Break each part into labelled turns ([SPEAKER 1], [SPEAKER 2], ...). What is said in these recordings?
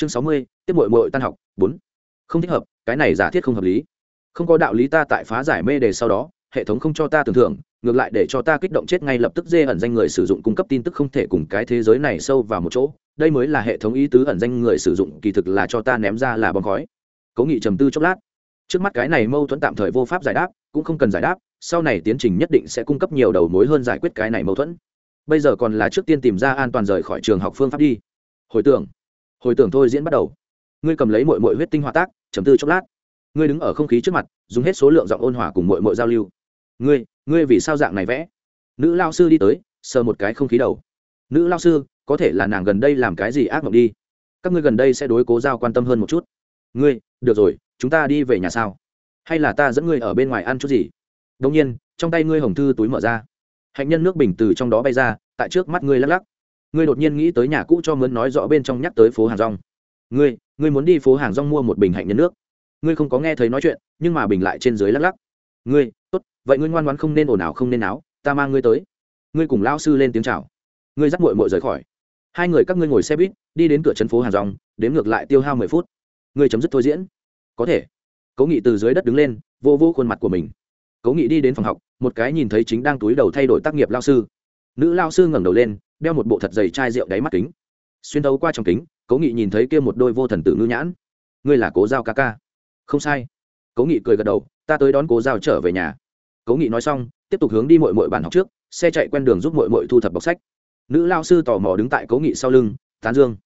[SPEAKER 1] chương sáu mươi, tiếp mội mội tan học, bốn. Không thích hợp, cái này giả thiết không hợp lý. Không có đạo lý ta tại phá giải mê đề sau đó, hệ thống không cho ta tưởng thưởng ngược lại để cho ta kích động chết ngay lập tức dê ẩn danh người sử dụng cung cấp tin tức không thể cùng cái thế giới này sâu vào một chỗ. Đây mới là hệ thống ý tứ ẩn danh người sử dụng, kỳ thực là cho ta ném ra là bom khói. Cố nghị trầm tư chốc lát. Trước mắt cái này mâu thuẫn tạm thời vô pháp giải đáp, cũng không cần giải đáp, sau này tiến trình nhất định sẽ cung cấp nhiều đầu mối hơn giải quyết cái này mâu thuẫn. Bây giờ còn là trước tiên tìm ra an toàn rời khỏi trường học phương pháp đi. Hồi tưởng hồi tưởng thôi diễn bắt đầu. Ngươi cầm lấy mội mội huyết tinh hòa tác, chấm tư chốc lát. Ngươi đứng ở không khí trước mặt, dùng hết số lượng giọng ôn hòa cùng mội mội giao lưu. Ngươi ngươi vì sao dạng này vẽ? Nữ lao sư đi tới, sờ một cái không khí đầu. Nữ lao sư, có thể là nàng gần đây làm cái gì ác mộng đi? Các ngươi gần đây sẽ đối cố giao quan tâm hơn một chút. Ngươi, được rồi, chúng ta đi về nhà sao? Hay là ta dẫn ngươi ở bên ngoài ăn chút gì? Đông nhiên, trong tay ngươi hồng thư túi mở ra. Hạnh nhân nước bình từ trong đó bay ra, tại trước mắt ngươi lắc lắc ngươi đột nhiên nghĩ tới nhà cũ cho mướn nói rõ bên trong nhắc tới phố hàng rong. Ngươi ngươi muốn đi phố hàng rong mua một bình hạnh nhân nước. Ngươi không có nghe thấy nói chuyện, nhưng mà bình lại trên dưới lắc lắc. Ngươi, tốt, vậy ngươi ngoan ngoãn không nên ồn ào, không nên áo ta mang ngươi tới. Ngươi cùng lao sư lên tiếng chào. Ngươi dắt mội mội rời khỏi. Hai người các ngươi ngồi xe buýt, đi đến cửa chân phố hàng rong đếm ngược lại tiêu hao mười phút. Ngươi chấm dứt thôi diễn. Có thể. Cố nghị từ dưới đất đứng lên, vô vô khuôn mặt của mình. Cố nghị đi đến phòng học, một cái nhìn thấy chính đang túi đầu thay đổi tác nghiệp lao sư. Nữ lao sư ngẩng đầu lên đeo một bộ thật dày chai rượu đáy mắt kính. Xuyên tấu qua trong kính, cố nghị nhìn thấy kia một đôi vô thần tử ngư nhãn. Ngươi là cố giao ca ca. Không sai. Cố nghị cười gật đầu, ta tới đón cố giao trở về nhà. Cố nghị nói xong, tiếp tục hướng đi mội mội bàn học trước, xe chạy quen đường giúp mội mội thu thập bọc sách. Nữ lao sư tò mò đứng tại cố nghị sau lưng, tán dương,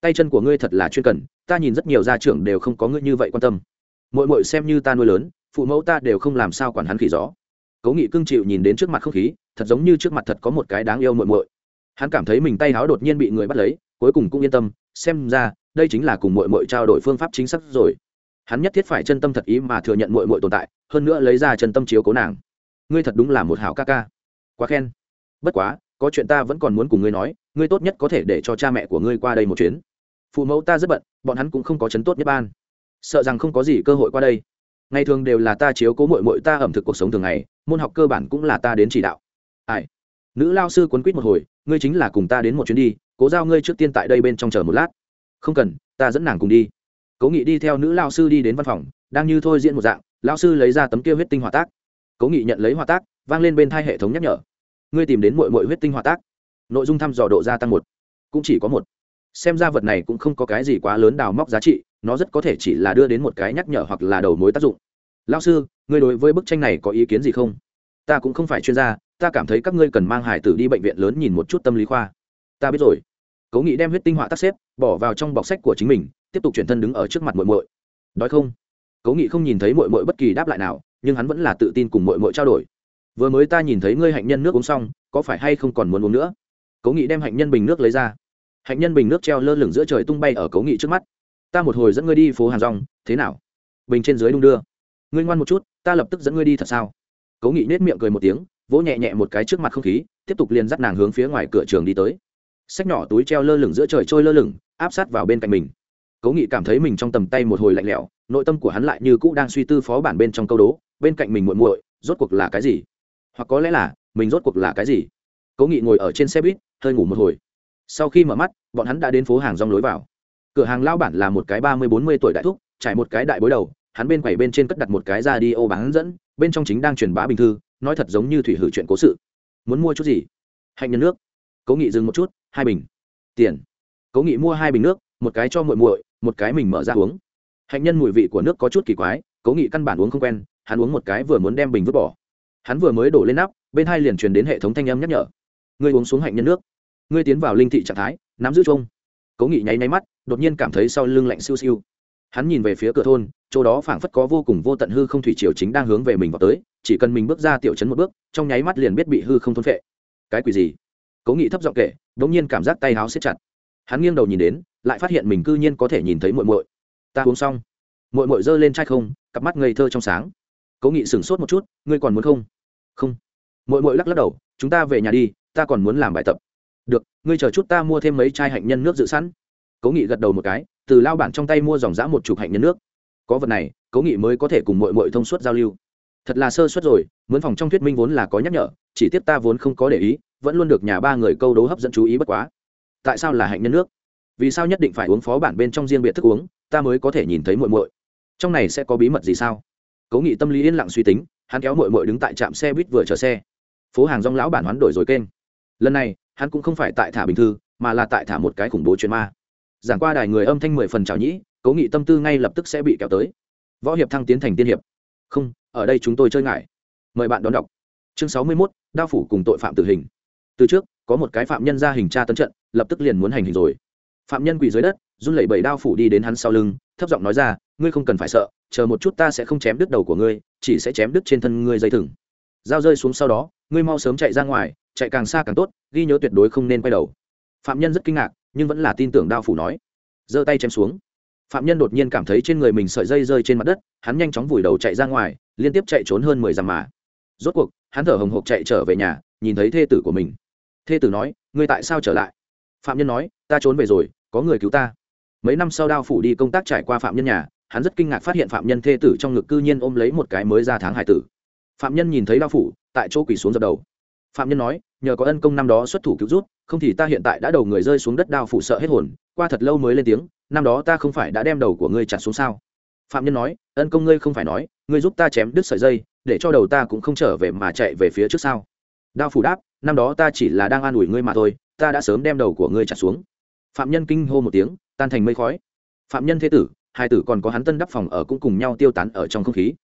[SPEAKER 1] tay chân của ngươi thật là chuyên cần, ta nhìn rất nhiều gia trưởng đều không có ngươi như vậy quan tâm. Mội mội xem như ta nuôi lớn, phụ mẫu ta đều không làm sao quản hắn khỉ gió. Cố nghị cưng chịu nhìn đến trước mặt không khí, thật giống như trước mặt thật có một cái đáng yêu mội mội hắn cảm thấy mình tay háo đột nhiên bị người bắt lấy, cuối cùng cũng yên tâm, xem ra, đây chính là cùng mội mội trao đổi phương pháp chính xác rồi. Hắn nhất thiết phải chân tâm thật ý mà thừa nhận mội mội tồn tại, hơn nữa lấy ra chân tâm chiếu cố nàng. Ngươi thật đúng là một hảo ca ca. Quá khen. Bất quá, có chuyện ta vẫn còn muốn cùng ngươi nói, ngươi tốt nhất có thể để cho cha mẹ của ngươi qua đây một chuyến. Phụ mẫu ta rất bận, bọn hắn cũng không có chấn tốt nhất ban. Sợ rằng không có gì cơ hội qua đây. Ngày thường đều là ta chiếu cố mội mội ta ẩm thực cuộc sống thường ngày, môn học cơ bản cũng là ta đến chỉ đạo. Ai? Nữ lao sư quấn quýt một hồi, ngươi chính là cùng ta đến một chuyến đi, cố giao ngươi trước tiên tại đây bên trong chờ một lát. Không cần, ta dẫn nàng cùng đi. Cố nghị đi theo nữ lao sư đi đến văn phòng, đang như thôi diễn một dạng, lao sư lấy ra tấm kia huyết tinh hòa tác. Cố nghị nhận lấy hòa tác, vang lên bên thai hệ thống nhắc nhở. Ngươi tìm đến mội mội huyết tinh hòa tác. Nội dung thăm dò độ gia tăng một. Cũng chỉ có một. Xem ra vật này cũng không có cái gì quá lớn đào móc giá trị, nó rất có thể chỉ là đưa đến một cái nhắc nhở hoặc là đầu mối tác dụng. Lao sư, ngươi đối với bức tranh này có ý kiến gì không? Ta cũng không phải chuyên gia ta cảm thấy các ngươi cần mang hải tử đi bệnh viện lớn nhìn một chút tâm lý khoa. Ta biết rồi. Cố nghị đem huyết tinh họa tắc xếp, bỏ vào trong bọc sách của chính mình, tiếp tục chuyển thân đứng ở trước mặt muội muội. Đói không? Cố nghị không nhìn thấy muội muội bất kỳ đáp lại nào, nhưng hắn vẫn là tự tin cùng muội muội trao đổi. Vừa mới ta nhìn thấy ngươi hạnh nhân nước uống xong, có phải hay không còn muốn uống nữa? Cố nghị đem hạnh nhân bình nước lấy ra. Hạnh nhân bình nước treo lơ lửng giữa trời tung bay ở cố nghị trước mắt. Ta một hồi dẫn ngươi đi phố hàng rong, thế nào? Bình trên dưới đung đưa. Ngươi ngoan một chút, ta lập tức dẫn ngươi đi thật sao? Cố nghị nết miệng cười một tiếng vỗ nhẹ nhẹ một cái trước mặt không khí, tiếp tục liền dắt nàng hướng phía ngoài cửa trường đi tới. Sách nhỏ túi treo lơ lửng giữa trời trôi lơ lửng, áp sát vào bên cạnh mình. Cố nghị cảm thấy mình trong tầm tay một hồi lạnh lẽo, nội tâm của hắn lại như cũ đang suy tư phó bản bên trong câu đố, bên cạnh mình muội muội, rốt cuộc là cái gì? Hoặc có lẽ là, mình rốt cuộc là cái gì? Cố nghị ngồi ở trên xe buýt, hơi ngủ một hồi. Sau khi mở mắt, bọn hắn đã đến phố hàng rong lối vào. Cửa hàng lao bản là một cái ba mươi bốn mươi tuổi đại thúc, trải một cái đại bối đầu, hắn bên quầy bên trên cất đặt một cái ra đi ô bán dẫn, bên trong chính đang truyền bá bình thư nói thật giống như thủy hử chuyện cố sự. Muốn mua chút gì? Hạnh nhân nước. Cố nghị dừng một chút, hai bình. Tiền. Cố nghị mua hai bình nước, một cái cho muội muội, một cái mình mở ra uống. Hạnh nhân mùi vị của nước có chút kỳ quái, cố nghị căn bản uống không quen, hắn uống một cái vừa muốn đem bình vứt bỏ. Hắn vừa mới đổ lên nắp, bên hai liền truyền đến hệ thống thanh âm nhắc nhở. Ngươi uống xuống hạnh nhân nước. Ngươi tiến vào linh thị trạng thái, nắm giữ chung. Cố nghị nháy nháy mắt, đột nhiên cảm thấy sau lưng lạnh siêu siêu hắn nhìn về phía cửa thôn chỗ đó phảng phất có vô cùng vô tận hư không thủy triều chính đang hướng về mình vào tới chỉ cần mình bước ra tiểu chấn một bước trong nháy mắt liền biết bị hư không thôn phệ. Cái quỷ gì? Cố nghị thấp giọng kệ, đ ỗ n g nhiên cảm giác tay háo xếp chặt. Hắn nghiêng đầu nhìn đến lại phát hiện mình cư nhiên có thể nhìn thấy muội muội. Ta uống xong. Muội muội giơ lên chai không cặp mắt ngây thơ trong sáng. Cố nghị sửng sốt một chút ngươi còn muốn không? Không. Muội muội lắc lắc đầu chúng ta về nhà đi ta còn muốn làm bài tập. Được ngươi chờ chút ta mua thêm mấy chai hạnh nhân nước dự sẵn. Cố nghị gật đầu một cái từ lao bản trong tay mua dòng giã một chục hạnh nhân nước. Có vật này cố nghị mới có thể cùng mội mội thông suốt giao lưu. Thật là sơ suất rồi, mướn phòng trong thuyết minh vốn là có nhắc nhở, chỉ tiếp ta vốn không có để ý, vẫn luôn được nhà ba người câu đố hấp dẫn chú ý bất quá. Tại sao là hạnh nhân nước? Vì sao nhất định phải uống phó bản bên trong riêng biệt thức uống, ta mới có thể nhìn thấy muội muội? Trong này sẽ có bí mật gì sao? Cố nghị tâm lý yên lặng suy tính, hắn kéo muội muội đứng tại trạm xe buýt vừa chờ xe. Phố hàng rong lão bản hoán đổi rồi kênh. Lần này, hắn cũng không phải tại thả bình thư, mà là tại thả một cái khủng bố chuyên ma giảng qua đài người âm thanh mười phần trào nhĩ cố nghị tâm tư ngay lập tức sẽ bị kéo tới. Võ hiệp thăng tiến thành tiên hiệp. Không, ở đây chúng tôi chơi ngại. Mời bạn đón đọc. Chương sáu mươi mốt, đao phủ cùng tội phạm tử hình. Từ trước, có một cái phạm nhân ra hình tra tấn trận, lập tức liền muốn hành hình rồi. Phạm nhân quỳ dưới đất, run lẩy bẩy đao phủ đi đến hắn sau lưng, thấp giọng nói ra, ngươi không cần phải sợ, chờ một chút ta sẽ không chém đứt đầu của ngươi, chỉ sẽ chém đứt trên thân ngươi dây thừng. Dao rơi xuống sau đó, ngươi mau sớm chạy ra ngoài, chạy càng xa càng tốt, ghi nhớ tuyệt đối không nên quay đầu. Phạm nhân rất kinh ngạc nhưng vẫn là tin tưởng đao phủ nói. Giơ tay chém xuống. Phạm nhân đột nhiên cảm thấy trên người mình sợi dây rơi trên mặt đất, hắn nhanh chóng vùi đầu chạy ra ngoài, liên tiếp chạy trốn hơn mười dặm mà. Rốt cuộc, hắn thở hồng hộc chạy trở về nhà, nhìn thấy thê tử của mình. Thê tử nói, ngươi tại sao trở lại? Phạm nhân nói, ta trốn về rồi, có người cứu ta. Mấy năm sau đao phủ đi công tác trải qua phạm nhân nhà, hắn rất kinh ngạc phát hiện phạm nhân thê tử trong ngực cư nhiên ôm lấy một cái mới ra tháng hải tử. Phạm nhân nhìn thấy đao phủ, tại chỗ quỳ xuống dập đầu. Phạm nhân nói, nhờ có ân công năm đó xuất thủ cứu rút không thì ta hiện tại đã đầu người rơi xuống đất đao phủ sợ hết hồn, qua thật lâu mới lên tiếng, năm đó ta không phải đã đem đầu của ngươi chặt xuống sao? Phạm nhân nói, ân công ngươi không phải nói, ngươi giúp ta chém đứt sợi dây, để cho đầu ta cũng không trở về mà chạy về phía trước sau đao phủ đáp, năm đó ta chỉ là đang an ủi ngươi mà thôi, ta đã sớm đem đầu của ngươi chặt xuống. Phạm nhân kinh hô một tiếng, tan thành mây khói. Phạm nhân thế tử, hai tử còn có hắn tân đắp phòng ở cũng cùng nhau tiêu tán ở trong không khí.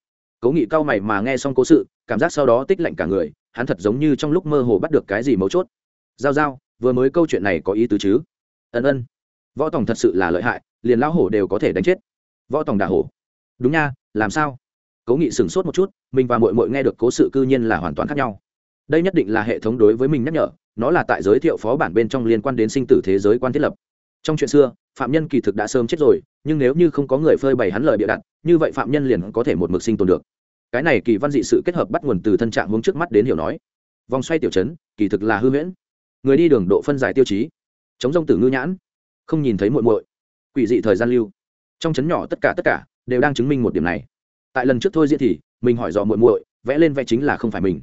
[SPEAKER 1] Cố nghị cao mày mà nghe xong cố sự, cảm giác sau đó tích lạnh cả người, hắn thật giống như trong lúc mơ hồ bắt được cái gì mấu chốt. Giao giao vừa mới câu chuyện này có ý tứ chứ? Ân ân. Võ tòng thật sự là lợi hại, liền lão hổ đều có thể đánh chết. Võ tòng đả hổ. Đúng nha, làm sao? Cố nghị sửng sốt một chút, mình và mội mội nghe được cố sự cư nhiên là hoàn toàn khác nhau. Đây nhất định là hệ thống đối với mình nhắc nhở, nó là tại giới thiệu phó bản bên trong liên quan đến sinh tử thế giới quan thiết lập. Trong chuyện xưa, phạm nhân kỳ thực đã sớm chết rồi, nhưng nếu như không có người phơi bày hắn lời bịa đặt, như vậy phạm nhân liền có thể một mực sinh tồn được. Cái này kỳ văn dị sự kết hợp bắt nguồn từ thân trạng hướng trước mắt đến hiểu nói. Vòng xoay tiểu chấn, kỳ thực là hư huyễn người đi đường độ phân giải tiêu chí. Chống rông tử ngư nhãn. Không nhìn thấy muội muội. Quỷ dị thời gian lưu. Trong chấn nhỏ tất cả tất cả đều đang chứng minh một điểm này. Tại lần trước thôi diễn thì, mình hỏi dò muội muội, vẽ lên vẽ chính là không phải mình.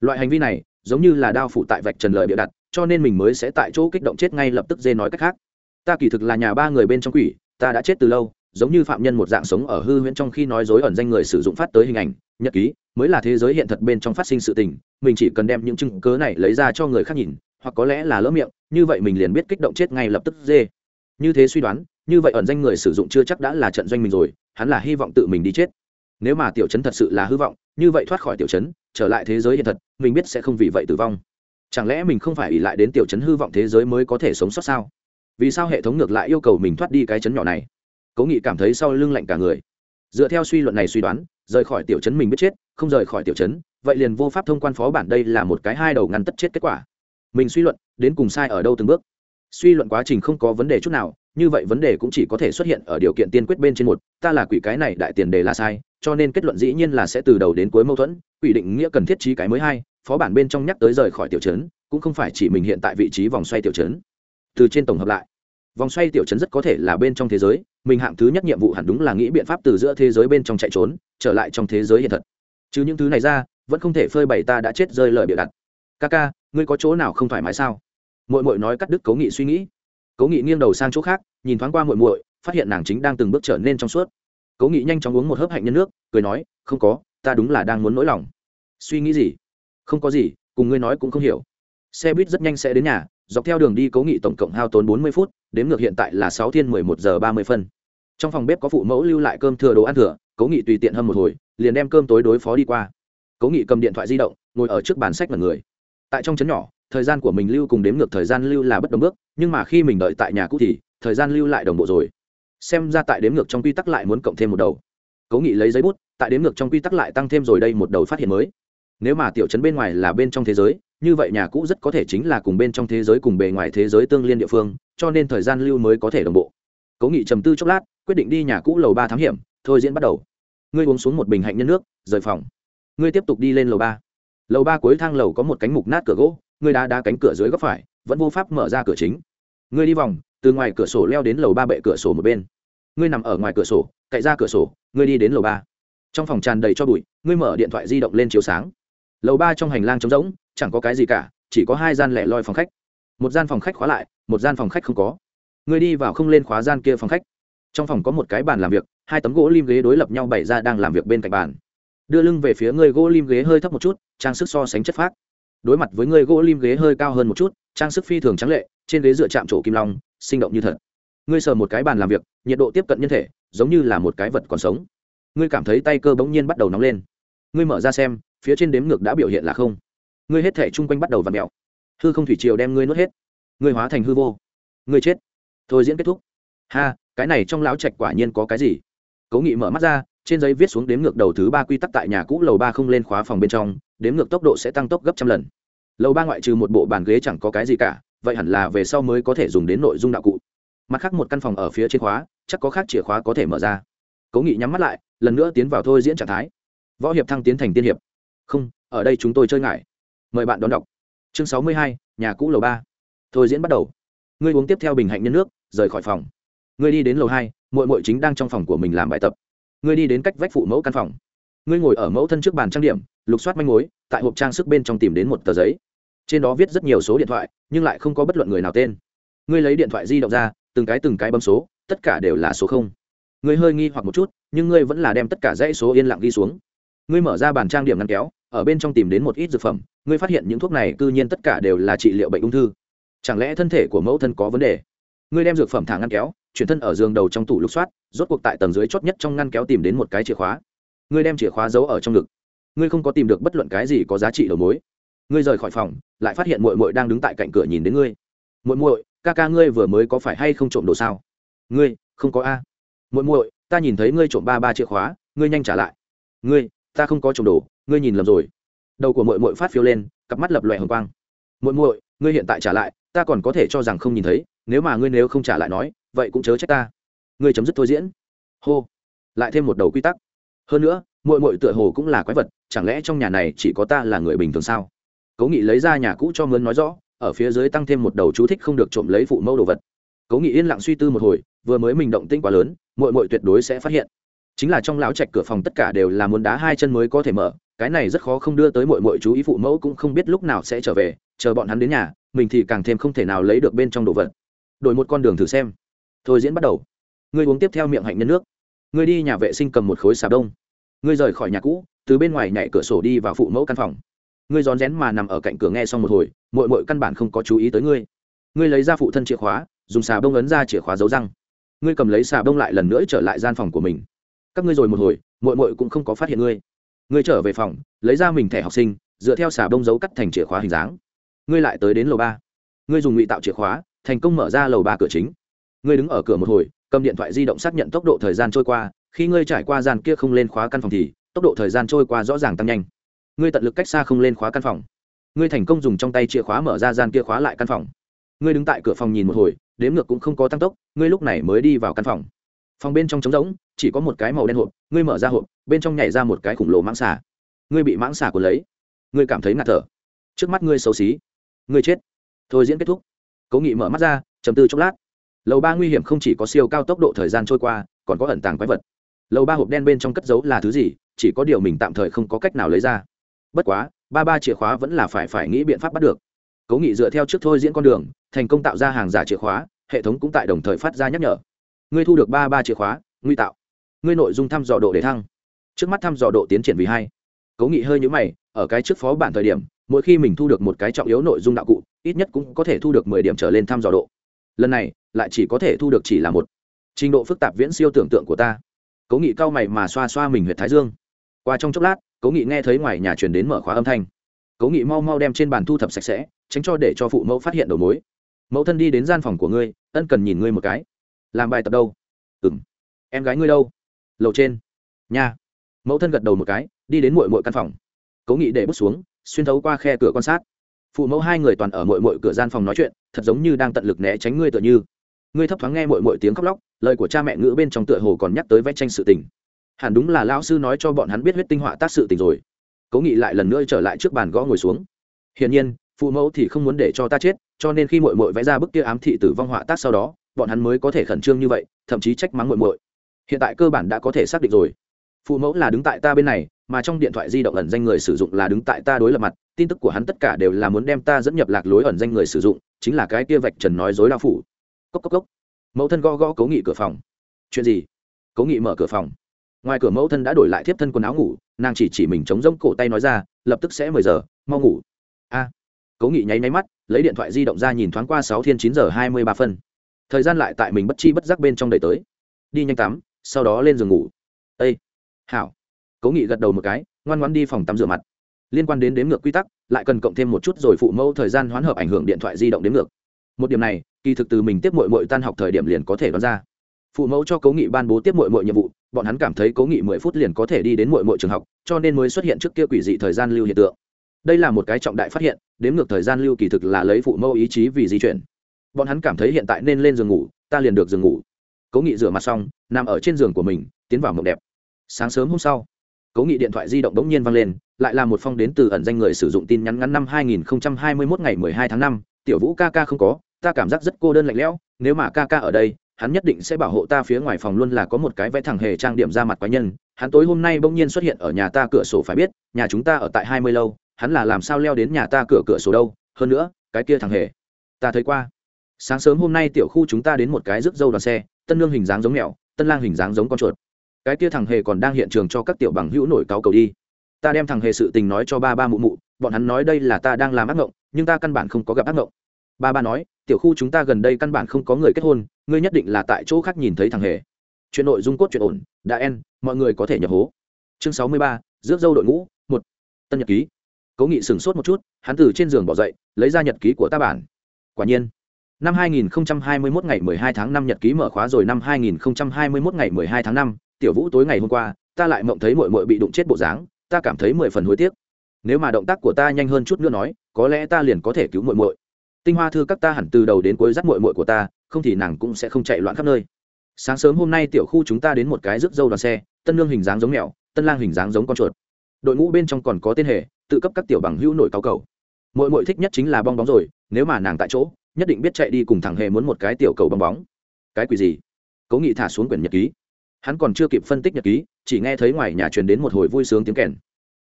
[SPEAKER 1] Loại hành vi này, giống như là đao phụ tại vạch trần lời bịa đặt, cho nên mình mới sẽ tại chỗ kích động chết ngay lập tức dê nói cách khác. Ta kỳ thực là nhà ba người bên trong quỷ, ta đã chết từ lâu, giống như phạm nhân một dạng sống ở hư huyễn trong khi nói dối ẩn danh người sử dụng phát tới hình ảnh nhật ký, mới là thế giới hiện thật bên trong phát sinh sự tình, mình chỉ cần đem những chứng cớ này lấy ra cho người khác nhìn, hoặc có lẽ là lỡ miệng, như vậy mình liền biết kích động chết ngay lập tức dê. Như thế suy đoán, như vậy ẩn danh người sử dụng chưa chắc đã là trận doanh mình rồi, hắn là hy vọng tự mình đi chết. Nếu mà tiểu chấn thật sự là hư vọng, như vậy thoát khỏi tiểu chấn trở lại thế giới hiện thật, mình biết sẽ không vì vậy tử vong. Chẳng lẽ mình không phải ỉ lại đến tiểu chấn hư vọng thế giới mới có thể sống sót sao? Vì sao hệ thống ngược lại yêu cầu mình thoát đi cái chấn nhỏ này? Cố nghị cảm thấy sau lưng lạnh cả người. Dựa theo suy luận này suy đoán rời khỏi tiểu chấn mình biết chết, không rời khỏi tiểu chấn vậy liền vô pháp thông quan phó bản đây là một cái hai đầu ngăn tất chết kết quả. Mình suy luận, đến cùng sai ở đâu từng bước. Suy luận quá trình không có vấn đề chút nào, như vậy vấn đề cũng chỉ có thể xuất hiện ở điều kiện tiên quyết bên trên một, ta là quỷ cái này đại tiền đề là sai, cho nên kết luận dĩ nhiên là sẽ từ đầu đến cuối mâu thuẫn, quỷ định nghĩa cần thiết trí cái mới hai, phó bản bên trong nhắc tới rời khỏi tiểu chấn cũng không phải chỉ mình hiện tại vị trí vòng xoay tiểu chấn từ trên tổng hợp lại, vòng xoay tiểu chấn rất có thể là bên trong thế giới mình hạng thứ nhất nhiệm vụ hẳn đúng là nghĩ biện pháp từ giữa thế giới bên trong chạy trốn, trở lại trong thế giới hiện thật. Chứ những thứ này ra, vẫn không thể phơi bày ta đã chết rơi lời bịa đặt. Ca ca ngươi có chỗ nào không thoải mái sao? Mội mội nói cắt đứt cố nghị suy nghĩ. Cố nghị nghiêng đầu sang chỗ khác, nhìn thoáng qua mội mội phát hiện nàng chính đang từng bước trở nên trong suốt. Cố nghị nhanh chóng uống một hớp hạnh nhân nước, cười nói, không có, ta đúng là đang muốn nỗi lòng. Suy nghĩ gì? Không có gì, cùng ngươi nói cũng không hiểu. Xe buýt rất nhanh sẽ đến nhà, dọc theo đường đi cố nghị tổng cộng hao tốn bốn mươi phút đếm ngược hiện tại là sáu thiên mười một giờ ba mươi phân. Trong phòng bếp có phụ mẫu lưu lại cơm thừa đồ ăn thừa, cố nghị tùy tiện hâm một hồi, liền đem cơm tối đối phó đi qua. Cố nghị cầm điện thoại di động, ngồi ở trước bàn sách mật người. Tại trong chấn nhỏ, thời gian của mình lưu cùng đếm ngược thời gian lưu là bất đồng bước, nhưng mà khi mình đợi tại nhà cũ thì, thời gian lưu lại đồng bộ rồi. Xem ra tại đếm ngược trong quy tắc lại muốn cộng thêm một đầu. Cố nghị lấy giấy bút, tại đếm ngược trong quy tắc lại tăng thêm rồi đây một đầu phát hiện mới. Nếu mà tiểu chấn bên ngoài là bên trong thế giới như vậy nhà cũ rất có thể chính là cùng bên trong thế giới cùng bề ngoài thế giới tương liên địa phương, cho nên thời gian lưu mới có thể đồng bộ. Cố nghị trầm tư chốc lát, quyết định đi nhà cũ lầu ba thám hiểm, thôi diễn bắt đầu. Ngươi uống xuống một bình hạnh nhân nước, rời phòng. Ngươi tiếp tục đi lên lầu ba. Lầu ba cuối thang lầu có một cánh mục nát cửa gỗ, ngươi đá đá cánh cửa dưới góc phải, vẫn vô pháp mở ra cửa chính. Ngươi đi vòng, từ ngoài cửa sổ leo đến lầu ba bệ cửa sổ một bên. Ngươi nằm ở ngoài cửa sổ, cậy ra cửa sổ, ngươi đi đến lầu ba. Trong phòng tràn đầy cho bụi, ngươi mở điện thoại di động lên chiếu sáng. Lầu ba trong hành lang trống rỗng chẳng có cái gì cả, chỉ có hai gian lẻ loi phòng khách. Một gian phòng khách khóa lại, một gian phòng khách không có. Người đi vào không lên khóa gian kia phòng khách. Trong phòng có một cái bàn làm việc, hai tấm gỗ lim ghế đối lập nhau bày ra đang làm việc bên cạnh bàn. Đưa lưng về phía người gỗ lim ghế hơi thấp một chút, trang sức so sánh chất phác. Đối mặt với người gỗ lim ghế hơi cao hơn một chút, trang sức phi thường trắng lệ, trên ghế dựa chạm chỗ kim long, sinh động như thật. Ngươi sờ một cái bàn làm việc, nhiệt độ tiếp cận nhân thể, giống như là một cái vật còn sống. Ngươi cảm thấy tay cơ bỗng nhiên bắt đầu nóng lên. Ngươi mở ra xem, phía trên đếm ngược đã biểu hiện là không ngươi hết thể chung quanh bắt đầu v ặ mẹo. Hư không thủy triều đem ngươi nuốt hết. Ngươi hóa thành hư vô. Ngươi chết. Thôi diễn kết thúc. Ha, cái này trong lão trạch quả nhiên có cái gì? Cố nghị mở mắt ra, trên giấy viết xuống đếm ngược đầu thứ ba quy tắc tại nhà cũ lầu ba không lên khóa phòng bên trong, đếm ngược tốc độ sẽ tăng tốc gấp trăm lần. Lầu ba ngoại trừ một bộ bàn ghế chẳng có cái gì cả, vậy hẳn là về sau mới có thể dùng đến nội dung đạo cụ. Mặt khác một căn phòng ở phía trên khóa, chắc có khác chìa khóa có thể mở ra. Cố nghị nhắm mắt lại, lần nữa tiến vào thôi diễn trạng thái. Võ hiệp thăng tiến thành tiên hiệp. Không, ở đây chúng tôi chơi ngại mời bạn đón đọc. Chương sáu mươi hai, nhà cũ lầu ba. Thôi diễn bắt đầu. Ngươi uống tiếp theo bình hạnh nhân nước, rời khỏi phòng. Ngươi đi đến lầu hai mội mội chính đang trong phòng của mình làm bài tập. Ngươi đi đến cách vách phụ mẫu căn phòng. Ngươi ngồi ở mẫu thân trước bàn trang điểm, lục soát manh mối, tại hộp trang sức bên trong tìm đến một tờ giấy. Trên đó viết rất nhiều số điện thoại, nhưng lại không có bất luận người nào tên. Ngươi lấy điện thoại di động ra, từng cái từng cái bấm số, tất cả đều là số không. Ngươi hơi nghi hoặc một chút, nhưng ngươi vẫn là đem tất cả dãy số yên lặng ghi xuống. Ngươi mở ra bàn trang điểm ngăn kéo ở bên trong tìm đến một ít dược phẩm, ngươi phát hiện những thuốc này cư nhiên tất cả đều là trị liệu bệnh ung thư. Chẳng lẽ thân thể của mẫu thân có vấn đề? Ngươi đem dược phẩm thả ngăn kéo, chuyển thân ở giường đầu trong tủ lục soát, rốt cuộc tại tầng dưới chót nhất trong ngăn kéo tìm đến một cái chìa khóa. Ngươi đem chìa khóa giấu ở trong ngực. Ngươi không có tìm được bất luận cái gì có giá trị đầu mối. Ngươi rời khỏi phòng, lại phát hiện mội mội đang đứng tại cạnh cửa nhìn đến ngươi. Muội muội, ca ca ngươi vừa mới có phải hay không trộm đồ sao? Ngươi, không có a. Muội muội, ta nhìn thấy ngươi trộm ba ba chìa khóa, ngươi nhanh trả lại. Ngươi, ta không có trộm đồ ngươi nhìn lầm rồi. Đầu của muội muội phát phiêu lên, cặp mắt lập lòe hồng quang. Muội muội, ngươi hiện tại trả lại, ta còn có thể cho rằng không nhìn thấy, nếu mà ngươi nếu không trả lại nói, vậy cũng chớ trách ta. Ngươi chấm dứt thôi diễn. Hô. Lại thêm một đầu quy tắc. Hơn nữa, muội muội tựa hồ cũng là quái vật, chẳng lẽ trong nhà này chỉ có ta là người bình thường sao? Cố nghị lấy ra nhà cũ cho mướn nói rõ, ở phía dưới tăng thêm một đầu chú thích không được trộm lấy phụ mẫu đồ vật. Cố nghị yên lặng suy tư một hồi, vừa mới mình động tĩnh quá lớn, muội muội tuyệt đối sẽ phát hiện chính là trong lão trạch cửa phòng tất cả đều là muốn đá hai chân mới có thể mở, cái này rất khó không đưa tới muội muội chú ý phụ mẫu cũng không biết lúc nào sẽ trở về, chờ bọn hắn đến nhà, mình thì càng thêm không thể nào lấy được bên trong đồ vật. Đổi một con đường thử xem. Thôi diễn bắt đầu. Ngươi uống tiếp theo miệng hạnh nhân nước. Ngươi đi nhà vệ sinh cầm một khối xà đông. Ngươi rời khỏi nhà cũ, từ bên ngoài nhảy cửa sổ đi vào phụ mẫu căn phòng. Ngươi rón rén mà nằm ở cạnh cửa nghe xong một hồi mội mội căn bản không có chú ý tới ngươi. Ngươi lấy ra phụ thân chìa khóa, dùng xà bông ấn ra chìa khóa giấu răng. Ngươi cầm lấy xà bông lại lần nữa trở lại gian phòng của mình các ngươi rồi một hồi mội mội cũng không có phát hiện ngươi. Ngươi trở về phòng, lấy ra mình thẻ học sinh, dựa theo xà bông giấu cắt thành chìa khóa hình dáng. Ngươi lại tới đến lầu ba. Ngươi dùng ngụy tạo chìa khóa, thành công mở ra lầu ba cửa chính. Ngươi đứng ở cửa một hồi, cầm điện thoại di động xác nhận tốc độ thời gian trôi qua, khi ngươi trải qua gian kia không lên khóa căn phòng thì, tốc độ thời gian trôi qua rõ ràng tăng nhanh. Ngươi tận lực cách xa không lên khóa căn phòng. Ngươi thành công dùng trong tay chìa khóa mở ra gian kia khóa lại căn phòng. Ngươi đứng tại cửa phòng nhìn một hồi, đếm ngược cũng không có tăng tốc, ngươi lúc này mới đi vào căn phòng. Phòng bên trong trống rỗng chỉ có một cái màu đen hộp, ngươi mở ra hộp, bên trong nhảy ra một cái khủng lồ mãng xà. Ngươi bị mãng xà cuốn lấy. Ngươi cảm thấy ngạt thở. Trước mắt ngươi xấu xí. Ngươi chết. Thôi diễn kết thúc. Cố nghị mở mắt ra chầm tư chốc lát. Lầu ba nguy hiểm không chỉ có siêu cao tốc độ thời gian trôi qua, còn có ẩn tàng quái vật. Lầu ba hộp đen bên trong cất giấu là thứ gì, chỉ có điều mình tạm thời không có cách nào lấy ra. Bất quá, ba ba chìa khóa vẫn là phải phải nghĩ biện pháp bắt được. Cố nghị dựa theo trước thôi diễn con đường, thành công tạo ra hàng giả chìa khóa, hệ thống cũng tại đồng thời phát ra nhắc nhở. Ngươi thu được ba ba chìa khóa nguy tạo ngươi nội dung thăm dò độ để thăng. Trước mắt thăm dò độ tiến triển vì hai. Cố nghị hơi nhũ mày, ở cái trước phó bản thời điểm, mỗi khi mình thu được một cái trọng yếu nội dung đạo cụ, ít nhất cũng có thể thu được mười điểm trở lên thăm dò độ. Lần này, lại chỉ có thể thu được chỉ là một. Trình độ phức tạp viễn siêu tưởng tượng của ta. Cố nghị cao mày mà xoa xoa mình huyệt thái dương. Qua trong chốc lát, cố nghị nghe thấy ngoài nhà truyền đến mở khóa âm thanh. Cố nghị mau mau đem trên bàn thu thập sạch sẽ, tránh cho để cho phụ mẫu phát hiện đầu mối. Mẫu thân đi đến gian phòng của ngươi, ân cần nhìn ngươi một cái. Làm bài tập đâu? Ừ m em gái ngươi đâu? Lầu trên. Nha. Mẫu thân gật đầu một cái, đi đến mội mội căn phòng. Cố nghị để bước xuống, xuyên thấu qua khe cửa quan sát. Phụ mẫu hai người toàn ở mội mội cửa gian phòng nói chuyện, thật giống như đang tận lực né tránh ngươi tựa như. Ngươi thấp thoáng nghe mội mội tiếng khóc lóc, lời của cha mẹ ngữ bên trong tựa hồ còn nhắc tới vẽ tranh sự tình. Hẳn đúng là lão sư nói cho bọn hắn biết huyết tinh họa tác sự tình rồi. Cố nghị lại lần nữa trở lại trước bàn gõ ngồi xuống. Hiển nhiên, phụ mẫu thì không muốn để cho ta chết, cho nên khi mội mội vẽ ra bức kia ám thị tử vong họa tác sau đó, bọn hắn mới có thể khẩn trương như vậy, thậm chí trách mắng mội mội hiện tại cơ bản đã có thể xác định rồi. Phụ mẫu là đứng tại ta bên này, mà trong điện thoại di động ẩn danh người sử dụng là đứng tại ta đối lập mặt, tin tức của hắn tất cả đều là muốn đem ta dẫn nhập lạc lối ẩn danh người sử dụng, chính là cái kia vạch trần nói dối lao phủ. Cốc cốc cốc. Mẫu thân gõ gõ cố nghị cửa phòng. Chuyện gì? Cố nghị mở cửa phòng. Ngoài cửa mẫu thân đã đổi lại thiếp thân quần áo ngủ, nàng chỉ chỉ mình chống rỗng cổ tay nói ra, lập tức sẽ mười giờ, mau ngủ. A. Cố nghị nháy nháy mắt, lấy điện thoại di động ra nhìn thoáng qua sáu thiên chín giờ hai mươi ba phân. Thời gian lại tại mình bất chi bất giác bên trong đầy tới. Đi nhanh tắm sau đó lên giường ngủ. Â hảo. Cố nghị gật đầu một cái, ngoan ngoan đi phòng tắm rửa mặt. Liên quan đến đếm ngược quy tắc, lại cần cộng thêm một chút rồi phụ mẫu thời gian hoán hợp ảnh hưởng điện thoại di động đếm ngược. Một điểm này, kỳ thực từ mình tiếp mội mội tan học thời điểm liền có thể đoán ra. Phụ mẫu cho cố nghị ban bố tiếp mội mội nhiệm vụ, bọn hắn cảm thấy cố nghị mười phút liền có thể đi đến mội mội trường học, cho nên mới xuất hiện trước kia quỷ dị thời gian lưu hiện tượng. Đây là một cái trọng đại phát hiện, đếm ngược thời gian lưu kỳ thực là lấy phụ mẫu ý chí vì di chuyển. Bọn hắn cảm thấy hiện tại nên lên giường ngủ, ta liền được giường ngủ cố nghị rửa mặt xong nằm ở trên giường của mình tiến vào mộng đẹp. Sáng sớm hôm sau cố nghị điện thoại di động đ ố n g nhiên vang lên lại là một phong đến từ ẩn danh người sử dụng tin nhắn ngắn năm 2021 ngày 12 tháng 5, tiểu vũ ca ca không có ta cảm giác rất cô đơn lạnh lẽo nếu mà ca ca ở đây hắn nhất định sẽ bảo hộ ta phía ngoài phòng luôn là có một cái vẽ thẳng hề trang điểm ra mặt quái nhân hắn tối hôm nay bỗng nhiên xuất hiện ở nhà ta cửa sổ phải biết nhà chúng ta ở tại hai mươi lâu hắn là làm sao leo đến nhà ta cửa cửa sổ đâu hơn nữa cái kia thằng hề ta thấy qua. Sáng sớm hôm nay tiểu khu chúng ta đến một cái rước dâu đoàn xe tân lương hình dáng giống mèo tân lang hình dáng giống con chuột. Cái kia thằng hề còn đang hiện trường cho các tiểu bằng hữu nổi cáo cầu đi. Ta đem thằng hề sự tình nói cho ba ba mụ mụ bọn hắn nói đây là ta đang làm ác ngộng, nhưng ta căn bản không có gặp ác ngộng. ba ba nói tiểu khu chúng ta gần đây căn bản không có người kết hôn ngươi nhất định là tại chỗ khác nhìn thấy thằng hề. Chuyện nội dung cốt chuyện ổn đã en mọi người có thể nhập hố. Chương sáu mươi ba rước dâu đội ngũ một. Tân nhật ký. Cố nghị sửng sốt một chút hắn từ trên giường bỏ dậy lấy ra nhật ký của ta bản. Quả nhiên năm 2021 ngày 12 tháng 5 nhật ký mở khóa rồi. Năm 2021 ngày 12 tháng 5, tiểu vũ tối ngày hôm qua ta lại mộng thấy muội muội bị đụng chết bộ dáng ta cảm thấy mười phần hối tiếc. Nếu mà động tác của ta nhanh hơn chút nữa nói có lẽ ta liền có thể cứu muội muội. Tinh hoa thư các ta hẳn từ đầu đến cuối dắt muội muội của ta không thì nàng cũng sẽ không chạy loạn khắp nơi. Sáng sớm hôm nay tiểu khu chúng ta đến một cái rước dâu đoàn xe tân lương hình dáng giống mèo tân lang hình dáng giống con chuột. Đội ngũ bên trong còn có tên hệ tự cấp các tiểu bằng hữu nổi cao cầu. Muội muội thích nhất chính là bong bóng rồi nếu mà nàng tại chỗ nhất định biết chạy đi cùng thằng hề muốn một cái tiểu cầu bong bóng. Cái quỷ gì? Cố nghị thả xuống quyển nhật ký. Hắn còn chưa kịp phân tích nhật ký, chỉ nghe thấy ngoài nhà truyền đến một hồi vui sướng tiếng kèn.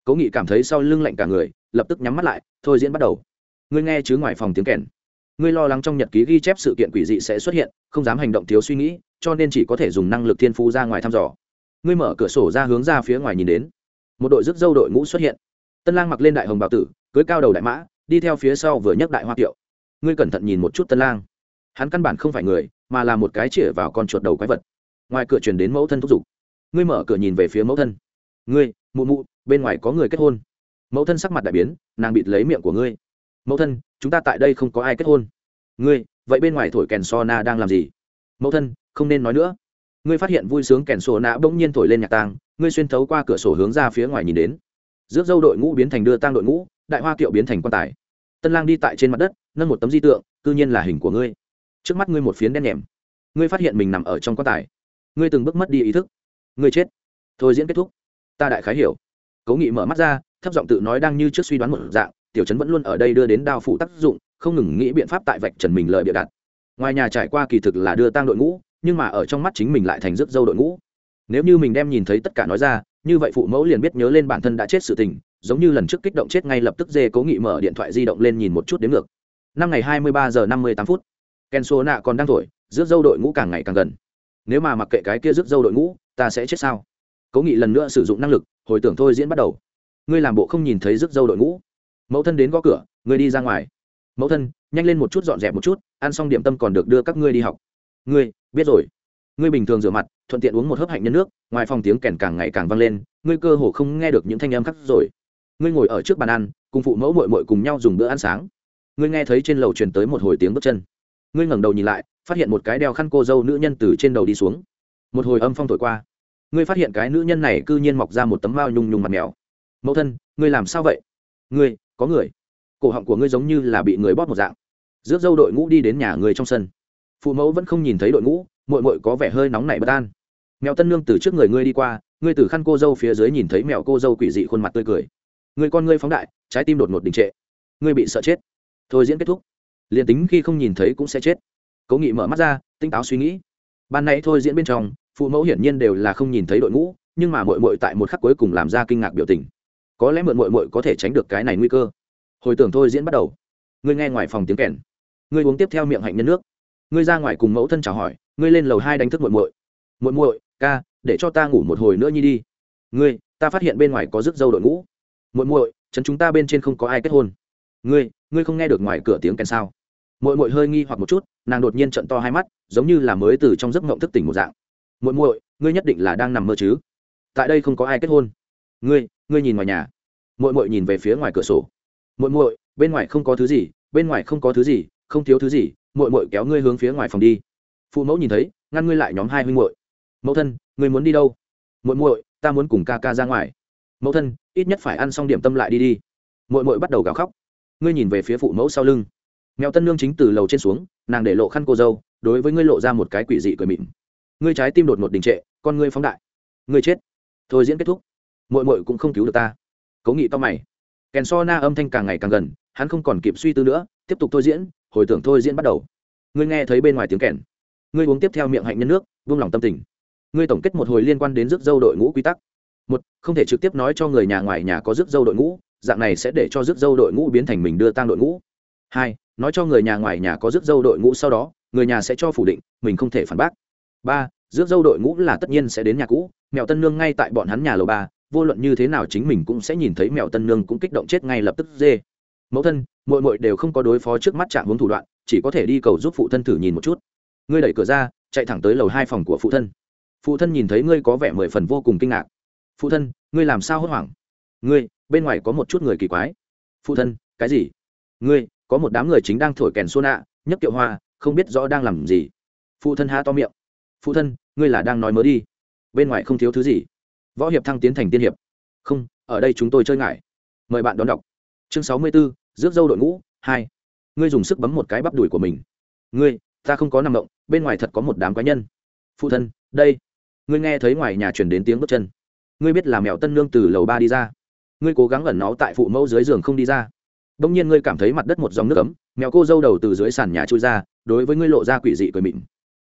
[SPEAKER 1] Cố nghị cảm thấy sau lưng lạnh cả người, lập tức nhắm mắt lại, thôi diễn bắt đầu. Ngươi nghe chứ ngoài phòng tiếng kèn. Ngươi lo lắng trong nhật ký ghi chép sự kiện quỷ dị sẽ xuất hiện, không dám hành động thiếu suy nghĩ, cho nên chỉ có thể dùng năng lực thiên phu ra ngoài thăm dò. Ngươi mở cửa sổ ra hướng ra phía ngoài nhìn đến. Một đội rước dâu đội ngũ xuất hiện. Tân lang mặc lên đại hồng bào tử, cưới cao đầu đại mã, đi theo phía sau vừa nhấc đại hoa kiệu ngươi cẩn thận nhìn một chút tân lang. Hắn căn bản không phải người, mà là một cái chĩa vào con chuột đầu quái vật. Ngoài cửa truyền đến mẫu thân thúc giục. Ngươi mở cửa nhìn về phía mẫu thân. Ngươi, mụ mụ, bên ngoài có người kết hôn. Mẫu thân sắc mặt đại biến, nàng bịt lấy miệng của ngươi. Mẫu thân, chúng ta tại đây không có ai kết hôn. Ngươi, vậy bên ngoài thổi kèn so na đang làm gì? Mẫu thân, không nên nói nữa. Ngươi phát hiện vui sướng kèn sổ nã bỗng nhiên thổi lên nhạc tang ngươi xuyên thấu qua cửa sổ hướng ra phía ngoài nhìn đến. Rước dâu đội ngũ biến thành đưa tang đội ngũ, đại hoa kiệu biến thành quan tài tân lang đi tại trên mặt đất, nâng một tấm di tượng, cư nhiên là hình của ngươi. Trước mắt ngươi một phiến đen nhèm ngươi phát hiện mình nằm ở trong quan tài. Ngươi từng bước mất đi ý thức. Ngươi chết. Thôi diễn kết thúc. Ta đại khái hiểu. Cố nghị mở mắt ra, thấp giọng tự nói đang như trước suy đoán một dạng, tiểu trấn vẫn luôn ở đây đưa đến đao phủ tác dụng, không ngừng nghĩ biện pháp tại vạch trần mình lợi bịa đặt. Ngoài nhà trải qua kỳ thực là đưa tang đội ngũ, nhưng mà ở trong mắt chính mình lại thành rước dâu đội ngũ. Nếu như mình đem nhìn thấy tất cả nói ra, như vậy phụ mẫu liền biết nhớ lên bản thân đã chết sự tình giống như lần trước kích động chết ngay lập tức dê cố nghị mở điện thoại di động lên nhìn một chút đến ngược. Năm ngày hai mươi ba giờ năm mươi tám phút, ken số nạ còn đang thổi, rước dâu đội ngũ càng ngày càng gần. Nếu mà mặc kệ cái kia rước dâu đội ngũ, ta sẽ chết sao? Cố nghị lần nữa sử dụng năng lực, hồi tưởng thôi diễn bắt đầu. Ngươi làm bộ không nhìn thấy rước dâu đội ngũ. Mẫu thân đến gõ cửa, ngươi đi ra ngoài. Mẫu thân, nhanh lên một chút dọn dẹp một chút, ăn xong điểm tâm còn được đưa các ngươi đi học. Ngươi, biết rồi. Ngươi bình thường rửa mặt, thuận tiện uống một hớp hạnh nhân nước, ngoài phòng tiếng kèn càng ngày càng vang lên, ngươi cơ hồ không nghe được những thanh âm khác rồi ngươi ngồi ở trước bàn ăn, cùng phụ mẫu mội mội cùng nhau dùng bữa ăn sáng. Ngươi nghe thấy trên lầu truyền tới một hồi tiếng bước chân. Ngươi ngẩng đầu nhìn lại, phát hiện một cái đeo khăn cô dâu nữ nhân từ trên đầu đi xuống. Một hồi âm phong thổi qua. Ngươi phát hiện cái nữ nhân này c ư nhiên mọc ra một tấm bao nhung nhung mặt mèo. Mẫu thân, ngươi làm sao vậy? Ngươi, có người. Cổ họng của ngươi giống như là bị người bóp một dạng. Rước dâu đội ngũ đi đến nhà người trong sân. Phụ mẫu vẫn không nhìn thấy đội ngũ mội mội có vẻ hơi nóng nảy bất an. Mèo tân nương từ trước người ngươi đi qua, ngươi từ khăn cô dâu phía dưới nhìn thấy mèo cô dâu quỷ dị khuôn mặt tươi cười người con ngươi phóng đại, trái tim đột ngột đình trệ. Ngươi bị sợ chết. Thôi diễn kết thúc. Liền tính khi không nhìn thấy cũng sẽ chết. Cố nghị mở mắt ra, tinh táo suy nghĩ. Ban nãy thôi diễn bên trong, phụ mẫu hiển nhiên đều là không nhìn thấy đội ngũ, nhưng mà mội mội tại một khắc cuối cùng làm ra kinh ngạc biểu tình. Có lẽ mượn mội mội có thể tránh được cái này nguy cơ. Hồi tưởng thôi diễn bắt đầu ngươi nghe ngoài phòng tiếng kèn. Ngươi uống tiếp theo miệng hạnh nhân nước. Ngươi ra ngoài cùng mẫu thân chào hỏi ngươi lên lầu hai đánh thức muội muội. Muội muội, ca, để cho ta ngủ một hồi nữa nhi đi. Ngươi, ta phát hiện bên ngoài có rước dâu đội ngũ muội muội chấn chúng ta bên trên không có ai kết hôn. Ngươi ngươi không nghe được ngoài cửa tiếng kèn sao? Muội muội hơi nghi hoặc một chút, nàng đột nhiên trận to hai mắt, giống như là mới từ trong giấc ngộng thức tỉnh một dạng. Muội muội, ngươi nhất định là đang nằm mơ chứ? Tại đây không có ai kết hôn. Ngươi ngươi nhìn ngoài nhà. Muội muội nhìn về phía ngoài cửa sổ. Muội muội, bên ngoài không có thứ gì, bên ngoài không có thứ gì, không thiếu thứ gì, muội muội kéo ngươi hướng phía ngoài phòng đi. Phụ mẫu nhìn thấy, ngăn ngươi lại nhóm hai huynh muội. Mẫu thân, ngươi muốn đi đâu? Muội muội, ta muốn cùng ca ca ra ngoài mẫu thân, ít nhất phải ăn xong điểm tâm lại đi đi. Muội muội bắt đầu gào khóc. Ngươi nhìn về phía phụ mẫu sau lưng. Mèo tân nương chính từ lầu trên xuống, nàng để lộ khăn cô dâu, đối với ngươi lộ ra một cái quỷ dị cười mịn. Ngươi trái tim đột một đình trệ, con ngươi phóng đại. Ngươi chết. Thôi diễn kết thúc. Muội muội cũng không cứu được ta. Cố nghị to mày. Kèn so na âm thanh càng ngày càng gần, hắn không còn kịp suy tư nữa, tiếp tục thôi diễn, hồi tưởng thôi diễn bắt đầu. Ngươi nghe thấy bên ngoài tiếng kèn. Ngươi uống tiếp theo miệng hạnh nhân nước, vung lòng tâm tình. Ngươi tổng kết một hồi liên quan đến rước dâu đội ngũ quy tắc một, không thể trực tiếp nói cho người nhà ngoài nhà có rước dâu đội ngũ, dạng này sẽ để cho rước dâu đội ngũ biến thành mình đưa tang đội ngũ. Hai, nói cho người nhà ngoài nhà có rước dâu đội ngũ sau đó, người nhà sẽ cho phủ định, mình không thể phản bác. Ba, rước dâu đội ngũ là tất nhiên sẽ đến nhà cũ, mèo tân nương ngay tại bọn hắn nhà lầu ba, vô luận như thế nào chính mình cũng sẽ nhìn thấy mèo tân nương cũng kích động chết ngay lập tức dê. Mẫu thân mội mội đều không có đối phó trước mắt trạng hướng thủ đoạn, chỉ có thể đi cầu giúp phụ thân thử nhìn một chút. Ngươi đẩy cửa ra, chạy thẳng tới lầu hai phòng của phụ thân. Phụ thân nhìn thấy ngươi có vẻ mười phần vô cùng kinh ngạc phụ thân, ngươi làm sao hốt hoảng? Ngươi, bên ngoài có một chút người kỳ quái. Phụ thân, cái gì? Ngươi, có một đám người chính đang thổi kèn xô nạ nhấp kiệu hoa, không biết rõ đang làm gì. Phụ thân há to miệng. Phụ thân, ngươi là đang nói mớ đi. Bên ngoài không thiếu thứ gì. Võ hiệp thăng tiến thành tiên hiệp. Không, ở đây chúng tôi chơi ngại. Mời bạn đón đọc. Chương sáu mươi b rước dâu đội ngũ, hai. Ngươi dùng sức bấm một cái bắp đùi của mình. Ngươi, ta không có nằm động, bên ngoài thật có một đám cá nhân. Phụ thân, đây. Ngươi nghe thấy ngoài nhà chuyển đến tiếng bước chân ngươi biết là mèo tân nương từ lầu ba đi ra. Ngươi cố gắng ẩn nó tại phụ mẫu dưới giường không đi ra. Đông nhiên ngươi cảm thấy mặt đất một dòng nước ấm, mèo cô dâu đầu từ dưới sàn nhà trôi ra đối với ngươi lộ ra quỷ dị cười mịn.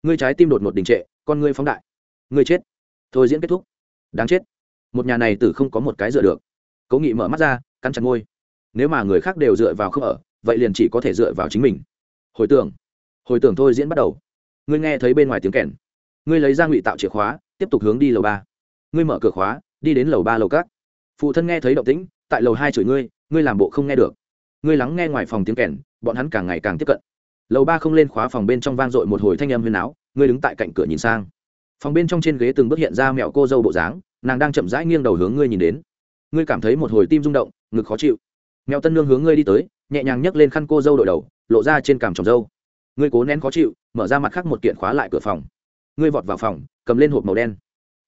[SPEAKER 1] Ngươi trái tim đột một đình trệ con ngươi phóng đại. Ngươi chết. Thôi diễn kết thúc. Đáng chết. Một nhà này tử không có một cái dựa được. Cố nghị mở mắt ra cắn chặt ngôi nếu mà người khác đều dựa vào không ở vậy liền chỉ có thể dựa vào chính mình. Hồi tưởng. Hồi tưởng thôi diễn bắt đầu. Ngươi nghe thấy bên ngoài tiếng kèn. Ngươi lấy ra ngụy tạo chìa khóa tiếp tục hướng đi lầu ba ngươi mở cửa khóa, đi đến lầu ba lầu cát phụ thân nghe thấy động tĩnh, tại lầu hai chửi ngươi ngươi làm bộ không nghe được. Ngươi lắng nghe ngoài phòng tiếng kèn, bọn hắn càng ngày càng tiếp cận. Lầu ba không lên khóa phòng bên trong vang dội một hồi thanh âm huyền áo ngươi đứng tại cạnh cửa nhìn sang. Phòng bên trong trên ghế từng bước hiện ra mẹo cô dâu bộ dáng, nàng đang chậm rãi nghiêng đầu hướng ngươi nhìn đến. Ngươi cảm thấy một hồi tim rung động, ngực khó chịu. Mẹo tân nương hướng ngươi đi tới, nhẹ nhàng nhấc lên khăn cô dâu đội đầu, lộ ra trên cằm tròng dâu. Ngươi cố nén khó chịu, mở ra mặt khác một kiện khóa lại cửa phòng. Ngươi vọt vào phòng, cầm lên hộp màu đen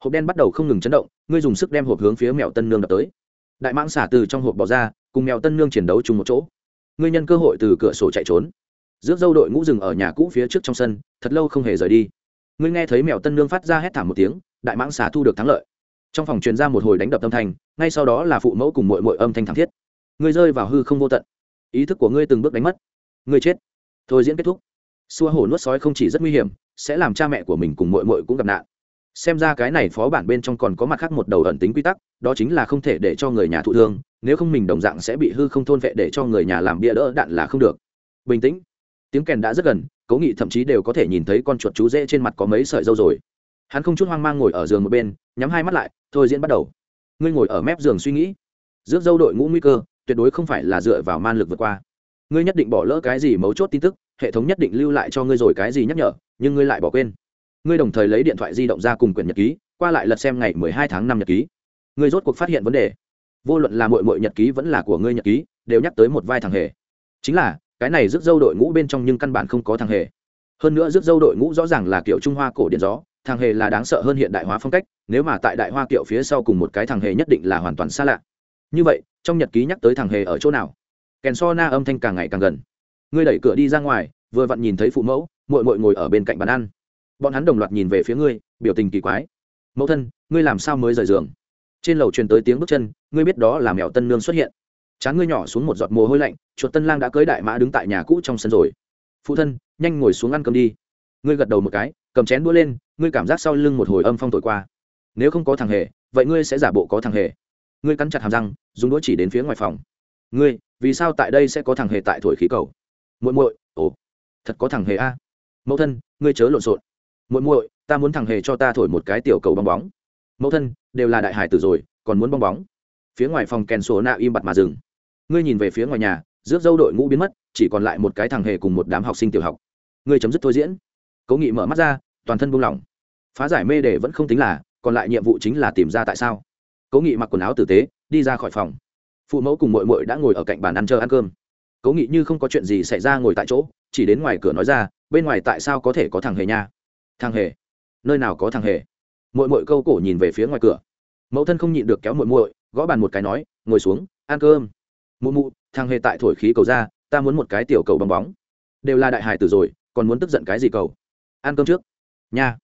[SPEAKER 1] hộp đen bắt đầu không ngừng chấn động, ngươi dùng sức đem hộp hướng phía mèo tân nương đập tới. Đại mãng xả từ trong hộp bỏ ra, cùng mèo tân nương chiến đấu chung một chỗ. Ngươi nhân cơ hội từ cửa sổ chạy trốn. Rước dâu đội ngũ rừng ở nhà cũ phía trước trong sân, thật lâu không hề rời đi. Ngươi nghe thấy mèo tân nương phát ra hét thảm một tiếng, đại mãng xả thu được thắng lợi. Trong phòng truyền ra một hồi đánh đập âm thanh, ngay sau đó là phụ mẫu cùng mội mội âm thanh thảm thiết. Ngươi rơi vào hư không vô tận. Ý thức của ngươi từng bước đánh mất. Ngươi chết. Thôi diễn kết thúc. Xua hổ nuốt sói không chỉ rất nguy hiểm, sẽ làm cha mẹ của mình cùng mội mội cũng gặp nạn xem ra cái này phó bản bên trong còn có mặt khác một đầu ẩn tính quy tắc, đó chính là không thể để cho người nhà thụ thương, nếu không mình đồng dạng sẽ bị hư không thôn vệ để cho người nhà làm bia đỡ đạn là không được. Bình tĩnh. Tiếng kèn đã rất gần, cố nghị thậm chí đều có thể nhìn thấy con chuột chú dễ trên mặt có mấy sợi dâu rồi. Hắn không chút hoang mang ngồi ở giường một bên, nhắm hai mắt lại, thôi diễn bắt đầu. Ngươi ngồi ở mép giường suy nghĩ. Rước dâu đội ngũ nguy cơ, tuyệt đối không phải là dựa vào man lực vượt qua. Ngươi nhất định bỏ lỡ cái gì mấu chốt tin tức, hệ thống nhất định lưu lại cho ngươi rồi cái gì nhắc nhở, nhưng ngươi lại bỏ quên ngươi đồng thời lấy điện thoại di động ra cùng quyển nhật ký, qua lại lật xem ngày mười hai tháng năm nhật ký. Ngươi rốt cuộc phát hiện vấn đề. Vô luận là mội mội nhật ký vẫn là của ngươi nhật ký, đều nhắc tới một vai thằng hề. Chính là, cái này rước dâu đội ngũ bên trong nhưng căn bản không có thằng hề. Hơn nữa rước dâu đội ngũ rõ ràng là kiểu trung hoa cổ điện gió, thằng hề là đáng sợ hơn hiện đại hóa phong cách, nếu mà tại đại hoa kiểu phía sau cùng một cái thằng hề nhất định là hoàn toàn xa lạ. Như vậy, trong nhật ký nhắc tới thằng hề ở chỗ nào? Kèn so na âm thanh càng ngày càng gần. Ngươi đẩy cửa đi ra ngoài, vừa vặn nhìn thấy phụ mẫu mội mội ngồi ở bên cạnh bàn ăn bọn hắn đồng loạt nhìn về phía ngươi, biểu tình kỳ quái. Mẫu thân, ngươi làm sao mới rời giường? Trên lầu truyền tới tiếng bước chân, ngươi biết đó là mèo tân nương xuất hiện. Chán ngươi nhỏ xuống một giọt mồ hôi lạnh, chuột tân lang đã cưới đại mã đứng tại nhà cũ trong sân rồi. Phụ thân, nhanh ngồi xuống ăn cơm đi. Ngươi gật đầu một cái, cầm chén đũa lên, ngươi cảm giác sau lưng một hồi âm phong thổi qua. Nếu không có thằng hề, vậy ngươi sẽ giả bộ có thằng hề. Ngươi cắn chặt hàm răng, dùng đũa chỉ đến phía ngoài phòng. Ngươi, vì sao tại đây sẽ có thằng hề tại thổi khí cầu? Muội muội, ồ, thật có thằng hề a. Mẫu thân, ngươi chớ lộn xộn muội muội, ta muốn thằng hề cho ta thổi một cái tiểu cầu bong bóng. Mẫu thân, đều là đại hải tử rồi, còn muốn bong bóng. Phía ngoài phòng kèn sổ nạ im bặt mà dừng. Ngươi nhìn về phía ngoài nhà, rước dâu đội ngũ biến mất, chỉ còn lại một cái thằng hề cùng một đám học sinh tiểu học. Ngươi chấm dứt thôi diễn. Cố nghị mở mắt ra, toàn thân buông lỏng. Phá giải mê để vẫn không tính là, còn lại nhiệm vụ chính là tìm ra tại sao. Cố nghị mặc quần áo tử tế, đi ra khỏi phòng. Phụ mẫu cùng mội mội đã ngồi ở cạnh bàn ăn chờ ăn cơm. Cố nghị như không có chuyện gì xảy ra ngồi tại chỗ, chỉ đến ngoài cửa nói ra, bên ngoài tại sao có thể có thằng hề nha? Thằng hề. Nơi nào có thằng hề? Mội mội câu cổ nhìn về phía ngoài cửa. Mẫu thân không nhịn được kéo mội mội gõ bàn một cái nói, ngồi xuống, ăn cơm. Mụ mụ, thằng hề tại thổi khí cầu ra, ta muốn một cái tiểu cầu bong bóng. Đều là đại hải tử rồi, còn muốn tức giận cái gì cầu? Ăn cơm trước. Nha.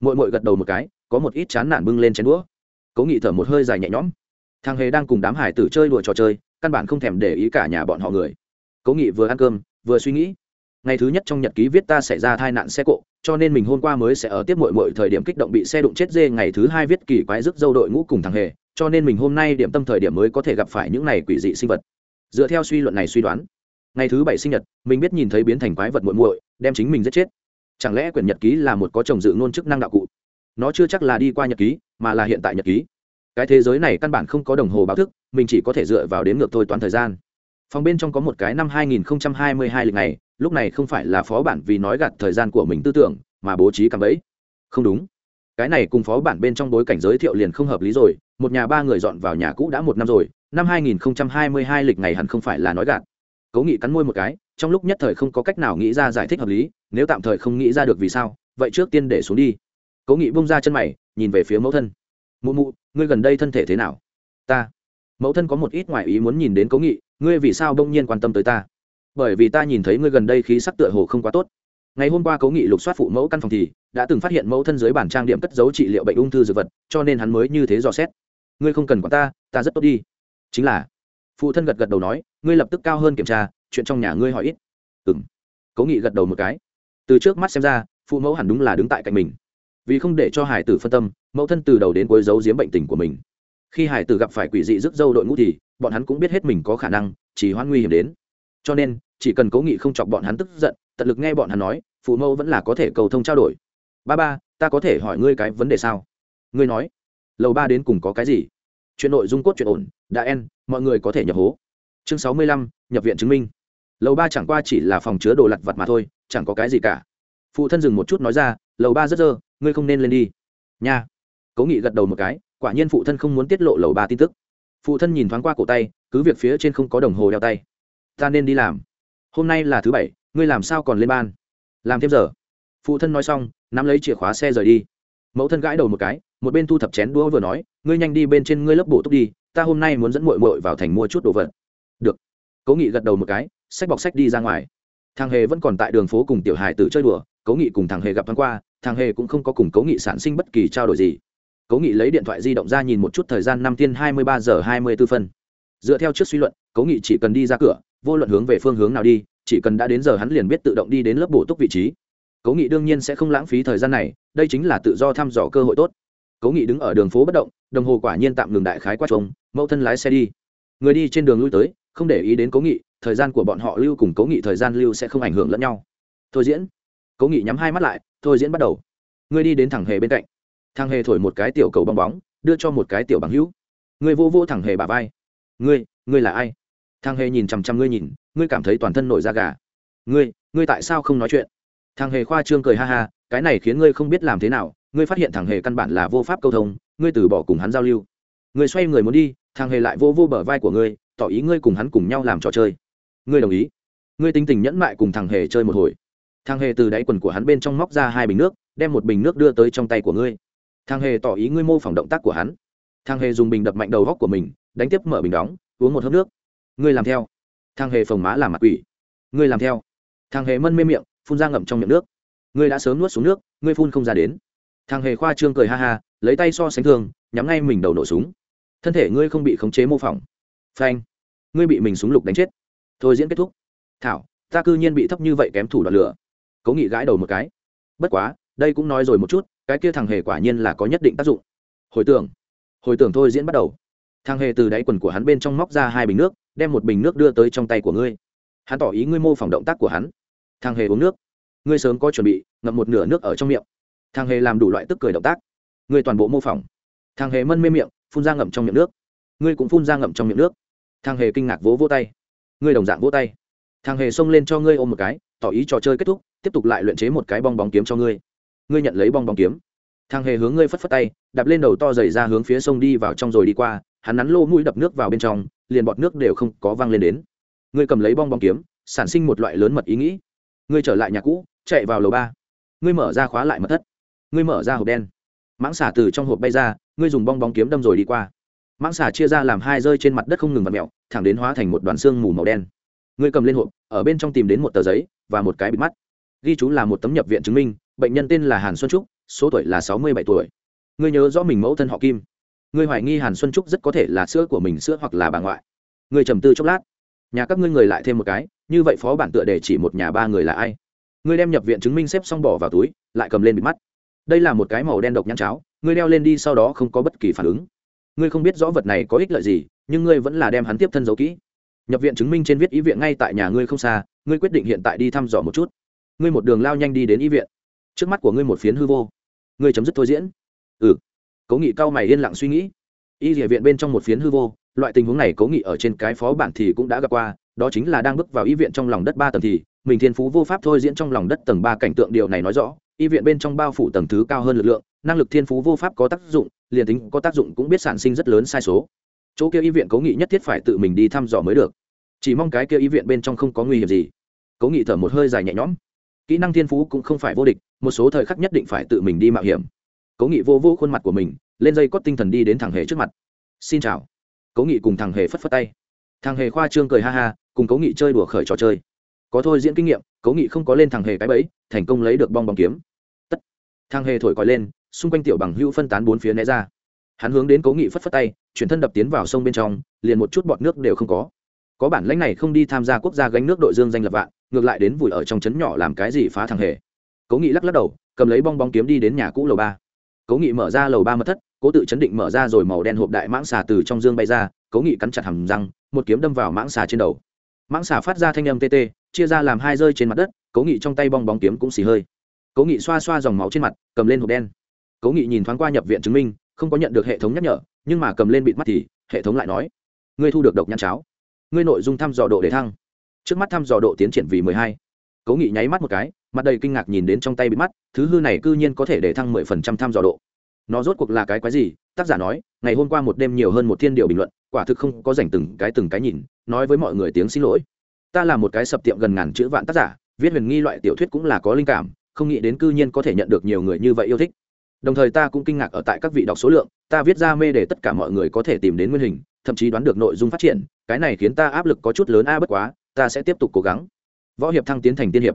[SPEAKER 1] Mội mội gật đầu một cái, có một ít chán nản bưng lên chén đũa. Cố nghị thở một hơi dài nhẹ nhõm. Thằng hề đang cùng đám hải tử chơi đùa trò chơi, căn bản không thèm để ý cả nhà bọn họ người. Cố nghị vừa ăn cơm, vừa suy nghĩ. Ngày thứ nhất trong nhật ký viết ta xảy ra tai nạn xe cộ cho nên mình hôm qua mới sẽ ở tiếp mội mội thời điểm kích động bị xe đụng chết dê ngày thứ hai viết kỳ quái rước dâu đội ngũ cùng thằng hề, cho nên mình hôm nay điểm tâm thời điểm mới có thể gặp phải những này quỷ dị sinh vật. Dựa theo suy luận này suy đoán, ngày thứ bảy sinh nhật, mình biết nhìn thấy biến thành quái vật muội muội, đem chính mình giết chết. Chẳng lẽ quyển nhật ký là một có chồng dự ngôn chức năng đạo cụ? Nó chưa chắc là đi qua nhật ký, mà là hiện tại nhật ký. Cái thế giới này căn bản không có đồng hồ báo thức, mình chỉ có thể dựa vào đến ngược thôi toán thời gian phòng bên trong có một cái năm 2022 lịch này lúc này không phải là phó bản vì nói gạt thời gian của mình tư tưởng, mà bố trí cạm bẫy. Không đúng. Cái này cùng phó bản bên trong bối cảnh giới thiệu liền không hợp lý rồi, một nhà ba người dọn vào nhà cũ đã một năm rồi, năm 2022 lịch ngày hẳn không phải là nói gạt. Cố nghị cắn môi một cái, trong lúc nhất thời không có cách nào nghĩ ra giải thích hợp lý, nếu tạm thời không nghĩ ra được vì sao, vậy trước tiên để xuống đi. Cố nghị bung ra chân mày, nhìn về phía mẫu thân. Mụ mụ, ngươi gần đây thân thể thế nào? Ta. Mẫu thân có một ít ngoại ý muốn nhìn đến cố nghị ngươi vì sao bỗng nhiên quan tâm tới ta? Bởi vì ta nhìn thấy ngươi gần đây khí sắc tựa hồ không quá tốt. Ngày hôm qua cố nghị lục soát phụ mẫu căn phòng thì đã từng phát hiện mẫu thân dưới bản trang điểm cất dấu trị liệu bệnh ung thư dược vật, cho nên hắn mới như thế dò xét. Ngươi không cần quản ta ta rất tốt đi. Chính là, phụ thân gật gật đầu nói, ngươi lập tức cao hơn kiểm tra, chuyện trong nhà ngươi hỏi ít. Ừ m cố nghị gật đầu một cái. Từ trước mắt xem ra, phụ mẫu hẳn đúng là đứng tại cạnh mình. Vì không để cho hải tử phân tâm, mẫu thân từ đầu đến cuối giấu giếm bệnh tình của mình khi hải tử gặp phải quỷ dị rước dâu đội ngũ thì, bọn hắn cũng biết hết mình có khả năng, chỉ hoan nguy hiểm đến. Cho nên, chỉ cần cố nghị không chọc bọn hắn tức giận, tận lực nghe bọn hắn nói, phụ mẫu vẫn là có thể cầu thông trao đổi. Ba ba, ta có thể hỏi ngươi cái vấn đề sao? Ngươi nói. Lầu ba đến cùng có cái gì? Chuyện nội dung cốt chuyện ổn, đã en, mọi người có thể nhập hố. Chương sáu mươi lăm, nhập viện chứng minh. Lầu ba chẳng qua chỉ là phòng chứa đồ lặt vặt mà thôi, chẳng có cái gì cả. Phụ thân dừng một chút nói ra, lầu ba rất dơ, ngươi không nên lên đi. Nha. Cố nghị gật đầu một cái quả nhiên phụ thân không muốn tiết lộ lầu ba tin tức. Phụ thân nhìn thoáng qua cổ tay, cứ việc phía trên không có đồng hồ đeo tay. Ta nên đi làm. Hôm nay là thứ bảy, ngươi làm sao còn lên ban? Làm thêm giờ. Phụ thân nói xong, nắm lấy chìa khóa xe rời đi. Mẫu thân gãi đầu một cái, một bên thu thập chén đũa vừa nói, ngươi nhanh đi bên trên ngươi lớp bổ túc đi, ta hôm nay muốn dẫn mội mội vào thành mua chút đồ vật. Được. Cố nghị gật đầu một cái sách bọc sách đi ra ngoài. Thằng hề vẫn còn tại đường phố cùng tiểu hài tử chơi đùa, cố nghị cùng thằng hề gặp thoáng qua, thằng hề cũng không có cùng cố nghị sản sinh bất kỳ trao đổi gì cố nghị lấy điện thoại di động ra nhìn một chút thời gian năm tiên hai mươi ba giờ hai mươi b ố phân. Dựa theo trước suy luận, cố nghị chỉ cần đi ra cửa, vô luận hướng về phương hướng nào đi, chỉ cần đã đến giờ hắn liền biết tự động đi đến lớp bổ túc vị trí. Cố nghị đương nhiên sẽ không lãng phí thời gian này, đây chính là tự do thăm dò cơ hội tốt. Cố nghị đứng ở đường phố bất động, đồng hồ quả nhiên tạm ngừng đại khái quát trống, mẫu thân lái xe đi. Người đi trên đường lui tới, không để ý đến cố nghị, thời gian của bọn họ lưu cùng cố nghị thời gian lưu sẽ không ảnh hưởng lẫn nhau. Thôi diễn. Cố nghị nhắm hai mắt lại, thôi diễn bắt đầu. Ngươi đi đến thẳng hề bên cạnh thằng hề thổi một cái tiểu cầu bong bóng, đưa cho một cái tiểu bằng hữu. Ngươi vô vô thẳng hề bà vai. Ngươi ngươi là ai? Thằng hề nhìn chằm chằm ngươi nhìn, ngươi cảm thấy toàn thân nổi da gà. Ngươi ngươi tại sao không nói chuyện? Thằng hề khoa trương cười ha ha, cái này khiến ngươi không biết làm thế nào, ngươi phát hiện thằng hề căn bản là vô pháp câu thông, ngươi từ bỏ cùng hắn giao lưu. Ngươi xoay người muốn đi, thằng hề lại vô vô bờ vai của ngươi, tỏ ý ngươi cùng hắn cùng nhau làm trò chơi. Ngươi đồng ý. Ngươi tính tình nhẫn mại cùng thằng hề chơi một hồi. Thằng hề từ đáy quần của hắn bên trong móc ra hai bình nước, đem một bình nước đưa tới trong tay của ngươi thằng hề tỏ ý ngươi mô phỏng động tác của hắn. Thằng hề dùng bình đập mạnh đầu góc của mình, đánh tiếp mở bình đóng, uống một hớp nước. Ngươi làm theo. Thằng hề phồng má làm mặt quỷ. Ngươi làm theo. Thằng hề mân mê miệng, phun ra ngậm trong miệng nước. Ngươi đã sớm nuốt xuống nước, ngươi phun không ra đến. Thằng hề khoa trương cười ha ha, lấy tay so sánh thường, nhắm ngay mình đầu nổ súng. Thân thể ngươi không bị khống chế mô phỏng. Phanh. Ngươi bị mình súng lục đánh chết. Thôi diễn kết thúc. Thảo, ta cư nhiên bị thấp như vậy kém thủ đoạn lửa. Cố nghị gãi đầu một cái. Bất quá, đây cũng nói rồi một chút cái kia thằng hề quả nhiên là có nhất định tác dụng. Hồi tưởng hồi tưởng thôi diễn bắt đầu. Thằng hề từ đáy quần của hắn bên trong móc ra hai bình nước, đem một bình nước đưa tới trong tay của ngươi. Hắn tỏ ý ngươi mô phỏng động tác của hắn. Thằng hề uống nước. Ngươi sớm có chuẩn bị, ngậm một nửa nước ở trong miệng. Thằng hề làm đủ loại tức cười động tác. Ngươi toàn bộ mô phỏng. Thằng hề mân mê miệng, phun ra ngậm trong miệng nước. Ngươi cũng phun ra ngậm trong miệng nước. Thằng hề kinh ngạc vỗ vỗ tay. Ngươi đồng dạng vỗ tay. Thằng hề xông lên cho ngươi ôm một cái, tỏ ý trò chơi kết thúc, tiếp tục lại luyện chế một cái bong bóng kiếm cho ngươi ngươi nhận lấy bong bóng kiếm. Thằng hề hướng ngươi phất phất tay, đạp lên đầu to dày ra hướng phía sông đi vào trong rồi đi qua, hắn nắn lô mũi đập nước vào bên trong, liền bọt nước đều không có văng lên đến. Ngươi cầm lấy bong bóng kiếm, sản sinh một loại lớn mật ý nghĩ. Ngươi trở lại nhà cũ, chạy vào lầu ba. Ngươi mở ra khóa lại mật thất. Ngươi mở ra hộp đen. Mãng xả từ trong hộp bay ra, ngươi dùng bong bóng kiếm đâm rồi đi qua. Mãng xả chia ra làm hai rơi trên mặt đất không ngừng và mẹo thẳng đến hóa thành một đoàn xương mù màu đen. Ngươi cầm lên hộp, ở bên trong tìm đến một tờ giấy và một cái bịt mắt. Ghi chú là một tấm nhập viện chứng minh bệnh nhân tên là hàn xuân trúc, số tuổi là sáu mươi bảy tuổi. Ngươi nhớ rõ mình mẫu thân họ kim? Ngươi hoài nghi hàn xuân trúc rất có thể là sữa của mình sữa hoặc là bà ngoại. Ngươi trầm tư chốc lát. Nhà các ngươi người lại thêm một cái, như vậy phó bản tựa để chỉ một nhà ba người là ai? Ngươi đem nhập viện chứng minh xếp xong bỏ vào túi, lại cầm lên bịt mắt. Đây là một cái màu đen độc nhăn cháo, ngươi đeo lên đi sau đó không có bất kỳ phản ứng. Ngươi không biết rõ vật này có ích lợi gì, nhưng ngươi vẫn là đem hắn tiếp thân giấu kỹ. Nhập viện chứng minh trên viết ý viện ngay tại nhà ngươi không xa, ngươi quyết định hiện tại đi thăm dò một chút. Ngươi một đường lao nhanh đi đến ý viện trước mắt của ngươi một phiến hư vô. Ngươi chấm dứt thôi diễn. Ừ. Cố nghị cao mày yên lặng suy nghĩ. Y địa viện bên trong một phiến hư vô, loại tình huống này cố nghị ở trên cái phó bản thì cũng đã gặp qua, đó chính là đang bước vào y viện trong lòng đất ba tầng thì, mình thiên phú vô pháp thôi diễn trong lòng đất tầng ba cảnh tượng điều này nói rõ, y viện bên trong bao phủ tầng thứ cao hơn lực lượng, năng lực thiên phú vô pháp có tác dụng, liền tính có tác dụng cũng biết sản sinh rất lớn sai số. Chỗ kia y viện cố nghị nhất thiết phải tự mình đi thăm dò mới được. Chỉ mong cái kia y viện bên trong không có nguy hiểm gì. Cố nghị thở một hơi dài nhẹ nhõm kỹ năng thiên phú cũng không phải vô địch, một số thời khắc nhất định phải tự mình đi mạo hiểm. Cố nghị vô vô khuôn mặt của mình, lên dây cót tinh thần đi đến thằng hề trước mặt. Xin chào. Cố nghị cùng thằng hề phất phất tay. Thằng hề khoa trương cười ha ha, cùng cố nghị chơi đùa khởi trò chơi. Có thôi diễn kinh nghiệm, cố nghị không có lên thằng hề cái bẫy, thành công lấy được bong bóng kiếm. Tất. Thằng hề thổi còi lên, xung quanh tiểu bằng hữu phân tán bốn phía né ra. Hắn hướng đến cố nghị phất phất tay, chuyển thân đập tiến vào sông bên trong, liền một chút bọt nước đều không có. Có bản lãnh này không đi tham gia quốc gia gánh nước đội dương danh lập vạn ngược lại đến vùi ở trong trấn nhỏ làm cái gì phá thằng hề. Cố nghị lắc lắc đầu, cầm lấy bong bóng kiếm đi đến nhà cũ lầu ba. Cố nghị mở ra lầu ba mật thất, cố tự chấn định mở ra rồi màu đen hộp đại mãng xà từ trong dương bay ra, cố nghị cắn chặt hầm răng, một kiếm đâm vào mãng xà trên đầu. Mãng xà phát ra thanh âm tê tê, chia ra làm hai rơi trên mặt đất, cố nghị trong tay bong bóng kiếm cũng xì hơi. Cố nghị xoa xoa dòng máu trên mặt, cầm lên hộp đen. Cố nghị nhìn thoáng qua nhập viện chứng minh, không có nhận được hệ thống nhắc nhở, nhưng mà cầm lên bịt mắt thì, hệ thống lại nói, ngươi thu được độc nhăn cháo. Ngươi nội dung thăm dò độ để thăng trước mắt thăm dò độ tiến triển vì mười hai. Cố nghị nháy mắt một cái, mặt đầy kinh ngạc nhìn đến trong tay bị mắt, thứ hư này c ư nhiên có thể để thăng mười phần trăm thăm dò độ. Nó rốt cuộc là cái quái gì? Tác giả nói, ngày hôm qua một đêm nhiều hơn một thiên điều bình luận, quả thực không có dành từng cái từng cái nhìn, nói với mọi người tiếng xin lỗi. Ta là một cái sập tiệm gần ngàn chữ vạn tác giả, viết huyền nghi loại tiểu thuyết cũng là có linh cảm, không nghĩ đến cư nhiên có thể nhận được nhiều người như vậy yêu thích. Đồng thời ta cũng kinh ngạc ở tại các vị đọc số lượng, ta viết ra mê để tất cả mọi người có thể tìm đến nguyên hình, thậm chí đoán được nội dung phát triển, cái này khiến ta áp lực có chút lớn a bất quá ta sẽ tiếp tục cố gắng. Võ hiệp thăng tiến thành tiên hiệp.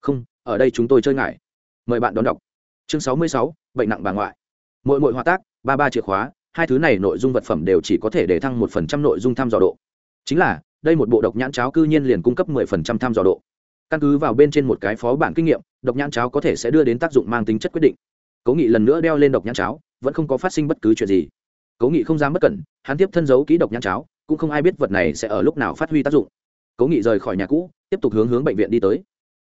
[SPEAKER 1] Không, ở đây chúng tôi chơi ngại. Mời bạn đón đọc. Chương sáu mươi sáu, bệnh nặng bà ngoại. Mỗi mỗi hòa tác, ba ba chìa khóa, hai thứ này nội dung vật phẩm đều chỉ có thể để thăng một phần trăm nội dung thăm dò độ. Chính là, đây một bộ độc nhãn cháo cư nhiên liền cung cấp mười phần trăm thăm dò độ. Căn cứ vào bên trên một cái phó bản kinh nghiệm, độc nhãn cháo có thể sẽ đưa đến tác dụng mang tính chất quyết định. Cố nghị lần nữa đeo lên độc nhãn cháo, vẫn không có phát sinh bất cứ chuyện gì. Cố nghị không dám bất cẩn, hắn tiếp thân giấu ký độc nhãn cháo, cũng không ai biết vật này sẽ ở lúc nào phát huy tác dụng cố nghị rời khỏi nhà cũ, tiếp tục hướng hướng bệnh viện đi tới.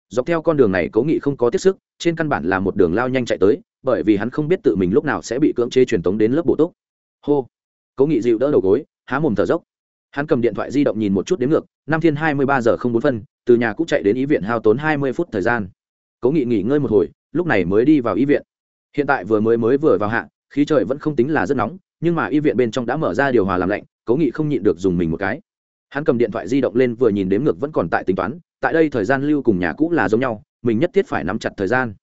[SPEAKER 1] Dọc theo con đường này, cố nghị không có tiết sức trên căn bản là một đường lao nhanh chạy tới, bởi vì hắn không biết tự mình lúc nào sẽ bị cưỡng chế truyền tống đến lớp bổ túc. Hô! Cố nghị dịu đỡ đầu gối, há mồm thở dốc. Hắn cầm điện thoại di động nhìn một chút đến ngược, năm thiên hai mươi ba giờ không bốn phân, từ nhà cũ chạy đến ý viện hao tốn hai mươi phút thời gian. Cố nghị nghỉ ngơi một hồi, lúc này mới đi vào ý viện. Hiện tại vừa mới mới vừa vào hạ, khí trời vẫn không tính là rất nóng, nhưng mà y viện bên trong đã mở ra điều hòa làm lạnh, cố nghị không nhịn được dùng mình một cái hắn cầm điện thoại di động lên vừa nhìn đếm ngược vẫn còn tại tính toán, tại đây thời gian lưu cùng nhà cũ là giống nhau, mình nhất thiết phải nắm chặt thời gian.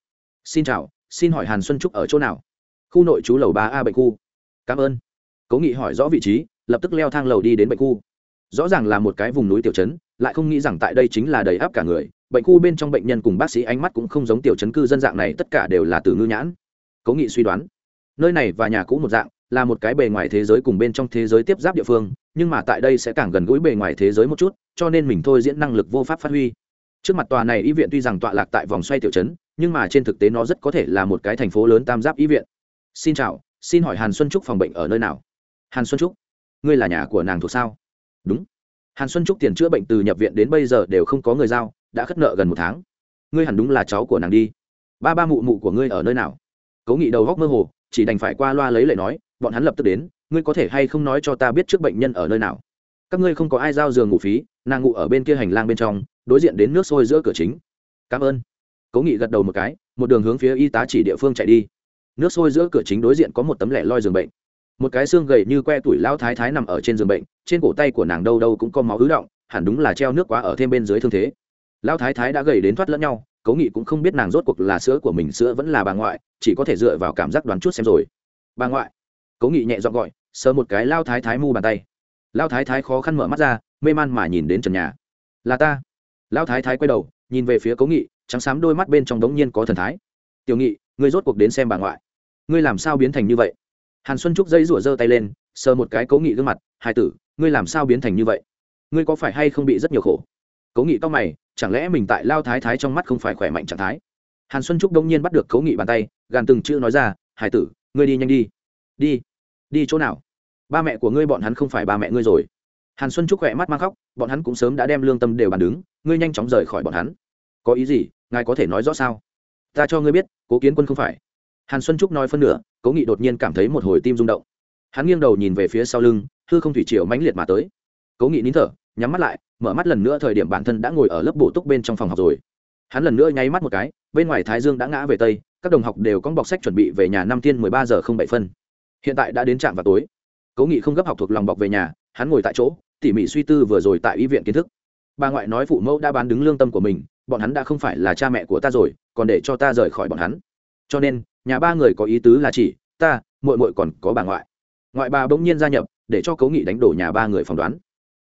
[SPEAKER 1] Xin chào, xin hỏi hàn xuân trúc ở chỗ nào? Khu nội trú lầu ba a bệnh khu. Cảm ơn. Cố nghị hỏi rõ vị trí, lập tức leo thang lầu đi đến bệnh khu. Rõ ràng là một cái vùng núi tiểu trấn, lại không nghĩ rằng tại đây chính là đầy áp cả người. Bệnh khu bên trong bệnh nhân cùng bác sĩ ánh mắt cũng không giống tiểu trấn cư dân dạng này, tất cả đều là từ ngư nhãn. Cố nghị suy đoán. Nơi này và nhà cũ một dạng, là một cái bề ngoài thế giới cùng bên trong thế giới tiếp giáp địa phương nhưng mà tại đây sẽ càng gần gũi bề ngoài thế giới một chút, cho nên mình thôi diễn năng lực vô pháp phát huy. Trước mặt tòa này y viện tuy rằng tọa lạc tại vòng xoay tiểu trấn, nhưng mà trên thực tế nó rất có thể là một cái thành phố lớn tam giáp y viện. Xin chào, xin hỏi hàn xuân trúc phòng bệnh ở nơi nào? Hàn xuân trúc, ngươi là nhà của nàng thuộc sao? Đúng. Hàn xuân trúc tiền chữa bệnh từ nhập viện đến bây giờ đều không có người giao, đã khất nợ gần một tháng. Ngươi hẳn đúng là cháu của nàng đi. Ba ba mụ mụ của ngươi ở nơi nào? Cố nghị đầu góc mơ hồ, chỉ đành phải qua loa lấy lệ nói, bọn hắn lập tức đến ngươi có thể hay không nói cho ta biết trước bệnh nhân ở nơi nào? Các ngươi không có ai giao giường ngủ phí, nàng ngủ ở bên kia hành lang bên trong, đối diện đến nước sôi giữa cửa chính. Cảm ơn. Cố nghị gật đầu một cái, một đường hướng phía y tá chỉ địa phương chạy đi. Nước sôi giữa cửa chính đối diện có một tấm lẻ loi giường bệnh. Một cái xương gầy như que tuổi lao thái thái nằm ở trên giường bệnh, trên cổ tay của nàng đâu đâu cũng có máu ứ động, hẳn đúng là treo nước quá ở thêm bên dưới thương thế. Lao thái thái đã gầy đến thoát lẫn nhau, cố nghị cũng không biết nàng rốt cuộc là sữa của mình, sữa vẫn là bà ngoại, chỉ có thể dựa vào cảm giác đoán chút xem rồi. Bà ngoại? Cố nghị nhẹ dọn gọi sờ một cái lao thái thái mu bàn tay. Lao thái thái khó khăn mở mắt ra, mê man mà nhìn đến trần nhà. Là ta. Lao thái thái quay đầu, nhìn về phía cố nghị, trắng xám đôi mắt bên trong đống nhiên có thần thái. Tiểu nghị, ngươi rốt cuộc đến xem bà ngoại. Ngươi làm sao biến thành như vậy? Hàn xuân trúc dây rủa giơ tay lên, sờ một cái cố nghị gương mặt hai tử, ngươi làm sao biến thành như vậy? Ngươi có phải hay không bị rất nhiều khổ? Cố nghị tóc mày, chẳng lẽ mình tại lao thái thái trong mắt không phải khỏe mạnh trạng thái? Hàn xuân trúc đông nhiên bắt được cố nghị bàn tay, gàn từng chữ nói ra, hải tử, ngươi đi nhanh đi. Đi đi chỗ nào? Ba mẹ của ngươi bọn hắn không phải ba mẹ ngươi rồi. Hàn xuân trúc khỏe mắt mang khóc, bọn hắn cũng sớm đã đem lương tâm đều bàn đứng, ngươi nhanh chóng rời khỏi bọn hắn. Có ý gì? Ngài có thể nói rõ sao? Ta cho ngươi biết, cố kiến quân không phải. Hàn xuân trúc nói phân nửa, cố nghị đột nhiên cảm thấy một hồi tim rung động. Hắn nghiêng đầu nhìn về phía sau lưng, hư không thủy triều mãnh liệt mà tới. Cố nghị nín thở, nhắm mắt lại, mở mắt lần nữa thời điểm bản thân đã ngồi ở lớp bổ túc bên trong phòng học rồi. Hắn lần nữa nháy mắt một cái, bên ngoài thái dương đã ngã về tây, các đồng học đều có bọc sách chuẩn bị về nhà năm tiên mười ba giờ không bảy phân hiện tại đã đến trạm vào tối. Cố nghị không gấp học thuộc lòng bọc về nhà, hắn ngồi tại chỗ, tỉ mỉ suy tư vừa rồi tại y viện kiến thức. Bà ngoại nói phụ mẫu đã bán đứng lương tâm của mình, bọn hắn đã không phải là cha mẹ của ta rồi, còn để cho ta rời khỏi bọn hắn. Cho nên, nhà ba người có ý tứ là chỉ, ta, muội muội còn có bà ngoại. Ngoại bà bỗng nhiên gia nhập, để cho cố nghị đánh đổ nhà ba người phỏng đoán.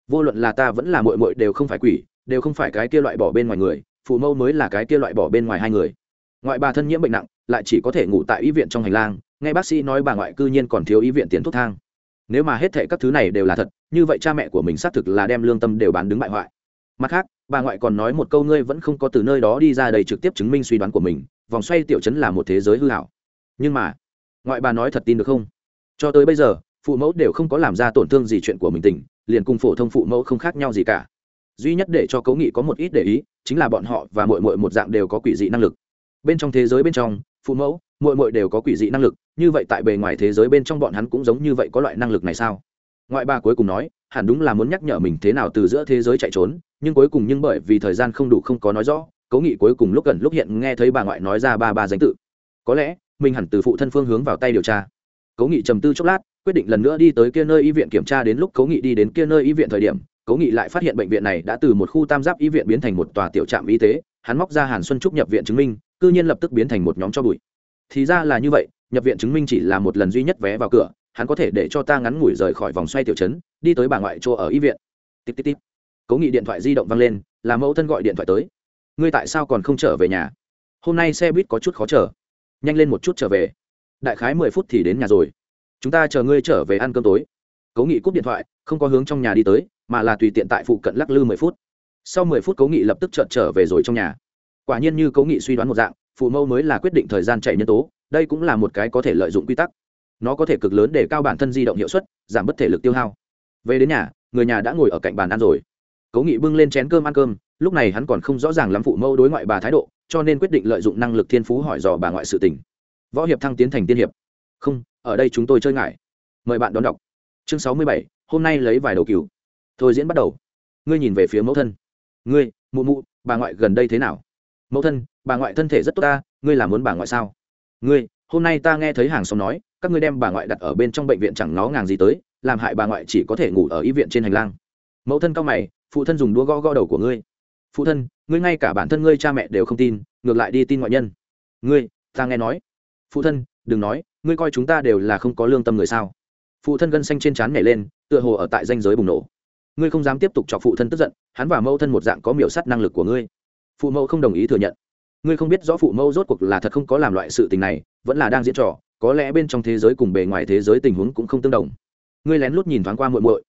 [SPEAKER 1] Vô luận là ta vẫn là muội muội đều không phải quỷ, đều không phải cái kia loại bỏ bên ngoài người, phụ mẫu mới là cái kia loại bỏ bên ngoài hai người. Ngoại bà thân nhiễm bệnh nặng, lại chỉ có thể ngủ tại y viện trong hành lang nghe bác sĩ nói bà ngoại cư nhiên còn thiếu ý viện tiền thuốc thang. Nếu mà hết thệ các thứ này đều là thật, như vậy cha mẹ của mình xác thực là đem lương tâm đều bán đứng bại hoại. Mặt khác, bà ngoại còn nói một câu ngươi vẫn không có từ nơi đó đi ra đầy trực tiếp chứng minh suy đoán của mình, vòng xoay tiểu chấn là một thế giới hư hảo. Nhưng mà, ngoại bà nói thật tin được không? Cho tới bây giờ, phụ mẫu đều không có làm ra tổn thương gì chuyện của mình tỉnh, liền cùng phổ thông phụ mẫu không khác nhau gì cả. Duy nhất để cho cấu nghị có một ít để ý, chính là bọn họ và mội mội một dạng đều có quỷ dị năng lực. Bên trong thế giới bên trong, phụ mẫu Mỗi mỗi đều có quỷ dị năng lực, như vậy tại bề ngoài thế giới bên trong bọn hắn cũng giống như vậy có loại năng lực này sao? Ngoại ba cuối cùng nói, hẳn đúng là muốn nhắc nhở mình thế nào từ giữa thế giới chạy trốn, nhưng cuối cùng nhưng bởi vì thời gian không đủ không có nói rõ cố nghị cuối cùng lúc gần lúc hiện nghe thấy bà ngoại nói ra ba ba danh tự. Có lẽ, mình hẳn từ phụ thân phương hướng vào tay điều tra. Cố nghị trầm tư chốc lát, quyết định lần nữa đi tới kia nơi y viện kiểm tra đến lúc cố nghị đi đến kia nơi y viện thời điểm cố nghị lại phát hiện bệnh viện này đã từ một khu tam giáp y viện biến thành một tòa tiểu trạm y tế, hắn móc ra hàn xuân trúc nhập viện chứng minh, cư nhiên lập tức biến thành một nhóm cho bụi thì ra là như vậy, nhập viện chứng minh chỉ là một lần duy nhất vé vào cửa, hắn có thể để cho ta ngắn ngủi rời khỏi vòng xoay tiểu chấn đi tới bà ngoại chỗ ở y viện. Tít tít tít. Cố nghị điện thoại di động văng lên, là mẫu thân gọi điện thoại tới. Ngươi tại sao còn không trở về nhà? Hôm nay xe buýt có chút khó chờ nhanh lên một chút trở về. Đại khái mười phút thì đến nhà rồi. Chúng ta chờ ngươi trở về ăn cơm tối. Cố nghị cúp điện thoại, không có hướng trong nhà đi tới, mà là tùy tiện tại phụ cận lắc lư mười phút. Sau mười phút cố nghị lập tức trợn trở về rồi trong nhà. Quả nhiên như cố nghị suy đoán một dạng phụ mẫu mới là quyết định thời gian chạy nhân tố, đây cũng là một cái có thể lợi dụng quy tắc. Nó có thể cực lớn để cao bản thân di động hiệu suất, giảm bất thể lực tiêu hao. Về đến nhà, người nhà đã ngồi ở cạnh bàn ăn rồi. Cố nghị bưng lên chén cơm ăn cơm, lúc này hắn còn không rõ ràng lắm phụ mẫu đối ngoại bà thái độ, cho nên quyết định lợi dụng năng lực thiên phú hỏi dò bà ngoại sự tình. Võ hiệp thăng tiến thành tiên hiệp. Không, ở đây chúng tôi chơi ngại. Mời bạn đón đọc. Chương sáu mươi bảy, hôm nay lấy vài đầu cừu. Thôi diễn bắt đầu. Ngươi nhìn về phía mẫu thân. Ngươi, mụ mụ, bà ngoại gần đây thế nào? Mẫu thân bà ngoại thân thể rất tốt ta, ngươi là muốn bà ngoại sao? Ngươi, hôm nay ta nghe thấy hàng xóm nói, các ngươi đem bà ngoại đặt ở bên trong bệnh viện chẳng nó ngàng gì tới, làm hại bà ngoại chỉ có thể ngủ ở y viện trên hành lang. Mẫu thân cao mày, phụ thân dùng đũa gõ gõ đầu của ngươi. Phụ thân, ngươi ngay cả bản thân ngươi cha mẹ đều không tin, ngược lại đi tin ngoại nhân. Ngươi, ta nghe nói. Phụ thân, đừng nói, ngươi coi chúng ta đều là không có lương tâm người sao. Phụ thân gân xanh trên trán nhảy lên, tựa hồ ở tại danh giới bùng nổ. Ngươi không dám tiếp tục chọc phụ thân tức giận, hắn và mẫu thân một dạng có miểu sắt năng lực của ngươi. Phụ mẫu không đồng ý thừa nhận ngươi không biết rõ phụ mẫu rốt cuộc là thật không có làm loại sự tình này, vẫn là đang diễn trò, có lẽ bên trong thế giới cùng bề ngoài thế giới tình huống cũng không tương đồng. Ngươi lén lút nhìn thoáng qua muội muội.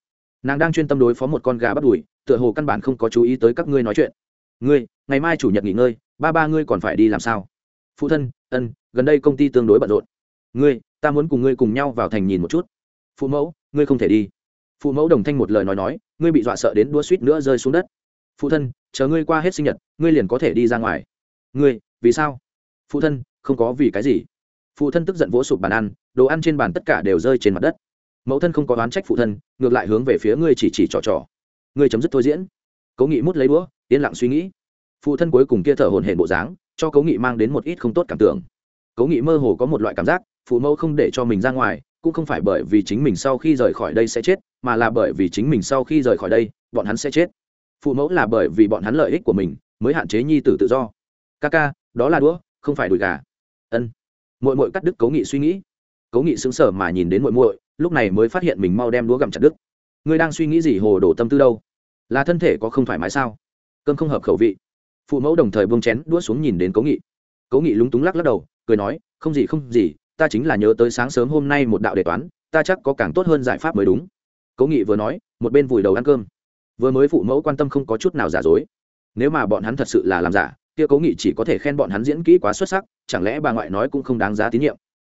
[SPEAKER 1] Nàng đang chuyên tâm đối phó một con gà bắt đùi, tựa hồ căn bản không có chú ý tới các ngươi nói chuyện. Ngươi, ngày mai chủ nhật nghỉ ngơi, ba ba ngươi còn phải đi làm sao? Phụ thân, ân, gần đây công ty tương đối bận rộn. Ngươi, ta muốn cùng ngươi cùng nhau vào thành nhìn một chút. Phụ mẫu, ngươi không thể đi. Phụ mẫu đồng thanh một lời nói nói, ngươi bị dọa sợ đến đua suýt nữa rơi xuống đất. Phụ thân, chờ ngươi qua hết sinh nhật, ngươi liền có thể đi ra ngoài ngươi, vì sao? Phụ thân, không có vì cái gì. Phụ thân tức giận vỗ sụp bàn ăn, đồ ăn trên bàn tất cả đều rơi trên mặt đất. Mẫu thân không có oán trách phụ thân, ngược lại hướng về phía ngươi chỉ chỉ trò trò. Ngươi chấm dứt thôi diễn. Cố nghị mút lấy đũa, yên lặng suy nghĩ. Phụ thân cuối cùng kia thở hồn hển bộ dáng, cho cố nghị mang đến một ít không tốt cảm tưởng. Cố nghị mơ hồ có một loại cảm giác, phụ mẫu không để cho mình ra ngoài, cũng không phải bởi vì chính mình sau khi rời khỏi đây sẽ chết, mà là bởi vì chính mình sau khi rời khỏi đây, bọn hắn sẽ chết. Phụ mẫu là bởi vì bọn hắn lợi ích của mình, mới hạn chế nhi tử tự do ca ca, đó là đũa, không phải đùi gà. Ân. Mội mội cắt đứt cố nghị suy nghĩ. Cố nghị xứng sở mà nhìn đến mội mội lúc này mới phát hiện mình mau đem đũa gặm chặt đứt. Ngươi đang suy nghĩ gì hồ đổ tâm tư đâu? Là thân thể có không thoải mái sao? Cơm không hợp khẩu vị. Phụ mẫu đồng thời buông chén đũa xuống nhìn đến cố nghị. Cố nghị lúng túng lắc lắc đầu, cười nói, không gì không gì, ta chính là nhớ tới sáng sớm hôm nay một đạo đề toán, ta chắc có càng tốt hơn giải pháp mới đúng. Cố nghị vừa nói, một bên vùi đầu ăn cơm. Vừa mới phụ mẫu quan tâm không có chút nào giả dối. Nếu mà bọn hắn thật sự là làm giả kia cố nghị chỉ có thể khen bọn hắn diễn kỹ quá xuất sắc, chẳng lẽ bà ngoại nói cũng không đáng giá tín nhiệm?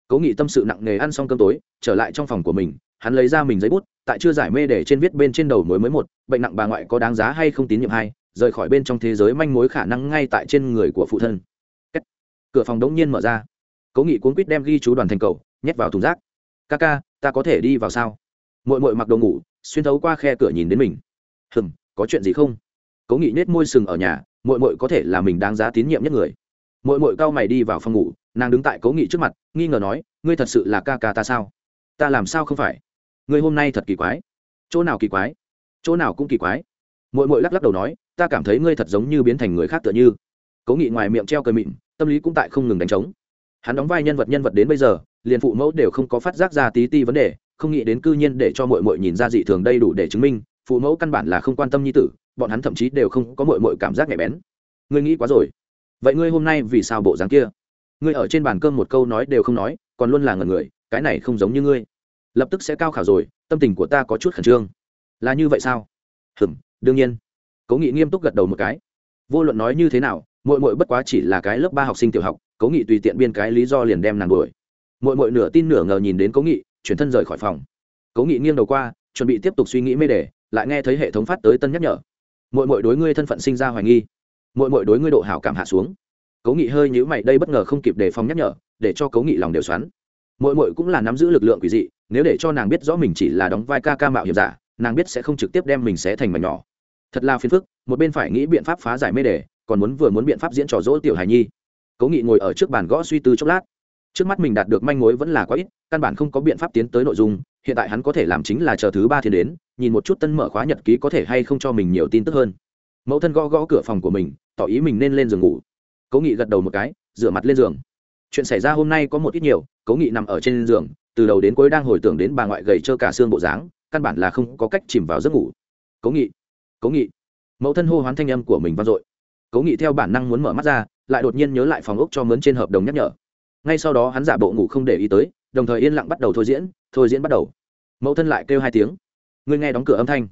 [SPEAKER 1] Cố nghị tâm sự nặng nề ăn xong cơm tối, trở lại trong phòng của mình, hắn lấy ra mình giấy bút, tại chưa giải mê để trên viết bên trên đầu mối mới một, bệnh nặng bà ngoại có đáng giá hay không tín nhiệm hai rời khỏi bên trong thế giới manh mối khả năng ngay tại trên người của phụ thân. Cửa phòng đống nhiên mở ra. Cố nghị cuốn quýt đem ghi chú đoàn thành cầu, nhét vào thùng rác. Ca ca, ta có thể đi vào sao? Mội mội mặc đồ ngủ, xuyên thấu qua khe cửa nhìn đến mình. Hừm, có chuyện gì không? Cố nghị nhét môi sừng ở nhà mội mội có thể là mình đáng giá tín nhiệm nhất người. Mội mội cao mày đi vào phòng ngủ, nàng đứng tại cố nghị trước mặt, nghi ngờ nói, ngươi thật sự là ca ca ta sao? Ta làm sao không phải? Ngươi hôm nay thật kỳ quái. Chỗ nào kỳ quái? Chỗ nào cũng kỳ quái. Mội mội lắc lắc đầu nói, ta cảm thấy ngươi thật giống như biến thành người khác tựa như. Cố nghị ngoài miệng treo cờ mịn, tâm lý cũng tại không ngừng đánh trống. Hắn đóng vai nhân vật nhân vật đến bây giờ, liền phụ mẫu đều không có phát giác ra tí ti vấn đề, không nghĩ đến cư nhiên để cho mội mội nhìn ra dị thường đây đủ để chứng minh, phụ mẫu căn bản là không quan tâm nhi tử bọn hắn thậm chí đều không có mội mội cảm giác nhạy bén. Ngươi nghĩ quá rồi. Vậy ngươi hôm nay vì sao bộ dáng kia? Ngươi ở trên bàn cơm một câu nói đều không nói, còn luôn là ngần người, cái này không giống như ngươi. Lập tức sẽ cao khảo rồi, tâm tình của ta có chút khẩn trương. Là như vậy sao? Hừm, đương nhiên. Cố nghị nghiêm túc gật đầu một cái. Vô luận nói như thế nào, mội mội bất quá chỉ là cái lớp ba học sinh tiểu học, cố nghị tùy tiện biên cái lý do liền đem nàng đuổi. Mội mội nửa tin nửa ngờ nhìn đến cố nghị, chuyển thân rời khỏi phòng. Cố nghị nghiêng đầu qua, chuẩn bị tiếp tục suy nghĩ mê đề, lại nghe thấy hệ thống phát tới tân nhắc nhở mội mội đối ngươi thân phận sinh ra hoài nghi, mội mội đối ngươi độ hảo cảm hạ xuống. Cố nghị hơi nhữ mày, đây bất ngờ không kịp đề phòng nhắc nhở, để cho cố nghị lòng đều xoắn. Mội mội cũng là nắm giữ lực lượng quỷ dị, nếu để cho nàng biết rõ mình chỉ là đóng vai ca ca mạo hiểm giả, nàng biết sẽ không trực tiếp đem mình xé thành mảnh nhỏ. Thật là phiền phức, một bên phải nghĩ biện pháp phá giải mê đề, còn muốn vừa muốn biện pháp diễn trò dỗ tiểu hài nhi. Cố nghị ngồi ở trước bàn gõ suy tư chốc lát. Trước mắt mình đạt được manh mối vẫn là quá ít, căn bản không có biện pháp tiến tới nội dung hiện tại hắn có thể làm chính là chờ thứ ba thiên đến, nhìn một chút tân mở khóa nhật ký có thể hay không cho mình nhiều tin tức hơn. Mẫu thân gõ gõ cửa phòng của mình, tỏ ý mình nên lên giường ngủ. Cố nghị gật đầu một cái, rửa mặt lên giường. Chuyện xảy ra hôm nay có một ít nhiều, cố nghị nằm ở trên giường, từ đầu đến cuối đang hồi tưởng đến bà ngoại gầy trơ cả xương bộ dáng, căn bản là không có cách chìm vào giấc ngủ. Cố nghị cố nghị. Mẫu thân hô hoán thanh âm của mình vang dội. Cố nghị theo bản năng muốn mở mắt ra, lại đột nhiên nhớ lại phòng ốc cho mướn trên hợp đồng nhắc nhở. Ngay sau đó hắn giả bộ ngủ không để ý tới đồng thời yên lặng bắt đầu thôi diễn thôi diễn bắt đầu. Mẫu thân lại kêu hai tiếng. Ngươi nghe đóng cửa âm thanh.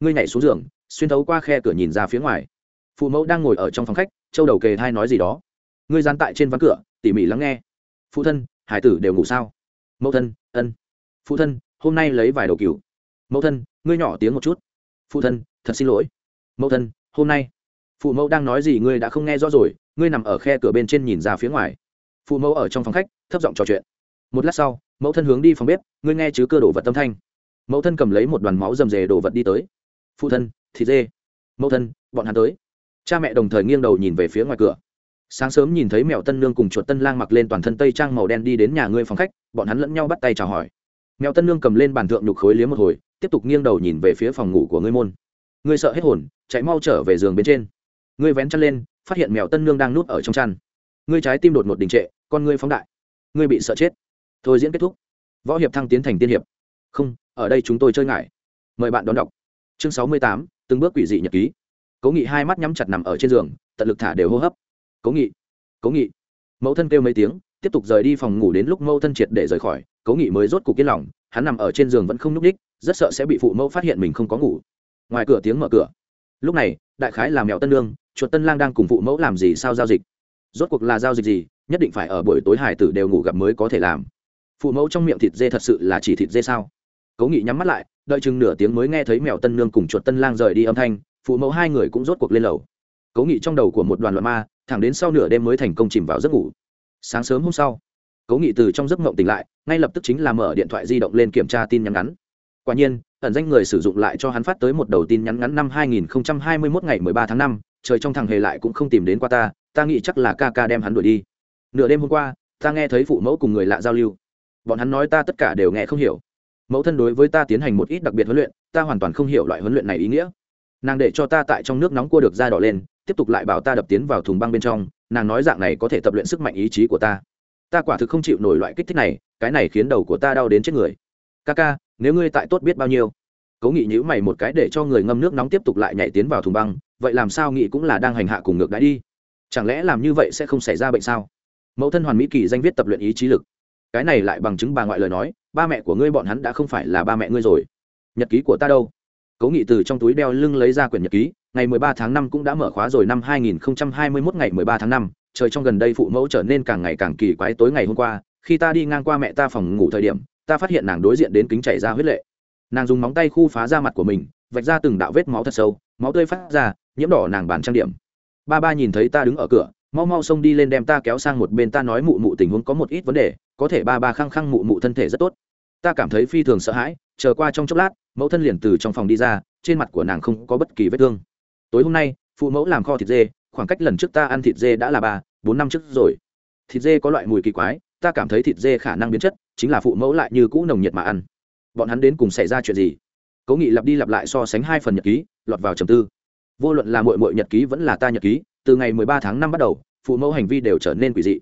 [SPEAKER 1] Ngươi nhảy xuống giường, xuyên thấu qua khe cửa nhìn ra phía ngoài. Phụ mẫu đang ngồi ở trong phòng khách, châu đầu kề thai nói gì đó. Ngươi dán tại trên ván cửa, tỉ mỉ lắng nghe. Phụ thân, hải tử đều ngủ sao? Mẫu thân, ân. Phụ thân, hôm nay lấy vài đầu cừu. Mẫu thân, ngươi nhỏ tiếng một chút. Phụ thân, thật xin lỗi. Mẫu thân, hôm nay. Phụ mẫu đang nói gì ngươi đã không nghe rõ rồi, ngươi nằm ở khe cửa bên trên nhìn ra phía ngoài. Phụ mẫu ở trong phòng khách, thấp giọng trò chuyện một lát sau, mẫu thân hướng đi phòng bếp, ngươi nghe chứ cơ đổ vật tâm thanh. Mẫu thân cầm lấy một đoàn máu rầm rề đổ vật đi tới. Phụ thân thịt dê. Mẫu thân, bọn hắn tới. Cha mẹ đồng thời nghiêng đầu nhìn về phía ngoài cửa. Sáng sớm nhìn thấy mèo tân nương cùng chuột tân lang mặc lên toàn thân tây trang màu đen đi đến nhà ngươi phòng khách, bọn hắn lẫn nhau bắt tay chào hỏi. Mèo tân nương cầm lên bàn thượng nhục khối liếm một hồi, tiếp tục nghiêng đầu nhìn về phía phòng ngủ của ngươi môn. Ngươi sợ hết hồn, chạy mau trở về giường bên trên. Ngươi vén chăn lên, phát hiện mèo tân nương đang nuốt ở trong chăn. Ngươi trái tim đột một đình trệ, con ngươi phóng đại. Ngươi bị sợ chết thôi diễn kết thúc. Võ hiệp thăng tiến thành tiên hiệp. Không, ở đây chúng tôi chơi ngại. Mời bạn đón đọc. Chương sáu mươi tám, từng bước quỷ dị nhật ký. Cố nghị hai mắt nhắm chặt nằm ở trên giường, tận lực thả đều hô hấp. Cố nghị cố nghị. Mẫu thân kêu mấy tiếng, tiếp tục rời đi phòng ngủ đến lúc mẫu thân triệt để rời khỏi. Cố nghị mới rốt cục yên lòng, hắn nằm ở trên giường vẫn không n ú c ních rất sợ sẽ bị phụ mẫu phát hiện mình không có ngủ. Ngoài cửa tiếng mở cửa. Lúc này, đại khái làm mèo tân lương chuột tân lang đang cùng phụ mẫu làm gì sao giao dịch? Rốt cuộc là giao dịch gì, nhất định phải ở buổi tối hải tử đều ngủ gặp mới có thể làm phụ mẫu trong miệng thịt dê thật sự là chỉ thịt dê sao? Cố nghị nhắm mắt lại đợi chừng nửa tiếng mới nghe thấy mèo tân nương cùng chuột tân lang rời đi âm thanh phụ mẫu hai người cũng rốt cuộc lên lầu. Cố nghị trong đầu của một đoàn loạn ma thẳng đến sau nửa đêm mới thành công chìm vào giấc ngủ. Sáng sớm hôm sau cố nghị từ trong giấc ngộng tỉnh lại ngay lập tức chính là mở điện thoại di động lên kiểm tra tin nhắn ngắn. Quả nhiên ẩn danh người sử dụng lại cho hắn phát tới một đầu tin nhắn ngắn năm 2021 ngày 13 tháng 5, trời trong thằng hề lại cũng không tìm đến qua ta ta nghĩ chắc là ca ca đem hắn đuổi đi. Nửa đêm hôm qua ta nghe thấy phụ mẫu cùng người lạ giao lưu bọn hắn nói ta tất cả đều nghe không hiểu. Mẫu thân đối với ta tiến hành một ít đặc biệt huấn luyện, ta hoàn toàn không hiểu loại huấn luyện này ý nghĩa. Nàng để cho ta tại trong nước nóng cua được da đỏ lên, tiếp tục lại bảo ta đập tiến vào thùng băng bên trong, nàng nói dạng này có thể tập luyện sức mạnh ý chí của ta. Ta quả thực không chịu nổi loại kích thích này, cái này khiến đầu của ta đau đến chết người. Ca ca nếu ngươi tại tốt biết bao nhiêu? Cố nghị nhữ mày một cái để cho người ngâm nước nóng tiếp tục lại nhảy tiến vào thùng băng, vậy làm sao nghị cũng là đang hành hạ cùng ngược đãi đi? Chẳng lẽ làm như vậy sẽ không xảy ra bệnh sao? Mẫu thân hoàn mỹ kỳ danh viết tập luyện ý chí lực cái này lại bằng chứng bà ngoại lời nói ba mẹ của ngươi bọn hắn đã không phải là ba mẹ ngươi rồi. Nhật ký của ta đâu? Cố nghị từ trong túi đeo lưng lấy ra quyển nhật ký ngày 13 tháng 5 cũng đã mở khóa rồi năm 2021 ngày 13 tháng 5, trời trong gần đây phụ mẫu trở nên càng ngày càng kỳ quái tối ngày hôm qua khi ta đi ngang qua mẹ ta phòng ngủ thời điểm ta phát hiện nàng đối diện đến kính chảy ra huyết lệ. Nàng dùng móng tay khu phá ra mặt của mình vạch ra từng đạo vết máu thật sâu máu tươi phát ra nhiễm đỏ nàng bàn trang điểm. Ba ba nhìn thấy ta đứng ở cửa mau mau xông đi lên đem ta kéo sang một bên ta nói mụ mụ tình huống có một ít vấn đề có thể ba ba khăng khăng mụ mụ thân thể rất tốt. Ta cảm thấy phi thường sợ hãi, chờ qua trong chốc lát, mẫu thân liền từ trong phòng đi ra, trên mặt của nàng không có bất kỳ vết thương. Tối hôm nay, phụ mẫu làm kho thịt dê, khoảng cách lần trước ta ăn thịt dê đã là ba, bốn năm trước rồi. Thịt dê có loại mùi kỳ quái, ta cảm thấy thịt dê khả năng biến chất, chính là phụ mẫu lại như cũ nồng nhiệt mà ăn. Bọn hắn đến cùng xảy ra chuyện gì? Cố nghị lặp đi lặp lại so sánh hai phần nhật ký, lọt vào trầm tư. Vô luận là mội mội nhật ký vẫn là ta nhật ký, từ ngày mười ba tháng năm bắt đầu, phụ mẫu hành vi đều trở nên quỷ dị.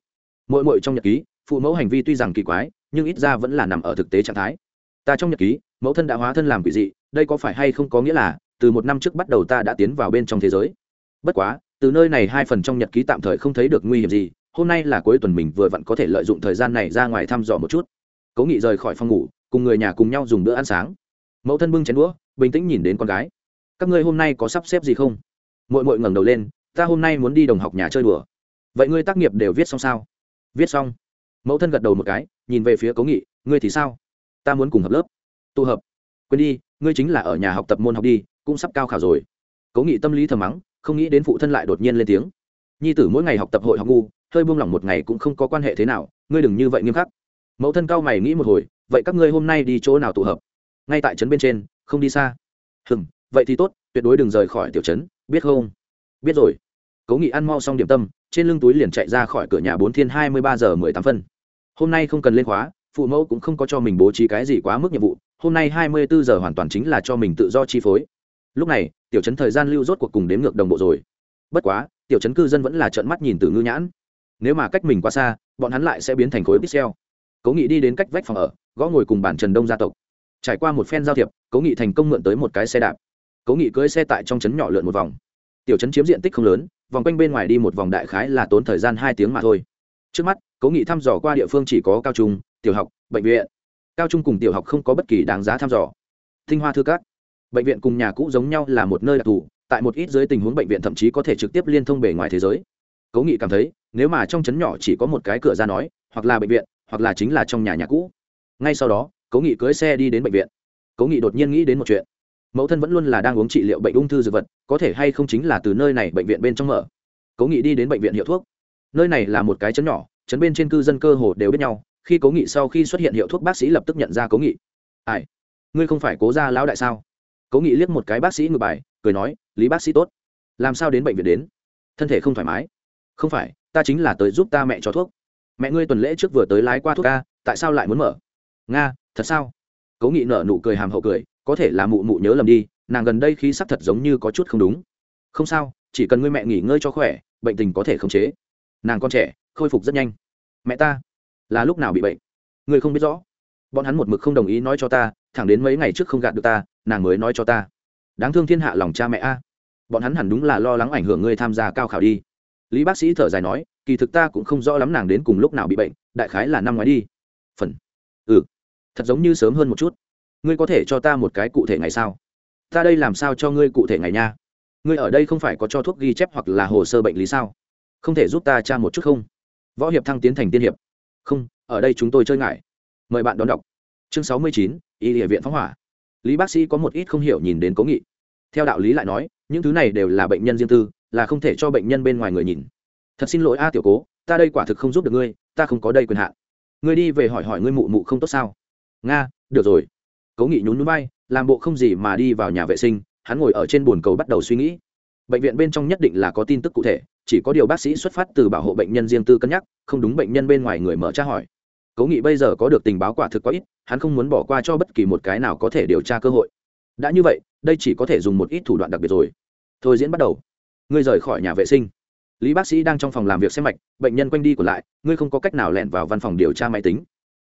[SPEAKER 1] Mội mội trong nhật ký phụ mẫu hành vi tuy rằng kỳ quái, nhưng ít ra vẫn là nằm ở thực tế trạng thái. Ta trong nhật ký, mẫu thân đã hóa thân làm quỷ dị, đây có phải hay không có nghĩa là, từ một năm trước bắt đầu ta đã tiến vào bên trong thế giới. Bất quá, từ nơi này hai phần trong nhật ký tạm thời không thấy được nguy hiểm gì, hôm nay là cuối tuần mình vừa vặn có thể lợi dụng thời gian này ra ngoài thăm dò một chút. Cố nghị rời khỏi phòng ngủ, cùng người nhà cùng nhau dùng bữa ăn sáng. Mẫu thân bưng chén đũa, bình tĩnh nhìn đến con gái. Các ngươi hôm nay có sắp xếp gì không? Mội mội ngẩng đầu lên, ta hôm nay muốn đi đồng học nhà chơi đùa. Vậy ngươi tác nghiệp đều viết xong sao? Viết xong mẫu thân gật đầu một cái, nhìn về phía cố nghị, ngươi thì sao? Ta muốn cùng hợp lớp. Tụ hợp. Quên đi, ngươi chính là ở nhà học tập môn học đi, cũng sắp cao khảo rồi. Cố nghị tâm lý thầm mắng, không nghĩ đến phụ thân lại đột nhiên lên tiếng. Nhi tử mỗi ngày học tập hội học ngu, hơi buông lỏng một ngày cũng không có quan hệ thế nào, ngươi đừng như vậy nghiêm khắc. Mẫu thân cao mày nghĩ một hồi, vậy các ngươi hôm nay đi chỗ nào tụ hợp? Ngay tại trấn bên trên, không đi xa. Hừm, vậy thì tốt, tuyệt đối đừng rời khỏi tiểu trấn, biết không? Biết rồi. Cố nghị ăn mau xong điểm tâm, trên lưng túi liền chạy ra khỏi cửa nhà bốn thiên hai mươi ba giờ mười tám phân hôm nay không cần lên khóa, phụ mẫu cũng không có cho mình bố trí cái gì quá mức nhiệm vụ, hôm nay hai mươi bốn giờ hoàn toàn chính là cho mình tự do chi phối. Lúc này, tiểu chấn thời gian lưu rốt cuộc cùng đếm ngược đồng bộ rồi. Bất quá, tiểu chấn cư dân vẫn là trợn mắt nhìn từ ngư nhãn. Nếu mà cách mình quá xa, bọn hắn lại sẽ biến thành khối pixel cố nghị đi đến cách vách phòng ở, gõ ngồi cùng bản trần đông gia tộc. Trải qua một phen giao thiệp, cố nghị thành công mượn tới một cái xe đạp. Cố nghị cưới xe tại trong trấn nhỏ lượn một vòng. Tiểu trấn chiếm diện tích không lớn, vòng quanh bên ngoài đi một vòng đại khái là tốn thời gian hai tiếng mà thôi. Trước mắt cố nghị thăm dò qua địa phương chỉ có cao trung, tiểu học, bệnh viện. Cao trung cùng tiểu học không có bất kỳ đáng giá thăm dò. Thinh hoa thư các. Bệnh viện cùng nhà cũ giống nhau là một nơi đặc thù, tại một ít dưới tình huống bệnh viện thậm chí có thể trực tiếp liên thông bề ngoài thế giới. Cố nghị cảm thấy, nếu mà trong trấn nhỏ chỉ có một cái cửa ra nói, hoặc là bệnh viện, hoặc là chính là trong nhà nhà cũ. Ngay sau đó, cố nghị cưới xe đi đến bệnh viện. Cố nghị đột nhiên nghĩ đến một chuyện. Mẫu thân vẫn luôn là đang uống trị liệu bệnh ung thư dược vật, có thể hay không chính là từ nơi này bệnh viện bên trong mở. Cố nghị đi đến bệnh viện hiệu thuốc. Nơi này là một cái chấn nhỏ chấn bên trên cư dân cơ hồ đều biết nhau, khi cố nghị sau khi xuất hiện hiệu thuốc bác sĩ lập tức nhận ra cố nghị. Ai? Ngươi không phải cố ra lão đại sao? Cố nghị liếc một cái bác sĩ ngược bài, cười nói, lý bác sĩ tốt. Làm sao đến bệnh viện đến? Thân thể không thoải mái. Không phải, ta chính là tới giúp ta mẹ cho thuốc. Mẹ ngươi tuần lễ trước vừa tới lái qua thuốc ca, tại sao lại muốn mở? Nga, thật sao? Cố nghị nở nụ cười hàm hậu cười, có thể là mụ mụ nhớ lầm đi, nàng gần đây khí sắc thật giống như có chút không đúng. Không sao, chỉ cần ngươi mẹ nghỉ ngơi cho khỏe, bệnh tình có thể khống chế. Nàng con trẻ khôi phục rất nhanh. Mẹ ta, là lúc nào bị bệnh? Người không biết rõ. Bọn hắn một mực không đồng ý nói cho ta, thẳng đến mấy ngày trước không gạt được ta, nàng mới nói cho ta. Đáng thương thiên hạ lòng cha mẹ a. Bọn hắn hẳn đúng là lo lắng ảnh hưởng ngươi tham gia cao khảo đi. Lý bác sĩ thở dài nói, kỳ thực ta cũng không rõ lắm nàng đến cùng lúc nào bị bệnh, đại khái là năm ngoái đi. Phần. Ừ. Thật giống như sớm hơn một chút. Ngươi có thể cho ta một cái cụ thể ngày sao? Ta đây làm sao cho ngươi cụ thể ngày nha? Ngươi ở đây không phải có cho thuốc ghi chép hoặc là hồ sơ bệnh lý sao? Không thể giúp ta tra một chút không? Võ hiệp thăng tiến thành tiên hiệp. Không, ở đây chúng tôi chơi ngại. Mời bạn đón đọc. Chương sáu mươi chín, y địa viện phóng hỏa. Lý bác sĩ có một ít không hiểu nhìn đến cố nghị. Theo đạo lý lại nói, những thứ này đều là bệnh nhân riêng tư, là không thể cho bệnh nhân bên ngoài người nhìn. Thật xin lỗi a tiểu cố, ta đây quả thực không giúp được ngươi, ta không có đây quyền hạn. Ngươi đi về hỏi hỏi ngươi mụ mụ không tốt sao? Nga, được rồi. Cố nghị nhún núi bay làm bộ không gì mà đi vào nhà vệ sinh, hắn ngồi ở trên bồn cầu bắt đầu suy nghĩ. Bệnh viện bên trong nhất định là có tin tức cụ thể chỉ có điều bác sĩ xuất phát từ bảo hộ bệnh nhân riêng tư cân nhắc, không đúng bệnh nhân bên ngoài người mở tra hỏi. Cố nghị bây giờ có được tình báo quả thực quá ít, hắn không muốn bỏ qua cho bất kỳ một cái nào có thể điều tra cơ hội. Đã như vậy, đây chỉ có thể dùng một ít thủ đoạn đặc biệt rồi. Thôi diễn bắt đầu. Ngươi rời khỏi nhà vệ sinh. Lý bác sĩ đang trong phòng làm việc xem mạch, bệnh nhân quanh đi còn lại, ngươi không có cách nào lẻn vào văn phòng điều tra máy tính.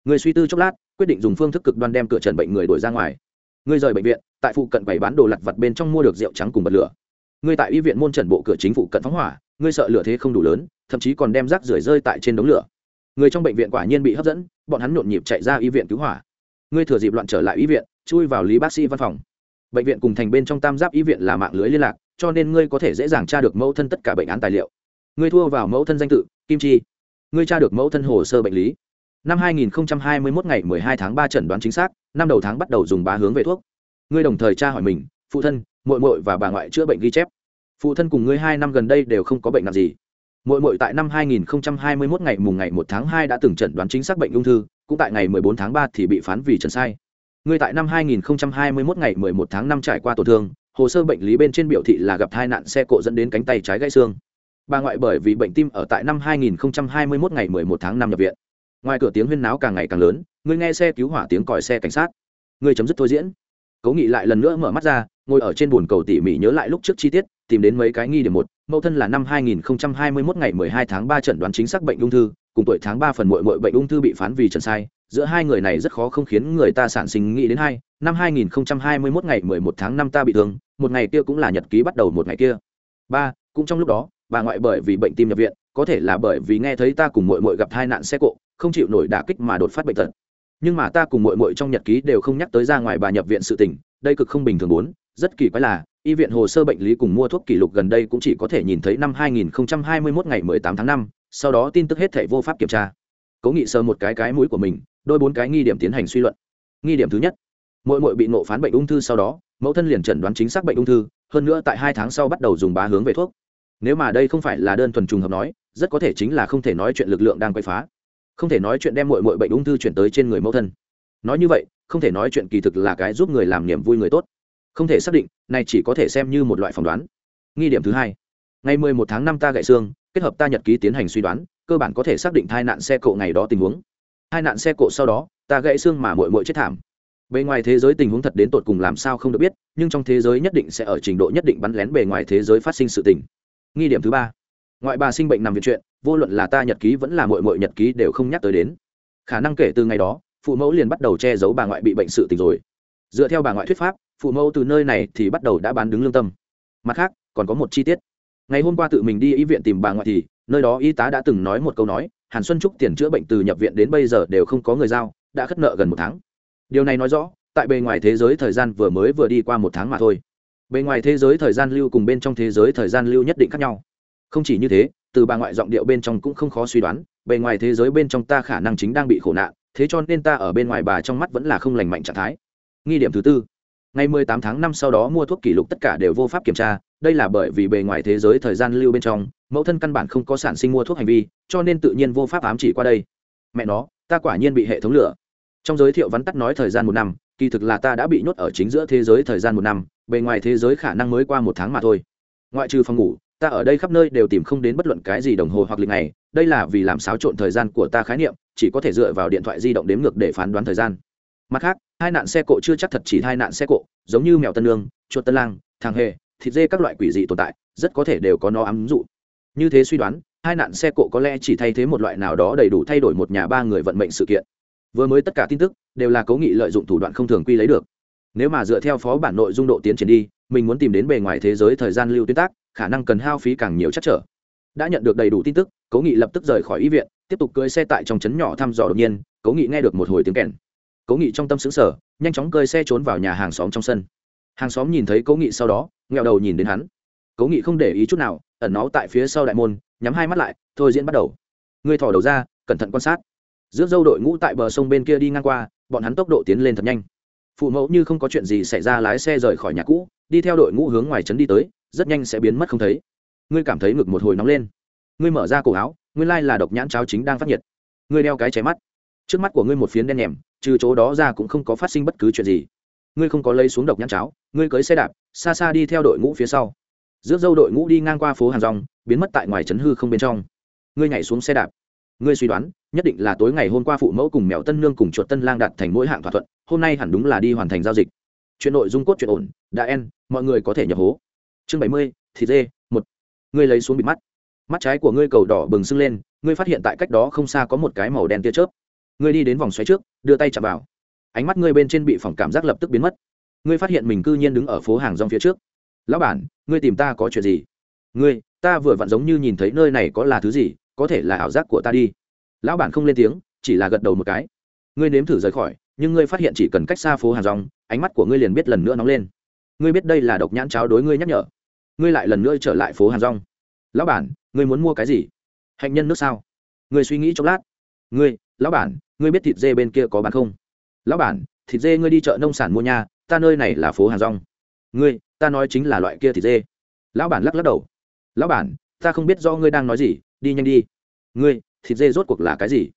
[SPEAKER 1] Ngươi suy tư chốc lát, quyết định dùng phương thức cực đoan đem cửa trần bệnh người đổi ra ngoài. Ngươi rời bệnh viện, tại phụ cận bày bán đồ lặt vặt bên trong mua được rượu trắng cùng bật lửa. Ngươi tại y viện môn trần bộ cửa chính phụ cận phóng hỏa ngươi sợ lửa thế không đủ lớn, thậm chí còn đem rác rưởi rơi tại trên đống lửa. Người trong bệnh viện quả nhiên bị hấp dẫn, bọn hắn nhộn nhịp chạy ra y viện cứu hỏa. Ngươi thừa dịp loạn trở lại y viện, chui vào lý bác sĩ văn phòng. Bệnh viện cùng thành bên trong tam giáp y viện là mạng lưới liên lạc, cho nên ngươi có thể dễ dàng tra được mẫu thân tất cả bệnh án tài liệu. Ngươi thua vào mẫu thân danh tự, kim chi. Ngươi tra được mẫu thân hồ sơ bệnh lý. Năm 2021 ngày 12 tháng 3 chẩn đoán chính xác, năm đầu tháng bắt đầu dùng bá hướng về thuốc. Ngươi đồng thời tra hỏi mình, phụ thân, muội muội và bà ngoại chữa bệnh ghi chép phụ thân cùng ngươi hai năm gần đây đều không có bệnh nặng gì. Muội muội tại năm 2021 ngày mùng ngày 1 tháng 2 đã từng chẩn đoán chính xác bệnh ung thư, cũng tại ngày 14 tháng 3 thì bị phán vì trần sai. Ngươi tại năm 2021 ngày 11 tháng 5 trải qua tổn thương, hồ sơ bệnh lý bên trên biểu thị là gặp tai nạn xe cộ dẫn đến cánh tay trái gãy xương. Bà ngoại bởi vì bệnh tim ở tại năm 2021 ngày 11 tháng 5 nhập viện. Ngoài cửa tiếng huyên náo càng ngày càng lớn, ngươi nghe xe cứu hỏa tiếng còi xe cảnh sát. Ngươi chấm dứt thôi diễn. Cố nghị lại lần nữa mở mắt ra, ngồi ở trên bồn cầu tỉ mỉ nhớ lại lúc trước chi tiết tìm đến mấy cái nghi điểm một, mẫu thân là năm 2021 ngày 12 tháng 3 chẩn đoán chính xác bệnh ung thư, cùng tuổi tháng 3 phần muội muội bệnh ung thư bị phán vì trần sai, giữa hai người này rất khó không khiến người ta sản sinh nghĩ đến hai, năm 2021 ngày 11 tháng 5 ta bị thương, một ngày kia cũng là nhật ký bắt đầu một ngày kia. Ba, cũng trong lúc đó, bà ngoại bởi vì bệnh tim nhập viện, có thể là bởi vì nghe thấy ta cùng muội muội gặp tai nạn xe cộ, không chịu nổi đả kích mà đột phát bệnh tật. Nhưng mà ta cùng muội muội trong nhật ký đều không nhắc tới ra ngoài bà nhập viện sự tình, đây cực không bình thường bốn rất kỳ quái là y viện hồ sơ bệnh lý cùng mua thuốc kỷ lục gần đây cũng chỉ có thể nhìn thấy năm 2021 ngày 18 tháng 5, sau đó tin tức hết thảy vô pháp kiểm tra. Cố nghị sơ một cái cái mũi của mình đôi bốn cái nghi điểm tiến hành suy luận. Nghi điểm thứ nhất mỗi mỗi bị nộ phán bệnh ung thư sau đó mẫu thân liền chẩn đoán chính xác bệnh ung thư hơn nữa tại hai tháng sau bắt đầu dùng bá hướng về thuốc. Nếu mà đây không phải là đơn thuần trùng hợp nói rất có thể chính là không thể nói chuyện lực lượng đang quay phá. Không thể nói chuyện đem mọi mọi bệnh ung thư chuyển tới trên người mẫu thân. Nói như vậy không thể nói chuyện kỳ thực là cái giúp người làm niềm vui người tốt không thể xác định, này chỉ có thể xem như một loại phỏng đoán. Nghi điểm thứ hai. Ngày 11 tháng 5 ta gãy xương, kết hợp ta nhật ký tiến hành suy đoán, cơ bản có thể xác định tai nạn xe cộ ngày đó tình huống. Hai nạn xe cộ sau đó, ta gãy xương mà muội muội chết thảm. Bề ngoài thế giới tình huống thật đến tột cùng làm sao không được biết, nhưng trong thế giới nhất định sẽ ở trình độ nhất định bắn lén bề ngoài thế giới phát sinh sự tình. Nghi điểm thứ ba. Ngoại bà sinh bệnh nằm viện chuyện, vô luận là ta nhật ký vẫn là muội muội nhật ký đều không nhắc tới đến. Khả năng kể từ ngày đó, phụ mẫu liền bắt đầu che giấu bà ngoại bị bệnh sự tình rồi. Dựa theo bà ngoại thuyết pháp phụ mẫu từ nơi này thì bắt đầu đã bán đứng lương tâm. Mặt khác, còn có một chi tiết. Ngày hôm qua tự mình đi y viện tìm bà ngoại thì, nơi đó y tá đã từng nói một câu nói, hàn xuân trúc tiền chữa bệnh từ nhập viện đến bây giờ đều không có người giao, đã khất nợ gần một tháng. Điều này nói rõ, tại bề ngoài thế giới thời gian vừa mới vừa đi qua một tháng mà thôi. Bề ngoài thế giới thời gian lưu cùng bên trong thế giới thời gian lưu nhất định khác nhau. Không chỉ như thế, từ bà ngoại giọng điệu bên trong cũng không khó suy đoán, bề ngoài thế giới bên trong ta khả năng chính đang bị khổ nạn, thế cho nên ta ở bên ngoài bà trong mắt vẫn là không lành mạnh trạng thái. Nghi điểm thứ tư ngày 18 tháng 5 sau đó mua thuốc kỷ lục tất cả đều vô pháp kiểm tra, đây là bởi vì bề ngoài thế giới thời gian lưu bên trong, mẫu thân căn bản không có sản sinh mua thuốc hành vi, cho nên tự nhiên vô pháp ám chỉ qua đây. Mẹ nó, ta quả nhiên bị hệ thống lửa trong giới thiệu vắn tắt nói thời gian một năm, kỳ thực là ta đã bị nhốt ở chính giữa thế giới thời gian một năm, bề ngoài thế giới khả năng mới qua một tháng mà thôi. Ngoại trừ phòng ngủ, ta ở đây khắp nơi đều tìm không đến bất luận cái gì đồng hồ hoặc lịch này đây là vì làm xáo trộn thời gian của ta khái niệm, chỉ có thể dựa vào điện thoại di động đếm ngược để phán đoán thời gian. Mặt khác hai nạn xe cộ chưa chắc thật chỉ hai nạn xe cộ, giống như mèo tân lương chuột tân lang, thằng hề, thịt dê các loại quỷ dị tồn tại, rất có thể đều có nó ám dụ. Như thế suy đoán, hai nạn xe cộ có lẽ chỉ thay thế một loại nào đó đầy đủ thay đổi một nhà ba người vận mệnh sự kiện. Vừa mới tất cả tin tức, đều là cố nghị lợi dụng thủ đoạn không thường quy lấy được. Nếu mà dựa theo phó bản nội dung độ tiến triển đi, mình muốn tìm đến bề ngoài thế giới thời gian lưu tuyến tác, khả năng cần hao phí càng nhiều chắc trở. Đã nhận được đầy đủ tin tức, cố nghị lập tức rời khỏi y viện, tiếp tục cưới xe tại trong trấn nhỏ thăm dò đột nhiên, cố nghị nghe được một hồi tiếng kèn cố nghị trong tâm xứng sở, nhanh chóng cơi xe trốn vào nhà hàng xóm trong sân. Hàng xóm nhìn thấy cố nghị sau đó, nghẹo đầu nhìn đến hắn. Cố nghị không để ý chút nào, ẩn nó tại phía sau đại môn, nhắm hai mắt lại, thôi diễn bắt đầu. Ngươi thỏ đầu ra, cẩn thận quan sát. Rước dâu đội ngũ tại bờ sông bên kia đi ngang qua, bọn hắn tốc độ tiến lên thật nhanh. Phụ mẫu như không có chuyện gì xảy ra lái xe rời khỏi nhà cũ, đi theo đội ngũ hướng ngoài trấn đi tới, rất nhanh sẽ biến mất không thấy. Ngươi cảm thấy ngực một hồi nóng lên. Ngươi mở ra cổ áo, nguyên lai là độc nhãn cháo chính đang phát nhiệt. Ngươi đeo cái cháy mắt. Trước mắt của ngươi một phiến đen nhèm trừ chỗ đó ra cũng không có phát sinh bất cứ chuyện gì. Ngươi không có lấy xuống độc nhãn cháo, ngươi cưới xe đạp, xa xa đi theo đội ngũ phía sau. Rước dâu đội ngũ đi ngang qua phố hàng rong, biến mất tại ngoài trấn hư không bên trong. Ngươi nhảy xuống xe đạp. Ngươi suy đoán, nhất định là tối ngày hôm qua phụ mẫu cùng mèo tân nương cùng chuột tân lang đạt thành mỗi hạng thỏa thuận, hôm nay hẳn đúng là đi hoàn thành giao dịch. Chuyện nội dung cốt chuyện ổn, đã en, mọi người có thể nhập hố. Chương bảy mươi thịt dê, một. Ngươi lấy xuống bịt mắt. Mắt trái của ngươi cầu đỏ bừng sưng lên, ngươi phát hiện tại cách đó không xa có một cái màu đen tia chớp ngươi đi đến vòng xoáy trước, đưa tay chạm vào. Ánh mắt ngươi bên trên bị phỏng cảm giác lập tức biến mất. Ngươi phát hiện mình cư nhiên đứng ở phố hàng rong phía trước. Lão bản, ngươi tìm ta có chuyện gì? Ngươi, ta vừa vặn giống như nhìn thấy nơi này có là thứ gì, có thể là ảo giác của ta đi. Lão bản không lên tiếng, chỉ là gật đầu một cái. Ngươi nếm thử rời khỏi, nhưng ngươi phát hiện chỉ cần cách xa phố hàng rong, ánh mắt của ngươi liền biết lần nữa nóng lên. Ngươi biết đây là độc nhãn cháo đối ngươi nhắc nhở. Ngươi lại lần nữa trở lại phố hàng rong. Lão bản, ngươi muốn mua cái gì? Hạnh nhân nước sao? Ngươi suy nghĩ chốc lát. Ngươi lão bản, ngươi biết thịt dê bên kia có bán không? Lão bản, thịt dê ngươi đi chợ nông sản mua nha, ta nơi này là phố hàng rong. Ngươi, ta nói chính là loại kia thịt dê. Lão bản lắc lắc đầu. Lão bản, ta không biết do ngươi đang nói gì, đi nhanh đi. Ngươi, thịt dê rốt cuộc là cái gì?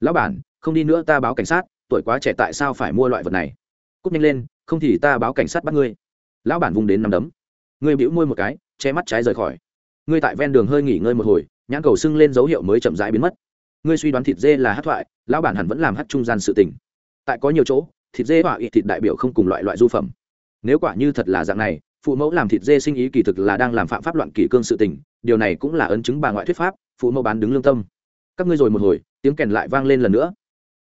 [SPEAKER 1] Lão bản, không đi nữa ta báo cảnh sát, tuổi quá trẻ tại sao phải mua loại vật này? Cúp nhanh lên, không thì ta báo cảnh sát bắt ngươi. Lão bản vùng đến nằm đấm. Ngươi bĩu môi một cái, che mắt trái rời khỏi. Ngươi tại ven đường hơi nghỉ ngơi một hồi, nhãn cầu sưng lên dấu hiệu mới chậm rãi biến mất ngươi suy đoán thịt dê là hát thoại, lão bản hẳn vẫn làm hát trung gian sự tình. Tại có nhiều chỗ, thịt dê họa thịt đại biểu không cùng loại loại du phẩm. Nếu quả như thật là dạng này, phụ mẫu làm thịt dê sinh ý kỳ thực là đang làm phạm pháp loạn kỷ cương sự tình, điều này cũng là ấn chứng bà ngoại thuyết pháp, phụ mẫu bán đứng lương tâm. Các ngươi rồi một hồi, tiếng kèn lại vang lên lần nữa.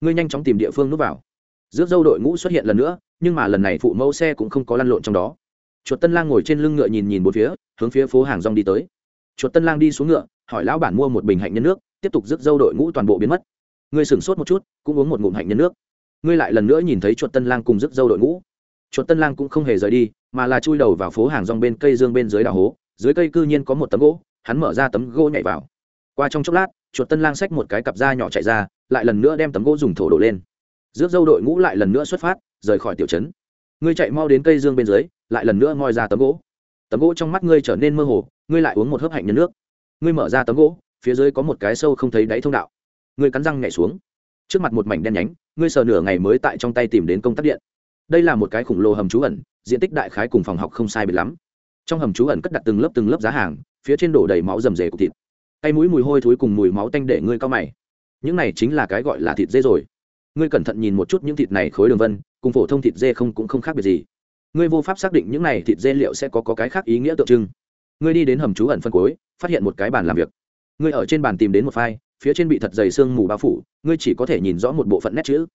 [SPEAKER 1] Ngươi nhanh chóng tìm địa phương núp vào. Rước dâu đội ngũ xuất hiện lần nữa, nhưng mà lần này phụ mẫu xe cũng không có lăn lộn trong đó. Chuột tân lang ngồi trên lưng ngựa nhìn nhìn một phía, hướng phía phố hàng rong đi tới. Chuột tân lang đi xuống ngựa, hỏi lão bản mua một bình hạnh nhân nước tiếp tục rước dâu đội ngũ toàn bộ biến mất. Ngươi sửng sốt một chút, cũng uống một ngụm hạnh nhân nước. Ngươi lại lần nữa nhìn thấy chuột tân lang cùng rước dâu đội ngũ. Chuột tân lang cũng không hề rời đi, mà là chui đầu vào phố hàng rong bên cây dương bên dưới đào hố. Dưới cây cư nhiên có một tấm gỗ, hắn mở ra tấm gỗ nhảy vào. Qua trong chốc lát, chuột tân lang xách một cái cặp da nhỏ chạy ra, lại lần nữa đem tấm gỗ dùng thổ đổ lên. Rước dâu đội ngũ lại lần nữa xuất phát, rời khỏi tiểu trấn. Ngươi chạy mau đến cây dương bên dưới, lại lần nữa ngoi ra tấm gỗ. Tấm gỗ trong mắt ngươi trở nên mơ hồ, ngươi lại uống một hớp hạnh nhân nước. Ngươi mở ra tấm gỗ phía dưới có một cái sâu không thấy đáy thông đạo. Ngươi cắn răng nhảy xuống. Trước mặt một mảnh đen nhánh ngươi sờ nửa ngày mới tại trong tay tìm đến công tắc điện. Đây là một cái khổng lồ hầm trú ẩn diện tích đại khái cùng phòng học không sai biệt lắm. Trong hầm trú ẩn cất đặt từng lớp từng lớp giá hàng phía trên đổ đầy máu rầm rề của thịt. Tay mũi mùi hôi thối cùng mùi máu tanh để ngươi cao mày. Những này chính là cái gọi là thịt dê rồi. Ngươi cẩn thận nhìn một chút những thịt này khối đường vân cùng phổ thông thịt dê không cũng không khác biệt gì. Ngươi vô pháp xác định những này thịt dê liệu sẽ có, có cái khác ý nghĩa tượng trưng. Ngươi đi đến hầm trú ẩn phân cuối phát hiện một cái bàn làm việc ngươi ở trên bàn tìm đến một file, phía trên bị thật dày sương mù bao phủ, ngươi chỉ có thể nhìn rõ một bộ phận nét chữ.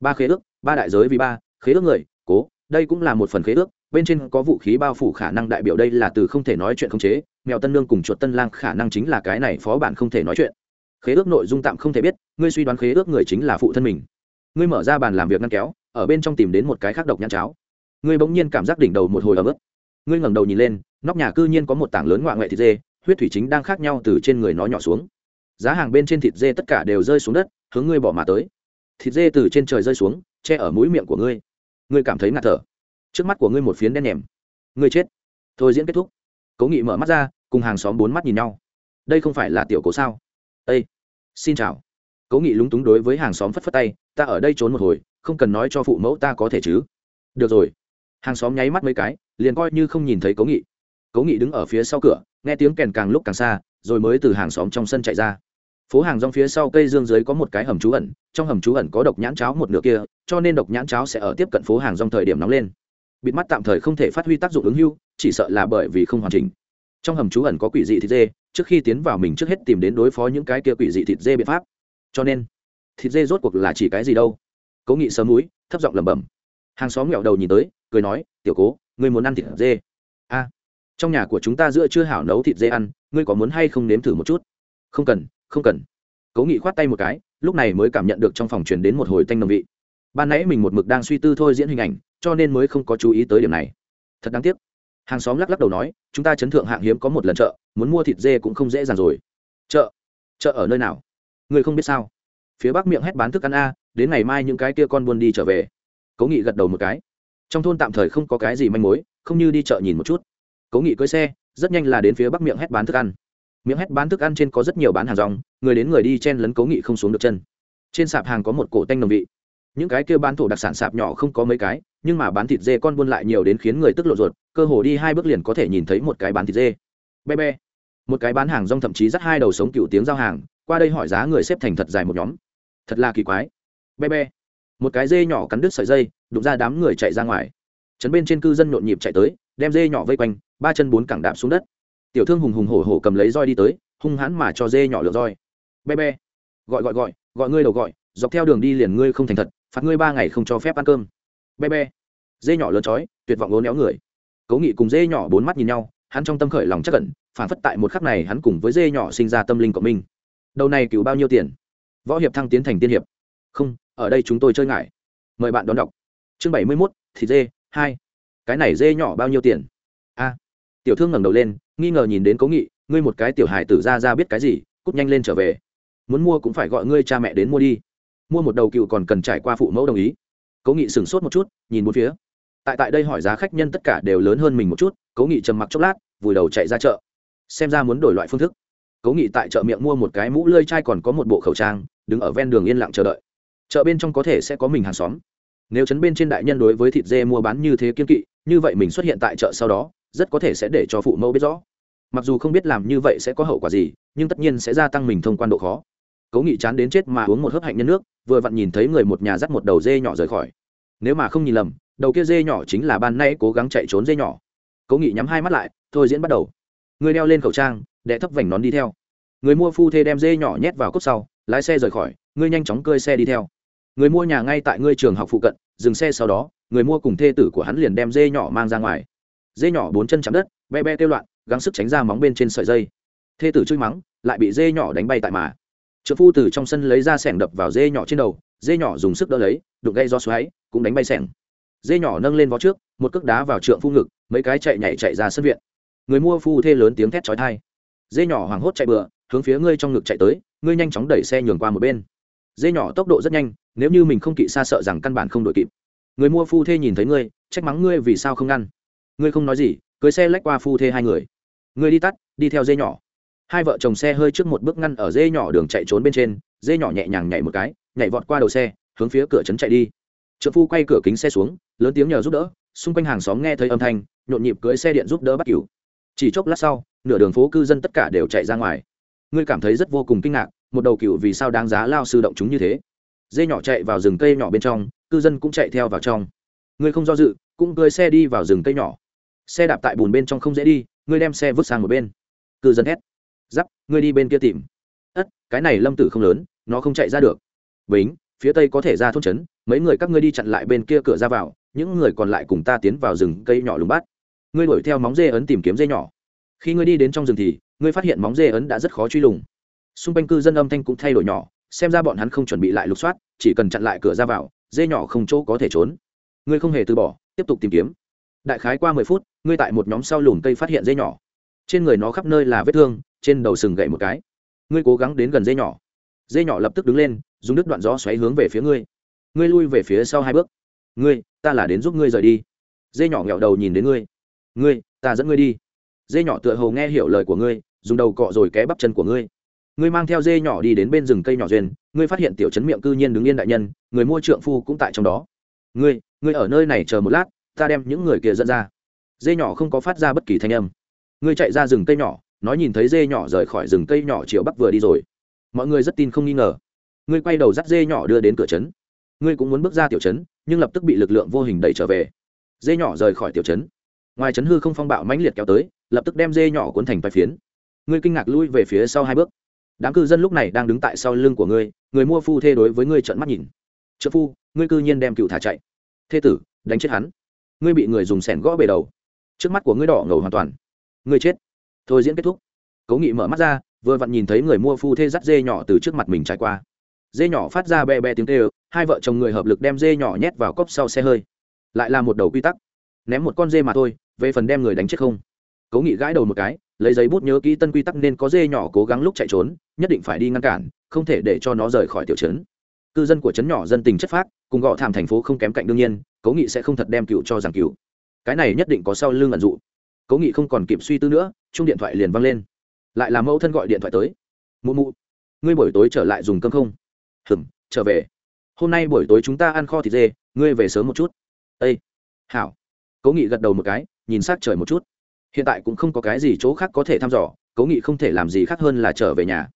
[SPEAKER 1] Ba khế ước, ba đại giới vì ba, khế ước người, cố, đây cũng là một phần khế ước, bên trên có vũ khí bao phủ khả năng đại biểu đây là từ không thể nói chuyện không chế, mèo tân lương cùng chuột tân lang khả năng chính là cái này phó bản không thể nói chuyện. Khế ước nội dung tạm không thể biết, ngươi suy đoán khế ước người chính là phụ thân mình. Ngươi mở ra bàn làm việc ngăn kéo, ở bên trong tìm đến một cái khác độc nhãn cháo. Ngươi bỗng nhiên cảm giác đỉnh đầu một hồi ấm ức. Ngươi ngẩng đầu nhìn lên, nóc nhà cư nhiên có một tảng lớn ngoại ngoại thịt dê huyết thủy chính đang khác nhau từ trên người nó nhỏ xuống. Giá hàng bên trên thịt dê tất cả đều rơi xuống đất, hướng ngươi bỏ mà tới. Thịt dê từ trên trời rơi xuống, che ở mũi miệng của ngươi. Ngươi cảm thấy ngạt thở. Trước mắt của ngươi một phiến đen nhèm. Ngươi chết. Thôi diễn kết thúc. Cố nghị mở mắt ra, cùng hàng xóm bốn mắt nhìn nhau. Đây không phải là tiểu cố sao? Ây xin chào. Cố nghị lúng túng đối với hàng xóm phất phất tay, ta ở đây trốn một hồi, không cần nói cho phụ mẫu ta có thể chứ. Được rồi. Hàng xóm nháy mắt mấy cái, liền coi như không nhìn thấy cố nghị. Cố nghị đứng ở phía sau cửa nghe tiếng kèn càng lúc càng xa, rồi mới từ hàng xóm trong sân chạy ra. Phố hàng rong phía sau cây dương dưới có một cái hầm trú ẩn, trong hầm trú ẩn có độc nhãn cháo một nửa kia, cho nên độc nhãn cháo sẽ ở tiếp cận phố hàng rong thời điểm nóng lên. Bịt mắt tạm thời không thể phát huy tác dụng ứng hưu, chỉ sợ là bởi vì không hoàn chỉnh. Trong hầm trú ẩn có quỷ dị thịt dê, trước khi tiến vào mình trước hết tìm đến đối phó những cái kia quỷ dị thịt dê biện pháp. Cho nên, thịt dê rốt cuộc là chỉ cái gì đâu? Cố nghị sớm núi thấp giọng lẩm bẩm. Hàng xóm nghẹo đầu nhìn tới, cười nói, tiểu cố, ngươi muốn ăn thịt dê? Trong nhà của chúng ta giữa chưa hảo nấu thịt dê ăn, ngươi có muốn hay không nếm thử một chút? Không cần không cần. Cố nghị khoát tay một cái, lúc này mới cảm nhận được trong phòng truyền đến một hồi tanh nồng vị. Ban nãy mình một mực đang suy tư thôi diễn hình ảnh, cho nên mới không có chú ý tới điểm này. Thật đáng tiếc. Hàng xóm lắc lắc đầu nói, chúng ta chấn thượng hạng hiếm có một lần chợ, muốn mua thịt dê cũng không dễ dàng rồi. Chợ? Chợ ở nơi nào? Người không biết sao. Phía bắc miệng hét bán thức ăn a, đến ngày mai những cái kia con buôn đi trở về. Cố nghị gật đầu một cái. Trong thôn tạm thời không có cái gì manh mối, không như đi chợ nhìn một chút cố nghị cưới xe, rất nhanh là đến phía bắc miệng hét bán thức ăn. Miệng hét bán thức ăn trên có rất nhiều bán hàng rong, người đến người đi chen lấn cố nghị không xuống được chân. Trên sạp hàng có một cổ tanh nồng vị. Những cái kia bán thổ đặc sản sạp nhỏ không có mấy cái, nhưng mà bán thịt dê con buôn lại nhiều đến khiến người tức lộ ruột, cơ hồ đi hai bước liền có thể nhìn thấy một cái bán thịt dê. Be be. Một cái bán hàng rong thậm chí dắt hai đầu sống cựu tiếng giao hàng, qua đây hỏi giá người xếp thành thật dài một nhóm. Thật là kỳ quái. Be be. Một cái dê nhỏ cắn đứt sợi dây, đụng ra đám người chạy ra ngoài. Chấn bên trên cư dân nhộn nhịp chạy tới, đem dê nhỏ vây quanh ba chân bốn cẳng đạp xuống đất. Tiểu thương hùng hùng hổ hổ cầm lấy roi đi tới, hung hãn mà cho dê nhỏ lượt roi. Be be. Gọi gọi gọi gọi ngươi đầu gọi, dọc theo đường đi liền ngươi không thành thật, phạt ngươi ba ngày không cho phép ăn cơm. Be be. Dê nhỏ lớn chói, tuyệt vọng lố néo người. Cố nghị cùng dê nhỏ bốn mắt nhìn nhau, hắn trong tâm khởi lòng chắc cẩn phản phất tại một khắc này hắn cùng với dê nhỏ sinh ra tâm linh của mình đầu này cứu bao nhiêu tiền? Võ hiệp thăng tiến thành tiên hiệp. Không, ở đây chúng tôi chơi ngại. Mời bạn đón đọc. Chương bảy mươi mốt thịt dê, hai. Cái này dê nhỏ bao nhiêu tiền? A tiểu thương ngẩng đầu lên, nghi ngờ nhìn đến cố nghị, ngươi một cái tiểu hài tử ra ra biết cái gì, cút nhanh lên trở về. Muốn mua cũng phải gọi ngươi cha mẹ đến mua đi. Mua một đầu cựu còn cần trải qua phụ mẫu đồng ý. Cố nghị sửng sốt một chút, nhìn bốn phía. Tại tại đây hỏi giá khách nhân tất cả đều lớn hơn mình một chút, cố nghị trầm mặc chốc lát, vùi đầu chạy ra chợ. Xem ra muốn đổi loại phương thức. Cố nghị tại chợ miệng mua một cái mũ lơi chai còn có một bộ khẩu trang, đứng ở ven đường yên lặng chờ đợi. Chợ bên trong có thể sẽ có mình hàng xóm. Nếu chấn bên trên đại nhân đối với thịt dê mua bán như thế kiên kỵ, như vậy mình xuất hiện tại chợ sau đó rất có thể sẽ để cho phụ mẫu biết rõ. Mặc dù không biết làm như vậy sẽ có hậu quả gì, nhưng tất nhiên sẽ gia tăng mình thông quan độ khó. Cố nghị chán đến chết mà uống một hớp hạnh nhân nước, vừa vặn nhìn thấy người một nhà dắt một đầu dê nhỏ rời khỏi. Nếu mà không nhìn lầm, đầu kia dê nhỏ chính là ban nay cố gắng chạy trốn dê nhỏ. Cố nghị nhắm hai mắt lại, thôi diễn bắt đầu. Người đeo lên khẩu trang đệ thấp vành nón đi theo. Người mua phu thê đem dê nhỏ nhét vào cốc sau, lái xe rời khỏi, ngươi nhanh chóng cơi xe đi theo. Người mua nhà ngay tại ngươi trường học phụ cận, dừng xe sau đó, người mua cùng thê tử của hắn liền đem dê nhỏ mang ra ngoài dê nhỏ bốn chân chạm đất, be be kêu loạn, gắng sức tránh ra móng bên trên sợi dây. Thê tử chui mắng, lại bị dê nhỏ đánh bay tại mà. Trợ phu từ trong sân lấy ra sẻng đập vào dê nhỏ trên đầu, dê nhỏ dùng sức đỡ lấy đục gây do xoáy, cũng đánh bay sẻng. Dê nhỏ nâng lên vó trước, một cước đá vào trượng phu ngực, mấy cái chạy nhảy chạy ra sân viện. Người mua phu thê lớn tiếng thét chói thai dê nhỏ hoảng hốt chạy bừa, hướng phía ngươi trong ngực chạy tới, ngươi nhanh chóng đẩy xe nhường qua một bên. Dê nhỏ tốc độ rất nhanh, nếu như mình không kỵ xa sợ rằng căn bản không đội kịp. Người mua phu thê nhìn thấy ngươi, trách mắng ngươi vì sao không ngăn ngươi không nói gì, cưới xe lách qua phu thê hai người. Ngươi đi tắt, đi theo dê nhỏ. Hai vợ chồng xe hơi trước một bước ngăn ở dê nhỏ đường chạy trốn bên trên, dê nhỏ nhẹ nhàng nhảy một cái, nhảy vọt qua đầu xe, hướng phía cửa trấn chạy đi. Trợ phu quay cửa kính xe xuống, lớn tiếng nhờ giúp đỡ, xung quanh hàng xóm nghe thấy âm thanh, nhộn nhịp cưới xe điện giúp đỡ bắt cứu chỉ chốc lát sau, nửa đường phố cư dân tất cả đều chạy ra ngoài. Ngươi cảm thấy rất vô cùng kinh ngạc, một đầu cựu vì sao đáng giá lao sư động chúng như thế. Dê nhỏ chạy vào rừng cây nhỏ bên trong, cư dân cũng chạy theo vào trong. Ngươi không do dự, cũng cưới xe đi vào rừng cây nhỏ xe đạp tại bùn bên trong không dễ đi, ngươi đem xe vứt sang một bên. Cư dân hét. Giáp, ngươi đi bên kia tìm. Ất, cái này lâm tử không lớn, nó không chạy ra được. Bính, phía tây có thể ra thôn trấn, mấy người các ngươi đi chặn lại bên kia cửa ra vào, những người còn lại cùng ta tiến vào rừng cây nhỏ lùng bát. Ngươi đuổi theo móng dê ấn tìm kiếm dê nhỏ. Khi ngươi đi đến trong rừng thì, ngươi phát hiện móng dê ấn đã rất khó truy lùng. Xung quanh cư dân âm thanh cũng thay đổi nhỏ, xem ra bọn hắn không chuẩn bị lại lục soát, chỉ cần chặn lại cửa ra vào, dê nhỏ không chỗ có thể trốn. Ngươi không hề từ bỏ, tiếp tục tìm kiếm đại khái qua mười phút, ngươi tại một nhóm sau lùm cây phát hiện dê nhỏ. Trên người nó khắp nơi là vết thương, trên đầu sừng gậy một cái. Ngươi cố gắng đến gần dê nhỏ. Dê nhỏ lập tức đứng lên, dùng đứt đoạn gió xoáy hướng về phía ngươi. Ngươi lui về phía sau hai bước. Ngươi, ta là đến giúp ngươi rời đi. Dê nhỏ nghẹo đầu nhìn đến ngươi. Ngươi, ta dẫn ngươi đi. Dê nhỏ tựa hồ nghe hiểu lời của ngươi, dùng đầu cọ rồi ké bắp chân của ngươi. Ngươi mang theo dê nhỏ đi đến bên rừng cây nhỏ duyên, ngươi phát hiện tiểu chấn miệng cư nhiên đứng yên đại nhân, người mua trượng phu cũng tại trong đó. Ngươi ngươi ở nơi này chờ một lát ta đem những người kia dẫn ra. Dê nhỏ không có phát ra bất kỳ thanh âm. Ngươi chạy ra rừng cây nhỏ, nói nhìn thấy dê nhỏ rời khỏi rừng cây nhỏ chiều bắc vừa đi rồi. Mọi người rất tin không nghi ngờ. Ngươi quay đầu dắt dê nhỏ đưa đến cửa trấn. Ngươi cũng muốn bước ra tiểu trấn, nhưng lập tức bị lực lượng vô hình đẩy trở về. Dê nhỏ rời khỏi tiểu trấn. Ngoài trấn hư không phong bạo mãnh liệt kéo tới, lập tức đem dê nhỏ cuốn thành vài phiến. Ngươi kinh ngạc lui về phía sau hai bước. Đám cư dân lúc này đang đứng tại sau lưng của ngươi, người mua phu thê đối với ngươi trợn mắt nhìn. Trợ phu, ngươi cư nhiên đem cựu thả chạy. Thê tử, đánh chết hắn ngươi bị người dùng sẻn gõ bề đầu. Trước mắt của ngươi đỏ ngầu hoàn toàn. Ngươi chết. Thôi diễn kết thúc. Cố nghị mở mắt ra, vừa vặn nhìn thấy người mua phu thê dắt dê nhỏ từ trước mặt mình trải qua. Dê nhỏ phát ra be be tiếng tê ơ hai vợ chồng người hợp lực đem dê nhỏ nhét vào cốc sau xe hơi. Lại là một đầu quy tắc. Ném một con dê mà thôi, về phần đem người đánh chết không? Cố nghị gãi đầu một cái, lấy giấy bút nhớ kỹ tân quy tắc nên có dê nhỏ cố gắng lúc chạy trốn, nhất định phải đi ngăn cản, không thể để cho nó rời khỏi tiểu trấn. Cư dân của trấn nhỏ dân tình chất phác, cùng gõ thảm thành phố không kém cạnh đương nhiên cố nghị sẽ không thật đem cựu cho rằng cựu. Cái này nhất định có sau lưng ẩn dụ. Cố nghị không còn kịp suy tư nữa, chung điện thoại liền văng lên. Lại là mẫu thân gọi điện thoại tới. Mụ mụ, ngươi buổi tối trở lại dùng cơm không? Hừm, trở về. Hôm nay buổi tối chúng ta ăn kho thịt dê, ngươi về sớm một chút. Ây hảo. Cố nghị gật đầu một cái, nhìn s á c trời một chút. Hiện tại cũng không có cái gì chỗ khác có thể thăm dò cố nghị không thể làm gì khác hơn là trở về nhà.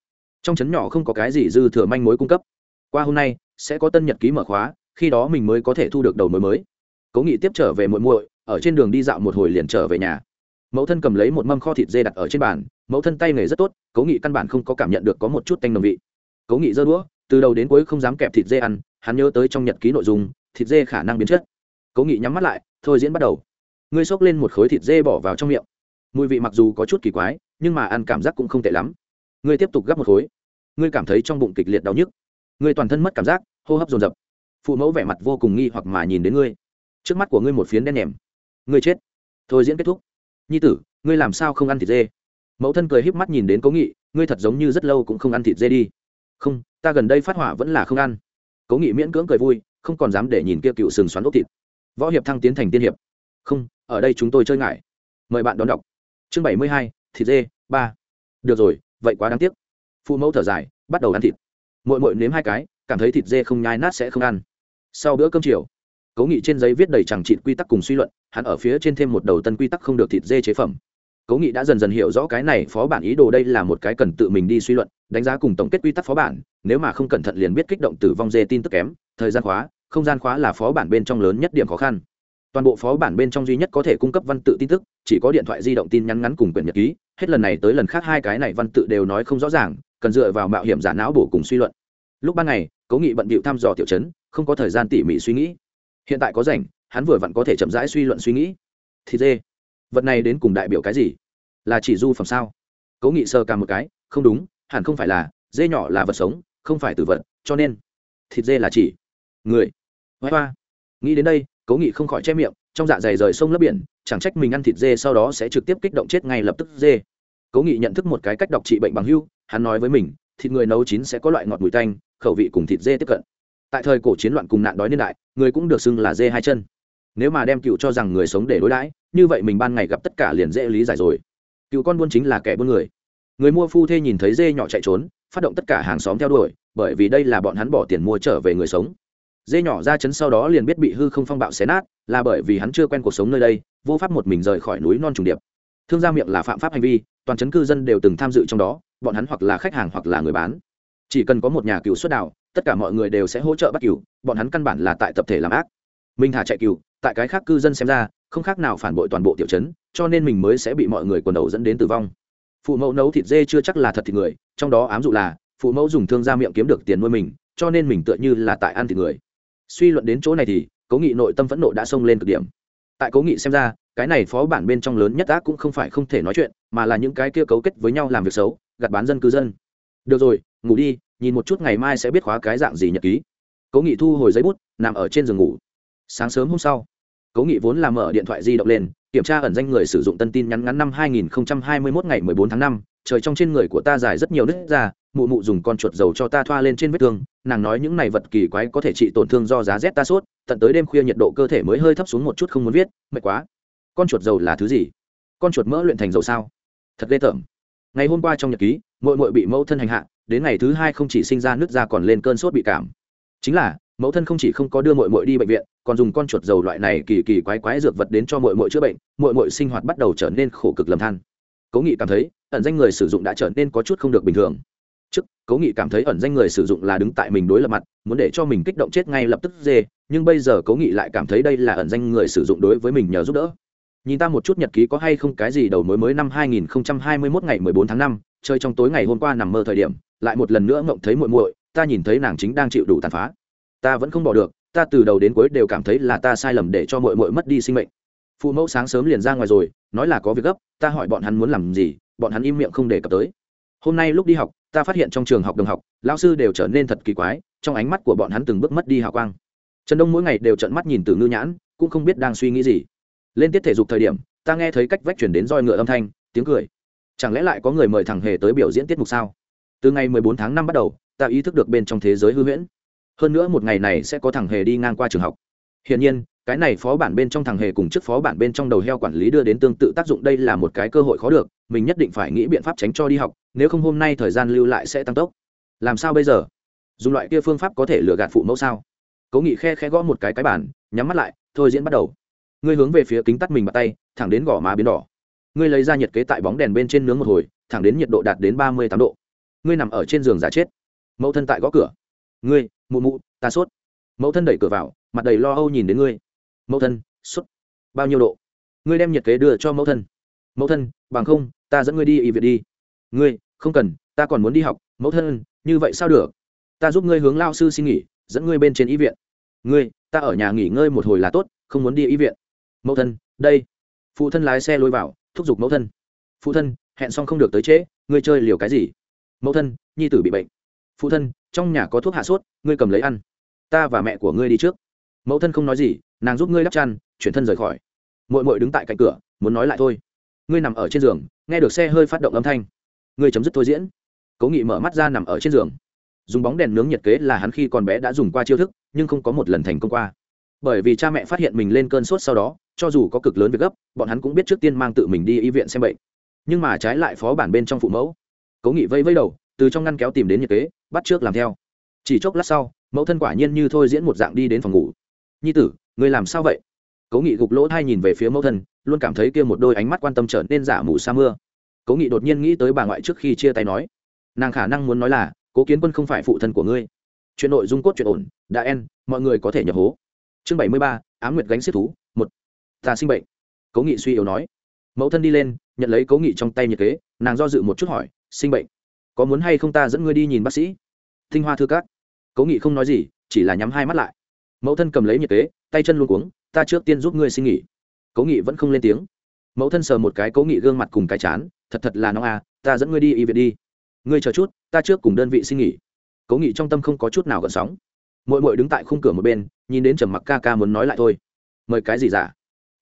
[SPEAKER 1] Trong trấn nhỏ không có cái gì dư thừa manh mối cung cấp. Qua hôm nay, sẽ có tân nhật ký mở khóa khi đó mình mới có thể thu được đầu mối mới. Cố nghị tiếp trở về muội muội, ở trên đường đi dạo một hồi liền trở về nhà. Mẫu thân cầm lấy một mâm kho thịt dê đặt ở trên bàn, mẫu thân tay nghề rất tốt, cố nghị căn bản không có cảm nhận được có một chút tanh đồng vị. Cố nghị giơ đũa, từ đầu đến cuối không dám kẹp thịt dê ăn, hắn nhớ tới trong nhật ký nội dung, thịt dê khả năng biến chất. Cố nghị nhắm mắt lại, thôi diễn bắt đầu. Ngươi xốc lên một khối thịt dê bỏ vào trong miệng. Mùi vị mặc dù có chút kỳ quái, nhưng mà ăn cảm giác cũng không tệ lắm. Ngươi tiếp tục gắp một khối. Ngươi cảm thấy trong bụng kịch liệt đau nhức. Ngươi toàn thân mất cảm giác, hô hấp dồn dập phụ mẫu vẻ mặt vô cùng nghi hoặc mà nhìn đến ngươi. Trước mắt của ngươi một phiến đen nhèm. Ngươi chết. Thôi diễn kết thúc. Nhi tử, ngươi làm sao không ăn thịt dê? Mẫu thân cười híp mắt nhìn đến cố nghị, ngươi thật giống như rất lâu cũng không ăn thịt dê đi. Không, ta gần đây phát hỏa vẫn là không ăn. Cố nghị miễn cưỡng cười vui, không còn dám để nhìn kia cựu sừng xoắn ốc thịt. Võ hiệp thăng tiến thành tiên hiệp. Không, ở đây chúng tôi chơi ngại. Mời bạn đón đọc. Chương bảy mươi hai, thịt dê, ba. Được rồi, vậy quá đáng tiếc. Phụ mẫu thở dài, bắt đầu ăn thịt. Mội mội nếm hai cái, cảm thấy thịt dê không nhai nát sẽ không ăn sau bữa cơm chiều, cố nghị trên giấy viết đầy chẳng trị quy tắc cùng suy luận, hắn ở phía trên thêm một đầu tân quy tắc không được thịt dê chế phẩm. Cố nghị đã dần dần hiểu rõ cái này phó bản ý đồ đây là một cái cần tự mình đi suy luận, đánh giá cùng tổng kết quy tắc phó bản, nếu mà không cẩn thận liền biết kích động tử vong dê tin tức kém, thời gian khóa, không gian khóa là phó bản bên trong lớn nhất điểm khó khăn. Toàn bộ phó bản bên trong duy nhất có thể cung cấp văn tự tin tức, chỉ có điện thoại di động tin nhắn ngắn cùng quyển nhật ký, hết lần này tới lần khác hai cái này văn tự đều nói không rõ ràng, cần dựa vào mạo hiểm giả não bổ cùng suy luận. Lúc ban ngày, cố nghị bận bịu thăm dò tiểu chấn không có thời gian tỉ mỉ suy nghĩ. Hiện tại có rảnh, hắn vừa vặn có thể chậm rãi suy luận suy nghĩ. Thì dê, vật này đến cùng đại biểu cái gì? Là chỉ du phẩm sao? Cố nghị sơ cả một cái, không đúng, hẳn không phải là, dê nhỏ là vật sống, không phải từ vật, cho nên, thịt dê là chỉ. Người, hoa hoa. Nghĩ đến đây, cố nghị không khỏi che miệng, trong dạ dày rời sông lấp biển, chẳng trách mình ăn thịt dê sau đó sẽ trực tiếp kích động chết ngay lập tức dê. Cố nghị nhận thức một cái cách đọc trị bệnh bằng hưu, hắn nói với mình, thịt người nấu chín sẽ có loại ngọt mùi tanh, khẩu vị cùng thịt dê tiếp cận tại thời cổ chiến loạn cùng nạn đói niên đại, người cũng được xưng là dê hai chân. Nếu mà đem cựu cho rằng người sống để đối đãi, như vậy mình ban ngày gặp tất cả liền dễ lý giải rồi. Cựu con buôn chính là kẻ buôn người. Người mua phu thê nhìn thấy dê nhỏ chạy trốn, phát động tất cả hàng xóm theo đuổi, bởi vì đây là bọn hắn bỏ tiền mua trở về người sống. Dê nhỏ ra chấn sau đó liền biết bị hư không phong bạo xé nát, là bởi vì hắn chưa quen cuộc sống nơi đây, vô pháp một mình rời khỏi núi non trùng điệp. Thương gia miệng là phạm pháp hành vi, toàn chấn cư dân đều từng tham dự trong đó, bọn hắn hoặc là khách hàng hoặc là người bán. Chỉ cần có một nhà cựu xuất đạo tất cả mọi người đều sẽ hỗ trợ bắt cựu bọn hắn căn bản là tại tập thể làm ác. Minh thả chạy cựu tại cái khác cư dân xem ra, không khác nào phản bội toàn bộ tiểu chấn cho nên mình mới sẽ bị mọi người quần đầu dẫn đến tử vong. Phụ mẫu nấu thịt dê chưa chắc là thật thịt người, trong đó ám dụ là, phụ mẫu dùng thương gia miệng kiếm được tiền nuôi mình, cho nên mình tựa như là tại ăn thịt người. Suy luận đến chỗ này thì, cố nghị nội tâm phẫn nộ đã xông lên cực điểm. Tại cố nghị xem ra, cái này phó bản bên trong lớn nhất ác cũng không phải không thể nói chuyện, mà là những cái kia cấu kết với nhau làm việc xấu gặt bán dân cư dân. Được rồi ngủ đi nhìn một chút ngày mai sẽ biết khóa cái dạng gì nhật ký. Cố nghị thu hồi giấy bút nằm ở trên giường ngủ. Sáng sớm hôm sau cố nghị vốn làm mở điện thoại di động lên kiểm tra ẩn danh người sử dụng tân tin nhắn ngắn năm 2021 ngày 14 tháng 5, trời trong trên người của ta dài rất nhiều nứt ra mụ mụ dùng con chuột dầu cho ta thoa lên trên vết thương nàng nói những này vật kỳ quái có thể trị tổn thương do giá rét ta sốt tận tới đêm khuya nhiệt độ cơ thể mới hơi thấp xuống một chút không muốn viết mệt quá. Con chuột dầu là thứ gì? Con chuột mỡ luyện thành dầu sao? Thật ghê tởm. Ngày hôm qua trong nhật ký mội mội bị mẫu thân hành hạ đến ngày thứ hai không chỉ sinh ra nước da còn lên cơn sốt bị cảm. Chính là mẫu thân không chỉ không có đưa mội mội đi bệnh viện còn dùng con chuột dầu loại này kỳ kỳ quái quái dược vật đến cho mội mội chữa bệnh mội mội sinh hoạt bắt đầu trở nên khổ cực lầm than. Cố nghị cảm thấy ẩn danh người sử dụng đã trở nên có chút không được bình thường. Trước cố nghị cảm thấy ẩn danh người sử dụng là đứng tại mình đối lập mặt muốn để cho mình kích động chết ngay lập tức dê nhưng bây giờ cố nghị lại cảm thấy đây là ẩn danh người sử dụng đối với mình nhờ giúp đỡ. Nhìn ta một chút nhật ký có hay không cái gì đầu mối mới năm 2021 ngày 14 tháng 5, chơi trong tối ngày hôm qua nằm mơ thời điểm, lại một lần nữa ngộng thấy muội muội, ta nhìn thấy nàng chính đang chịu đủ tàn phá. Ta vẫn không bỏ được, ta từ đầu đến cuối đều cảm thấy là ta sai lầm để cho muội muội mất đi sinh mệnh. Phụ mẫu sáng sớm liền ra ngoài rồi, nói là có việc gấp, ta hỏi bọn hắn muốn làm gì, bọn hắn im miệng không đề cập tới. Hôm nay lúc đi học, ta phát hiện trong trường học đồng học lao sư đều trở nên thật kỳ quái, trong ánh mắt của bọn hắn từng bước mất đi hào quang. Trần đông mỗi ngày đều trận mắt nhìn từ ngư nhãn, cũng không biết đang suy nghĩ gì. Lên tiết thể dục thời điểm, ta nghe thấy cách vách chuyển đến roi ngựa âm thanh, tiếng cười chẳng lẽ lại có người mời thằng hề tới biểu diễn tiết mục sao? Từ ngày mười bốn tháng năm bắt đầu, ta ý thức được bên trong thế giới hư huyễn. Hơn nữa một ngày này sẽ có thằng hề đi ngang qua trường học. Hiển nhiên, cái này phó bản bên trong thằng hề cùng trước phó bản bên trong đầu heo quản lý đưa đến tương tự tác dụng, đây là một cái cơ hội khó được, mình nhất định phải nghĩ biện pháp tránh cho đi học, nếu không hôm nay thời gian lưu lại sẽ tăng tốc. Làm sao bây giờ? Dùng loại kia phương pháp có thể lừa gạt phụ mẫu sao? Cố nghị khe khe gõ một cái cái bản nhắm mắt lại, thôi diễn bắt đầu. Ngươi hướng về phía kính tắt mình bắt tay, thẳng đến gò má biến đỏ ngươi lấy ra nhiệt kế tại bóng đèn bên trên nướng một hồi, thẳng đến nhiệt độ đạt đến ba mươi tám độ. Ngươi nằm ở trên giường giả chết. Mẫu thân tại gõ cửa. Ngươi, mụ mụ, ta sốt. Mẫu thân đẩy cửa vào, mặt đầy lo âu nhìn đến ngươi. Mẫu thân, sốt. Bao nhiêu độ? Ngươi đem nhiệt kế đưa cho mẫu thân. Mẫu thân, bằng không, ta dẫn ngươi đi y viện đi. Ngươi, không cần, ta còn muốn đi học. Mẫu thân, như vậy sao được? Ta giúp ngươi hướng lao sư xin nghỉ, dẫn ngươi bên trên y viện. Ngươi, ta ở nhà nghỉ ngơi một hồi là tốt, không muốn đi y viện. Mẫu thân, đây. Phụ thân lái xe lôi vào thúc giục mẫu thân. Phụ thân, hẹn xong không được tới trễ, ngươi chơi liều cái gì? Mẫu thân, nhi tử bị bệnh. Phụ thân, trong nhà có thuốc hạ sốt, ngươi cầm lấy ăn. Ta và mẹ của ngươi đi trước. Mẫu thân không nói gì, nàng giúp ngươi đắp chăn, chuyển thân rời khỏi. Mội mội đứng tại cạnh cửa, muốn nói lại thôi. Ngươi nằm ở trên giường, nghe được xe hơi phát động âm thanh. Ngươi chấm dứt thôi diễn. Cố nghị mở mắt ra nằm ở trên giường. Dùng bóng đèn nướng nhiệt kế là hắn khi còn bé đã dùng qua chiêu thức, nhưng không có một lần thành công qua. Bởi vì cha mẹ phát hiện mình lên cơn sốt sau đó cho dù có cực lớn việc gấp, bọn hắn cũng biết trước tiên mang tự mình đi y viện xem bệnh. Nhưng mà trái lại phó bản bên trong phụ mẫu, cố nghị vây vây đầu, từ trong ngăn kéo tìm đến nhiệt kế, bắt trước làm theo. Chỉ chốc lát sau, mẫu thân quả nhiên như thôi diễn một dạng đi đến phòng ngủ. Nhi tử người làm sao vậy? Cố nghị gục lỗ thai nhìn về phía mẫu thân, luôn cảm thấy kia một đôi ánh mắt quan tâm trở nên giả mù sa mưa. Cố nghị đột nhiên nghĩ tới bà ngoại trước khi chia tay nói, nàng khả năng muốn nói là, cố kiến quân không phải phụ thân của ngươi. Chuyện nội dung cốt chuyện ổn, đã en, mọi người có thể nhập hố. Chương bảy mươi ba á m nguyệt gánh xếp thú ta sinh bệnh. Cố nghị suy yếu nói. Mẫu thân đi lên, nhận lấy cố nghị trong tay nhiệt kế, nàng do dự một chút hỏi, sinh bệnh, có muốn hay không ta dẫn ngươi đi nhìn bác sĩ? Tinh hoa thư cát cố nghị không nói gì, chỉ là nhắm hai mắt lại. Mẫu thân cầm lấy nhiệt kế, tay chân luôn cuống, ta trước tiên giúp ngươi xin nghỉ. Cố nghị vẫn không lên tiếng. Mẫu thân sờ một cái cố nghị gương mặt cùng cái chán, thật thật là nó à ta dẫn ngươi đi y viện đi. Ngươi chờ chút, ta trước cùng đơn vị xin nghỉ. Cố nghị trong tâm không có chút nào gợn sóng. Mỗi mỗi đứng tại khung cửa một bên, nhìn đến trầm mặc ca ca muốn nói lại thôi. Mời cái gì giả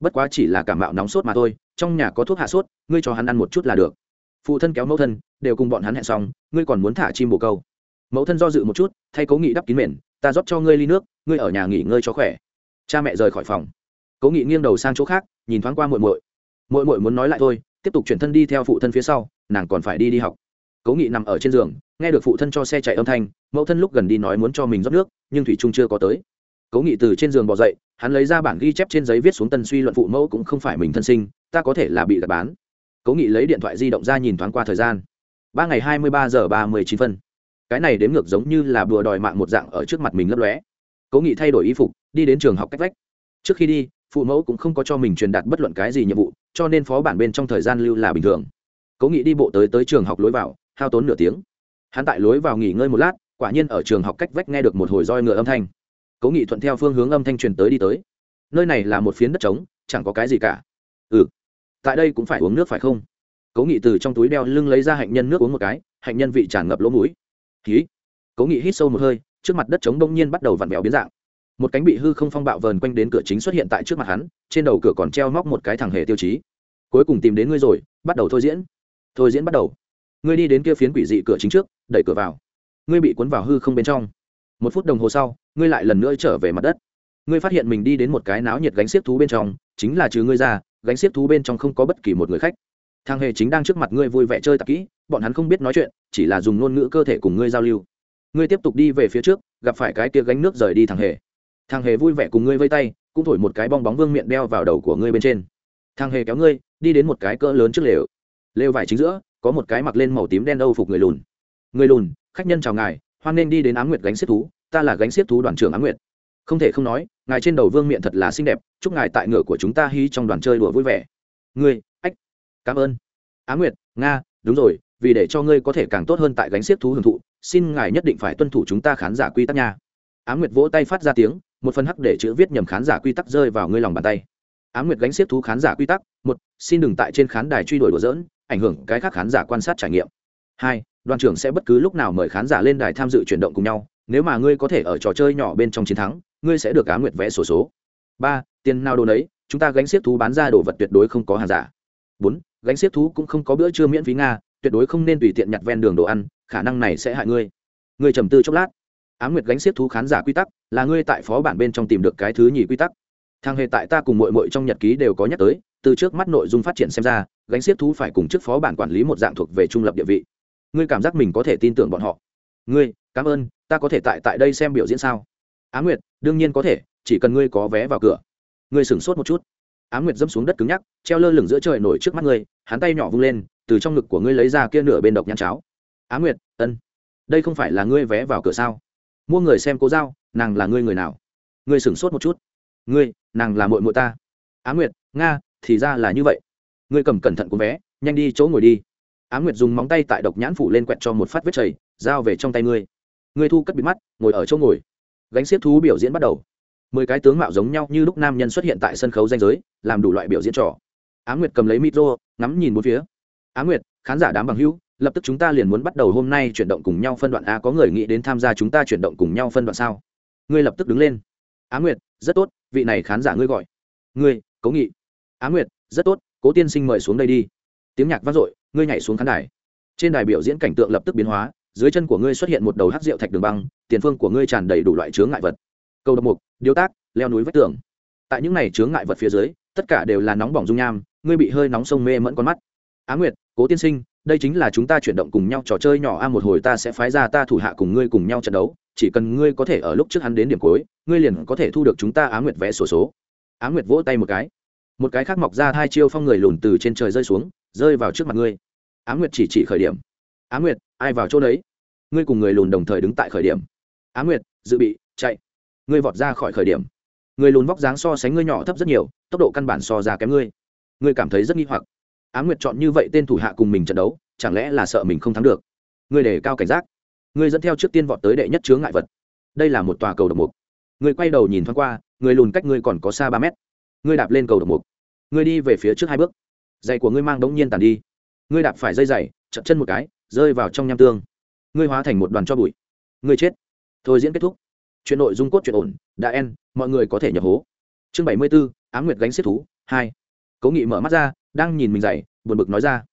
[SPEAKER 1] bất quá chỉ là cảm mạo nóng sốt mà thôi, trong nhà có thuốc hạ sốt, ngươi cho hắn ăn một chút là được. Phụ thân kéo mẫu thân, đều cùng bọn hắn hẹn xong, ngươi còn muốn thả chim bồ câu. Mẫu thân do dự một chút, thay cố nghị đắp kín mền, ta rót cho ngươi ly nước, ngươi ở nhà nghỉ ngơi cho khỏe. Cha mẹ rời khỏi phòng. Cố nghị nghiêng đầu sang chỗ khác, nhìn thoáng qua muội muội. Muội muội muốn nói lại thôi, tiếp tục chuyển thân đi theo phụ thân phía sau, nàng còn phải đi đi học. Cố nghị nằm ở trên giường, nghe được phụ thân cho xe chạy âm thanh, mẫu thân lúc gần đi nói muốn cho mình rót nước, nhưng thủy trung chưa có tới cố nghị từ trên giường bỏ dậy, hắn lấy ra bản ghi chép trên giấy viết xuống tân suy luận phụ mẫu cũng không phải mình thân sinh, ta có thể là bị gạt bán. Cố nghị lấy điện thoại di động ra nhìn thoáng qua thời gian. Ba ngày hai mươi ba giờ ba mươi chín phân. Cái này đếm ngược giống như là bùa đòi mạng một dạng ở trước mặt mình lấp lóe. Cố nghị thay đổi y phục, đi đến trường học cách vách. Trước khi đi, phụ mẫu cũng không có cho mình truyền đạt bất luận cái gì nhiệm vụ, cho nên phó bản bên trong thời gian lưu là bình thường. Cố nghị đi bộ tới tới trường học lối vào, hao tốn nửa tiếng. Hắn tại lối vào nghỉ ngơi một lát, quả nhiên ở trường học cách vách nghe được một hồi roi ngựa âm thanh cố nghị thuận theo phương hướng âm thanh truyền tới đi tới. Nơi này là một phiến đất trống, chẳng có cái gì cả. Ừ tại đây cũng phải uống nước phải không? Cố nghị từ trong túi đeo lưng lấy ra hạnh nhân nước uống một cái, hạnh nhân vị tràn ngập lỗ mũi. Ký cố nghị hít sâu một hơi, trước mặt đất trống đông nhiên bắt đầu vặn vẹo biến dạng. Một cánh bị hư không phong bạo vờn quanh đến cửa chính xuất hiện tại trước mặt hắn, trên đầu cửa còn treo móc một cái thằng hề tiêu chí. Cuối cùng tìm đến ngươi rồi, bắt đầu thôi diễn. Thôi diễn bắt đầu. Ngươi đi đến kia phiến quỷ dị cửa chính trước, đẩy cửa vào. Ngươi bị cuốn vào hư không bên trong một phút đồng hồ sau, ngươi lại lần nữa trở về mặt đất. Ngươi phát hiện mình đi đến một cái náo nhiệt gánh xiếc thú bên trong, chính là trừ ngươi ra, gánh xiếc thú bên trong không có bất kỳ một người khách. Thằng hề chính đang trước mặt ngươi vui vẻ chơi tạp kỹ, bọn hắn không biết nói chuyện, chỉ là dùng ngôn ngữ cơ thể cùng ngươi giao lưu. Ngươi tiếp tục đi về phía trước, gặp phải cái kia gánh nước rời đi thằng hề. Thằng hề vui vẻ cùng ngươi vây tay, cũng thổi một cái bong bóng vương miệng đeo vào đầu của ngươi bên trên. Thằng hề kéo ngươi, đi đến một cái cỡ lớn trước lều. Lều vải chính giữa, có một cái mặc lên màu tím đen âu phục người lùn. Người lùn, khách nhân chào ngài hoan nên đi đến ám nguyệt gánh xiết thú, ta là gánh xiết thú đoàn trưởng ám nguyệt. Không thể không nói, ngài trên đầu vương miệng thật là xinh đẹp, chúc ngài tại ngựa của chúng ta hí trong đoàn chơi đùa vui vẻ. Ngươi, ách, cảm ơn. Á nguyệt, nga, đúng rồi, vì để cho ngươi có thể càng tốt hơn tại gánh xiết thú hưởng thụ, xin ngài nhất định phải tuân thủ chúng ta khán giả quy tắc nha. Á nguyệt vỗ tay phát ra tiếng, một phần hắc để chữ viết nhầm khán giả quy tắc rơi vào ngươi lòng bàn tay. Á nguyệt gánh xiết thú khán giả quy tắc, một, xin đừng tại trên khán đài truy đuổi đùa dỡn ảnh hưởng cái khác khán giả quan sát trải nghiệm. Hai đoàn trưởng sẽ bất cứ lúc nào mời khán giả lên đài tham dự chuyển động cùng nhau nếu mà ngươi có thể ở trò chơi nhỏ bên trong chiến thắng ngươi sẽ được Á nguyệt vẽ sổ số, ba tiền nào đồ nấy chúng ta gánh xiếc thú bán ra đồ vật tuyệt đối không có hàng giả. Bốn gánh xiếc thú cũng không có bữa trưa miễn phí nga tuyệt đối không nên tùy tiện nhặt ven đường đồ ăn khả năng này sẽ hại ngươi. Ngươi trầm tư chốc lát. Á nguyệt gánh xiếc thú khán giả quy tắc là ngươi tại phó bản bên trong tìm được cái thứ nhì quy tắc. Thang hề tại ta cùng mội mội trong nhật ký đều có nhắc tới từ trước mắt nội dung phát triển xem ra gánh xiếc thú phải cùng chức phó bản quản lý một dạng thuộc về trung lập địa vị ngươi cảm giác mình có thể tin tưởng bọn họ. Ngươi, cảm ơn, ta có thể tại tại đây xem biểu diễn sao? Á nguyệt, đương nhiên có thể, chỉ cần ngươi có vé vào cửa. Ngươi sửng sốt một chút. Á nguyệt dâm xuống đất cứng nhắc, treo lơ lửng giữa trời nổi trước mắt ngươi, hắn tay nhỏ vung lên, từ trong ngực của ngươi lấy ra kia nửa bên độc nhăn cháo. Á nguyệt, ân. Đây không phải là ngươi vé vào cửa sao? Mua người xem cố giao nàng là ngươi người nào? Ngươi sửng sốt một chút. Ngươi, nàng là mội mội ta. Á nguyệt, nga, thì ra là như vậy. Ngươi cầm cẩn thận cuốn vé, nhanh đi chỗ ngồi đi á nguyệt dùng móng tay tại độc nhãn phủ lên quẹt cho một phát vết chảy, giao về trong tay ngươi. Ngươi thu cất bị mắt, ngồi ở chỗ ngồi. Gánh xiếc thú biểu diễn bắt đầu. Mười cái tướng mạo giống nhau như lúc nam nhân xuất hiện tại sân khấu danh giới, làm đủ loại biểu diễn trò. Á nguyệt cầm lấy micro, ngắm nhìn bốn phía. Á nguyệt, khán giả đám bằng hữu, lập tức chúng ta liền muốn bắt đầu hôm nay chuyển động cùng nhau phân đoạn a, có người nghĩ đến tham gia chúng ta chuyển động cùng nhau phân đoạn sao? Ngươi lập tức đứng lên. Á nguyệt, rất tốt, vị này khán giả ngươi gọi. Ngươi, cố nghị. Á nguyệt, rất tốt, cố tiên sinh mời xuống đây đi tiếng nhạc vang dội ngươi nhảy xuống khán đài. Trên đài biểu diễn cảnh tượng lập tức biến hóa dưới chân của ngươi xuất hiện một đầu hát rượu thạch đường băng tiền phương của ngươi tràn đầy đủ loại chướng ngại vật. Cầu độc mục điêu tác leo núi vách tường. Tại những này chướng ngại vật phía dưới tất cả đều là nóng bỏng dung nham ngươi bị hơi nóng sông mê mẫn con mắt. Á nguyệt cố tiên sinh đây chính là chúng ta chuyển động cùng nhau trò chơi nhỏ a một hồi ta sẽ phái ra ta thủ hạ cùng ngươi cùng nhau trận đấu chỉ cần ngươi có thể ở lúc trước hắn đến điểm cuối ngươi liền có thể thu được chúng ta á nguyệt vẽ sổ số, số. Á nguyệt vỗ tay một cái. Một cái khác mọc ra hai chiêu phong người lùn từ trên trời rơi xuống rơi vào trước mặt ngươi. Á nguyệt chỉ chỉ khởi điểm. Á nguyệt, ai vào chỗ đấy? Ngươi cùng người lùn đồng thời đứng tại khởi điểm. Á nguyệt, dự bị, chạy. Ngươi vọt ra khỏi khởi điểm. Người lùn vóc dáng so sánh ngươi nhỏ thấp rất nhiều, tốc độ căn bản so ra kém ngươi. Ngươi cảm thấy rất nghi hoặc. Á nguyệt chọn như vậy tên thủ hạ cùng mình trận đấu, chẳng lẽ là sợ mình không thắng được? Ngươi để cao cảnh giác. Ngươi dẫn theo trước tiên vọt tới đệ nhất chướng ngại vật. Đây là một tòa cầu độc mục. Ngươi quay đầu nhìn thoáng qua, người lùn cách ngươi còn có xa ba mét. Ngươi đạp lên cầu độc mục. Ngươi đi về phía trước hai bước giày của ngươi mang đống nhiên tàn đi. Ngươi đạp phải dây giày chậm chân một cái, rơi vào trong nham tương. Ngươi hóa thành một đoàn cho bụi. Ngươi chết. Thôi diễn kết thúc. Chuyện nội dung cốt chuyện ổn, đã en, mọi người có thể nhập hố. Chương bảy mươi b ố á m nguyệt gánh xiết thú, hai. Cố nghị mở mắt ra, đang nhìn mình dày buồn bực nói ra.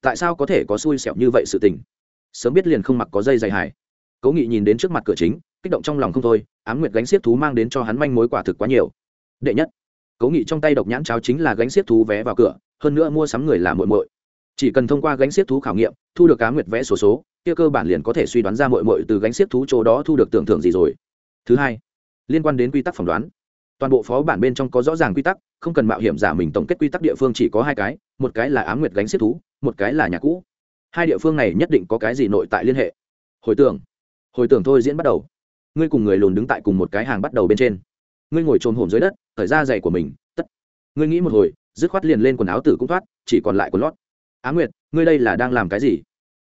[SPEAKER 1] Tại sao có thể có xui xẻo như vậy sự tình? Sớm biết liền không mặc có dây dày hải cố nghị nhìn đến trước mặt cửa chính, kích động trong lòng không thôi, ám nguyệt gánh xiết thú mang đến cho hắn manh mối quả thực quá nhiều. Đệ nhất, cố nghị trong tay độc nhãn cháo chính là gánh xiết thú vé vào cửa hơn nữa mua sắm người là muội muội. Chỉ cần thông qua gánh xiếc thú khảo nghiệm, thu được ám nguyệt vẽ số số, kia cơ bản liền có thể suy đoán ra muội muội từ gánh xiếc thú chỗ đó thu được tưởng thưởng gì rồi. Thứ hai, liên quan đến quy tắc phỏng đoán. Toàn bộ phó bản bên trong có rõ ràng quy tắc, không cần mạo hiểm giả mình tổng kết quy tắc địa phương chỉ có hai cái, một cái là ám nguyệt gánh xếp thú, một cái là nhà cũ. Hai địa phương này nhất định có cái gì nội tại liên hệ. Hồi tưởng hồi tưởng thôi diễn bắt đầu. Ngươi cùng người lùn đứng tại cùng một cái hàng bắt đầu bên trên. Ngươi ngồi trồm hổm dưới đất thở ra giày của mình, tất. Ngươi nghĩ một hồi dứt khoát liền lên quần áo tử cũng thoát, chỉ còn lại quần lót. Á nguyệt, ngươi đây là đang làm cái gì?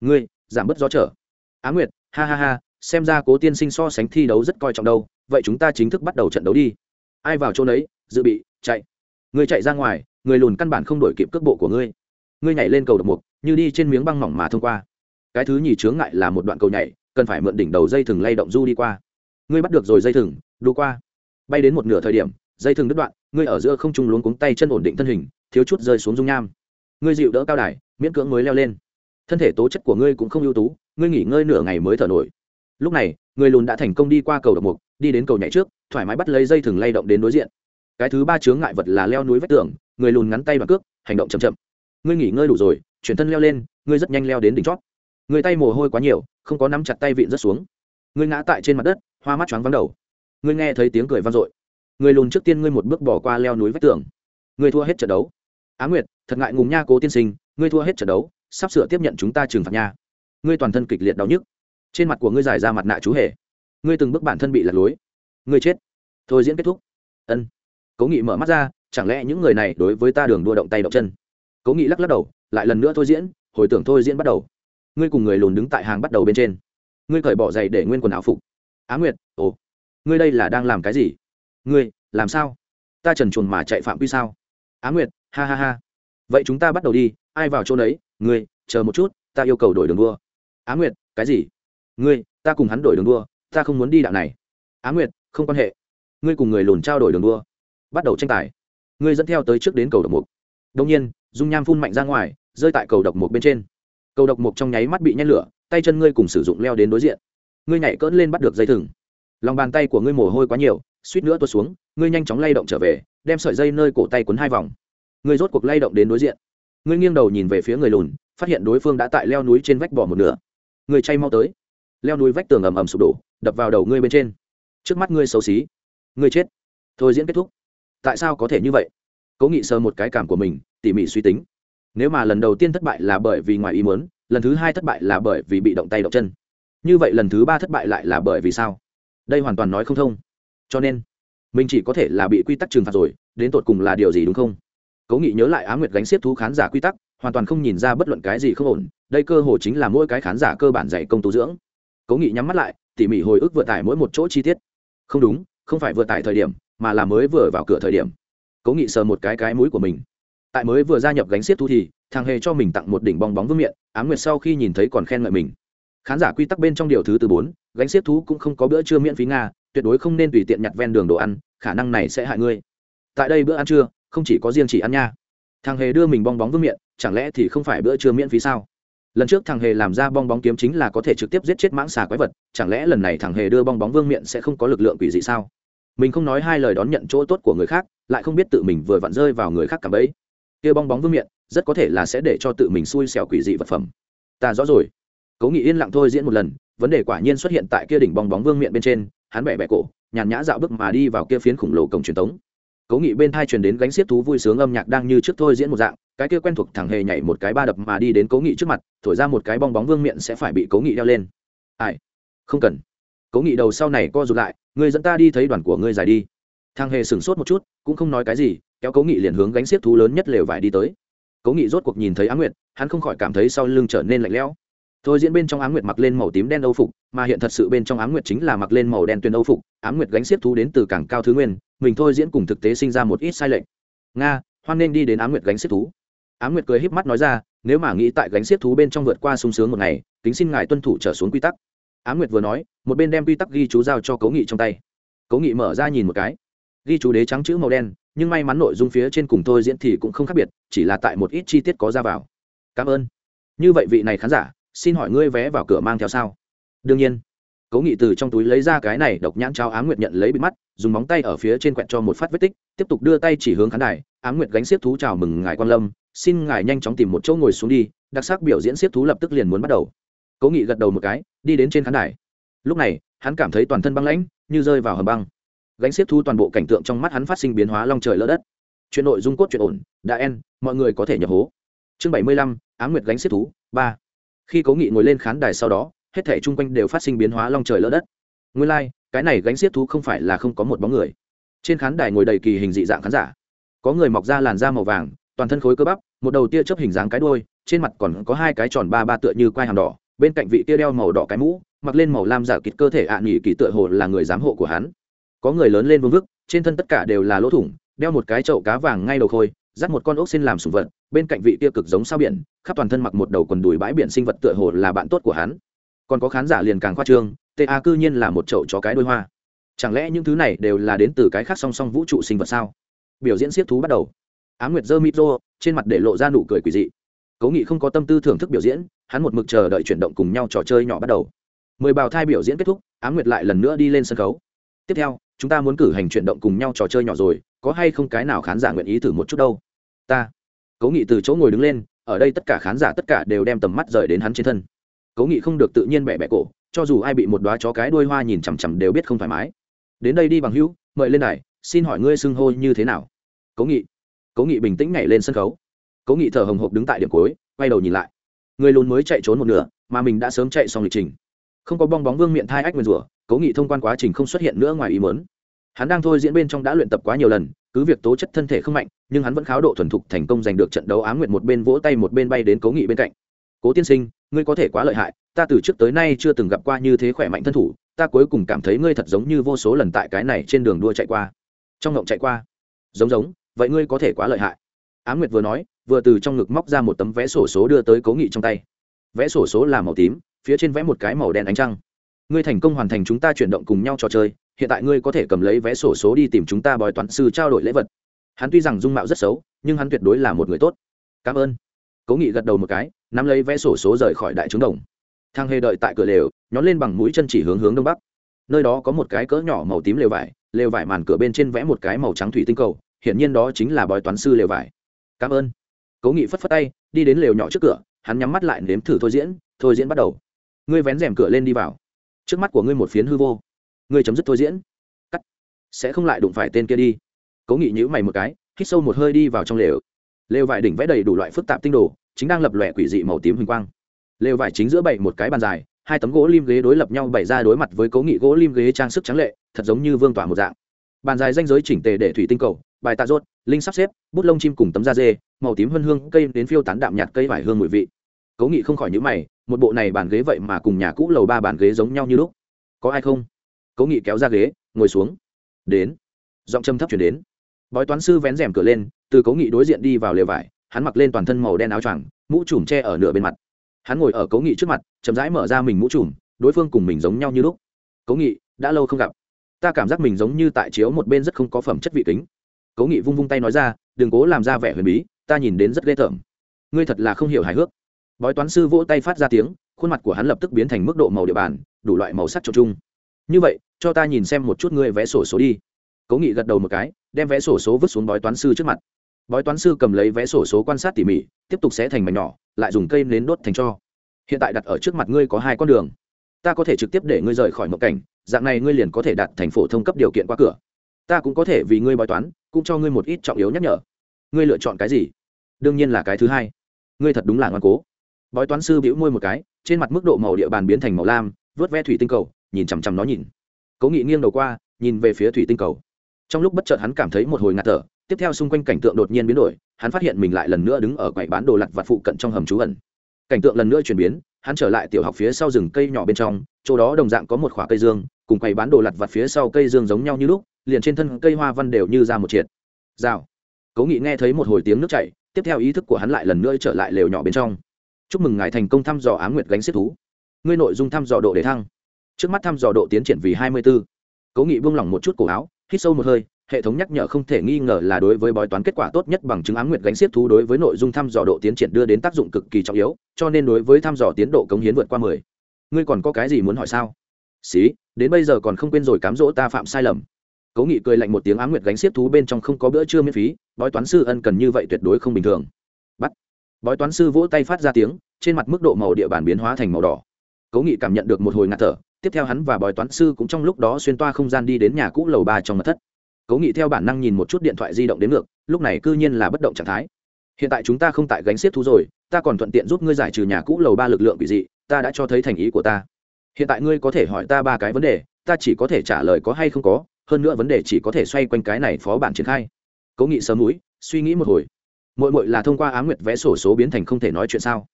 [SPEAKER 1] Ngươi, giảm bớt gió trở. Á nguyệt, ha ha ha, xem ra cố tiên sinh so sánh thi đấu rất coi trọng đâu, vậy chúng ta chính thức bắt đầu trận đấu đi. Ai vào chỗ đấy dự bị, chạy. Ngươi chạy ra ngoài, người lùn căn bản không đổi kịp cước bộ của ngươi. Ngươi nhảy lên cầu độc mục, như đi trên miếng băng mỏng mà thông qua. Cái thứ nhì chướng ngại là một đoạn cầu nhảy, cần phải mượn đỉnh đầu dây thừng lay động du đi qua. Ngươi bắt được rồi dây thừng, đu qua. Bay đến một nửa thời điểm dây thừng đứt đoạn, ngươi ở giữa không trung luống cuống tay chân ổn định thân hình, thiếu chút rơi xuống dung nham. Ngươi dịu đỡ cao đài, miễn cưỡng mới leo lên. Thân thể tố chất của ngươi cũng không ưu tú, ngươi nghỉ ngơi nửa ngày mới thở nổi. Lúc này, người lùn đã thành công đi qua cầu độc mục, đi đến cầu nhảy trước, thoải mái bắt lấy dây thừng lay động đến đối diện. Cái thứ ba chướng ngại vật là leo núi vách tường, người lùn ngắn tay và cước, hành động chậm chậm. Ngươi nghỉ ngơi đủ rồi, chuyển thân leo lên, ngươi rất nhanh leo đến đỉnh chót. Người tay mồ hôi quá nhiều, không có nắm chặt tay vịn rất xuống. Ngươi ngã tại trên mặt đất, hoa mắt choáng vắng đầu. Ngươi nghe thấy tiếng cười vang dội người lùn trước tiên ngươi một bước bỏ qua leo núi vách tường. Ngươi thua hết trận đấu. Á nguyệt, thật ngại ngùng nha, cố tiên sinh, ngươi thua hết trận đấu, sắp sửa tiếp nhận chúng ta trừng phạt nha. Ngươi toàn thân kịch liệt đau nhức. Trên mặt của ngươi dài ra mặt nạ chú hề. Ngươi từng bước bản thân bị lật lối. Ngươi chết. Thôi diễn kết thúc. Ân. Cố nghị mở mắt ra, chẳng lẽ những người này đối với ta đường đua động tay động chân? Cố nghị lắc lắc đầu, lại lần nữa thôi diễn, hồi tưởng thôi diễn bắt đầu. Ngươi cùng người lùn đứng tại hàng bắt đầu bên trên. Ngươi cởi bỏ giày để nguyên quần áo phục. Á nguyệt, ồ, ngươi đây là đang làm cái gì? Ngươi, làm sao? Ta trần chuồn mà chạy phạm quy sao? Á nguyệt, ha ha ha. Vậy chúng ta bắt đầu đi, ai vào chỗ đấy ngươi, chờ một chút, ta yêu cầu đổi đường đua. Á nguyệt, cái gì? Ngươi, ta cùng hắn đổi đường đua, ta không muốn đi đạo này. Á nguyệt, không quan hệ. Ngươi cùng người lùn trao đổi đường đua. Bắt đầu tranh tài. Ngươi dẫn theo tới trước đến cầu độc mục. Đông nhiên, dung nham phun mạnh ra ngoài, rơi tại cầu độc mục bên trên. Cầu độc mục trong nháy mắt bị nhét lửa, tay chân ngươi cùng sử dụng leo đến đối diện. Ngươi nhảy cỡn lên bắt được dây thừng. Lòng bàn tay của ngươi mồ hôi quá nhiều suýt nữa tuột xuống, ngươi nhanh chóng lay động trở về, đem sợi dây nơi cổ tay quấn hai vòng. Người rốt cuộc lay động đến đối diện. Ngươi nghiêng đầu nhìn về phía người lùn, phát hiện đối phương đã tại leo núi trên vách bỏ một nửa. Người chay mau tới. Leo núi vách tường ầm ầm sụp đổ, đập vào đầu ngươi bên trên. Trước mắt ngươi xấu xí. Ngươi chết. Thôi diễn kết thúc. Tại sao có thể như vậy? Cố nghị sờ một cái cảm của mình, tỉ mỉ suy tính. Nếu mà lần đầu tiên thất bại là bởi vì ngoài ý muốn, lần thứ hai thất bại là bởi vì bị động tay động chân. Như vậy lần thứ ba thất bại lại là bởi vì sao? Đây hoàn toàn nói không thông cho nên, mình chỉ có thể là bị quy tắc trừng phạt rồi, đến tột cùng là điều gì đúng không? Cố nghị nhớ lại á nguyệt gánh xiết thú khán giả quy tắc, hoàn toàn không nhìn ra bất luận cái gì không ổn, đây cơ hồ chính là mỗi cái khán giả cơ bản dạy công tu dưỡng. Cố nghị nhắm mắt lại, tỉ mỉ hồi ức vừa tải mỗi một chỗ chi tiết. Không đúng, không phải vừa tải thời điểm, mà là mới vừa vào cửa thời điểm. Cố nghị sờ một cái cái mũi của mình. Tại mới vừa gia nhập gánh xiết thú thì, thằng hề cho mình tặng một đỉnh bong bóng vương miệng á nguyệt sau khi nhìn thấy còn khen ngợi mình. Khán giả quy tắc bên trong điều thứ từ bốn, gánh xiết thú cũng không có bữa trưa miễn phí nga tuyệt đối không nên tùy tiện nhặt ven đường đồ ăn, khả năng này sẽ hại ngươi. Tại đây bữa ăn trưa, không chỉ có riêng chỉ ăn nha. Thằng hề đưa mình bong bóng vương miệng chẳng lẽ thì không phải bữa trưa miễn phí sao? Lần trước thằng hề làm ra bong bóng kiếm chính là có thể trực tiếp giết chết mãng xà quái vật, chẳng lẽ lần này thằng hề đưa bong bóng vương miệng sẽ không có lực lượng quỷ dị sao? Mình không nói hai lời đón nhận chỗ tốt của người khác, lại không biết tự mình vừa vặn rơi vào người khác cả bấy kia bong bóng vương miệng rất có thể là sẽ để cho tự mình xui xẻo quỷ dị vật phẩm. Ta rõ rồi. Cố nghị yên lặng thôi diễn một lần, vấn đề quả nhiên xuất hiện tại kia đỉnh bong bóng vương miệng bên trên hắn bẻ bẻ cổ, nhàn nhã dạo bước mà đi vào kia phiến khổng lồ cổng truyền thống cố nghị bên thai truyền đến gánh xiết thú vui sướng âm nhạc đang như trước thôi diễn một dạng, cái kia quen thuộc thẳng hề nhảy một cái ba đập mà đi đến cố nghị trước mặt, thổi ra một cái bong bóng vương miệng sẽ phải bị cố nghị đeo lên. Ai? Không cần. Cố nghị đầu sau này co rụt lại, người dẫn ta đi thấy đoàn của ngươi dài đi. Thằng hề sửng sốt một chút, cũng không nói cái gì, kéo cố nghị liền hướng gánh xiết thú lớn nhất lều vải đi tới. Cố nghị rốt cuộc nhìn thấy á nguyệt, hắn không khỏi cảm thấy sau lưng trở nên lạnh lẽo thôi diễn bên trong ám nguyệt mặc lên màu tím đen âu phục, mà hiện thật sự bên trong ám nguyệt chính là mặc lên màu đen tuyên âu phục, ám nguyệt gánh xiết thú đến từ cảng cao thứ nguyên, mình thôi diễn cùng thực tế sinh ra một ít sai lệch. Nga, hoan nên đi đến ám nguyệt gánh xiết thú. Ám nguyệt cười híp mắt nói ra, nếu mà nghĩ tại gánh xiết thú bên trong vượt qua sung sướng một ngày, kính xin ngài tuân thủ trở xuống quy tắc. Ám nguyệt vừa nói, một bên đem quy tắc ghi chú giao cho cấu nghị trong tay. Cấu nghị mở ra nhìn một cái. Ghi chú đế trắng chữ màu đen, nhưng may mắn nội dung phía trên cùng thôi diễn thì cũng không khác biệt, chỉ là tại một ít chi tiết có ra vào. Cảm ơn. Như vậy vị này khán giả xin hỏi ngươi vé vào cửa mang theo sao? Đương nhiên. Cố nghị từ trong túi lấy ra cái này độc nhãn trao á nguyệt nhận lấy bịt mắt, dùng móng tay ở phía trên quẹt cho một phát vết tích, tiếp tục đưa tay chỉ hướng khán đài. Á nguyệt gánh xiết thú chào mừng ngài quan lâm, xin ngài nhanh chóng tìm một chỗ ngồi xuống đi, đặc sắc biểu diễn xiết thú lập tức liền muốn bắt đầu. Cố nghị gật đầu một cái, đi đến trên khán đài. Lúc này, hắn cảm thấy toàn thân băng lãnh, như rơi vào hầm băng. Gánh xiết thú toàn bộ cảnh tượng trong mắt hắn phát sinh biến hóa long trời lỡ đất. Chuyện nội dung cốt chuyện ổn, đã en mọi người có thể nhập hố. Chương bảy mươi lăm á nguyệt gánh xiết thú, ba khi cố nghị ngồi lên khán đài sau đó hết thể chung quanh đều phát sinh biến hóa long trời lỡ đất. Nguyên lai、like, cái này gánh xiết thú không phải là không có một bóng người. Trên khán đài ngồi đầy kỳ hình dị dạng khán giả. Có người mọc ra làn da màu vàng toàn thân khối cơ bắp một đầu tia chớp hình dáng cái đôi trên mặt còn có hai cái tròn ba ba tựa như quai hàm đỏ bên cạnh vị tia đeo màu đỏ cái mũ mặc lên màu lam giả kịt cơ thể ạ à nghỉ kỳ tựa hồ là người giám hộ của hắn. Có người lớn lên vương vức trên thân tất cả đều là lỗ thủng đeo một cái chậu cá vàng ngay đầu khôi dắt một con ốc xin làm sủng vật bên cạnh vị kia cực giống sao biển khắp toàn thân mặc một đầu quần đùi bãi biển sinh vật tựa hồ là bạn tốt của hắn. Còn có khán giả liền càng khoa trương ta cư nhiên là một chậu chó cái đôi hoa. Chẳng lẽ những thứ này đều là đến từ cái khác song song vũ trụ sinh vật sao? Biểu diễn siết thú bắt đầu. Á nguyệt dơ rô, trên mặt để lộ ra nụ cười quỳ dị. Cố nghị không có tâm tư thưởng thức biểu diễn hắn một mực chờ đợi chuyển động cùng nhau trò chơi nhỏ bắt đầu. Mười bào thai biểu diễn kết thúc á nguyệt lại lần nữa đi lên sân khấu. Tiếp theo chúng ta muốn cử hành chuyển động cùng nhau trò chơi nhỏ rồi có hay không cái nào khán giả nguyện ý thử một chút đâu? Ta. Cố nghị từ chỗ ngồi đứng lên, ở đây tất cả khán giả tất cả đều đem tầm mắt rời đến hắn trên thân. Cố nghị không được tự nhiên bẻ bẻ cổ, cho dù ai bị một đoá chó cái đuôi hoa nhìn chằm chằm đều biết không thoải mái. Đến đây đi bằng hữu, mời lên này xin hỏi ngươi xưng hô như thế nào? Cố nghị. Cố nghị bình tĩnh nhảy lên sân khấu. Cố nghị thở hồng hộc đứng tại điểm cuối, quay đầu nhìn lại. Người lùn mới chạy trốn một nửa, mà mình đã sớm chạy xong lịch trình. Không có bong bóng vương miệng thai ách nguyên rủa, cố nghị thông quan quá trình không xuất hiện nữa ngoài ý mớn hắn đang thôi diễn bên trong đã luyện tập quá nhiều lần, cứ việc tố chất thân thể không mạnh, nhưng hắn vẫn kháo độ thuần thục thành công giành được trận đấu á nguyệt một bên vỗ tay một bên bay đến cố nghị bên cạnh. Cố tiên sinh, ngươi có thể quá lợi hại, ta từ trước tới nay chưa từng gặp qua như thế khỏe mạnh thân thủ, ta cuối cùng cảm thấy ngươi thật giống như vô số lần tại cái này trên đường đua chạy qua. Trong ngộng chạy qua. Giống giống, vậy ngươi có thể quá lợi hại. Á nguyệt vừa nói, vừa từ trong ngực móc ra một tấm vé sổ số đưa tới cố nghị trong tay. Vé sổ số là màu tím, phía trên vẽ một cái màu đen ánh trăng ngươi thành công hoàn thành chúng ta chuyển động cùng nhau trò chơi, hiện tại ngươi có thể cầm lấy vé sổ số đi tìm chúng ta bói toán sư trao đổi lễ vật. Hắn tuy rằng dung mạo rất xấu, nhưng hắn tuyệt đối là một người tốt. Cảm ơn. Cố nghị gật đầu một cái, nắm lấy vé sổ số rời khỏi đại trướng đồng. Thang hề đợi tại cửa lều, nhón lên bằng mũi chân chỉ hướng hướng đông bắc. Nơi đó có một cái cỡ nhỏ màu tím lều vải lều vải màn cửa bên trên vẽ một cái màu trắng thủy tinh cầu, hiển nhiên đó chính là bói toán sư lều vải. Cảm ơn. Cố nghị phất phất tay, đi đến lều nhỏ trước cửa, hắn nhắm mắt lại nếm thử thôi diễn thôi diễn bắt đầu. Ngươi vén rèm cửa lên đi vào trước mắt của ngươi một phiến hư vô. Ngươi chấm dứt thôi diễn. Cắt. Sẽ không lại đụng phải tên kia đi. Cố nghị nhữ mày một cái, hít sâu một hơi đi vào trong lều. Lều vải đỉnh vẽ đầy đủ loại phức tạp tinh đồ, chính đang lập lòe quỷ dị màu tím huỳnh quang. Lều vải chính giữa bảy một cái bàn dài, hai tấm gỗ lim ghế đối lập nhau bày ra đối mặt với cố nghị gỗ lim ghế trang sức trắng lệ, thật giống như vương tỏa một dạng. Bàn dài danh giới chỉnh tề để thủy tinh cầu, bài tạ rốt, linh sắp xếp, bút lông chim cùng tấm da dê, màu tím hân hương, cây đến phiêu tán đạm nhạt cây vải hương mùi vị cố nghị không khỏi nhữ mày, một bộ này bàn ghế vậy mà cùng nhà cũ lầu ba bàn ghế giống nhau như lúc. Có ai không? Cố nghị kéo ra ghế, ngồi xuống. Đến. Giọng châm thấp chuyển đến. Bói toán sư vén rèm cửa lên, từ cố nghị đối diện đi vào lều vải, hắn mặc lên toàn thân màu đen áo choàng, mũ trùm che ở nửa bên mặt. Hắn ngồi ở cố nghị trước mặt, chậm rãi mở ra mình mũ trùm, đối phương cùng mình giống nhau như lúc. Cố nghị, đã lâu không gặp. Ta cảm giác mình giống như tại chiếu một bên rất không có phẩm chất vị kính. Cố nghị vung vung tay nói ra, đừng cố làm ra vẻ huyền bí, ta nhìn đến rất ghê tởm. Ngươi thật là không hiểu hài hước bói toán sư vỗ tay phát ra tiếng, khuôn mặt của hắn lập tức biến thành mức độ màu địa bàn, đủ loại màu sắc trộn chung. Như vậy, cho ta nhìn xem một chút ngươi vẽ sổ số đi. Cố nghị gật đầu một cái, đem vé sổ số vứt xuống bói toán sư trước mặt. Bói toán sư cầm lấy vé sổ số quan sát tỉ mỉ, tiếp tục xé thành mảnh nhỏ, lại dùng cây nến đốt thành cho. Hiện tại đặt ở trước mặt ngươi có hai con đường. Ta có thể trực tiếp để ngươi rời khỏi mộng cảnh, dạng này ngươi liền có thể đặt thành phổ thông cấp điều kiện qua cửa. Ta cũng có thể vì ngươi bói toán, cũng cho ngươi một ít trọng yếu nhắc nhở. Ngươi lựa chọn cái gì? Đương nhiên là cái thứ hai. Ngươi thật đúng là ngoan cố bói toán sư bĩu môi một cái, trên mặt mức độ màu địa bàn biến thành màu lam, vớt ve thủy tinh cầu, nhìn chằm chằm nó nhìn. Cố nghị nghiêng đầu qua, nhìn về phía thủy tinh cầu. Trong lúc bất chợt hắn cảm thấy một hồi ngạt thở, tiếp theo xung quanh cảnh tượng đột nhiên biến đổi, hắn phát hiện mình lại lần nữa đứng ở quầy bán đồ lặt vặt phụ cận trong hầm trú ẩn. Cảnh tượng lần nữa chuyển biến, hắn trở lại tiểu học phía sau rừng cây nhỏ bên trong, chỗ đó đồng dạng có một khoả cây dương, cùng quầy bán đồ lặt vặt phía sau cây dương giống nhau như lúc, liền trên thân cây hoa văn đều như ra một triệt. Rào. Cố nghị nghe thấy một hồi tiếng nước chảy, tiếp theo ý thức của hắn lại lần nữa trở lại lều nhỏ bên trong chúc mừng ngài thành công thăm dò á m nguyệt gánh xếp thú. Ngươi nội dung thăm dò độ để thăng. Trước mắt thăm dò độ tiến triển vì hai mươi b ố cố nghị buông lỏng một chút cổ áo, hít sâu một hơi, hệ thống nhắc nhở không thể nghi ngờ là đối với bói toán kết quả tốt nhất bằng chứng ám nguyệt gánh xếp thú đối với nội dung thăm dò độ tiến triển đưa đến tác dụng cực kỳ trọng yếu, cho nên đối với thăm dò tiến độ cống hiến vượt qua mười. Ngươi còn có cái gì muốn hỏi sao? Xí, đến bây giờ còn không quên rồi cám dỗ ta phạm sai lầm. Cố nghị cười lạnh một tiếng ám nguyệt gánh xiết thú bên trong không có bữa trưa miễn phí, bói toán sư ân cần như vậy tuyệt đối không bình thường. Bắt bói toán sư vỗ tay phát ra tiếng, trên mặt mức độ màu địa bàn biến hóa thành màu đỏ. Cố nghị cảm nhận được một hồi ngạt thở, tiếp theo hắn và bói toán sư cũng trong lúc đó xuyên toa không gian đi đến nhà cũ lầu ba trong mật thất. Cố nghị theo bản năng nhìn một chút điện thoại di động đến ngược, lúc này cư nhiên là bất động trạng thái. Hiện tại chúng ta không tại gánh xiết thú rồi, ta còn thuận tiện giúp ngươi giải trừ nhà cũ lầu ba lực lượng bị dị, ta đã cho thấy thành ý của ta. Hiện tại ngươi có thể hỏi ta ba cái vấn đề, ta chỉ có thể trả lời có hay không có, hơn nữa vấn đề chỉ có thể xoay quanh cái này phó bản triển khai. Cố nghị sớm núi suy nghĩ một hồi mội mội là thông qua á nguyệt vẽ sổ số biến thành không thể nói chuyện sao?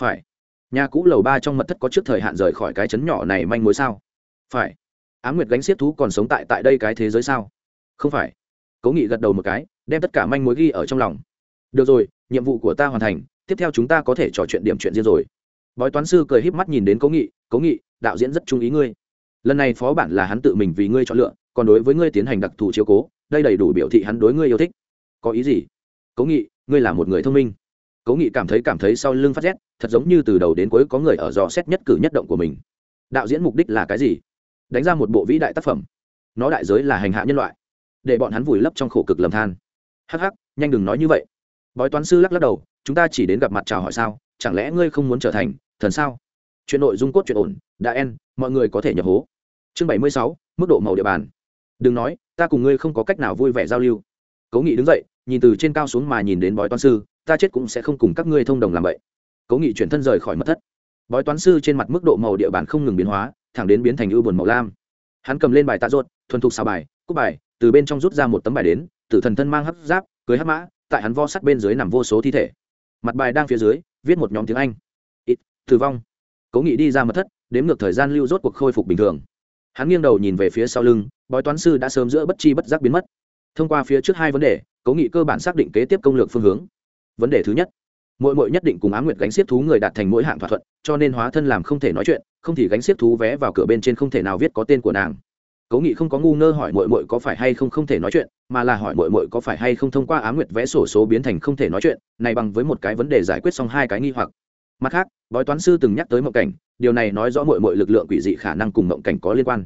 [SPEAKER 1] Phải. Nhà cũ lầu ba trong mật thất có trước thời hạn rời khỏi cái chấn nhỏ này manh mối sao? Phải. Á nguyệt gánh xiết thú còn sống tại tại đây cái thế giới sao? Không phải. Cố nghị gật đầu một cái, đem tất cả manh mối ghi ở trong lòng. Được rồi, nhiệm vụ của ta hoàn thành, tiếp theo chúng ta có thể trò chuyện điểm chuyện riêng rồi. Bói toán sư cười híp mắt nhìn đến cố nghị cố nghị, đạo diễn rất trung ý ngươi. Lần này phó bản là hắn tự mình vì ngươi chọn lựa, còn đối với ngươi tiến hành đặc thù chiếu cố, đây đầy đủ biểu thị hắn đối ngươi yêu thích. Có ý gì? Cố nghị ngươi là một người thông minh. Cố nghị cảm thấy cảm thấy sau lưng phát rét, thật giống như từ đầu đến cuối có người ở dò xét nhất cử nhất động của mình. Đạo diễn mục đích là cái gì? Đánh ra một bộ vĩ đại tác phẩm. Nó đại giới là hành hạ nhân loại. Để bọn hắn vùi lấp trong khổ cực lầm than. Hắc hắc, nhanh đừng nói như vậy. Bói toán sư lắc lắc đầu, chúng ta chỉ đến gặp mặt chào hỏi sao? Chẳng lẽ ngươi không muốn trở thành thần sao? Chuyện nội dung cốt chuyện ổn, đã en, mọi người có thể nhập hố. Chương bảy mươi sáu, mức độ màu địa bàn. Đừng nói, ta cùng ngươi không có cách nào vui vẻ giao lưu. Cố nghị đứng dậy nhìn từ trên cao xuống mà nhìn đến bói toán sư ta chết cũng sẽ không cùng các ngươi thông đồng làm vậy. Cố nghị chuyển thân rời khỏi mất thất. Bói toán sư trên mặt mức độ màu địa bàn không ngừng biến hóa thẳng đến biến thành ưu buồn màu lam. Hắn cầm lên bài tạ ruột, thuần thục xào bài cúc bài từ bên trong rút ra một tấm bài đến tử thần thân mang hấp giáp cưới hấp mã tại hắn vo sắt bên dưới nằm vô số thi thể. Mặt bài đang phía dưới viết một nhóm tiếng anh. Ít tử vong. Cố nghị đi ra mật thất đếm ngược thời gian lưu rốt cuộc khôi phục bình thường. Hắn nghiêng đầu nhìn về phía sau lưng bói toán sư đã sớm giữa bất chi bất giác biến mất thông qua phía trước hai vấn đề cố nghị cơ bản xác định kế tiếp công lược phương hướng. Vấn đề thứ nhất mỗi mỗi nhất định cùng á nguyệt gánh xiết thú người đạt thành mỗi hạng thỏa thuận, cho nên hóa thân làm không thể nói chuyện, không thì gánh xiết thú vé vào cửa bên trên không thể nào viết có tên của nàng. Cố nghị không có ngu ngơ hỏi mội mội có phải hay không không thể nói chuyện, mà là hỏi mội mội có phải hay không thông qua á nguyệt vẽ sổ số biến thành không thể nói chuyện, này bằng với một cái vấn đề giải quyết xong hai cái nghi hoặc. Mặt khác, bói toán sư từng nhắc tới mộng cảnh, điều này nói rõ mội mội lực lượng quỷ dị khả năng cùng mộng cảnh có liên quan.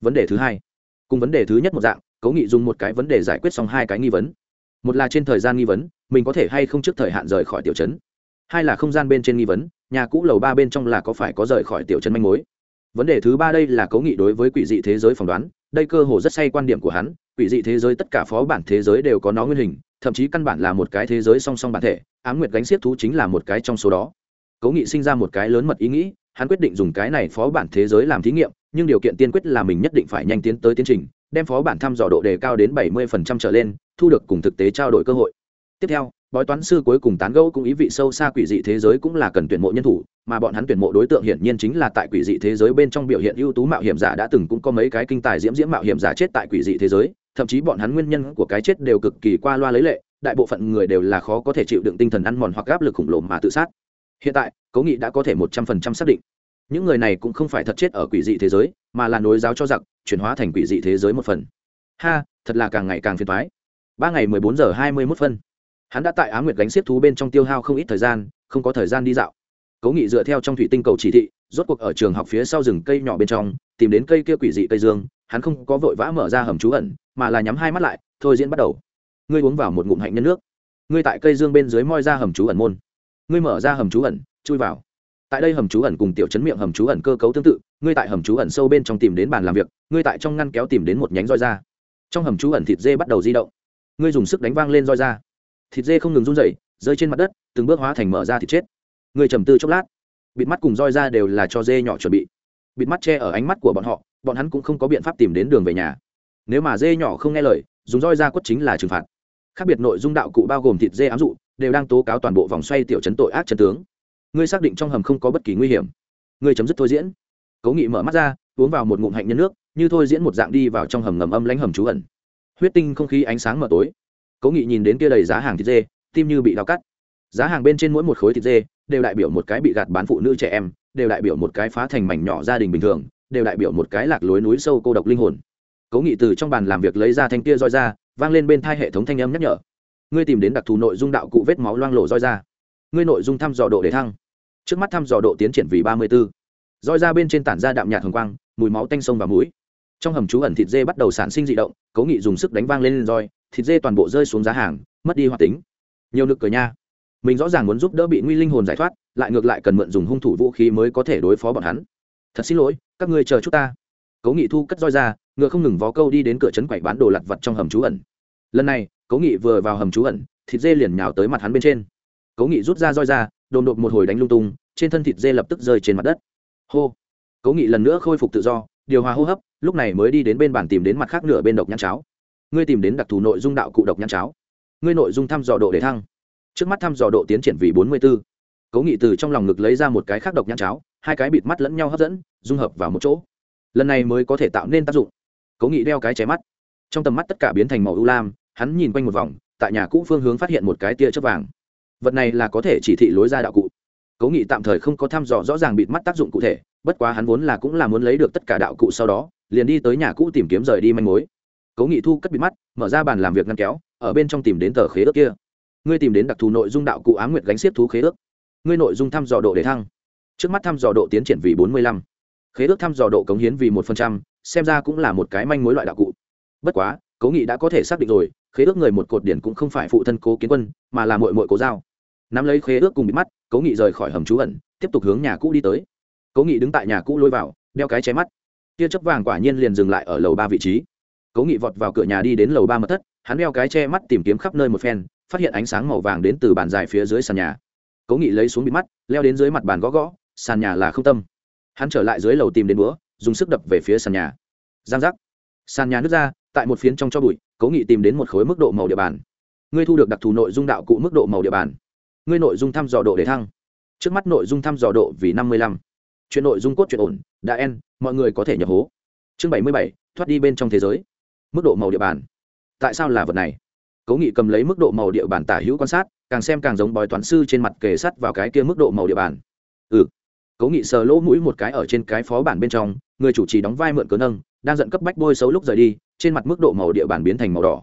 [SPEAKER 1] Vấn đề thứ hai, cùng vấn đề thứ nhất một dạng cố nghị dùng một cái vấn đề giải quyết xong hai cái nghi vấn. Một là trên thời gian nghi vấn, mình có thể hay không trước thời hạn rời khỏi tiểu trấn. Hai là không gian bên trên nghi vấn, nhà cũ lầu ba bên trong là có phải có rời khỏi tiểu trấn manh mối. Vấn đề thứ ba đây là cố nghị đối với quỷ dị thế giới phỏng đoán, đây cơ hồ rất say quan điểm của hắn, quỷ dị thế giới tất cả phó bản thế giới đều có nó nguyên hình, thậm chí căn bản là một cái thế giới song song bản thể, ám nguyệt gánh xiết thú chính là một cái trong số đó. Cố nghị sinh ra một cái lớn mật ý nghĩ, hắn quyết định dùng cái này phó bản thế giới làm thí nghiệm, nhưng điều kiện tiên quyết là mình nhất định phải nhanh tiến tới tiến trình đem phó bản thăm dò độ đề cao đến bảy mươi trở lên, thu được cùng thực tế trao đổi cơ hội. Tiếp theo, bói toán sư cuối cùng tán gẫu cũng ý vị sâu xa quỷ dị thế giới cũng là cần tuyển mộ nhân thủ, mà bọn hắn tuyển mộ đối tượng hiển nhiên chính là tại quỷ dị thế giới bên trong biểu hiện ưu tú mạo hiểm giả đã từng cũng có mấy cái kinh tài diễm diễm mạo hiểm giả chết tại quỷ dị thế giới, thậm chí bọn hắn nguyên nhân của cái chết đều cực kỳ qua loa lấy lệ, đại bộ phận người đều là khó có thể chịu đựng tinh thần ăn mòn hoặc áp lực khủng lồ mà tự sát. Hiện tại cố nghị đã có thể một trăm phần trăm xác định những người này cũng không phải thật chết ở quỷ dị thế giới, mà là nối giáo cho giặc, chuyển hóa thành quỷ dị thế giới một phần. Ha, thật là càng ngày càng phiền thoái ba ngày mười bốn giờ hai mươi mốt phân. Hắn đã tại á nguyệt gánh xiết thú bên trong tiêu hao không ít thời gian, không có thời gian đi dạo. Cố nghị dựa theo trong thủy tinh cầu chỉ thị, rốt cuộc ở trường học phía sau rừng cây nhỏ bên trong, tìm đến cây kia quỷ dị cây dương, hắn không có vội vã mở ra hầm trú ẩn, mà là nhắm hai mắt lại, thôi diễn bắt đầu. Ngươi uống vào một ngụm hạnh nhân nước. Ngươi tại cây dương bên dưới moi ra hầm trú ẩn môn. Ngươi mở ra hầm trú ẩn, chui vào tại đây hầm trú ẩn cùng tiểu chấn miệng hầm trú ẩn cơ cấu tương tự, ngươi tại hầm trú ẩn sâu bên trong tìm đến bàn làm việc, ngươi tại trong ngăn kéo tìm đến một nhánh roi da trong hầm trú ẩn thịt dê bắt đầu di động. Ngươi dùng sức đánh vang lên roi da thịt dê không ngừng run rẩy, rơi trên mặt đất, từng bước hóa thành mở ra thịt chết. Ngươi trầm tư chốc lát. Bịt mắt cùng roi da đều là cho dê nhỏ chuẩn bị. Bịt mắt che ở ánh mắt của bọn họ, bọn hắn cũng không có biện pháp tìm đến đường về nhà. Nếu mà dê nhỏ không nghe lời, dùng roi da quất chính là trừng phạt. Khác biệt nội dung đạo cụ bao gồm thịt dê ám dụ, đều đang tố cáo toàn bộ vòng xoay tiểu chấn tội ác chân tướng ngươi xác định trong hầm không có bất kỳ nguy hiểm. Ngươi chấm dứt thôi diễn. Cố nghị mở mắt ra, uống vào một ngụm hạnh nhân nước, như thôi diễn một dạng đi vào trong hầm ngầm âm lãnh hầm trú ẩn. Huyết tinh không khí ánh sáng mở tối. Cố nghị nhìn đến kia đầy giá hàng thịt dê, tim như bị đau cắt. Giá hàng bên trên mỗi một khối thịt dê đều đại biểu một cái bị gạt bán phụ nữ trẻ em, đều đại biểu một cái phá thành mảnh nhỏ gia đình bình thường, đều đại biểu một cái lạc lối núi sâu cô độc linh hồn. Cố nghị từ trong bàn làm việc lấy ra thanh kia roi ra, vang lên bên thai hệ thống thanh âm nhắc nhở. Ngươi tìm đến đặc thù nội dung đạo cụ vết máu loang lộ roi ra. Ngươi nội dung thăm dò độ để thăng trước mắt thăm dò độ tiến triển vì ba mươi b ố roi ra bên trên tản ra đạm nhạt hồng quang, mùi máu tanh sông và mũi. Trong hầm trú ẩn thịt dê bắt đầu sản sinh d ị động cố nghị dùng sức đánh vang lên roi, thịt dê toàn bộ rơi xuống giá hàng, mất đi hoạt tính. Nhiều nực cờ nha mình rõ ràng muốn giúp đỡ bị nguy linh hồn giải thoát, lại ngược lại cần mượn dùng hung thủ vũ khí mới có thể đối phó bọn hắn. Thật xin lỗi, các ngươi chờ chút ta. Cố nghị thu cất roi ra, ngựa không ngừng vó câu đi đến cửa trấn quậy bán đồ lặt vặt trong hầm trú ẩn. Lần này cố nghị vừa vào hầm trú ẩn, thịt dê liền nhào tới mặt hắn bên trên. Cố nghị rút ra roi ra đồn đột một hồi đánh lung tung, trên thân thịt dê lập tức rơi trên mặt đất. Hô. Cố nghị lần nữa khôi phục tự do, điều hòa hô hấp, lúc này mới đi đến bên bàn tìm đến mặt khác nửa bên độc nhãn cháo. Ngươi tìm đến đặc thù nội dung đạo cụ độc nhãn cháo. Ngươi nội dung thăm dò độ để thăng. Trước mắt thăm dò độ tiến triển vì bốn mươi b ố cố nghị từ trong lòng ngực lấy ra một cái khác độc nhãn cháo, hai cái bịt mắt lẫn nhau hấp dẫn, dung hợp vào một chỗ. Lần này mới có thể tạo nên tác dụng. Cố nghị đeo cái cháy mắt. Trong tầm mắt tất cả biến thành màu ưu lam, hắn nhìn quanh một vòng, tại nhà cũ phương hướng phát hiện một cái tia chớp vàng vật này là có thể chỉ thị lối ra đạo cụ. Cố nghị tạm thời không có thăm dò rõ ràng bịt mắt tác dụng cụ thể, bất quá hắn vốn là cũng là muốn lấy được tất cả đạo cụ sau đó, liền đi tới nhà cũ tìm kiếm rời đi manh mối. Cố nghị thu cất bịt mắt, mở ra bàn làm việc ngăn kéo, ở bên trong tìm đến tờ khế ước kia. Ngươi tìm đến đặc thù nội dung đạo cụ á m nguyệt gánh xiết thú khế ước. Ngươi nội dung thăm dò độ để thăng. Trước mắt thăm dò độ tiến triển vì bốn mươi lăm. Khế ước thăm dò độ cống hiến vì một phần trăm, xem ra cũng là một cái manh mối loại đạo cụ. Bất quá, cố nghị đã có thể xác định rồi, khế ước người một cột điển cũng không phải phụ thân cố kiến quân, mà là mội mội cố giao nắm lấy khế ước cùng bị mắt, cố nghị rời khỏi hầm trú ẩn, tiếp tục hướng nhà cũ đi tới. Cố nghị đứng tại nhà cũ lôi vào, đeo cái cháy mắt. Tia chớp vàng quả nhiên liền dừng lại ở lầu ba vị trí. Cố nghị vọt vào cửa nhà đi đến lầu ba mật thất, hắn đeo cái che mắt tìm kiếm khắp nơi một phen, phát hiện ánh sáng màu vàng đến từ bàn dài phía dưới sàn nhà. Cố nghị lấy xuống bị mắt, leo đến dưới mặt bàn gõ gõ, sàn nhà là không tâm. Hắn trở lại dưới lầu tìm đến búa dùng sức đập về phía sàn nhà. Giang giác. Sàn nhà nước ra, tại một phiến trong cho bụi, cố nghị tìm đến một khối mức độ màu địa bàn. Ngươi thu được đặc thù nội dung đạo cụ mức độ màu địa bàn ngươi nội dung thăm dò độ để thăng. Trước mắt nội dung thăm dò độ vì năm mươi lăm. Chuyện nội dung cốt chuyện ổn, đã en, mọi người có thể nhập hố. Chương bảy mươi bảy, thoát đi bên trong thế giới. Mức độ màu địa bàn. Tại sao là vật này? Cố nghị cầm lấy mức độ màu địa bàn tả hữu quan sát, càng xem càng giống bói toán sư trên mặt kề sắt vào cái kia mức độ màu địa bàn. Ừ. Cố nghị sờ lỗ mũi một cái ở trên cái phó bản bên trong, người chủ trì đóng vai mượn cớ nâng, đang giận cấp bách bôi xấu lúc rời đi, trên mặt mức độ màu địa bàn biến thành màu đỏ.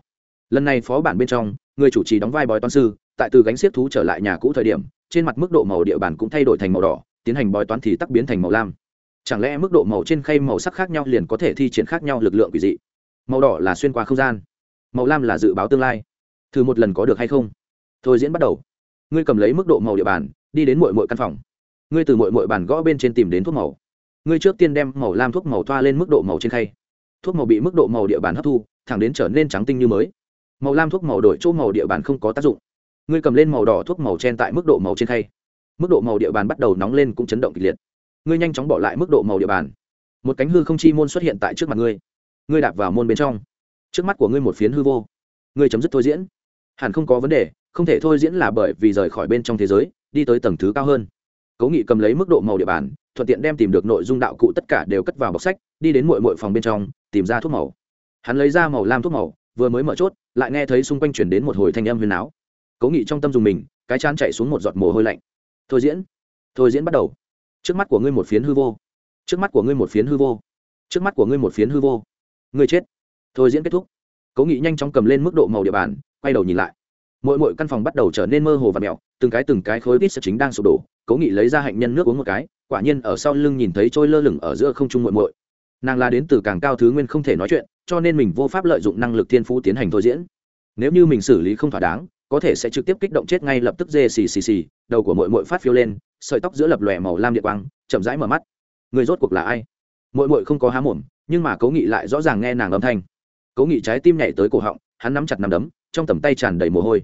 [SPEAKER 1] Lần này phó bản bên trong, người chủ trì đóng vai bói toán sư tại từ gánh xiết thú trở lại nhà cũ thời điểm, trên mặt mức độ màu địa bàn cũng thay đổi thành màu đỏ, tiến hành bói toán thì tắc biến thành màu lam. Chẳng lẽ mức độ màu trên khay màu sắc khác nhau liền có thể thi triển khác nhau lực lượng quỷ dị? Màu đỏ là xuyên qua không gian, màu lam là dự báo tương lai. Thử một lần có được hay không? Thôi diễn bắt đầu. Ngươi cầm lấy mức độ màu địa bàn, đi đến mội mội căn phòng. Ngươi từ mội mội bàn gõ bên trên tìm đến thuốc màu. Ngươi trước tiên đem màu lam thuốc màu thoa lên mức độ màu trên khay. Thuốc màu bị mức độ màu địa bàn hấp thu, thẳng đến trở nên trắng tinh như mới. Màu lam thuốc màu đổi chỗ màu địa bàn không có tác dụng ngươi cầm lên màu đỏ thuốc màu chen tại mức độ màu trên khay. Mức độ màu địa bàn bắt đầu nóng lên cũng chấn động kịch liệt. Ngươi nhanh chóng bỏ lại mức độ màu địa bàn. Một cánh hư không chi môn xuất hiện tại trước mặt ngươi. Ngươi đạp vào môn bên trong. Trước mắt của ngươi một phiến hư vô. Ngươi chấm dứt thôi diễn. Hẳn không có vấn đề, không thể thôi diễn là bởi vì rời khỏi bên trong thế giới, đi tới tầng thứ cao hơn. Cố nghị cầm lấy mức độ màu địa bàn, thuận tiện đem tìm được nội dung đạo cụ tất cả đều cất vào bọc sách, đi đến mội mội phòng bên trong, tìm ra thuốc màu. Hắn lấy ra màu lam thuốc màu, vừa mới mở chốt, lại nghe thấy xung quanh chuyển đến một hồi thanh âm huyền áo cố nghị trong tâm dùng mình, cái chán chạy xuống một giọt mồ hôi lạnh. Thôi diễn thôi diễn bắt đầu. Trước mắt của ngươi một phiến hư vô. Trước mắt của ngươi một phiến hư vô. Trước mắt của ngươi một phiến hư vô. Ngươi chết. Thôi diễn kết thúc. Cố nghị nhanh chóng cầm lên mức độ màu địa bàn, quay đầu nhìn lại. Mỗi mỗi căn phòng bắt đầu trở nên mơ hồ và mèo từng cái từng cái khối ít sẽ chính đang sụp đổ. Cố nghị lấy ra hạnh nhân nước uống một cái, quả nhiên ở sau lưng nhìn thấy trôi lơ lửng ở giữa không trung muội muội. Nàng là đến từ càng cao thứ nguyên không thể nói chuyện, cho nên mình vô pháp lợi dụng năng lực thiên phú tiến hành thôi diễn. Nếu như mình xử lý không thỏa đáng có thể sẽ trực tiếp kích động chết ngay lập tức dê xì xì xì, đầu của muội muội phát phiêu lên, sợi tóc giữa lập lòe màu lam điện quang, chậm rãi mở mắt. Người rốt cuộc là ai? Muội muội không có há mồm, nhưng mà cố nghị lại rõ ràng nghe nàng âm thanh. Cố nghị trái tim nhảy tới cổ họng, hắn nắm chặt nắm đấm, trong tầm tay tràn đầy mồ hôi.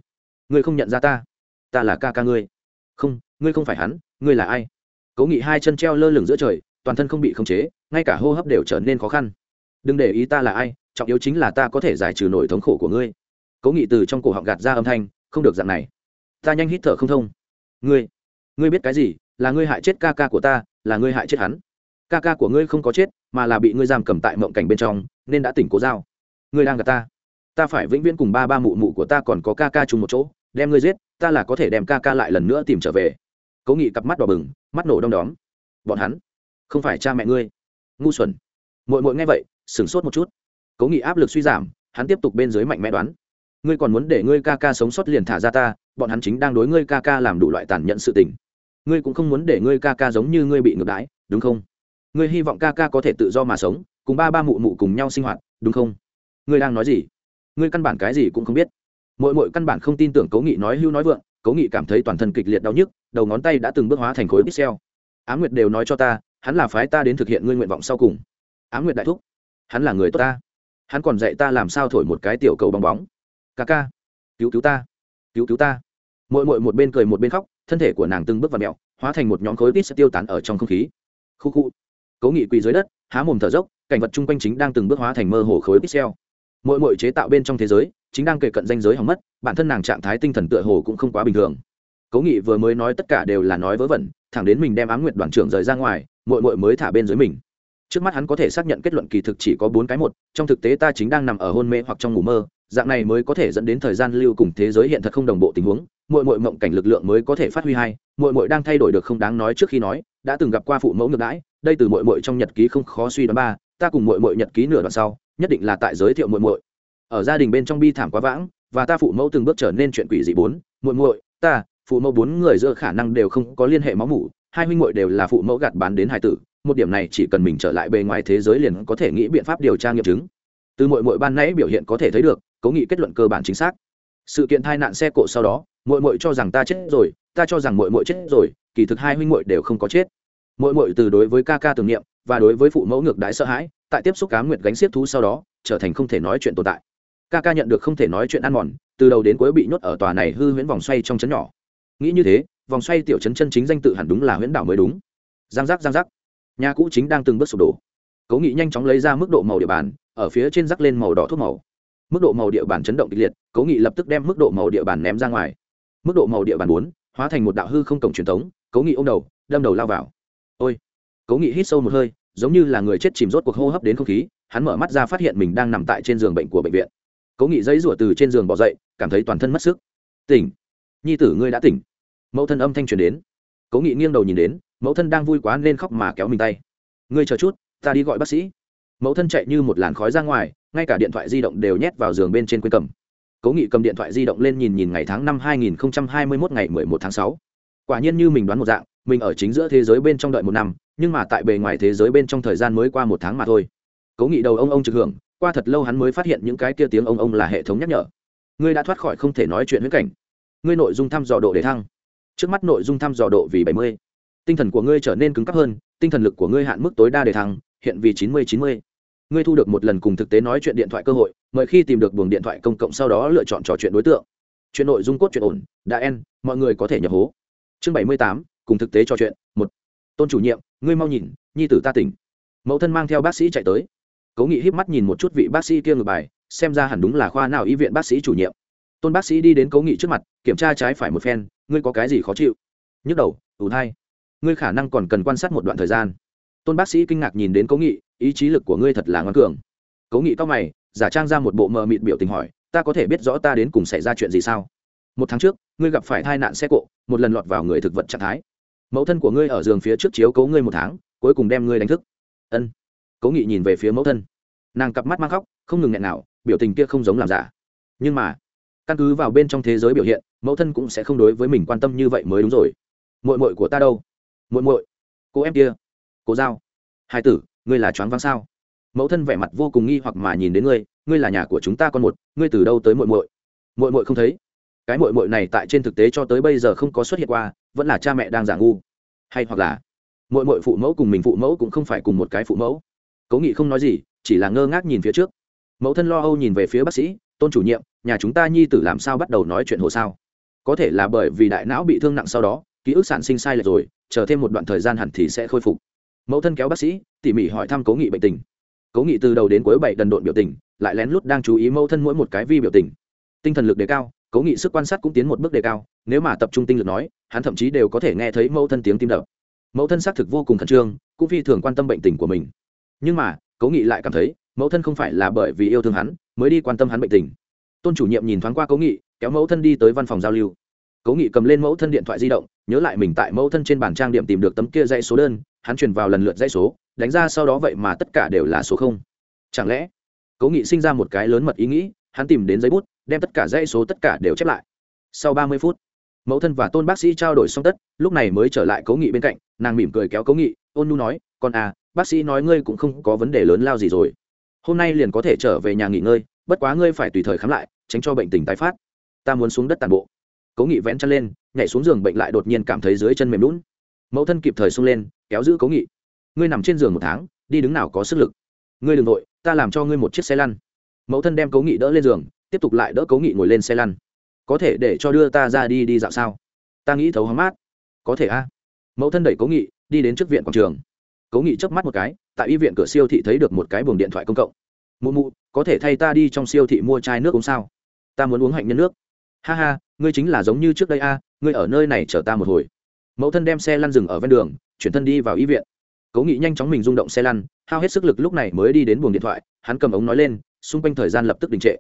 [SPEAKER 1] Ngươi không nhận ra ta? Ta là ca ca ngươi. Không ngươi không phải hắn, ngươi là ai? Cố nghị hai chân treo lơ lửng giữa trời, toàn thân không bị khống chế, ngay cả hô hấp đều trở nên khó khăn. Đừng để ý ta là ai, trọng yếu chính là ta có thể giải trừ nổi thống khổ của ngươi. Cố nghị từ trong cổ họng gạt ra âm thanh không được dạng này. Ta nhanh hít thở không thông. Ngươi ngươi biết cái gì? Là ngươi hại chết ca ca của ta, là ngươi hại chết hắn. Ca ca của ngươi không có chết, mà là bị ngươi giam cầm tại mộng cảnh bên trong, nên đã tỉnh cố giao. ngươi đang gặp ta. Ta phải vĩnh viễn cùng ba ba mụ mụ của ta còn có ca ca chung một chỗ, đem ngươi giết, ta là có thể đem ca ca lại lần nữa tìm trở về. Cố nghị cặp mắt đỏ bừng, mắt nổ đom đóm. Bọn hắn, không phải cha mẹ ngươi. Ngu xuẩn. Mội mội nghe vậy, sửng sốt một chút. Cố nghị áp lực suy giảm, hắn tiếp tục bên dưới mạnh mẽ đoán ngươi còn muốn để ngươi ca ca sống sót liền thả ra ta, bọn hắn chính đang đối ngươi ca ca làm đủ loại tàn nhẫn sự tình. Ngươi cũng không muốn để ngươi ca ca giống như ngươi bị ngược đãi, đúng không? Ngươi hy vọng ca ca có thể tự do mà sống, cùng ba ba mụ mụ cùng nhau sinh hoạt, đúng không? Ngươi đang nói gì? Ngươi căn bản cái gì cũng không biết. Mỗi mỗi căn bản không tin tưởng cố nghị nói hưu nói vượng, cố nghị cảm thấy toàn thân kịch liệt đau nhức, đầu ngón tay đã từng bước hóa thành khối pixel. Á nguyệt đều nói cho ta, hắn là phái ta đến thực hiện ngươi nguyện vọng sau cùng. Á nguyệt đại thúc, hắn là người tốt ta. Hắn còn dạy ta làm sao thổi một cái tiểu cầu bong bóng ca ca, cứu cứu ta, cứu cứu ta. Mỗi mỗi một bên cười một bên khóc, thân thể của nàng từng bước vào mẹo, hóa thành một nhóm khối tít sẽ tiêu tán ở trong không khí. Khu khu. Cố nghị quỳ dưới đất, há mồm thở dốc, cảnh vật chung quanh chính đang từng bước hóa thành mơ hồ khối pixel mỗi mỗi chế tạo bên trong thế giới, chính đang kể cận danh giới hỏng mất, bản thân nàng trạng thái tinh thần tựa hồ cũng không quá bình thường. Cố nghị vừa mới nói tất cả đều là nói vớ vẩn, thẳng đến mình đem ám nguyện đoàn trưởng rời ra ngoài mỗi mỗi mới thả bên dưới mình. Trước mắt hắn có thể xác nhận kết luận kỳ thực chỉ có bốn cái một, trong thực tế ta chính đang nằm ở hôn mê hoặc trong ngủ mơ dạng này mới có thể dẫn đến thời gian lưu cùng thế giới hiện thật không đồng bộ tình huống mỗi mỗi mộng cảnh lực lượng mới có thể phát huy hay mỗi mỗi đang thay đổi được không đáng nói trước khi nói, đã từng gặp qua phụ mẫu ngược đãi, đây từ mỗi mỗi trong nhật ký không khó suy đoán ba, ta cùng mỗi mỗi nhật ký nửa đoạn sau, nhất định là tại giới thiệu mỗi mỗi ở gia đình bên trong bi thảm quá vãng, và ta phụ mẫu từng bước trở nên chuyện quỷ dị bốn, muội muội, ta, phụ mẫu bốn người giữa khả năng đều không có liên hệ máu mủ, hai huynh muội đều là phụ mẫu gạt bán đến hai tử, một điểm này chỉ cần mình trở lại bề ngoài thế giới liền có thể nghĩ biện pháp điều tra nghiệm chứng. Từ muội muội ban nãy biểu hiện có thể thấy được cố nghị kết luận cơ bản chính xác. Sự kiện tai nạn xe cộ sau đó, muội muội cho rằng ta chết rồi, ta cho rằng muội muội chết rồi, kỳ thực hai huynh muội đều không có chết. Muội muội từ đối với ca ca tưởng niệm, và đối với phụ mẫu ngược đái sợ hãi, tại tiếp xúc cá nguyệt gánh xiết thú sau đó, trở thành không thể nói chuyện tồn tại. Ca ca nhận được không thể nói chuyện ăn mòn, từ đầu đến cuối bị nhốt ở tòa này hư huyễn vòng xoay trong chấn nhỏ. Nghĩ như thế, vòng xoay tiểu chấn chân chính danh tự hẳn đúng là huyễn đảo mới đúng. Giang giác giang giác. Nhà cũ chính đang từng bước sụp đổ. Cố nghị nhanh chóng lấy ra mức độ màu địa bàn, ở phía trên rắc lên màu đỏ thuốc màu mức độ màu địa bàn chấn động kịch liệt, cố nghị lập tức đem mức độ màu địa bàn ném ra ngoài. Mức độ màu địa bàn bốn, hóa thành một đạo hư không cổng truyền thống, cố nghị ô m đầu, đâm đầu lao vào. Ôi! Cố nghị hít sâu một hơi, giống như là người chết chìm rốt cuộc hô hấp đến không khí, hắn mở mắt ra phát hiện mình đang nằm tại trên giường bệnh của bệnh viện. Cố nghị dãy rủa từ trên giường bỏ dậy, cảm thấy toàn thân mất sức. Tỉnh! Nhi tử ngươi đã tỉnh. Mẫu thân âm thanh truyền đến. Cố nghị nghiêng đầu nhìn đến, mẫu thân đang vui quá nên khóc mà kéo mình tay. Ngươi chờ chút, ta đi gọi bác sĩ. Mẫu thân chạy như một làn khói ra ngoài ngay cả điện thoại di động đều nhét vào giường bên trên quên cầm. Cố nghị cầm điện thoại di động lên nhìn nhìn ngày tháng năm 2021 ngày 11 tháng 6. quả nhiên như mình đoán một dạng, mình ở chính giữa thế giới bên trong đợi một năm, nhưng mà tại bề ngoài thế giới bên trong thời gian mới qua một tháng mà thôi. Cố nghị đầu ông ông trực hưởng, qua thật lâu hắn mới phát hiện những cái kia tiếng ông ông là hệ thống nhắc nhở. Ngươi đã thoát khỏi không thể nói chuyện huyễn cảnh. Ngươi nội dung thăm dò độ để thăng. Trước mắt nội dung thăm dò độ vì bảy mươi. Tinh thần của ngươi trở nên cứng cấp hơn, tinh thần lực của ngươi hạn mức tối đa để thăng, hiện vì chín mươi chín mươi ngươi thu được một lần cùng thực tế nói chuyện điện thoại cơ hội, mời khi tìm được buồng điện thoại công cộng sau đó lựa chọn trò chuyện đối tượng. Chuyện nội dung cốt chuyện ổn, đã en, mọi người có thể nhập hố. Chương bảy mươi tám, cùng thực tế trò chuyện, một. Tôn chủ nhiệm, ngươi mau nhìn, nhi tử ta tỉnh. Mẫu thân mang theo bác sĩ chạy tới. Cố nghị híp mắt nhìn một chút vị bác sĩ kia ngược bài, xem ra hẳn đúng là khoa nào y viện bác sĩ chủ nhiệm. Tôn bác sĩ đi đến cố nghị trước mặt, kiểm tra trái phải một phen, ngươi có cái gì khó chịu? Nhức đầu, ủ thai. Ngươi khả năng còn cần quan sát một đoạn thời gian tôn bác sĩ kinh ngạc nhìn đến cố nghị, ý chí lực của ngươi thật là ngoan cường. Cố nghị tóc mày, giả trang ra một bộ mờ mịt biểu tình hỏi, ta có thể biết rõ ta đến cùng xảy ra chuyện gì sao? Một tháng trước, ngươi gặp phải tai nạn xe cộ, một lần lọt vào người thực vật trạng thái. Mẫu thân của ngươi ở giường phía trước chiếu cố ngươi một tháng, cuối cùng đem ngươi đánh thức. Ân. Cố nghị nhìn về phía mẫu thân. Nàng cặp mắt mang khóc, không ngừng nghẹn nào, biểu tình kia không giống làm giả. Nhưng mà, căn cứ vào bên trong thế giới biểu hiện, mẫu thân cũng sẽ không đối với mình quan tâm như vậy mới đúng rồi. Mội mội của ta đâu? Mội mội cô em kia. Cố giao. Hai tử, ngươi là choáng váng sao? Mẫu thân vẻ mặt vô cùng nghi hoặc mà nhìn đến ngươi ngươi là nhà của chúng ta con một, ngươi từ đâu tới muội muội? Muội muội không thấy. Cái muội muội này tại trên thực tế cho tới bây giờ không có xuất hiện qua, vẫn là cha mẹ đang giả ngu. Hay hoặc là, muội muội phụ mẫu cùng mình phụ mẫu cũng không phải cùng một cái phụ mẫu. Cố nghị không nói gì, chỉ là ngơ ngác nhìn phía trước. Mẫu thân lo âu nhìn về phía bác sĩ, tôn chủ nhiệm, nhà chúng ta nhi tử làm sao bắt đầu nói chuyện hồ sao? Có thể là bởi vì đại não bị thương nặng sau đó, ký ức sản sinh sai lệch rồi, chờ thêm một đoạn thời gian hẳn thì sẽ khôi phục mẫu thân kéo bác sĩ, tỉ mỉ hỏi thăm cố nghị bệnh tình. Cố nghị từ đầu đến cuối bảy đần độn biểu tình, lại lén lút đang chú ý mẫu thân mỗi một cái vi biểu tình. Tinh thần lực đề cao cố nghị sức quan sát cũng tiến một bước đề cao, nếu mà tập trung tinh lực nói, hắn thậm chí đều có thể nghe thấy mẫu thân tiếng tim đập. Mẫu thân xác thực vô cùng khẩn trương, cũng phi thường quan tâm bệnh tình của mình. Nhưng mà cố nghị lại cảm thấy, mẫu thân không phải là bởi vì yêu thương hắn, mới đi quan tâm hắn bệnh tình. Tôn chủ nhiệm nhìn thoáng qua cố nghị, kéo mẫu thân đi tới văn phòng giao lưu cố nghị cầm lên mẫu thân điện thoại di động, nhớ lại mình tại mẫu thân trên bàn trang điểm tìm được tấm kia dãy số đơn, hắn truyền vào lần lượt dãy số, đánh ra sau đó vậy mà tất cả đều là số không. Chẳng lẽ, cố nghị sinh ra một cái lớn mật ý nghĩ, hắn tìm đến giấy bút, đem tất cả dãy số tất cả đều chép lại. Sau ba mươi phút, mẫu thân và tôn bác sĩ trao đổi xong tất, lúc này mới trở lại cố nghị bên cạnh, nàng mỉm cười kéo cố nghị, ôn nu nói, con à bác sĩ nói ngươi cũng không có vấn đề lớn lao gì rồi. Hôm nay liền có thể trở về nhà nghỉ ngơi, bất quá ngươi phải tùy thời khám lại, tránh cho bệnh tình tái phát. Ta muốn xuống đất tàn bộ cố nghị vén chân lên, nhảy xuống giường bệnh lại đột nhiên cảm thấy dưới chân mềm lún. Mẫu thân kịp thời xông lên, kéo giữ cố nghị. Ngươi nằm trên giường một tháng, đi đứng nào có sức lực. Ngươi đ ừ n g nội ta làm cho ngươi một chiếc xe lăn. Mẫu thân đem cố nghị đỡ lên giường, tiếp tục lại đỡ cố nghị ngồi lên xe lăn. Có thể để cho đưa ta ra đi đi dạo sao? Ta nghĩ thấu hóng mát. Có thể a. Mẫu thân đẩy cố nghị, đi đến trước viện quảng trường. Cố nghị chớp mắt một cái, tại y viện cửa siêu thị thấy được một cái buồng điện thoại công cộng. Mụ mụ, có thể thay ta đi trong siêu thị mua chai nước uống sao? Ta muốn uống hạnh nhân nước. Ha ha ngươi chính là giống như trước đây a, ngươi ở nơi này chở ta một hồi. Mẫu thân đem xe lăn dừng ở ven đường, chuyển thân đi vào y viện. Cố nghị nhanh chóng mình rung động xe lăn, hao hết sức lực lúc này mới đi đến buồng điện thoại, hắn cầm ống nói lên, xung quanh thời gian lập tức đình trệ.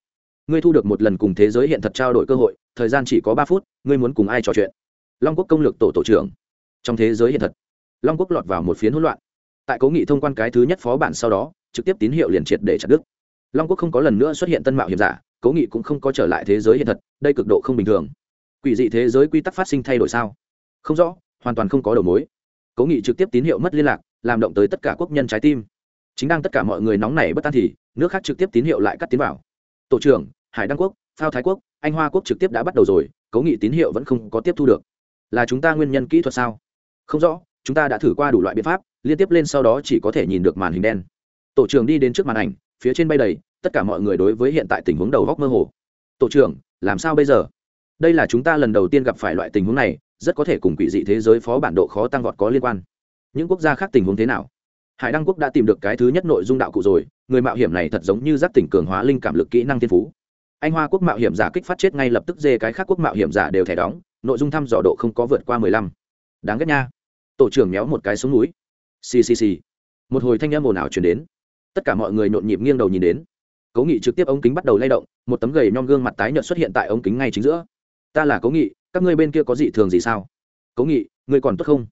[SPEAKER 1] Ngươi thu được một lần cùng thế giới hiện thật trao đổi cơ hội, thời gian chỉ có ba phút, ngươi muốn cùng ai trò chuyện? Long quốc công lược tổ tổ trưởng. Trong thế giới hiện thật, long quốc lọt vào một phiến hỗn loạn. Tại cố nghị thông quan cái thứ nhất phó bản sau đó, trực tiếp tín hiệu liền triệt để chặt đứt. Long quốc không có lần nữa xuất hiện tân mạo hiểm giả cố nghị cũng không có trở lại thế giới hiện thật, đây cực độ không bình thường. Quỷ dị thế giới quy tắc phát sinh thay đổi sao? Không rõ, hoàn toàn không có đầu mối. Cố nghị trực tiếp tín hiệu mất liên lạc, làm động tới tất cả quốc nhân trái tim. Chính đang tất cả mọi người nóng nảy bất an thì, nước khác trực tiếp tín hiệu lại cắt tiến vào. Tổ trưởng, hải đăng quốc, phao thái quốc, anh hoa quốc trực tiếp đã bắt đầu rồi, cố nghị tín hiệu vẫn không có tiếp thu được. Là chúng ta nguyên nhân kỹ thuật sao? Không rõ, chúng ta đã thử qua đủ loại biện pháp, liên tiếp lên sau đó chỉ có thể nhìn được màn hình đen. Tổ trưởng đi đến trước màn ảnh, phía trên bay đầy tất cả mọi người đối với hiện tại tình huống đầu góc mơ hồ. Tổ trưởng, làm sao bây giờ? Đây là chúng ta lần đầu tiên gặp phải loại tình huống này, rất có thể cùng quỷ dị thế giới phó bản độ khó tăng vọt có liên quan. Những quốc gia khác tình huống thế nào? Hải đăng quốc đã tìm được cái thứ nhất nội dung đạo cụ rồi, người mạo hiểm này thật giống như giác tỉnh cường hóa linh cảm lực kỹ năng thiên phú. Anh hoa quốc mạo hiểm giả kích phát chết ngay lập tức dê cái khác quốc mạo hiểm giả đều thẻ đóng, nội dung thăm dò độ không có vượt qua mười lăm. Đáng ghét nha. Tổ trưởng méo một cái xuống núi. Ccc một hồi thanh âm ồn ào chuyển đến. Tất cả mọi người nhộn nhịp nghiêng đầu nhìn đến cố nghị trực tiếp ống kính bắt đầu lay động, một tấm gầy nhom gương mặt tái nhợt xuất hiện tại ống kính ngay chính giữa. Ta là cố nghị, các ngươi bên kia có gì thường gì sao? Cố nghị, ngươi còn tốt không?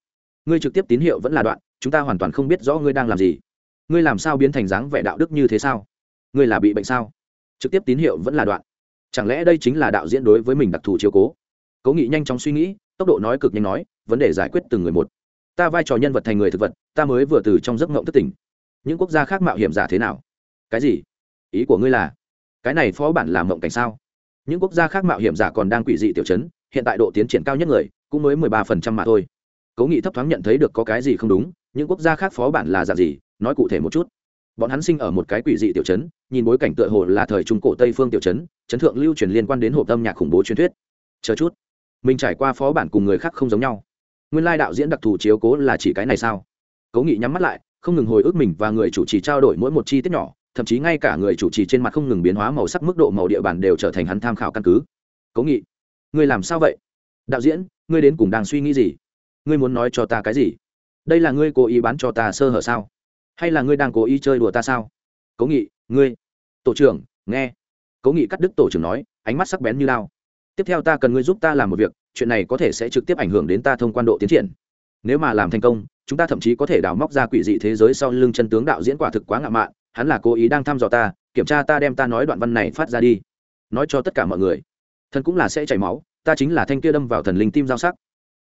[SPEAKER 1] Ngươi trực tiếp tín hiệu vẫn là đoạn, chúng ta hoàn toàn không biết rõ ngươi đang làm gì. Ngươi làm sao biến thành dáng vẻ đạo đức như thế sao? Ngươi là bị bệnh sao? Trực tiếp tín hiệu vẫn là đoạn. Chẳng lẽ đây chính là đạo diễn đối với mình đặc thù chiếu cố? Cố nghị nhanh chóng suy nghĩ, tốc độ nói cực nhanh nói, vấn đề giải quyết từng người một. Ta vai trò nhân vật thành người thực vật, ta mới vừa từ trong giấc ngộng thất tỉnh. Những quốc gia khác mạo hiểm giả thế nào? Cái gì? Ý của ngươi là, cái này phó bản làm mộng cảnh sao? Những quốc gia khác mạo hiểm giả còn đang quỷ dị tiểu chấn, hiện tại độ tiến triển cao nhất người, cũng mới mười ba phần trăm mà thôi. Cố nghị thấp thoáng nhận thấy được có cái gì không đúng, những quốc gia khác phó bản là dạng gì, nói cụ thể một chút. Bọn hắn sinh ở một cái quỷ dị tiểu chấn, nhìn bối cảnh tựa hồ là thời trung cổ tây phương tiểu chấn chấn thượng lưu truyền liên quan đến hộp âm nhạc khủng bố truyền thuyết. Chờ chút, mình trải qua phó bản cùng người khác không giống nhau. Nguyên lai đạo diễn đặc thù chiếu cố là chỉ cái này sao? Cố nghị nhắm mắt lại, không ngừng hồi ức mình và người chủ trì trao đổi mỗi một chi tiết nhỏ thậm chí ngay cả người chủ trì trên mặt không ngừng biến hóa màu sắc mức độ màu địa bàn đều trở thành hắn tham khảo căn cứ. Cố nghị, ngươi làm sao vậy? Đạo diễn, ngươi đến cùng đang suy nghĩ gì? Ngươi muốn nói cho ta cái gì? Đây là ngươi cố ý bán cho ta sơ hở sao? Hay là ngươi đang cố ý chơi đùa ta sao? Cố nghị, ngươi, tổ trưởng, nghe. Cố nghị cắt đứt tổ trưởng nói, ánh mắt sắc bén như lao. Tiếp theo ta cần ngươi giúp ta làm một việc, chuyện này có thể sẽ trực tiếp ảnh hưởng đến ta thông quan độ tiến triển. Nếu mà làm thành công, chúng ta thậm chí có thể đào móc ra quỷ dị thế giới sau lưng chân tướng đạo diễn quả thực quá ngạo mạn hắn là cố ý đang thăm dò ta, kiểm tra ta đem ta nói đoạn văn này phát ra đi. Nói cho tất cả mọi người. Thần cũng là sẽ chảy máu, ta chính là thanh kia đâm vào thần linh tim giao sắc.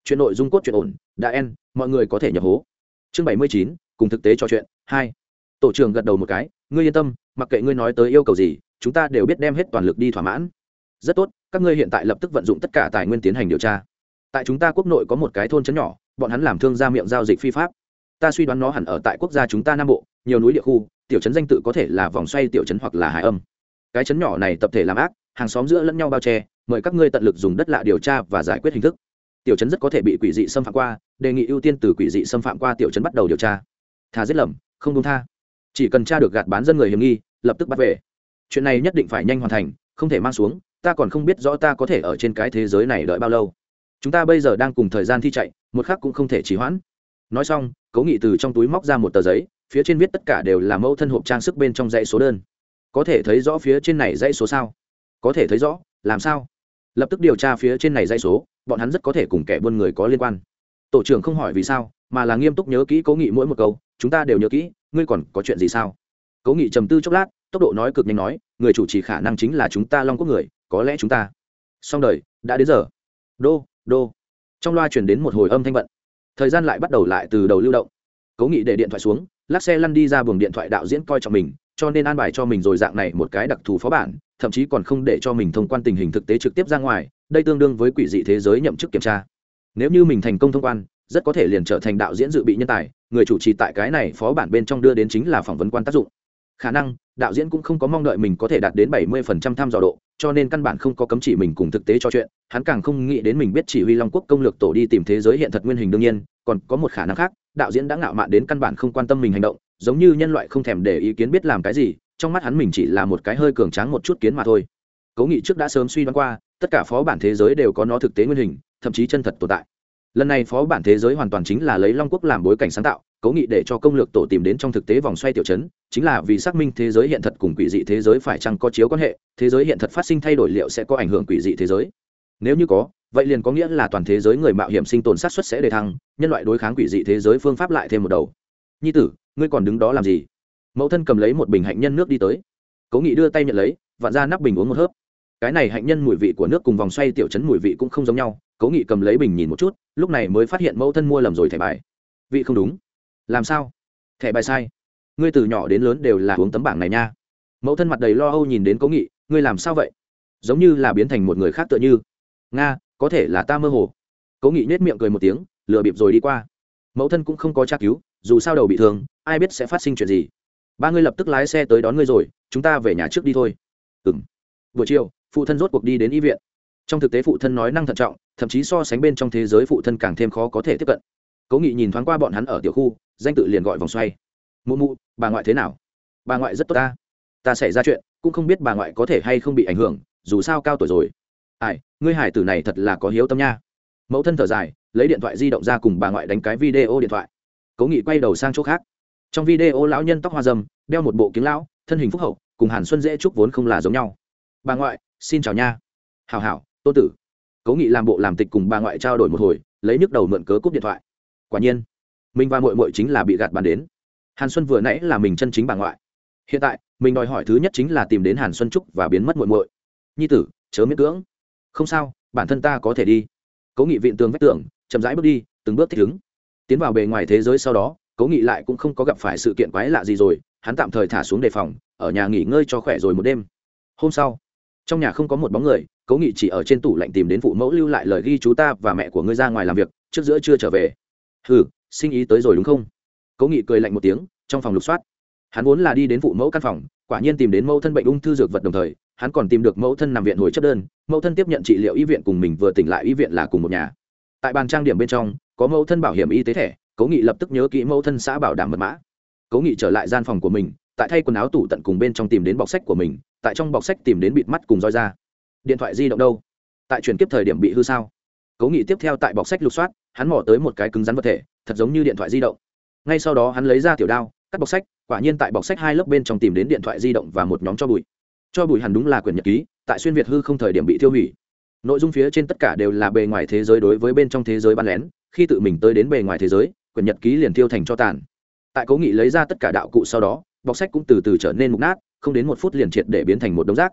[SPEAKER 1] Chuyện nội dung cốt chuyện ổn, đã en, mọi người có thể nhập hố. Chương bảy mươi chín, cùng thực tế trò chuyện, hai. Tổ trưởng gật đầu một cái, ngươi yên tâm, mặc kệ ngươi nói tới yêu cầu gì, chúng ta đều biết đem hết toàn lực đi thỏa mãn. Rất tốt, các ngươi hiện tại lập tức vận dụng tất cả tài nguyên tiến hành điều tra. Tại chúng ta quốc nội có một cái thôn trấn nhỏ, bọn hắn làm thương gia miệng giao dịch phi pháp. Ta suy đoán nó hẳn ở tại quốc gia chúng ta nam bộ nhiều núi địa khu, tiểu trấn danh tự có thể là vòng xoay tiểu trấn hoặc là hải âm. Cái trấn nhỏ này tập thể làm ác, hàng xóm giữa lẫn nhau bao che, mời các ngươi tận lực dùng đất lạ điều tra và giải quyết hình thức. Tiểu trấn rất có thể bị quỷ dị xâm phạm qua, đề nghị ưu tiên từ quỷ dị xâm phạm qua tiểu trấn bắt đầu điều tra. Thà giết lầm, không đúng tha. Chỉ cần tra được gạt bán dân người hiểm nghi, lập tức bắt về. Chuyện này nhất định phải nhanh hoàn thành, không thể mang xuống, ta còn không biết rõ ta có thể ở trên cái thế giới này đợi bao lâu. Chúng ta bây giờ đang cùng thời gian thi chạy, một khắc cũng không thể trì hoãn. Nói xong cố nghị từ trong túi móc ra một tờ giấy phía trên viết tất cả đều là mẫu thân hộp trang sức bên trong dãy số đơn. Có thể thấy rõ phía trên này dãy số sao? Có thể thấy rõ, làm sao? Lập tức điều tra phía trên này dãy số, bọn hắn rất có thể cùng kẻ buôn người có liên quan. Tổ trưởng không hỏi vì sao, mà là nghiêm túc nhớ kỹ cố nghị mỗi một câu, chúng ta đều nhớ kỹ, ngươi còn có chuyện gì sao? Cố nghị trầm tư chốc lát, tốc độ nói cực nhanh nói, người chủ trì khả năng chính là chúng ta long quốc người, có lẽ chúng ta. Xong đời, đã đến giờ. Đô đô. Trong loa chuyển đến một hồi âm thanh vận thời gian lại bắt đầu lại từ đầu lưu động. Cố nghị để điện thoại xuống lắc xe lăn đi ra buồng điện thoại đạo diễn coi trọng mình, cho nên an bài cho mình rồi dạng này một cái đặc thù phó bản, thậm chí còn không để cho mình thông quan tình hình thực tế trực tiếp ra ngoài, đây tương đương với quỷ dị thế giới nhậm chức kiểm tra. Nếu như mình thành công thông quan, rất có thể liền trở thành đạo diễn dự bị nhân tài, người chủ trì tại cái này phó bản bên trong đưa đến chính là phỏng vấn quan tác dụng khả năng, đạo diễn cũng không có mong đợi mình có thể đạt đến bảy mươi phần trăm tham dò độ, cho nên căn bản không có cấm chỉ mình cùng thực tế cho chuyện. Hắn càng không nghĩ đến mình biết chỉ huy long quốc công lược tổ đi tìm thế giới hiện thật nguyên hình đương nhiên, còn có một khả năng khác, đạo diễn đã ngạo mạn đến căn bản không quan tâm mình hành động, giống như nhân loại không thèm để ý kiến biết làm cái gì, trong mắt hắn mình chỉ là một cái hơi cường tráng một chút kiến mà thôi. Cố nghị trước đã sớm suy đoán qua, tất cả phó bản thế giới đều có nó thực tế nguyên hình, thậm chí chân thật tồn tại. Lần này phó bản thế giới hoàn toàn chính là lấy long quốc làm bối cảnh sáng tạo cố nghị để cho công lược tổ tìm đến trong thực tế vòng xoay tiểu chấn, chính là vì xác minh thế giới hiện thật cùng quỷ dị thế giới phải chăng có chiếu quan hệ, thế giới hiện thật phát sinh thay đổi liệu sẽ có ảnh hưởng quỷ dị thế giới. Nếu như có, vậy liền có nghĩa là toàn thế giới người mạo hiểm sinh tồn sát xuất sẽ đề thăng, nhân loại đối kháng quỷ dị thế giới phương pháp lại thêm một đầu. Nhi tử, ngươi còn đứng đó làm gì? Mẫu thân cầm lấy một bình hạnh nhân nước đi tới. Cố nghị đưa tay nhận lấy, vặn ra nắp bình uống một hớp. Cái này hạnh nhân mùi vị của nước cùng vòng xoay tiểu chấn mùi vị cũng không giống nhau. Cố nghị cầm lấy bình nhìn một chút, lúc này mới phát hiện mẫu thân mua lầm rồi thẻ bài. Vị không đúng làm sao? Thẻ bài sai. Ngươi từ nhỏ đến lớn đều là uống tấm bảng này nha. Mẫu thân mặt đầy lo âu nhìn đến cố nghị, ngươi làm sao vậy? Giống như là biến thành một người khác tựa như. Nga, có thể là ta mơ hồ. Cố nghị nết miệng cười một tiếng, lừa bịp rồi đi qua. Mẫu thân cũng không có tra cứu, dù sao đầu bị thương, ai biết sẽ phát sinh chuyện gì. Ba ngươi lập tức lái xe tới đón ngươi rồi, chúng ta về nhà trước đi thôi. Ừ m buổi chiều, phụ thân rốt cuộc đi đến y viện. Trong thực tế phụ thân nói năng thận trọng, thậm chí so sánh bên trong thế giới phụ thân càng thêm khó có thể tiếp cận. Cố nghị nhìn thoáng qua bọn hắn ở tiểu khu danh tự liền gọi vòng xoay. Mụ mụ, bà ngoại thế nào? Bà ngoại rất tốt ta. Ta xảy ra chuyện, cũng không biết bà ngoại có thể hay không bị ảnh hưởng, dù sao cao tuổi rồi. Ai, ngươi hải tử này thật là có hiếu tâm nha. Mẫu thân thở dài, lấy điện thoại di động ra cùng bà ngoại đánh cái video điện thoại. Cố nghị quay đầu sang chỗ khác. Trong video lão nhân tóc hoa dâm, đeo một bộ kính lão, thân hình phúc hậu, cùng hàn xuân dễ chúc vốn không là giống nhau. Bà ngoại, xin chào nha. Hào hảo, tô tử. Cố nghị làm bộ làm tịch cùng bà ngoại trao đổi một hồi, lấy nhức đầu mượn cớ cúp điện thoại. Quả nhiên mình và mội mội chính là bị gạt bàn đến. Hàn xuân vừa nãy là mình chân chính bà ngoại. Hiện tại, mình đòi hỏi thứ nhất chính là tìm đến hàn xuân trúc và biến mất mội mội nhi tử, chớ miễn cưỡng. Không sao, bản thân ta có thể đi. Cố nghị viện tường vách tường, chậm rãi bước đi, từng bước thích ứng. Tiến vào bề ngoài thế giới sau đó, cố nghị lại cũng không có gặp phải sự kiện quái lạ gì rồi, hắn tạm thời thả xuống đề phòng, ở nhà nghỉ ngơi cho khỏe rồi một đêm. Hôm sau, trong nhà không có một bóng người, cố nghị chỉ ở trên tủ lạnh tìm đến phụ mẫu lưu lại lời ghi chú ta và mẹ của ngươi ra ngoài làm việc, trước giữa chưa trở về. Hừ sinh ý tới rồi đúng không? Cố nghị cười lạnh một tiếng, trong phòng lục soát. Hắn vốn là đi đến phụ mẫu căn phòng, quả nhiên tìm đến mẫu thân bệnh ung thư dược vật đồng thời, hắn còn tìm được mẫu thân nằm viện hồi chấp đơn, mẫu thân tiếp nhận trị liệu y viện cùng mình vừa tỉnh lại y viện là cùng một nhà. Tại bàn trang điểm bên trong, có mẫu thân bảo hiểm y tế thẻ, cố nghị lập tức nhớ kỹ mẫu thân xã bảo đảm mật mã. Cố nghị trở lại gian phòng của mình, tại thay quần áo tủ tận cùng bên trong tìm đến bọc sách của mình, tại trong bọc sách tìm đến bịt mắt cùng roi ra. Điện thoại di động đâu? Tại chuyển kiếp thời điểm bị hư sao? Cố nghị tiếp theo tại bọc sách lục soát, hắn mò tới một cái cứng rắn vật thể thật giống như điện thoại di động. Ngay sau đó hắn lấy ra tiểu đao, cắt bọc sách, quả nhiên tại bọc sách hai lớp bên trong tìm đến điện thoại di động và một nhóm cho bụi. Cho bụi hẳn đúng là quyển nhật ký, tại xuyên việt hư không thời điểm bị tiêu hủy. Nội dung phía trên tất cả đều là bề ngoài thế giới đối với bên trong thế giới bắn lén, khi tự mình tới đến bề ngoài thế giới, quyển nhật ký liền tiêu thành cho tàn. Tại cố nghị lấy ra tất cả đạo cụ sau đó, bọc sách cũng từ từ trở nên mục nát, không đến một phút liền triệt để biến thành một đống rác.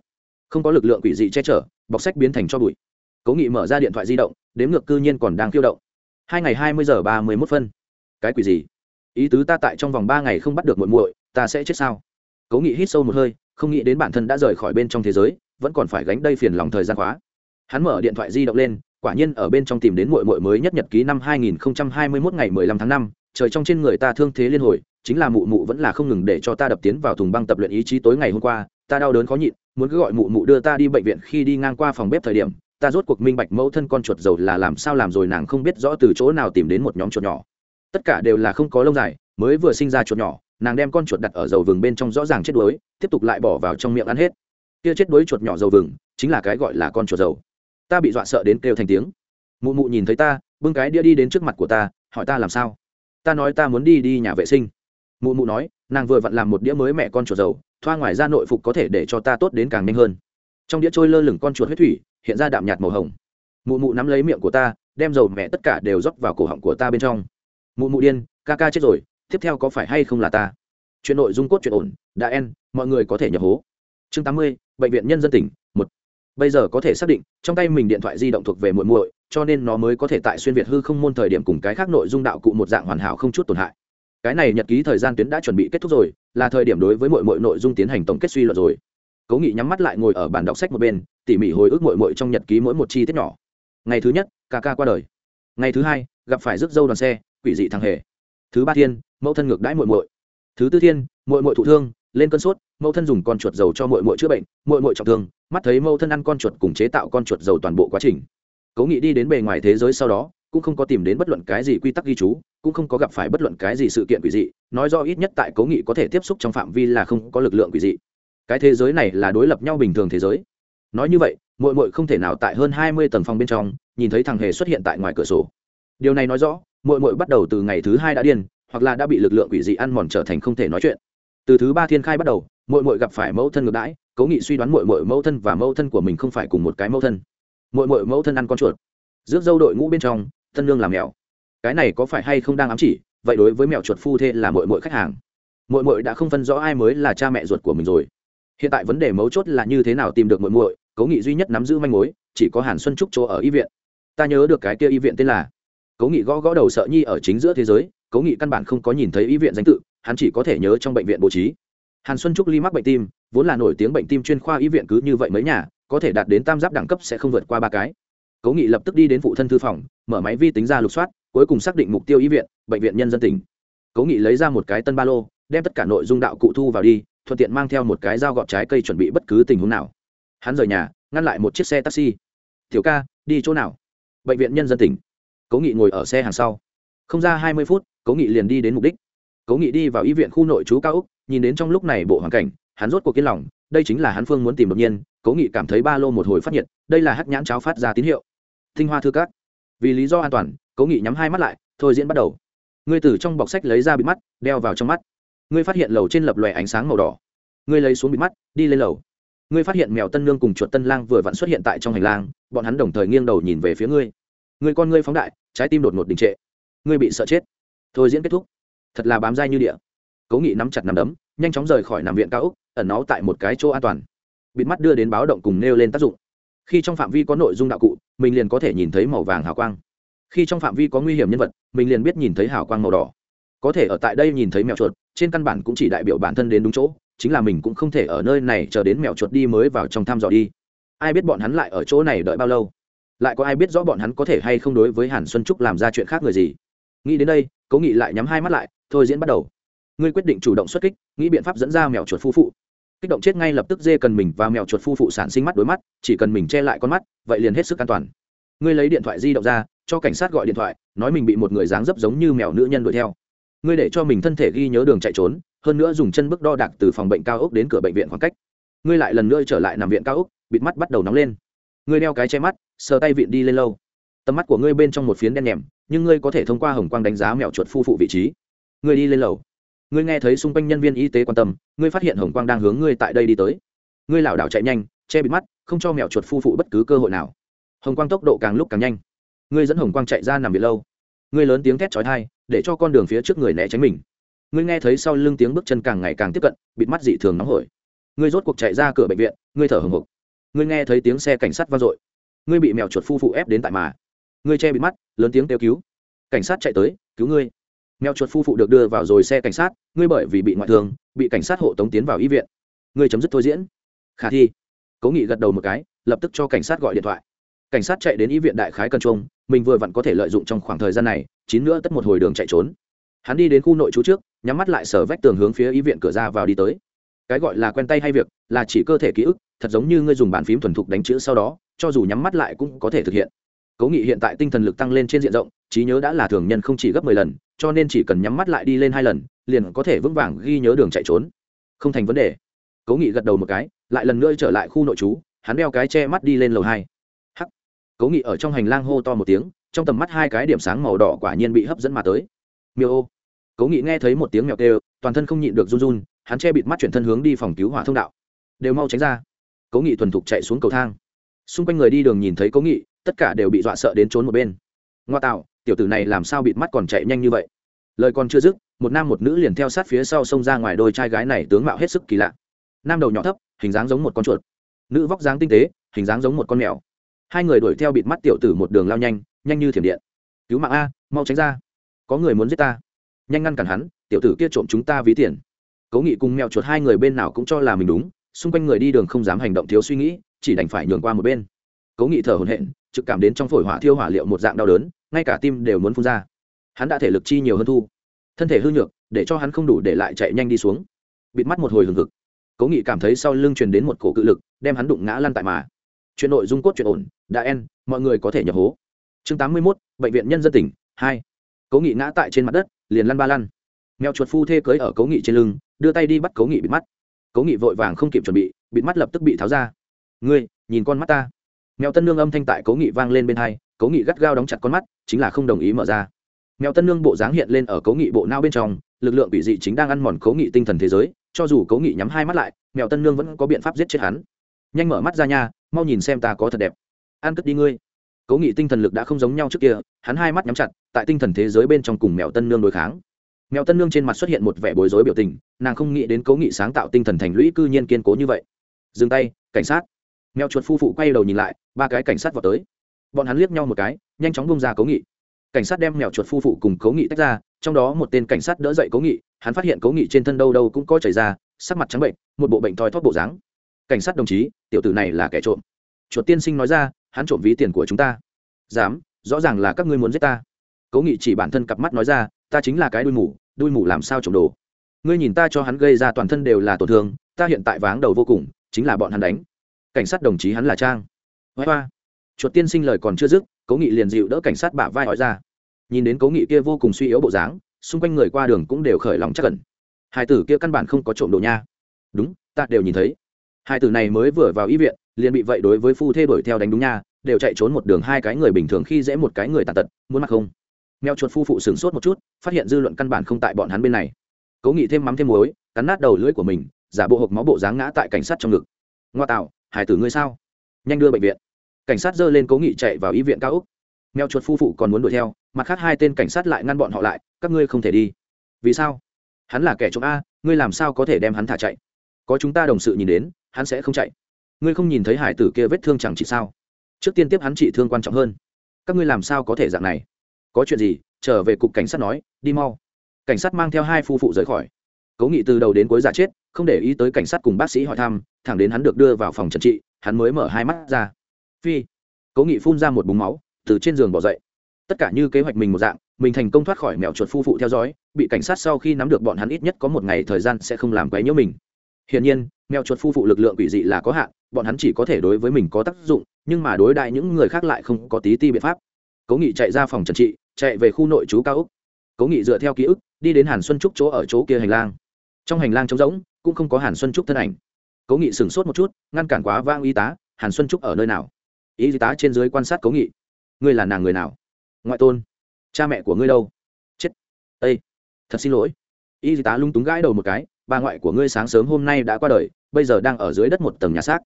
[SPEAKER 1] Không có lực lượng quỷ dị che chở, bọc sách biến thành cho bụi. Cố nghị mở ra điện thoại di động, đếm ngược cư nhiên còn đang khiêu động hai ngày hai mươi giờ ba mươi mốt phân. Cái quỷ gì? Ý tứ ta tại trong vòng ba ngày không bắt được muội muội ta sẽ chết sao? Cố nghị hít sâu một hơi không nghĩ đến bản thân đã rời khỏi bên trong thế giới vẫn còn phải gánh đây phiền lòng thời gian khóa hắn mở điện thoại di động lên quả nhiên ở bên trong tìm đến muội muội mới nhất nhật ký năm 2021 ngày 15 tháng 5, trời trong trên người ta thương thế liên hồi chính là mụ mụ vẫn là không ngừng để cho ta đập tiến vào thùng băng tập luyện ý chí tối ngày hôm qua ta đau đớn khó nhịn muốn cứ gọi mụ mụ đưa ta đi bệnh viện khi đi ngang qua phòng bếp thời điểm ta rốt cuộc minh bạch mẫu thân con chuột dầu là làm sao làm rồi, nàng không biết rõ từ chỗ nào tìm đến một nhóm chuột nhỏ. Tất cả đều là không có lông dài, mới vừa sinh ra chuột nhỏ, nàng đem con chuột đặt ở dầu vừng bên trong rõ ràng chết đuối, tiếp tục lại bỏ vào trong miệng ăn hết. Kia chết đuối chuột nhỏ dầu vừng, chính là cái gọi là con chuột dầu ta bị dọa sợ đến kêu thành tiếng. Mụ mụ nhìn thấy ta, bưng cái đĩa đi đến trước mặt của ta, hỏi ta làm sao? Ta nói ta muốn đi đi nhà vệ sinh. Mụ mụ nói, nàng vừa vặn làm một đĩa mới mẹ con chuột dầu thoa ngoài ra nội phục có thể để cho ta tốt đến càng nhanh hơn. Trong đĩa trôi lơ lửng con chuột huyết thủy hiện ra đạm nhạt màu hồng. Mụ mụ nắm lấy miệng của ta, đem dầu mẹ tất cả đều rót vào cổ họng của ta bên trong. Mụ mụ điên, ca ca chết rồi, tiếp theo có phải hay không là ta? Chuyện nội dung cốt chuyện ổn, đã en, mọi người có thể nhập hố. Chương tám mươi, bệnh viện nhân dân tỉnh, một. Bây giờ có thể xác định, trong tay mình điện thoại di động thuộc về muội muội, cho nên nó mới có thể tại xuyên việt hư không môn thời điểm cùng cái khác nội dung đạo cụ một dạng hoàn hảo không chút tổn hại. Cái này nhật ký thời gian tuyến đã chuẩn bị kết thúc rồi, là thời điểm đối với mọi mọi nội dung tiến hành tổng kết suy luận rồi. Cố nghị nhắm mắt lại ngồi ở bàn đọc sách một bên tỉ mỉ hồi ức mội mội trong nhật ký mỗi một chi tiết nhỏ. Ngày thứ nhất, ca ca qua đời. Ngày thứ hai, gặp phải rước dâu đoàn xe, quỷ dị thằng hề. Thứ ba thiên, mẫu thân ngược đãi muội muội thứ tư thiên muội muội thụ thương, lên cơn sốt, mẫu thân dùng con chuột dầu cho muội muội chữa bệnh muội muội trọng thương, mắt thấy mẫu thân ăn con chuột cùng chế tạo con chuột dầu toàn bộ quá trình. Cố nghị đi đến bề ngoài thế giới sau đó, cũng không có tìm đến bất luận cái gì quy tắc ghi chú, cũng không có gặp phải bất luận cái gì sự kiện quỷ dị, nói do ít nhất tại cố nghị có thể tiếp xúc trong phạm vi là không có lực lượng quỷ dị. Cái thế giới này là đối lập nhau bình thường thế giới nói như vậy Mội Mội không thể nào tại hơn hai mươi tầng phòng bên trong, nhìn thấy thằng hề xuất hiện tại ngoài cửa sổ. Điều này nói rõ Mội Mội bắt đầu từ ngày thứ hai đã điên, hoặc là đã bị lực lượng quỷ dị ăn mòn trở thành không thể nói chuyện. Từ thứ ba thiên khai bắt đầu Mội Mội gặp phải mẫu thân ngược đãi, cố nghị suy đoán Mội Mội mẫu thân và mẫu thân của mình không phải cùng một cái mẫu thân. Mội Mội mẫu thân ăn con chuột. Rước dâu đội ngũ bên trong, thân lương làm mèo. Cái này có phải hay không đang ám chỉ, vậy đối với mèo chuột phu thê là Mội Mội khách hàng. Mội Mội đã không phân rõ ai mới là cha mẹ ruột của mình rồi. Hiện tại vấn đề mấu chốt là như thế nào tìm được Mội Mội cố nghị duy nhất nắm giữ manh mối, chỉ có hàn xuân trúc chỗ ở y viện. Ta nhớ được cái kia y viện tên là cố nghị gõ gõ đầu sợ nhi ở chính giữa thế giới cố nghị căn bản không có nhìn thấy y viện danh tự, hắn chỉ có thể nhớ trong bệnh viện bố trí. Hàn xuân trúc ly mắc bệnh tim, vốn là nổi tiếng bệnh tim chuyên khoa y viện cứ như vậy mấy nhà, có thể đạt đến tam giáp đẳng cấp sẽ không vượt qua ba cái. Cố nghị lập tức đi đến phụ thân thư phòng, mở máy vi tính ra lục soát, cuối cùng xác định mục tiêu y viện, bệnh viện nhân dân tỉnh. Cố nghị lấy ra một cái tân ba lô, đem tất cả nội dung đạo cụ thu vào đi, thuận tiện mang theo một cái dao gọt trái cây chuẩn bị bất cứ tình huống nào hắn rời nhà, ngăn lại một chiếc xe taxi. Tiểu ca, đi chỗ nào? Bệnh viện nhân dân tỉnh. Cố nghị ngồi ở xe hàng sau. Không ra hai mươi phút, cố nghị liền đi đến mục đích. Cố nghị đi vào y viện khu nội trú cao úc nhìn đến trong lúc này bộ hoàn cảnh, hắn rốt cuộc yên lòng, đây chính là hắn phương muốn tìm đột nhiên, cố nghị cảm thấy ba lô một hồi phát nhiệt, đây là hắc nhãn cháo phát ra tín hiệu. Tinh hoa thư cát vì lý do an toàn, cố nghị nhắm hai mắt lại, thôi diễn bắt đầu. Ngươi từ trong bọc sách lấy ra bịt mắt, đeo vào trong mắt. Ngươi phát hiện lầu trên lập lòe ánh sáng màu đỏ. Ngươi lấy xuống bịt mắt, đi lên lầu ngươi phát hiện mèo tân nương cùng chuột tân lang vừa vặn xuất hiện tại trong hành lang, bọn hắn đồng thời nghiêng đầu nhìn về phía ngươi. Ngươi con ngươi phóng đại, trái tim đột ngột đình trệ. Ngươi bị sợ chết. Thôi diễn kết thúc. Thật là bám dai như địa. Cố nghị nắm chặt nằm đấm, nhanh chóng rời khỏi nằm viện cao úc ẩn náu tại một cái chỗ an toàn. Bịt mắt đưa đến báo động cùng nêu lên tác dụng. Khi trong phạm vi có nội dung đạo cụ, mình liền có thể nhìn thấy màu vàng hào quang. Khi trong phạm vi có nguy hiểm nhân vật, mình liền biết nhìn thấy hào quang màu đỏ. Có thể ở tại đây nhìn thấy mèo chuột, trên căn bản cũng chỉ đại biểu bản thân đến đúng chỗ chính là mình cũng không thể ở nơi này chờ đến mèo chuột đi mới vào trong thăm dò đi. Ai biết bọn hắn lại ở chỗ này đợi bao lâu? Lại có ai biết rõ bọn hắn có thể hay không đối với hàn xuân trúc làm ra chuyện khác người gì? Nghĩ đến đây, cố nghị lại nhắm hai mắt lại, thôi diễn bắt đầu. Ngươi quyết định chủ động xuất kích, nghĩ biện pháp dẫn ra mèo chuột phu phụ. Kích động chết ngay lập tức dê cần mình và mèo chuột phu phụ sản sinh mắt đối mắt, chỉ cần mình che lại con mắt, vậy liền hết sức an toàn. Ngươi lấy điện thoại di động ra, cho cảnh sát gọi điện thoại, nói mình bị một người dáng dấp giống như mèo nữ nhân đuổi theo. Ngươi để cho mình thân thể ghi nhớ đường chạy trốn hơn nữa dùng chân bước đo đạc từ phòng bệnh cao ốc đến cửa bệnh viện khoảng cách. Ngươi lại lần nữa trở lại nằm viện cao ốc, bịt mắt bắt đầu nóng lên. Ngươi đeo cái che mắt, sờ tay vịn đi lên lâu. Tầm mắt của ngươi bên trong một phiến đen nhèm, nhưng ngươi có thể thông qua hồng quang đánh giá mèo chuột phu phụ vị trí. Ngươi đi lên lầu. Ngươi nghe thấy xung quanh nhân viên y tế quan tâm, ngươi phát hiện hồng quang đang hướng ngươi tại đây đi tới. Ngươi lảo đảo chạy nhanh, che bịt mắt, không cho mèo chuột phu phụ bất cứ cơ hội nào. Hồng quang tốc độ càng lúc càng nhanh. Ngươi dẫn hồng quang chạy ra nằm viện lâu. Ngươi lớn tiếng thét trói thai để cho con đường phía trước người né tránh mình ngươi nghe thấy sau lưng tiếng bước chân càng ngày càng tiếp cận, bịt mắt dị thường nóng hổi. Ngươi rốt cuộc chạy ra cửa bệnh viện, ngươi thở hồng hộc. Ngươi nghe thấy tiếng xe cảnh sát vang dội. Ngươi bị mèo chuột phu phụ ép đến tại mà. Ngươi che bịt mắt, lớn tiếng kêu cứu. Cảnh sát chạy tới, cứu ngươi. Mèo chuột phu phụ được đưa vào rồi xe cảnh sát, ngươi bởi vì bị ngoại thương, bị cảnh sát hộ tống tiến vào y viện. Ngươi chấm dứt thôi diễn. Khả thi. Cố nghị gật đầu một cái, lập tức cho cảnh sát gọi điện thoại. Cảnh sát chạy đến y viện đại khái cân trung, mình vừa vặn có thể lợi dụng trong khoảng thời gian này, chín nữa tất một hồi đường chạy trốn. Hắn đi đến khu nội trú trước nhắm mắt lại sở vách tường hướng phía y viện cửa ra vào đi tới. Cái gọi là quen tay hay việc, là chỉ cơ thể ký ức, thật giống như ngươi dùng bàn phím thuần thục đánh chữ sau đó, cho dù nhắm mắt lại cũng có thể thực hiện. Cố nghị hiện tại tinh thần lực tăng lên trên diện rộng, trí nhớ đã là thường nhân không chỉ gấp mười lần, cho nên chỉ cần nhắm mắt lại đi lên hai lần, liền có thể vững vàng ghi nhớ đường chạy trốn. Không thành vấn đề. Cố nghị gật đầu một cái, lại lần nữa trở lại khu nội trú, hắn đeo cái che mắt đi lên lầu hai. Hắc. Cố nghị ở trong hành lang hô to một tiếng, trong tầm mắt hai cái điểm sáng màu đỏ quả nhiên bị hấp dẫn mà tới. Miêu ô cố nghị nghe thấy một tiếng mèo kêu, toàn thân không nhịn được run run, hắn che bịt mắt chuyển thân hướng đi phòng cứu hỏa thông đạo. Đều mau tránh ra. Cố nghị thuần thục chạy xuống cầu thang. Xung quanh người đi đường nhìn thấy cố nghị, tất cả đều bị dọa sợ đến trốn một bên. Ngoa tạo, tiểu tử này làm sao bịt mắt còn chạy nhanh như vậy? Lời còn chưa dứt, một nam một nữ liền theo sát phía sau xông ra ngoài đôi trai gái này tướng mạo hết sức kỳ lạ. Nam đầu nhỏ thấp, hình dáng giống một con chuột. Nữ vóc dáng tinh tế, hình dáng giống một con mèo. Hai người đuổi theo bịt mắt tiểu tử một đường lao nhanh nhanh như thiểm điện. Cứu mạng a, mau tránh ra. Có người muốn giết ta nhanh ngăn cản hắn, tiểu tử kia trộm chúng ta ví tiền. Cố nghị cùng mèo chuột hai người bên nào cũng cho là mình đúng, xung quanh người đi đường không dám hành động thiếu suy nghĩ, chỉ đành phải nhường qua một bên. Cố nghị thở hồn hện trực cảm đến trong phổi hỏa thiêu hỏa liệu một dạng đau đớn, ngay cả tim đều muốn phun ra. Hắn đã thể lực chi nhiều hơn thu, thân thể hư nhược, để cho hắn không đủ để lại chạy nhanh đi xuống. Bịt mắt một hồi hừng hực, cố nghị cảm thấy sau lưng truyền đến một cổ cự lực, đem hắn đụng ngã lăn tại mà. Chuyện nội dung cốt chuyện ổn, đã en, mọi người có thể nhập hố. Chương tám mươi mốt, bệnh viện nhân dân tỉnh, hai. Cố nghị ngã tại trên mặt đất liền lăn ba lăn. Mèo chuột phu thê cưới ở cố nghị trên lưng, đưa tay đi bắt cố nghị bịt mắt. Cố nghị vội vàng không kịp chuẩn bị, bịt mắt lập tức bị tháo ra. Ngươi, nhìn con mắt ta. Mèo tân nương âm thanh tại cố nghị vang lên bên hai cố nghị gắt gao đóng chặt con mắt, chính là không đồng ý mở ra. Mèo tân nương bộ dáng hiện lên ở cố nghị bộ não bên trong, lực lượng bị dị chính đang ăn mòn cố nghị tinh thần thế giới, cho dù cố nghị nhắm hai mắt lại, mèo tân nương vẫn có biện pháp giết chết hắn. Nhanh mở mắt ra nha, mau nhìn xem ta có thật đẹp. Ăn cất đi ngươi cố nghị tinh thần lực đã không giống nhau trước kia, hắn hai mắt nhắm chặt, tại tinh thần thế giới bên trong cùng mèo tân nương đối kháng. Mèo tân nương trên mặt xuất hiện một vẻ bối rối biểu tình, nàng không nghĩ đến cố nghị sáng tạo tinh thần thành lũy cư nhiên kiên cố như vậy. Dừng tay, cảnh sát. Mèo chuột phu phụ quay đầu nhìn lại, ba cái cảnh sát vào tới. Bọn hắn liếc nhau một cái, nhanh chóng bông ra cố nghị. Cảnh sát đem mèo chuột phu phụ cùng cố nghị tách ra, trong đó một tên cảnh sát đỡ dậy cố nghị, hắn phát hiện cố nghị trên thân đâu đâu cũng có chảy ra, sắc mặt trắng bệnh, một bộ bệnh thoi thóp bộ dáng. Cảnh sát đồng chí, tiểu tử này là kẻ trộm. Chuột tiên sinh nói ra hắn trộm ví tiền của chúng ta. Dám, rõ ràng là các ngươi muốn giết ta. Cố nghị chỉ bản thân cặp mắt nói ra, ta chính là cái đuôi mù đuôi mù làm sao trộm đồ. Ngươi nhìn ta cho hắn gây ra toàn thân đều là tổn thương, ta hiện tại váng đầu vô cùng, chính là bọn hắn đánh. Cảnh sát đồng chí hắn là trang. Hoa hoa. Chuột tiên sinh lời còn chưa dứt, cố nghị liền dịu đỡ cảnh sát bả vai hỏi ra. Nhìn đến cố nghị kia vô cùng suy yếu bộ dáng, xung quanh người qua đường cũng đều khởi lòng chắc cẩn hai tử kia căn bản không có trộm đồ nha. Đúng, ta đều nhìn thấy. Hai tử này mới vừa vào y viện liền bị vậy đối với phu thê đuổi theo đánh đúng nha, đều chạy trốn một đường hai cái người bình thường khi dễ một cái người tàn tật, muốn mặc không? Mèo chuột phu phụ sửng sốt một chút, phát hiện dư luận căn bản không tại bọn hắn bên này. Cố nghị thêm mắm thêm muối, cắn nát đầu lưỡi của mình, giả bộ hộp máu bộ dáng ngã tại cảnh sát trong ngực. Ngoa tạo, hải tử ngươi sao? Nhanh đưa bệnh viện. Cảnh sát giơ lên cố nghị chạy vào y viện cao úc mèo chuột phu phụ còn muốn đuổi theo, mặt khác hai tên cảnh sát lại ngăn bọn họ lại, các ngươi không thể đi. Vì sao? Hắn là kẻ trộm a, ngươi làm sao có thể đem hắn thả chạy? Có chúng ta đồng sự nhìn đến, hắn sẽ không chạy ngươi không nhìn thấy hải tử kia vết thương chẳng chỉ sao? Trước tiên tiếp hắn trị thương quan trọng hơn. Các ngươi làm sao có thể dạng này? Có chuyện gì? Trở về cục cảnh sát nói, đi mau. Cảnh sát mang theo hai phu phụ rời khỏi. Cố nghị từ đầu đến cuối giả chết, không để ý tới cảnh sát cùng bác sĩ hỏi thăm, thẳng đến hắn được đưa vào phòng trần trị, hắn mới mở hai mắt ra. Phi. Cố nghị phun ra một búng máu, từ trên giường bỏ dậy. Tất cả như kế hoạch mình một dạng, mình thành công thoát khỏi mèo chuột phu phụ theo dõi, bị cảnh sát sau khi nắm được bọn hắn ít nhất có một ngày thời gian sẽ không làm quấy nhiễu mình hiển nhiên mèo chuột phu phụ lực lượng quỷ dị là có hạn bọn hắn chỉ có thể đối với mình có tác dụng nhưng mà đối đại những người khác lại không có tí ti biện pháp. Cố nghị chạy ra phòng trần trị chạy về khu nội trú cao ốc. cố nghị dựa theo ký ức đi đến hàn xuân trúc chỗ ở chỗ kia hành lang. Trong hành lang trống rỗng cũng không có hàn xuân trúc thân ảnh. Cố nghị sửng sốt một chút ngăn cản quá vang y tá hàn xuân trúc ở nơi nào? Y tá trên dưới quan sát cố nghị. Ngươi là nàng người nào? Ngoại tôn. Cha mẹ của ngươi đâu? Chết. Ê, thật xin lỗi. Y tá lung túng gãi đầu một cái bà ngoại của ngươi sáng sớm hôm nay đã qua đời, bây giờ đang ở dưới đất một tầng nhà xác.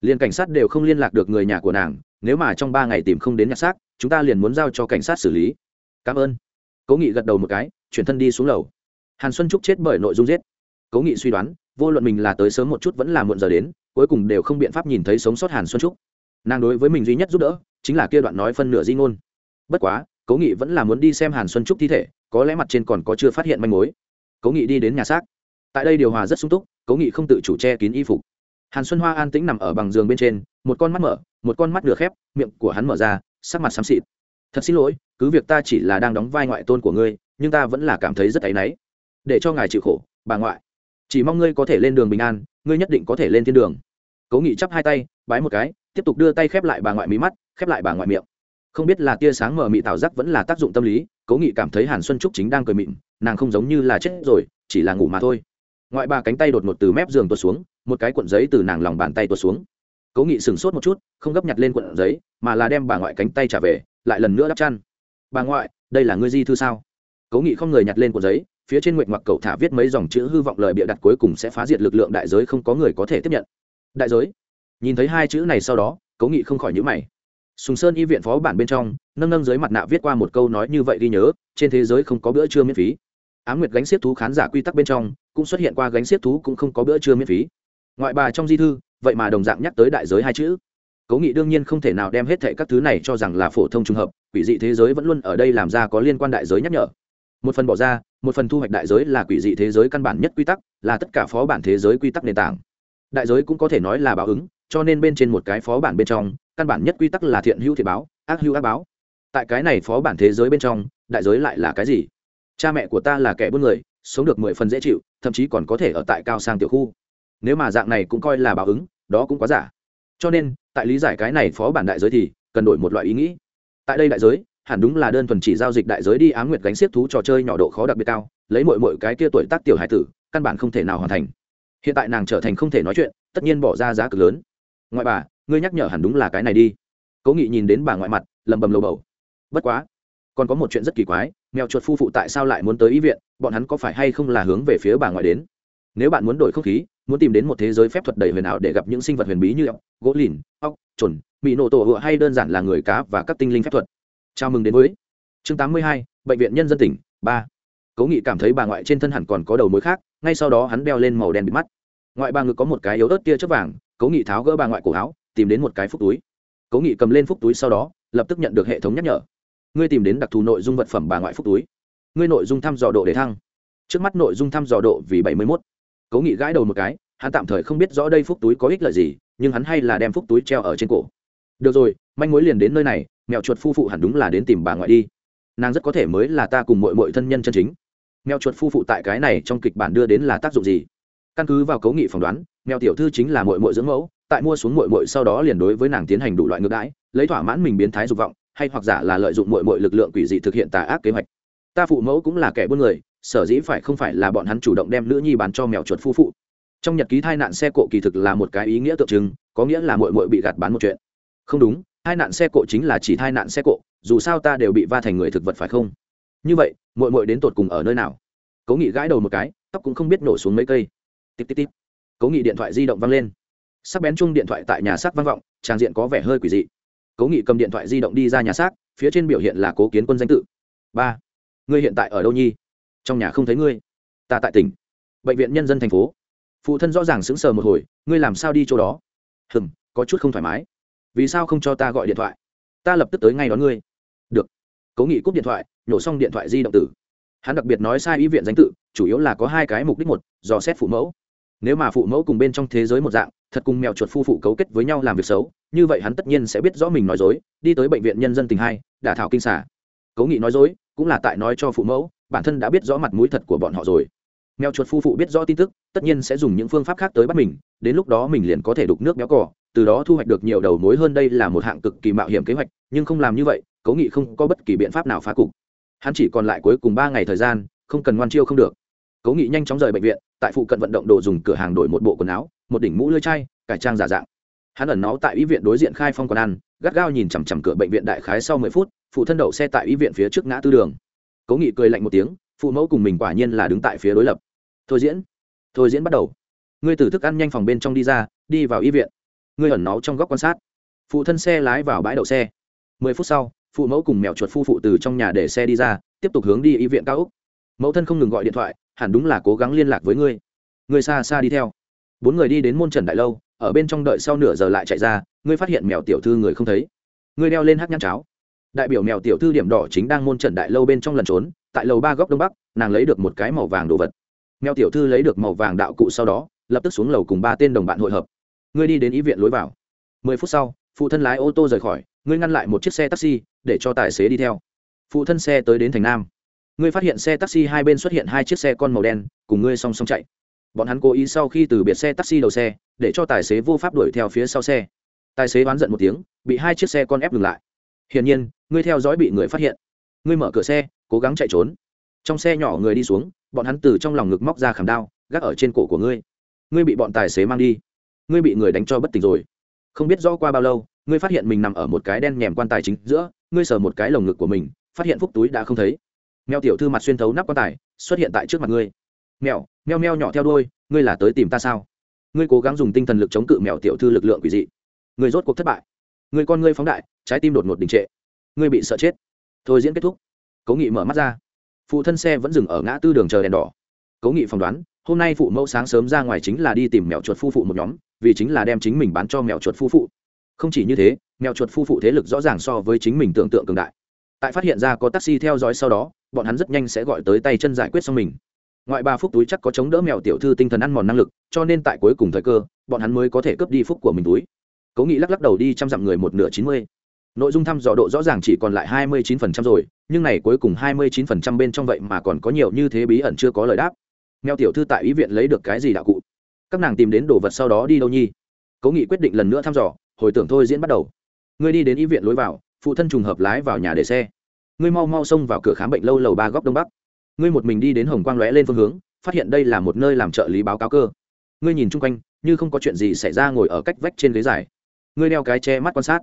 [SPEAKER 1] Liền cảnh sát đều không liên lạc được người nhà của nàng, nếu mà trong ba ngày tìm không đến nhà xác, chúng ta liền muốn giao cho cảnh sát xử lý. Cảm ơn. Cố nghị gật đầu một cái, chuyển thân đi xuống lầu. Hàn xuân trúc chết bởi nội dung giết. Cố nghị suy đoán, vô luận mình là tới sớm một chút vẫn là muộn giờ đến, cuối cùng đều không biện pháp nhìn thấy sống sót hàn xuân trúc. Nàng đối với mình duy nhất giúp đỡ, chính là kia đoạn nói phân nửa di ngôn. Bất quá, cố nghị vẫn là muốn đi xem hàn xuân trúc thi thể, có lẽ mặt trên còn có chưa phát hiện manh mối. Cố nghị đi đến nhà xác tại đây điều hòa rất sung túc, cố nghị không tự chủ che kín y phục. Hàn xuân hoa an tĩnh nằm ở bằng giường bên trên, một con mắt mở, một con mắt nửa khép, miệng của hắn mở ra, sắc mặt xám xịt. Thật xin lỗi, cứ việc ta chỉ là đang đóng vai ngoại tôn của ngươi, nhưng ta vẫn là cảm thấy rất áy náy. Để cho ngài chịu khổ, bà ngoại. Chỉ mong ngươi có thể lên đường bình an, ngươi nhất định có thể lên thiên đường. Cố nghị chắp hai tay, bái một cái, tiếp tục đưa tay khép lại bà ngoại mí mắt, khép lại bà ngoại miệng. Không biết là tia sáng mờ mị tạo giác vẫn là tác dụng tâm lý, cố nghị cảm thấy hàn xuân trúc chính đang cười mịn, nàng không giống như là chết rồi, chỉ là ngủ mà thôi ngoại bà cánh tay đột ngột từ mép giường tuột xuống, một cái cuộn giấy từ nàng lòng bàn tay tuột xuống. Cố nghị sửng sốt một chút, không gấp nhặt lên cuộn giấy, mà là đem bà ngoại cánh tay trả về, lại lần nữa đắp chăn. Bà ngoại, đây là ngươi di thư sao? Cố nghị không người nhặt lên cuộn giấy, phía trên nguyện mặc cậu thả viết mấy dòng chữ hư vọng lời bịa đặt cuối cùng sẽ phá diệt lực lượng đại giới không có người có thể tiếp nhận. Đại giới? Nhìn thấy hai chữ này sau đó, cố nghị không khỏi nhữ mày. Sùng sơn y viện phó bản bên trong, nâng nâng dưới mặt nạ viết qua một câu nói như vậy ghi nhớ, trên thế giới không có bữa trưa miễn phí á nguyệt gánh xiếc thú khán giả quy tắc bên trong, cũng xuất hiện qua gánh xiếc thú cũng không có bữa trưa miễn phí. Ngoại bà trong di thư, vậy mà đồng dạng nhắc tới đại giới hai chữ. Cố nghị đương nhiên không thể nào đem hết thệ các thứ này cho rằng là phổ thông trùng hợp, quỷ dị thế giới vẫn luôn ở đây làm ra có liên quan đại giới nhắc nhở. Một phần bỏ ra, một phần thu hoạch đại giới là quỷ dị thế giới căn bản nhất quy tắc, là tất cả phó bản thế giới quy tắc nền tảng. Đại giới cũng có thể nói là báo ứng, cho nên bên trên một cái phó bản bên trong, căn bản nhất quy tắc là thiện hữu thiện báo, ác hữu ác báo. Tại cái này phó bản thế giới bên trong, đại giới lại là cái gì? Cha mẹ của ta là kẻ buôn người, sống được mười phần dễ chịu, thậm chí còn có thể ở tại cao sang tiểu khu. Nếu mà dạng này cũng coi là báo ứng, đó cũng quá giả. Cho nên, tại lý giải cái này phó bản đại giới thì, cần đổi một loại ý nghĩ. Tại đây đại giới, hẳn đúng là đơn thuần chỉ giao dịch đại giới đi á nguyệt gánh xiết thú trò chơi nhỏ độ khó đặc biệt cao, lấy mọi mọi cái kia tuổi tác tiểu hải tử, căn bản không thể nào hoàn thành. Hiện tại nàng trở thành không thể nói chuyện, tất nhiên bỏ ra giá cực lớn. Ngoại bà, ngươi nhắc nhở hẳn đúng là cái này đi. Cố nghị nhìn đến bà ngoại mặt lầm bầm lầu bầu. Bất quá, còn có một chuyện rất kỳ quái mèo chuột phu phụ tại sao lại muốn tới y viện bọn hắn có phải hay không là hướng về phía bà ngoại đến? Nếu bạn muốn đổi không khí muốn tìm đến một thế giới phép thuật đầy huyền ảo để gặp những sinh vật huyền bí như ốc gỗ lìn ốc chuẩn mỹ nổ tổ hựa hay đơn giản là người cá và các tinh linh phép thuật. Chào mừng đến với chương 82, bệnh viện nhân dân tỉnh ba. Cố nghị cảm thấy bà ngoại trên thân hẳn còn có đầu mối khác ngay sau đó hắn đeo lên màu đen bịt mắt. Ngoại bà ngực có một cái yếu ớt tia chớp vàng cố nghị tháo gỡ bà ngoại cổ áo tìm đến một cái phúc túi. Cố nghị cầm lên phúc túi sau đó lập tức nhận được hệ thống nhắc nhở ngươi tìm đến đặc thù nội dung vật phẩm bà ngoại phúc túi. Ngươi nội dung thăm dò độ để thăng. Trước mắt nội dung thăm dò độ vì bảy mươi mốt. Cố nghị gãi đầu một cái, hắn tạm thời không biết rõ đây phúc túi có ích lợi gì, nhưng hắn hay là đem phúc túi treo ở trên cổ. Được rồi, manh mối liền đến nơi này, Mẹo chuột phu phụ hẳn đúng là đến tìm bà ngoại đi. Nàng rất có thể mới là ta cùng mọi mọi thân nhân chân chính. Mẹo chuột phu phụ tại cái này trong kịch bản đưa đến là tác dụng gì? Căn cứ vào cấu nghị phỏng đoán, mẹo tiểu thư chính là mội mội dưỡng mẫu, tại mua xuống mội mội sau đó liền đối với nàng tiến hành đủ loại ngược đãi, lấy thỏa mãn mình biến thái dục vọng hay hoặc giả là lợi dụng mọi mọi lực lượng quỷ dị thực hiện tà ác kế hoạch. Ta phụ mẫu cũng là kẻ buôn người, sở dĩ phải không phải là bọn hắn chủ động đem nữ nhi bán cho mèo chuột phu phụ. Trong nhật ký thai nạn xe cộ kỳ thực là một cái ý nghĩa tượng trưng, có nghĩa là mội mội bị gạt bán một chuyện. Không đúng, hai nạn xe cộ chính là chỉ thai nạn xe cộ, dù sao ta đều bị va thành người thực vật phải không? Như vậy mội mội đến tột cùng ở nơi nào? Cố nghị gãi đầu một cái, tóc cũng không biết nổ xuống mấy cây. Tít tít tít. Cố nghị điện thoại di động văng lên. Sắc bén chung điện thoại tại nhà sắc vang vọng trang diện có vẻ hơi quỷ dị cố nghị cầm điện thoại di động đi ra nhà xác, phía trên biểu hiện là cố kiến quân danh tự. Ba, ngươi hiện tại ở đâu nhi? Trong nhà không thấy ngươi. Ta tại tỉnh. Bệnh viện nhân dân thành phố. Phụ thân rõ ràng sững sờ một hồi, ngươi làm sao đi chỗ đó? Hừm, có chút không thoải mái. Vì sao không cho ta gọi điện thoại? Ta lập tức tới ngay đón ngươi. Được. Cố nghị cúp điện thoại nhổ xong điện thoại di động tử. Hắn đặc biệt nói sai ý viện danh tự, chủ yếu là có hai cái mục đích một, dò xét phụ mẫu nếu mà phụ mẫu cùng bên trong thế giới một dạng, thật cùng mèo chuột phu phụ cấu kết với nhau làm việc xấu, như vậy hắn tất nhiên sẽ biết rõ mình nói dối, đi tới bệnh viện nhân dân tình hai, đả thảo kinh xả. Cấu nghị nói dối, cũng là tại nói cho phụ mẫu, bản thân đã biết rõ mặt mũi thật của bọn họ rồi. Mèo chuột phu phụ biết rõ tin tức, tất nhiên sẽ dùng những phương pháp khác tới bắt mình, đến lúc đó mình liền có thể đục nước béo cỏ từ đó thu hoạch được nhiều đầu mối hơn đây là một hạng cực kỳ mạo hiểm kế hoạch, nhưng không làm như vậy cấu nghị không có bất kỳ biện pháp nào phá cục. Hắn chỉ còn lại cuối cùng ba ngày thời gian, không cần ngoan chiêu không được. Cấu nghị nhanh chóng rời bệnh viện tại phụ cận vận động đồ dùng cửa hàng đổi một bộ quần áo, một đỉnh mũ lưỡi chai, cải trang giả dạng. Hắn ẩn náu tại y viện đối diện khai phong quán ăn, gắt gao nhìn chằm chằm cửa bệnh viện đại khái sau mười phút, phụ thân đậu xe tại y viện phía trước ngã tư đường. Cố nghị cười lạnh một tiếng, phụ mẫu cùng mình quả nhiên là đứng tại phía đối lập. Thôi diễn thôi diễn bắt đầu. Ngươi từ thức ăn nhanh phòng bên trong đi ra, đi vào y viện. Ngươi ẩn náu trong góc quan sát. Phụ thân xe lái vào bãi đậu xe. Mười phút sau, phụ mẫu cùng mèo chuột phu phụ từ trong nhà để xe đi ra, tiếp tục hướng đi y viện cao úc. Mẫu thân không ngừng gọi điện thoại hẳn đúng là cố gắng liên lạc với ngươi. Ngươi xa xa đi theo. Bốn người đi đến môn trần đại lâu, ở bên trong đợi sau nửa giờ lại chạy ra, ngươi phát hiện mèo tiểu thư người không thấy. Ngươi đeo lên hát nhăn cháo. Đại biểu mèo tiểu thư điểm đỏ chính đang môn trần đại lâu bên trong lần trốn, tại lầu ba góc đông bắc, nàng lấy được một cái màu vàng đồ vật. Mèo tiểu thư lấy được màu vàng đạo cụ sau đó, lập tức xuống lầu cùng ba tên đồng bạn hội hợp. Ngươi đi đến ý viện lối vào. Mười phút sau, phụ thân lái ô tô rời khỏi, ngươi ngăn lại một chiếc xe taxi, để cho tài xế đi theo. Phụ thân xe tới đến thành nam ngươi phát hiện xe taxi hai bên xuất hiện hai chiếc xe con màu đen, cùng ngươi song song chạy. Bọn hắn cố ý sau khi từ biệt xe taxi đầu xe, để cho tài xế vô pháp đuổi theo phía sau xe. Tài xế oán giận một tiếng, bị hai chiếc xe con ép dừng lại. Hiển nhiên, ngươi theo dõi bị người phát hiện. Ngươi mở cửa xe, cố gắng chạy trốn. Trong xe nhỏ người đi xuống, bọn hắn từ trong lòng ngực móc ra khảm đao, gác ở trên cổ của ngươi. Ngươi bị bọn tài xế mang đi. Ngươi bị người đánh cho bất tỉnh rồi. Không biết rõ qua bao lâu, ngươi phát hiện mình nằm ở một cái đen nhèm quan tài chính giữa, ngươi sờ một cái lồng ngực của mình, phát hiện phúc túi đã không thấy mèo tiểu thư mặt xuyên thấu nắp quan tài, xuất hiện tại trước mặt ngươi. Mèo meo meo nhỏ theo đôi ngươi là tới tìm ta sao? Ngươi cố gắng dùng tinh thần lực chống cự mèo tiểu thư lực lượng quỷ dị. Ngươi rốt cuộc thất bại. Ngươi con ngươi phóng đại, trái tim đột ngột đình trệ. Ngươi bị sợ chết. Thôi diễn kết thúc. Cố nghị mở mắt ra. Phụ thân xe vẫn dừng ở ngã tư đường chờ đèn đỏ. Cố nghị phỏng đoán, hôm nay phụ mẫu sáng sớm ra ngoài chính là đi tìm mèo chuột phu phụ một nhóm, vì chính là đem chính mình bán cho mèo chuột phu phụ. Không chỉ như thế, mèo chuột phu phụ thế lực rõ ràng so với chính mình tưởng tượng cường đại. Tại phát hiện ra có taxi theo dõi sau đó bọn hắn rất nhanh sẽ gọi tới tay chân giải quyết xong mình. Ngoại ba phúc túi chắc có chống đỡ mèo tiểu thư tinh thần ăn mòn năng lực, cho nên tại cuối cùng thời cơ, bọn hắn mới có thể cướp đi phúc của mình túi. Cố nghị lắc lắc đầu đi trăm dặm người một nửa chín mươi. Nội dung thăm dò độ rõ ràng chỉ còn lại hai mươi chín phần trăm rồi, nhưng này cuối cùng hai mươi chín phần trăm bên trong vậy mà còn có nhiều như thế bí ẩn chưa có lời đáp. Mèo tiểu thư tại ý viện lấy được cái gì đạo cụ? Các nàng tìm đến đồ vật sau đó đi đâu nhi? Cố nghị quyết định lần nữa thăm dò, hồi tưởng thôi diễn bắt đầu. Ngươi đi đến ý viện lối vào, phụ thân trùng hợp lái vào nhà để xe ngươi mau mau xông vào cửa khám bệnh lâu lầu ba góc đông bắc. Ngươi một mình đi đến hồng quang lóe lên phương hướng, phát hiện đây là một nơi làm trợ lý báo cáo cơ. Ngươi nhìn chung quanh, như không có chuyện gì xảy ra ngồi ở cách vách trên ghế dài. Ngươi đeo cái che mắt quan sát.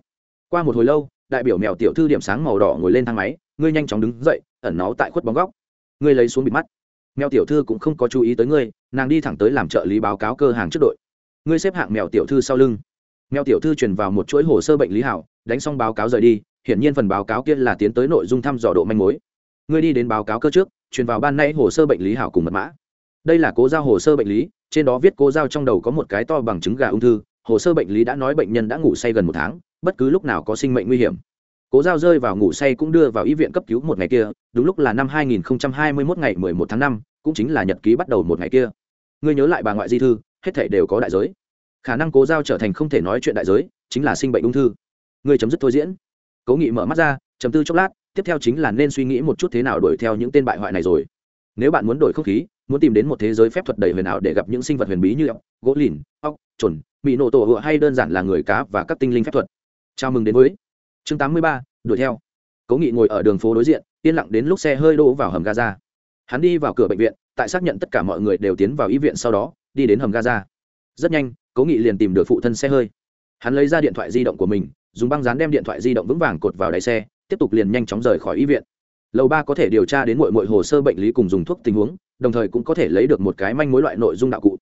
[SPEAKER 1] Qua một hồi lâu, đại biểu mèo tiểu thư điểm sáng màu đỏ ngồi lên thang máy, ngươi nhanh chóng đứng dậy, ẩn nó tại khuất bóng góc. Ngươi lấy xuống bịt mắt. Mèo tiểu thư cũng không có chú ý tới ngươi, nàng đi thẳng tới làm trợ lý báo cáo cơ hàng trước đội. Ngươi xếp hạng mèo tiểu thư sau lưng. Mèo tiểu thư truyền vào một chuỗi hồ sơ bệnh lý hảo, đánh xong báo cáo rời đi hiển nhiên phần báo cáo kia là tiến tới nội dung thăm dò độ manh mối. Ngươi đi đến báo cáo cơ trước truyền vào ban nay hồ sơ bệnh lý hảo cùng mật mã. Đây là cố giao hồ sơ bệnh lý trên đó viết cố giao trong đầu có một cái to bằng trứng gà ung thư hồ sơ bệnh lý đã nói bệnh nhân đã ngủ say gần một tháng bất cứ lúc nào có sinh mệnh nguy hiểm. Cố giao rơi vào ngủ say cũng đưa vào y viện cấp cứu một ngày kia đúng lúc là năm 2021 ngày 11 tháng 5, cũng chính là nhật ký bắt đầu một ngày kia. Ngươi nhớ lại bà ngoại di thư hết thể đều có đại giới. Khả năng cố giao trở thành không thể nói chuyện đại giới chính là sinh bệnh ung thư. Ngươi chấm dứt thôi diễn cố nghị mở mắt ra chấm tư chốc lát tiếp theo chính là nên suy nghĩ một chút thế nào đuổi theo những tên bại hoại này rồi. Nếu bạn muốn đổi không khí muốn tìm đến một thế giới phép thuật đầy huyền ảo để gặp những sinh vật huyền bí như ốc gỗ lìn ốc trồn bị nổ tổ hựa hay đơn giản là người cá và các tinh linh phép thuật. Chào mừng đến với chương 83, đuổi theo. Cố nghị ngồi ở đường phố đối diện yên lặng đến lúc xe hơi đỗ vào hầm gaza. Hắn đi vào cửa bệnh viện tại xác nhận tất cả mọi người đều tiến vào y viện sau đó đi đến hầm gaza. Rất nhanh cố nghị liền tìm được phụ thân xe hơi. Hắn lấy ra điện thoại di động của mình dùng băng dán đem điện thoại di động vững vàng cột vào đáy xe, tiếp tục liền nhanh chóng rời khỏi y viện. Lầu ba có thể điều tra đến mọi mọi hồ sơ bệnh lý cùng dùng thuốc tình huống, đồng thời cũng có thể lấy được một cái manh mối loại nội dung đạo cụ.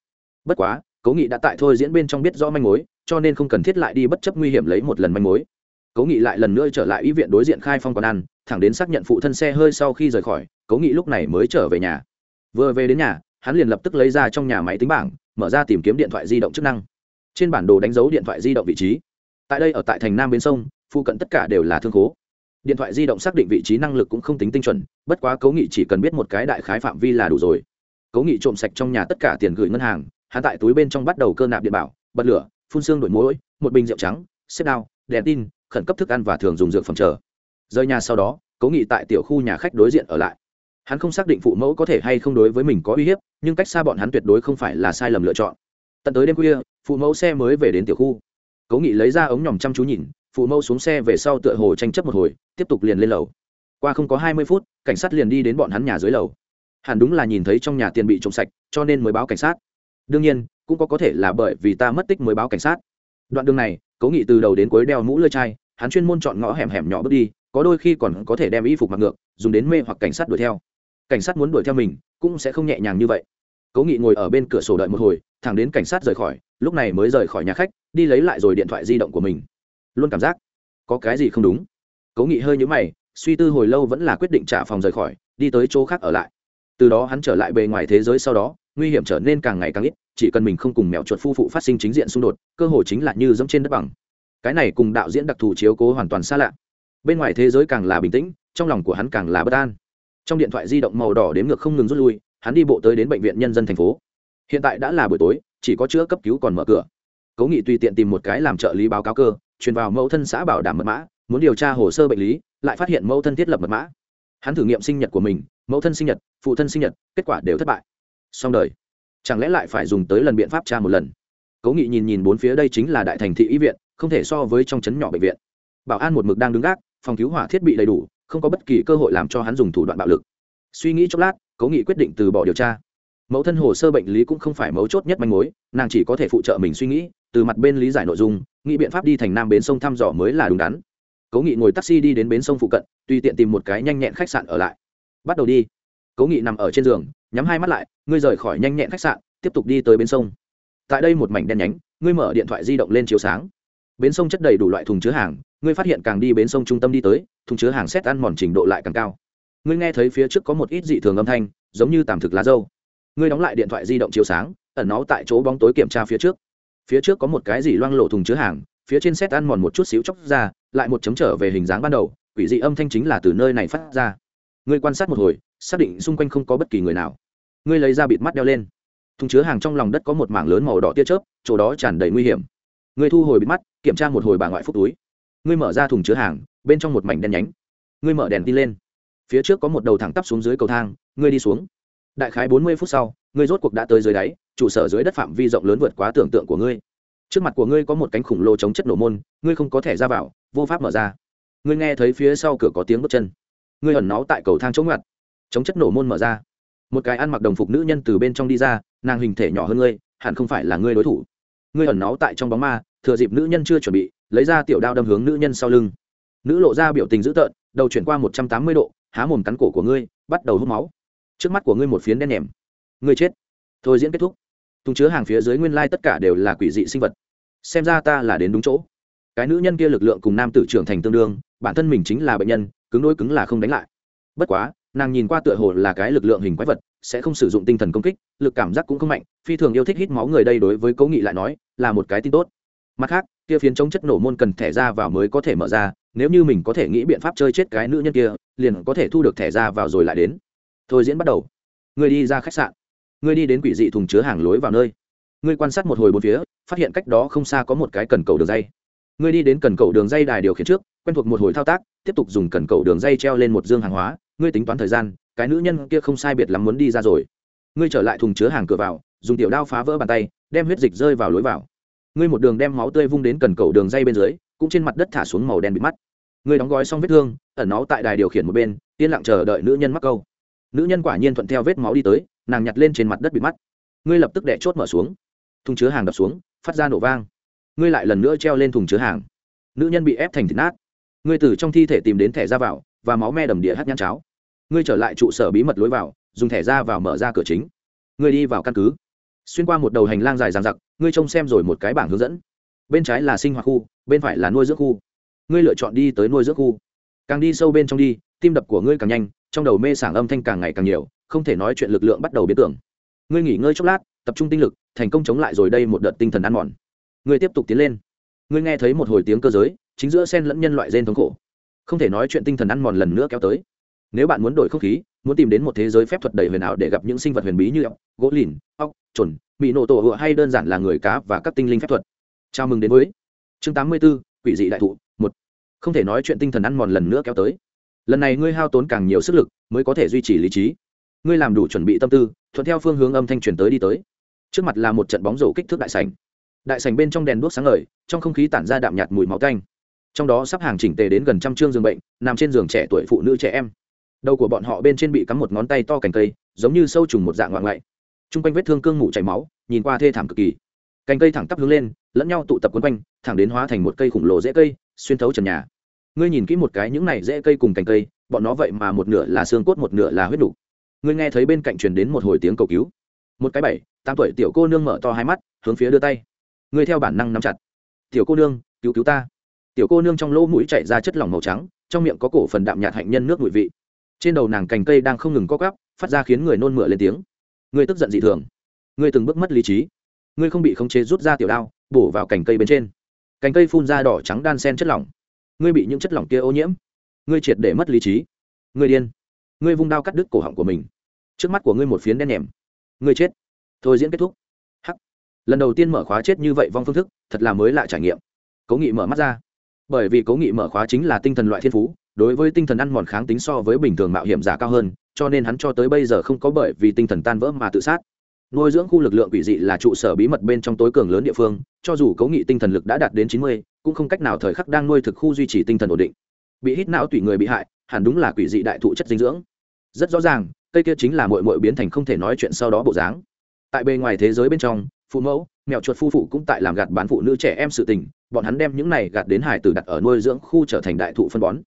[SPEAKER 1] Bất quá, cố nghị đã tại thôi diễn bên trong biết rõ manh mối, cho nên không cần thiết lại đi bất chấp nguy hiểm lấy một lần manh mối. Cố nghị lại lần nữa trở lại y viện đối diện khai phong quán ăn, thẳng đến xác nhận phụ thân xe hơi sau khi rời khỏi, cố nghị lúc này mới trở về nhà. Vừa về đến nhà, hắn liền lập tức lấy ra trong nhà máy tính bảng, mở ra tìm kiếm điện thoại di động chức năng. Trên bản đồ đánh dấu điện thoại di động vị trí tại đây ở tại thành nam bên sông, phụ cận tất cả đều là thương khố. Điện thoại di động xác định vị trí năng lực cũng không tính tinh chuẩn, bất quá cố nghị chỉ cần biết một cái đại khái phạm vi là đủ rồi. Cố nghị trộm sạch trong nhà tất cả tiền gửi ngân hàng, hắn tại túi bên trong bắt đầu cơ nạp điện bảo, bật lửa, phun xương đổi mũi một bình rượu trắng, xếp đao, đèn tin, khẩn cấp thức ăn và thường dùng dược phẩm chờ. Rời nhà sau đó, cố nghị tại tiểu khu nhà khách đối diện ở lại. Hắn không xác định phụ mẫu có thể hay không đối với mình có uy hiếp, nhưng cách xa bọn hắn tuyệt đối không phải là sai lầm lựa chọn. Tận tới đêm khuya, phụ mẫu xe mới về đến tiểu khu cố nghị lấy ra ống nhòm chăm chú nhìn, phụ mẫu xuống xe về sau tựa hồ tranh chấp một hồi, tiếp tục liền lên lầu. Qua không có hai mươi phút, cảnh sát liền đi đến bọn hắn nhà dưới lầu. Hẳn đúng là nhìn thấy trong nhà tiền bị trộm sạch, cho nên mới báo cảnh sát. Đương nhiên, cũng có có thể là bởi vì ta mất tích mới báo cảnh sát. Đoạn đường này, cố nghị từ đầu đến cuối đeo mũ lơi chai, hắn chuyên môn chọn ngõ hẻm hẻm nhỏ bước đi, có đôi khi còn có thể đem y phục mặc ngược, dùng đến mê hoặc cảnh sát đuổi theo. Cảnh sát muốn đuổi theo mình, cũng sẽ không nhẹ nhàng như vậy. Cố nghị ngồi ở bên cửa sổ đợi một hồi thẳng đến cảnh sát rời khỏi, lúc này mới rời khỏi nhà khách, đi lấy lại rồi điện thoại di động của mình. Luôn cảm giác có cái gì không đúng. Cố nghị hơi nhữ mày, suy tư hồi lâu vẫn là quyết định trả phòng rời khỏi, đi tới chỗ khác ở lại. Từ đó hắn trở lại bề ngoài thế giới sau đó, nguy hiểm trở nên càng ngày càng ít, chỉ cần mình không cùng mèo chuột phu phụ phát sinh chính diện xung đột, cơ hội chính là như dẫm trên đất bằng. Cái này cùng đạo diễn đặc thù chiếu cố hoàn toàn xa lạ. Bên ngoài thế giới càng là bình tĩnh, trong lòng của hắn càng là bất an. Trong điện thoại di động màu đỏ đếm ngược không ngừng rút lui, hắn đi bộ tới đến bệnh viện nhân dân thành phố hiện tại đã là buổi tối, chỉ có chữa cấp cứu còn mở cửa. Cố nghị tùy tiện tìm một cái làm trợ lý báo cáo cơ, truyền vào mẫu thân xã bảo đảm mật mã, muốn điều tra hồ sơ bệnh lý, lại phát hiện mẫu thân thiết lập mật mã. Hắn thử nghiệm sinh nhật của mình, mẫu thân sinh nhật, phụ thân sinh nhật, kết quả đều thất bại. Xong đời. Chẳng lẽ lại phải dùng tới lần biện pháp tra một lần? Cố nghị nhìn nhìn bốn phía đây chính là đại thành thị y viện, không thể so với trong trấn nhỏ bệnh viện. Bảo an một mực đang đứng gác, phòng cứu hỏa thiết bị đầy đủ, không có bất kỳ cơ hội làm cho hắn dùng thủ đoạn bạo lực. Suy nghĩ chốc lát, cố nghị quyết định từ bỏ điều tra mẫu thân hồ sơ bệnh lý cũng không phải mấu chốt nhất manh mối, nàng chỉ có thể phụ trợ mình suy nghĩ, từ mặt bên lý giải nội dung, nghĩ biện pháp đi thành nam bến sông thăm dò mới là đúng đắn. Cố nghị ngồi taxi đi đến bến sông phụ cận, tùy tiện tìm một cái nhanh nhẹn khách sạn ở lại. Bắt đầu đi. Cố nghị nằm ở trên giường, nhắm hai mắt lại, ngươi rời khỏi nhanh nhẹn khách sạn, tiếp tục đi tới bến sông. Tại đây một mảnh đen nhánh, ngươi mở điện thoại di động lên chiếu sáng. Bến sông chất đầy đủ loại thùng chứa hàng, ngươi phát hiện càng đi bến sông trung tâm đi tới, thùng chứa hàng xét ăn mòn trình độ lại càng cao. Ngươi nghe thấy phía trước có một ít dị thường âm thanh, giống như tàm thực lá dâu ngươi đóng lại điện thoại di động chiếu sáng, ẩn nó tại chỗ bóng tối kiểm tra phía trước. Phía trước có một cái gì loang lộ thùng chứa hàng, phía trên xét ăn mòn một chút xíu chóc ra, lại một chấm trở về hình dáng ban đầu, quỷ dị âm thanh chính là từ nơi này phát ra. Ngươi quan sát một hồi, xác định xung quanh không có bất kỳ người nào. Ngươi lấy ra bịt mắt đeo lên. Thùng chứa hàng trong lòng đất có một mảng lớn màu đỏ tia chớp, chỗ đó tràn đầy nguy hiểm. Ngươi thu hồi bịt mắt, kiểm tra một hồi bà ngoại phúc túi. Ngươi mở ra thùng chứa hàng, bên trong một mảnh đen nhánh. Ngươi mở đèn tin lên. Phía trước có một đầu thẳng tắp xuống dưới cầu thang, ngươi đi xuống đại khái bốn mươi phút sau, ngươi rốt cuộc đã tới dưới đáy, trụ sở dưới đất phạm vi rộng lớn vượt quá tưởng tượng của ngươi. Trước mặt của ngươi có một cánh khủng lồ chống chất nổ môn, ngươi không có thể ra vào, vô pháp mở ra. Ngươi nghe thấy phía sau cửa có tiếng bước chân. Ngươi ẩn náu tại cầu thang chống ngặt. Chống chất nổ môn mở ra. Một cái ăn mặc đồng phục nữ nhân từ bên trong đi ra, nàng hình thể nhỏ hơn ngươi, hẳn không phải là ngươi đối thủ. Ngươi ẩn náu tại trong bóng ma, thừa dịp nữ nhân chưa chuẩn bị, lấy ra tiểu đao đâm hướng nữ nhân sau lưng. Nữ lộ ra biểu tình dữ tợn, đầu chuyển qua một trăm tám mươi độ, há mồm cắn cổ của ngươi, bắt đầu hút máu trước mắt của ngươi một phiến đen nhèm. Ngươi chết. Thôi diễn kết thúc. Thùng chứa hàng phía dưới nguyên lai tất cả đều là quỷ dị sinh vật. Xem ra ta là đến đúng chỗ. Cái nữ nhân kia lực lượng cùng nam tử trưởng thành tương đương, bản thân mình chính là bệnh nhân, cứng đôi cứng là không đánh lại. Bất quá, nàng nhìn qua tựa hồ là cái lực lượng hình quái vật, sẽ không sử dụng tinh thần công kích, lực cảm giác cũng không mạnh, phi thường yêu thích hít máu người đây đối với cố nghị lại nói, là một cái tin tốt. Mặt khác, kia phiến chống chất nổ môn cần thẻ ra vào mới có thể mở ra, nếu như mình có thể nghĩ biện pháp chơi chết cái nữ nhân kia, liền có thể thu được thẻ ra vào rồi lại đến thôi diễn bắt đầu. Người đi ra khách sạn. Người đi đến quỷ dị thùng chứa hàng lối vào nơi. Người quan sát một hồi bốn phía, phát hiện cách đó không xa có một cái cần cầu đường dây. Người đi đến cần cầu đường dây đài điều khiển trước, quen thuộc một hồi thao tác, tiếp tục dùng cần cầu đường dây treo lên một dương hàng hóa. Ngươi tính toán thời gian, cái nữ nhân kia không sai biệt lắm muốn đi ra rồi. Ngươi trở lại thùng chứa hàng cửa vào, dùng tiểu đao phá vỡ bàn tay, đem huyết dịch rơi vào lối vào. Ngươi một đường đem máu tươi vung đến cần cầu đường dây bên dưới, cũng trên mặt đất thả xuống màu đen bị mắt. Ngươi đóng gói xong vết thương, ẩn nó tại đài điều khiển một bên, yên lặng chờ đợi nữ nhân mắc câu nữ nhân quả nhiên thuận theo vết máu đi tới, nàng nhặt lên trên mặt đất bị mắt. Ngươi lập tức đẻ chốt mở xuống. Thùng chứa hàng đập xuống, phát ra nổ vang. Ngươi lại lần nữa treo lên thùng chứa hàng. Nữ nhân bị ép thành thịt nát. Ngươi từ trong thi thể tìm đến thẻ ra vào, và máu me đầm địa hát nhăn cháo. Ngươi trở lại trụ sở bí mật lối vào, dùng thẻ ra vào mở ra cửa chính. Ngươi đi vào căn cứ. Xuyên qua một đầu hành lang dài dằng dặc, ngươi trông xem rồi một cái bảng hướng dẫn. Bên trái là sinh hoạt khu, bên phải là nuôi dưỡng khu. Ngươi lựa chọn đi tới nuôi dưỡng khu. Càng đi sâu bên trong đi, tim đập của ngươi càng nhanh trong đầu mê sảng âm thanh càng ngày càng nhiều không thể nói chuyện lực lượng bắt đầu biến tưởng. Ngươi nghỉ ngơi chốc lát tập trung tinh lực thành công chống lại rồi đây một đợt tinh thần ăn mòn. Ngươi tiếp tục tiến lên. Ngươi nghe thấy một hồi tiếng cơ giới chính giữa sen lẫn nhân loại gen thống khổ. Không thể nói chuyện tinh thần ăn mòn lần nữa kéo tới. Nếu bạn muốn đổi không khí muốn tìm đến một thế giới phép thuật đầy huyền ảo để gặp những sinh vật huyền bí như ốc gỗ lìn ốc trồn mỹ nổ tổ hựa hay đơn giản là người cá và các tinh linh phép thuật. Chào mừng đến với chương 84, quỷ dị đại thụ một. Không thể nói chuyện tinh thần ăn mòn lần nữa kéo tới lần này ngươi hao tốn càng nhiều sức lực, mới có thể duy trì lý trí. Ngươi làm đủ chuẩn bị tâm tư, thuận theo phương hướng âm thanh truyền tới đi tới. Trước mặt là một trận bóng rổ kích thước đại sảnh. Đại sảnh bên trong đèn đuốc sáng ngời, trong không khí tản ra đạm nhạt mùi máu canh trong đó sắp hàng chỉnh tề đến gần trăm chương giường bệnh, nằm trên giường trẻ tuổi phụ nữ trẻ em. Đầu của bọn họ bên trên bị cắm một ngón tay to cành cây, giống như sâu trùng một dạng ngoạn ngoại. T r u n g quanh vết thương cương mủ chảy máu, nhìn qua thê thảm cực kỳ. Cành cây thẳng tắp hướng lên, lẫn nhau tụ tập quấn quanh, thẳng đến hóa thành một cây khổng lồ dễ cây, xuyên thấu trần nhà ngươi nhìn kỹ một cái những này dễ cây cùng cành cây, bọn nó vậy mà một nửa là xương cốt, một nửa là huyết đủ. ngươi nghe thấy bên cạnh truyền đến một hồi tiếng cầu cứu. Một cái bảy, tám tuổi tiểu cô nương mở to hai mắt, hướng phía đưa tay. Ngươi theo bản năng nắm chặt. Tiểu cô nương, cứu cứu ta. Tiểu cô nương trong lỗ mũi chạy ra chất lỏng màu trắng, trong miệng có cổ phần đạm nhạt hạnh nhân nước mùi vị. Trên đầu nàng cành cây đang không ngừng co gắp phát ra khiến người nôn mửa lên tiếng. Ngươi tức giận dị thường. Ngươi từng bước mất lý trí. Ngươi không bị khống chế rút ra tiểu đao, bổ vào cành cây bên trên. Cành cây phun ra đỏ trắng đan sen chất lỏng ngươi bị những chất lỏng kia ô nhiễm, ngươi triệt để mất lý trí. Ngươi điên. Ngươi vung đao cắt đứt cổ họng của mình. Trước mắt của ngươi một phiến đen nhèm. Ngươi chết. Thôi diễn kết thúc. Hắc. Lần đầu tiên mở khóa chết như vậy vong phương thức, thật là mới lạ trải nghiệm. Cố nghị mở mắt ra. Bởi vì cố nghị mở khóa chính là tinh thần loại thiên phú, đối với tinh thần ăn mòn kháng tính so với bình thường mạo hiểm giả cao hơn, cho nên hắn cho tới bây giờ không có bởi vì tinh thần tan vỡ mà tự sát. Nuôi dưỡng khu lực lượng quỷ dị là trụ sở bí mật bên trong tối cường lớn địa phương, cho dù cố nghị tinh thần lực đã đạt đến chín mươi cũng không cách nào thời khắc đang nuôi thực khu duy trì tinh thần ổn định. Bị hít não tùy người bị hại, hẳn đúng là quỷ dị đại thụ chất dinh dưỡng. Rất rõ ràng, cây kia chính là mội mội biến thành không thể nói chuyện sau đó bộ dáng. Tại bề ngoài thế giới bên trong, phụ mẫu mèo chuột phu phụ cũng tại làm gạt bán phụ nữ trẻ em sự tình, bọn hắn đem những này gạt đến hải tử đặt ở nuôi dưỡng khu trở thành đại thụ phân bón.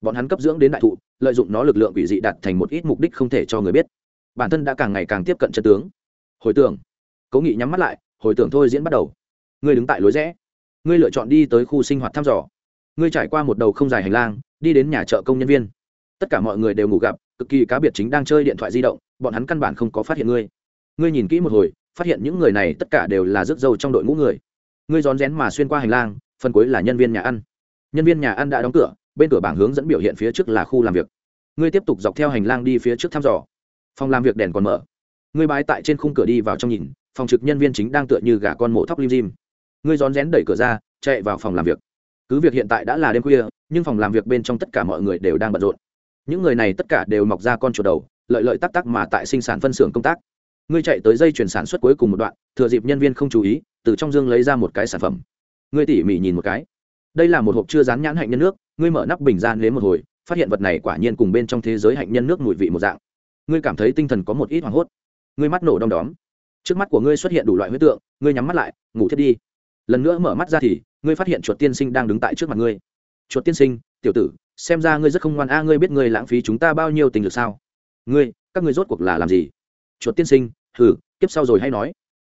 [SPEAKER 1] Bọn hắn cấp dưỡng đến đại thụ, lợi dụng nó lực lượng quỷ dị đặt thành một ít mục đích không thể cho người biết. Bản thân đã càng ngày càng tiếp cận chân tướng. Hồi tưởng, cố nghị nhắm mắt lại, hồi tưởng thôi diễn bắt đầu. Ngươi đứng tại lối rẽ ngươi lựa chọn đi tới khu sinh hoạt thăm dò. Ngươi trải qua một đầu không dài hành lang, đi đến nhà chợ công nhân viên. Tất cả mọi người đều ngủ gặp, cực kỳ cá biệt chính đang chơi điện thoại di động, bọn hắn căn bản không có phát hiện ngươi. Ngươi nhìn kỹ một hồi, phát hiện những người này tất cả đều là rước dâu trong đội ngũ người. Ngươi rón rén mà xuyên qua hành lang, phần cuối là nhân viên nhà ăn. Nhân viên nhà ăn đã đóng cửa, bên cửa bảng hướng dẫn biểu hiện phía trước là khu làm việc. Ngươi tiếp tục dọc theo hành lang đi phía trước thăm dò. Phòng làm việc đèn còn mở. Ngươi bái tại trên khung cửa đi vào trong nhìn, phòng trực nhân viên chính đang tựa như gà con mổ thóc lim dim ngươi rón rén đẩy cửa ra, chạy vào phòng làm việc. Cứ việc hiện tại đã là đêm khuya, nhưng phòng làm việc bên trong tất cả mọi người đều đang bận rộn. Những người này tất cả đều mọc ra con chuột đầu, lợi lợi tắc tắc mà tại sinh sản phân xưởng công tác. Ngươi chạy tới dây chuyển sản xuất cuối cùng một đoạn, thừa dịp nhân viên không chú ý, từ trong dương lấy ra một cái sản phẩm. Ngươi tỉ mỉ nhìn một cái. Đây là một hộp chưa rán nhãn hạnh nhân nước, ngươi mở nắp bình ra nếm một hồi, phát hiện vật này quả nhiên cùng bên trong thế giới hạnh nhân nước mùi vị một dạng. Ngươi cảm thấy tinh thần có một ít hoảng hốt. Ngươi mắt nổ đom đóm. Trước mắt của ngươi xuất hiện đủ loại huyết tượng, ngươi nhắm mắt lại, ngủ thiết đi lần nữa mở mắt ra thì, ngươi phát hiện chuột tiên sinh đang đứng tại trước mặt ngươi. Chuột tiên sinh, tiểu tử, xem ra ngươi rất không ngoan a, ngươi biết ngươi lãng phí chúng ta bao nhiêu tình lực sao? Ngươi, các ngươi rốt cuộc là làm gì? Chuột tiên sinh, hừ, kiếp sau rồi hay nói.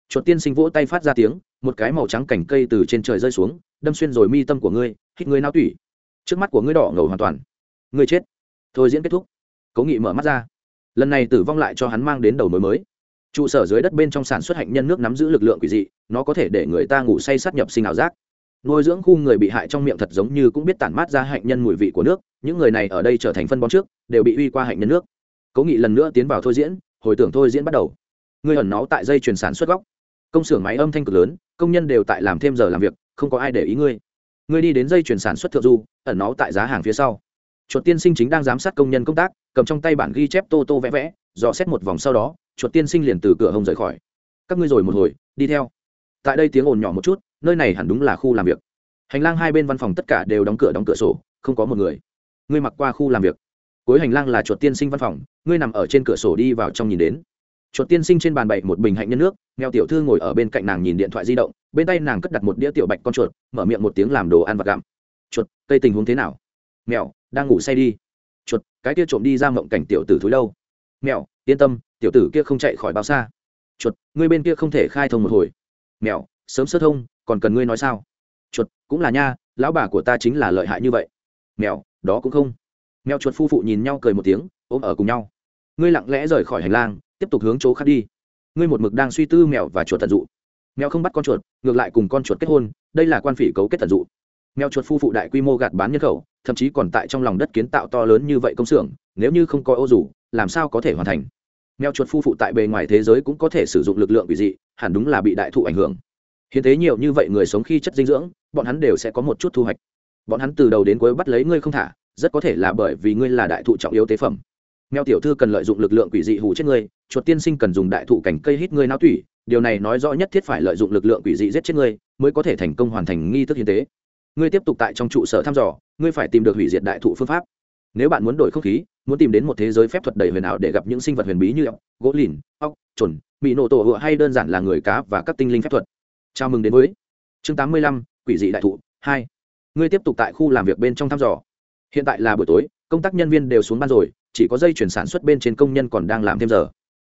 [SPEAKER 1] Chuột tiên sinh vỗ tay phát ra tiếng, một cái màu trắng cảnh cây từ trên trời rơi xuống, đâm xuyên rồi mi tâm của ngươi, hít ngươi nao tủy. Trước mắt của ngươi đỏ ngầu hoàn toàn. Ngươi chết. Thôi diễn kết thúc. Cố nghị mở mắt ra. Lần này tử vong lại cho hắn mang đến đầu mối mới trụ sở dưới đất bên trong sản xuất hạnh nhân nước nắm giữ lực lượng quỷ dị, nó có thể để người ta ngủ say sát nhập sinh ảo giác. Nuôi dưỡng khu người bị hại trong miệng thật giống như cũng biết tản mát ra hạnh nhân mùi vị của nước, những người này ở đây trở thành phân bón trước, đều bị uy qua hạnh nhân nước. Cố nghị lần nữa tiến vào thôi diễn, hồi tưởng thôi diễn bắt đầu. Ngươi ẩn náu tại dây chuyển sản xuất góc. Công xưởng máy âm thanh cực lớn, công nhân đều tại làm thêm giờ làm việc, không có ai để ý ngươi. Ngươi đi đến dây chuyển sản xuất thượng du, ẩn náu tại giá hàng phía sau chuột tiên sinh chính đang giám sát công nhân công tác, cầm trong tay bản ghi chép tô tô vẽ vẽ, dò xét một vòng sau đó, chuột tiên sinh liền từ cửa hông rời khỏi. Các ngươi rồi một hồi, đi theo. Tại đây tiếng ồn nhỏ một chút, nơi này hẳn đúng là khu làm việc. Hành lang hai bên văn phòng tất cả đều đóng cửa đóng cửa sổ, không có một người. Ngươi mặc qua khu làm việc. Cuối hành lang là chuột tiên sinh văn phòng, ngươi nằm ở trên cửa sổ đi vào trong nhìn đến. Chuột tiên sinh trên bàn bậy một bình hạnh nhân nước, nghèo tiểu thư ngồi ở bên cạnh nàng nhìn điện thoại di động, bên tay nàng cất đặt một đĩa tiểu bạch con chuột, mở miệng một tiếng làm đồ ăn và gặm. Chuột, cây tình huống thế nào? Mèo đang ngủ say đi. Chuột, cái kia trộm đi ra mộng cảnh tiểu tử thúi đâu? Mèo yên tâm, tiểu tử kia không chạy khỏi bao xa. Chuột, ngươi bên kia không thể khai thông một hồi. Mèo sớm sơ thông, còn cần ngươi nói sao? Chuột, cũng là nha, lão bà của ta chính là lợi hại như vậy. Mèo đó cũng không. Mèo chuột phu phụ nhìn nhau cười một tiếng, ôm ở cùng nhau. Ngươi lặng lẽ rời khỏi hành lang, tiếp tục hướng chỗ khác đi. Ngươi một mực đang suy tư mèo và chuột tận dụ. Mèo không bắt con chuột, ngược lại cùng con chuột kết hôn, đây là quan phỉ cấu kết tận dụ. Mèo chuột phu phụ đại quy mô gạt bán nhân khẩu thậm chí còn tại trong lòng đất kiến tạo to lớn như vậy công xưởng, nếu như không có ô dù làm sao có thể hoàn thành? Mèo chuột phu phụ tại bề ngoài thế giới cũng có thể sử dụng lực lượng quỷ dị, hẳn đúng là bị đại thụ ảnh hưởng. Hiến thế nhiều như vậy người sống khi chất dinh dưỡng, bọn hắn đều sẽ có một chút thu hoạch. Bọn hắn từ đầu đến cuối bắt lấy ngươi không thả, rất có thể là bởi vì ngươi là đại thụ trọng yếu tế phẩm. Mèo tiểu thư cần lợi dụng lực lượng quỷ dị hủ chết ngươi, chuột tiên sinh cần dùng đại thụ cảnh cây hít ngươi náo tủy, điều này nói rõ nhất thiết phải lợi dụng lực lượng quỷ dị giết chết ngươi, mới có thể thành công hoàn thành nghi thức hiến tế ngươi tiếp tục tại trong trụ sở thăm dò, ngươi phải tìm được hủy diệt đại thụ phương pháp. Nếu bạn muốn đổi không khí, muốn tìm đến một thế giới phép thuật đầy huyền ảo để gặp những sinh vật huyền bí như ốc, gỗ lìn, ốc chuẩn bị nổ tổ hựa hay đơn giản là người cá và các tinh linh phép thuật. Chào mừng đến với chương tám mươi lăm, quỷ dị đại thụ hai. Ngươi tiếp tục tại khu làm việc bên trong thăm dò. Hiện tại là buổi tối, công tác nhân viên đều xuống ban rồi, chỉ có dây chuyển sản xuất bên trên công nhân còn đang làm thêm giờ.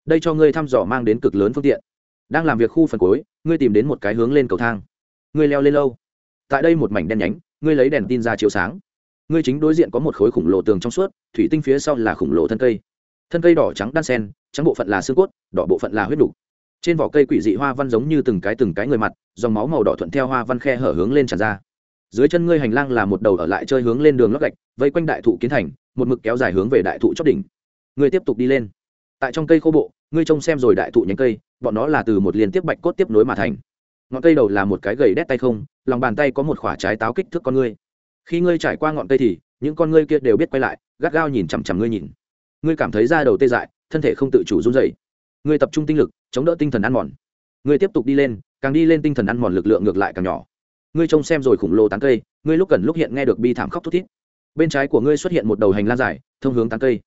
[SPEAKER 1] Đây cho ngươi thăm dò mang đến cực lớn phương tiện. Đang làm việc khu phần cuối, ngươi tìm đến một cái hướng lên cầu thang. Ngươi leo lên lâu tại đây một mảnh đen nhánh, ngươi lấy đèn tin ra chiếu sáng. Ngươi chính đối diện có một khối khủng lồ tường trong suốt, thủy tinh phía sau là khủng lồ thân cây. Thân cây đỏ trắng đan sen, trắng bộ phận là xương cốt, đỏ bộ phận là huyết đủ. trên vỏ cây quỷ dị hoa văn giống như từng cái từng cái người mặt, dòng máu màu đỏ thuận theo hoa văn khe hở hướng lên tràn ra. Dưới chân ngươi hành lang là một đầu ở lại chơi hướng lên đường lót gạch, vây quanh đại thụ kiến thành, một mực kéo dài hướng về đại thụ chót đỉnh. Ngươi tiếp tục đi lên. Tại trong cây khô bộ, ngươi trông xem rồi đại thụ nhánh cây, bọn nó là từ một liên tiếp bạch cốt tiếp nối mà thành ngọn cây đầu là một cái gầy đét tay không, lòng bàn tay có một khoả trái táo kích thước con ngươi. Khi ngươi trải qua ngọn cây thì, những con ngươi kia đều biết quay lại, gắt gao nhìn chằm chằm ngươi nhìn. Ngươi cảm thấy da đầu tê dại, thân thể không tự chủ run dày ngươi tập trung tinh lực, chống đỡ tinh thần ăn mòn. Ngươi tiếp tục đi lên, càng đi lên tinh thần ăn mòn lực lượng ngược lại càng nhỏ. Ngươi trông xem rồi khủng lồ tán cây, ngươi lúc cần lúc hiện nghe được bi thảm khóc thút thít. Bên trái của ngươi xuất hiện một đầu hành lang dài, thông hướng tán cây.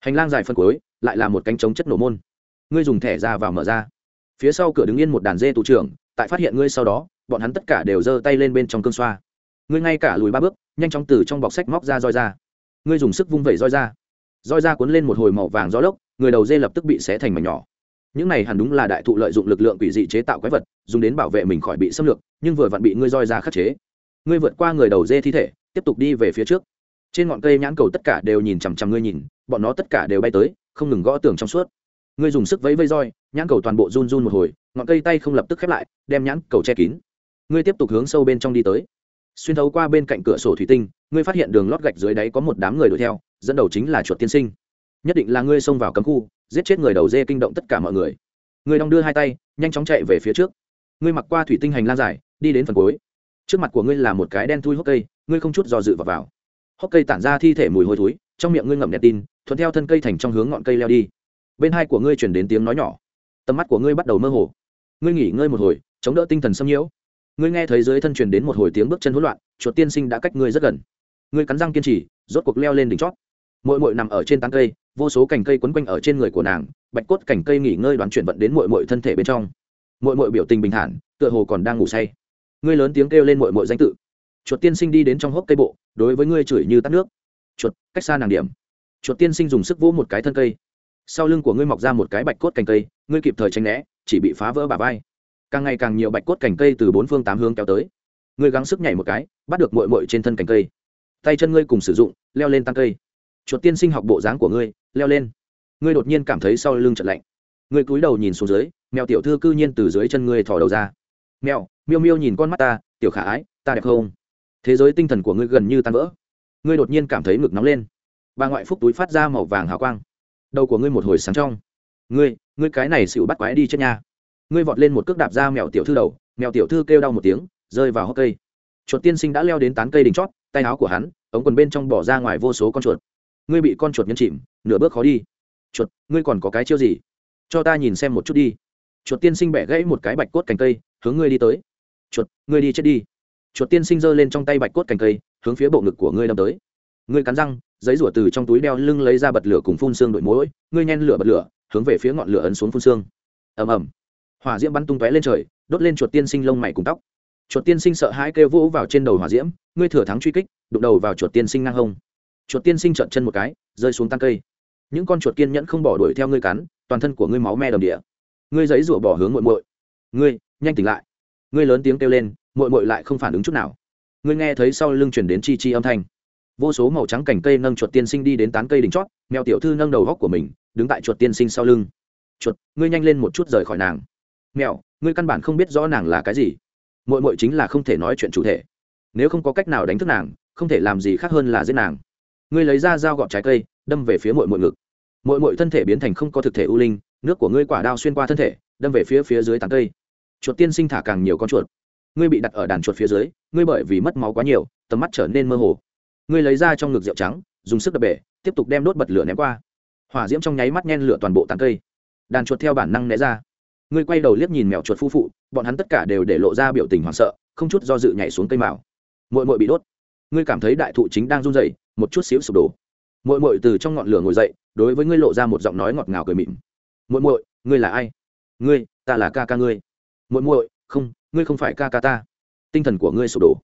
[SPEAKER 1] Hành lang dài phân cuối, lại là một cánh chống chất nổ môn. Ngươi dùng thẻ ra vào mở ra. Phía sau cửa đứng yên một đàn dê tù trưởng tại phát hiện ngươi sau đó, bọn hắn tất cả đều giơ tay lên bên trong cơn xoa. Ngươi ngay cả lùi ba bước, nhanh chóng từ trong bọc sách móc ra roi ra. Ngươi dùng sức vung vẩy roi ra. Roi ra cuốn lên một hồi màu vàng gió lốc, người đầu dê lập tức bị xé thành mảnh nhỏ. Những này hẳn đúng là đại thụ lợi dụng lực lượng quỷ dị chế tạo quái vật, dùng đến bảo vệ mình khỏi bị xâm lược, nhưng vừa vặn bị ngươi roi ra khắc chế. Ngươi vượt qua người đầu dê thi thể, tiếp tục đi về phía trước. Trên ngọn cây nhãn cầu tất cả đều nhìn chằm chằm ngươi nhìn, bọn nó tất cả đều bay tới, không ngừng gõ tường trong suốt ngươi dùng sức vẫy vây roi nhãn cầu toàn bộ run run một hồi ngọn cây tay không lập tức khép lại đem nhãn cầu che kín. Ngươi tiếp tục hướng sâu bên trong đi tới. Xuyên thấu qua bên cạnh cửa sổ thủy tinh ngươi phát hiện đường lót gạch dưới đáy có một đám người đuổi theo dẫn đầu chính là chuột tiên sinh. Nhất định là ngươi xông vào cấm khu giết chết người đầu dê kinh động tất cả mọi người. Ngươi đong đưa hai tay nhanh chóng chạy về phía trước. Ngươi mặc qua thủy tinh hành lang dài đi đến phần cuối. Trước mặt của ngươi là một cái đen thui hốc cây ngươi không chút do dự vào, vào. hốc cây tản ra thi thể mùi hôi thối trong miệng ngươi ngậm đèn tin thuận theo thân cây thành trong hướng ngọn cây leo đi bên hai của ngươi chuyển đến tiếng nói nhỏ. Tầm mắt của ngươi bắt đầu mơ hồ. Ngươi nghỉ ngơi một hồi, chống đỡ tinh thần xâm nhiễu. Ngươi nghe thấy dưới thân truyền đến một hồi tiếng bước chân hỗn loạn, chuột tiên sinh đã cách ngươi rất gần. Ngươi cắn răng kiên trì, rốt cuộc leo lên đỉnh chót. Mội mội nằm ở trên tán cây, vô số cành cây quấn quanh ở trên người của nàng, bạch cốt cành cây nghỉ ngơi đoán chuyển vận đến mội mội thân thể bên trong. Mội mội biểu tình bình thản, tựa hồ còn đang ngủ say. Ngươi lớn tiếng kêu lên mội mội danh tự. Chuột tiên sinh đi đến trong hốc cây bộ, đối với ngươi chửi như tắt nước. Chuột, cách xa nàng điểm. Chuột tiên sinh dùng sức vỗ một cái thân cây sau lưng của ngươi mọc ra một cái bạch cốt cành cây, ngươi kịp thời tránh né, chỉ bị phá vỡ bà vai. Càng ngày càng nhiều bạch cốt cành cây từ bốn phương tám hướng kéo tới. Ngươi gắng sức nhảy một cái, bắt được mội mội trên thân cành cây. Tay chân ngươi cùng sử dụng, leo lên tăng cây. Chuột tiên sinh học bộ dáng của ngươi, leo lên. Ngươi đột nhiên cảm thấy sau lưng trận lạnh. Ngươi cúi đầu nhìn xuống dưới, mèo tiểu thư cư nhiên từ dưới chân ngươi thò đầu ra. Mèo, miêu miêu nhìn con mắt ta, tiểu khả ái, ta đẹp không? Thế giới tinh thần của ngươi gần như tan vỡ. Ngươi đột nhiên cảm thấy ngực nóng lên. Bà ngoại phúc túi phát ra màu vàng hào quang đầu của ngươi một hồi sáng trong. Ngươi ngươi cái này xịu bắt quái đi chết nha. Ngươi vọt lên một cước đạp ra mèo tiểu thư đầu, mèo tiểu thư kêu đau một tiếng, rơi vào hốc cây. Chuột tiên sinh đã leo đến tán cây đỉnh chót, tay áo của hắn, ống quần bên trong bỏ ra ngoài vô số con chuột. Ngươi bị con chuột nhân chìm, nửa bước khó đi. Chuột, ngươi còn có cái chiêu gì? Cho ta nhìn xem một chút đi. Chuột tiên sinh bẻ gãy một cái bạch cốt cành cây, hướng ngươi đi tới. Chuột, ngươi đi chết đi. Chuột tiên sinh giơ lên trong tay bạch cốt cành cây, hướng phía bộ ngực của ngươi đâm tới. Ngươi cắn răng giấy rủa từ trong túi đeo lưng lấy ra bật lửa cùng phun xương đội mối, ngươi nhen lửa bật lửa, hướng về phía ngọn lửa ấn xuống phun xương. Ầm ầm. Hỏa diễm bắn tung tóe lên trời, đốt lên chuột tiên sinh lông mày cùng tóc. Chuột tiên sinh sợ hãi kêu vỗ vào trên đầu hỏa diễm, ngươi thừa thắng truy kích, đụng đầu vào chuột tiên sinh ngang hông. Chuột tiên sinh trợn chân một cái, rơi xuống tan cây. Những con chuột kiên nhẫn không bỏ đuổi theo ngươi cắn, toàn thân của ngươi máu me đầm địa. Ngươi giấy rủa bỏ hướng muội muội. Ngươi, nhanh tỉnh lại. Ngươi lớn tiếng kêu lên, muội muội lại không phản ứng chút nào. Ngươi nghe thấy sau lưng chuyển đến chi chi âm thanh vô số màu trắng cành cây nâng chuột tiên sinh đi đến tán cây đỉnh chót, mèo tiểu thư nâng đầu góc của mình, đứng tại chuột tiên sinh sau lưng. Chuột, ngươi nhanh lên một chút rời khỏi nàng. Mèo, ngươi căn bản không biết rõ nàng là cái gì. Mội mội chính là không thể nói chuyện chủ thể. Nếu không có cách nào đánh thức nàng, không thể làm gì khác hơn là giết nàng. Ngươi lấy ra dao gọt trái cây, đâm về phía mội mội ngực. Mội mội thân thể biến thành không có thực thể u linh, nước của ngươi quả đao xuyên qua thân thể, đâm về phía phía dưới tán cây. Chuột tiên sinh thả càng nhiều con chuột. Ngươi bị đặt ở đàn chuột phía dưới, ngươi bởi vì mất máu quá nhiều, tầm mắt trở nên mơ hồ ngươi lấy ra trong ngực rượu trắng, dùng sức đập bể, tiếp tục đem đốt bật lửa ném qua. Hỏa diễm trong nháy mắt nhen lửa toàn bộ tàn cây. Đàn chuột theo bản năng né ra. Ngươi quay đầu liếc nhìn mèo chuột phu phụ, bọn hắn tất cả đều để lộ ra biểu tình hoảng sợ, không chút do dự nhảy xuống cây mạo. Mội mội bị đốt. Ngươi cảm thấy đại thụ chính đang run rẩy, một chút xíu sụp đổ. Mội mội từ trong ngọn lửa ngồi dậy, đối với ngươi lộ ra một giọng nói ngọt ngào cười mịn. Mội mội ngươi là ai? Ngươi, ta là ca ca ngươi. Mội mội không, ngươi không phải ca ca ta. Tinh thần của ngươi sụp đổ.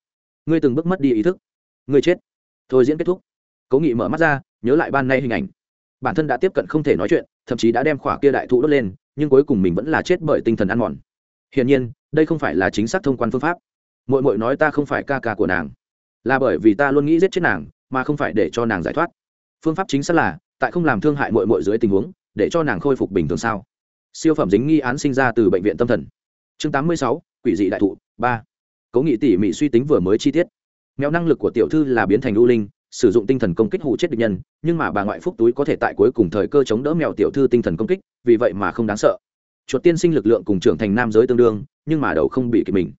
[SPEAKER 1] Ngươi từng bước mất đi ý thức. Ngươi chết thôi diễn kết thúc. Cố nghị mở mắt ra, nhớ lại ban nay hình ảnh. Bản thân đã tiếp cận không thể nói chuyện, thậm chí đã đem khỏa kia đại thụ đốt lên, nhưng cuối cùng mình vẫn là chết bởi tinh thần ăn mòn. Hiển nhiên, đây không phải là chính xác thông quan phương pháp. Mội mội nói ta không phải ca ca của nàng, là bởi vì ta luôn nghĩ giết chết nàng, mà không phải để cho nàng giải thoát. Phương pháp chính xác là, tại không làm thương hại mội mội dưới tình huống, để cho nàng khôi phục bình thường sao? Siêu phẩm dính nghi án sinh ra từ bệnh viện tâm thần. Chương tám mươi sáu, quỷ dị đại thụ, ba. Cố nghị tỉ mỉ suy tính vừa mới chi tiết mèo năng lực của tiểu thư là biến thành u linh, sử dụng tinh thần công kích hụ chết địch nhân, nhưng mà bà ngoại phúc túi có thể tại cuối cùng thời cơ chống đỡ mèo tiểu thư tinh thần công kích, vì vậy mà không đáng sợ. Chuột tiên sinh lực lượng cùng trưởng thành nam giới tương đương, nhưng mà đầu không bị kịp mình.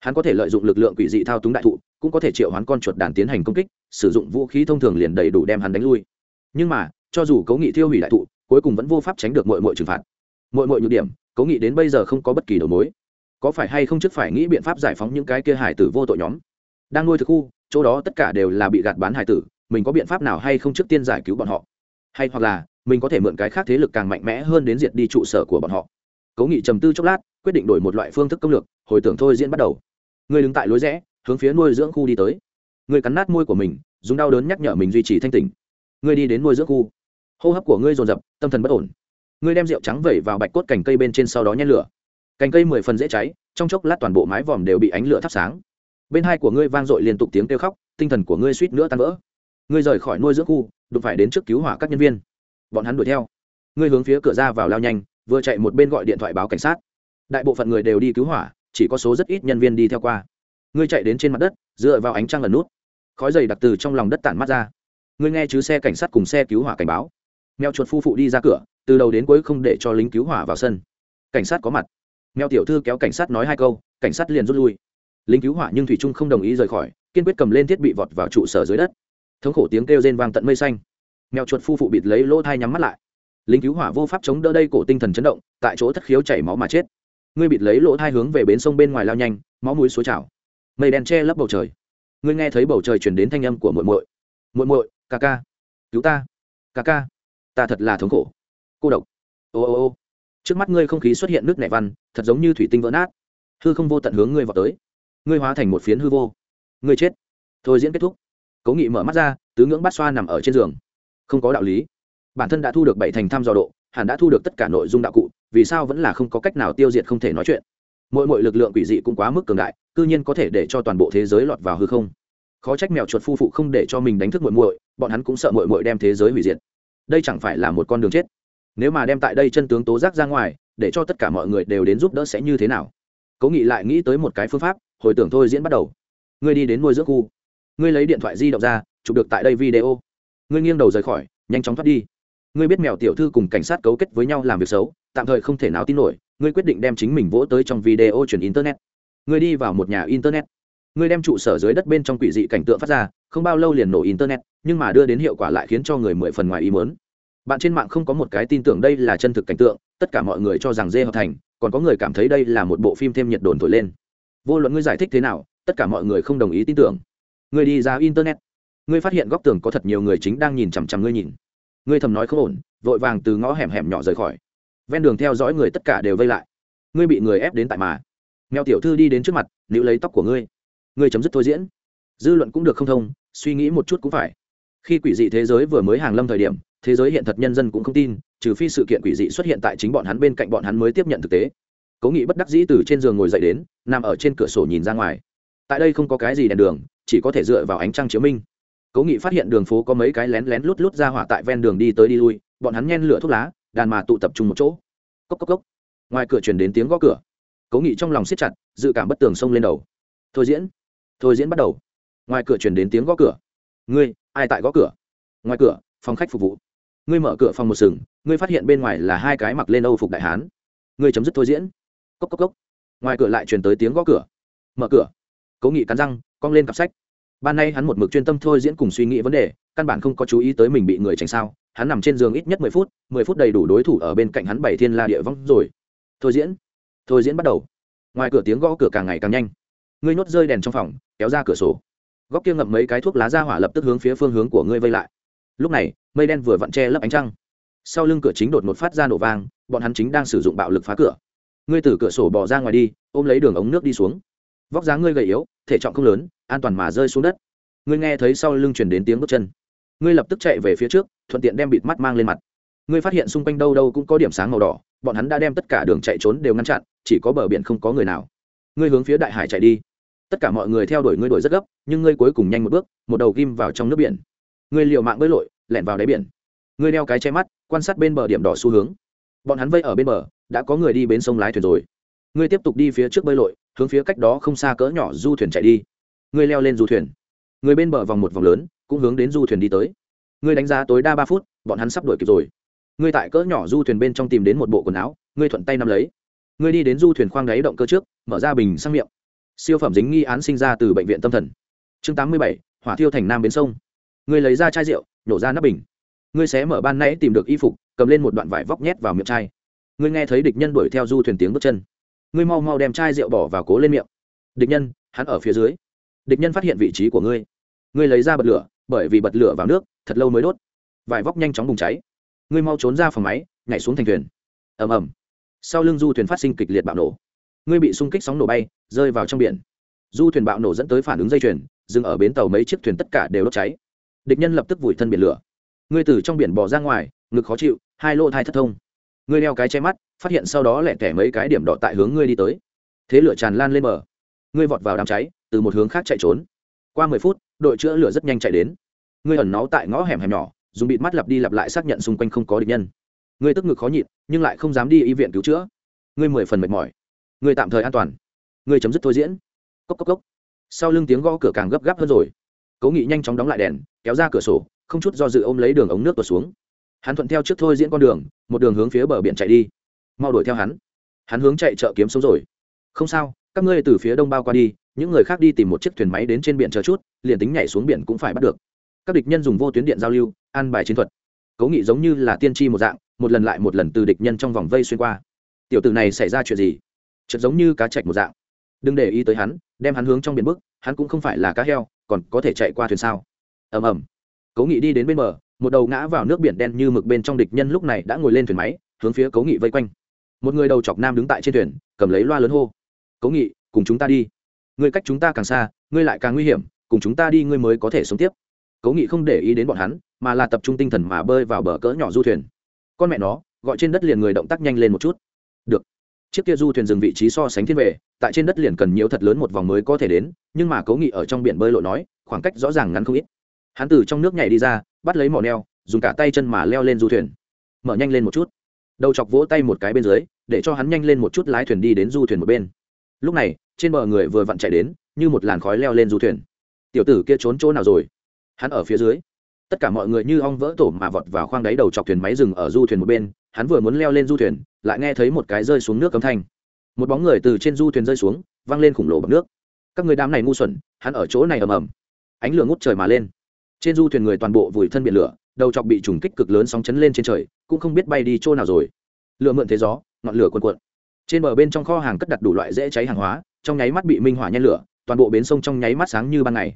[SPEAKER 1] Hắn có thể lợi dụng lực lượng quỷ dị thao túng đại thụ, cũng có thể triệu hoán con chuột đàn tiến hành công kích, sử dụng vũ khí thông thường liền đầy đủ đem hắn đánh lui. Nhưng mà, cho dù cố nghị tiêu hủy đại thụ, cuối cùng vẫn vô pháp tránh được mọi mọi trừng phạt. Mọi mọi nhược điểm cố nghị đến bây giờ không có bất kỳ đầu mối. Có phải hay không chức phải nghĩ biện pháp giải phóng những cái kia hải tử vô tội nhóm? Đang nuôi thực khu, chỗ đó tất cả đều là bị gạt bán hải tử, mình có biện pháp nào hay không trước tiên giải cứu bọn họ? Hay hoặc là, mình có thể mượn cái khác thế lực càng mạnh mẽ hơn đến diệt đi trụ sở của bọn họ? Cố nghị trầm tư chốc lát, quyết định đổi một loại phương thức công lược, hồi tưởng thôi diễn bắt đầu. Người đứng tại lối rẽ, hướng phía nuôi dưỡng khu đi tới. Người cắn nát môi của mình, dùng đau đớn nhắc nhở mình duy trì thanh tỉnh. Người đi đến nuôi dưỡng khu. Hô hấp của ngươi dồn dập, tâm thần bất ổn. Ngươi đem rượu trắng vẩy vào bạch cốt cành cây bên trên sau đó nhét lửa. Cành cây mười phần dễ cháy, trong chốc lát toàn bộ mái vòm đều bị ánh lửa thắp sáng bên hai của ngươi vang dội liên tục tiếng kêu khóc, tinh thần của ngươi suýt nữa tan vỡ. Ngươi rời khỏi nuôi dưỡng khu, đụng phải đến trước cứu hỏa các nhân viên. Bọn hắn đuổi theo. Ngươi hướng phía cửa ra vào lao nhanh, vừa chạy một bên gọi điện thoại báo cảnh sát. Đại bộ phận người đều đi cứu hỏa, chỉ có số rất ít nhân viên đi theo qua. Ngươi chạy đến trên mặt đất, dựa vào ánh trăng lần nút. Khói dày đặc từ trong lòng đất tản mắt ra. Ngươi nghe chứ xe cảnh sát cùng xe cứu hỏa cảnh báo. Mèo chuột phu phụ đi ra cửa, từ đầu đến cuối không để cho lính cứu hỏa vào sân. Cảnh sát có mặt. Mèo tiểu thư kéo cảnh sát nói hai câu, cảnh sát liền rút lui lính cứu hỏa nhưng thủy trung không đồng ý rời khỏi, kiên quyết cầm lên thiết bị vọt vào trụ sở dưới đất. Thống khổ tiếng kêu rên vang tận mây xanh. Mèo chuột phu phụ bịt lấy lỗ thai nhắm mắt lại. Lính cứu hỏa vô pháp chống đỡ đây cổ tinh thần chấn động, tại chỗ thất khiếu chảy máu mà chết. Ngươi bịt lấy lỗ thai hướng về bến sông bên ngoài lao nhanh, máu mũi suối trào. Mây đen che lấp bầu trời. Ngươi nghe thấy bầu trời chuyển đến thanh âm của muội muội. Muội muội, ca ca. Cứu ta. Ca ca. Ta thật là thống khổ. Cô độc. Ô ô ô. Trước mắt ngươi không khí xuất hiện nước nẻ văn, thật giống như thủy tinh vỡ nát. Hư không vô tận hướng ngươi vào tới ngươi hóa thành một phiến hư vô. Ngươi chết. Thôi diễn kết thúc. Cố nghị mở mắt ra, tứ ngưỡng bát xoa nằm ở trên giường. Không có đạo lý. Bản thân đã thu được bảy thành thăm dò độ, hẳn đã thu được tất cả nội dung đạo cụ, vì sao vẫn là không có cách nào tiêu diệt không thể nói chuyện? Mỗi mỗi lực lượng quỷ dị cũng quá mức cường đại, cư nhiên có thể để cho toàn bộ thế giới lọt vào hư không. Khó trách mèo chuột phu phụ không để cho mình đánh thức muội muội, bọn hắn cũng sợ muội muội đem thế giới hủy diệt. Đây chẳng phải là một con đường chết. Nếu mà đem tại đây chân tướng tố giác ra ngoài, để cho tất cả mọi người đều đến giúp đỡ sẽ như thế nào? Cố nghị lại nghĩ tới một cái phương pháp hồi tưởng thôi diễn bắt đầu. Ngươi đi đến nuôi dưỡng khu. Ngươi lấy điện thoại di động ra, chụp được tại đây video. Ngươi nghiêng đầu rời khỏi, nhanh chóng thoát đi. Ngươi biết mèo tiểu thư cùng cảnh sát cấu kết với nhau làm việc xấu, tạm thời không thể nào tin nổi. Ngươi quyết định đem chính mình vỗ tới trong video truyền internet. Ngươi đi vào một nhà internet. Ngươi đem trụ sở dưới đất bên trong quỷ dị cảnh tượng phát ra, không bao lâu liền nổ internet, nhưng mà đưa đến hiệu quả lại khiến cho người mười phần ngoài ý mớn bạn trên mạng không có một cái tin tưởng đây là chân thực cảnh tượng, tất cả mọi người cho rằng dê hợp thành, còn có người cảm thấy đây là một bộ phim thêm nhiệt đồn thổi lên vô luận ngươi giải thích thế nào, tất cả mọi người không đồng ý tin tưởng. Ngươi đi ra internet, ngươi phát hiện góc tường có thật nhiều người chính đang nhìn chằm chằm ngươi nhìn. Ngươi thầm nói không ổn, vội vàng từ ngõ hẻm hẻm nhỏ rời khỏi. Ven đường theo dõi người tất cả đều vây lại. Ngươi bị người ép đến tại mà. Mèo tiểu thư đi đến trước mặt nữ lấy tóc của ngươi. Ngươi chấm dứt thôi diễn. Dư luận cũng được không thông, suy nghĩ một chút cũng phải. Khi quỷ dị thế giới vừa mới hàng lâm thời điểm, thế giới hiện thật nhân dân cũng không tin, trừ phi sự kiện quỷ dị xuất hiện tại chính bọn hắn bên cạnh bọn hắn mới tiếp nhận thực tế cố nghị bất đắc dĩ từ trên giường ngồi dậy đến, nằm ở trên cửa sổ nhìn ra ngoài. Tại đây không có cái gì đèn đường, chỉ có thể dựa vào ánh trăng chiếu minh. Cố nghị phát hiện đường phố có mấy cái lén lén lút lút ra hỏa tại ven đường đi tới đi lui, bọn hắn nhen lửa thuốc lá, đàn mà tụ tập trung một chỗ. Cốc cốc cốc. Ngoài cửa truyền đến tiếng gõ cửa. Cố nghị trong lòng siết chặt, dự cảm bất tường xông lên đầu. Thôi diễn. Thôi diễn bắt đầu. Ngoài cửa chuyển đến tiếng gõ cửa. Ngươi, ai tại gõ cửa? Ngoài cửa, phòng khách phục vụ. Ngươi mở cửa phòng một sừng, ngươi phát hiện bên ngoài là hai cái mặc lên âu phục đại hán. Ngươi chấm dứt thôi diễn cốc cốc cốc. Ngoài cửa lại truyền tới tiếng gõ cửa. Mở cửa. Cố nghị cắn răng, cong lên cặp sách. Ban nay hắn một mực chuyên tâm thôi diễn cùng suy nghĩ vấn đề, căn bản không có chú ý tới mình bị người tránh sao. Hắn nằm trên giường ít nhất mười phút mười phút đầy đủ đối thủ ở bên cạnh hắn bảy thiên la địa vong rồi. Thôi diễn. Thôi diễn bắt đầu. Ngoài cửa tiếng gõ cửa càng ngày càng nhanh. Ngươi nhốt rơi đèn trong phòng, kéo ra cửa sổ. Góc kia ngậm mấy cái thuốc lá ra hỏa lập tức hướng phía phương hướng của ngươi vây lại. Lúc này, mây đen vừa vặn che lấp ánh trăng. Sau lưng cửa chính đột một phát ra nổ vang, bọn hắn chính đang sử dụng bạo lực phá cửa ngươi từ cửa sổ bỏ ra ngoài đi, ôm lấy đường ống nước đi xuống. Vóc dáng ngươi gầy yếu, thể trọng không lớn, an toàn mà rơi xuống đất. Ngươi nghe thấy sau lưng chuyển đến tiếng bước chân. Ngươi lập tức chạy về phía trước, thuận tiện đem bịt mắt mang lên mặt. Ngươi phát hiện xung quanh đâu đâu cũng có điểm sáng màu đỏ, bọn hắn đã đem tất cả đường chạy trốn đều ngăn chặn, chỉ có bờ biển không có người nào. Ngươi hướng phía đại hải chạy đi. Tất cả mọi người theo đuổi ngươi đuổi rất gấp, nhưng ngươi cuối cùng nhanh một bước, một đầu ghim vào trong nước biển. Ngươi liều mạng bơi lội, lẻn vào đáy biển. Ngươi đeo cái che mắt, quan sát bên bờ điểm đỏ xu hướng. Bọn hắn vây ở bên bờ đã có người đi bến sông lái thuyền rồi. Ngươi tiếp tục đi phía trước bơi lội, hướng phía cách đó không xa cỡ nhỏ du thuyền chạy đi. Ngươi leo lên du thuyền. Người bên bờ vòng một vòng lớn, cũng hướng đến du thuyền đi tới. Ngươi đánh giá tối đa ba phút, bọn hắn sắp đuổi kịp rồi. Ngươi tại cỡ nhỏ du thuyền bên trong tìm đến một bộ quần áo, ngươi thuận tay nắm lấy. Ngươi đi đến du thuyền khoang đáy động cơ trước, mở ra bình sang miệng. Siêu phẩm dính nghi án sinh ra từ bệnh viện tâm thần. Chương tám mươi bảy, hỏa thiêu thành nam bến sông. Ngươi lấy ra chai rượu, nhổ ra nắp bình. Ngươi xé mở ban nãy tìm được y phục, cầm lên một đoạn vải vóc nhét vào miệng chai ngươi nghe thấy địch nhân đuổi theo du thuyền tiếng bước chân. Ngươi mau mau đem chai rượu bỏ vào cố lên miệng. Địch nhân, hắn ở phía dưới. Địch nhân phát hiện vị trí của ngươi. Ngươi lấy ra bật lửa, bởi vì bật lửa vào nước, thật lâu mới đốt. Vải vóc nhanh chóng bùng cháy. Ngươi mau trốn ra phòng máy, nhảy xuống thành thuyền. Ầm ầm. Sau lưng du thuyền phát sinh kịch liệt bạo nổ. Ngươi bị xung kích sóng nổ bay, rơi vào trong biển. Du thuyền bạo nổ dẫn tới phản ứng dây chuyền, dừng ở bến tàu mấy chiếc thuyền tất cả đều đốt cháy. Địch nhân lập tức vùi thân biển lửa. Ngươi từ trong biển bò ra ngoài, ngực khó chịu, hai lỗ thai thất thông ngươi đeo cái che mắt, phát hiện sau đó lẹ tẻ mấy cái điểm đỏ tại hướng ngươi đi tới. Thế lửa tràn lan lên bờ. Ngươi vọt vào đám cháy, từ một hướng khác chạy trốn. Qua mười phút, đội chữa lửa rất nhanh chạy đến. Ngươi ẩn náu tại ngõ hẻm hẻm nhỏ, dùng bịt mắt lặp đi lặp lại xác nhận xung quanh không có địch nhân. Ngươi tức ngực khó nhịn, nhưng lại không dám đi y viện cứu chữa. Ngươi mười phần mệt mỏi. Ngươi tạm thời an toàn. Ngươi chấm dứt thôi diễn. Cốc cốc cốc. Sau lưng tiếng gõ cửa càng gấp gáp hơn rồi. Cố nghị nhanh chóng đóng lại đèn, kéo ra cửa sổ, không chút do dự ôm lấy đường ống nước tuột xuống hắn thuận theo trước thôi diễn con đường, một đường hướng phía bờ biển chạy đi. Mau đuổi theo hắn. Hắn hướng chạy chợ kiếm sống rồi. Không sao, các ngươi từ phía đông bao qua đi, những người khác đi tìm một chiếc thuyền máy đến trên biển chờ chút, liền tính nhảy xuống biển cũng phải bắt được. Các địch nhân dùng vô tuyến điện giao lưu, an bài chiến thuật. Cố nghị giống như là tiên tri một dạng, một lần lại một lần từ địch nhân trong vòng vây xuyên qua. Tiểu tử này xảy ra chuyện gì? Chật giống như cá chạch một dạng. Đừng để ý tới hắn, đem hắn hướng trong biển bức hắn cũng không phải là cá heo, còn có thể chạy qua thuyền sao? Ầm ầm. Cố nghị đi đến bên bờ một đầu ngã vào nước biển đen như mực bên trong địch nhân lúc này đã ngồi lên thuyền máy, hướng phía cố nghị vây quanh. Một người đầu chọc nam đứng tại trên thuyền, cầm lấy loa lớn hô. Cố nghị, cùng chúng ta đi. Ngươi cách chúng ta càng xa, ngươi lại càng nguy hiểm, cùng chúng ta đi ngươi mới có thể sống tiếp. Cố nghị không để ý đến bọn hắn, mà là tập trung tinh thần mà bơi vào bờ cỡ nhỏ du thuyền. Con mẹ nó, gọi trên đất liền người động tác nhanh lên một chút. Được. Chiếc kia du thuyền dừng vị trí so sánh thiên về, tại trên đất liền cần nhiều thật lớn một vòng mới có thể đến, nhưng mà cố nghị ở trong biển bơi lội nói, khoảng cách rõ ràng ngắn không ít. Hắn từ trong nước nhảy đi ra bắt lấy mỏ neo, dùng cả tay chân mà leo lên du thuyền. Mở nhanh lên một chút. Đầu chọc vỗ tay một cái bên dưới, để cho hắn nhanh lên một chút lái thuyền đi đến du thuyền một bên. Lúc này, trên bờ người vừa vặn chạy đến, như một làn khói leo lên du thuyền. Tiểu tử kia trốn chỗ nào rồi? Hắn ở phía dưới. Tất cả mọi người như ong vỡ tổ mà vọt vào khoang đáy đầu chọc thuyền máy dừng ở du thuyền một bên, hắn vừa muốn leo lên du thuyền, lại nghe thấy một cái rơi xuống nước cấm thanh. Một bóng người từ trên du thuyền rơi xuống, văng lên khủng lồ bằng nước. Các người đám này ngu xuẩn, hắn ở chỗ này ầm ầm. Ánh lửa ngút trời mà lên trên du thuyền người toàn bộ vùi thân biển lửa, đầu chọc bị trùng kích cực lớn sóng chấn lên trên trời, cũng không biết bay đi chỗ nào rồi. Lửa mượn thế gió, ngọn lửa cuồn cuộn. Trên bờ bên trong kho hàng cất đặt đủ loại dễ cháy hàng hóa, trong nháy mắt bị minh hỏa nhen lửa, toàn bộ bến sông trong nháy mắt sáng như ban ngày.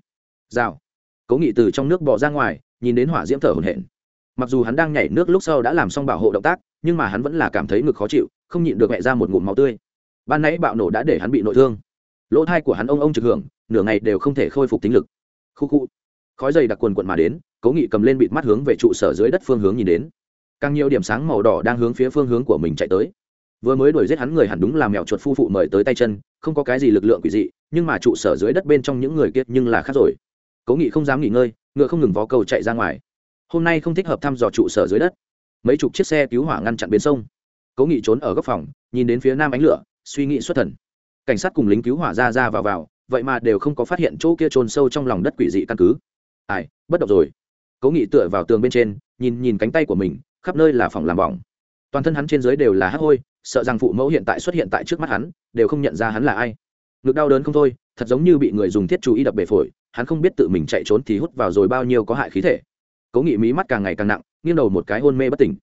[SPEAKER 1] Rào. Cố nghị từ trong nước bỏ ra ngoài, nhìn đến hỏa diễm thở hổn hển. Mặc dù hắn đang nhảy nước lúc sau đã làm xong bảo hộ động tác, nhưng mà hắn vẫn là cảm thấy ngực khó chịu, không nhịn được mẹ ra một ngụm máu tươi. Ban nãy bạo nổ đã để hắn bị nội thương. Lỗ thai của hắn ông ông trực hưởng, nửa ngày đều không thể khôi phục tính lực. Khu khu khói dày đặc quần quận mà đến, cố nghị cầm lên bịt mắt hướng về trụ sở dưới đất phương hướng nhìn đến. Càng nhiều điểm sáng màu đỏ đang hướng phía phương hướng của mình chạy tới. Vừa mới đuổi giết hắn người hẳn đúng là mèo chuột phu phụ mời tới tay chân, không có cái gì lực lượng quỷ dị, nhưng mà trụ sở dưới đất bên trong những người kiệt nhưng là khác rồi. Cố nghị không dám nghỉ ngơi, ngựa không ngừng vó cầu chạy ra ngoài. Hôm nay không thích hợp thăm dò trụ sở dưới đất. Mấy chục chiếc xe cứu hỏa ngăn chặn bến sông. Cố nghị trốn ở góc phòng, nhìn đến phía nam ánh lửa, suy nghĩ xuất thần. Cảnh sát cùng lính cứu hỏa ra ra vào vào, vậy mà đều không có phát hiện chỗ kia trôn sâu trong lòng đất quỷ dị căn cứ ai, bất động rồi. Cố nghị tựa vào tường bên trên, nhìn nhìn cánh tay của mình, khắp nơi là phòng làm bỏng. Toàn thân hắn trên dưới đều là hát hôi, sợ rằng phụ mẫu hiện tại xuất hiện tại trước mắt hắn, đều không nhận ra hắn là ai. Ngực đau đớn không thôi, thật giống như bị người dùng thiết chú ý đập bể phổi, hắn không biết tự mình chạy trốn thì hút vào rồi bao nhiêu có hại khí thể. Cố nghị mí mắt càng ngày càng nặng, nghiêng đầu một cái hôn mê bất tỉnh.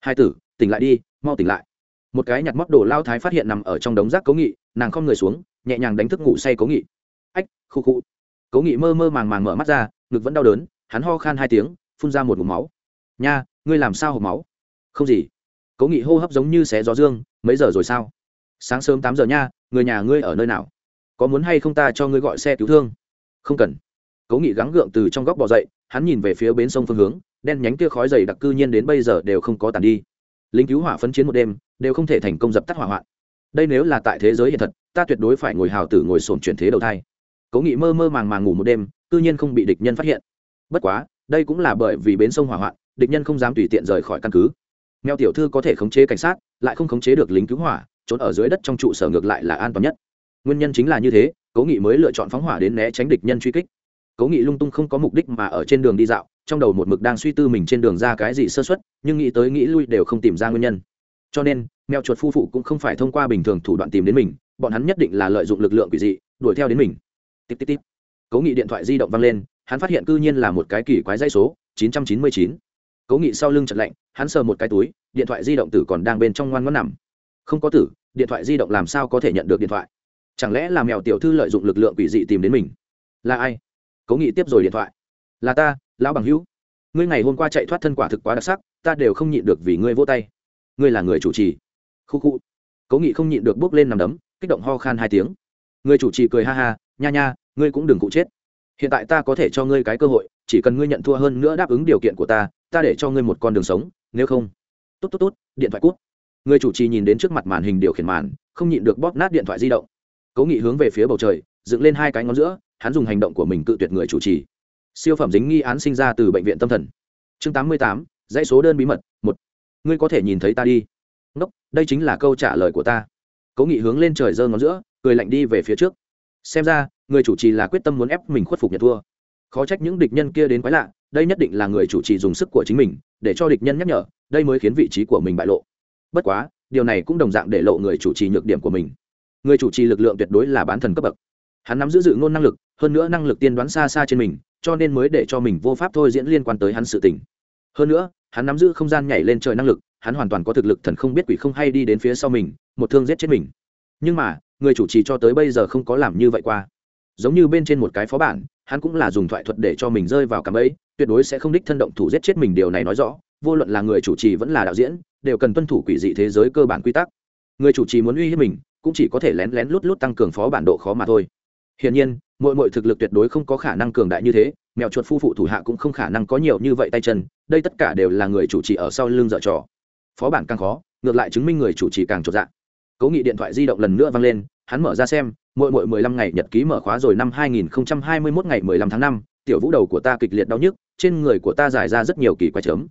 [SPEAKER 1] Hai tử, tỉnh lại đi, mau tỉnh lại. Một cái nhặt móc đồ lao thái phát hiện nằm ở trong đống rác cố nghị, nàng không người xuống, nhẹ nhàng đánh thức ngủ say cố nghị. Ách, khu khu cố nghị mơ mơ màng màng mở mắt ra, ngực vẫn đau đớn, hắn ho khan hai tiếng, phun ra một mụm máu. Nha, ngươi làm sao hộp máu? Không gì. Cố nghị hô hấp giống như xé gió dương, mấy giờ rồi sao? Sáng sớm tám giờ nha, người nhà ngươi ở nơi nào? Có muốn hay không ta cho ngươi gọi xe cứu thương? Không cần. Cố nghị gắng gượng từ trong góc bỏ dậy, hắn nhìn về phía bến sông phương hướng, đen nhánh kia khói dày đặc cư nhiên đến bây giờ đều không có tàn đi. Lính cứu hỏa phấn chiến một đêm, đều không thể thành công dập tắt hỏa hoạn. Đây nếu là tại thế giới hiện thật, ta tuyệt đối phải ngồi hào tử ngồi sổm chuyển thế đầu thai cố nghị mơ mơ màng màng ngủ một đêm, cư nhiên không bị địch nhân phát hiện. Bất quá, đây cũng là bởi vì bến sông hỏa hoạn, địch nhân không dám tùy tiện rời khỏi căn cứ. Mèo tiểu thư có thể khống chế cảnh sát, lại không khống chế được lính cứu hỏa, trốn ở dưới đất trong trụ sở ngược lại là an toàn nhất. Nguyên nhân chính là như thế, cố nghị mới lựa chọn phóng hỏa đến né tránh địch nhân truy kích. Cố nghị lung tung không có mục đích mà ở trên đường đi dạo, trong đầu một mực đang suy tư mình trên đường ra cái gì sơ xuất nhưng nghĩ tới nghĩ lui đều không tìm ra nguyên nhân. Cho nên, mèo chuột phu phụ cũng không phải thông qua bình thường thủ đoạn tìm đến mình, bọn hắn nhất định là lợi dụng lực lượng quỷ dị, đuổi theo đến mình tiếp tiếp tiếp cố nghị điện thoại di động vang lên, hắn phát hiện cư nhiên là một cái kỳ quái dây số 999. cố nghị sau lưng chợt lạnh, hắn sờ một cái túi, điện thoại di động tử còn đang bên trong ngoan ngoãn nằm. Không có tử, điện thoại di động làm sao có thể nhận được điện thoại? Chẳng lẽ là mèo tiểu thư lợi dụng lực lượng quỷ dị tìm đến mình? Là ai? Cố nghị tiếp rồi điện thoại. Là ta, lão bằng hữu. Ngươi ngày hôm qua chạy thoát thân quả thực quá đặc sắc, ta đều không nhịn được vì ngươi vô tay. Ngươi là người chủ trì. Khu khu. Cố nghị không nhịn được bước lên nằm đấm, kích động ho khan hai tiếng người chủ trì cười ha ha, nha nha, ngươi cũng đừng cụ chết. Hiện tại ta có thể cho ngươi cái cơ hội, chỉ cần ngươi nhận thua hơn nữa đáp ứng điều kiện của ta ta để cho ngươi một con đường sống, nếu không tốt tốt tốt, điện thoại cút. Người chủ trì nhìn đến trước mặt màn hình điều khiển màn, không nhịn được bóp nát điện thoại di động. Cố nghị hướng về phía bầu trời, dựng lên hai cái ngón giữa, hắn dùng hành động của mình cự tuyệt người chủ trì. Siêu phẩm dính nghi án sinh ra từ bệnh viện tâm thần. Chương tám mươi tám, dãy số đơn bí mật, một. Ngươi có thể nhìn thấy ta đi. Ngốc, đây chính là câu trả lời của ta. Cố nghị hướng lên trời giơ ngón giữa cười lạnh đi về phía trước. Xem ra, người chủ trì là quyết tâm muốn ép mình khuất phục nhận thua. Khó trách những địch nhân kia đến quái lạ, đây nhất định là người chủ trì dùng sức của chính mình, để cho địch nhân nhắc nhở, đây mới khiến vị trí của mình bại lộ. Bất quá, điều này cũng đồng dạng để lộ người chủ trì nhược điểm của mình. Người chủ trì lực lượng tuyệt đối là bán thần cấp bậc. Hắn nắm giữ dự ngôn năng lực, hơn nữa năng lực tiên đoán xa xa trên mình, cho nên mới để cho mình vô pháp thôi diễn liên quan tới hắn sự tình. Hơn nữa, hắn nắm giữ không gian nhảy lên trời năng lực, hắn hoàn toàn có thực lực thần không biết quỷ không hay đi đến phía sau mình, một thương giết chết mình. Nhưng mà người chủ trì cho tới bây giờ không có làm như vậy qua. Giống như bên trên một cái phó bản, hắn cũng là dùng thoại thuật để cho mình rơi vào cạm ấy tuyệt đối sẽ không đích thân động thủ giết chết mình, điều này nói rõ, vô luận là người chủ trì vẫn là đạo diễn, đều cần tuân thủ quỷ dị thế giới cơ bản quy tắc. Người chủ trì muốn uy hiếp mình, cũng chỉ có thể lén lén lút lút tăng cường phó bản độ khó mà thôi. Hiển nhiên, mỗi mỗi thực lực tuyệt đối không có khả năng cường đại như thế, mèo chuột phu phụ thủ hạ cũng không khả năng có nhiều như vậy tay chân, đây tất cả đều là người chủ trì ở sau lưng dở trò. Phó bản càng khó, ngược lại chứng minh người chủ trì càng trột dạ. Cố nghị điện thoại di động lần nữa vang lên hắn mở ra xem, mỗi mỗi mười lăm ngày nhật ký mở khóa rồi năm hai nghìn không trăm hai mươi mốt ngày mười lăm tháng năm, tiểu vũ đầu của ta kịch liệt đau nhức, trên người của ta giải ra rất nhiều kỳ quái chấm.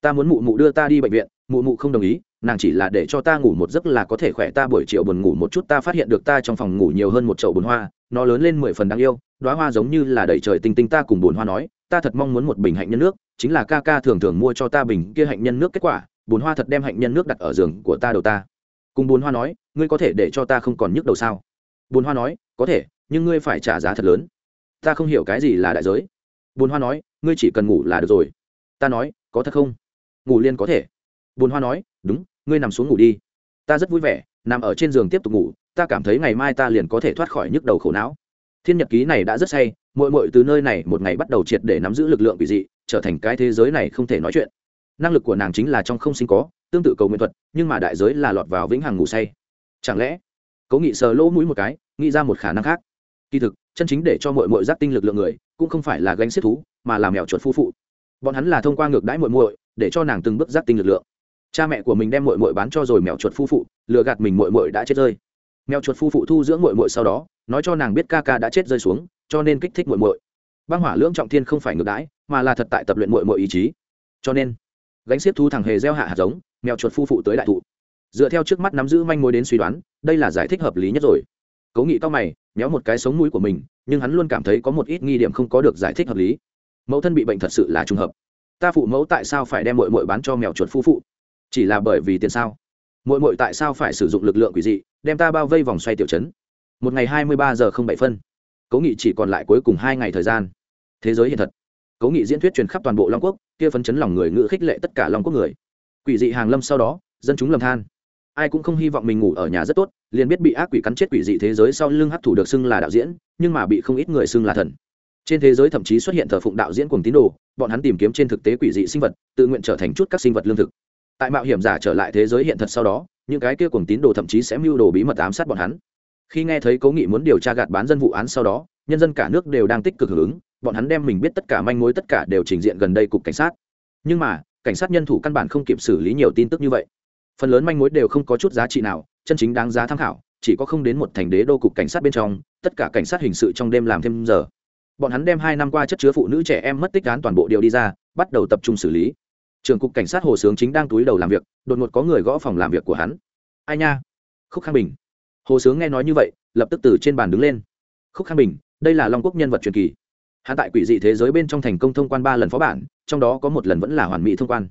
[SPEAKER 1] Ta muốn mụ mụ đưa ta đi bệnh viện, mụ mụ không đồng ý, nàng chỉ là để cho ta ngủ một giấc là có thể khỏe ta buổi chiều buồn ngủ một chút, ta phát hiện được ta trong phòng ngủ nhiều hơn một chậu bồn hoa, nó lớn lên mười phần đáng yêu đoá hoa giống như là đầy trời tinh tinh ta cùng bồn hoa nói, ta thật mong muốn một bình hạnh nhân nước, chính là ca ca thường thường mua cho ta bình kia hạnh nhân nước kết quả, bồn hoa thật đem hạnh nhân nước đặt ở giường của ta đầu ta cùng bồn hoa nói, ngươi có thể để cho ta không còn nhức đầu sao? Bồn hoa nói, có thể, nhưng ngươi phải trả giá thật lớn. Ta không hiểu cái gì là đại giới. Bồn hoa nói, ngươi chỉ cần ngủ là được rồi. Ta nói, có thật không? Ngủ liên có thể. Bồn hoa nói, đúng, ngươi nằm xuống ngủ đi. Ta rất vui vẻ, nằm ở trên giường tiếp tục ngủ. Ta cảm thấy ngày mai ta liền có thể thoát khỏi nhức đầu khổ não. Thiên nhật ký này đã rất say mội mội từ nơi này một ngày bắt đầu triệt để nắm giữ lực lượng quỷ dị, trở thành cái thế giới này không thể nói chuyện. Năng lực của nàng chính là trong không sinh có tương tự cầu nguyện thuật, nhưng mà đại giới là lọt vào vĩnh hằng ngủ say. Chẳng lẽ cố nghị sờ lỗ mũi một cái, nghĩ ra một khả năng khác? Kỳ thực, chân chính để cho mọi mọi giác tinh lực lượng người, cũng không phải là gánh xiết thú, mà là mèo chuột phu phụ. Bọn hắn là thông qua ngược đãi muội muội, để cho nàng từng bước giác tinh lực lượng. Cha mẹ của mình đem muội muội bán cho rồi mèo chuột phu phụ, lừa gạt mình muội muội đã chết rơi. Mèo chuột phu phụ thu dưỡng muội muội sau đó, nói cho nàng biết ca ca đã chết rơi xuống, cho nên kích thích muội muội. Băng hỏa lưỡng trọng thiên không phải ngược đãi, mà là thật tại tập luyện muội muội ý chí. Cho nên, gánh xiết thu thằng hề gieo hạ hạt giống mèo chuột phu phụ tới đại thụ. Dựa theo trước mắt nắm giữ manh mối đến suy đoán, đây là giải thích hợp lý nhất rồi. Cố nghị cao mày, méo một cái sống mũi của mình, nhưng hắn luôn cảm thấy có một ít nghi điểm không có được giải thích hợp lý. Mẫu thân bị bệnh thật sự là trùng hợp. Ta phụ mẫu tại sao phải đem mội mội bán cho mèo chuột phu phụ? Chỉ là bởi vì tiền sao? Mội mội tại sao phải sử dụng lực lượng quỷ dị, đem ta bao vây vòng xoay tiểu chấn một ngày hai mươi ba giờ không bảy phân. Cố nghị chỉ còn lại cuối cùng hai ngày thời gian. Thế giới hiện thật. Cố nghị diễn thuyết truyền khắp toàn bộ long quốc, kia phấn chấn lòng người ngự khích lệ tất cả long quốc người quỷ dị hàng lâm sau đó, dân chúng lầm than. Ai cũng không hy vọng mình ngủ ở nhà rất tốt, liền biết bị ác quỷ cắn chết quỷ dị thế giới sau lưng hấp thủ được xưng là đạo diễn, nhưng mà bị không ít người xưng là thần. Trên thế giới thậm chí xuất hiện thờ phụng đạo diễn cùng tín đồ, bọn hắn tìm kiếm trên thực tế quỷ dị sinh vật, tự nguyện trở thành chút các sinh vật lương thực. Tại mạo hiểm giả trở lại thế giới hiện thật sau đó, những cái kia cùng tín đồ thậm chí sẽ mưu đồ bí mật ám sát bọn hắn. Khi nghe thấy cố nghị muốn điều tra gạt bán dân vụ án sau đó, nhân dân cả nước đều đang tích cực hưởng ứng, bọn hắn đem mình biết tất cả manh mối tất cả đều trình diện gần đây cục cảnh sát. Nhưng mà cảnh sát nhân thủ căn bản không kịp xử lý nhiều tin tức như vậy. Phần lớn manh mối đều không có chút giá trị nào, chân chính đáng giá tham khảo, chỉ có không đến một thành đế đô cục cảnh sát bên trong, tất cả cảnh sát hình sự trong đêm làm thêm giờ. Bọn hắn đem hai năm qua chất chứa phụ nữ trẻ em mất tích án toàn bộ điều đi ra, bắt đầu tập trung xử lý. Trường cục cảnh sát hồ sướng chính đang túi đầu làm việc, đột ngột có người gõ phòng làm việc của hắn. Ai nha? Khúc khang bình. Hồ sướng nghe nói như vậy, lập tức từ trên bàn đứng lên. Khúc khang bình, đây là long quốc nhân vật truyền kỳ hắn tại quỷ dị thế giới bên trong thành công thông quan ba lần phó bản, trong đó có một lần vẫn là hoàn mỹ thông quan.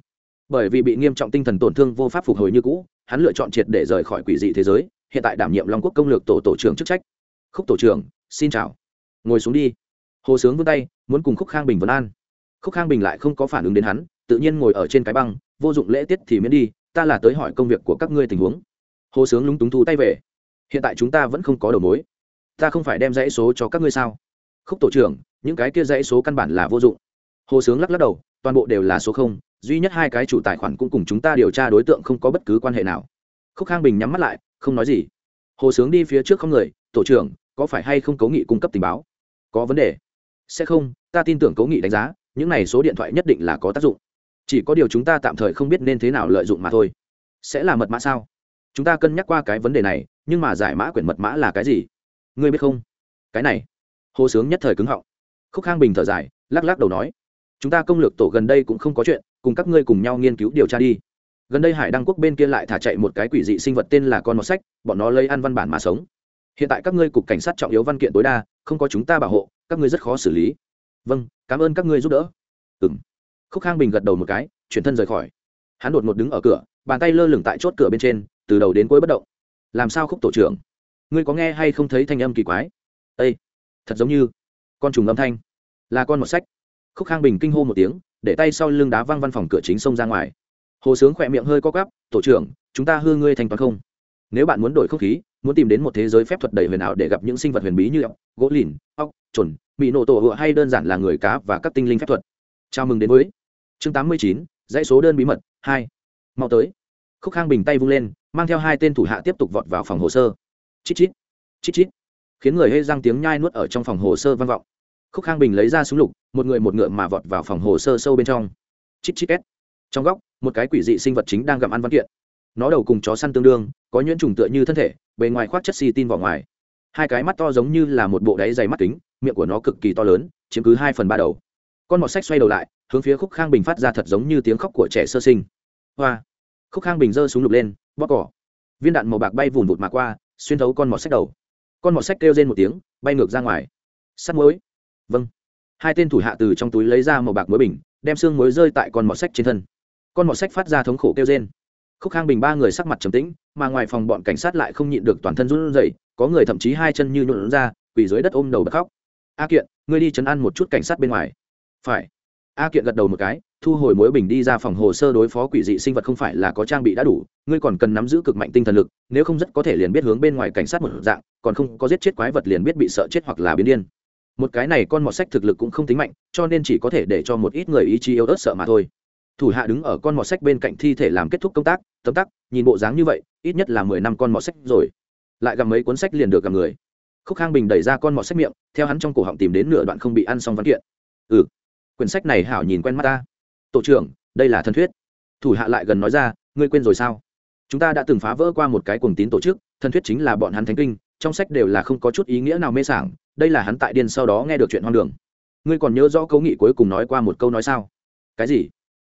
[SPEAKER 1] Bởi vì bị nghiêm trọng tinh thần tổn thương vô pháp phục hồi như cũ, hắn lựa chọn triệt để rời khỏi quỷ dị thế giới, hiện tại đảm nhiệm long quốc công lược tổ tổ trưởng chức trách. Khúc tổ trưởng, xin chào. Ngồi xuống đi. Hồ sướng vươn tay, muốn cùng khúc khang bình vấn an. Khúc khang bình lại không có phản ứng đến hắn, tự nhiên ngồi ở trên cái băng, vô dụng lễ tiết thì miễn đi, ta là tới hỏi công việc của các ngươi tình huống. Hồ sướng lúng túng thu tay về. Hiện tại chúng ta vẫn không có đầu mối. Ta không phải đem dãy số cho các ngươi sao? Khúc tổ trưởng những cái kia dãy số căn bản là vô dụng. Hồ sướng lắc lắc đầu, toàn bộ đều là số không, duy nhất hai cái chủ tài khoản cũng cùng chúng ta điều tra đối tượng không có bất cứ quan hệ nào. Khúc khang bình nhắm mắt lại, không nói gì. Hồ sướng đi phía trước không người, tổ trưởng, có phải hay không cố nghị cung cấp tình báo? Có vấn đề. Sẽ không, ta tin tưởng cố nghị đánh giá, những này số điện thoại nhất định là có tác dụng. Chỉ có điều chúng ta tạm thời không biết nên thế nào lợi dụng mà thôi. Sẽ là mật mã sao? Chúng ta cân nhắc qua cái vấn đề này, nhưng mà giải mã quyển mật mã là cái gì? Ngươi biết không? Cái này. Hồ sướng nhất thời cứng họng khúc khang bình thở dài, lắc lắc đầu nói, chúng ta công lược tổ gần đây cũng không có chuyện, cùng các ngươi cùng nhau nghiên cứu điều tra đi. Gần đây hải đăng quốc bên kia lại thả chạy một cái quỷ dị sinh vật tên là con mọt sách, bọn nó lấy ăn văn bản mà sống. Hiện tại các ngươi cục cảnh sát trọng yếu văn kiện tối đa, không có chúng ta bảo hộ, các ngươi rất khó xử lý. Vâng cảm ơn các ngươi giúp đỡ. Ừ m khúc khang bình gật đầu một cái, chuyển thân rời khỏi. Hắn đột ngột đứng ở cửa, bàn tay lơ lửng tại chốt cửa bên trên, từ đầu đến cuối bất động. Làm sao khúc tổ trưởng? Ngươi có nghe hay không thấy thanh âm kỳ quái? Ây thật giống như con trùng âm thanh. Là con một sách. Khúc khang bình kinh hô một tiếng, để tay sau lưng đá văng văn phòng cửa chính xông ra ngoài. Hồ sướng khỏe miệng hơi co cắp tổ trưởng, chúng ta hư ngươi thành toàn không? Nếu bạn muốn đổi không khí, muốn tìm đến một thế giới phép thuật đầy huyền ảo để gặp những sinh vật huyền bí như ốc, gỗ lìn, ốc chuẩn bị nổ tổ hựa hay đơn giản là người cá và các tinh linh phép thuật. Chào mừng đến với chương tám mươi chín, dãy số đơn bí mật, hai. Mau tới. Khúc khang bình tay vung lên, mang theo hai tên thủ hạ tiếp tục vọt vào phòng hồ sơ. Chít chít chít chít. Khiến người hê răng tiếng nhai nuốt ở trong phòng hồ sơ vang vọng khúc khang bình lấy ra súng lục, một người một ngựa mà vọt vào phòng hồ sơ sâu bên trong. Chít chít két. Trong góc, một cái quỷ dị sinh vật chính đang gặm ăn văn kiện. Nó đầu cùng chó săn tương đương, có nhuyễn trùng tựa như thân thể, bề ngoài khoác chất xì tin vào ngoài. Hai cái mắt to giống như là một bộ đáy dày mắt kính, miệng của nó cực kỳ to lớn, chiếm cứ hai phần ba đầu. Con mọt sách xoay đầu lại, hướng phía khúc khang bình phát ra thật giống như tiếng khóc của trẻ sơ sinh. Hoa. Khúc khang bình giơ súng lục lên, bóp cỏ. Viên đạn màu bạc bay vùn vụt mà qua, xuyên thấu con mọt sách đầu. Con mọt sách kêu lên một tiếng, bay ngược ra ngoài. Sắt muối vâng. Hai tên thủ hạ từ trong túi lấy ra màu bạc muối bình, đem xương muối rơi tại con mọt sách trên thân. Con mọt sách phát ra thống khổ kêu rên. Khúc khang bình ba người sắc mặt trầm tĩnh, mà ngoài phòng bọn cảnh sát lại không nhịn được toàn thân run rẩy, có người thậm chí hai chân như nhuộn ra, quỳ dưới đất ôm đầu bật khóc. A kiện, ngươi đi chấn an một chút cảnh sát bên ngoài. Phải. A kiện gật đầu một cái, thu hồi mối bình đi ra phòng hồ sơ đối phó quỷ dị sinh vật không phải là có trang bị đã đủ, ngươi còn cần nắm giữ cực mạnh tinh thần lực, nếu không rất có thể liền biết hướng bên ngoài cảnh sát một dạng, còn không có giết chết quái vật liền biết bị sợ chết hoặc là biến điên một cái này con mọt sách thực lực cũng không tính mạnh, cho nên chỉ có thể để cho một ít người ý chí yếu ớt sợ mà thôi. Thủ hạ đứng ở con mọt sách bên cạnh thi thể làm kết thúc công tác, tấm tắc, nhìn bộ dáng như vậy, ít nhất là mười năm con mọt sách rồi. Lại gặp mấy cuốn sách liền được gặp người. Khúc khang bình đẩy ra con mọt sách miệng, theo hắn trong cổ họng tìm đến nửa đoạn không bị ăn xong văn kiện. Ừ quyển sách này hảo nhìn quen mắt ta. Tổ trưởng, đây là thân thuyết. Thủ hạ lại gần nói ra, ngươi quên rồi sao? Chúng ta đã từng phá vỡ qua một cái cuồng tín tổ chức thân thuyết chính là bọn hắn thánh kinh, trong sách đều là không có chút ý nghĩa nào mê sảng đây là hắn tại điên sau đó nghe được chuyện hoang đường. Ngươi còn nhớ rõ câu nghị cuối cùng nói qua một câu nói sao? Cái gì?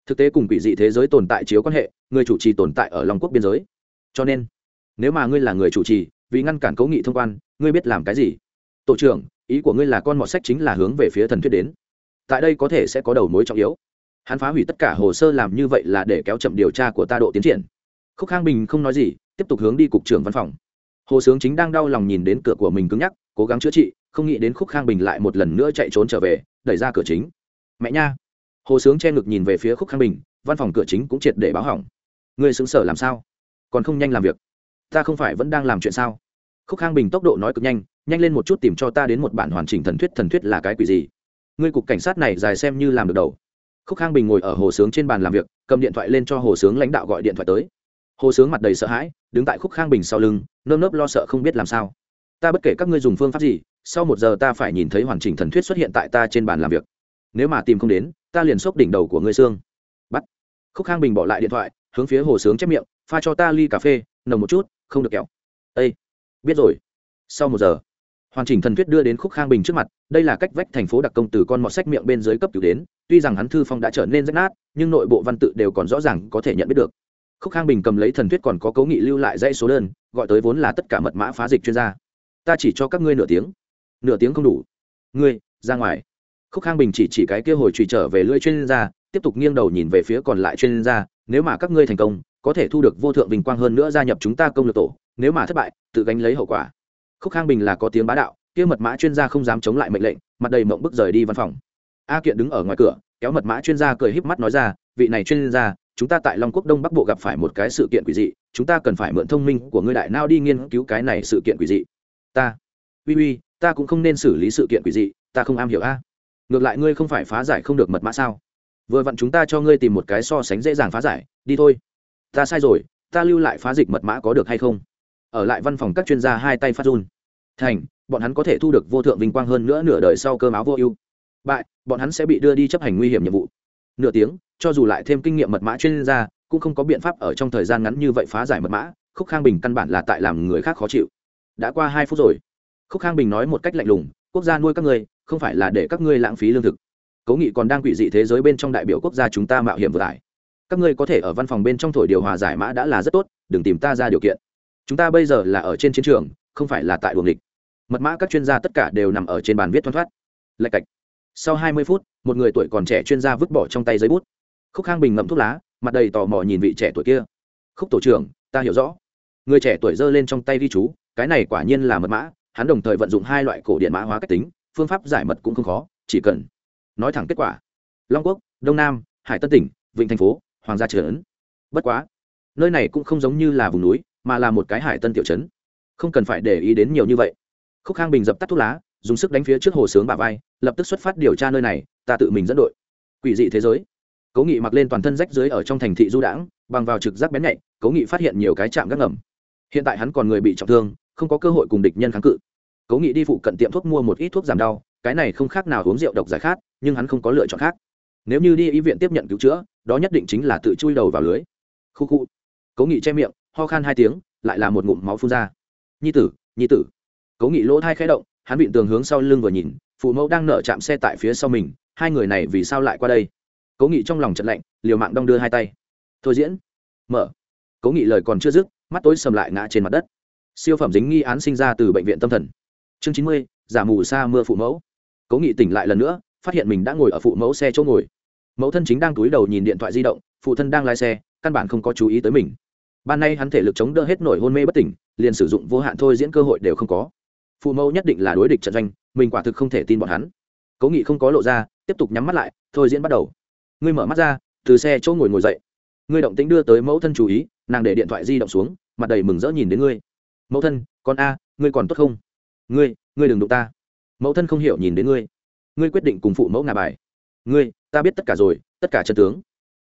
[SPEAKER 1] Thực tế cùng quỷ dị thế giới tồn tại chiếu quan hệ, người chủ trì tồn tại ở long quốc biên giới. Cho nên, nếu mà ngươi là người chủ trì, vì ngăn cản cấu nghị thông quan, ngươi biết làm cái gì? Tổ trưởng, ý của ngươi là con mọt sách chính là hướng về phía thần thuyết đến. Tại đây có thể sẽ có đầu mối trọng yếu. Hắn phá hủy tất cả hồ sơ làm như vậy là để kéo chậm điều tra của ta độ tiến triển. Khúc khang bình không nói gì, tiếp tục hướng đi cục trưởng văn phòng. Hồ sướng chính đang đau lòng nhìn đến cửa của mình cứng nhắc, cố gắng chữa trị không nghĩ đến khúc khang bình lại một lần nữa chạy trốn trở về, đẩy ra cửa chính. Mẹ nha. Hồ sướng che ngực nhìn về phía khúc khang bình, văn phòng cửa chính cũng triệt để báo hỏng. Ngươi xứng sở làm sao? Còn không nhanh làm việc? Ta không phải vẫn đang làm chuyện sao? Khúc khang bình tốc độ nói cực nhanh nhanh lên một chút tìm cho ta đến một bản hoàn chỉnh thần thuyết thần thuyết là cái quỷ gì? Ngươi cục cảnh sát này dài xem như làm được đầu. Khúc khang bình ngồi ở hồ sướng trên bàn làm việc, cầm điện thoại lên cho hồ sướng lãnh đạo gọi điện thoại tới. Hồ sướng mặt đầy sợ hãi, đứng tại khúc khang bình sau lưng, nơm nớp lo sợ không biết làm sao. Ta bất kể các ngươi dùng phương pháp gì sau một giờ ta phải nhìn thấy hoàn chỉnh thần thuyết xuất hiện tại ta trên bàn làm việc. Nếu mà tìm không đến, ta liền xốc đỉnh đầu của ngươi xương. Bắt. Khúc khang bình bỏ lại điện thoại, hướng phía hồ sướng chép miệng, pha cho ta ly cà phê, nồng một chút, không được kéo ây biết rồi. Sau một giờ, hoàn chỉnh thần thuyết đưa đến khúc khang bình trước mặt, đây là cách vách thành phố đặc công từ con mọt sách miệng bên dưới cấp cứu đến, tuy rằng hắn thư phong đã trở nên rách nát, nhưng nội bộ văn tự đều còn rõ ràng có thể nhận biết được. Khúc khang bình cầm lấy thần thuyết còn có cấu nghị lưu lại dãy số đơn, gọi tới vốn là tất cả mật mã phá dịch chuyên gia. Ta chỉ cho các ngươi nửa tiếng nửa tiếng không đủ. Ngươi, ra ngoài. Khúc khang bình chỉ chỉ cái kia hồi trùy trở về lưỡi chuyên gia, tiếp tục nghiêng đầu nhìn về phía còn lại chuyên gia, nếu mà các ngươi thành công, có thể thu được vô thượng vinh quang hơn nữa gia nhập chúng ta công lược tổ, nếu mà thất bại, tự gánh lấy hậu quả. Khúc khang bình là có tiếng bá đạo, kia mật mã chuyên gia không dám chống lại mệnh lệnh, mặt đầy mộng bức rời đi văn phòng. A kiện đứng ở ngoài cửa, kéo mật mã chuyên gia cười híp mắt nói ra, vị này chuyên gia, chúng ta tại long quốc đông bắc bộ gặp phải một cái sự kiện quỷ dị, chúng ta cần phải mượn thông minh của ngươi đại nao đi nghiên cứu cái này sự kiện quỷ dị. Ta. Uy uy ta cũng không nên xử lý sự kiện quỷ dị, ta không am hiểu a. Ngược lại ngươi không phải phá giải không được mật mã sao? Vừa vặn chúng ta cho ngươi tìm một cái so sánh dễ dàng phá giải, đi thôi. Ta sai rồi, ta lưu lại phá dịch mật mã có được hay không? Ở lại văn phòng các chuyên gia hai tay phát run. Thành, bọn hắn có thể thu được vô thượng vinh quang hơn nữa nửa đời sau cơm áo vô ưu. Bại, bọn hắn sẽ bị đưa đi chấp hành nguy hiểm nhiệm vụ. Nửa tiếng, cho dù lại thêm kinh nghiệm mật mã chuyên gia, cũng không có biện pháp ở trong thời gian ngắn như vậy phá giải mật mã, khúc khang bình căn bản là tại làm người khác khó chịu. Đã qua hai phút rồi khúc khang bình nói một cách lạnh lùng, quốc gia nuôi các ngươi, không phải là để các ngươi lãng phí lương thực. Cố nghị còn đang quỷ dị thế giới bên trong đại biểu quốc gia chúng ta mạo hiểm vừa tải các ngươi có thể ở văn phòng bên trong thổi điều hòa giải mã đã là rất tốt, đừng tìm ta ra điều kiện. Chúng ta bây giờ là ở trên chiến trường, không phải là tại buồng địch mật mã các chuyên gia tất cả đều nằm ở trên bàn viết thoăn thoát. Lạch cạch. Sau hai mươi phút, một người tuổi còn trẻ chuyên gia vứt bỏ trong tay giấy bút. Khúc khang bình ngậm thuốc lá, mặt đầy tò mò nhìn vị trẻ tuổi kia. Khúc tổ trưởng, ta hiểu rõ. Người trẻ tuổi giơ lên trong tay ghi chú, cái này quả nhiên là mật mã hắn đồng thời vận dụng hai loại cổ điện mã hóa cách tính, phương pháp giải mật cũng không khó, chỉ cần nói thẳng kết quả. Long quốc, đông nam, hải tân tỉnh, vịnh thành phố, hoàng gia trấn bất quá, nơi này cũng không giống như là vùng núi, mà là một cái hải tân tiểu trấn. Không cần phải để ý đến nhiều như vậy. Khúc khang bình dập tắt thuốc lá, dùng sức đánh phía trước hồ sướng bà vai, lập tức xuất phát điều tra nơi này, ta tự mình dẫn đội. Quỷ dị thế giới. Cố nghị mặc lên toàn thân rách dưới ở trong thành thị du đãng, bằng vào trực giác bén nhạy, cố nghị phát hiện nhiều cái chạm gác ngầm. Hiện tại hắn còn người bị trọng thương không có cơ hội cùng địch nhân kháng cự. Cố nghị đi phụ cận tiệm thuốc mua một ít thuốc giảm đau, cái này không khác nào uống rượu độc giải khát, nhưng hắn không có lựa chọn khác. Nếu như đi y viện tiếp nhận cứu chữa, đó nhất định chính là tự chui đầu vào lưới. Khu khu. Cố nghị che miệng, ho khan hai tiếng, lại là một ngụm máu phun ra. Nhi tử nhi tử. Cố nghị lỗ thai khẽ động, hắn bị tường hướng sau lưng vừa nhìn, phụ mẫu đang nở chạm xe tại phía sau mình, hai người này vì sao lại qua đây? Cố nghị trong lòng trận lạnh, liều mạng đong đưa hai tay. Thôi diễn. Mở. Cố nghị lời còn chưa dứt, mắt tối sầm lại ngã trên mặt đất siêu phẩm dính nghi án sinh ra từ bệnh viện tâm thần. Chương chín mươi, giả mù xa mưa phụ mẫu. Cố nghị tỉnh lại lần nữa, phát hiện mình đã ngồi ở phụ mẫu xe chỗ ngồi. Mẫu thân chính đang túi đầu nhìn điện thoại di động, phụ thân đang lái xe, căn bản không có chú ý tới mình. Ban nay hắn thể lực chống đỡ hết nổi hôn mê bất tỉnh, liền sử dụng vô hạn thôi diễn cơ hội đều không có. Phụ mẫu nhất định là đối địch trận doanh, mình quả thực không thể tin bọn hắn. Cố nghị không có lộ ra, tiếp tục nhắm mắt lại, thôi diễn bắt đầu. Ngươi mở mắt ra, từ xe chỗ ngồi ngồi dậy. Ngươi động tính đưa tới mẫu thân chú ý, nàng để điện thoại di động xuống, mặt đầy mừng rỡ nhìn đến ngươi mẫu thân, con a, ngươi còn tốt không? Ngươi ngươi đừng đụng ta. Mẫu thân không hiểu nhìn đến ngươi. Ngươi quyết định cùng phụ mẫu ngà bài. Ngươi, ta biết tất cả rồi, tất cả trận tướng.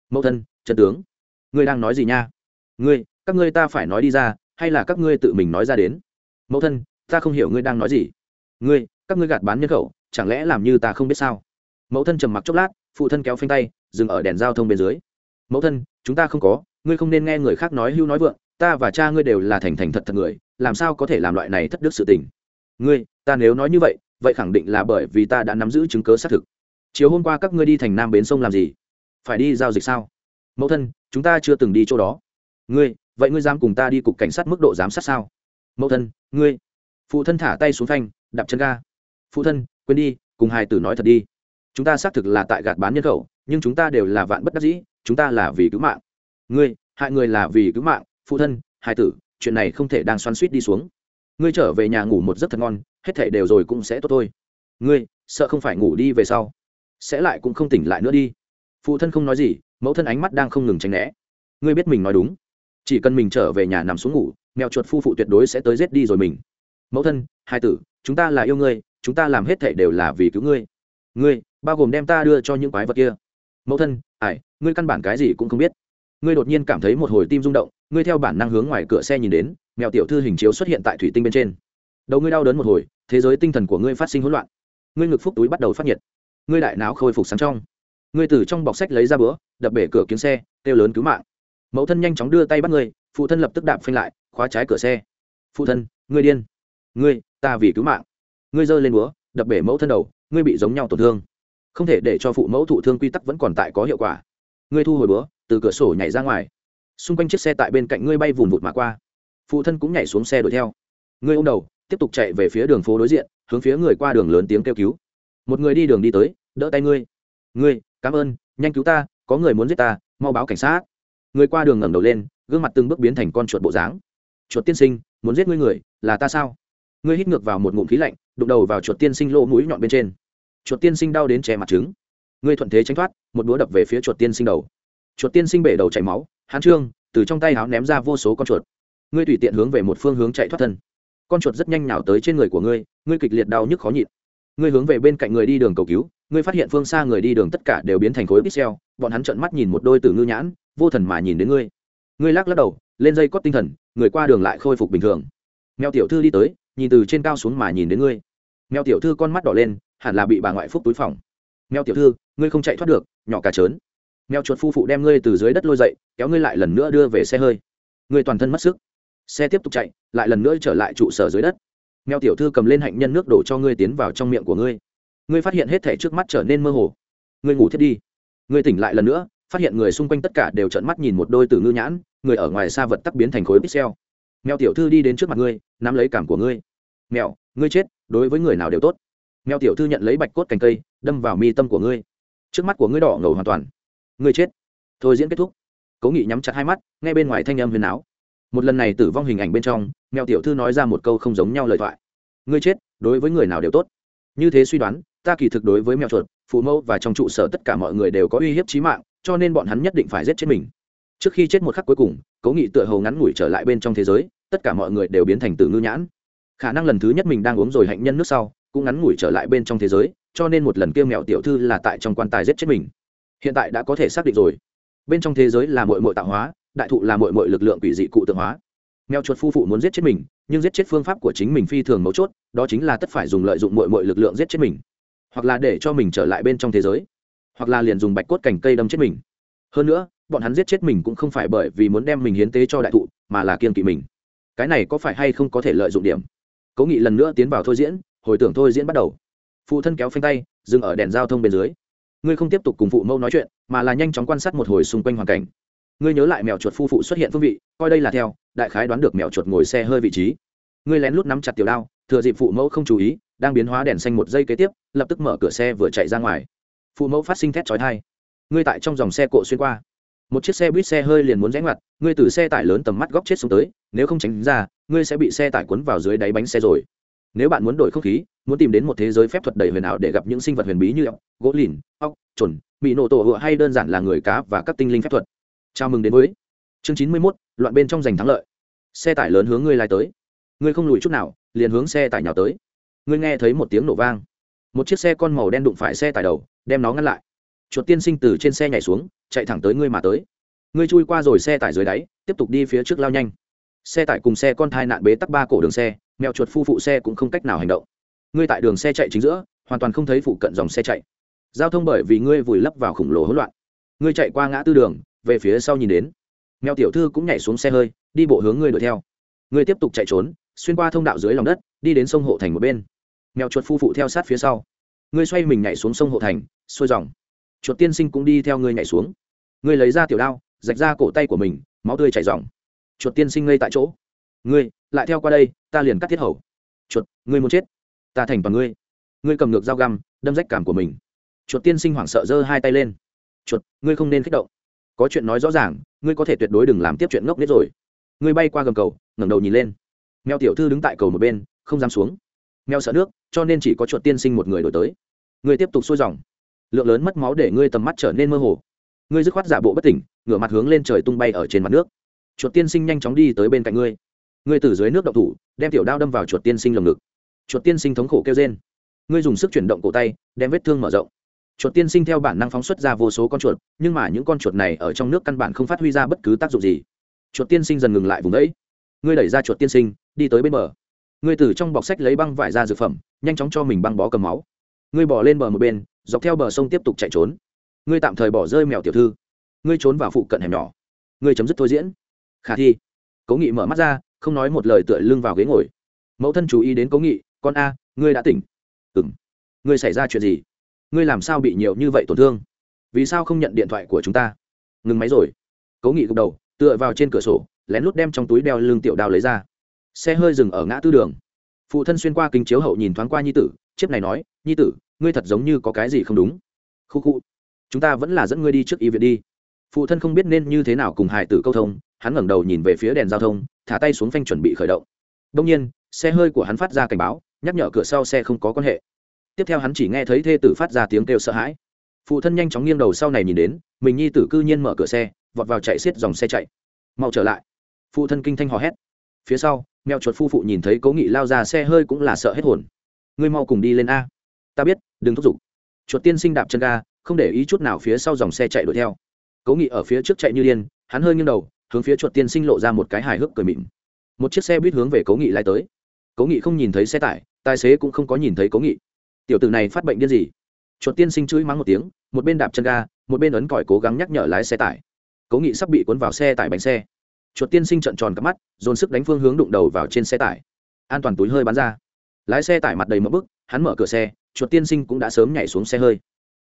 [SPEAKER 1] Mẫu thân trận tướng. Ngươi đang nói gì nha? Ngươi, các ngươi ta phải nói đi ra, hay là các ngươi tự mình nói ra đến? Mẫu thân, ta không hiểu ngươi đang nói gì. Ngươi, các ngươi gạt bán nhân khẩu, chẳng lẽ làm như ta không biết sao? Mẫu thân trầm mặc chốc lát, phụ thân kéo phanh tay, dừng ở đèn giao thông bên dưới. Mẫu thân, chúng ta không có, ngươi không nên nghe người khác nói hưu nói vượng, ta và cha ngươi đều là thành thành thật thật người làm sao có thể làm loại này thất đức sự tình? Ngươi, ta nếu nói như vậy vậy khẳng định là bởi vì ta đã nắm giữ chứng cớ xác thực. Chiều hôm qua các ngươi đi thành nam bến sông làm gì? Phải đi giao dịch sao? Mẫu thân, chúng ta chưa từng đi chỗ đó. Ngươi, vậy ngươi dám cùng ta đi cục cảnh sát mức độ giám sát sao? Mẫu thân, ngươi. Phụ thân thả tay xuống phanh, đạp chân ga. Phụ thân, quên đi, cùng hai tử nói thật đi. Chúng ta xác thực là tại gạt bán nhân khẩu, nhưng chúng ta đều là vạn bất đắc dĩ, chúng ta là vì cứu mạng. Ngươi, hại người là vì cứu mạng. Phụ thân, hai tử chuyện này không thể đang xoắn suýt đi xuống. Ngươi trở về nhà ngủ một giấc thật ngon, hết thể đều rồi cũng sẽ tốt thôi. Ngươi, sợ không phải ngủ đi về sau. Sẽ lại cũng không tỉnh lại nữa đi. Phụ thân không nói gì, mẫu thân ánh mắt đang không ngừng tránh né. Ngươi biết mình nói đúng. Chỉ cần mình trở về nhà nằm xuống ngủ, mèo chuột phu phụ tuyệt đối sẽ tới giết đi rồi mình. Mẫu thân, hai tử, chúng ta là yêu ngươi, chúng ta làm hết thể đều là vì cứu ngươi. Ngươi, bao gồm đem ta đưa cho những quái vật kia. Mẫu thân ải ngươi căn bản cái gì cũng không biết ngươi đột nhiên cảm thấy một hồi tim rung động, ngươi theo bản năng hướng ngoài cửa xe nhìn đến, mèo tiểu thư hình chiếu xuất hiện tại thủy tinh bên trên. Đầu ngươi đau đớn một hồi, thế giới tinh thần của ngươi phát sinh hỗn loạn. Ngươi ngực phúc túi bắt đầu phát nhiệt. Ngươi đại não khôi phục sáng trong. Ngươi từ trong bọc sách lấy ra bữa, đập bể cửa kiếm xe, kêu lớn cứu mạng. Mẫu thân nhanh chóng đưa tay bắt ngươi, phụ thân lập tức đạp phanh lại, khóa trái cửa xe. Phụ thân, ngươi điên. Ngươi, ta vì cứu mạng. Ngươi giơ lên búa, đập bể mẫu thân đầu, ngươi bị giống nhau tổn thương. Không thể để cho phụ mẫu thụ thương quy tắc vẫn còn tại có hiệu quả. Ngươi thu hồi búa từ cửa sổ nhảy ra ngoài. Xung quanh chiếc xe tại bên cạnh ngươi bay vùn vụt mà qua. Phụ thân cũng nhảy xuống xe đuổi theo. Ngươi ô m đầu, tiếp tục chạy về phía đường phố đối diện, hướng phía người qua đường lớn tiếng kêu cứu. Một người đi đường đi tới, đỡ tay ngươi. Ngươi, cảm ơn, nhanh cứu ta, có người muốn giết ta, mau báo cảnh sát. Người qua đường ngẩng đầu lên, gương mặt từng bước biến thành con chuột bộ dáng. Chuột tiên sinh, muốn giết ngươi người, là ta sao? Ngươi hít ngược vào một ngụm khí lạnh, đụng đầu vào chuột tiên sinh lỗ mũi nhọn bên trên. Chuột tiên sinh đau đến che mặt trứng. Ngươi thuận thế tránh thoát, một búa đập về phía chuột tiên sinh đầu chuột tiên sinh bể đầu chảy máu hán trương, từ trong tay háo ném ra vô số con chuột. Ngươi tùy tiện hướng về một phương hướng chạy thoát thân. Con chuột rất nhanh nào tới trên người của ngươi ngươi kịch liệt đau nhức khó nhịn. Ngươi hướng về bên cạnh người đi đường cầu cứu, ngươi phát hiện phương xa người đi đường tất cả đều biến thành khối pixel bọn hắn trợn mắt nhìn một đôi từ ngư nhãn, vô thần mà nhìn đến ngươi. Ngươi lắc lắc đầu, lên dây cót tinh thần, người qua đường lại khôi phục bình thường. Mèo tiểu thư đi tới, nhìn từ trên cao xuống mà nhìn đến ngươi. Mèo tiểu thư con mắt đỏ lên, hẳn là bị bà ngoại phúc túi phòng. Mèo tiểu thư, ngươi không chạy thoát được, nhỏ cả trớn mèo chuột phu phụ đem ngươi từ dưới đất lôi dậy, kéo ngươi lại lần nữa đưa về xe hơi. Ngươi toàn thân mất sức. Xe tiếp tục chạy, lại lần nữa trở lại trụ sở dưới đất. Mèo tiểu thư cầm lên hạnh nhân nước đổ cho ngươi tiến vào trong miệng của ngươi. Ngươi phát hiện hết thể trước mắt trở nên mơ hồ. Ngươi ngủ thiết đi. Ngươi tỉnh lại lần nữa, phát hiện người xung quanh tất cả đều trợn mắt nhìn một đôi từ ngư nhãn, người ở ngoài xa vật tắc biến thành khối pixel mèo tiểu thư đi đến trước mặt ngươi, nắm lấy cảm của ngươi. Mèo, ngươi chết, đối với người nào đều tốt. Mèo tiểu thư nhận lấy bạch cốt cành cây, đâm vào mi tâm của ngươi. Trước mắt của ngươi đỏ ngầu hoàn toàn ngươi chết. Thôi diễn kết thúc. Cố nghị nhắm chặt hai mắt, nghe bên ngoài thanh âm huyền áo. Một lần này tử vong hình ảnh bên trong, mèo tiểu thư nói ra một câu không giống nhau lời thoại. Ngươi chết, đối với người nào đều tốt. Như thế suy đoán, ta kỳ thực đối với mèo chuột, phụ mẫu và trong trụ sở tất cả mọi người đều có uy hiếp trí mạng, cho nên bọn hắn nhất định phải giết chết mình. Trước khi chết một khắc cuối cùng, cố nghị tựa hầu ngắn ngủi trở lại bên trong thế giới, tất cả mọi người đều biến thành từ ngư nhãn. Khả năng lần thứ nhất mình đang uống rồi hạnh nhân nước sau, cũng ngắn ngủi trở lại bên trong thế giới, cho nên một lần kia mèo tiểu thư là tại trong quan tài giết chết mình hiện tại đã có thể xác định rồi. Bên trong thế giới là mội mội tạo hóa, đại thụ là mội mội lực lượng quỷ dị cụ tượng hóa. Mèo chuột phu phụ muốn giết chết mình, nhưng giết chết phương pháp của chính mình phi thường mấu chốt, đó chính là tất phải dùng lợi dụng mội mội lực lượng giết chết mình. Hoặc là để cho mình trở lại bên trong thế giới. Hoặc là liền dùng bạch cốt cành cây đâm chết mình. Hơn nữa, bọn hắn giết chết mình cũng không phải bởi vì muốn đem mình hiến tế cho đại thụ, mà là kiên kỵ mình. Cái này có phải hay không có thể lợi dụng điểm? Cố nghị lần nữa tiến vào thôi diễn, hồi tưởng thôi diễn bắt đầu. Phụ thân kéo phanh tay, dừng ở đèn giao thông bên dưới ngươi không tiếp tục cùng phụ mẫu nói chuyện, mà là nhanh chóng quan sát một hồi xung quanh hoàn cảnh. Ngươi nhớ lại mèo chuột phu phụ xuất hiện phương vị, coi đây là theo, đại khái đoán được mèo chuột ngồi xe hơi vị trí. Ngươi lén lút nắm chặt tiểu đao, thừa dịp phụ mẫu không chú ý, đang biến hóa đèn xanh một giây kế tiếp, lập tức mở cửa xe vừa chạy ra ngoài. Phụ mẫu phát sinh thét chói thai ngươi tại trong dòng xe cộ xuyên qua. Một chiếc xe buýt xe hơi liền muốn rẽ ngoặt, ngươi từ xe tải lớn tầm mắt góc chết xuống tới, nếu không tránh ra, ngươi sẽ bị xe tải cuốn vào dưới đáy bánh xe rồi nếu bạn muốn đổi không khí, muốn tìm đến một thế giới phép thuật đầy huyền ảo để gặp những sinh vật huyền bí như ốc, gỗ lìn, ốc trồn mỹ nổ tổ hựa hay đơn giản là người cá và các tinh linh phép thuật. Chào mừng đến với chương chín mươi mốt, loạn bên trong giành thắng lợi. Xe tải lớn hướng ngươi lai tới. Ngươi không lùi chút nào, liền hướng xe tải nhào tới. Ngươi nghe thấy một tiếng nổ vang. Một chiếc xe con màu đen đụng phải xe tải đầu, đem nó ngăn lại. Chuột tiên sinh từ trên xe nhảy xuống, chạy thẳng tới ngươi mà tới. Ngươi chui qua rồi xe tải dưới đáy, tiếp tục đi phía trước lao nhanh xe tải cùng xe con thai nạn bế tắc ba cổ đường xe, mèo chuột phu phụ xe cũng không cách nào hành động. Ngươi tại đường xe chạy chính giữa, hoàn toàn không thấy phụ cận dòng xe chạy. Giao thông bởi vì ngươi vùi lấp vào khổng lồ hỗn loạn. Ngươi chạy qua ngã tư đường, về phía sau nhìn đến. Mèo tiểu thư cũng nhảy xuống xe hơi, đi bộ hướng ngươi đuổi theo. Ngươi tiếp tục chạy trốn, xuyên qua thông đạo dưới lòng đất, đi đến sông hộ thành một bên. Mèo chuột phu phụ theo sát phía sau. Ngươi xoay mình nhảy xuống sông hộ thành, xuôi dòng. Chuột tiên sinh cũng đi theo ngươi nhảy xuống. Ngươi lấy ra tiểu đao, rạch ra cổ tay của mình, máu tươi chảy dòng chuột tiên sinh ngây tại chỗ. Ngươi, lại theo qua đây, ta liền cắt thiết hầu. Chuột, ngươi muốn chết, ta thành toàn ngươi. Ngươi cầm ngược dao găm, đâm rách cảm của mình. Chuột tiên sinh hoảng sợ giơ hai tay lên. Chuột, ngươi không nên kích động. Có chuyện nói rõ ràng, ngươi có thể tuyệt đối đừng làm tiếp chuyện ngốc nghếch rồi. Ngươi bay qua gầm cầu, ngẩng đầu nhìn lên. Mèo tiểu thư đứng tại cầu một bên, không dám xuống. Mèo sợ nước, cho nên chỉ có chuột tiên sinh một người đổi tới. Ngươi tiếp tục xuôi dòng. Lượng lớn mất máu để ngươi tầm mắt trở nên mơ hồ. Ngươi dứt khoát giả bộ bất tỉnh, ngửa mặt hướng lên trời tung bay ở trên mặt nước chuột tiên sinh nhanh chóng đi tới bên cạnh ngươi. Ngươi từ dưới nước động thủ, đem tiểu đao đâm vào chuột tiên sinh lồng ngực. Chuột tiên sinh thống khổ kêu trên ngươi dùng sức chuyển động cổ tay, đem vết thương mở rộng. Chuột tiên sinh theo bản năng phóng xuất ra vô số con chuột, nhưng mà những con chuột này ở trong nước căn bản không phát huy ra bất cứ tác dụng gì. Chuột tiên sinh dần ngừng lại vùng ấy ngươi đẩy ra chuột tiên sinh, đi tới bên bờ. Ngươi từ trong bọc sách lấy băng vải ra dược phẩm, nhanh chóng cho mình băng bó cầm máu. Ngươi bỏ lên bờ một bên, dọc theo bờ sông tiếp tục chạy trốn. Ngươi tạm thời bỏ rơi mèo tiểu thư. Ngươi trốn vào phụ cận hẻm nhỏ. Ngươi chấm dứt thôi diễn khả thi. Cố nghị mở mắt ra, không nói một lời tựa lưng vào ghế ngồi. Mẫu thân chú ý đến cố nghị, con a, ngươi đã tỉnh. Ừ m ngươi xảy ra chuyện gì? Ngươi làm sao bị nhiều như vậy tổn thương? Vì sao không nhận điện thoại của chúng ta? Ngừng máy rồi. Cố nghị gục đầu, tựa vào trên cửa sổ, lén lút đem trong túi đeo lưng tiểu đao lấy ra. Xe hơi dừng ở ngã tư đường. Phụ thân xuyên qua kính chiếu hậu nhìn thoáng qua nhi tử, chiếc này nói, nhi tử, ngươi thật giống như có cái gì không đúng. Khu khu, chúng ta vẫn là dẫn ngươi đi trước y viện đi. Phụ thân không biết nên như thế nào cùng hải tử câu thông hắn ngẩng đầu nhìn về phía đèn giao thông, thả tay xuống phanh chuẩn bị khởi động. Đông nhiên, xe hơi của hắn phát ra cảnh báo, nhắc nhở cửa sau xe không có quan hệ. Tiếp theo hắn chỉ nghe thấy thê tử phát ra tiếng kêu sợ hãi. Phụ thân nhanh chóng nghiêng đầu sau này nhìn đến, mình nhi tử cư nhiên mở cửa xe, vọt vào chạy xiết dòng xe chạy. Mau trở lại. Phụ thân kinh thanh hò hét. Phía sau, mèo chuột phu phụ nhìn thấy cố nghị lao ra xe hơi cũng là sợ hết hồn. Ngươi mau cùng đi lên a. Ta biết, đừng thúc giục. Chuột tiên sinh đạp chân ga, không để ý chút nào phía sau dòng xe chạy đuổi theo. Cố nghị ở phía trước chạy như điên, hắn hơi nghiêng đầu hướng phía chuột tiên sinh lộ ra một cái hài hước cười mịn. Một chiếc xe buýt hướng về cố nghị lai tới. Cố nghị không nhìn thấy xe tải, tài xế cũng không có nhìn thấy cố nghị. Tiểu tử này phát bệnh điên gì? Chuột tiên sinh chửi mắng một tiếng, một bên đạp chân ga, một bên ấn còi cố gắng nhắc nhở lái xe tải. Cố nghị sắp bị cuốn vào xe tải bánh xe. Chuột tiên sinh trợn tròn cắp mắt, dồn sức đánh phương hướng đụng đầu vào trên xe tải. An toàn túi hơi bắn ra. Lái xe tải mặt đầy mỡ bức, hắn mở cửa xe, chuột tiên sinh cũng đã sớm nhảy xuống xe hơi.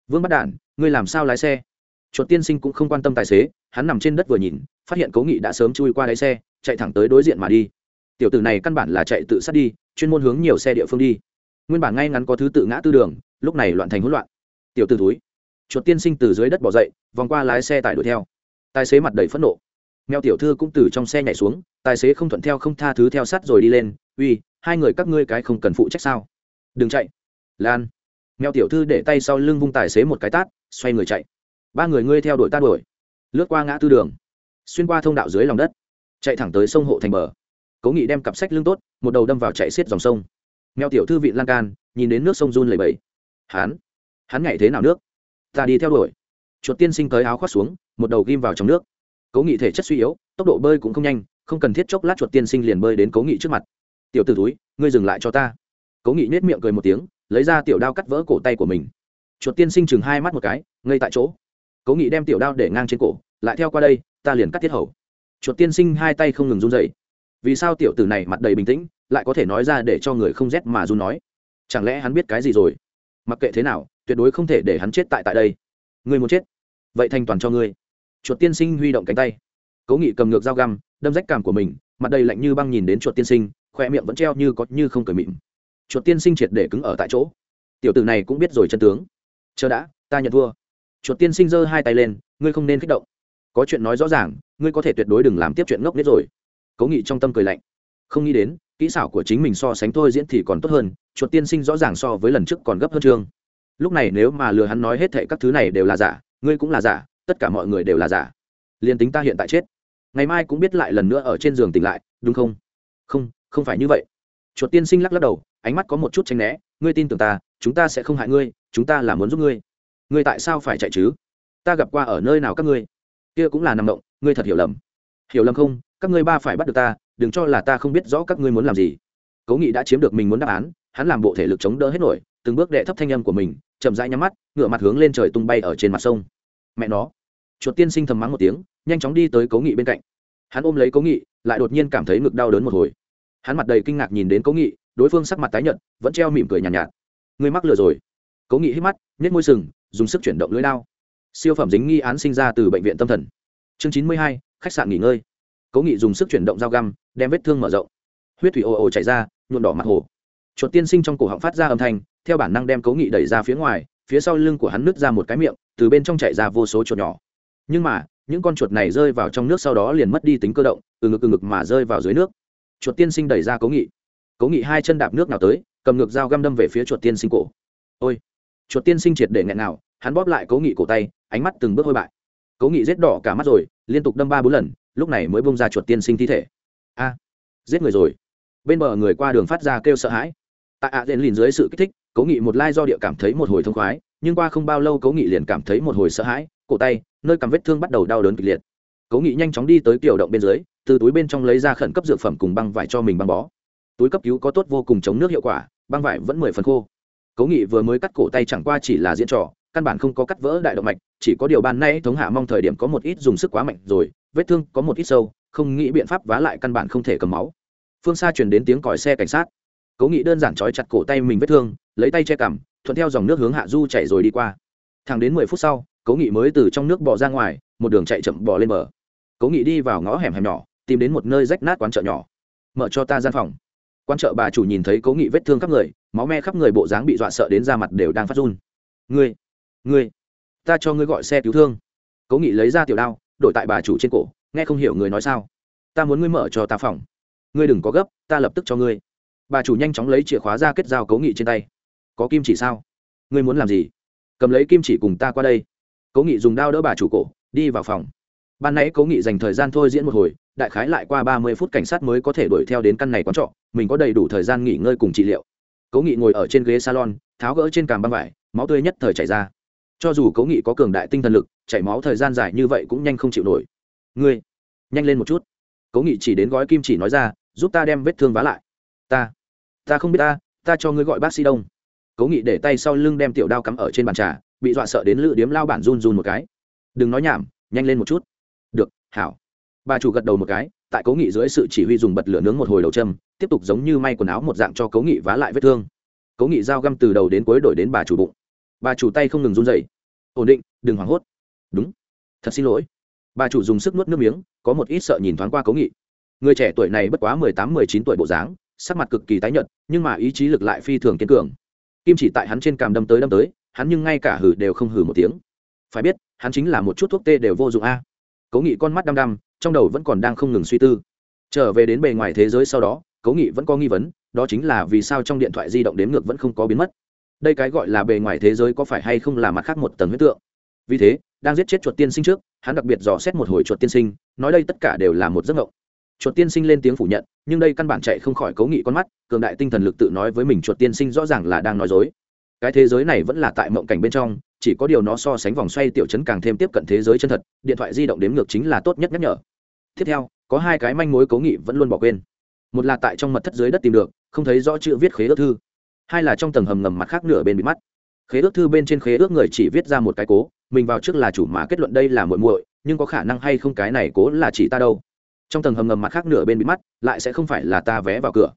[SPEAKER 1] Vương bắt đản, ngươi làm sao lái xe? Chuột tiên sinh cũng không quan tâm tài xế, hắn nằm trên đất vừa nhìn, phát hiện cố nghị đã sớm chui qua đáy xe, chạy thẳng tới đối diện mà đi. Tiểu tử này căn bản là chạy tự sát đi, chuyên môn hướng nhiều xe địa phương đi. Nguyên bản ngay ngắn có thứ tự ngã tư đường, lúc này loạn thành hỗn loạn. Tiểu t ử túi chuột tiên sinh từ dưới đất bỏ dậy, vòng qua lái xe tải đuổi theo. Tài xế mặt đầy phẫn nộ. Mèo tiểu thư cũng từ trong xe nhảy xuống, tài xế không thuận theo không tha thứ theo sát rồi đi lên, uy, hai người các ngươi cái không cần phụ trách sao? Đừng chạy. Lan. Mèo tiểu thư để tay sau lưng vung tài xế một cái tát, xoay người chạy ba người ngươi theo đuổi ta đuổi. Lướt qua ngã tư đường, xuyên qua thông đạo dưới lòng đất, chạy thẳng tới sông hộ thành bờ. Cố nghị đem cặp sách lưng tốt, một đầu đâm vào chạy xiết dòng sông. Mèo tiểu thư vị lan can, nhìn đến nước sông run lầy bầy hắn hắn nhảy thế nào nước? Ta đi theo đuổi. Chuột tiên sinh tới áo khoác xuống, một đầu ghim vào trong nước. Cố nghị thể chất suy yếu, tốc độ bơi cũng không nhanh, không cần thiết chốc lát chuột tiên sinh liền bơi đến cố nghị trước mặt. Tiểu t ử túi ngươi dừng lại cho ta. Cố nghị nết miệng cười một tiếng, lấy ra tiểu đao cắt vỡ cổ tay của mình. Chuột tiên sinh chừng hai mắt một cái ngay tại chỗ cố nghị đem tiểu đao để ngang trên cổ, lại theo qua đây, ta liền cắt tiết hầu. Chuột tiên sinh hai tay không ngừng run dậy vì sao tiểu tử này mặt đầy bình tĩnh, lại có thể nói ra để cho người không rét mà run nói? Chẳng lẽ hắn biết cái gì rồi? Mặc kệ thế nào, tuyệt đối không thể để hắn chết tại tại đây. Ngươi muốn chết? Vậy thành toàn cho ngươi. Chuột tiên sinh huy động cánh tay. Cố nghị cầm ngược dao găm, đâm rách cảm của mình, mặt đầy lạnh như băng nhìn đến chuột tiên sinh khoe miệng vẫn treo như có như không cười mịn. Chuột tiên sinh triệt để cứng ở tại chỗ. Tiểu tử này cũng biết rồi chân tướng. Chờ đã, ta nhận thua chuột tiên sinh giơ hai tay lên, ngươi không nên kích động. Có chuyện nói rõ ràng, ngươi có thể tuyệt đối đừng làm tiếp chuyện ngốc nghếch rồi. Cố nghị trong tâm cười lạnh. Không nghĩ đến, kỹ xảo của chính mình so sánh thôi diễn thì còn tốt hơn, chuột tiên sinh rõ ràng so với lần trước còn gấp hơn chương. Lúc này nếu mà lừa hắn nói hết thệ các thứ này đều là giả, ngươi cũng là giả, tất cả mọi người đều là giả. Liền tính ta hiện tại chết, ngày mai cũng biết lại lần nữa ở trên giường tỉnh lại, đúng không? Không không phải như vậy. Chuột tiên sinh lắc lắc đầu, ánh mắt có một chút tranh né, ngươi tin tưởng ta, chúng ta sẽ không hại ngươi, chúng ta là muốn giúp ngươi ngươi tại sao phải chạy chứ? Ta gặp qua ở nơi nào các ngươi? Kia cũng là nằm động ngươi thật hiểu lầm. Hiểu lầm không? Các ngươi ba phải bắt được ta đừng cho là ta không biết rõ các ngươi muốn làm gì. Cố nghị đã chiếm được mình muốn đáp án hắn làm bộ thể lực chống đỡ hết nổi từng bước đệ thấp thanh âm của mình chậm rãi nhắm mắt ngựa mặt hướng lên trời tung bay ở trên mặt sông. Mẹ nó! Chuột tiên sinh thầm mắng một tiếng nhanh chóng đi tới cố nghị bên cạnh. Hắn ôm lấy cố nghị lại đột nhiên cảm thấy ngực đau đớn một hồi. Hắn mặt đầy kinh ngạc nhìn đến cố nghị đối phương sắc mặt tái nhợt vẫn treo mỉm cười nhàn nhạt, nhạt. Ngươi mắc lừa rồi cố nghị hít mắt nhét môi sừng, dùng sức chuyển động lưỡi lao siêu phẩm dính nghi án sinh ra từ bệnh viện tâm thần. Chương chín mươi hai, khách sạn nghỉ ngơi. Cố nghị dùng sức chuyển động dao găm, đem vết thương mở rộng. Huyết thủy ồ ồ chảy ra, nhuộm đỏ mặt hồ. Chuột tiên sinh trong cổ họng phát ra âm thanh, theo bản năng đem cố nghị đẩy ra phía ngoài, phía sau lưng của hắn nứt ra một cái miệng, từ bên trong chạy ra vô số chuột nhỏ. Nhưng mà, những con chuột này rơi vào trong nước sau đó liền mất đi tính cơ động, từ ngực từ ngực mà rơi vào dưới nước. Chuột tiên sinh đẩy ra cố nghị. Cố nghị hai chân đạp nước nào tới, cầm ngược dao găm đâm về phía chuột tiên sinh cổ. Ôi! Chuột tiên sinh triệt để nghẹn nào, hắn bóp lại cố nghị cổ tay, ánh mắt từng bước hôi bại. Cố nghị rết đỏ cả mắt rồi, liên tục đâm ba bốn lần, lúc này mới bông ra chuột tiên sinh thi thể. A, giết người rồi. Bên bờ người qua đường phát ra kêu sợ hãi. Tại ạ à lìn dưới sự kích thích, cố nghị một lai do địa cảm thấy một hồi thông khoái, nhưng qua không bao lâu cố nghị liền cảm thấy một hồi sợ hãi, cổ tay, nơi cầm vết thương bắt đầu đau đớn kịch liệt. Cố nghị nhanh chóng đi tới kiểu động bên dưới, từ túi bên trong lấy ra khẩn cấp dược phẩm cùng băng vải cho mình băng bó. Túi cấp cứu có tốt vô cùng chống nước hiệu quả, băng vải vẫn mười phần khô cố nghị vừa mới cắt cổ tay chẳng qua chỉ là diễn trò, căn bản không có cắt vỡ đại động mạch, chỉ có điều ban nay thống hạ mong thời điểm có một ít dùng sức quá mạnh rồi, vết thương có một ít sâu, không nghĩ biện pháp vá lại căn bản không thể cầm máu. Phương xa truyền đến tiếng còi xe cảnh sát. Cố nghị đơn giản trói chặt cổ tay mình vết thương, lấy tay che cằm, thuận theo dòng nước hướng hạ du chạy rồi đi qua. Thẳng đến mười phút sau, cố nghị mới từ trong nước bỏ ra ngoài, một đường chạy chậm bỏ lên bờ. Cố nghị đi vào ngõ hẻm hẻm nhỏ, tìm đến một nơi rách nát quán chợ nhỏ. Mở cho ta gian phòng. Quan trợ bà chủ nhìn thấy cố nghị vết thương khắp người, máu me khắp người bộ dáng bị dọa sợ đến da mặt đều đang phát run. Ngươi ngươi, ta cho ngươi gọi xe cứu thương. Cố nghị lấy ra tiểu đao, đổi tại bà chủ trên cổ, nghe không hiểu người nói sao. Ta muốn ngươi mở cho ta phòng. Ngươi đừng có gấp, ta lập tức cho ngươi. Bà chủ nhanh chóng lấy chìa khóa ra kết giao cố nghị trên tay. Có kim chỉ sao? Ngươi muốn làm gì? Cầm lấy kim chỉ cùng ta qua đây. Cố nghị dùng đao đỡ bà chủ cổ, đi vào phòng ban nãy cố nghị dành thời gian thôi diễn một hồi, đại khái lại qua ba mươi phút cảnh sát mới có thể đuổi theo đến căn này quán trọ, mình có đầy đủ thời gian nghỉ ngơi cùng trị liệu. Cố nghị ngồi ở trên ghế salon, tháo gỡ trên càm băng vải, máu tươi nhất thời chảy ra. Cho dù cố nghị có cường đại tinh thần lực, chảy máu thời gian dài như vậy cũng nhanh không chịu nổi. Ngươi, nhanh lên một chút. Cố nghị chỉ đến gói kim chỉ nói ra, giúp ta đem vết thương vá lại. Ta ta không biết ta ta cho ngươi gọi bác sĩ đông. Cố nghị để tay sau lưng đem tiểu đao cắm ở trên bàn trà, bị dọa sợ đến lự điếm lao bản run run một cái. Đừng nói nhảm, nhanh lên một chút hảo. Bà chủ gật đầu một cái, tại cố nghị dưới sự chỉ huy dùng bật lửa nướng một hồi đầu châm, tiếp tục giống như may quần áo một dạng cho cố nghị vá lại vết thương. Cố nghị dao găm từ đầu đến cuối đổi đến bà chủ bụng. Bà chủ tay không ngừng run dậy ổn định, đừng hoảng hốt. Đúng. Thật xin lỗi. Bà chủ dùng sức nuốt nước miếng, có một ít sợ nhìn thoáng qua cố nghị. Người trẻ tuổi này bất quá mười tám, mười chín tuổi bộ dáng, sắc mặt cực kỳ tái nhợt, nhưng mà ý chí lực lại phi thường kiên cường. Kim chỉ tại hắn trên càm đâm tới đâm tới, hắn nhưng ngay cả hử đều không hử một tiếng. Phải biết, hắn chính là một chút thuốc tê đều vô dụng a cố nghị con mắt đăm đăm, trong đầu vẫn còn đang không ngừng suy tư. Trở về đến bề ngoài thế giới sau đó cố nghị vẫn có nghi vấn, đó chính là vì sao trong điện thoại di động đếm ngược vẫn không có biến mất. Đây cái gọi là bề ngoài thế giới có phải hay không là mặt khác một tầng huyết tượng? Vì thế, đang giết chết chuột tiên sinh trước, hắn đặc biệt dò xét một hồi chuột tiên sinh, nói đây tất cả đều là một giấc ngộng chuột tiên sinh lên tiếng phủ nhận, nhưng đây căn bản chạy không khỏi cố nghị con mắt, cường đại tinh thần lực tự nói với mình chuột tiên sinh rõ ràng là đang nói dối. Cái thế giới này vẫn là tại mộng cảnh bên trong chỉ có điều nó so sánh vòng xoay tiểu chấn càng thêm tiếp cận thế giới chân thật, điện thoại di động đếm ngược chính là tốt nhất nhắc nhở. Tiếp theo, có hai cái manh mối cố nghị vẫn luôn bỏ quên. Một là tại trong mật thất dưới đất tìm được, không thấy rõ chữ viết khế ước thư. Hai là trong tầng hầm ngầm mặt khác nửa bên bị mắt khế ước thư bên trên khế ước người chỉ viết ra một cái cố, mình vào trước là chủ mà kết luận đây là muội muội, nhưng có khả năng hay không cái này cố là chỉ ta đâu. Trong tầng hầm ngầm mặt khác nửa bên bị mắt lại sẽ không phải là ta vé vào cửa.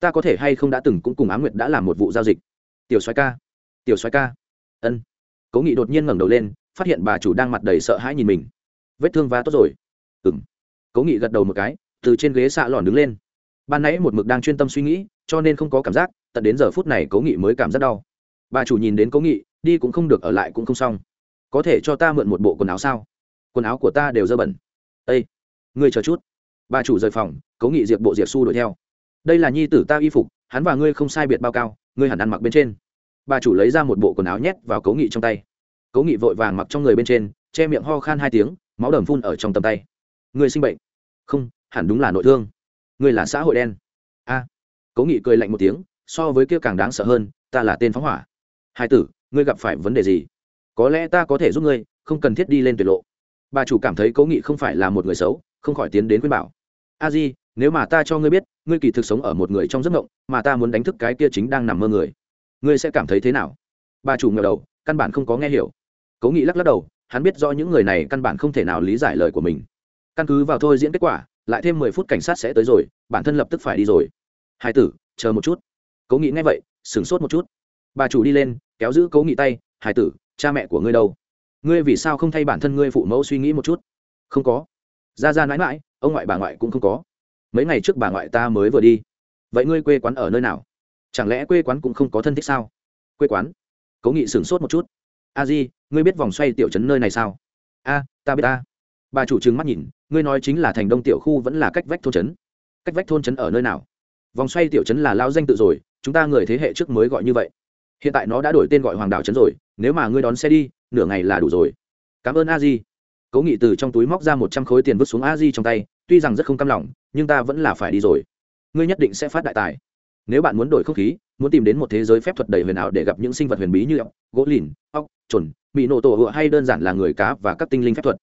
[SPEAKER 1] Ta có thể hay không đã từng cũng cùng á nguyệt đã làm một vụ giao dịch. Tiểu xoái ca, tiểu xoái ca. Ân cố nghị đột nhiên ngẩng đầu lên, phát hiện bà chủ đang mặt đầy sợ hãi nhìn mình. Vết thương va tốt rồi. Ừng cố nghị gật đầu một cái, từ trên ghế xạ lòn đứng lên. Ban nãy một mực đang chuyên tâm suy nghĩ, cho nên không có cảm giác, tận đến giờ phút này cố nghị mới cảm giác đau. Bà chủ nhìn đến cố nghị, đi cũng không được, ở lại cũng không xong. Có thể cho ta mượn một bộ quần áo sao? Quần áo của ta đều dơ bẩn. Ây ngươi chờ chút. Bà chủ rời phòng, cố nghị diệt bộ diệt su đuổi theo. Đây là nhi tử ta y phục, hắn và ngươi không sai biệt bao cao, ngươi hẳn ăn mặc bên trên bà chủ lấy ra một bộ quần áo nhét vào cố nghị trong tay. Cố nghị vội vàng mặc trong người bên trên, che miệng ho khan hai tiếng, máu đầm phun ở trong tầm tay. Người sinh bệnh. Không, hẳn đúng là nội thương. Người là xã hội đen. A. Cố nghị cười lạnh một tiếng, so với kia càng đáng sợ hơn, ta là tên phóng hỏa. Hai tử, ngươi gặp phải vấn đề gì? Có lẽ ta có thể giúp ngươi, không cần thiết đi lên tuyệt lộ. Bà chủ cảm thấy cố nghị không phải là một người xấu, không khỏi tiến đến khuyên bảo. A di, nếu mà ta cho ngươi biết, ngươi kỳ thực sống ở một người trong giấc mộng, mà ta muốn đánh thức cái kia chính đang nằm mơ người ngươi sẽ cảm thấy thế nào? Bà chủ ngờ đầu, căn bản không có nghe hiểu. Cố nghị lắc lắc đầu, hắn biết do những người này căn bản không thể nào lý giải lời của mình. Căn cứ vào thôi diễn kết quả, lại thêm mười phút cảnh sát sẽ tới rồi, bản thân lập tức phải đi rồi. Hai tử, chờ một chút. Cố nghị nghe vậy, sửng sốt một chút. Bà chủ đi lên, kéo giữ cố nghị tay, hai tử, cha mẹ của ngươi đâu? Ngươi vì sao không thay bản thân ngươi phụ mẫu suy nghĩ một chút? Không có. Ra ra mãi mãi, ông ngoại bà ngoại cũng không có. Mấy ngày trước bà ngoại ta mới vừa đi. Vậy ngươi quê quán ở nơi nào? Chẳng lẽ quê quán cũng không có thân thích sao? Quê quán? Cố nghị sửng sốt một chút. A di, ngươi biết vòng xoay tiểu trấn nơi này sao? A, ta biết ta. Bà chủ trừng mắt nhìn, ngươi nói chính là thành đông tiểu khu vẫn là cách vách thôn trấn. Cách vách thôn trấn ở nơi nào? Vòng xoay tiểu trấn là lao danh tự rồi, chúng ta người thế hệ trước mới gọi như vậy. Hiện tại nó đã đổi tên gọi hoàng đảo trấn rồi, nếu mà ngươi đón xe đi, nửa ngày là đủ rồi. Cảm ơn a di. Cố nghị từ trong túi móc ra một trăm khối tiền vứt xuống a di trong tay, tuy rằng rất không căm lòng, nhưng ta vẫn là phải đi rồi. Ngươi nhất định sẽ phát đại tài nếu bạn muốn đổi không khí, muốn tìm đến một thế giới phép thuật đầy huyền ảo để gặp những sinh vật huyền bí như ốc, gỗ lìn, ốc trồn bị nổ tổ hựa hay đơn giản là người cá và các tinh linh phép thuật.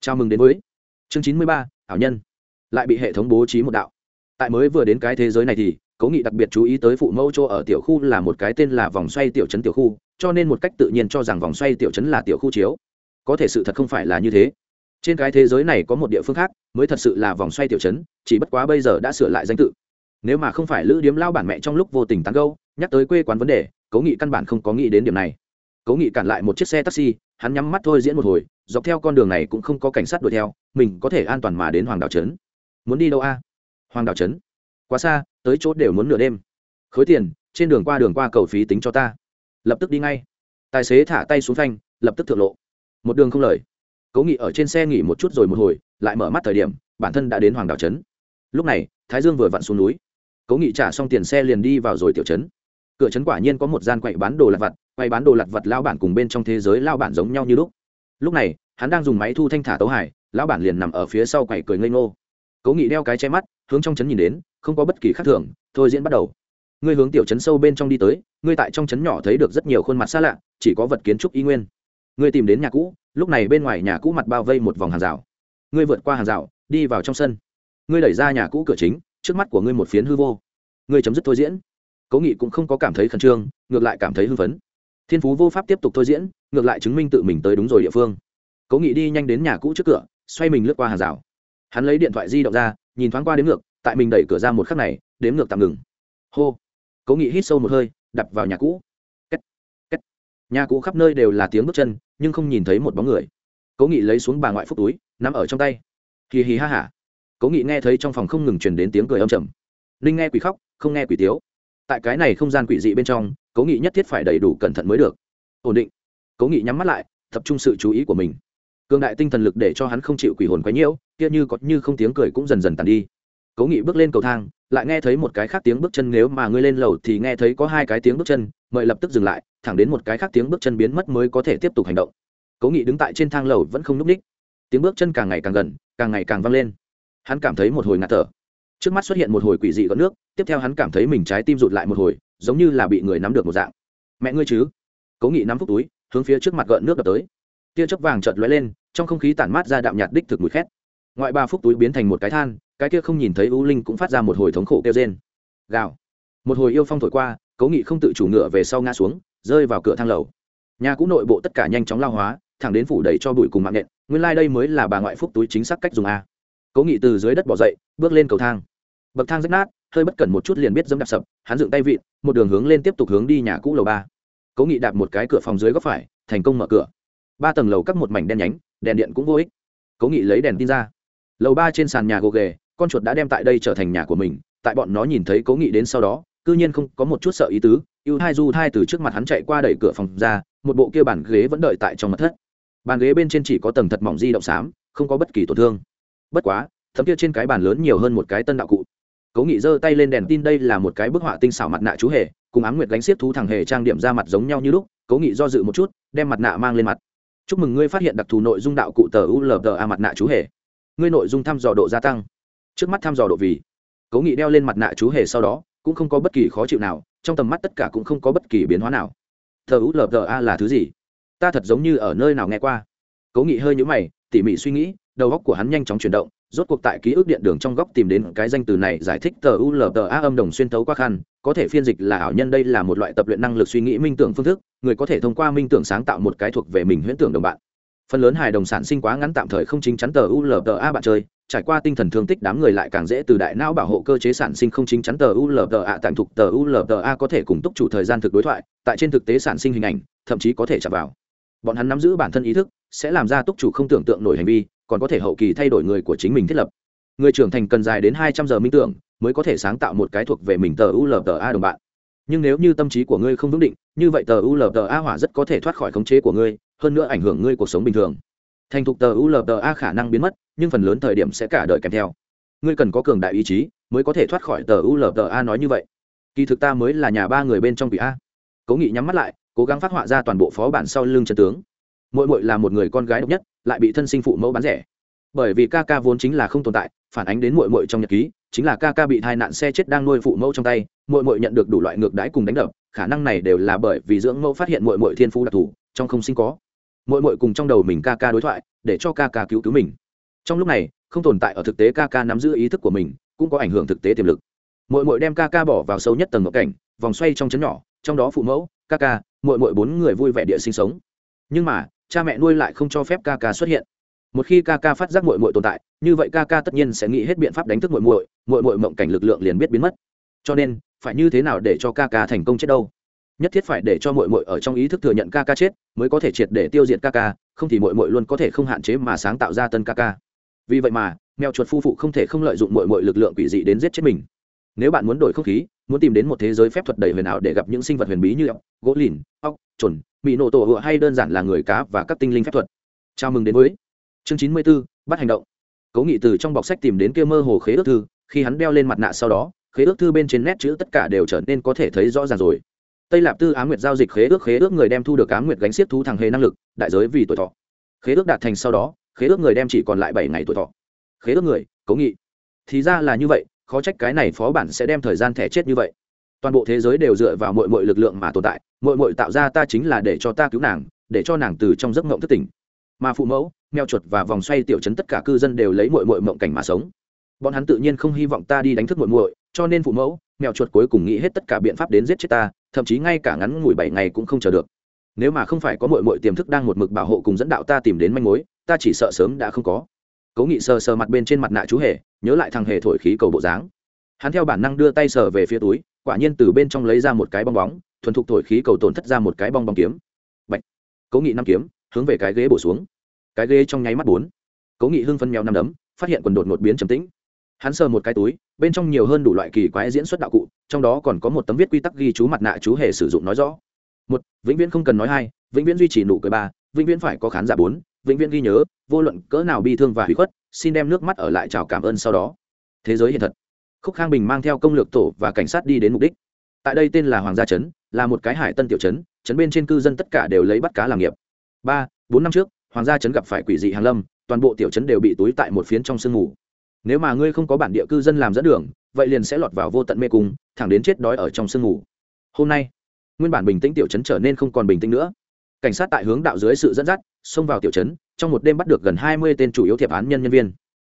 [SPEAKER 1] Chào mừng đến với chương chín mươi ba, ảo nhân. Lại bị hệ thống bố trí một đạo. Tại mới vừa đến cái thế giới này thì, cố nghị đặc biệt chú ý tới phụ mẫu chỗ ở tiểu khu là một cái tên là vòng xoay tiểu trấn tiểu khu, cho nên một cách tự nhiên cho rằng vòng xoay tiểu trấn là tiểu khu chiếu. Có thể sự thật không phải là như thế. Trên cái thế giới này có một địa phương khác, mới thật sự là vòng xoay tiểu trấn, chỉ bất quá bây giờ đã sửa lại danh tự nếu mà không phải lữ điếm lao bản mẹ trong lúc vô tình tán gâu nhắc tới quê quán vấn đề, cố nghị căn bản không có nghĩ đến điểm này. Cố nghị cản lại một chiếc xe taxi, hắn nhắm mắt thôi diễn một hồi, dọc theo con đường này cũng không có cảnh sát đuổi theo, mình có thể an toàn mà đến hoàng đảo trấn. Muốn đi đâu a? Hoàng đảo trấn. Quá xa, tới chốt đều muốn nửa đêm. Khối tiền, trên đường qua đường qua cầu phí tính cho ta. Lập tức đi ngay. Tài xế thả tay xuống phanh, lập tức thượng lộ. Một đường không lời. Cố nghị ở trên xe nghỉ một chút rồi một hồi, lại mở mắt thời điểm, bản thân đã đến hoàng đảo trấn. Lúc này, thái dương vừa vặn xuống núi cố nghị trả xong tiền xe liền đi vào rồi tiểu trấn. Cửa trấn quả nhiên có một gian quậy bán đồ lặt vặt quay bán đồ lặt vặt lao bản cùng bên trong thế giới lao bản giống nhau như lúc. Lúc này, hắn đang dùng máy thu thanh thả tấu hải lão bản liền nằm ở phía sau quậy cười ngây ngô. Cố nghị đeo cái che mắt, hướng trong trấn nhìn đến, không có bất kỳ khác thường, thôi diễn bắt đầu. Ngươi hướng tiểu trấn sâu bên trong đi tới, ngươi tại trong trấn nhỏ thấy được rất nhiều khuôn mặt xa lạ, chỉ có vật kiến trúc y nguyên. Ngươi tìm đến nhà cũ, lúc này bên ngoài nhà cũ mặt bao vây một vòng hàng rào. Ngươi vượt qua hàng rào, đi vào trong sân. Ngươi đẩy ra nhà cũ cửa chính trước mắt của ngươi một phiến hư vô. Ngươi chấm dứt thôi diễn. Cố nghị cũng không có cảm thấy khẩn trương, ngược lại cảm thấy hưng phấn. Thiên phú vô pháp tiếp tục thôi diễn, ngược lại chứng minh tự mình tới đúng rồi địa phương. Cố nghị đi nhanh đến nhà cũ trước cửa, xoay mình lướt qua hàng rào. Hắn lấy điện thoại di động ra, nhìn thoáng qua đếm ngược, tại mình đẩy cửa ra một khắc này, đếm ngược tạm ngừng. Hô. Cố nghị hít sâu một hơi, đập vào nhà cũ. Kết. Kết. nhà cũ khắp nơi đều là tiếng bước chân, nhưng không nhìn thấy một bóng người. Cố nghị lấy xuống bà ngoại phúc túi, nắm ở trong tay. Hì hì ha hả cố nghị nghe thấy trong phòng không ngừng truyền đến tiếng cười âm trầm. Ninh nghe quỷ khóc, không nghe quỷ tiếu. Tại cái này không gian quỷ dị bên trong, cố nghị nhất thiết phải đầy đủ cẩn thận mới được. Ổn định. Cố nghị nhắm mắt lại, tập trung sự chú ý của mình. Cường đại tinh thần lực để cho hắn không chịu quỷ hồn quấy nhiễu, kia như có như không tiếng cười cũng dần dần tàn đi. Cố nghị bước lên cầu thang, lại nghe thấy một cái khác tiếng bước chân, nếu mà ngươi lên lầu thì nghe thấy có hai cái tiếng bước chân, mời lập tức dừng lại, thẳng đến một cái khác tiếng bước chân biến mất mới có thể tiếp tục hành động. Cố nghị đứng tại trên thang lầu vẫn không n ú c ních tiếng bước chân càng ngày càng gần, càng ngày càng vang lên hắn cảm thấy một hồi ngạt thở. Trước mắt xuất hiện một hồi quỷ dị gọn nước, tiếp theo hắn cảm thấy mình trái tim rụt lại một hồi, giống như là bị người nắm được một dạng. Mẹ ngươi chứ? Cố nghị nắm phúc túi, hướng phía trước mặt gợn nước đập tới. Tia chớp vàng chợt lóe lên, trong không khí tản mát ra đạm nhạt đích thực mùi khét. Ngoại ba phúc túi biến thành một cái than, cái kia không nhìn thấy u linh cũng phát ra một hồi thống khổ kêu rên. Gào. Một hồi yêu phong thổi qua, cố nghị không tự chủ ngựa về sau ngã xuống, rơi vào cửa thang lầu. Nhà cũ nội bộ tất cả nhanh chóng lao hóa, thẳng đến phủ đầy cho bụi cùng mạng nện nguyên lai đây mới là bà ngoại phúc túi chính xác cách dùng a cố nghị từ dưới đất bỏ dậy, bước lên cầu thang. Bậc thang rách nát, hơi bất cẩn một chút liền biết dẫm đạp sập, hắn dựng tay vịn, một đường hướng lên tiếp tục hướng đi nhà cũ lầu ba. Cố nghị đạp một cái cửa phòng dưới góc phải, thành công mở cửa. Ba tầng lầu cắt một mảnh đen nhánh, đèn điện cũng vô ích. Cố nghị lấy đèn tin ra. Lầu ba trên sàn nhà gồ ghề, con chuột đã đem tại đây trở thành nhà của mình, tại bọn nó nhìn thấy cố nghị đến sau đó, cư nhiên không có một chút sợ ý tứ, ưu hai du thai từ trước mặt hắn chạy qua đẩy cửa phòng ra, một bộ kia bàn ghế vẫn đợi tại trong mặt thất. Bàn ghế bên trên chỉ có tầng thật mỏng di động xám, không có bất kỳ tổn thương bất quá thấm kia trên cái bàn lớn nhiều hơn một cái tân đạo cụ. Cố nghị giơ tay lên đèn tin đây là một cái bức họa tinh xảo mặt nạ chú hề, cùng ám nguyệt gánh xiết thú thằng hề trang điểm ra mặt giống nhau như lúc, cố nghị do dự một chút, đem mặt nạ mang lên mặt. Chúc mừng ngươi phát hiện đặc thù nội dung đạo cụ tờ ulta mặt nạ chú hề. Ngươi nội dung thăm dò độ gia tăng. Trước mắt thăm dò độ vì. Cố nghị đeo lên mặt nạ chú hề sau đó, cũng không có bất kỳ khó chịu nào, trong tầm mắt tất cả cũng không có bất kỳ biến hóa nào. Tờ ulta là thứ gì? Ta thật giống như ở nơi nào nghe qua. Cố nghị hơi nhũ mày, tỉ mỉ suy nghĩ đầu óc của hắn nhanh chóng chuyển động, rốt cuộc tại ký ức điện đường trong góc tìm đến cái danh từ này giải thích tờ ulta âm đồng xuyên thấu qua khăn, có thể phiên dịch là ảo nhân đây là một loại tập luyện năng lực suy nghĩ minh tưởng phương thức, người có thể thông qua minh tưởng sáng tạo một cái thuộc về mình huyễn tưởng đồng bạn. Phần lớn hài đồng sản sinh quá ngắn tạm thời không chính chắn tờ ulta bạn chơi, trải qua tinh thần thương tích đám người lại càng dễ từ đại não bảo hộ cơ chế sản sinh không chính chắn tờ ulta tạm thuộc tờ ulta có thể cùng túc chủ thời gian thực đối thoại, tại trên thực tế sản sinh hình ảnh, thậm chí có thể chạm vào. Bọn hắn nắm giữ bản thân ý thức, sẽ làm ra túc chủ không tưởng tượng nổi hành vi còn có thể hậu kỳ thay đổi người của chính mình thiết lập. Người trưởng thành cần dài đến hai trăm giờ minh tưởng mới có thể sáng tạo một cái thuộc về mình tờ ulta đồng bạn. Nhưng nếu như tâm trí của ngươi không vững định, như vậy tờ ulta hỏa rất có thể thoát khỏi khống chế của ngươi, hơn nữa ảnh hưởng ngươi cuộc sống bình thường. Thành thục tờ ulta khả năng biến mất, nhưng phần lớn thời điểm sẽ cả đời kèm theo. Ngươi cần có cường đại ý chí mới có thể thoát khỏi tờ ulta nói như vậy. Kỳ thực ta mới là nhà ba người bên trong quỷ a. Cố nghị nhắm mắt lại, cố gắng phát họa ra toàn bộ phó bản sau lưng chân tướng mỗi mỗi là một người con gái độc nhất, lại bị thân sinh phụ mẫu bán rẻ. Bởi vì ca ca vốn chính là không tồn tại, phản ánh đến mội mội trong nhật ký, chính là ca ca bị tai nạn xe chết đang nuôi phụ mẫu trong tay mội mội nhận được đủ loại ngược đãi cùng đánh đập, khả năng này đều là bởi vì dưỡng mẫu phát hiện mội mội thiên phú đặc thù, trong không sinh có. Mội mội cùng trong đầu mình ca ca đối thoại, để cho ca ca cứu cứu mình. Trong lúc này, không tồn tại ở thực tế ca ca nắm giữ ý thức của mình, cũng có ảnh hưởng thực tế tiềm lực. Mội mội đem ca ca bỏ vào sâu nhất tầng ngộ cảnh, vòng xoay trong chấn nhỏ, trong đó phụ mẫu, ca ca mội mội bốn người vui vẻ địa sinh sống. Nhưng mà cha mẹ nuôi lại không cho phép ca ca xuất hiện. Một khi ca ca phát giác mội mội tồn tại, như vậy ca ca tất nhiên sẽ nghĩ hết biện pháp đánh thức mội mội mội mội mộng cảnh lực lượng liền biết biến mất. Cho nên, phải như thế nào để cho ca ca thành công chết đâu? Nhất thiết phải để cho mội mội ở trong ý thức thừa nhận ca ca chết, mới có thể triệt để tiêu diệt ca ca, không thì mội mội luôn có thể không hạn chế mà sáng tạo ra tân ca ca. Vì vậy mà, mèo chuột phu phụ không thể không lợi dụng mội mội lực lượng quỷ dị đến giết chết mình nếu bạn muốn đổi không khí, muốn tìm đến một thế giới phép thuật đầy huyền ảo để gặp những sinh vật huyền bí như ốc, gỗ lìn, ốc chuẩn bị nổ tổ hựa hay đơn giản là người cá và các tinh linh phép thuật. Chào mừng đến với chương chín mươi b ố bắt hành động. Cố nghị từ trong bọc sách tìm đến kia mơ hồ khế ước thư, khi hắn đeo lên mặt nạ sau đó, khế ước thư bên trên nét chữ tất cả đều trở nên có thể thấy rõ ràng rồi. Tây lạp tư á nguyệt giao dịch khế ước khế ước người đem thu được á nguyệt gánh xiết thú thằng hề năng lực, đại giới vì tuổi thọ. Khế ước đạt thành sau đó, khế ước người đem chỉ còn lại bảy ngày tuổi thọ. Khế ước người, cố nghị. Thì ra là như vậy khó trách cái này phó bản sẽ đem thời gian thẻ chết như vậy. Toàn bộ thế giới đều dựa vào mọi mọi lực lượng mà tồn tại mọi mọi tạo ra ta chính là để cho ta cứu nàng, để cho nàng từ trong giấc mộng thất tỉnh. Mà phụ mẫu, mèo chuột và vòng xoay tiểu chấn tất cả cư dân đều lấy mọi mọi mộng cảnh mà sống. Bọn hắn tự nhiên không hy vọng ta đi đánh thức mọi mọi cho nên phụ mẫu, mèo chuột cuối cùng nghĩ hết tất cả biện pháp đến giết chết ta, thậm chí ngay cả ngắn ngủi bảy ngày cũng không chờ được. Nếu mà không phải có mọi mọi tiềm thức đang một mực bảo hộ cùng dẫn đạo ta tìm đến manh mối, ta chỉ sợ sớm đã không có. Cố nghị sờ sờ mặt bên trên mặt nạ chú hề nhớ lại thằng hề thổi khí cầu bộ dáng. Hắn theo bản năng đưa tay sờ về phía túi, quả nhiên từ bên trong lấy ra một cái bong bóng, thuần thục thổi khí cầu tổn thất ra một cái bong bóng kiếm. Bạch. cố nghị năm kiếm, hướng về cái ghế bổ xuống. Cái ghế trong nháy mắt bốn. Cố nghị hưng phân mèo năm đấm, phát hiện quần đột một biến trầm tĩnh. Hắn sờ một cái túi, bên trong nhiều hơn đủ loại kỳ quái diễn xuất đạo cụ, trong đó còn có một tấm viết quy tắc ghi chú mặt nạ chú hề sử dụng nói rõ. Một, vĩnh viễn không cần nói hai, vĩnh viễn duy trì nụ cười ba, vĩnh viễn phải có khán giả bốn, vĩnh viễn ghi nhớ, vô luận cỡ nào bi thương và hủy khuất xin đem nước mắt ở lại chào cảm ơn sau đó. Thế giới hiện thật. Khúc khang bình mang theo công lược tổ và cảnh sát đi đến mục đích. Tại đây tên là hoàng gia trấn, là một cái hải tân tiểu trấn trấn bên trên cư dân tất cả đều lấy bắt cá làm nghiệp. Ba, bốn năm trước, hoàng gia trấn gặp phải quỷ dị hàng lâm, toàn bộ tiểu trấn đều bị túi tại một phiến trong sương mù. Nếu mà ngươi không có bản địa cư dân làm dẫn đường, vậy liền sẽ lọt vào vô tận mê cung, thẳng đến chết đói ở trong sương mù. Hôm nay, nguyên bản bình tĩnh tiểu trấn trở nên không còn bình tĩnh nữa. Cảnh sát tại hướng đạo dưới sự dẫn dắt, xông vào tiểu trấn trong một đêm bắt được gần hai mươi tên chủ yếu thiệp án nhân nhân viên.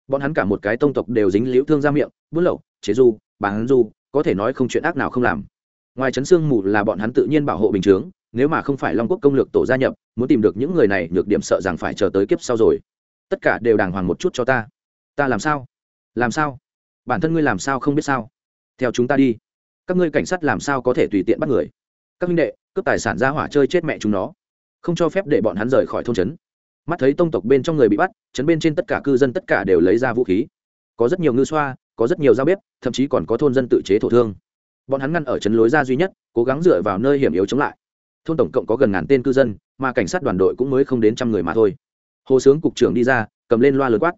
[SPEAKER 1] Bọn hắn cả một cái tông tộc đều dính liễu thương ra miệng, buôn lậu, chế du, bán du, có thể nói không chuyện ác nào không làm. Ngoài chấn xương mù là bọn hắn tự nhiên bảo hộ bình chướng nếu mà không phải long quốc công lược tổ gia nhập, muốn tìm được những người này nhược điểm sợ rằng phải chờ tới kiếp sau rồi. Tất cả đều đàng hoàng một chút cho ta. Ta làm sao? Làm sao? Bản thân ngươi làm sao không biết sao? Theo chúng ta đi. Các ngươi cảnh sát làm sao có thể tùy tiện bắt người? Các minh đệ, cướp tài sản ra hỏa chơi chết mẹ chúng nó. Không cho phép để bọn hắn rời khỏi thôn trấn mắt thấy tông tộc bên trong người bị bắt, chấn bên trên tất cả cư dân tất cả đều lấy ra vũ khí. Có rất nhiều ngư xoa, có rất nhiều dao bếp, thậm chí còn có thôn dân tự chế thổ thương. Bọn hắn ngăn ở chấn lối ra duy nhất, cố gắng dựa vào nơi hiểm yếu chống lại. Thôn tổng cộng có gần ngàn tên cư dân, mà cảnh sát đoàn đội cũng mới không đến trăm người mà thôi. Hồ sướng cục trưởng đi ra, cầm lên loa lớn quát.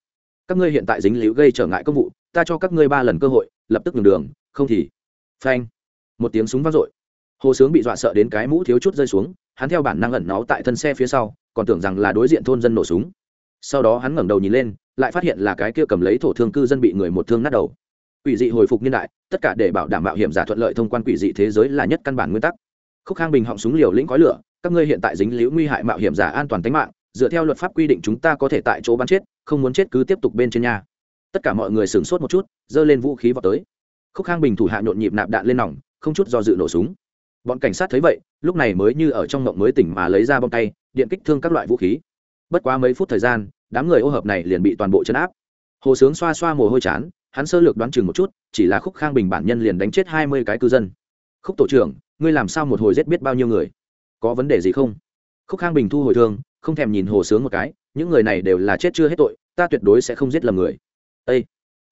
[SPEAKER 1] Các ngươi hiện tại dính líu gây trở ngại công vụ, ta cho các ngươi ba lần cơ hội, lập tức ngừng đường, không thì. Phanh. Một tiếng súng vang dội. Hồ sướng bị dọa sợ đến cái mũ thiếu chút rơi xuống, hắn theo bản năng ẩn náu tại thân xe phía sau còn tưởng rằng là đối diện thôn dân nổ súng. Sau đó hắn ngẩng đầu nhìn lên, lại phát hiện là cái kia cầm lấy thổ thương cư dân bị người một thương nát đầu. Quỷ dị hồi phục niên đại, tất cả để bảo đảm mạo hiểm giả thuận lợi thông quan quỷ dị thế giới là nhất căn bản nguyên tắc. Khúc khang bình họng súng liều lĩnh khói lửa, các ngươi hiện tại dính liễu nguy hại mạo hiểm giả an toàn tính mạng, dựa theo luật pháp quy định chúng ta có thể tại chỗ bắn chết, không muốn chết cứ tiếp tục bên trên nhà. Tất cả mọi người sửng sốt một chút, giơ lên vũ khí vào tới. Khúc khang bình thủ hạ nhộn nhịp nạp đạn lên nòng, không chút do dự nổ súng. Bọn cảnh sát thấy vậy, lúc này mới như ở trong ngộng mới tỉnh mà lấy ra bom tay điện kích thương các loại vũ khí. Bất quá mấy phút thời gian, đám người ô hợp này liền bị toàn bộ chấn áp. Hồ sướng xoa xoa mồ hôi chán, hắn sơ lược đoán chừng một chút, chỉ là khúc khang bình bản nhân liền đánh chết hai mươi cái cư dân. Khúc tổ trưởng, ngươi làm sao một hồi giết biết bao nhiêu người? Có vấn đề gì không? Khúc khang bình thu hồi thương, không thèm nhìn hồ sướng một cái, những người này đều là chết chưa hết tội, ta tuyệt đối sẽ không giết lầm người. Â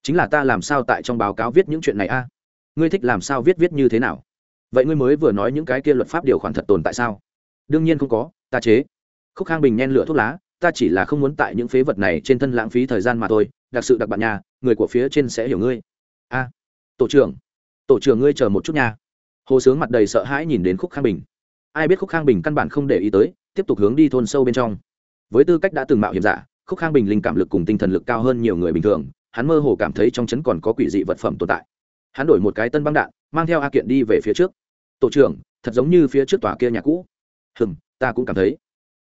[SPEAKER 1] chính là ta làm sao tại trong báo cáo viết những chuyện này a? Ngươi thích làm sao viết viết như thế nào? Vậy ngươi mới vừa nói những cái kia luật pháp điều khoản thật tồn tại sao? Đương nhiên không có ta chế. Khúc khang bình nhen lửa thuốc lá, ta chỉ là không muốn tại những phế vật này trên thân lãng phí thời gian mà thôi, đặc sự đặc bạn nhà, người của phía trên sẽ hiểu ngươi. A, tổ trưởng tổ trưởng ngươi chờ một chút nha. Hồ sướng mặt đầy sợ hãi nhìn đến khúc khang bình. Ai biết khúc khang bình căn bản không để ý tới, tiếp tục hướng đi thôn sâu bên trong. Với tư cách đã từng mạo hiểm giả, khúc khang bình linh cảm lực cùng tinh thần lực cao hơn nhiều người bình thường, hắn mơ hồ cảm thấy trong trấn còn có quỷ dị vật phẩm tồn tại. Hắn đổi một cái tân băng đạn, mang theo a kiện đi về phía trước. Tổ trưởng, thật giống như phía trước tòa kia nhà cũ. Hừm ta cũng cảm thấy.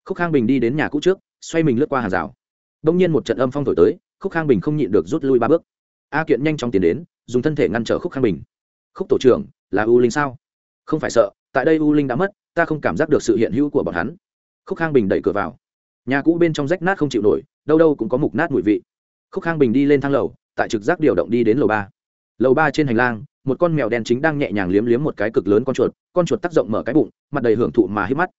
[SPEAKER 1] Khúc khang bình đi đến nhà cũ trước, xoay mình lướt qua hàng rào. Đông nhiên một trận âm phong thổi tới, khúc khang bình không nhịn được rút lui ba bước. A kiện nhanh chóng tiến đến, dùng thân thể ngăn trở khúc khang bình. Khúc tổ trưởng, là u linh sao? Không phải sợ, tại đây u linh đã mất, ta không cảm giác được sự hiện hữu của bọn hắn. Khúc khang bình đẩy cửa vào. Nhà cũ bên trong rách nát không chịu nổi, đâu đâu cũng có mục nát mùi vị. Khúc khang bình đi lên thang lầu, tại trực giác điều động đi đến lầu ba. Lầu ba trên hành lang, một con mèo đen chính đang nhẹ nhàng liếm liếm một cái cực lớn con chuột con chuột tác rộng mở cái bụng, mặt đầy hưởng thụ mà hít mắt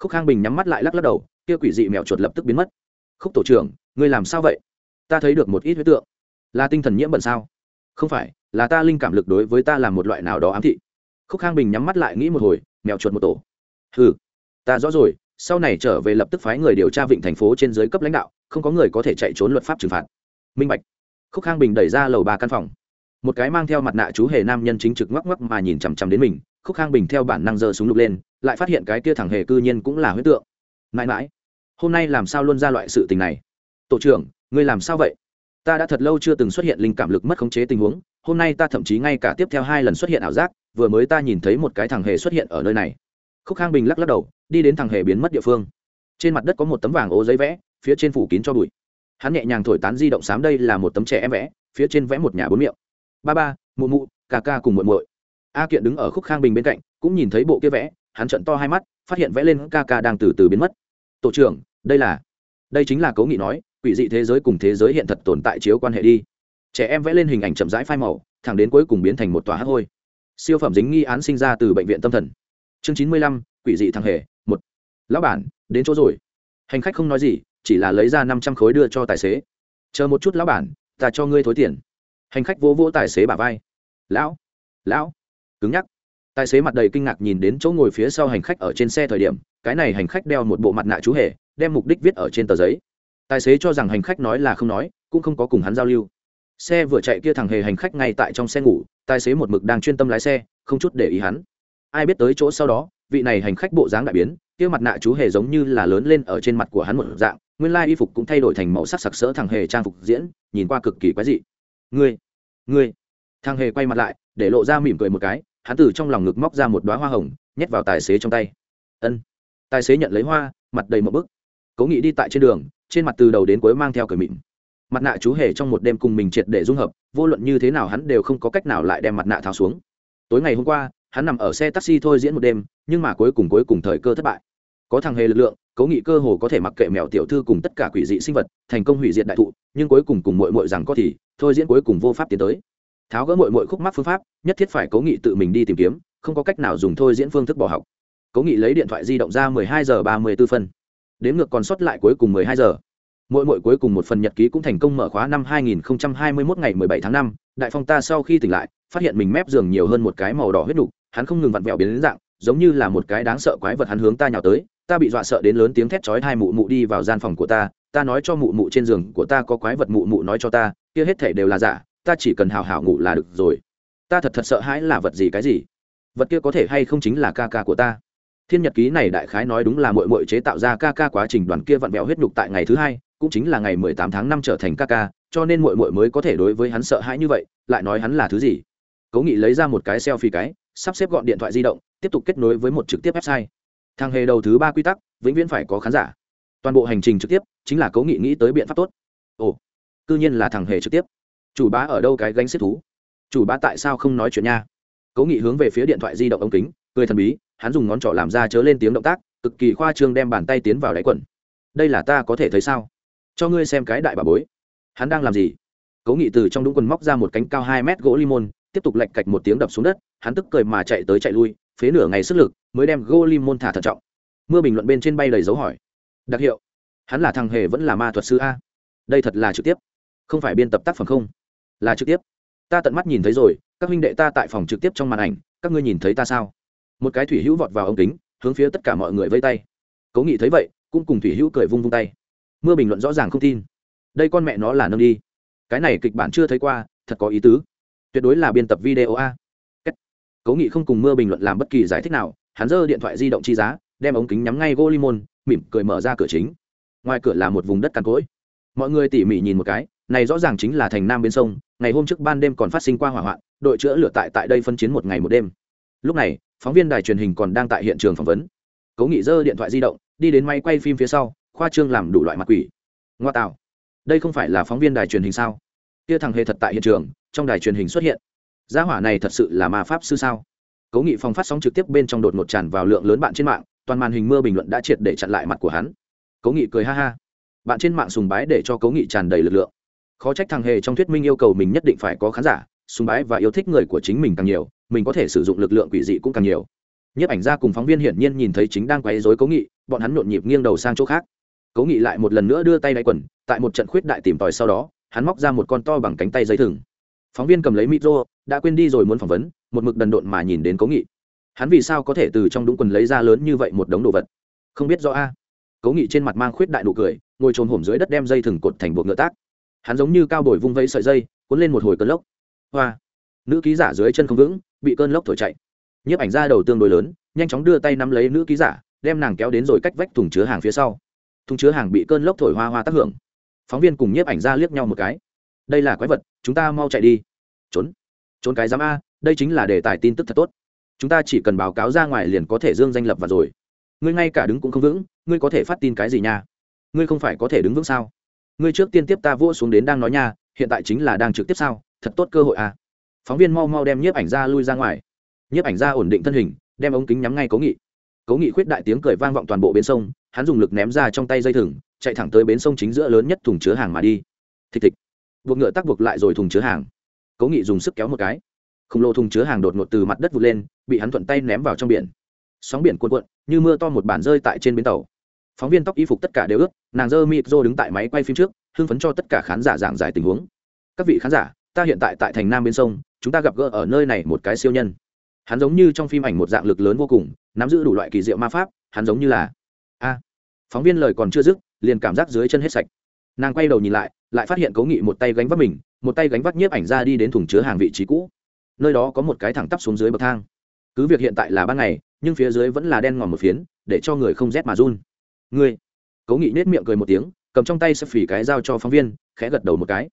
[SPEAKER 1] khúc khang bình nhắm mắt lại lắc lắc đầu, kia quỷ dị mèo chuột lập tức biến mất. Khúc tổ trưởng, ngươi làm sao vậy? Ta thấy được một ít huyết tượng. Là tinh thần nhiễm bẩn sao? Không phải, là ta linh cảm lực đối với ta làm một loại nào đó ám thị. Khúc khang bình nhắm mắt lại nghĩ một hồi, mèo chuột một tổ. Ừ ta rõ rồi, sau này trở về lập tức phái người điều tra vịnh thành phố trên dưới cấp lãnh đạo, không có người có thể chạy trốn luật pháp trừng phạt. Minh bạch. Khúc khang bình đẩy ra lầu ba căn phòng. Một cái mang theo mặt nạ chú hề nam nhân chính trực ngoắc ngoắc mà nhìn chằm chằm đến mình khúc khang bình theo bản năng giơ súng lục lên, lại phát hiện cái kia thẳng hề cư nhiên cũng là huyết tượng. Mãi mãi, hôm nay làm sao luôn ra loại sự tình này? Tổ trưởng, ngươi làm sao vậy? Ta đã thật lâu chưa từng xuất hiện linh cảm lực mất khống chế tình huống, hôm nay ta thậm chí ngay cả tiếp theo hai lần xuất hiện ảo giác, vừa mới ta nhìn thấy một cái thằng hề xuất hiện ở nơi này. Khúc khang bình lắc lắc đầu, đi đến thằng hề biến mất địa phương. Trên mặt đất có một tấm vàng ô giấy vẽ, phía trên phủ kín cho bụi. Hắn nhẹ nhàng thổi tán di động xám đây là một tấm trẻ em vẽ, phía trên vẽ một nhà bốn miệng. Ba ba, mụ mụ, ca ca cùng muội muội a kiện đứng ở khúc khang bình bên cạnh, cũng nhìn thấy bộ kia vẽ, hắn trận to hai mắt, phát hiện vẽ lên ca ca đang từ từ biến mất. Tổ trưởng, đây là đây chính là cấu nghị nói, quỷ dị thế giới cùng thế giới hiện thật tồn tại chiếu quan hệ đi. Trẻ em vẽ lên hình ảnh chậm rãi phai màu, thẳng đến cuối cùng biến thành một tòa hát hôi. Siêu phẩm dính nghi án sinh ra từ bệnh viện tâm thần. Chương chín mươi lăm, quỷ dị thằng hề, một. Lão bản, đến chỗ rồi. Hành khách không nói gì, chỉ là lấy ra năm trăm khối đưa cho tài xế. Chờ một chút, lão bản, ta cho ngươi thối tiền. Hành khách vỗ vỗ tài xế bả vai. Lão lão cứng nhắc. Tài xế mặt đầy kinh ngạc nhìn đến chỗ ngồi phía sau hành khách ở trên xe thời điểm, cái này hành khách đeo một bộ mặt nạ chú hề, đem mục đích viết ở trên tờ giấy. Tài xế cho rằng hành khách nói là không nói, cũng không có cùng hắn giao lưu. Xe vừa chạy kia thằng hề hành khách ngay tại trong xe ngủ, tài xế một mực đang chuyên tâm lái xe, không chút để ý hắn. Ai biết tới chỗ sau đó, vị này hành khách bộ dáng đại biến, kia mặt nạ chú hề giống như là lớn lên ở trên mặt của hắn một dạng, nguyên lai y phục cũng thay đổi thành màu sắc sặc sỡ thằng hề trang phục diễn, nhìn qua cực kỳ quái dị. Ngươi ngươi. Thằng hề quay mặt lại, để lộ ra mỉm cười một cái hắn từ trong lòng ngực móc ra một đoá hoa hồng, nhét vào tài xế trong tay. Ân. Tài xế nhận lấy hoa, mặt đầy một bức. Cố nghị đi tại trên đường, trên mặt từ đầu đến cuối mang theo cởi mịn. Mặt nạ chú hề trong một đêm cùng mình triệt để dung hợp, vô luận như thế nào hắn đều không có cách nào lại đem mặt nạ tháo xuống. Tối ngày hôm qua, hắn nằm ở xe taxi thôi diễn một đêm, nhưng mà cuối cùng cuối cùng thời cơ thất bại. Có thằng hề lực lượng, cố nghị cơ hồ có thể mặc kệ mèo tiểu thư cùng tất cả quỷ dị sinh vật, thành công hủy diệt đại thụ, nhưng cuối cùng cùng mội mội rằng có thì, thôi diễn cuối cùng vô pháp tiến tới tháo gỡ mội mội khúc mắc phương pháp nhất thiết phải cố nghị tự mình đi tìm kiếm không có cách nào dùng thôi diễn phương thức bỏ học. Cố nghị lấy điện thoại di động ra mười hai giờ ba mươi b ố phân. Đến ngược còn sót lại cuối cùng mười hai giờ. Mỗi mỗi cuối cùng một phần nhật ký cũng thành công mở khóa năm 2021 ngày 17 tháng 5, đại phong ta sau khi tỉnh lại phát hiện mình mép giường nhiều hơn một cái màu đỏ huyết đục hắn không ngừng vặn vẹo biến đến dạng giống như là một cái đáng sợ quái vật hắn hướng ta nhào tới ta bị dọa sợ đến lớn tiếng thét chói hai mụ mụ đi vào gian phòng của ta ta nói cho mụ mụ trên giường của ta có quái vật mụ mụ nói cho ta kia hết thể đều là giả ta chỉ cần hào hào ngủ là được rồi. Ta thật thật sợ hãi là vật gì cái gì? Vật kia có thể hay không chính là ca ca của ta? Thiên nhật ký này đại khái nói đúng là mội mội chế tạo ra ca ca quá trình đoàn kia vặn vẹo huyết nhục tại ngày thứ hai, cũng chính là ngày mười tám tháng năm trở thành ca ca, cho nên mội mội mới có thể đối với hắn sợ hãi như vậy, lại nói hắn là thứ gì? Cố nghị lấy ra một cái selfie cái, sắp xếp gọn điện thoại di động, tiếp tục kết nối với một trực tiếp website. Thằng hề đầu thứ ba quy tắc, vĩnh viễn phải có khán giả. Toàn bộ hành trình trực tiếp, chính là cố nghị nghĩ tới biện pháp tốt. Ồ c nhiên là thằng hề trực tiếp chủ bá ở đâu cái gánh xếp thú? Chủ bá tại sao không nói chuyện nha? Cố nghị hướng về phía điện thoại di động ống kính, cười thần bí, hắn dùng ngón trỏ làm ra chớ lên tiếng động tác, cực kỳ khoa trương đem bàn tay tiến vào đáy quần. Đây là ta có thể thấy sao? Cho ngươi xem cái đại bà bối. Hắn đang làm gì? Cố nghị từ trong đúng quần móc ra một cánh cao hai mét gỗ limon, tiếp tục lạch cạch một tiếng đập xuống đất, hắn tức cười mà chạy tới chạy lui, phế nửa ngày sức lực, mới đem gỗ limon thả thận trọng. Mưa bình luận bên trên bay đầy dấu hỏi. Đặc hiệu. Hắn là thằng hề vẫn là ma thuật sư a? Đây thật là trực tiếp. Không phải biên tập tác phẩm không? Là trực tiếp. Ta tận mắt nhìn thấy rồi, các huynh đệ ta tại phòng trực tiếp trong màn ảnh, các ngươi nhìn thấy ta sao? Một cái thủy hữu vọt vào ống kính, hướng phía tất cả mọi người vây tay. Cố nghị thấy vậy, cũng cùng thủy hữu cười vung vung tay. Mưa bình luận rõ ràng không tin. Đây con mẹ nó là nâng đi. Cái này kịch bản chưa thấy qua, thật có ý tứ. Tuyệt đối là biên tập video a. Cố nghị không cùng mưa bình luận làm bất kỳ giải thích nào, hắn giơ điện thoại di động chi giá, đem ống kính nhắm ngay gỗ limon mỉm cười mở ra cửa chính. Ngoài cửa là một vùng đất cằn cỗi. Mọi người tỉ mỉ nhìn một cái này rõ ràng chính là thành nam bên sông, ngày hôm trước ban đêm còn phát sinh qua hỏa hoạn, đội chữa lửa tại tại đây phân chiến một ngày một đêm. Lúc này, phóng viên đài truyền hình còn đang tại hiện trường phỏng vấn. Cố nghị giơ điện thoại di động, đi đến máy quay phim phía sau, khoa trương làm đủ loại mặt quỷ. Ngoa tạo. Đây không phải là phóng viên đài truyền hình sao? Kia thằng hề thật tại hiện trường, trong đài truyền hình xuất hiện. Gia hỏa này thật sự là ma pháp sư sao? Cố nghị phòng phát sóng trực tiếp bên trong đột ngột tràn vào lượng lớn bạn trên mạng, toàn màn hình mưa bình luận đã triệt để chặn lại mặt của hắn. Cố nghị cười ha ha. Bạn trên mạng sùng bái để cho cố nghị tràn đầy lực lượng khó trách thằng hề trong thuyết minh yêu cầu mình nhất định phải có khán giả, sùng bái và yêu thích người của chính mình càng nhiều, mình có thể sử dụng lực lượng quỷ dị cũng càng nhiều. Nhiếp ảnh gia cùng phóng viên hiển nhiên nhìn thấy chính đang quấy dối cố nghị, bọn hắn nhộn nhịp nghiêng đầu sang chỗ khác. Cố nghị lại một lần nữa đưa tay đáy quần, tại một trận khuyết đại tìm tòi sau đó, hắn móc ra một con to bằng cánh tay dây thừng. Phóng viên cầm lấy micro đã quên đi rồi muốn phỏng vấn, một mực đần độn mà nhìn đến cố nghị. Hắn vì sao có thể từ trong đúng quần lấy ra lớn như vậy một đống đồ vật? Không biết rõ a. Cố nghị trên mặt mang khuyết đại nụ cười, ngồi trồn hổm dưới đất đem dây thừng cột thành buộc ngựa tác hắn giống như cao bồi vung vẫy sợi dây, cuốn lên một hồi cơn lốc. Hoa! Nữ ký giả dưới chân không vững, bị cơn lốc thổi chạy. Nhiếp ảnh ra đầu tương đối lớn, nhanh chóng đưa tay nắm lấy nữ ký giả, đem nàng kéo đến rồi cách vách thùng chứa hàng phía sau. Thùng chứa hàng bị cơn lốc thổi hoa hoa tác hưởng. Phóng viên cùng nhiếp ảnh ra liếc nhau một cái. Đây là quái vật, chúng ta mau chạy đi. Trốn. Trốn cái giám a, đây chính là đề tài tin tức thật tốt. Chúng ta chỉ cần báo cáo ra ngoài liền có thể dương danh lập và rồi. Ngươi ngay cả đứng cũng không vững, ngươi có thể phát tin cái gì nha? Ngươi không phải có thể đứng vững sao? Ngươi trước tiên tiếp ta vua xuống đến đang nói nha, hiện tại chính là đang trực tiếp sao, thật tốt cơ hội à. Phóng viên mau mau đem nhiếp ảnh ra lui ra ngoài. Nhiếp ảnh ra ổn định thân hình, đem ống kính nhắm ngay cố nghị. Cố nghị khuyết đại tiếng cười vang vọng toàn bộ bến sông, hắn dùng lực ném ra trong tay dây thừng, chạy thẳng tới bến sông chính giữa lớn nhất thùng chứa hàng mà đi. Thịch thịch. Buộc ngựa tắc buộc lại rồi thùng chứa hàng. Cố nghị dùng sức kéo một cái. Khổng lồ thùng chứa hàng đột ngột từ mặt đất vụt lên, bị hắn thuận tay ném vào trong biển. Sóng biển cuộn cuộn, như mưa to một bản rơi tại trên bến tàu phóng viên tóc y phục tất cả đều ướt nàng dơ mịt rô đứng tại máy quay phim trước, hưng phấn cho tất cả khán giả giảng giải tình huống. Các vị khán giả, ta hiện tại tại thành nam bên sông, chúng ta gặp gỡ ở nơi này một cái siêu nhân. Hắn giống như trong phim ảnh một dạng lực lớn vô cùng, nắm giữ đủ loại kỳ diệu ma pháp, hắn giống như là a. Phóng viên lời còn chưa dứt, liền cảm giác dưới chân hết sạch. Nàng quay đầu nhìn lại lại phát hiện cố nghị một tay gánh vác mình, một tay gánh vác nhiếp ảnh ra đi đến thùng chứa hàng vị trí cũ. Nơi đó có một cái thẳng tắp xuống dưới bậc thang. Cứ việc hiện tại là ban ngày, nhưng phía dưới vẫn là đen ngòm một phiến, để cho người không rét mà run ngươi. Cố nghị nết miệng cười một tiếng, cầm trong tay sắp phỉ cái dao cho phóng viên, khẽ gật đầu một cái.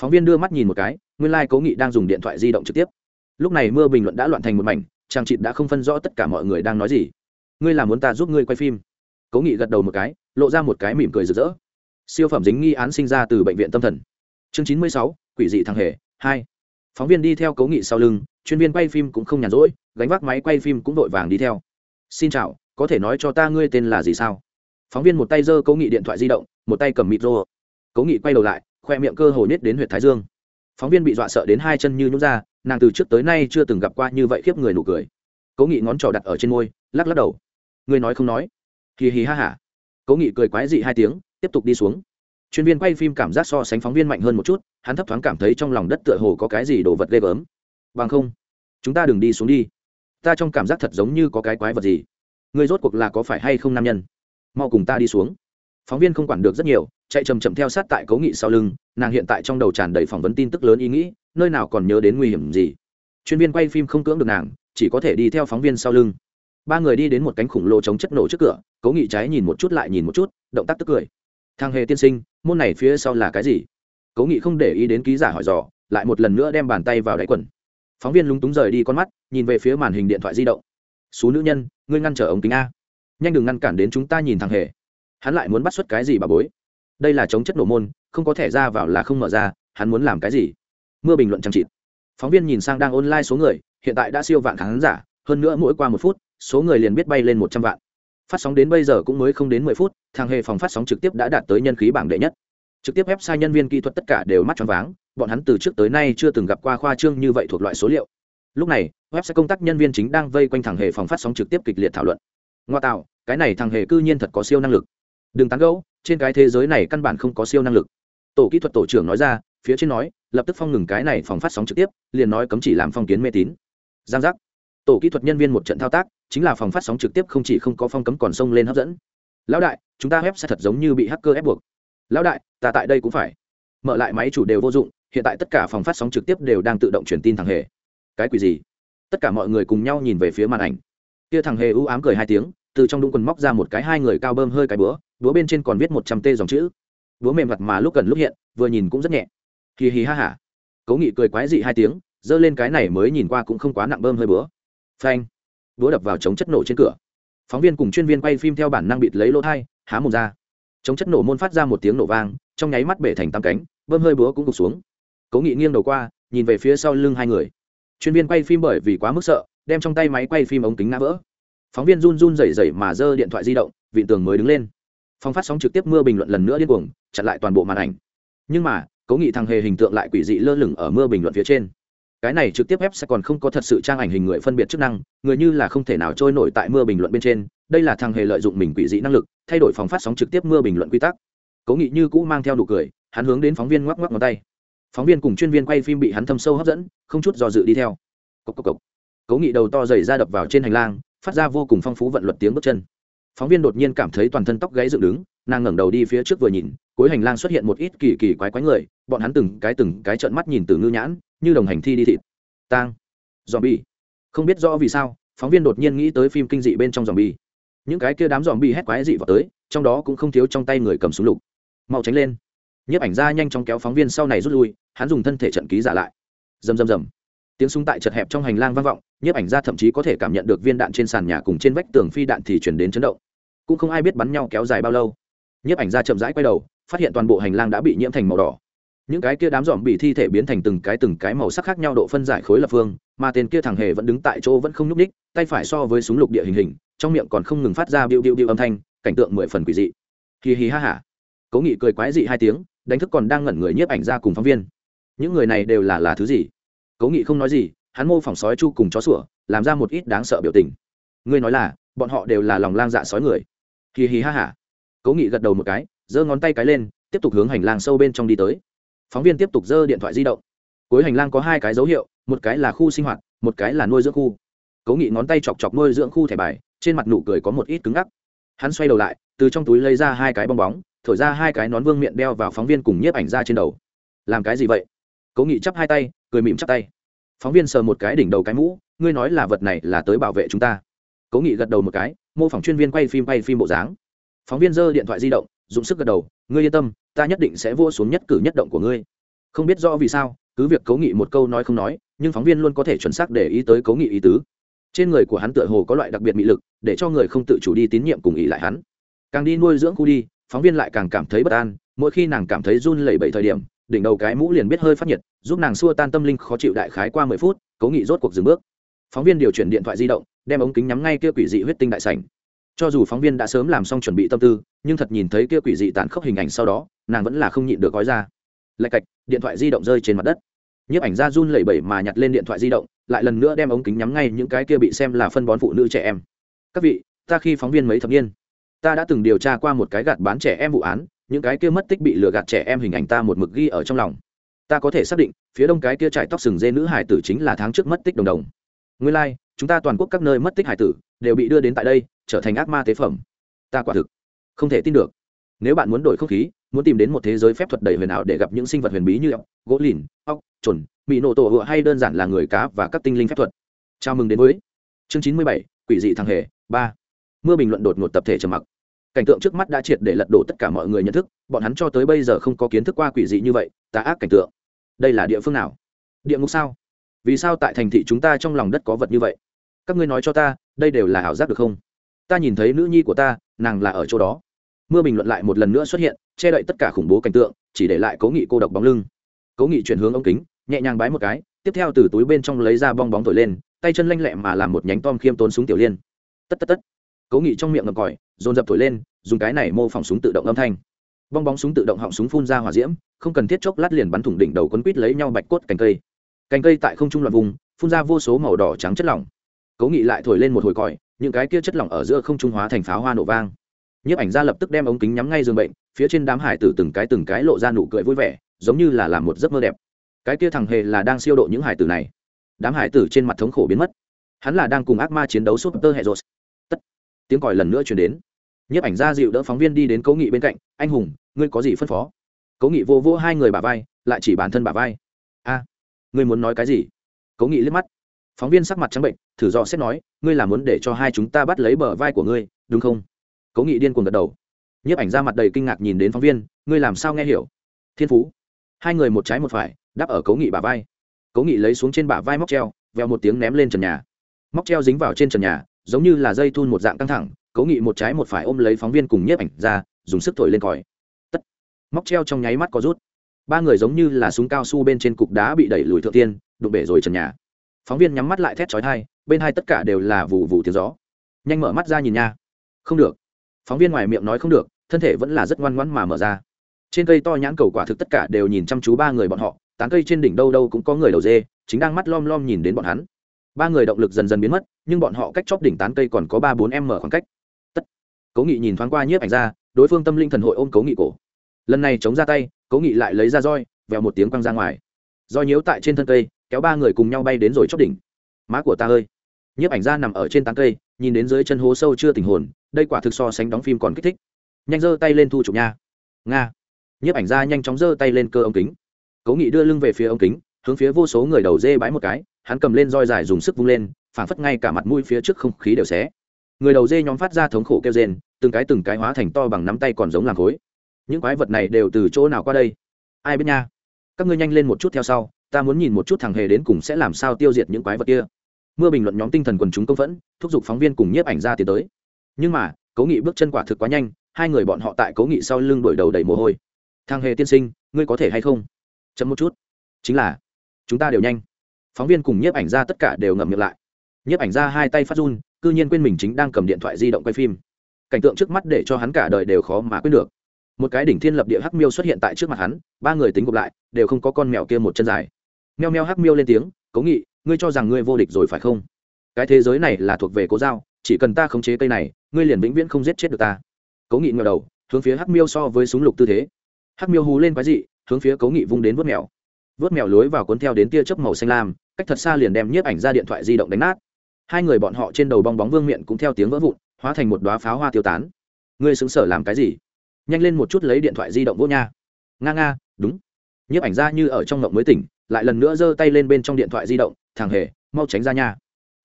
[SPEAKER 1] Phóng viên đưa mắt nhìn một cái, nguyên lai、like、cố nghị đang dùng điện thoại di động trực tiếp. Lúc này mưa bình luận đã loạn thành một mảnh, trang trịt đã không phân rõ tất cả mọi người đang nói gì. Ngươi là muốn ta giúp ngươi quay phim? Cố nghị gật đầu một cái, lộ ra một cái mỉm cười rực rỡ. Siêu phẩm dính nghi án sinh ra từ bệnh viện tâm thần. Chương chín mươi sáu, quỷ dị thằng hề, hai. Phóng viên đi theo cố nghị sau lưng, chuyên viên quay phim cũng không nhàn rỗi, gánh vác máy quay phim cũng vội vàng đi theo. Xin chào, có thể nói cho ta ngươi tên là gì sao? Phóng viên một tay giơ cố nghị điện thoại di động, một tay cầm mịt rô. Cố nghị quay đầu lại, khoe miệng cơ hồ nhất đến huyện thái dương. Phóng viên bị dọa sợ đến hai chân như nhút ra, nàng từ trước tới nay chưa từng gặp qua như vậy khiếp người nụ cười. Cố nghị ngón trỏ đặt ở trên môi, lắc lắc đầu. Ngươi nói không nói. Hì hì ha hả cố nghị cười quái dị hai tiếng, tiếp tục đi xuống. Chuyên viên quay phim cảm giác so sánh phóng viên mạnh hơn một chút, hắn thấp thoáng cảm thấy trong lòng đất tựa hồ có cái gì đồ vật ghê gớm. Bằng không, chúng ta đừng đi xuống đi. Ta trong cảm giác thật giống như có cái quái vật gì. Người rốt cuộc là có phải hay không nam nhân? Mau cùng ta đi xuống. Phóng viên không quản được rất nhiều, chạy chầm chậm theo sát tại cấu nghị sau lưng, nàng hiện tại trong đầu tràn đầy phỏng vấn tin tức lớn ý nghĩ, nơi nào còn nhớ đến nguy hiểm gì. Chuyên viên quay phim không cưỡng được nàng, chỉ có thể đi theo phóng viên sau lưng. Ba người đi đến một cánh khủng lồ chống chất nổ trước cửa, cấu nghị trái nhìn một chút lại nhìn một chút, động tác tức cười. Thang hề tiên sinh, môn này phía sau là cái gì? Cấu nghị không để ý đến ký giả hỏi dò, lại một lần nữa đem bàn tay vào đáy quần. Phóng viên lúng túng rời đi con mắt, nhìn về phía màn hình điện thoại di động. Số nữ nhân, ngươi ngăn trở ống kính a nhanh đừng ngăn cản đến chúng ta nhìn thằng hề. Hắn lại muốn bắt xuất cái gì bà bối? Đây là chống chất nổ môn, không có thẻ ra vào là không mở ra, hắn muốn làm cái gì? Mưa bình luận chăm chịt. Phóng viên nhìn sang đang online số người, hiện tại đã siêu vạn khán giả, hơn nữa mỗi qua một phút, số người liền biết bay lên một trăm vạn. Phát sóng đến bây giờ cũng mới không đến mười phút, thằng hề phòng phát sóng trực tiếp đã đạt tới nhân khí bảng đệ nhất. Trực tiếp website nhân viên kỹ thuật tất cả đều mắt choáng váng, bọn hắn từ trước tới nay chưa từng gặp qua khoa trương như vậy thuộc loại số liệu. Lúc này, website công tác nhân viên chính đang vây quanh thằng hề phòng phát sóng trực tiếp kịch liệt thảo luận ngoa tạo, cái này thằng hề cư nhiên thật có siêu năng lực. Đừng tán gẫu, trên cái thế giới này căn bản không có siêu năng lực. Tổ kỹ thuật tổ trưởng nói ra, phía trên nói, lập tức phong ngừng cái này phòng phát sóng trực tiếp, liền nói cấm chỉ làm phong kiến mê tín. Giang giác. Tổ kỹ thuật nhân viên một trận thao tác, chính là phòng phát sóng trực tiếp không chỉ không có phong cấm còn sông lên hấp dẫn. Lão đại, chúng ta web sẽ thật giống như bị hacker ép buộc. Lão đại, ta tại đây cũng phải. Mở lại máy chủ đều vô dụng, hiện tại tất cả phòng phát sóng trực tiếp đều đang tự động truyền tin thằng hề. Cái quỷ gì? Tất cả mọi người cùng nhau nhìn về phía màn ảnh. Kia thằng hề ưu ám cười hai tiếng từ trong đúng quần móc ra một cái hai người cao bơm hơi cái búa búa bên trên còn viết một trăm tê dòng chữ. Búa mềm mặt mà lúc gần lúc hiện, vừa nhìn cũng rất nhẹ. Hì hì ha hả cố nghị cười quái dị hai tiếng, giơ lên cái này mới nhìn qua cũng không quá nặng bơm hơi búa. Phanh. Búa đập vào chống chất nổ trên cửa. Phóng viên cùng chuyên viên quay phim theo bản năng bịt lấy lỗ thai, há mồm ra. Chống chất nổ môn phát ra một tiếng nổ vang, trong nháy mắt bể thành tam cánh, bơm hơi búa cũng cục xuống. Cố nghị nghiêng đầu qua, nhìn về phía sau lưng hai người. Chuyên viên quay phim bởi vì quá mức sợ, đem trong tay máy quay phim ống kính ngã vỡ phóng viên run run rẩy rẩy mà giơ điện thoại di động vị tường mới đứng lên. Phong phát sóng trực tiếp mưa bình luận lần nữa điên cuồng, chặn lại toàn bộ màn ảnh. Nhưng mà, cố nghị thằng hề hình tượng lại quỷ dị lơ lửng ở mưa bình luận phía trên. Cái này trực tiếp web sẽ còn không có thật sự trang ảnh hình người phân biệt chức năng, người như là không thể nào trôi nổi tại mưa bình luận bên trên. Đây là thằng hề lợi dụng mình quỷ dị năng lực, thay đổi phòng phát sóng trực tiếp mưa bình luận quy tắc. Cố nghị như cũ mang theo nụ cười, hắn hướng đến phóng viên ngoắc ngoắc ngón tay. Phóng viên cùng chuyên viên quay phim bị hắn thâm sâu hấp dẫn, không chút do dự đi theo. Cốc cốc cốc. cố nghị đầu to dày ra đập vào trên hành lang phát ra vô cùng phong phú vận luật tiếng bước chân. Phóng viên đột nhiên cảm thấy toàn thân tóc gáy dựng đứng, nàng ngẩng đầu đi phía trước vừa nhìn, cuối hành lang xuất hiện một ít kỳ kỳ quái quái người, bọn hắn từng cái từng cái trợn mắt nhìn từ ngư nhãn, như đồng hành thi đi thịt. Tang. Dòm bi không biết rõ vì sao, phóng viên đột nhiên nghĩ tới phim kinh dị bên trong dòm bi những cái kia đám dòm bi hét quái dị vào tới, trong đó cũng không thiếu trong tay người cầm súng lục. Mau tránh lên. Nhiếp ảnh ra nhanh chóng kéo phóng viên sau này rút lui, hắn dùng thân thể trận ký giả lại. Rầm rầm rầm tiếng súng tại chật hẹp trong hành lang vang vọng, nhiếp ảnh ra thậm chí có thể cảm nhận được viên đạn trên sàn nhà cùng trên vách tường phi đạn thì chuyển đến chấn động. Cũng không ai biết bắn nhau kéo dài bao lâu. Nhiếp ảnh ra chậm rãi quay đầu, phát hiện toàn bộ hành lang đã bị nhiễm thành màu đỏ. Những cái kia đám dòm bị thi thể biến thành từng cái từng cái màu sắc khác nhau độ phân giải khối lập phương, mà tên kia thằng hề vẫn đứng tại chỗ vẫn không nhúc ních tay phải so với súng lục địa hình hình, trong miệng còn không ngừng phát ra biu biu biu âm thanh, cảnh tượng mười phần quỷ dị. Hì hì ha hả cố nghị cười quái dị hai tiếng, đánh thức còn đang ngẩn người nhiếp ảnh ra cùng phóng viên. Những người này đều là là thứ gì? Cố nghị không nói gì, hắn mô phỏng sói chu cùng chó sủa, làm ra một ít đáng sợ biểu tình. Ngươi nói là, bọn họ đều là lòng lang dạ sói người. Hì hì ha hả cố nghị gật đầu một cái, giơ ngón tay cái lên, tiếp tục hướng hành lang sâu bên trong đi tới. Phóng viên tiếp tục giơ điện thoại di động. Cuối hành lang có hai cái dấu hiệu, một cái là khu sinh hoạt, một cái là nuôi dưỡng khu. Cố nghị ngón tay chọc chọc nuôi dưỡng khu thẻ bài, trên mặt nụ cười có một ít cứng ngắc. Hắn xoay đầu lại, từ trong túi lấy ra hai cái bong bóng, thổi ra hai cái nón vương miệng đeo vào phóng viên cùng nhiếp ảnh ra trên đầu. Làm cái gì vậy? Cố nghị chắp hai tay, cười mỉm chắp tay. Phóng viên sờ một cái đỉnh đầu cái mũ, ngươi nói là vật này là tới bảo vệ chúng ta. Cố nghị gật đầu một cái, mô phỏng chuyên viên quay phim quay phim bộ dáng. Phóng viên giơ điện thoại di động, dùng sức gật đầu, ngươi yên tâm, ta nhất định sẽ vua xuống nhất cử nhất động của ngươi. Không biết rõ vì sao, cứ việc cố nghị một câu nói không nói, nhưng phóng viên luôn có thể chuẩn xác để ý tới cố nghị ý tứ. Trên người của hắn tựa hồ có loại đặc biệt mị lực, để cho người không tự chủ đi tín nhiệm cùng ý lại hắn. Càng đi nuôi dưỡng khu đi, phóng viên lại càng cảm thấy bất an, mỗi khi nàng cảm thấy run lẩy bẩy thời điểm đỉnh đầu cái mũ liền biết hơi phát nhiệt, giúp nàng xua tan tâm linh khó chịu đại khái qua mười phút, cố nghị rốt cuộc dừng bước. Phóng viên điều chuyển điện thoại di động, đem ống kính nhắm ngay kia quỷ dị huyết tinh đại sảnh. Cho dù phóng viên đã sớm làm xong chuẩn bị tâm tư, nhưng thật nhìn thấy kia quỷ dị tàn khốc hình ảnh sau đó, nàng vẫn là không nhịn được gói ra. Lạch cạch, điện thoại di động rơi trên mặt đất. Nhiếp ảnh ra run lẩy bẩy mà nhặt lên điện thoại di động, lại lần nữa đem ống kính nhắm ngay những cái kia bị xem là phân bón phụ nữ trẻ em. Các vị, ta khi phóng viên mấy thập niên? Ta đã từng điều tra qua một cái gạt bán trẻ em vụ án những cái kia mất tích bị lừa gạt trẻ em hình ảnh ta một mực ghi ở trong lòng. Ta có thể xác định phía đông cái kia trải tóc sừng dê nữ hải tử chính là tháng trước mất tích đồng đồng. Nguyên lai、like, chúng ta toàn quốc các nơi mất tích hải tử đều bị đưa đến tại đây trở thành ác ma tế phẩm. Ta quả thực không thể tin được. Nếu bạn muốn đổi không khí muốn tìm đến một thế giới phép thuật đầy huyền ảo để gặp những sinh vật huyền bí như ốc gỗ lìn ốc trồn bị nổ tổ hựa hay đơn giản là người cá và các tinh linh phép thuật. Chào mừng đến với chương chín mươi bảy quỷ dị thằng hề ba mưa bình luận đột ngột tập thể trầm mặc. Cảnh tượng trước mắt đã triệt để lật đổ tất cả mọi người nhận thức, bọn hắn cho tới bây giờ không có kiến thức qua quỷ dị như vậy, tà ác cảnh tượng. Đây là địa phương nào? Địa ngục sao? Vì sao tại thành thị chúng ta trong lòng đất có vật như vậy? Các ngươi nói cho ta, đây đều là ảo giác được không? Ta nhìn thấy nữ nhi của ta, nàng là ở chỗ đó. Mưa bình luận lại một lần nữa xuất hiện, che đậy tất cả khủng bố cảnh tượng, chỉ để lại cố nghị cô độc bóng lưng. Cố nghị chuyển hướng ống kính, nhẹ nhàng bái một cái, tiếp theo từ túi bên trong lấy ra bong bóng thổi lên, tay chân lanh lẹ mà làm một nhánh tom khiêm tốn súng tiểu liên. Tất tất tất cố nghị trong miệng ngập còi, dồn dập thổi lên, dùng cái này mô phỏng súng tự động âm thanh. Bong bóng súng tự động họng súng phun ra hỏa diễm, không cần thiết chốc lát liền bắn thủng đỉnh đầu quấn quít lấy nhau bạch cốt cành cây. Cành cây tại không trung loạn vùng, phun ra vô số màu đỏ trắng chất lỏng. Cố nghị lại thổi lên một hồi còi, những cái kia chất lỏng ở giữa không trung hóa thành pháo hoa nổ vang. Nhiếp ảnh ra lập tức đem ống kính nhắm ngay giường bệnh, phía trên đám hải tử từng cái từng cái lộ ra nụ cười vui vẻ, giống như là làm một giấc mơ đẹp. Cái kia thằng hề là đang siêu độ những hải tử này. Đám hải tử trên mặt thống khổ biến mất. Hắn là đang cùng ác ma chiến đấu súp tơ hệ rột tiếng còi lần nữa chuyển đến. Nhiếp ảnh gia dịu đỡ phóng viên đi đến cố nghị bên cạnh, anh hùng, ngươi có gì phân phó? Cố nghị vô vô hai người bà vai, lại chỉ bản thân bà vai. A, ngươi muốn nói cái gì? Cố nghị liếc mắt. Phóng viên sắc mặt trắng bệnh, thử dò xét nói, ngươi là muốn để cho hai chúng ta bắt lấy bờ vai của ngươi, đúng không? Cố nghị điên cuồng gật đầu. Nhiếp ảnh ra mặt đầy kinh ngạc nhìn đến phóng viên, ngươi làm sao nghe hiểu? Thiên phú. Hai người một trái một phải, đáp ở cố nghị bà vai. Cố nghị lấy xuống trên bả vai móc treo, veo một tiếng ném lên trần nhà. Móc treo dính vào trên trần nhà giống như là dây thun một dạng căng thẳng, cố nghị một trái một phải ôm lấy phóng viên cùng nhiếp ảnh ra, dùng sức thổi lên còi. Tất. Móc treo trong nháy mắt có rút. Ba người giống như là súng cao su bên trên cục đá bị đẩy lùi thượng tiên, đụng bể rồi trần nhà. Phóng viên nhắm mắt lại thét chói thai bên hai tất cả đều là vụ vụ tiếng gió. Nhanh mở mắt ra nhìn nha. Không được. Phóng viên ngoài miệng nói không được, thân thể vẫn là rất ngoan ngoãn mà mở ra. Trên cây to nhãn cầu quả thực tất cả đều nhìn chăm chú ba người bọn họ, tán cây trên đỉnh đâu đâu cũng có người đầu dê, chính đang mắt lom lom nhìn đến bọn hắn ba người động lực dần dần biến mất, nhưng bọn họ cách chóp đỉnh tán cây còn có ba bốn m khoảng cách. Tất. Cố nghị nhìn thoáng qua nhiếp ảnh ra, đối phương tâm linh thần hội ôm cố nghị cổ. Lần này chống ra tay, cố nghị lại lấy ra roi, vèo một tiếng quăng ra ngoài. Roi nhiễu tại trên thân cây, kéo ba người cùng nhau bay đến rồi chóp đỉnh. Má của ta ơi. Nhiếp ảnh ra nằm ở trên tán cây, nhìn đến dưới chân hố sâu chưa tình hồn, đây quả thực so sánh đóng phim còn kích thích. Nhanh giơ tay lên thu chụp nha. Nga. Nhiếp ảnh ra nhanh chóng giơ tay lên cơ ống kính. Cố nghị đưa lưng về phía ống kính hướng phía vô số người đầu dê bãi một cái, hắn cầm lên roi dài dùng sức vung lên, phảng phất ngay cả mặt mũi phía trước không khí đều xé. Người đầu dê nhóm phát ra thống khổ kêu rên, từng cái từng cái hóa thành to bằng nắm tay còn giống làm khối. Những quái vật này đều từ chỗ nào qua đây? Ai biết nha. Các ngươi nhanh lên một chút theo sau, ta muốn nhìn một chút thằng hề đến cùng sẽ làm sao tiêu diệt những quái vật kia. Mưa bình luận nhóm tinh thần quần chúng công phẫn, thúc giục phóng viên cùng nhiếp ảnh ra tiến tới. Nhưng mà, cố nghị bước chân quả thực quá nhanh, hai người bọn họ tại cố nghị sau lưng đổi đầu đầy mồ hôi. Thằng hề tiên sinh, ngươi có thể hay không? Chậm một chút. Chính là chúng ta đều nhanh. Phóng viên cùng nhiếp ảnh ra tất cả đều ngậm miệng lại. Nhiếp ảnh ra hai tay phát run c ư nhiên quên mình chính đang cầm điện thoại di động quay phim. Cảnh tượng trước mắt để cho hắn cả đời đều khó mà quên được. Một cái đỉnh thiên lập địa hắc miêu xuất hiện tại trước mặt hắn, ba người tính gộp lại, đều không có con mèo kia một chân dài. Meo meo hắc miêu lên tiếng, cố nghị, ngươi cho rằng ngươi vô địch rồi phải không? Cái thế giới này là thuộc về cố giao, chỉ cần ta khống chế cây này, ngươi liền vĩnh viễn không giết chết được ta. Cố nghị ngờ đầu, hướng phía hắc miêu so với súng lục tư thế. Hắc miêu hú lên quái dị, hướng phía cố nghị vung đến vớt mèo vớt mèo lối vào cuốn theo đến tia chớp màu xanh lam, cách thật xa liền đem nhiếp ảnh ra điện thoại di động đánh nát. Hai người bọn họ trên đầu bong bóng vương miệng cũng theo tiếng vỡ vụn, hóa thành một đoá pháo hoa tiêu tán. Ngươi xứng sở làm cái gì? Nhanh lên một chút lấy điện thoại di động vô nha. Nga nga, đúng. Nhiếp ảnh ra như ở trong ngộng mới tỉnh, lại lần nữa giơ tay lên bên trong điện thoại di động, thằng hề, mau tránh ra nha.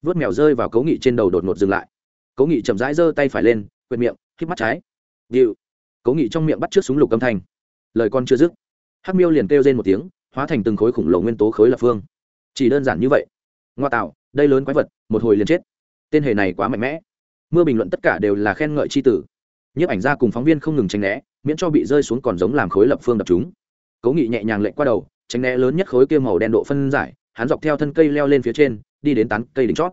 [SPEAKER 1] Vớt mèo rơi vào cấu nghị trên đầu đột ngột dừng lại. Cấu nghị chậm rãi giơ tay phải lên, quệt miệng, hít mắt trái. Điệu. Cấu nghị trong miệng bắt trước súng lục âm thanh. Lời con chưa dứt. Hắc miêu liền kêu lên một tiếng hóa thành từng khối khủng lồ nguyên tố khối lập phương. Chỉ đơn giản như vậy. Ngoa tạo, đây lớn quái vật, một hồi liền chết. Tên hề này quá mạnh mẽ. Mưa bình luận tất cả đều là khen ngợi c h i tử. Nhiếp ảnh gia cùng phóng viên không ngừng tránh né, miễn cho bị rơi xuống còn giống làm khối lập phương đập chúng. Cố nghị nhẹ nhàng lệnh qua đầu, tránh né lớn nhất khối kia màu đen độ phân giải, hắn dọc theo thân cây leo lên phía trên, đi đến tán cây đỉnh chót.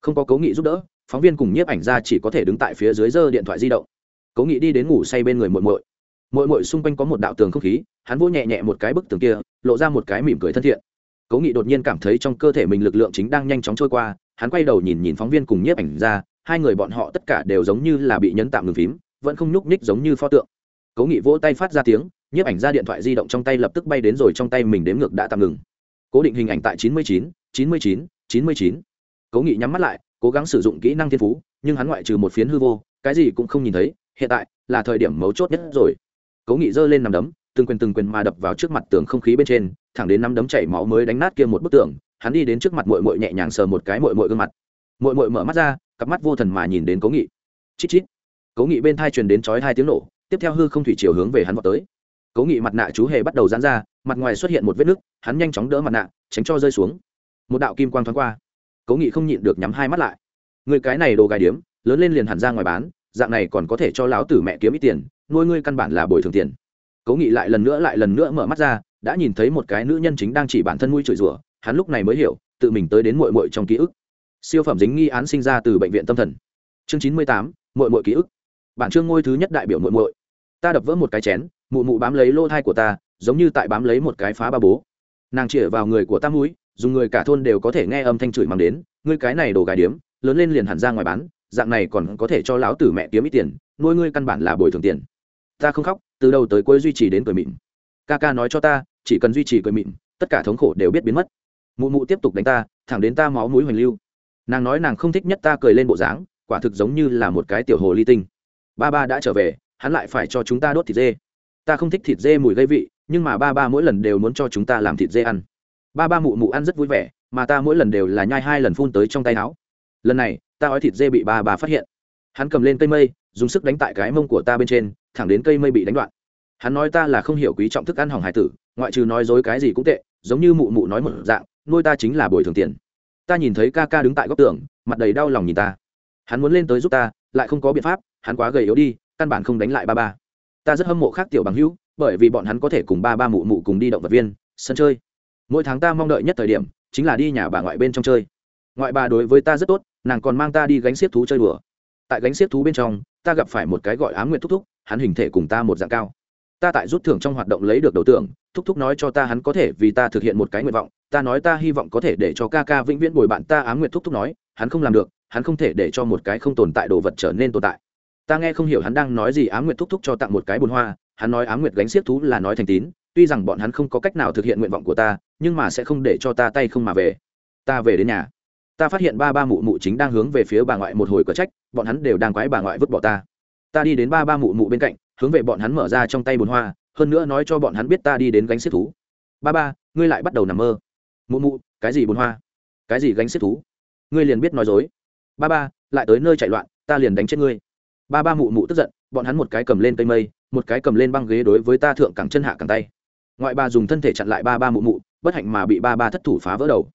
[SPEAKER 1] Không có cố nghị giúp đỡ, phóng viên cùng nhiếp ảnh gia chỉ có thể đứng tại phía dưới giơ điện thoại di động. Cố nghị đi đến ngủ say bên người muội muội mỗi mỗi xung quanh có một đạo tường không khí, hắn vỗ nhẹ nhẹ một cái bức tường kia, lộ ra một cái mỉm cười thân thiện. Cố nghị đột nhiên cảm thấy trong cơ thể mình lực lượng chính đang nhanh chóng trôi qua, hắn quay đầu nhìn nhìn phóng viên cùng nhiếp ảnh ra, hai người bọn họ tất cả đều giống như là bị nhấn tạm ngừng phím, vẫn không nhúc nhích giống như pho tượng. Cố nghị vỗ tay phát ra tiếng, nhiếp ảnh ra điện thoại di động trong tay lập tức bay đến rồi trong tay mình đếm ngược đã tạm ngừng. Cố định hình ảnh tại chín mươi chín chín mươi chín chín mươi chín. Cố nghị nhắm mắt lại, cố gắng sử dụng kỹ năng thiên phú, nhưng hắn ngoại trừ một phiến hư vô, cái gì cũng không nhìn thấy, hiện tại là thời điểm mấu chốt nhất rồi cố nghị giơ lên nằm đấm, từng quyền từng quyền mà đập vào trước mặt tường không khí bên trên, thẳng đến nắm đấm chảy máu mới đánh nát kia một bức tường, hắn đi đến trước mặt mội mội nhẹ nhàng sờ một cái mội mội gương mặt. Mội mội mở mắt ra, cặp mắt vô thần mà nhìn đến cố nghị. Chít chít. Cố nghị bên thai truyền đến chói hai tiếng nổ, tiếp theo hư không thủy chiều hướng về hắn vào tới. Cố nghị mặt nạ chú hề bắt đầu dán ra, mặt ngoài xuất hiện một vết nứt, hắn nhanh chóng đỡ mặt nạ, tránh cho rơi xuống. Một đạo kim quang thoáng qua. Cố nghị không nhịn được nhắm hai mắt lại. Người cái này đồ gài điếm, lớn lên liền hẳn ra ngoài bán, dạng này còn có thể cho láo tử mẹ kiếm ít tiền nuôi ngươi căn bản là bồi thường tiền. Cố nghị lại lần nữa lại lần nữa mở mắt ra, đã nhìn thấy một cái nữ nhân chính đang chỉ bản thân nuôi chửi rủa, hắn lúc này mới hiểu, tự mình tới đến mội mội trong ký ức. Siêu phẩm dính nghi án sinh ra từ bệnh viện tâm thần. Chương chín mươi tám mội mội ký ức. Bản chương ngôi thứ nhất đại biểu mội mội ta đập vỡ một cái chén, mụ mụ bám lấy lô thai của ta, giống như tại bám lấy một cái phá ba bố. Nàng chĩa vào người của tam mũi, dùng người cả thôn đều có thể nghe âm thanh chửi mang đến, ngươi cái này đồ gà điếm, lớn lên liền hẳn ra ngoài bán, dạng này còn có thể cho lão tử mẹ kiếm ít tiền, nuôi ngươi căn bản là bồi thường tiền ta không khóc, từ đầu tới cuối duy trì đến cười mịn. Ca ca nói cho ta, chỉ cần duy trì cười mịn, tất cả thống khổ đều biết biến mất. Mụ mụ tiếp tục đánh ta, thẳng đến ta máu mũi hoành lưu. Nàng nói nàng không thích nhất ta cười lên bộ dáng, quả thực giống như là một cái tiểu hồ ly tinh. Ba ba đã trở về, hắn lại phải cho chúng ta đốt thịt dê. Ta không thích thịt dê mùi gây vị, nhưng mà ba ba mỗi lần đều muốn cho chúng ta làm thịt dê ăn. Ba ba mụ mụ ăn rất vui vẻ, mà ta mỗi lần đều là nhai hai lần phun tới trong tay áo. Lần này, ta ói thịt dê bị ba ba phát hiện. Hắn cầm lên cây mây, dùng sức đánh tại cái mông của ta bên trên thẳng đến cây mây bị đánh đoạn. Hắn nói ta là không hiểu quý trọng thức ăn hỏng hải tử, ngoại trừ nói dối cái gì cũng tệ, giống như mụ mụ nói một dạng, nuôi ta chính là bồi thường tiền. Ta nhìn thấy ca ca đứng tại góc tường, mặt đầy đau lòng nhìn ta. Hắn muốn lên tới giúp ta, lại không có biện pháp, hắn quá gầy yếu đi, căn bản không đánh lại ba ba. Ta rất hâm mộ khác tiểu bằng hữu, bởi vì bọn hắn có thể cùng ba ba mụ mụ cùng đi động vật viên, sân chơi. Mỗi tháng ta mong đợi nhất thời điểm, chính là đi nhà bà ngoại bên trong chơi. Ngoại bà đối với ta rất tốt, nàng còn mang ta đi gánh xiếc thú chơi đùa. Tại gánh xiếc thú bên trong, ta gặp phải một cái gọi á nguyện thúc thúc hắn hình thể cùng ta một dạng cao. Ta tại rút thưởng trong hoạt động lấy được đầu tưởng, thúc thúc nói cho ta hắn có thể vì ta thực hiện một cái nguyện vọng. Ta nói ta hy vọng có thể để cho ca ca vĩnh viễn bồi bạn ta á nguyện thúc thúc nói, hắn không làm được, hắn không thể để cho một cái không tồn tại đồ vật trở nên tồn tại. Ta nghe không hiểu hắn đang nói gì á nguyện thúc thúc cho tặng một cái bồn hoa. Hắn nói á nguyện gánh xiếc thú là nói thành tín, tuy rằng bọn hắn không có cách nào thực hiện nguyện vọng của ta, nhưng mà sẽ không để cho ta tay không mà về. Ta về đến nhà. Ta phát hiện ba ba mụ mụ chính đang hướng về phía bà ngoại một hồi cờ trách, bọn hắn đều đang quái bà ngoại vứt bỏ ta ta đi đến ba ba mụ mụ bên cạnh, hướng về bọn hắn mở ra trong tay bồn hoa, hơn nữa nói cho bọn hắn biết ta đi đến gánh xếp thú. Ba ba, ngươi lại bắt đầu nằm mơ. Mụ mụ, cái gì bồn hoa? Cái gì gánh xếp thú? Ngươi liền biết nói dối. Ba ba, lại tới nơi chạy loạn, ta liền đánh chết ngươi. Ba ba mụ mụ tức giận, bọn hắn một cái cầm lên cây mây, một cái cầm lên băng ghế đối với ta thượng cẳng chân hạ cẳng tay. Ngoại bà dùng thân thể chặn lại ba ba mụ mụ, bất hạnh mà bị ba ba thất thủ phá vỡ đầu.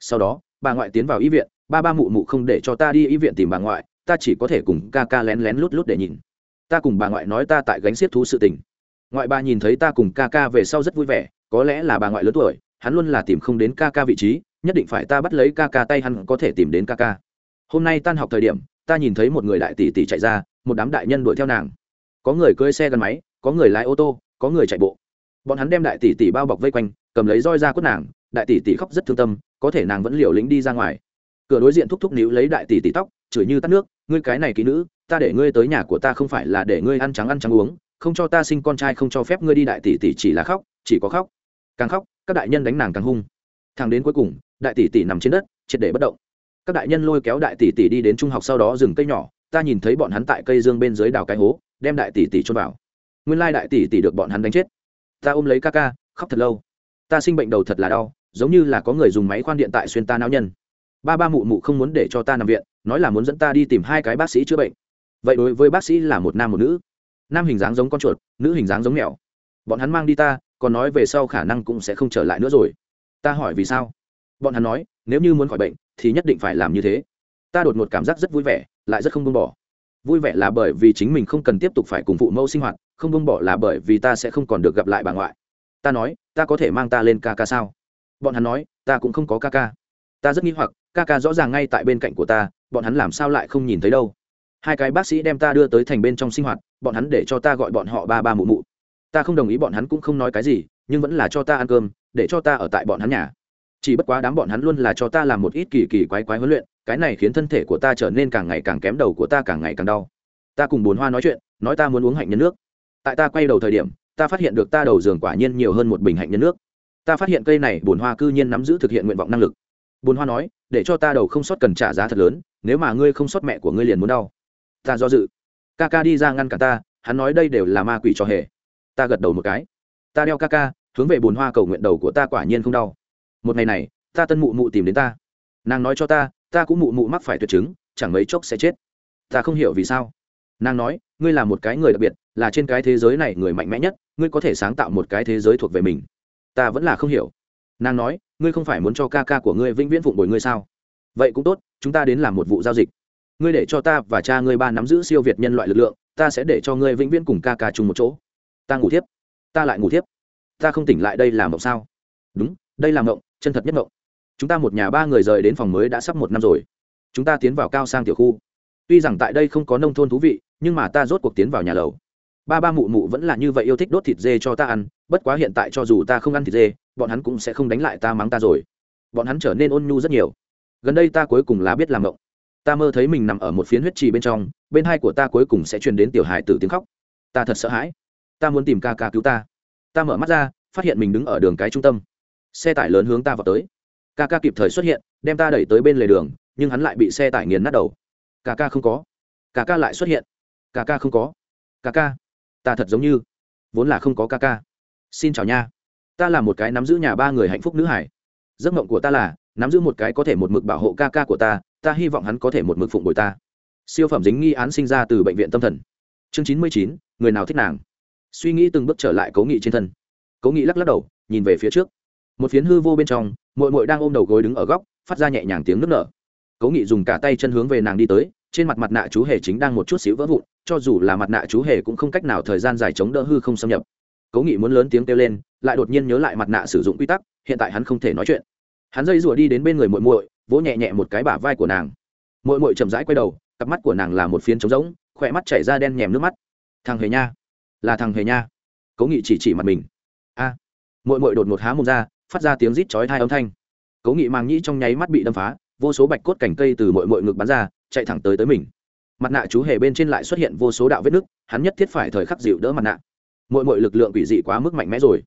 [SPEAKER 1] Sau đó, bà ngoại tiến vào y viện, ba ba mụ mụ không để cho ta đi y viện tìm bà ngoại ta chỉ có thể cùng ca ca lén lén lút lút để nhìn. Ta cùng bà ngoại nói ta tại gánh xiết thú sự tình. Ngoại bà nhìn thấy ta cùng ca ca về sau rất vui vẻ, có lẽ là bà ngoại lớn tuổi, hắn luôn là tìm không đến ca ca vị trí, nhất định phải ta bắt lấy ca ca tay hắn có thể tìm đến ca ca. Hôm nay tan học thời điểm, ta nhìn thấy một người đại tỷ tỷ chạy ra, một đám đại nhân đuổi theo nàng. Có người cưỡi xe gắn máy, có người lái ô tô, có người chạy bộ. Bọn hắn đem đại tỷ tỷ bao bọc vây quanh, cầm lấy roi ra quất nàng, đại tỷ tỷ khóc rất thương tâm, có thể nàng vẫn liều lĩnh đi ra ngoài. Cửa đối diện thúc thúc níu lấy đại tỷ tỷ tóc chửi như tắt nước, ngươi cái này kỹ nữ, ta để ngươi tới nhà của ta không phải là để ngươi ăn trắng ăn trắng uống, không cho ta sinh con trai, không cho phép ngươi đi đại tỷ tỷ chỉ là khóc, chỉ có khóc. Càng khóc, các đại nhân đánh nàng càng hung. Thằng đến cuối cùng, đại tỷ tỷ nằm trên đất, triệt để bất động. Các đại nhân lôi kéo đại tỷ tỷ đi đến trung học sau đó dừng cây nhỏ, ta nhìn thấy bọn hắn tại cây dương bên dưới đào cái hố, đem đại tỷ tỷ trôn vào. Nguyên lai đại tỷ tỷ được bọn hắn đánh chết. Ta ôm lấy ca ca, khóc thật lâu. Ta sinh bệnh đầu thật là đau, giống như là có người dùng máy khoan điện tại xuyên ta não nhân ba ba mụ mụ không muốn để cho ta nằm viện, nói là muốn dẫn ta đi tìm hai cái bác sĩ chữa bệnh. Vậy đối với bác sĩ là một nam một nữ. Nam hình dáng giống con chuột, nữ hình dáng giống mèo. Bọn hắn mang đi ta, còn nói về sau khả năng cũng sẽ không trở lại nữa rồi. Ta hỏi vì sao? Bọn hắn nói, nếu như muốn khỏi bệnh, thì nhất định phải làm như thế. Ta đột ngột cảm giác rất vui vẻ, lại rất không buông bỏ. Vui vẻ là bởi vì chính mình không cần tiếp tục phải cùng phụ mẫu sinh hoạt, không buông bỏ là bởi vì ta sẽ không còn được gặp lại bà ngoại. Ta nói, ta có thể mang ta lên ca ca sao? Bọn hắn nói, ta cũng không có ca ca ta rất nghi hoặc, ca ca rõ ràng ngay tại bên cạnh của ta, bọn hắn làm sao lại không nhìn thấy đâu. Hai cái bác sĩ đem ta đưa tới thành bên trong sinh hoạt, bọn hắn để cho ta gọi bọn họ ba ba mụ mụ. Ta không đồng ý bọn hắn cũng không nói cái gì, nhưng vẫn là cho ta ăn cơm, để cho ta ở tại bọn hắn nhà. Chỉ bất quá đám bọn hắn luôn là cho ta làm một ít kỳ kỳ quái quái huấn luyện, cái này khiến thân thể của ta trở nên càng ngày càng kém đầu của ta càng ngày càng đau. Ta cùng bồn hoa nói chuyện, nói ta muốn uống hạnh nhân nước. Tại ta quay đầu thời điểm, ta phát hiện được ta đầu giường quả nhiên nhiều hơn một bình hạnh nhân nước. Ta phát hiện cây này bồn hoa cư nhiên nắm giữ thực hiện nguyện vọng năng lực bồn hoa nói, để cho ta đầu không sót cần trả giá thật lớn, nếu mà ngươi không sót mẹ của ngươi liền muốn đau. Ta do dự. Ca ca đi ra ngăn cả ta, hắn nói đây đều là ma quỷ trò hề. Ta gật đầu một cái. Ta đeo ca ca hướng về bồn hoa cầu nguyện đầu của ta quả nhiên không đau. Một ngày này, ta tân mụ mụ tìm đến ta. Nàng nói cho ta ta cũng mụ mụ mắc phải tuyệt chứng, chẳng mấy chốc sẽ chết. Ta không hiểu vì sao. Nàng nói, ngươi là một cái người đặc biệt, là trên cái thế giới này người mạnh mẽ nhất, ngươi có thể sáng tạo một cái thế giới thuộc về mình. Ta vẫn là không hiểu. Nàng nói ngươi không phải muốn cho ca ca của ngươi vĩnh viễn phụng bồi ngươi sao? Vậy cũng tốt, chúng ta đến làm một vụ giao dịch. Ngươi để cho ta và cha ngươi ba nắm giữ siêu việt nhân loại lực lượng, ta sẽ để cho ngươi vĩnh viễn cùng ca ca chung một chỗ. Ta ngủ thiếp. Ta lại ngủ thiếp. Ta không tỉnh lại đây làm mộng sao? Đúng, đây là mộng, chân thật nhất mộng. Chúng ta một nhà ba người rời đến phòng mới đã sắp một năm rồi. Chúng ta tiến vào cao sang tiểu khu. Tuy rằng tại đây không có nông thôn thú vị, nhưng mà ta rốt cuộc tiến vào nhà lầu. Ba ba mụ mụ vẫn là như vậy yêu thích đốt thịt dê cho ta ăn, bất quá hiện tại cho dù ta không ăn thịt dê bọn hắn cũng sẽ không đánh lại ta mắng ta rồi. Bọn hắn trở nên ôn nhu rất nhiều. Gần đây ta cuối cùng là biết làm mộng ta mơ thấy mình nằm ở một phiến huyết trì bên trong, bên hai của ta cuối cùng sẽ truyền đến tiểu hài tử tiếng khóc. Ta thật sợ hãi. Ta muốn tìm ca ca cứu ta. Ta mở mắt ra, phát hiện mình đứng ở đường cái trung tâm. Xe tải lớn hướng ta vào tới. Ca ca kịp thời xuất hiện, đem ta đẩy tới bên lề đường, nhưng hắn lại bị xe tải nghiền nát đầu. Ca ca không có. Ca ca lại xuất hiện. Ca ca không có. Ca ca. Ta thật giống như. Vốn là không có ca ca. Xin chào nha ta là một cái nắm giữ nhà ba người hạnh phúc nữ hải. Giấc mộng của ta là, nắm giữ một cái có thể một mực bảo hộ ca ca của ta ta hy vọng hắn có thể một mực phụng bồi ta. Siêu phẩm dính nghi án sinh ra từ bệnh viện tâm thần. Chương chín mươi chín, người nào thích nàng? Suy nghĩ từng bước trở lại cố nghị trên thân. Cố nghị lắc lắc đầu, nhìn về phía trước. Một phiến hư vô bên trong mội mội đang ôm đầu gối đứng ở góc, phát ra nhẹ nhàng tiếng nức nở. Cố nghị dùng cả tay chân hướng về nàng đi tới, trên mặt mặt nạ chú hề chính đang một chút xíu vỡ vụn, cho dù là mặt nạ chú hề cũng không cách nào thời gian dài chống đỡ hư không xâm nhập cố nghị muốn lớn tiếng kêu lên, lại đột nhiên nhớ lại mặt nạ sử dụng quy tắc, hiện tại hắn không thể nói chuyện. Hắn dây rủa đi đến bên người muội muội, vỗ nhẹ nhẹ một cái bả vai của nàng. Muội muội chậm rãi quay đầu, cặp mắt của nàng là một phiến trống rỗng, khỏe mắt chảy ra đen nhèm nước mắt. Thằng hề nha, là thằng hề nha. Cố nghị chỉ chỉ mặt mình. A. À. muội muội đột ngột há mồm ra, phát ra tiếng rít chói tai âm thanh. Cố nghị mang nhĩ trong nháy mắt bị đâm phá, vô số bạch cốt cảnh cây từ muội muội ngực bắn ra, chạy thẳng tới tới mình. Mặt nạ chú hề bên trên lại xuất hiện vô số đạo vết nứt, hắn nhất thiết phải thời khắc dịu đỡ mặt nạ muội muội lực lượng quỷ dị quá mức mạnh mẽ rồi.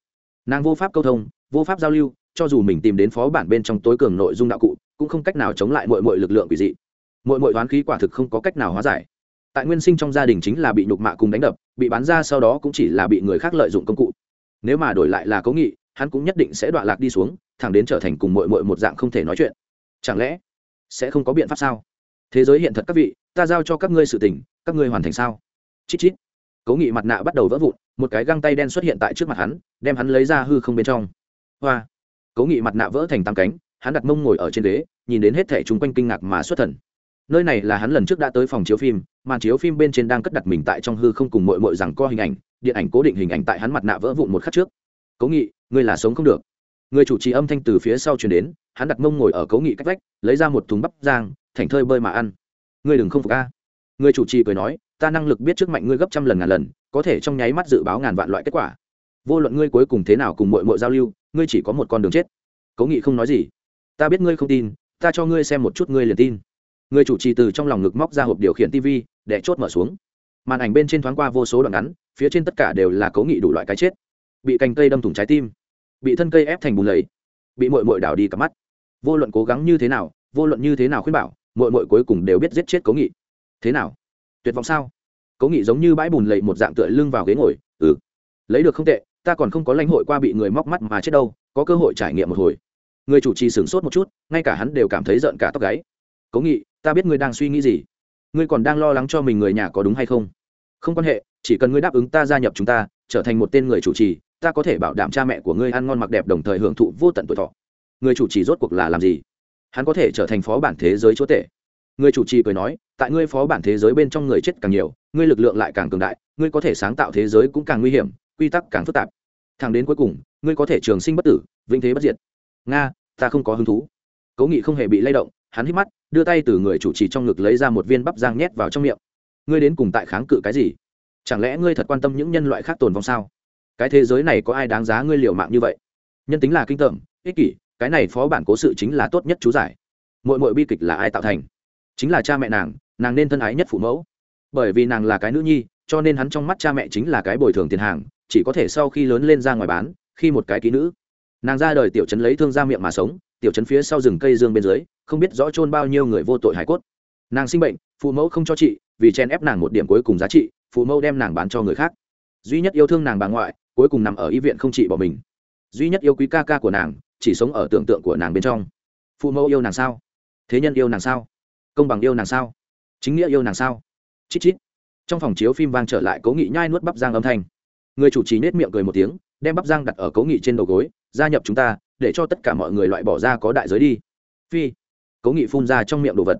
[SPEAKER 1] Nàng vô pháp câu thông, vô pháp giao lưu, cho dù mình tìm đến phó bản bên trong tối cường nội dung đạo cụ, cũng không cách nào chống lại muội muội lực lượng quỷ dị. Muội muội đoán khí quả thực không có cách nào hóa giải. Tại nguyên sinh trong gia đình chính là bị nhục mạ cùng đánh đập, bị bán ra sau đó cũng chỉ là bị người khác lợi dụng công cụ. Nếu mà đổi lại là cố nghị, hắn cũng nhất định sẽ đoạn lạc đi xuống, thẳng đến trở thành cùng muội muội một dạng không thể nói chuyện. Chẳng lẽ sẽ không có biện pháp sao? Thế giới hiện thật các vị, ta giao cho các ngươi sự tình, các ngươi hoàn thành sao? Chít chít cố nghị mặt nạ bắt đầu vỡ vụn, một cái găng tay đen xuất hiện tại trước mặt hắn, đem hắn lấy ra hư không bên trong. Hoa! Cố nghị mặt nạ vỡ thành tam cánh, hắn đặt mông ngồi ở trên ghế, nhìn đến hết thẻ chung quanh kinh ngạc mà xuất thần. Nơi này là hắn lần trước đã tới phòng chiếu phim, màn chiếu phim bên trên đang cất đặt mình tại trong hư không cùng mội mội rằng co hình ảnh, điện ảnh cố định hình ảnh tại hắn mặt nạ vỡ vụn một khắc trước. Cố nghị, ngươi là sống không được. Người chủ trì âm thanh từ phía sau chuyển đến, hắn đặt mông ngồi ở cố nghị cách vách, lấy ra một thùng bắp giang thành thơi bơi mà ăn. Ngươi đừng không phục a. Người chủ trì cười nói ta năng lực biết trước mạnh ngươi gấp trăm lần ngàn lần, có thể trong nháy mắt dự báo ngàn vạn loại kết quả. Vô luận ngươi cuối cùng thế nào cùng mội mội giao lưu, ngươi chỉ có một con đường chết. Cố nghị không nói gì. Ta biết ngươi không tin, ta cho ngươi xem một chút ngươi liền tin. Người chủ trì từ trong lòng ngực móc ra hộp điều khiển tv để chốt mở xuống. Màn ảnh bên trên thoáng qua vô số đoạn ngắn, phía trên tất cả đều là cố nghị đủ loại cái chết. Bị cành cây đâm thủng trái tim, bị thân cây ép thành bùn lầy, bị mội mội đảo đi cặp mắt. Vô luận cố gắng như thế nào, vô luận như thế nào khuyên bảo mội mội cuối cùng đều biết giết chết cố nghị. Thế nào? Tuyệt vọng sao? Cố nghị giống như bãi bùn lầy một dạng tựa lưng vào ghế ngồi ừ. Lấy được không tệ, ta còn không có lãnh hội qua bị người móc mắt mà chết đâu, có cơ hội trải nghiệm một hồi. Người chủ trì sửng sốt một chút, ngay cả hắn đều cảm thấy giận cả tóc gáy. Cố nghị, ta biết ngươi đang suy nghĩ gì. Ngươi còn đang lo lắng cho mình người nhà có đúng hay không? Không quan hệ, chỉ cần ngươi đáp ứng ta gia nhập chúng ta, trở thành một tên người chủ trì, ta có thể bảo đảm cha mẹ của ngươi ăn ngon mặc đẹp đồng thời hưởng thụ vô tận tuổi thọ. Người chủ trì rốt cuộc là làm gì? Hắn có thể trở thành phó bản thế giới chúa tể người chủ trì cười nói, tại ngươi phó bản thế giới bên trong người chết càng nhiều, ngươi lực lượng lại càng cường đại, ngươi có thể sáng tạo thế giới cũng càng nguy hiểm, quy tắc càng phức tạp. Thẳng đến cuối cùng, ngươi có thể trường sinh bất tử, vĩnh thế bất diệt. Nga, ta không có hứng thú. Cố nghị không hề bị lay động, hắn hít mắt, đưa tay từ người chủ trì trong ngực lấy ra một viên bắp giang nhét vào trong miệng. Ngươi đến cùng tại kháng cự cái gì? Chẳng lẽ ngươi thật quan tâm những nhân loại khác tồn vong sao? Cái thế giới này có ai đáng giá ngươi liều mạng như vậy? Nhân tính là kinh tởm, ích kỷ, cái này phó bản cố sự chính là tốt nhất chú giải. Mỗi mỗi bi kịch là ai tạo thành? Chính là cha mẹ nàng nàng nên thân ái nhất phụ mẫu. Bởi vì nàng là cái nữ nhi, cho nên hắn trong mắt cha mẹ chính là cái bồi thường tiền hàng, chỉ có thể sau khi lớn lên ra ngoài bán, khi một cái ký nữ. Nàng ra đời tiểu trấn lấy thương ra miệng mà sống, tiểu trấn phía sau rừng cây dương bên dưới, không biết rõ chôn bao nhiêu người vô tội hải cốt. Nàng sinh bệnh, phụ mẫu không cho chị, vì chen ép nàng một điểm cuối cùng giá trị, phụ mẫu đem nàng bán cho người khác. Duy nhất yêu thương nàng bà ngoại, cuối cùng nằm ở y viện không trị bỏ mình. Duy nhất yêu quý ca ca của nàng, chỉ sống ở tưởng tượng của nàng bên trong. Phụ mẫu yêu nàng sao? Thế nhân yêu nàng sao? Công bằng yêu nàng sao? Chính nghĩa yêu nàng sao? Chít chít. Trong phòng chiếu phim vang trở lại cố nghị nhai nuốt bắp giang âm thanh. Người chủ trì nết miệng cười một tiếng, đem bắp giang đặt ở cố nghị trên đầu gối, gia nhập chúng ta, để cho tất cả mọi người loại bỏ ra có đại giới đi. Phi. Cố nghị phun ra trong miệng đồ vật.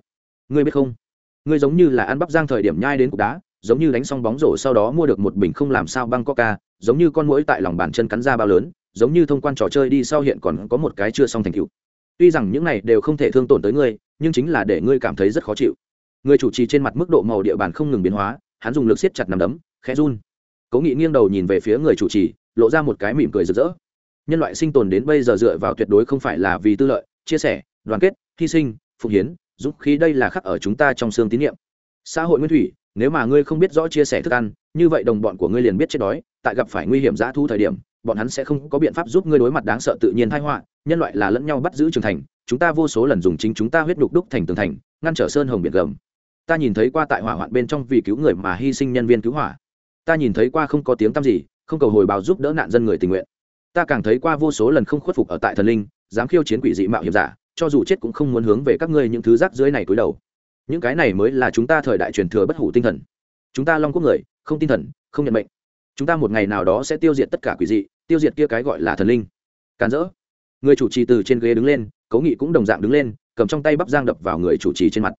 [SPEAKER 1] Ngươi biết không? Ngươi giống như là ăn bắp giang thời điểm nhai đến cục đá, giống như đánh xong bóng rổ sau đó mua được một bình không làm sao băng coca, giống như con mũi tại lòng bàn chân cắn ra bao lớn, giống như thông quan trò chơi đi sau hiện còn có một cái chưa xong thành tựu tuy rằng những này đều không thể thương tổn tới ngươi, nhưng chính là để ngươi cảm thấy rất khó chịu. Người chủ trì trên mặt mức độ màu địa bàn không ngừng biến hóa, hắn dùng lực siết chặt nằm đấm, khẽ run. Cố nghị nghiêng đầu nhìn về phía người chủ trì, lộ ra một cái mỉm cười rực rỡ. Nhân loại sinh tồn đến bây giờ dựa vào tuyệt đối không phải là vì tư lợi, chia sẻ, đoàn kết, hy sinh phục hiến, dũng khí đây là khắc ở chúng ta trong xương tín nhiệm xã hội nguyên thủy nếu mà ngươi không biết rõ chia sẻ thức ăn, như vậy đồng bọn của ngươi liền biết chết đói, tại gặp phải nguy hiểm dã thu thời điểm, bọn hắn sẽ không có biện pháp giúp ngươi đối mặt đáng sợ tự nhiên thái họa, nhân loại là lẫn nhau bắt giữ trưởng thành, chúng ta vô số lần dùng chính chúng ta huyết đục đúc thành tường thành, ngăn trở sơn hồng biển gầm. Ta nhìn thấy qua tại hỏa hoạn bên trong vì cứu người mà hy sinh nhân viên cứu hỏa. Ta nhìn thấy qua không có tiếng tăm gì, không cầu hồi báo giúp đỡ nạn dân người tình nguyện. Ta càng thấy qua vô số lần không khuất phục ở tại thần linh, dám khiêu chiến quỷ dị mạo hiểm giả, cho dù chết cũng không muốn hướng về các ngươi những thứ rác dưới này cúi đầu những cái này mới là chúng ta thời đại truyền thừa bất hủ tinh thần. Chúng ta long quốc người, không tinh thần, không nhận mệnh. Chúng ta một ngày nào đó sẽ tiêu diệt tất cả quỷ dị, tiêu diệt kia cái gọi là thần linh. Càn rỡ. Người chủ trì từ trên ghế đứng lên cố nghị cũng đồng dạng đứng lên, cầm trong tay bắp giang đập vào người chủ trì trên mặt.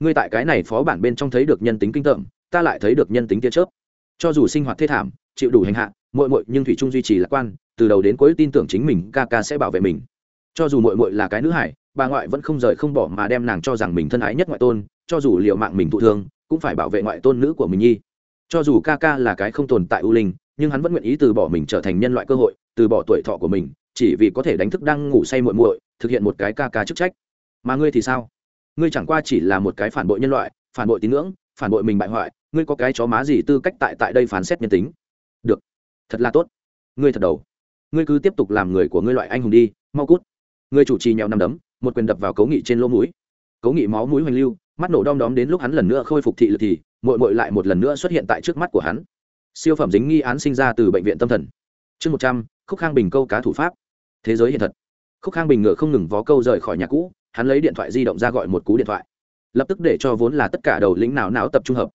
[SPEAKER 1] Ngươi tại cái này phó bản bên trong thấy được nhân tính kinh tởm, ta lại thấy được nhân tính tia chớp. Cho dù sinh hoạt thê thảm, chịu đủ hành hạ, muội muội nhưng thủy trung duy trì lạc quan, từ đầu đến cuối tin tưởng chính mình ca ca sẽ bảo vệ mình. Cho dù muội muội là cái nữ hải, bà ngoại vẫn không rời không bỏ mà đem nàng cho rằng mình thân ái nhất ngoại tôn cho dù liệu mạng mình thụ thương, cũng phải bảo vệ ngoại tôn nữ của mình nhi. Cho dù ca ca là cái không tồn tại ưu linh, nhưng hắn vẫn nguyện ý từ bỏ mình trở thành nhân loại cơ hội, từ bỏ tuổi thọ của mình, chỉ vì có thể đánh thức đang ngủ say muội muội, thực hiện một cái ca ca chức trách. Mà ngươi thì sao? Ngươi chẳng qua chỉ là một cái phản bội nhân loại, phản bội tín ngưỡng, phản bội mình bại hoại, ngươi có cái chó má gì tư cách tại tại đây phán xét nhân tính? Được, thật là tốt. Ngươi thật đầu. Ngươi cứ tiếp tục làm người của ngươi loại anh hùng đi, mau cút. Ngươi chủ trì nhèo nằm đấm, một quyền đập vào cấu nghị trên lỗ mũi. Cấu nghị máu mũi hoành lưu mắt nổ đom đóm đến lúc hắn lần nữa khôi phục thị lực thì mội mội lại một lần nữa xuất hiện tại trước mắt của hắn. Siêu phẩm dính nghi án sinh ra từ bệnh viện tâm thần. Chương một trăm, khúc khang bình câu cá thủ pháp. Thế giới hiện thật. Khúc khang bình ngựa không ngừng vó câu rời khỏi nhà cũ, hắn lấy điện thoại di động ra gọi một cú điện thoại. Lập tức để cho vốn là tất cả đầu lĩnh nào não tập trung hợp.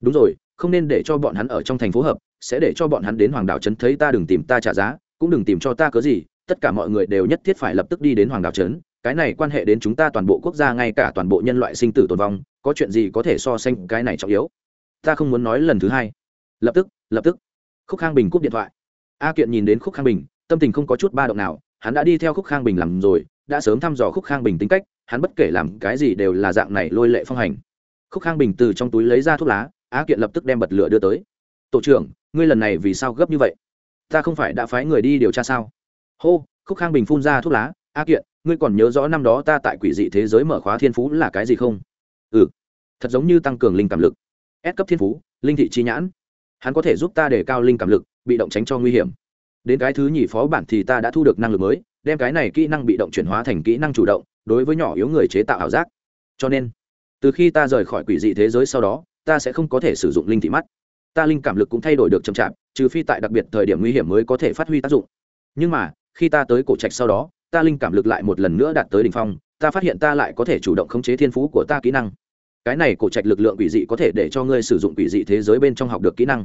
[SPEAKER 1] Đúng rồi, không nên để cho bọn hắn ở trong thành phố hợp, sẽ để cho bọn hắn đến hoàng đảo trấn thấy ta đừng tìm ta trả giá, cũng đừng tìm cho ta cớ gì, tất cả mọi người đều nhất thiết phải lập tức đi đến hoàng đảo trấn cái này quan hệ đến chúng ta toàn bộ quốc gia, ngay cả toàn bộ nhân loại sinh tử tồn vong, có chuyện gì có thể so sánh cái này trọng yếu? Ta không muốn nói lần thứ hai. Lập tức lập tức. Khúc khang bình cúp điện thoại. A kiện nhìn đến khúc khang bình, tâm tình không có chút ba động nào, hắn đã đi theo khúc khang bình làm rồi, đã sớm thăm dò khúc khang bình tính cách, hắn bất kể làm cái gì đều là dạng này lôi lệ phong hành. Khúc khang bình từ trong túi lấy ra thuốc lá, a kiện lập tức đem bật lửa đưa tới. Tổ trưởng, ngươi lần này vì sao gấp như vậy? Ta không phải đã phái người đi điều tra sao? Hô, khúc khang bình phun ra thuốc lá a kiện, ngươi còn nhớ rõ năm đó ta tại quỷ dị thế giới mở khóa thiên phú là cái gì không? Ừ thật giống như tăng cường linh cảm lực. Ép cấp thiên phú, linh thị chi nhãn. Hắn có thể giúp ta để cao linh cảm lực, bị động tránh cho nguy hiểm. Đến cái thứ nhì phó bản thì ta đã thu được năng lực mới, đem cái này kỹ năng bị động chuyển hóa thành kỹ năng chủ động, đối với nhỏ yếu người chế tạo ảo giác. Cho nên, từ khi ta rời khỏi quỷ dị thế giới sau đó, ta sẽ không có thể sử dụng linh thị mắt. Ta linh cảm lực cũng thay đổi được chậm chạp, trừ phi tại đặc biệt thời điểm nguy hiểm mới có thể phát huy tác dụng. Nhưng mà, khi ta tới cổ trạch sau đó ta linh cảm lực lại một lần nữa đạt tới đỉnh phong, ta phát hiện ta lại có thể chủ động khống chế thiên phú của ta kỹ năng. Cái này cổ trạch lực lượng quỷ dị có thể để cho ngươi sử dụng quỷ dị thế giới bên trong học được kỹ năng.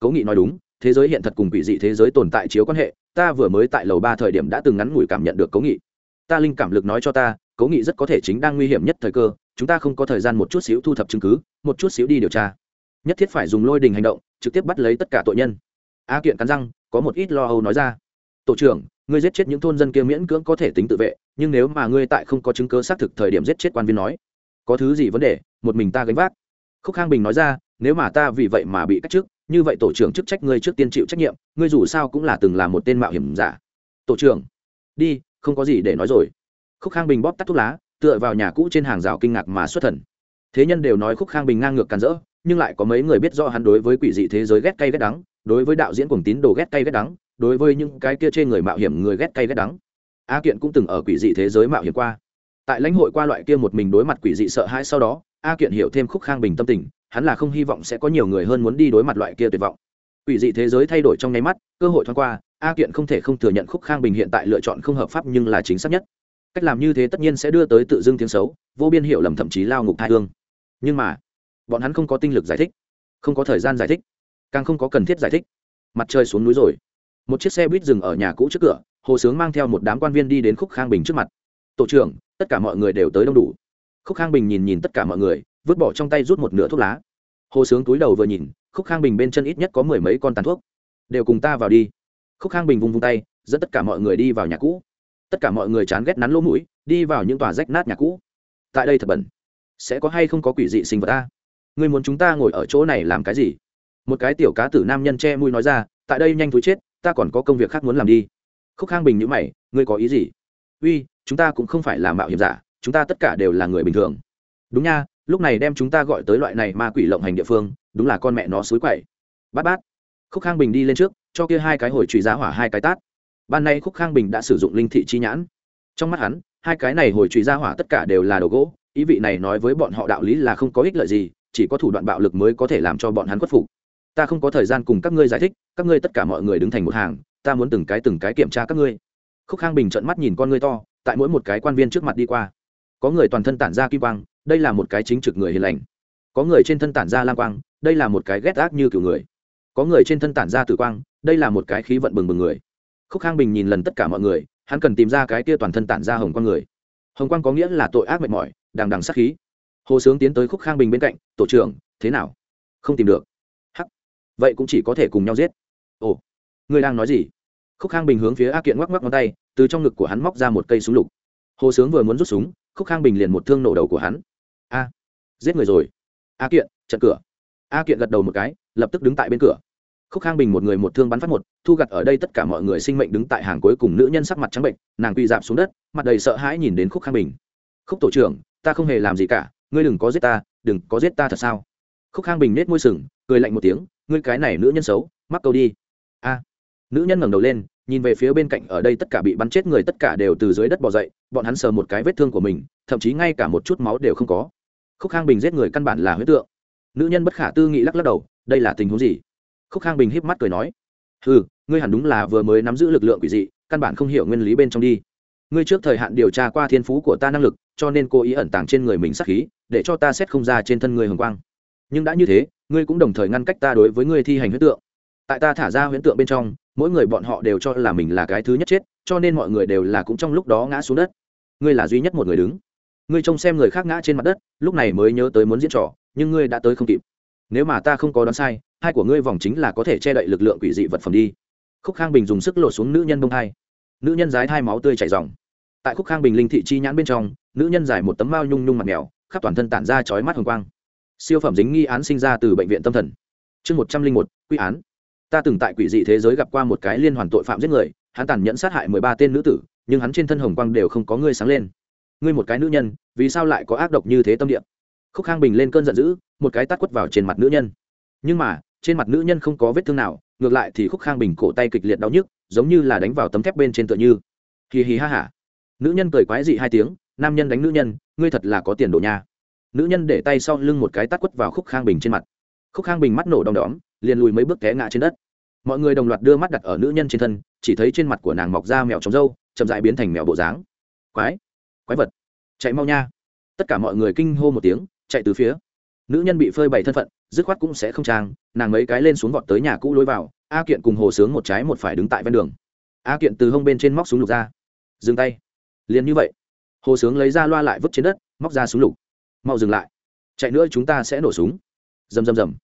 [SPEAKER 1] Cố nghị nói đúng, thế giới hiện thật cùng quỷ dị thế giới tồn tại chiếu quan hệ, ta vừa mới tại lầu ba thời điểm đã từng ngắn ngủi cảm nhận được cố nghị. Ta linh cảm lực nói cho ta, cố nghị rất có thể chính đang nguy hiểm nhất thời cơ, chúng ta không có thời gian một chút xíu thu thập chứng cứ, một chút xíu đi điều tra. Nhất thiết phải dùng lôi đình hành động, trực tiếp bắt lấy tất cả tội nhân. A kiện cắn răng, có một ít lo âu nói ra. Tổ trưởng ngươi giết chết những thôn dân kia miễn cưỡng có thể tính tự vệ, nhưng nếu mà ngươi tại không có chứng cứ xác thực thời điểm giết chết quan viên nói, có thứ gì vấn đề, một mình ta gánh vác. Khúc khang bình nói ra, nếu mà ta vì vậy mà bị cách chức, như vậy tổ trưởng chức trách ngươi trước tiên chịu trách nhiệm, ngươi dù sao cũng là từng là một tên mạo hiểm giả. Tổ trưởng, đi, không có gì để nói rồi. Khúc khang bình bóp tắt thuốc lá, tựa vào nhà cũ trên hàng rào kinh ngạc mà xuất thần. Thế nhân đều nói khúc khang bình ngang ngược càn rỡ, nhưng lại có mấy người biết rõ hắn đối với quỷ dị thế giới ghét cay ghét đắng, đối với đạo diễn cuồng tín đồ ghét cay ghét đắng đối với những cái kia trên người mạo hiểm người ghét cay ghét đắng. A kiện cũng từng ở quỷ dị thế giới mạo hiểm qua. Tại lãnh hội qua loại kia một mình đối mặt quỷ dị sợ hãi sau đó, a kiện hiểu thêm khúc khang bình tâm tình, hắn là không hy vọng sẽ có nhiều người hơn muốn đi đối mặt loại kia tuyệt vọng. Quỷ dị thế giới thay đổi trong nháy mắt, cơ hội thoáng qua, a kiện không thể không thừa nhận khúc khang bình hiện tại lựa chọn không hợp pháp nhưng là chính xác nhất. Cách làm như thế tất nhiên sẽ đưa tới tự dưng tiếng xấu, vô biên hiểu lầm thậm chí lao ngục thai hương. Nhưng mà, bọn hắn không có tinh lực giải thích, không có thời gian giải thích, càng không có cần thiết giải thích. Mặt trời xuống núi rồi một chiếc xe buýt dừng ở nhà cũ trước cửa, hồ sướng mang theo một đám quan viên đi đến khúc khang bình trước mặt. Tổ trưởng, tất cả mọi người đều tới đông đủ. Khúc khang bình nhìn nhìn tất cả mọi người, vứt bỏ trong tay rút một nửa thuốc lá. Hồ sướng túi đầu vừa nhìn, khúc khang bình bên chân ít nhất có mười mấy con tàn thuốc. Đều cùng ta vào đi. Khúc khang bình vung vung tay, dẫn tất cả mọi người đi vào nhà cũ. Tất cả mọi người chán ghét nắn lỗ mũi, đi vào những tòa rách nát nhà cũ. Tại đây thật bẩn. Sẽ có hay không có quỷ dị sinh vật ta? Người muốn chúng ta ngồi ở chỗ này làm cái gì? Một cái tiểu cá tử nam nhân che mũi nói ra, tại đây nhanh thúi chết ta còn có công việc khác muốn làm đi. Khúc khang bình nhữ mày, ngươi có ý gì? Uy, chúng ta cũng không phải là mạo hiểm giả, chúng ta tất cả đều là người bình thường. Đúng nha, lúc này đem chúng ta gọi tới loại này ma quỷ lộng hành địa phương, đúng là con mẹ nó xối quậy. Bát bát. Khúc khang bình đi lên trước, cho kia hai cái hồi trụy giá hỏa hai cái tát. Ban nay khúc khang bình đã sử dụng linh thị chi nhãn. Trong mắt hắn, hai cái này hồi trụy giá hỏa tất cả đều là đồ gỗ, ý vị này nói với bọn họ đạo lý là không có ích lợi gì, chỉ có thủ đoạn bạo lực mới có thể làm cho bọn hắn khuất phục ta không có thời gian cùng các ngươi giải thích, các ngươi tất cả mọi người đứng thành một hàng, ta muốn từng cái từng cái kiểm tra các ngươi. Khúc khang bình trận mắt nhìn con ngươi to, tại mỗi một cái quan viên trước mặt đi qua. Có người toàn thân tản ra kim quang, đây là một cái chính trực người hiền lành. Có người trên thân tản ra lang quang, đây là một cái ghét ác như kiểu người. Có người trên thân tản ra tử quang, đây là một cái khí vận bừng bừng người. Khúc khang bình nhìn lần tất cả mọi người, hắn cần tìm ra cái kia toàn thân tản ra hồng quang người. Hồng quang có nghĩa là tội ác mệt mỏi, đằng đằng sát khí. Hồ sướng tiến tới khúc khang bình bên cạnh, tổ trưởng, thế nào? Không tìm được vậy cũng chỉ có thể cùng nhau giết. Ồ, ngươi đang nói gì? Khúc khang bình hướng phía a kiện ngoắc ngoắc ngón tay, từ trong ngực của hắn móc ra một cây súng lục. Hồ sướng vừa muốn rút súng, khúc khang bình liền một thương nổ đầu của hắn. A, giết người rồi. A kiện, chặn cửa. A kiện gật đầu một cái, lập tức đứng tại bên cửa. Khúc khang bình một người một thương bắn phát một, thu gặt ở đây tất cả mọi người sinh mệnh đứng tại hàng cuối cùng nữ nhân sắc mặt trắng bệnh, nàng quỳ dạp xuống đất, mặt đầy sợ hãi nhìn đến khúc khang bình. Khúc tổ trưởng, ta không hề làm gì cả, ngươi đừng có giết ta, đừng có giết ta thật sao? Khúc khang bình nết môi sừng, cười lạnh một tiếng ngươi cái này nữ nhân xấu, mắc câu đi. A. Nữ nhân ngẩng đầu lên, nhìn về phía bên cạnh ở đây tất cả bị bắn chết người tất cả đều từ dưới đất bỏ dậy, bọn hắn sờ một cái vết thương của mình, thậm chí ngay cả một chút máu đều không có. Khúc khang bình giết người căn bản là huyết tượng. Nữ nhân bất khả tư nghị lắc lắc đầu, đây là tình huống gì? Khúc khang bình híp mắt cười nói ừ ngươi hẳn đúng là vừa mới nắm giữ lực lượng quỷ dị, căn bản không hiểu nguyên lý bên trong đi. Ngươi trước thời hạn điều tra qua thiên phú của ta năng lực, cho nên cố ý ẩn tàng trên người mình sắc khí, để cho ta xét không ra trên thân người hồng quang. Nhưng đã như thế ngươi cũng đồng thời ngăn cách ta đối với ngươi thi hành huyễn tượng. Tại ta thả ra huyễn tượng bên trong, mỗi người bọn họ đều cho là mình là cái thứ nhất chết, cho nên mọi người đều là cũng trong lúc đó ngã xuống đất. Ngươi là duy nhất một người đứng. Ngươi trông xem người khác ngã trên mặt đất, lúc này mới nhớ tới muốn diễn trò, nhưng ngươi đã tới không kịp. Nếu mà ta không có đoán sai, hai của ngươi vòng chính là có thể che đậy lực lượng quỷ dị vật phẩm đi. Khúc khang bình dùng sức lột xuống nữ nhân bông thai. Nữ nhân dái hai máu tươi chảy dòng tại khúc khang bình linh thị chi nhãn bên trong, nữ nhân giải một tấm mao nhung nhung mặt mèo, khắp toàn thân tản ra chói mắt hồng quang siêu phẩm dính nghi án sinh ra từ bệnh viện tâm thần. Chương một trăm linh một, quy án. Ta từng tại quỷ dị thế giới gặp qua một cái liên hoàn tội phạm giết người, hắn tàn nhẫn sát hại mười ba tên nữ tử, nhưng hắn trên thân hồng quang đều không có ngươi sáng lên. Ngươi một cái nữ nhân, vì sao lại có ác độc như thế tâm địa? Khúc khang bình lên cơn giận dữ, một cái tát quất vào trên mặt nữ nhân. Nhưng mà, trên mặt nữ nhân không có vết thương nào, ngược lại thì khúc khang bình cổ tay kịch liệt đau nhức, giống như là đánh vào tấm thép bên trên tựa như. Hì hì ha hả nữ nhân cười quái dị hai tiếng, nam nhân đánh nữ nhân, ngươi thật là có tiền đồ nha nữ nhân để tay sau lưng một cái tát quất vào khúc khang bình trên mặt. Khúc khang bình mắt nổ đong đóm, liền lùi mấy bước té ngã trên đất. Mọi người đồng loạt đưa mắt đặt ở nữ nhân trên thân, chỉ thấy trên mặt của nàng mọc ra mèo trống râu, chậm dại biến thành mèo bộ dáng. Quái quái vật. Chạy mau nha. Tất cả mọi người kinh hô một tiếng, chạy từ phía. Nữ nhân bị phơi bày thân phận, dứt khoát cũng sẽ không trang, nàng mấy cái lên xuống vọt tới nhà cũ lối vào, a kiện cùng hồ sướng một trái một phải đứng tại ven đường. A kiện từ hông bên trên móc súng lục ra. Dừng tay. Liền như vậy, hồ sướng lấy ra loa lại vứt trên đất, móc ra súng lục mau dừng lại. Chạy nữa chúng ta sẽ nổ súng. Rầm rầm rầm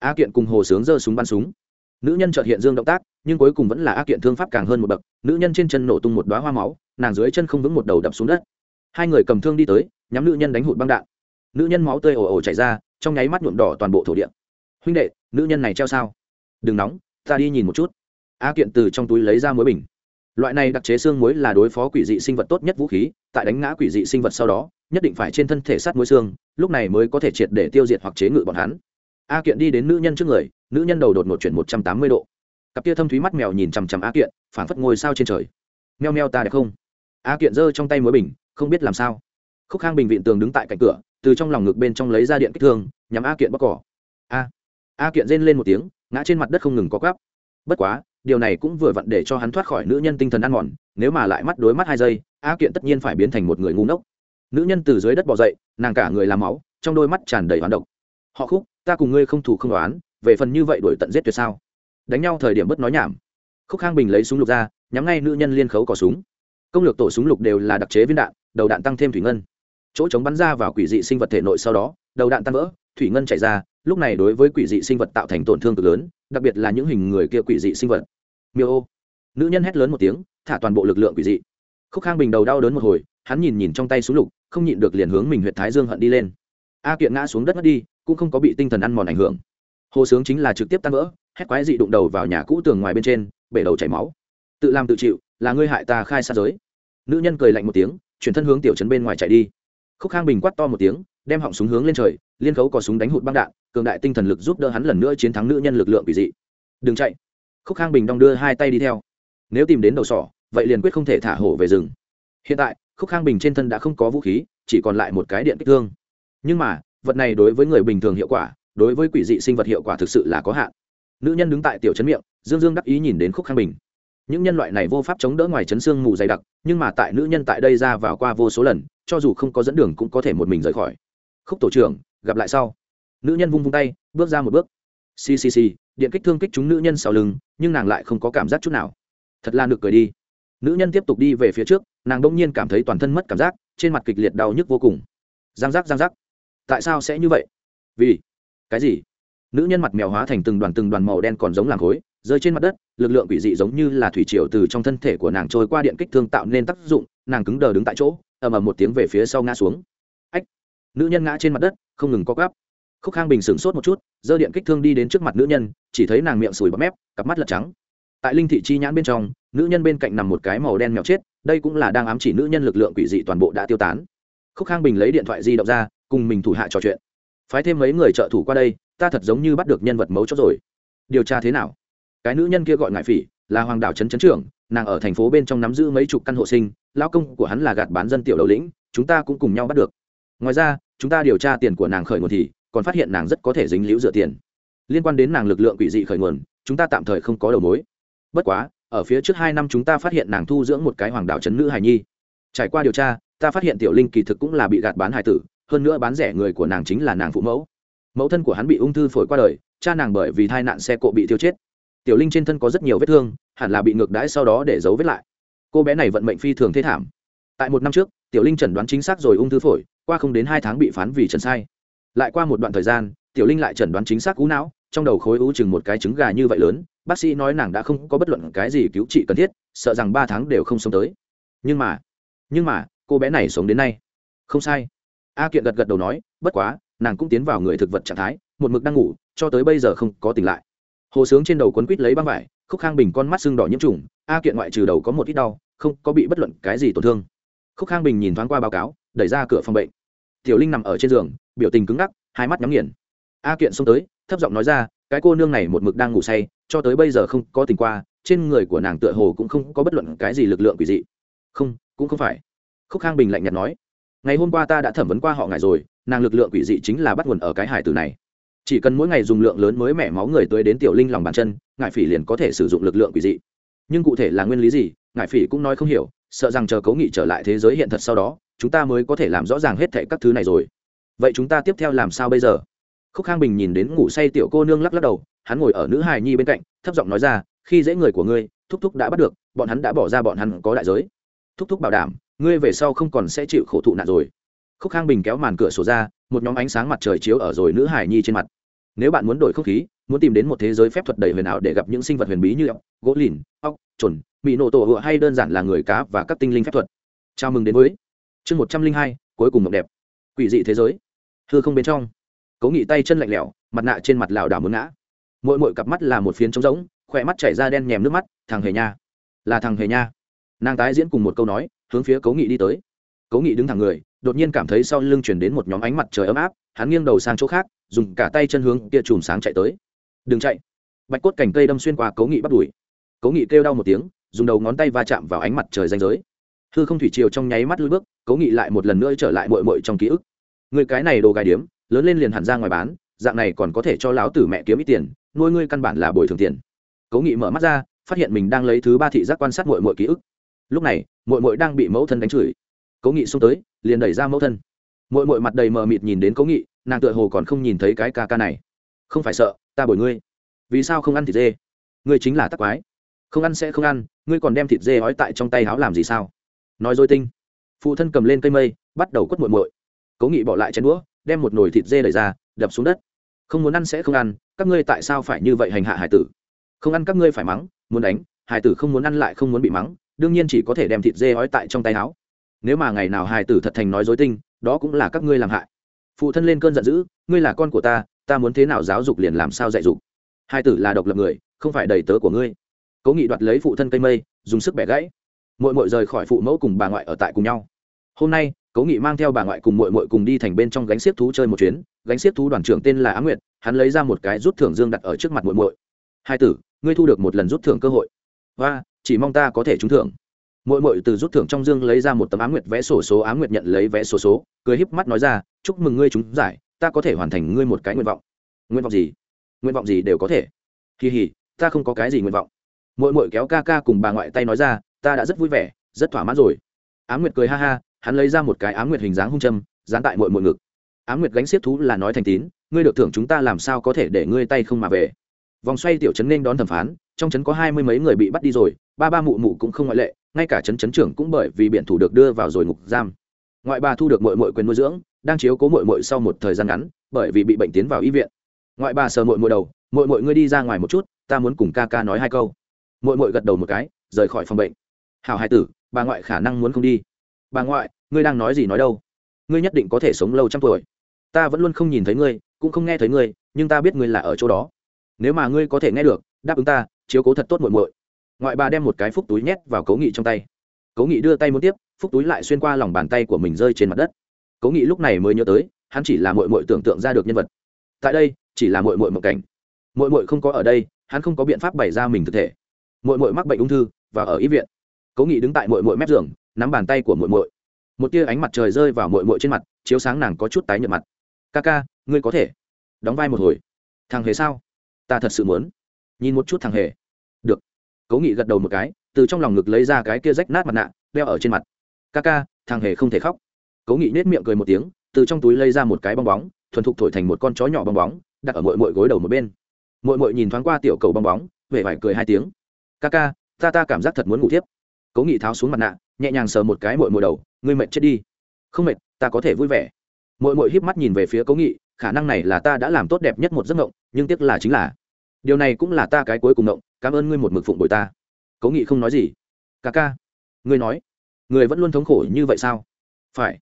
[SPEAKER 1] a kiện cùng hồ sướng giơ súng bắn súng. Nữ nhân trợt hiện dương động tác, nhưng cuối cùng vẫn là a kiện thương pháp càng hơn một bậc. Nữ nhân trên chân nổ tung một đoá hoa máu, nàng dưới chân không vững một đầu đập xuống đất. Hai người cầm thương đi tới, nhắm nữ nhân đánh hụt băng đạn. Nữ nhân máu tươi ồ ồ chảy ra, trong nháy mắt nhuộm đỏ toàn bộ thổ địa. Huynh đệ, nữ nhân này treo sao? Đừng nóng, ta đi nhìn một chút. A kiện từ trong túi lấy ra muối bình. Loại này đặc chế xương muối là đối phó quỷ dị sinh vật tốt nhất vũ khí, tại đánh ngã quỷ dị sinh vật sau đó nhất định phải trên thân thể sát muối xương, lúc này mới có thể triệt để tiêu diệt hoặc chế ngự bọn hắn. A kiện đi đến nữ nhân trước người, nữ nhân đầu đột một chuyển một trăm tám mươi độ. Cặp tia thâm thúy mắt mèo nhìn chằm chằm a kiện phản phất ngôi sao trên trời. Meo meo ta đẹp không? A kiện giơ trong tay muối bình, không biết làm sao. Khúc khang bình vịn tường đứng tại cạnh cửa, từ trong lòng ngực bên trong lấy ra điện kích thương, nhắm a kiện bóc cỏ. A a kiện rên lên một tiếng, ngã trên mặt đất không ngừng có gắp bất quá, điều này cũng vừa vặn để cho hắn thoát khỏi nữ nhân tinh thần ăn mòn, nếu mà lại mắt đối mắt hai giây, a kiện tất nhiên phải biến thành một người ngu ngốc nữ nhân từ dưới đất bỏ dậy, nàng cả người làm máu, trong đôi mắt tràn đầy hoán độc. Họ khúc, ta cùng ngươi không thủ không đoán về phần như vậy đổi tận giết tuyệt sao? Đánh nhau thời điểm bất nói nhảm. Khúc khang bình lấy súng lục ra, nhắm ngay nữ nhân liên khấu cỏ súng. Công lược tổ súng lục đều là đặc chế viên đạn, đầu đạn tăng thêm thủy ngân. Chỗ chống bắn ra vào quỷ dị sinh vật thể nội sau đó, đầu đạn tan vỡ, thủy ngân chảy ra, lúc này đối với quỷ dị sinh vật tạo thành tổn thương cực lớn, đặc biệt là những hình người kia quỷ dị sinh vật. Miêu ô. Nữ nhân hét lớn một tiếng, thả toàn bộ lực lượng quỷ dị. Khúc khang bình đầu đau đớn một hồi, hắn nhìn nhìn trong tay súng lục không nhịn được liền hướng mình huyện thái dương hận đi lên. A kiện ngã xuống đất mất đi, cũng không có bị tinh thần ăn mòn ảnh hưởng. Hồ sướng chính là trực tiếp tan vỡ, hét quái dị đụng đầu vào nhà cũ tường ngoài bên trên, bể đầu chảy máu. Tự làm tự chịu, là ngươi hại ta khai sát giới. Nữ nhân cười lạnh một tiếng, chuyển thân hướng tiểu trấn bên ngoài chạy đi. Khúc khang bình quát to một tiếng, đem họng súng hướng lên trời, liên khấu có súng đánh hụt băng đạn, cường đại tinh thần lực giúp đỡ hắn lần nữa chiến thắng nữ nhân lực lượng kỳ dị. Đừng chạy. Khúc khang bình đong đưa hai tay đi theo. Nếu tìm đến đầu sỏ, vậy liền quyết không thể thả hổ về rừng. Hiện tại khúc khang bình trên thân đã không có vũ khí, chỉ còn lại một cái điện kích thương. Nhưng mà, vật này đối với người bình thường hiệu quả, đối với quỷ dị sinh vật hiệu quả thực sự là có hạn. Nữ nhân đứng tại tiểu chấn miệng, dương dương đắc ý nhìn đến khúc khang bình. Những nhân loại này vô pháp chống đỡ ngoài chấn xương mù dày đặc, nhưng mà tại nữ nhân tại đây ra vào qua vô số lần, cho dù không có dẫn đường cũng có thể một mình rời khỏi. Khúc tổ trưởng, gặp lại sau. Nữ nhân vung vung tay, bước ra một bước. Ccc điện kích thương kích chúng nữ nhân sau lưng, nhưng nàng lại không có cảm giác chút nào. Thật là được cười đi. Nữ nhân tiếp tục đi về phía trước nàng đông nhiên cảm thấy toàn thân mất cảm giác, trên mặt kịch liệt đau nhức vô cùng. Giang giác giang giác. Tại sao sẽ như vậy? Vì cái gì? Nữ nhân mặt mèo hóa thành từng đoàn từng đoàn màu đen còn giống làng khối, rơi trên mặt đất, lực lượng quỷ dị giống như là thủy triều từ trong thân thể của nàng trôi qua điện kích thương tạo nên tác dụng, nàng cứng đờ đứng tại chỗ, ầm ầm một tiếng về phía sau ngã xuống. Ách! Nữ nhân ngã trên mặt đất, không ngừng co gắp khúc khang bình sửng sốt một chút, giơ điện kích thương đi đến trước mặt nữ nhân, chỉ thấy nàng miệng sùi bọt mép, cặp mắt lật trắng. Tại linh thị chi nhãn bên trong, nữ nhân bên cạnh nằm một cái màu đen mèo chết đây cũng là đang ám chỉ nữ nhân lực lượng quỷ dị toàn bộ đã tiêu tán. Khúc khang bình lấy điện thoại di động ra, cùng mình thủ hạ trò chuyện. Phái thêm mấy người trợ thủ qua đây, ta thật giống như bắt được nhân vật mấu chốt rồi. Điều tra thế nào? Cái nữ nhân kia gọi ngại phỉ, là hoàng đảo trấn trấn trưởng, nàng ở thành phố bên trong nắm giữ mấy chục căn hộ sinh lao công của hắn là gạt bán dân tiểu đầu lĩnh, chúng ta cũng cùng nhau bắt được. Ngoài ra, chúng ta điều tra tiền của nàng khởi nguồn thì, còn phát hiện nàng rất có thể dính liễu dựa tiền. Liên quan đến nàng lực lượng quỷ dị khởi nguồn, chúng ta tạm thời không có đầu mối. Bất quá ở phía trước hai năm chúng ta phát hiện nàng thu dưỡng một cái hoàng đảo trấn nữ hài nhi. Trải qua điều tra, ta phát hiện tiểu linh kỳ thực cũng là bị gạt bán hài tử, hơn nữa bán rẻ người của nàng chính là nàng phụ mẫu. Mẫu thân của hắn bị ung thư phổi qua đời, cha nàng bởi vì tai nạn xe cộ bị tiêu chết. Tiểu linh trên thân có rất nhiều vết thương, hẳn là bị ngược đãi sau đó để giấu vết lại. Cô bé này vận mệnh phi thường thế thảm. Tại một năm trước, tiểu linh chẩn đoán chính xác rồi ung thư phổi, qua không đến hai tháng bị phán vì trần sai. Lại qua một đoạn thời gian, tiểu linh lại chẩn đoán chính xác cú não trong đầu khối u chừng một cái trứng gà như vậy lớn, bác sĩ nói nàng đã không có bất luận cái gì cứu trị cần thiết, sợ rằng ba tháng đều không sống tới. Nhưng mà nhưng mà, cô bé này sống đến nay. Không sai. A kiện gật gật đầu nói, bất quá, nàng cũng tiến vào người thực vật trạng thái, một mực đang ngủ, cho tới bây giờ không có tỉnh lại. Hồ sướng trên đầu quấn quít lấy băng vải, khúc khang bình con mắt sưng đỏ nhiễm trùng, a kiện ngoại trừ đầu có một ít đau, không có bị bất luận cái gì tổn thương. Khúc khang bình nhìn thoáng qua báo cáo, đẩy ra cửa phòng bệnh. Tiểu linh nằm ở trên giường, biểu tình cứng ngắc, hai mắt nhắm nghiền. A kiện xông tới thấp giọng nói ra, cái cô nương này một mực đang ngủ say, cho tới bây giờ không có tình qua, trên người của nàng tựa hồ cũng không có bất luận cái gì lực lượng quỷ dị. Không, cũng không phải. Khúc khang bình lạnh nhạt nói, ngày hôm qua ta đã thẩm vấn qua họ ngài rồi, nàng lực lượng quỷ dị chính là bắt nguồn ở cái hải tử này. Chỉ cần mỗi ngày dùng lượng lớn mới mẻ máu người tới đến tiểu linh lòng bàn chân ngại phỉ liền có thể sử dụng lực lượng quỷ dị. Nhưng cụ thể là nguyên lý gì ngại phỉ cũng nói không hiểu, sợ rằng chờ cấu nghị trở lại thế giới hiện thật sau đó, chúng ta mới có thể làm rõ ràng hết thệ các thứ này rồi. Vậy chúng ta tiếp theo làm sao bây giờ? Khúc khang bình nhìn đến ngủ say tiểu cô nương lắc lắc đầu, hắn ngồi ở nữ hài nhi bên cạnh, thấp giọng nói ra, khi dễ người của ngươi, thúc thúc đã bắt được, bọn hắn đã bỏ ra bọn hắn có đại giới. Thúc thúc bảo đảm, ngươi về sau không còn sẽ chịu khổ thụ nạn rồi. Khúc khang bình kéo màn cửa sổ ra, một nhóm ánh sáng mặt trời chiếu ở rồi nữ hải nhi trên mặt. Nếu bạn muốn đổi không khí, muốn tìm đến một thế giới phép thuật đầy huyền ảo để gặp những sinh vật huyền bí như ốc, gỗ lìn, ốc chuẩn bị nổ tổ hựa hay đơn giản là người cá và các tinh linh phép thuật. Chào mừng đến với chương một trăm linh hai, cuối cùng mộng đẹp. Quỷ dị thế giới. Thưa không bên trong cố nghị tay chân lạnh lẽo, mặt nạ trên mặt lảo đảo muốn ngã. Mỗi mỗi cặp mắt là một phiến trống rỗng, khỏe mắt chảy ra đen nhèm nước mắt, thằng hề nha, là thằng hề nha. Nàng tái diễn cùng một câu nói, hướng phía cố nghị đi tới. Cố nghị đứng thẳng người, đột nhiên cảm thấy sau lưng chuyển đến một nhóm ánh mặt trời ấm áp, hắn nghiêng đầu sang chỗ khác, dùng cả tay chân hướng kia chùm sáng chạy tới. Đừng chạy. Bạch cốt cành cây đâm xuyên qua cố nghị bắt đuổi cố nghị kêu đau một tiếng, dùng đầu ngón tay va chạm vào ánh mặt trời danh giới. Hư không thủy triều trong nháy mắt lui bước cố nghị lại một lần nữa trở lại mội mội trong ký ức. Người cái này đồ gài điếm lớn lên liền hẳn ra ngoài bán, dạng này còn có thể cho lão tử mẹ kiếm ít tiền, nuôi ngươi căn bản là bồi thường tiền. Cố nghị mở mắt ra, phát hiện mình đang lấy thứ ba thị giác quan sát mội mội ký ức. Lúc này mội mội đang bị mẫu thân đánh chửi. Cố nghị xông tới, liền đẩy ra mẫu thân. Mội mội mặt đầy mờ mịt nhìn đến cố nghị, nàng tựa hồ còn không nhìn thấy cái ca ca này. Không phải sợ, ta bồi ngươi. Vì sao không ăn thịt dê? Ngươi chính là tắc quái. Không ăn sẽ không ăn, ngươi còn đem thịt dê ói tại trong tay háo làm gì sao? Nói dối tinh. Phụ thân cầm lên cây mây, bắt đầu quất muội muội. Cố nghị bỏ lại chén đũa đem một nồi thịt dê đẩy ra, đập xuống đất. Không muốn ăn sẽ không ăn, các ngươi tại sao phải như vậy hành hạ hải tử? Không ăn các ngươi phải mắng, muốn đánh, hải tử không muốn ăn lại không muốn bị mắng, đương nhiên chỉ có thể đem thịt dê ói tại trong tay áo. Nếu mà ngày nào hải tử thật thành nói dối tinh, đó cũng là các ngươi làm hại. Phụ thân lên cơn giận dữ, ngươi là con của ta ta muốn thế nào giáo dục liền làm sao dạy dục. Hải tử là độc lập người, không phải đầy tớ của ngươi. Cố nghị đoạt lấy phụ thân cây mây, dùng sức bẻ gãy. Mội mội rời khỏi phụ mẫu cùng bà ngoại ở tại cùng nhau. Hôm nay cố nghị mang theo bà ngoại cùng mội mội cùng đi thành bên trong gánh xiếc thú chơi một chuyến. Gánh xiếc thú đoàn trưởng tên là á nguyệt, hắn lấy ra một cái rút thưởng dương đặt ở trước mặt muội muội. Hai tử, ngươi thu được một lần rút thưởng cơ hội. Và chỉ mong ta có thể trúng thưởng. Muội muội từ rút thưởng trong dương lấy ra một tấm á nguyệt vẽ sổ số. Á nguyệt nhận lấy vẽ sổ số, cười híp mắt nói ra, chúc mừng ngươi trúng giải, ta có thể hoàn thành ngươi một cái nguyện vọng. Nguyện vọng gì? Nguyện vọng gì đều có thể. Kỳ hỉ ta không có cái gì nguyện vọng. Muội muội kéo ca ca cùng bà ngoại tay nói ra, ta đã rất vui vẻ, rất thỏa mãn rồi. Á nguyệt cười ha ha hắn lấy ra một cái ám nguyệt hình dáng hung châm, dán tại muội muội ngực. Ám nguyệt gánh xiết thú là nói thành tín, ngươi được thưởng chúng ta làm sao có thể để ngươi tay không mà về. Vòng xoay tiểu trấn nên đón thẩm phán, trong trấn có hai mươi mấy người bị bắt đi rồi, ba ba mụ mụ cũng không ngoại lệ, ngay cả trấn trấn trưởng cũng bởi vì biện thủ được đưa vào rồi ngục giam. Ngoại bà thu được mội mội quyền nuôi dưỡng, đang chiếu cố mội mội sau một thời gian ngắn, bởi vì bị bệnh tiến vào y viện. Ngoại bà sờ mội mội đầu mội mội ngươi đi ra ngoài một chút, ta muốn cùng ca ca nói hai câu. Mội mội gật đầu một cái, rời khỏi phòng bệnh. Hào hai tử, bà ngoại khả năng muốn không đi bà ngoại, ngươi đang nói gì nói đâu? Ngươi nhất định có thể sống lâu trăm tuổi. Ta vẫn luôn không nhìn thấy ngươi, cũng không nghe thấy ngươi, nhưng ta biết ngươi là ở chỗ đó. Nếu mà ngươi có thể nghe được, đáp ứng ta, chiếu cố thật tốt muội muội. Ngoại bà đem một cái phúc túi nhét vào cấu nghị trong tay. Cấu nghị đưa tay muốn tiếp, phúc túi lại xuyên qua lòng bàn tay của mình rơi trên mặt đất. Cấu nghị lúc này mới nhớ tới, hắn chỉ là muội muội tưởng tượng ra được nhân vật. Tại đây, chỉ là muội muội một cảnh. Muội muội không có ở đây, hắn không có biện pháp bày ra mình thực thể. Muội muội mắc bệnh ung thư và ở y viện. Cấu nghị đứng tại muội muội mép giường nắm bàn tay của muội muội. Một tia ánh mặt trời rơi vào muội muội trên mặt, chiếu sáng nàng có chút tái nhợt mặt. Ca ca, ngươi có thể. Đóng vai một hồi. Thằng hề sao? Ta thật sự muốn. Nhìn một chút thằng hề. Được. Cố nghị gật đầu một cái, từ trong lòng ngực lấy ra cái kia rách nát mặt nạ, đeo ở trên mặt. Ca ca, thằng hề không thể khóc. Cố nghị nết miệng cười một tiếng, từ trong túi lấy ra một cái bong bóng, thuần thục thổi thành một con chó nhỏ bong bóng, đặt ở mội mội gối đầu một bên. Mội mội nhìn thoáng qua tiểu cầu bong bóng, vẻ vải cười hai tiếng. Ca ca, ta ta cảm giác thật muốn ngủ tiếp. Cố nghị tháo xuống mặt nạ nhẹ nhàng sờ một cái mội mội đầu, ngươi mệt chết đi. Không mệt, ta có thể vui vẻ. Mội mội híp mắt nhìn về phía cố nghị, khả năng này là ta đã làm tốt đẹp nhất một giấc mộng, nhưng tiếc là chính là, điều này cũng là ta cái cuối cùng mộng, cảm ơn ngươi một mực phụng bồi ta. Cố nghị không nói gì. Ca ca, ngươi nói, người vẫn luôn thống khổ như vậy sao? Phải.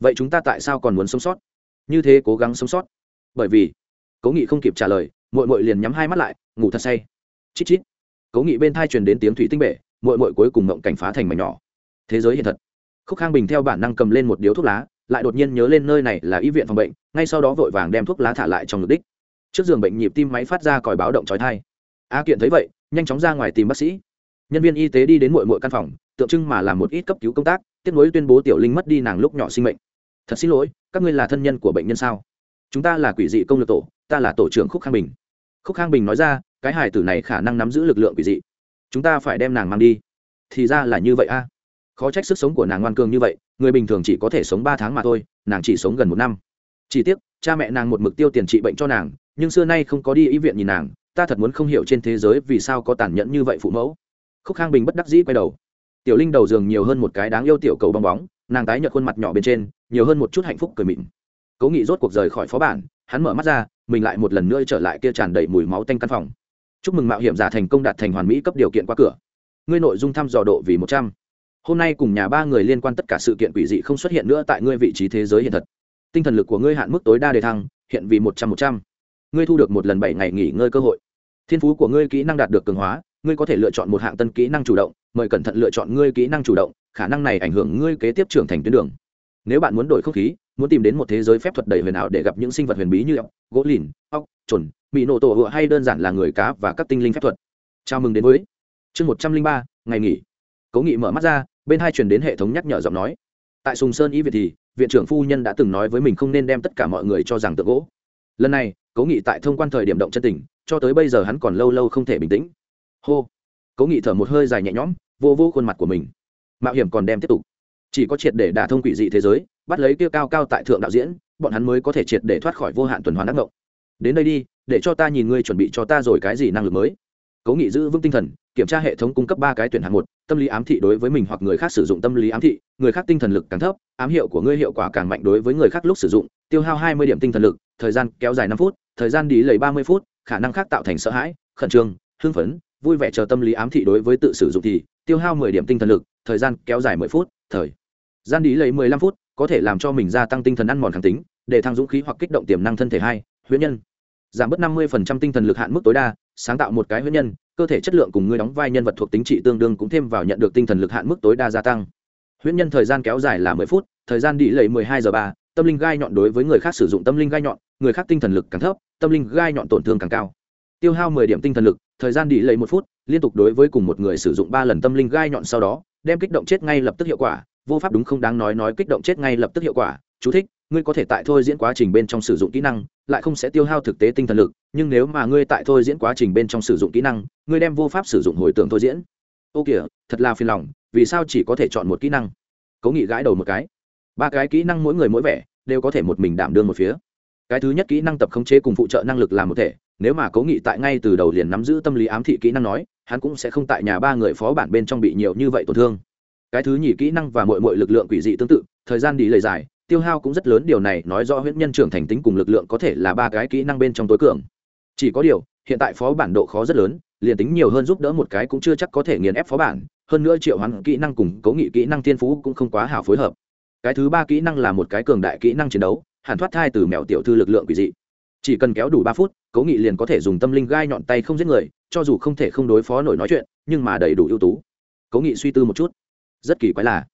[SPEAKER 1] Vậy chúng ta tại sao còn muốn sống sót? Như thế cố gắng sống sót. Bởi vì, cố nghị không kịp trả lời, mội mội liền nhắm hai mắt lại, ngủ thật say. Chít chít. Cố nghị bên thai truyền đến tiếng thủy tinh bể, mội mội cuối cùng mộng cảnh phá thành mảnh nhỏ thế giới hiện thật. Khúc khang bình theo bản năng cầm lên một điếu thuốc lá, lại đột nhiên nhớ lên nơi này là y viện phòng bệnh, ngay sau đó vội vàng đem thuốc lá thả lại trong ngực đích. Trước giường bệnh nhịp tim máy phát ra còi báo động trói thai a kiện thấy vậy, nhanh chóng ra ngoài tìm bác sĩ. Nhân viên y tế đi đến mọi mọi căn phòng, tượng trưng mà làm một ít cấp cứu công tác, tiếp nối tuyên bố tiểu linh mất đi nàng lúc nhỏ sinh mệnh. Thật xin lỗi, các ngươi là thân nhân của bệnh nhân sao? Chúng ta là quỷ dị công lược tổ, ta là tổ trưởng khúc khang bình. Khúc khang bình nói ra, cái hải tử này khả năng nắm giữ lực lượng quỷ dị. Chúng ta phải đem nàng mang đi. Thì ra là như vậy a khó trách sức sống của nàng ngoan cường như vậy, người bình thường chỉ có thể sống ba tháng mà thôi, nàng chỉ sống gần một năm. Chỉ tiếc, cha mẹ nàng một mực tiêu tiền trị bệnh cho nàng, nhưng xưa nay không có đi y viện nhìn nàng, ta thật muốn không hiểu trên thế giới vì sao có tàn nhẫn như vậy phụ mẫu. Khúc khang bình bất đắc dĩ quay đầu. Tiểu linh đầu giường nhiều hơn một cái đáng yêu tiểu cầu bong bóng, nàng tái nhợt khuôn mặt nhỏ bên trên, nhiều hơn một chút hạnh phúc cười mịn. Cố nghị rốt cuộc rời khỏi phó bản, hắn mở mắt ra, mình lại một lần nữa trở lại kia tràn đầy mùi máu tanh căn phòng. Chúc mừng mạo hiểm giả thành công đạt thành hoàn mỹ cấp điều kiện qua cửa. Ngươi nội dung thăm dò độ vì một trăm hôm nay cùng nhà ba người liên quan tất cả sự kiện quỷ dị không xuất hiện nữa tại ngươi vị trí thế giới hiện thật. Tinh thần lực của ngươi hạn mức tối đa đề thăng, hiện vì một trăm một trăm. Ngươi thu được một lần bảy ngày nghỉ ngơi cơ hội. Thiên phú của ngươi kỹ năng đạt được cường hóa, ngươi có thể lựa chọn một hạng tân kỹ năng chủ động, mời cẩn thận lựa chọn ngươi kỹ năng chủ động, khả năng này ảnh hưởng ngươi kế tiếp trưởng thành tuyến đường. Nếu bạn muốn đổi không khí, muốn tìm đến một thế giới phép thuật đầy huyền ảo để gặp những sinh vật huyền bí như ốc, gỗ lìn, ốc trồn bị nổ tổ hựa hay đơn giản là người cá và các tinh linh phép thuật. Chào mừng đến với chương một trăm linh ba, ngày nghỉ. Cố nghị mở mắt ra bên hai truyền đến hệ thống nhắc nhở giọng nói. Tại sùng sơn y việt thì, viện trưởng phu nhân đã từng nói với mình không nên đem tất cả mọi người cho rằng tượng gỗ. Lần này, cố nghị tại thông quan thời điểm động chân tình, cho tới bây giờ hắn còn lâu lâu không thể bình tĩnh. Hô. Cố nghị thở một hơi dài nhẹ nhõm, vô vô khuôn mặt của mình. Mạo hiểm còn đem tiếp tục. Chỉ có triệt để đả thông quỷ dị thế giới, bắt lấy kia cao cao tại thượng đạo diễn, bọn hắn mới có thể triệt để thoát khỏi vô hạn tuần hoàn ác mộng đến đây đi, để cho ta nhìn ngươi chuẩn bị cho ta rồi cái gì năng lực mới. Cố nghị giữ vững tinh thần kiểm tra hệ thống cung cấp ba cái tuyển hạng một, tâm lý ám thị đối với mình hoặc người khác sử dụng tâm lý ám thị, người khác tinh thần lực càng thấp, ám hiệu của ngươi hiệu quả càng mạnh đối với người khác lúc sử dụng, tiêu hao hai mươi điểm tinh thần lực, thời gian kéo dài năm phút, thời gian đi lầy ba mươi phút, khả năng khác tạo thành sợ hãi, khẩn trương, hưng phấn, vui vẻ chờ tâm lý ám thị đối với tự sử dụng thì tiêu hao mười điểm tinh thần lực, thời gian kéo dài mười phút, thời gian đi lấy mười lăm phút có thể làm cho mình gia tăng tinh thần ăn mòn kháng tính, để thăng dũng khí hoặc kích động tiềm năng thân thể hai, huyễn nhân. Giảm bớt năm mươi phần trăm tinh thần lực hạn mức tối đa, sáng tạo một cái huyễn nhân cơ thể chất lượng cùng ngươi đóng vai nhân vật thuộc tính trị tương đương cũng thêm vào nhận được tinh thần lực hạn mức tối đa gia tăng. Huyễn nhân thời gian kéo dài là mười phút, thời gian đi lệ mười hai giờ ba, tâm linh gai nhọn đối với người khác sử dụng tâm linh gai nhọn, người khác tinh thần lực càng thấp, tâm linh gai nhọn tổn thương càng cao. Tiêu hao mười điểm tinh thần lực, thời gian đi lệ một phút, liên tục đối với cùng một người sử dụng ba lần tâm linh gai nhọn sau đó, đem kích động chết ngay lập tức hiệu quả, vô pháp đúng không đáng nói nói kích động chết ngay lập tức hiệu quả. Chú thích, ngươi có thể tại thôi diễn quá trình bên trong sử dụng kỹ năng lại không sẽ tiêu hao thực tế tinh thần lực, nhưng nếu mà ngươi tại thôi diễn quá trình bên trong sử dụng kỹ năng, ngươi đem vô pháp sử dụng hồi tưởng thôi diễn. Ô kìa, thật là phiền lòng, vì sao chỉ có thể chọn một kỹ năng? Cố nghị gãi đầu một cái. Ba cái kỹ năng mỗi người mỗi vẻ, đều có thể một mình đảm đương một phía. Cái thứ nhất kỹ năng tập khống chế cùng phụ trợ năng lực làm một thể, nếu mà cố nghị tại ngay từ đầu liền nắm giữ tâm lý ám thị kỹ năng nói, hắn cũng sẽ không tại nhà ba người phó bản bên trong bị nhiều như vậy tổn thương. Cái thứ nhì kỹ năng và mọi mọi lực lượng quỷ dị tương tự, thời gian đi lời dài tiêu hao cũng rất lớn, điều này nói rõ huyễn nhân trưởng thành tính cùng lực lượng có thể là ba cái kỹ năng bên trong tối cường. Chỉ có điều, hiện tại phó bản độ khó rất lớn, liền tính nhiều hơn giúp đỡ một cái cũng chưa chắc có thể nghiền ép phó bản, hơn nữa triệu hoán kỹ năng cùng cấu nghị kỹ năng thiên phú cũng không quá hảo phối hợp. Cái thứ ba kỹ năng là một cái cường đại kỹ năng chiến đấu hàn thoát thai từ mèo tiểu thư lực lượng quỷ dị. Chỉ cần kéo đủ ba phút, cấu nghị liền có thể dùng tâm linh gai nhọn tay không giết người, cho dù không thể không đối phó nổi nói chuyện, nhưng mà đầy đủ ưu tú. Cấu nghị suy tư một chút. Rất kỳ quái là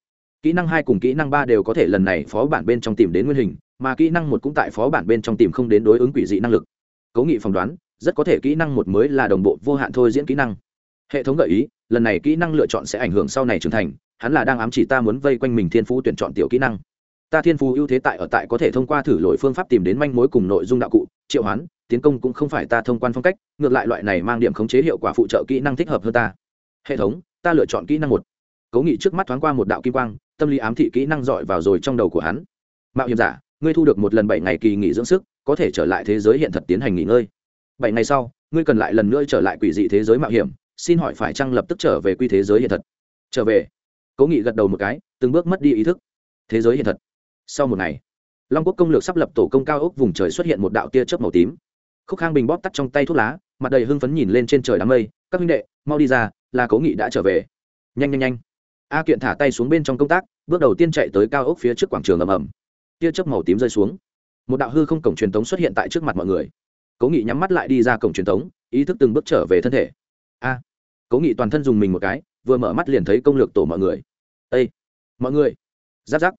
[SPEAKER 1] kỹ năng hai cùng kỹ năng ba đều có thể lần này phó bản bên trong tìm đến nguyên hình, mà kỹ năng một cũng tại phó bản bên trong tìm không đến đối ứng quỷ dị năng lực. Cố nghị phỏng đoán, rất có thể kỹ năng một mới là đồng bộ vô hạn thôi diễn kỹ năng. Hệ thống gợi ý, lần này kỹ năng lựa chọn sẽ ảnh hưởng sau này trưởng thành, hắn là đang ám chỉ ta muốn vây quanh mình thiên phú tuyển chọn tiểu kỹ năng. Ta thiên phú ưu thế tại ở tại có thể thông qua thử lỗi phương pháp tìm đến manh mối cùng nội dung đạo cụ, triệu hoán, tiến công cũng không phải ta thông quan phong cách, ngược lại loại này mang điểm khống chế hiệu quả phụ trợ kỹ năng thích hợp hơn ta. Hệ thống, ta lựa chọn kỹ năng một. Cố nghị trước mắt thoáng qua một đạo kim quang tâm lý ám thị kỹ năng dọi vào rồi trong đầu của hắn. Mạo hiểm giả, ngươi thu được một lần bảy ngày kỳ nghỉ dưỡng sức, có thể trở lại thế giới hiện thật tiến hành nghỉ ngơi. Bảy ngày sau, ngươi cần lại lần nữa trở lại quỷ dị thế giới mạo hiểm, xin hỏi phải chăng lập tức trở về quy thế giới hiện thật? Trở về. Cố nghị gật đầu một cái, từng bước mất đi ý thức. Thế giới hiện thật. Sau một ngày, long quốc công lược sắp lập tổ công cao ốc vùng trời xuất hiện một đạo tia chớp màu tím. Khúc khang bình bóp tắt trong tay thuốc lá, mặt đầy hưng phấn nhìn lên trên trời đám mây. Các huynh đệ, mau đi ra, là cố nghị đã trở về. Nhanh nhanh nhanh a kiện thả tay xuống bên trong công tác bước đầu tiên chạy tới cao ốc phía trước quảng trường ầm ầm. Tia chớp màu tím rơi xuống. Một đạo hư không cổng truyền thống xuất hiện tại trước mặt mọi người. Cố nghị nhắm mắt lại đi ra cổng truyền thống, ý thức từng bước trở về thân thể. A! Cố nghị toàn thân dùng mình một cái vừa mở mắt liền thấy công lược tổ mọi người. Ây mọi người! Giáp giáp!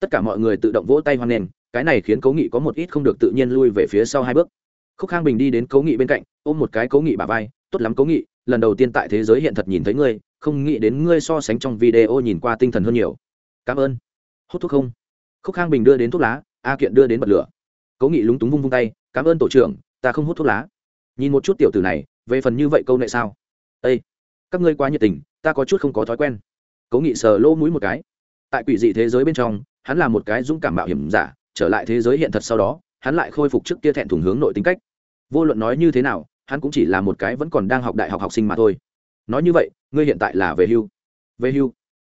[SPEAKER 1] Tất cả mọi người tự động vỗ tay hoan nghênh cái này khiến cố nghị có một ít không được tự nhiên lui về phía sau hai bước. Khúc khang bình đi đến cố nghị bên cạnh ôm một cái cố nghị bà vai tốt lắm cố nghị lần đầu tiên tại thế giới hiện thật nhìn thấy ngươi không nghĩ đến ngươi so sánh trong video nhìn qua tinh thần hơn nhiều. Cảm ơn. Hút thuốc không? Khúc khang bình đưa đến thuốc lá, a kiện đưa đến bật lửa. Cố nghị lúng túng vung vung tay, cảm ơn tổ trưởng, ta không hút thuốc lá. Nhìn một chút tiểu tử này, về phần như vậy câu nệ sao? Â các ngươi quá nhiệt tình, ta có chút không có thói quen. Cố nghị sờ lỗ mũi một cái. Tại quỷ dị thế giới bên trong, hắn là một cái dũng cảm mạo hiểm giả, trở lại thế giới hiện thật sau đó, hắn lại khôi phục trước kia thẹn thùng hướng nội tính cách. Vô luận nói như thế nào, hắn cũng chỉ là một cái vẫn còn đang học đại học học sinh mà thôi nói như vậy, ngươi hiện tại là về hưu. Về hưu?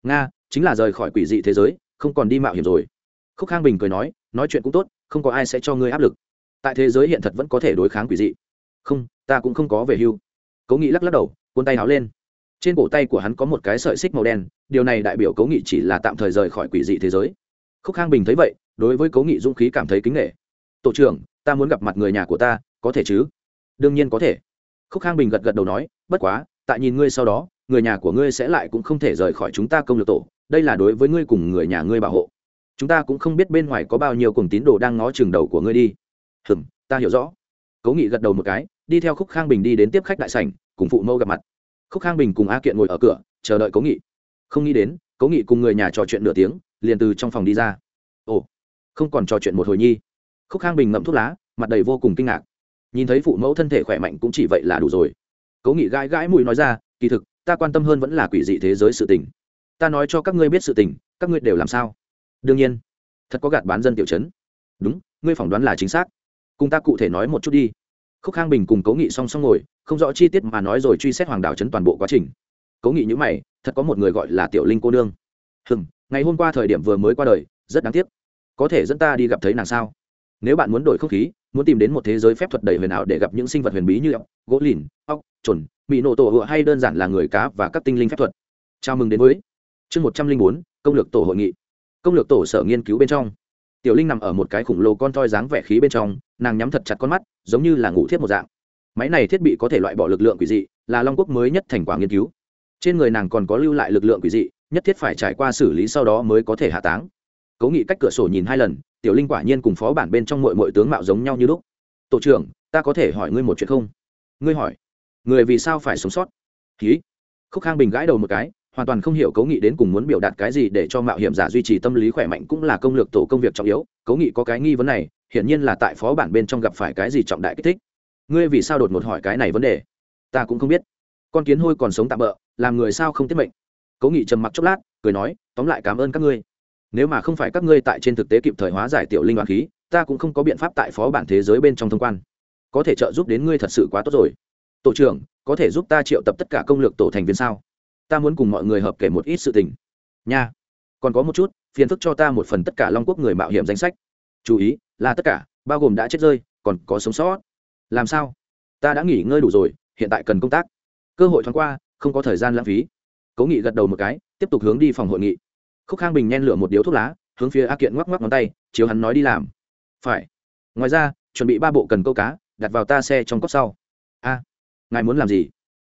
[SPEAKER 1] Nga, chính là rời khỏi quỷ dị thế giới, không còn đi mạo hiểm rồi. Khúc khang bình cười nói nói chuyện cũng tốt, không có ai sẽ cho ngươi áp lực. Tại thế giới hiện thật vẫn có thể đối kháng quỷ dị. Không, ta cũng không có về hưu. Cố nghị lắc lắc đầu, cuốn tay áo lên. Trên cổ tay của hắn có một cái sợi xích màu đen, điều này đại biểu cố nghị chỉ là tạm thời rời khỏi quỷ dị thế giới. Khúc khang bình thấy vậy, đối với cố nghị dũng khí cảm thấy kính nghệ tổ trưởng, ta muốn gặp mặt người nhà của ta, có thể chứ? Đương nhiên có thể. Khúc khang bình gật gật đầu nói, bất quá tại nhìn ngươi sau đó, người nhà của ngươi sẽ lại cũng không thể rời khỏi chúng ta công lược tổ, đây là đối với ngươi cùng người nhà ngươi bảo hộ. Chúng ta cũng không biết bên ngoài có bao nhiêu cùng tín đồ đang ngó chừng đầu của ngươi đi. Hừm, ta hiểu rõ. Cố nghị gật đầu một cái, đi theo khúc khang bình đi đến tiếp khách đại sảnh, cùng phụ mẫu gặp mặt. Khúc khang bình cùng a kiện ngồi ở cửa, chờ đợi cố nghị. Không nghĩ đến, cố nghị cùng người nhà trò chuyện nửa tiếng, liền từ trong phòng đi ra. Ồ, không còn trò chuyện một hồi nhi. Khúc khang bình ngậm thuốc lá, mặt đầy vô cùng kinh ngạc. Nhìn thấy phụ mẫu thân thể khỏe mạnh cũng chỉ vậy là đủ rồi cố nghị gãi gãi mũi nói ra, kỳ thực, ta quan tâm hơn vẫn là quỷ dị thế giới sự tình. Ta nói cho các ngươi biết sự tình, các ngươi đều làm sao? Đương nhiên. Thật có gạt bán dân tiểu chấn đúng, ngươi phỏng đoán là chính xác. Cùng ta cụ thể nói một chút đi. Khúc khang bình cùng cố nghị song song ngồi, không rõ chi tiết mà nói rồi truy xét hoàng đảo chấn toàn bộ quá trình. Cố nghị nhữ mày, thật có một người gọi là tiểu linh cô nương. Hừm, ngày hôm qua thời điểm vừa mới qua đời, rất đáng tiếc. Có thể dẫn ta đi gặp thấy nàng sao? Nếu bạn muốn đổi không khí muốn tìm đến một thế giới phép thuật đầy huyền ảo để gặp những sinh vật huyền bí như ốc, gỗ lìn, ốc chuẩn bị nổ tổ hựa hay đơn giản là người cá và các tinh linh phép thuật. Chào mừng đến với chương một trăm linh bốn, công lược tổ hội nghị. Công lược tổ sở nghiên cứu bên trong. Tiểu linh nằm ở một cái khủng lồ con toi dáng vẻ khí bên trong, nàng nhắm thật chặt con mắt, giống như là ngủ thiếp một dạng. Máy này thiết bị có thể loại bỏ lực lượng quỷ dị, là long quốc mới nhất thành quả nghiên cứu. Trên người nàng còn có lưu lại lực lượng quỷ dị, nhất thiết phải trải qua xử lý sau đó mới có thể hạ táng cố nghị cách cửa sổ nhìn hai lần, tiểu linh quả nhiên cùng phó bản bên trong mọi mọi tướng mạo giống nhau như lúc. Tổ trưởng, ta có thể hỏi ngươi một chuyện không? Ngươi hỏi. Người vì sao phải sống sót? Ký khúc khang bình gãi đầu một cái, hoàn toàn không hiểu cố nghị đến cùng muốn biểu đạt cái gì để cho mạo hiểm giả duy trì tâm lý khỏe mạnh cũng là công lược tổ công việc trọng yếu. Cố nghị có cái nghi vấn này, hiển nhiên là tại phó bản bên trong gặp phải cái gì trọng đại kích thích. Ngươi vì sao đột ngột hỏi cái này vấn đề? Ta cũng không biết. Con kiến hôi còn sống tạm bỡ làm người sao không tiết mệnh? Cố nghị trầm mặc chốc lát, cười nói, tóm lại cảm ơn các ngươi nếu mà không phải các ngươi tại trên thực tế kịp thời hóa giải tiểu linh hoạt khí, ta cũng không có biện pháp tại phó bản thế giới bên trong thông quan. Có thể trợ giúp đến ngươi thật sự quá tốt rồi. Tổ trưởng, có thể giúp ta triệu tập tất cả công lược tổ thành viên sao? Ta muốn cùng mọi người hợp kể một ít sự tình. Nha. Còn có một chút, phiền phức cho ta một phần tất cả long quốc người mạo hiểm danh sách. Chú ý, là tất cả, bao gồm đã chết rơi, còn có sống sót. Làm sao? Ta đã nghỉ ngơi đủ rồi, hiện tại cần công tác. Cơ hội thoáng qua, không có thời gian lãng phí. Cố nghị gật đầu một cái, tiếp tục hướng đi phòng hội nghị khúc khang bình nhen lửa một điếu thuốc lá, hướng phía a kiện ngoắc ngoắc ngón tay, chiếu hắn nói đi làm. Phải. Ngoài ra, chuẩn bị ba bộ cần câu cá, đặt vào ta xe trong cốc sau. A, ngài muốn làm gì?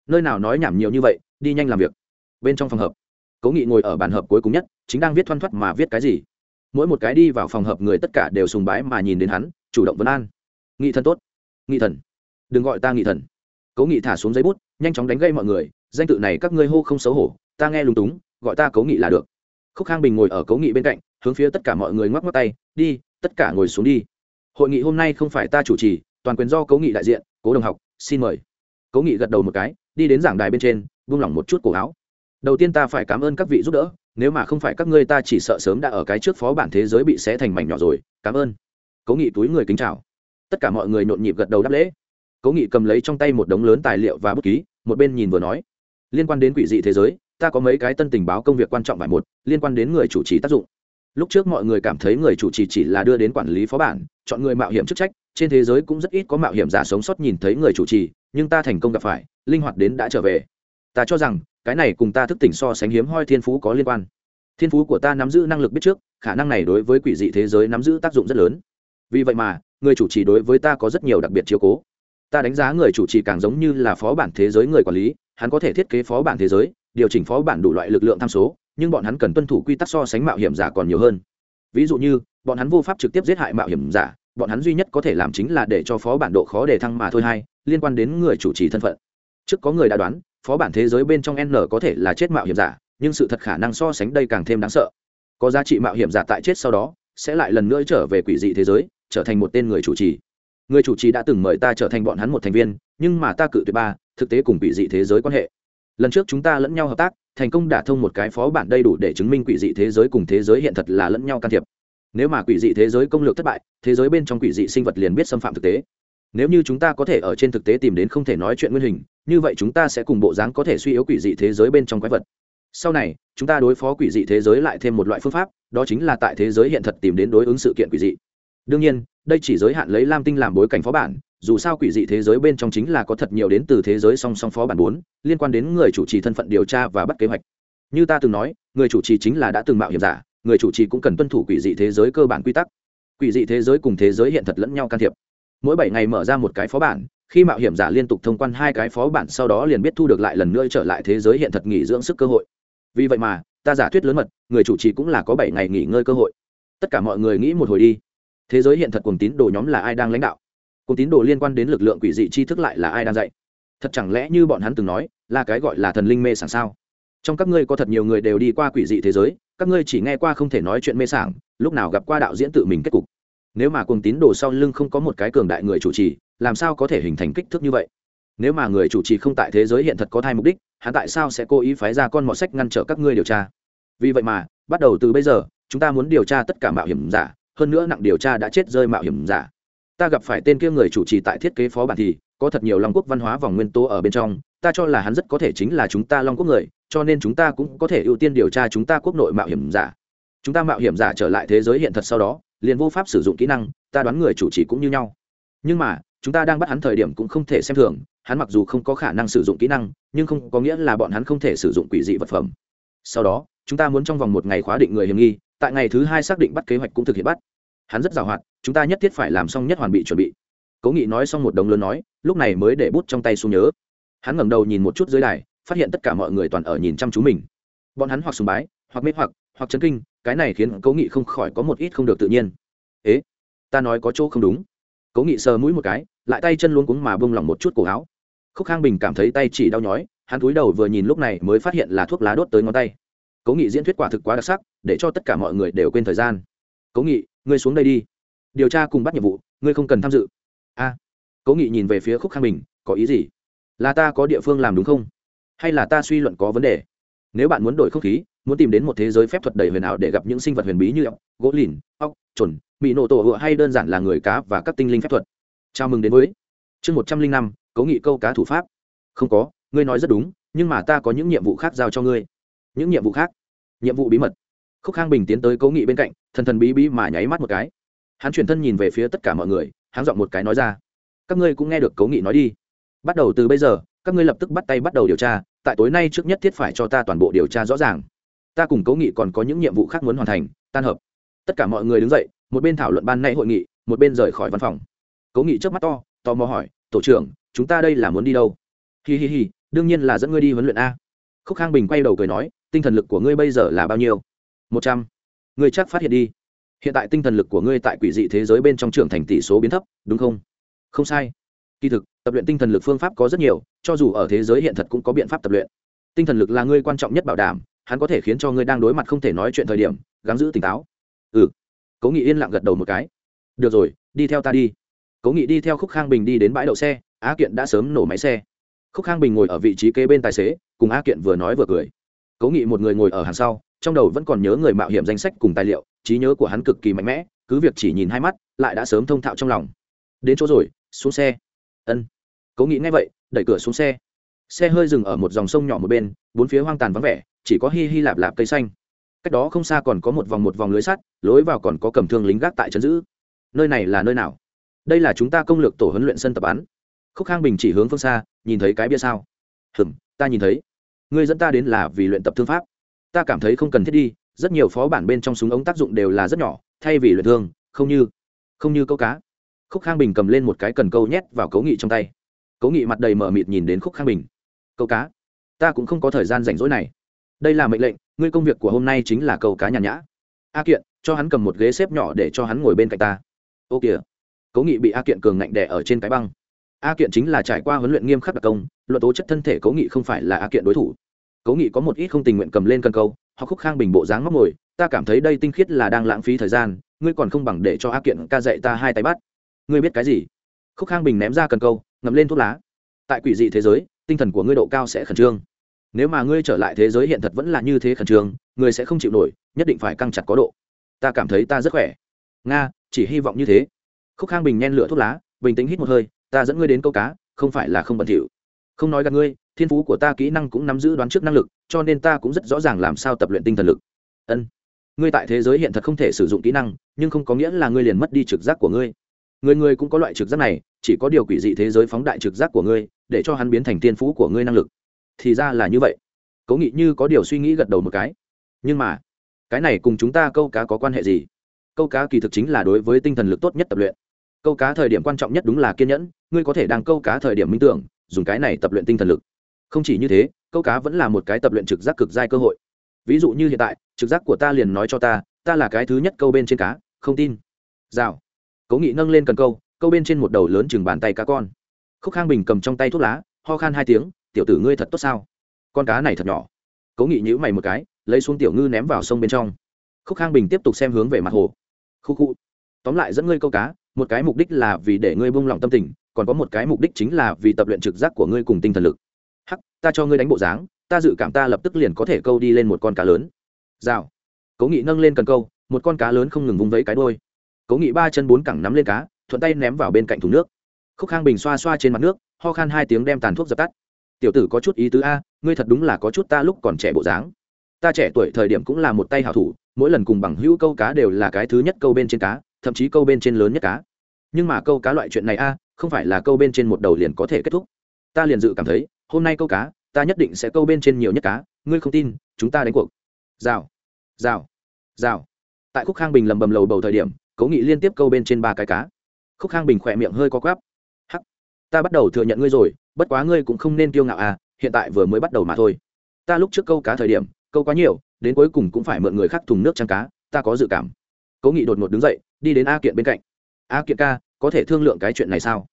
[SPEAKER 1] Nơi nào nói nhảm nhiều như vậy, đi nhanh làm việc. Bên trong phòng hợp cố nghị ngồi ở bàn hợp cuối cùng nhất, chính đang viết thoăn thoắt mà viết cái gì. Mỗi một cái đi vào phòng hợp người tất cả đều sùng bái mà nhìn đến hắn, chủ động vấn an. Nghị thần tốt. Nghị thần. Đừng gọi ta nghị thần. Cố nghị thả xuống giấy bút, nhanh chóng đánh gây mọi người, danh tự này các ngươi hô không xấu hổ, ta nghe lúng túng, gọi ta cố nghị là được khúc khang bình ngồi ở cố nghị bên cạnh, hướng phía tất cả mọi người ngoắc ngoắc tay, đi, tất cả ngồi xuống đi. Hội nghị hôm nay không phải ta chủ trì, toàn quyền do cố nghị đại diện, cố đồng học, xin mời. Cố nghị gật đầu một cái, đi đến giảng đài bên trên vung lỏng một chút cổ áo. Đầu tiên ta phải cảm ơn các vị giúp đỡ, nếu mà không phải các ngươi ta chỉ sợ sớm đã ở cái trước phó bản thế giới bị xé thành mảnh nhỏ rồi, cảm ơn. Cố nghị túi người kính chào. Tất cả mọi người nhộn nhịp gật đầu đáp lễ. Cố nghị cầm lấy trong tay một đống lớn tài liệu và bút ký, một bên nhìn vừa nói. Liên quan đến quỷ dị thế giới ta có mấy cái tân tình báo công việc quan trọng vài một, liên quan đến người chủ trì tác dụng. Lúc trước mọi người cảm thấy người chủ trì chỉ là đưa đến quản lý phó bản, chọn người mạo hiểm chức trách, trên thế giới cũng rất ít có mạo hiểm giả sống sót nhìn thấy người chủ trì, nhưng ta thành công gặp phải, linh hoạt đến đã trở về. Ta cho rằng, cái này cùng ta thức tỉnh so sánh hiếm hoi thiên phú có liên quan. Thiên phú của ta nắm giữ năng lực biết trước, khả năng này đối với quỷ dị thế giới nắm giữ tác dụng rất lớn. Vì vậy mà, người chủ trì đối với ta có rất nhiều đặc biệt chiếu cố. Ta đánh giá người chủ trì càng giống như là phó bản thế giới người quản lý, hắn có thể thiết kế phó bản thế giới điều chỉnh phó bản đủ loại lực lượng tham số, nhưng bọn hắn cần tuân thủ quy tắc so sánh mạo hiểm giả còn nhiều hơn. Ví dụ như, bọn hắn vô pháp trực tiếp giết hại mạo hiểm giả, bọn hắn duy nhất có thể làm chính là để cho phó bản độ khó để thăng mà thôi hay liên quan đến người chủ trì thân phận. Trước có người đã đoán, phó bản thế giới bên trong n có thể là chết mạo hiểm giả, nhưng sự thật khả năng so sánh đây càng thêm đáng sợ. Có giá trị mạo hiểm giả tại chết sau đó, sẽ lại lần nữa trở về quỷ dị thế giới, trở thành một tên người chủ trì. Người chủ trì đã từng mời ta trở thành bọn hắn một thành viên, nhưng mà ta cự tuyệt ba, thực tế cùng quỷ dị thế giới quan hệ lần trước chúng ta lẫn nhau hợp tác, thành công đả thông một cái phó bản đầy đủ để chứng minh quỷ dị thế giới cùng thế giới hiện thật là lẫn nhau can thiệp. Nếu mà quỷ dị thế giới công lược thất bại, thế giới bên trong quỷ dị sinh vật liền biết xâm phạm thực tế. Nếu như chúng ta có thể ở trên thực tế tìm đến không thể nói chuyện nguyên hình, như vậy chúng ta sẽ cùng bộ dáng có thể suy yếu quỷ dị thế giới bên trong quái vật. Sau này, chúng ta đối phó quỷ dị thế giới lại thêm một loại phương pháp, đó chính là tại thế giới hiện thật tìm đến đối ứng sự kiện quỷ dị. Đương nhiên đây chỉ giới hạn lấy lam tinh làm bối cảnh phó bản, dù sao quỷ dị thế giới bên trong chính là có thật nhiều đến từ thế giới song song phó bản bốn, liên quan đến người chủ trì thân phận điều tra và bắt kế hoạch. Như ta từng nói, người chủ trì chính là đã từng mạo hiểm giả, người chủ trì cũng cần tuân thủ quỷ dị thế giới cơ bản quy tắc. Quỷ dị thế giới cùng thế giới hiện thật lẫn nhau can thiệp. Mỗi bảy ngày mở ra một cái phó bản, khi mạo hiểm giả liên tục thông quan hai cái phó bản sau đó liền biết thu được lại lần nữa trở lại thế giới hiện thật nghỉ dưỡng sức cơ hội. Vì vậy mà, ta giả thuyết lớn mật, người chủ trì cũng là có bảy ngày nghỉ ngơi cơ hội. Tất cả mọi người nghĩ một hồi đi thế giới hiện thật cùng tín đồ nhóm là ai đang lãnh đạo? Cùng tín đồ liên quan đến lực lượng quỷ dị tri thức lại là ai đang dạy? Thật chẳng lẽ như bọn hắn từng nói, là cái gọi là thần linh mê sảng sao? Trong các ngươi có thật nhiều người đều đi qua quỷ dị thế giới, các ngươi chỉ nghe qua không thể nói chuyện mê sảng, lúc nào gặp qua đạo diễn tự mình kết cục. Nếu mà cùng tín đồ sau lưng không có một cái cường đại người chủ trì, làm sao có thể hình thành kích thước như vậy? Nếu mà người chủ trì không tại thế giới hiện thật có thai mục đích, hắn tại sao sẽ cố ý phái ra con mọt sách ngăn trở các ngươi điều tra? Vì vậy mà, bắt đầu từ bây giờ, chúng ta muốn điều tra tất cả mạo hiểm giả hơn nữa nặng điều tra đã chết rơi mạo hiểm giả. Ta gặp phải tên kia người chủ trì tại thiết kế phó bản thì, có thật nhiều long quốc văn hóa vòng nguyên tố ở bên trong, ta cho là hắn rất có thể chính là chúng ta long quốc người, cho nên chúng ta cũng có thể ưu tiên điều tra chúng ta quốc nội mạo hiểm giả. Chúng ta mạo hiểm giả trở lại thế giới hiện thật sau đó, liền vô pháp sử dụng kỹ năng, ta đoán người chủ trì cũng như nhau. Nhưng mà, chúng ta đang bắt hắn thời điểm cũng không thể xem thường, hắn mặc dù không có khả năng sử dụng kỹ năng, nhưng không có nghĩa là bọn hắn không thể sử dụng quỷ dị vật phẩm. Sau đó, chúng ta muốn trong vòng một ngày khóa định người hiểm nghi tại ngày thứ hai xác định bắt kế hoạch cũng thực hiện bắt. Hắn rất giàu hoạt chúng ta nhất thiết phải làm xong nhất hoàn bị chuẩn bị. Cố nghị nói xong một đồng lớn nói, lúc này mới để bút trong tay xuống nhớ. Hắn ngẩng đầu nhìn một chút dưới đài, phát hiện tất cả mọi người toàn ở nhìn chăm chú mình. Bọn hắn hoặc sùng bái, hoặc mê hoặc hoặc chấn kinh, cái này khiến cố nghị không khỏi có một ít không được tự nhiên. Ế, ta nói có chỗ không đúng. Cố nghị sờ mũi một cái, lại tay chân luôn cuống mà bông lỏng một chút cổ áo. Khúc khang bình cảm thấy tay chỉ đau nhói, hắn cúi đầu vừa nhìn lúc này mới phát hiện là thuốc lá đốt tới ngón tay cố nghị diễn thuyết quả thực quá đặc sắc, để cho tất cả mọi người đều quên thời gian. Cố nghị, ngươi xuống đây đi. Điều tra cùng bắt nhiệm vụ, ngươi không cần tham dự. A. Cố nghị nhìn về phía khúc khang bình, có ý gì? Là ta có địa phương làm đúng không? Hay là ta suy luận có vấn đề? Nếu bạn muốn đổi không khí, muốn tìm đến một thế giới phép thuật đầy huyền ảo để gặp những sinh vật huyền bí như ốc, gỗ lìn, ốc trồn bị nổ tổ hựa hay đơn giản là người cá và các tinh linh phép thuật. Chào mừng đến với chương một trăm linh năm cố nghị câu cá thủ pháp. Không có, ngươi nói rất đúng, nhưng mà ta có những nhiệm vụ khác giao cho ngươi những nhiệm vụ khác. Nhiệm vụ bí mật. Khúc khang bình tiến tới cố nghị bên cạnh, thần thần bí bí mà nháy mắt một cái. Hắn chuyển thân nhìn về phía tất cả mọi người hắn dọn một cái nói ra, các ngươi cũng nghe được cố nghị nói đi. Bắt đầu từ bây giờ, các ngươi lập tức bắt tay bắt đầu điều tra, tại tối nay trước nhất thiết phải cho ta toàn bộ điều tra rõ ràng. Ta cùng cố nghị còn có những nhiệm vụ khác muốn hoàn thành, tan hợp. Tất cả mọi người đứng dậy, một bên thảo luận ban nay hội nghị, một bên rời khỏi văn phòng. Cố nghị trước mắt to, tò mò hỏi, tổ trưởng, chúng ta đây là muốn đi đâu? Hi hi hi, đương nhiên là dẫn ngươi đi huấn luyện a. Khúc khang bình quay đầu cười nói tinh thần lực của ngươi bây giờ là bao nhiêu? Một trăm. Ngươi chắc phát hiện đi. Hiện tại tinh thần lực của ngươi tại quỷ dị thế giới bên trong trưởng thành tỷ số biến thấp, đúng không? Không sai. Kỳ thực, tập luyện tinh thần lực phương pháp có rất nhiều, cho dù ở thế giới hiện thật cũng có biện pháp tập luyện. Tinh thần lực là ngươi quan trọng nhất bảo đảm, hắn có thể khiến cho ngươi đang đối mặt không thể nói chuyện thời điểm, gắng giữ tỉnh táo. Ừ. Cố nghị yên lặng gật đầu một cái. Được rồi, đi theo ta đi. Cố nghị đi theo khúc khang bình đi đến bãi đậu xe, á kiện đã sớm nổ máy xe. Khúc khang bình ngồi ở vị trí kế bên tài xế, cùng á kiện vừa nói vừa cười cố nghị một người ngồi ở hàng sau, trong đầu vẫn còn nhớ người mạo hiểm danh sách cùng tài liệu, trí nhớ của hắn cực kỳ mạnh mẽ, cứ việc chỉ nhìn hai mắt, lại đã sớm thông thạo trong lòng. Đến chỗ rồi, xuống xe. Ân. Cố nghị ngay vậy, đẩy cửa xuống xe. Xe hơi dừng ở một dòng sông nhỏ một bên, bốn phía hoang tàn vắng vẻ, chỉ có hi hi lạp lạp cây xanh. Cách đó không xa còn có một vòng một vòng lưới sắt, lối vào còn có cầm thương lính gác tại trấn giữ. Nơi này là nơi nào? Đây là chúng ta công lược tổ huấn luyện sân tập bắn. Khúc khang bình chỉ hướng phương xa, nhìn thấy cái bia sao? Hừm, ta nhìn thấy ngươi dẫn ta đến là vì luyện tập thương pháp. Ta cảm thấy không cần thiết đi, rất nhiều phó bản bên trong súng ống tác dụng đều là rất nhỏ, thay vì luyện thương, không như không như câu cá. Khúc khang bình cầm lên một cái cần câu nhét vào cấu nghị trong tay. Cấu nghị mặt đầy mở mịt nhìn đến khúc khang bình. Câu cá. Ta cũng không có thời gian rảnh rỗi này. Đây là mệnh lệnh, ngươi công việc của hôm nay chính là câu cá nhàn nhã. A kiện, cho hắn cầm một ghế xếp nhỏ để cho hắn ngồi bên cạnh ta. Ô kìa. Cố nghị bị a kiện cường ngạnh đẻ ở trên cái băng. A kiện chính là trải qua huấn luyện nghiêm khắc đặc công, luận tố chất thân thể cố nghị không phải là a kiện đối thủ cố nghị có một ít không tình nguyện cầm lên cân câu, họ khúc khang bình bộ dáng móc ngồi, ta cảm thấy đây tinh khiết là đang lãng phí thời gian, ngươi còn không bằng để cho a kiện ca dạy ta hai tay bắt. Ngươi biết cái gì? Khúc khang bình ném ra cần câu, ngậm lên thuốc lá. Tại quỷ dị thế giới, tinh thần của ngươi độ cao sẽ khẩn trương. Nếu mà ngươi trở lại thế giới hiện thật vẫn là như thế khẩn trương, ngươi sẽ không chịu nổi, nhất định phải căng chặt có độ. Ta cảm thấy ta rất khỏe. Nga, chỉ hy vọng như thế. Khúc khang bình nhen lửa thuốc lá, bình tĩnh hít một hơi, ta dẫn ngươi đến câu cá, không phải là không bẩn thỉu. Không nói gặp ngươi thiên phú của ta kỹ năng cũng nắm giữ đoán trước năng lực, cho nên ta cũng rất rõ ràng làm sao tập luyện tinh thần lực. Ân, ngươi tại thế giới hiện thật không thể sử dụng kỹ năng, nhưng không có nghĩa là ngươi liền mất đi trực giác của ngươi. Người người cũng có loại trực giác này, chỉ có điều quỷ dị thế giới phóng đại trực giác của ngươi, để cho hắn biến thành thiên phú của ngươi năng lực. Thì ra là như vậy. Cố nghị như có điều suy nghĩ gật đầu một cái. Nhưng mà, cái này cùng chúng ta câu cá có quan hệ gì? Câu cá kỳ thực chính là đối với tinh thần lực tốt nhất tập luyện. Câu cá thời điểm quan trọng nhất đúng là kiên nhẫn, ngươi có thể đang câu cá thời điểm minh tưởng, dùng cái này tập luyện tinh thần lực không chỉ như thế, câu cá vẫn là một cái tập luyện trực giác cực dai cơ hội. Ví dụ như hiện tại, trực giác của ta liền nói cho ta ta là cái thứ nhất câu bên trên cá, không tin. Rào. Cố nghị nâng lên cần câu câu bên trên một đầu lớn chừng bàn tay cá con. Khúc khang bình cầm trong tay thuốc lá, ho khan hai tiếng, tiểu tử ngươi thật tốt sao? Con cá này thật nhỏ. Cố nghị nhữ mày một cái, lấy xuống tiểu ngư ném vào sông bên trong. Khúc khang bình tiếp tục xem hướng về mặt hồ. Khu khu, tóm lại dẫn ngươi câu cá, một cái mục đích là vì để ngươi buông lỏng tâm tình, còn có một cái mục đích chính là vì tập luyện trực giác của ngươi cùng tinh thần lực hắc, ta cho ngươi đánh bộ dáng, ta dự cảm ta lập tức liền có thể câu đi lên một con cá lớn. Rào. Cố nghị nâng lên cần câu, một con cá lớn không ngừng vung vẫy cái đôi cố nghị ba chân bốn cẳng nắm lên cá, thuận tay ném vào bên cạnh thùng nước. Khúc khang bình xoa xoa trên mặt nước, ho khan hai tiếng đem tàn thuốc dập tắt. Tiểu tử có chút ý tứ a, ngươi thật đúng là có chút ta lúc còn trẻ bộ dáng. Ta trẻ tuổi thời điểm cũng là một tay hảo thủ, mỗi lần cùng bằng hữu câu cá đều là cái thứ nhất câu bên trên cá, thậm chí câu bên trên lớn nhất cá. Nhưng mà câu cá loại chuyện này a, không phải là câu bên trên một đầu liền có thể kết thúc. Ta liền dự cảm thấy hôm nay câu cá, ta nhất định sẽ câu bên trên nhiều nhất cá, ngươi không tin, chúng ta đánh cuộc. Rào rào rào. Tại khúc khang bình lầm bầm lầu bầu thời điểm, cố nghị liên tiếp câu bên trên ba cái cá. Khúc khang bình khỏe miệng hơi có quáp hắc, ta bắt đầu thừa nhận ngươi rồi, bất quá ngươi cũng không nên kiêu ngạo à hiện tại vừa mới bắt đầu mà thôi. Ta lúc trước câu cá thời điểm, câu quá nhiều, đến cuối cùng cũng phải mượn người khác thùng nước trăng cá, ta có dự cảm. Cố nghị đột ngột đứng dậy, đi đến a kiện bên cạnh. A kiện ca, có thể thương lượng cái chuyện này sao?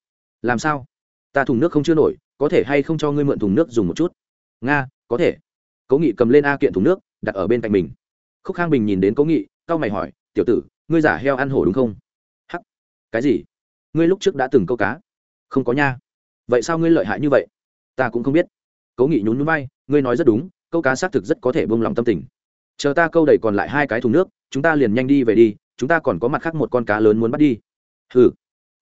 [SPEAKER 1] Làm sao? Ta thùng nước không chưa nổi có thể hay không cho ngươi mượn thùng nước dùng một chút? Nga, có thể. Cố nghị cầm lên a kiện thùng nước, đặt ở bên cạnh mình. Khúc khang bình nhìn đến cố nghị c a o mày hỏi, tiểu tử, ngươi giả heo ăn hổ đúng không? Hắc. Cái gì? Ngươi lúc trước đã từng câu cá? Không có nha. Vậy sao ngươi lợi hại như vậy? Ta cũng không biết. Cố nghị nhún núi bay ngươi nói rất đúng, câu cá xác thực rất có thể bông lòng tâm tình. Chờ ta câu đầy còn lại hai cái thùng nước, chúng ta liền nhanh đi về đi, chúng ta còn có mặt khác một con cá lớn muốn bắt đi. Hừ.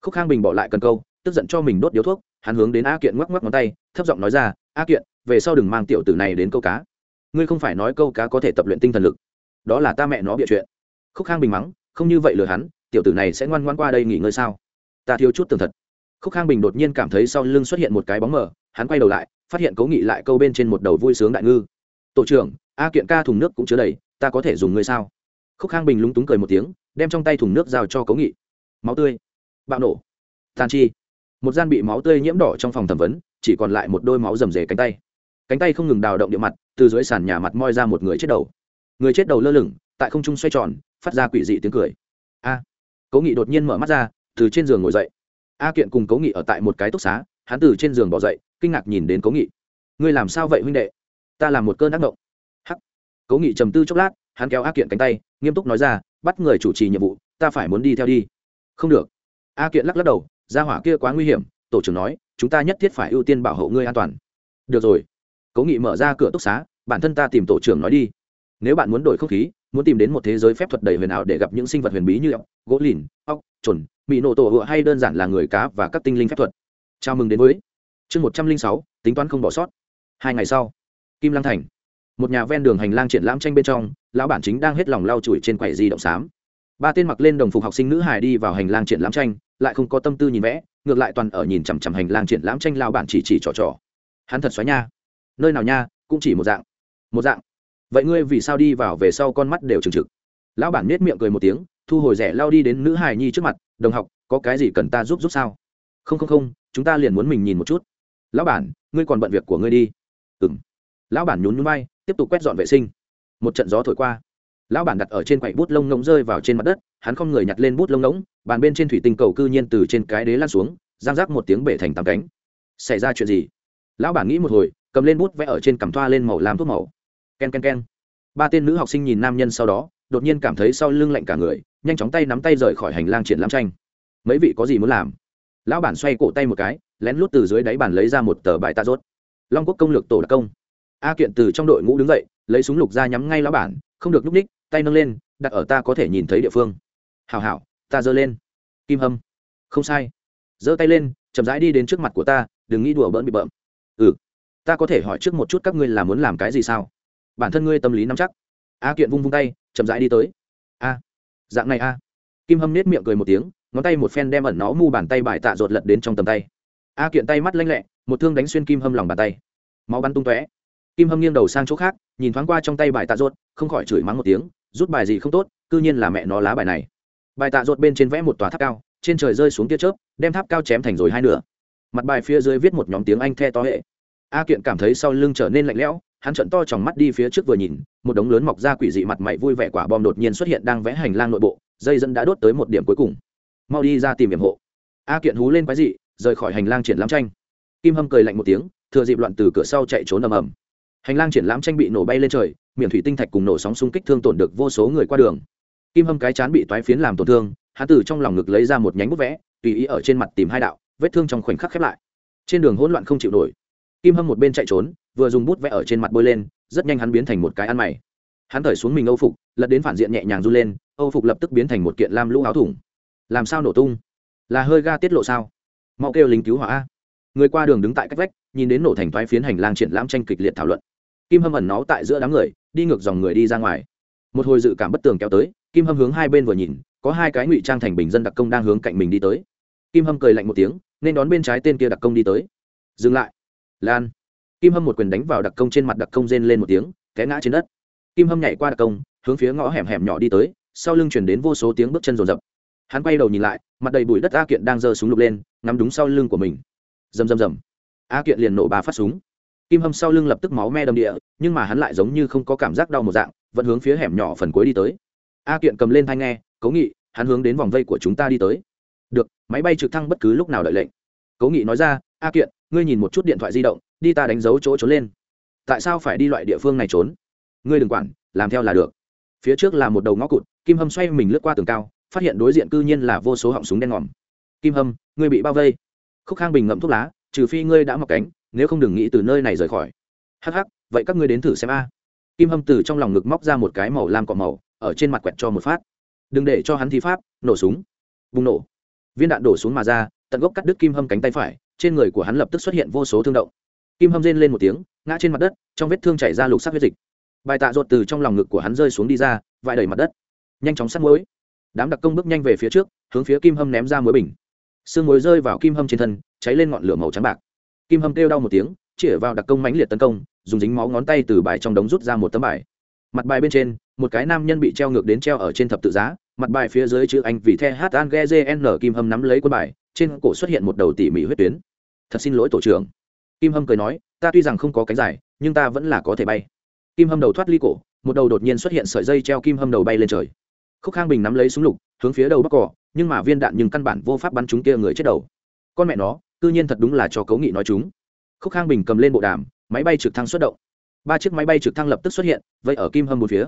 [SPEAKER 1] Khúc khang bình bỏ lại cần câu, tức giận cho mình đốt điếu thuốc hắn hướng đến a kiện ngoắc ngoắc ngón tay, thấp giọng nói ra, a kiện, về sau đừng mang tiểu tử này đến câu cá. Ngươi không phải nói câu cá có thể tập luyện tinh thần lực. Đó là ta mẹ nó bịa chuyện. Khúc khang bình mắng, không như vậy lừa hắn, tiểu tử này sẽ ngoan ngoan qua đây nghỉ ngơi sao? Ta thiếu chút tường thật. Khúc khang bình đột nhiên cảm thấy sau lưng xuất hiện một cái bóng mờ, hắn quay đầu lại, phát hiện cố nghị lại câu bên trên một đầu vui sướng đại ngư. Tổ trưởng, a kiện ca thùng nước cũng chứa đầy, ta có thể dùng ngươi sao? Khúc khang bình lúng túng cười một tiếng, đem trong tay thùng nước giao cho cố nghị. Máu tươi. Bạo nổ. Tàn chi một gian bị máu tươi nhiễm đỏ trong phòng thẩm vấn, chỉ còn lại một đôi máu rầm rề cánh tay. Cánh tay không ngừng đào động địa mặt, từ dưới sàn nhà mặt moi ra một người chết đầu. Người chết đầu lơ lửng, tại không trung xoay tròn, phát ra quỷ dị tiếng cười. A! Cố nghị đột nhiên mở mắt ra, từ trên giường ngồi dậy. A kiện cùng cố nghị ở tại một cái túc xá, hắn từ trên giường bỏ dậy, kinh ngạc nhìn đến cố nghị. Ngươi làm sao vậy huynh đệ? Ta làm một cơn ác động hắc! Cố nghị trầm tư chốc lát, hắn kéo a kiện cánh tay, nghiêm túc nói ra, bắt người chủ trì nhiệm vụ, ta phải muốn đi theo đi. Không được. A kiện lắc lắc đầu gia hỏa kia quá nguy hiểm, tổ trưởng nói, chúng ta nhất thiết phải ưu tiên bảo hộ ngươi an toàn. Được rồi. Cố nghị mở ra cửa túc xá, bản thân ta tìm tổ trưởng nói đi. Nếu bạn muốn đổi không khí, muốn tìm đến một thế giới phép thuật đầy huyền ảo để gặp những sinh vật huyền bí như ốc, gỗ lìn, ốc trồn bị nổ tổ hựa hay đơn giản là người cá và các tinh linh phép thuật. Chào mừng đến với chương một trăm linh sáu, tính toán không bỏ sót. Hai ngày sau, kim lăng thành, một nhà ven đường hành lang triển lãm tranh bên trong, lão bản chính đang hết lòng lau chùi trên quầy di động xám. Ba tên mặc lên đồng phục học sinh nữ hài đi vào hành lang triển lãm tranh lại không có tâm tư nhìn vẽ, ngược lại toàn ở nhìn chằm chằm hành lang triển lãm tranh lao bản chỉ chỉ trò trò. Hắn thật xoáy nha. Nơi nào nha, cũng chỉ một dạng. Một dạng. Vậy ngươi vì sao đi vào về sau con mắt đều trừng trực? Lão bản nết miệng cười một tiếng, thu hồi rẻ lao đi đến nữ hài nhi trước mặt, đồng học, có cái gì cần ta giúp giúp sao? Không không không, chúng ta liền muốn mình nhìn một chút. Lão bản, ngươi còn bận việc của ngươi đi. Ừng lão bản nhún nhún bay tiếp tục quét dọn vệ sinh. Một trận gió thổi qua. Lão bản đặt ở trên quầy bút lông ngỗng rơi vào trên mặt đất hắn không người nhặt lên bút lông ngỗng, bàn bên trên thủy tinh cầu cư nhiên từ trên cái đế lan xuống, giang rác một tiếng bể thành tàm cánh. Xảy ra chuyện gì? Lão bản nghĩ một hồi, cầm lên bút vẽ ở trên cằm thoa lên màu làm thuốc màu. K e n k e n k e n ba tên nữ học sinh nhìn nam nhân sau đó, đột nhiên cảm thấy sau lưng lạnh cả người, nhanh chóng tay nắm tay rời khỏi hành lang triển lãm tranh. Mấy vị có gì muốn làm? Lão bản xoay cổ tay một cái, lén lút từ dưới đáy bàn lấy ra một tờ bài ta rốt. Long quốc công lược tổ đặc công. A kiện từ trong đội ngũ đứng dậy, lấy súng lục ra nhắm ngay lão bản, không được núp ních tay nâng lên, đặt ở ta có thể nhìn thấy địa phương hảo hảo, ta giơ lên. Kim hâm. Không sai. Giơ tay lên, chậm rãi đi đến trước mặt của ta, đừng nghĩ đùa bỡn bị bợm. Ừ ta có thể hỏi trước một chút các ngươi là muốn làm cái gì sao? Bản thân ngươi tâm lý nắm chắc. A kiện vung vung tay, chậm rãi đi tới. A, dạng này a. Kim hâm nết miệng cười một tiếng, ngón tay một phen đem ẩn nó mu bàn tay bài tạ rột lật đến trong tầm tay. A kiện tay mắt lanh lẹ, một thương đánh xuyên kim hâm lòng bàn tay. Máu bắn tung tóe. Kim hâm nghiêng đầu sang chỗ khác, nhìn thoáng qua trong tay bài tạ rột không khỏi chửi mắng một tiếng, rút bài gì không tốt, cư nhiên là mẹ nó lá bài này bài tạ ruột bên trên vẽ một tòa tháp cao, trên trời rơi xuống tia chớp, đem tháp cao chém thành rồi hai nửa. Mặt bài phía dưới viết một nhóm tiếng anh the to hệ. A kiện cảm thấy sau lưng trở nên lạnh lẽo, hắn trận to tròng mắt đi phía trước vừa nhìn, một đống lớn mọc ra quỷ dị mặt mày vui vẻ quả bom đột nhiên xuất hiện đang vẽ hành lang nội bộ, dây dẫn đã đốt tới một điểm cuối cùng. Mau đi ra tìm hiểm hộ. A kiện hú lên quái dị, rời khỏi hành lang triển lãm tranh. Kim hâm cười lạnh một tiếng, thừa dịp loạn từ cửa sau chạy trốn ầm ầm. Hành lang triển lãm tranh bị nổ bay lên trời, miệng thủy tinh thạch cùng nổ sóng xung kích thương tổn được vô số người qua đường kim hâm cái chán bị toái phiến làm tổn thương, hắn từ trong lòng ngực lấy ra một nhánh bút vẽ, tùy ý ở trên mặt tìm hai đạo, vết thương trong khoảnh khắc khép lại. Trên đường hỗn loạn không chịu nổi. Kim hâm một bên chạy trốn, vừa dùng bút vẽ ở trên mặt bôi lên, rất nhanh hắn biến thành một cái ăn mày. Hắn thở xuống mình âu phục, lật đến phản diện nhẹ nhàng run lên, âu phục lập tức biến thành một kiện lam lũ áo thủng. Làm sao nổ tung? Là hơi ga tiết lộ sao? Mau kêu lính cứu hỏa người qua đường đứng tại cách vách, nhìn đến nổ thành thoái phiến hành lang triển lãm tranh kịch liệt thảo luận. Kim hâm ẩn nó tại giữa đám người, đi ngược dòng người đi ra ngoài một hồi dự cảm bất tường kéo tới, kim hâm hướng hai bên vừa nhìn, có hai cái ngụy trang thành bình dân đặc công đang hướng cạnh mình đi tới. Kim hâm cười lạnh một tiếng, nên đón bên trái tên kia đặc công đi tới. Dừng lại. Lan. Kim hâm một quyền đánh vào đặc công trên mặt, đặc công rên lên một tiếng, té ngã trên đất. Kim hâm nhảy qua đặc công, hướng phía ngõ hẻm hẻm nhỏ đi tới, sau lưng chuyển đến vô số tiếng bước chân rồn rập. Hắn quay đầu nhìn lại, mặt đầy bụi đất a kiện đang giơ súng lục lên, ngắm đúng sau lưng của mình. Rầm rầm rầm. A kiện liền nổ ba phát súng. Kim hâm sau lưng lập tức máu me đầm địa, nhưng mà hắn lại giống như không có cảm giác đau một dạng vẫn hướng phía hẻm nhỏ phần cuối đi tới. A kiện cầm lên thai nghe, cố nghị, hắn hướng đến vòng vây của chúng ta đi tới. Được, máy bay trực thăng bất cứ lúc nào đợi lệnh. Cố nghị nói ra, a kiện, ngươi nhìn một chút điện thoại di động, đi ta đánh dấu chỗ trốn lên. Tại sao phải đi loại địa phương này trốn? Ngươi đừng quản, làm theo là được. Phía trước là một đầu ngõ cụt, kim hâm xoay mình lướt qua tường cao, phát hiện đối diện cư nhiên là vô số họng súng đen ngòm. Kim hâm, ngươi bị bao vây. Khúc khang bình ngậm thuốc lá, trừ phi ngươi đã mọc cánh, nếu không đừng nghĩ từ nơi này rời khỏi. Hắc hắc, vậy các ngươi đến thử xem a kim hâm từ trong lòng ngực móc ra một cái màu lam cọ màu, ở trên mặt quẹt cho một phát. Đừng để cho hắn thi pháp, nổ súng. Bùng nổ. Viên đạn đổ xuống mà ra, tận gốc cắt đứt kim hâm cánh tay phải, trên người của hắn lập tức xuất hiện vô số thương động. Kim hâm rên lên một tiếng, ngã trên mặt đất, trong vết thương chảy ra lục sắc huyết dịch. Bài tạ ruột từ trong lòng ngực của hắn rơi xuống đi ra, vãi đầy mặt đất. Nhanh chóng sắt muối. Đám đặc công bước nhanh về phía trước, hướng phía kim hâm ném ra muối bình. Sương muối rơi vào kim hâm trên thân, cháy lên ngọn lửa màu trắng bạc. Kim hâm kêu đau một tiếng, chĩa vào đặc công mãnh liệt tấn công dùng dính máu ngón tay từ bài trong đống rút ra một tấm bài. Mặt bài bên trên, một cái nam nhân bị treo ngược đến treo ở trên thập tự giá, mặt bài phía dưới chữ anh vì the h an g n kim hâm nắm lấy quân bài, trên cổ xuất hiện một đầu tỉ mỉ huyết tuyến. Thật xin lỗi tổ trưởng. Kim hâm cười nói, ta tuy rằng không có cánh dài, nhưng ta vẫn là có thể bay. Kim hâm đầu thoát ly cổ, một đầu đột nhiên xuất hiện sợi dây treo kim hâm đầu bay lên trời. Khúc khang bình nắm lấy súng lục, hướng phía đầu bắc cỏ, nhưng mà viên đạn nhưng căn bản vô pháp bắn chúng kia người chết đầu. Con mẹ nó tư nhiên thật đúng là cho cấu nghị nói chúng. Khúc khang bình cầm lên bộ đàm máy bay trực thăng xuất động. Ba chiếc máy bay trực thăng lập tức xuất hiện, Vây ở kim hâm một phía.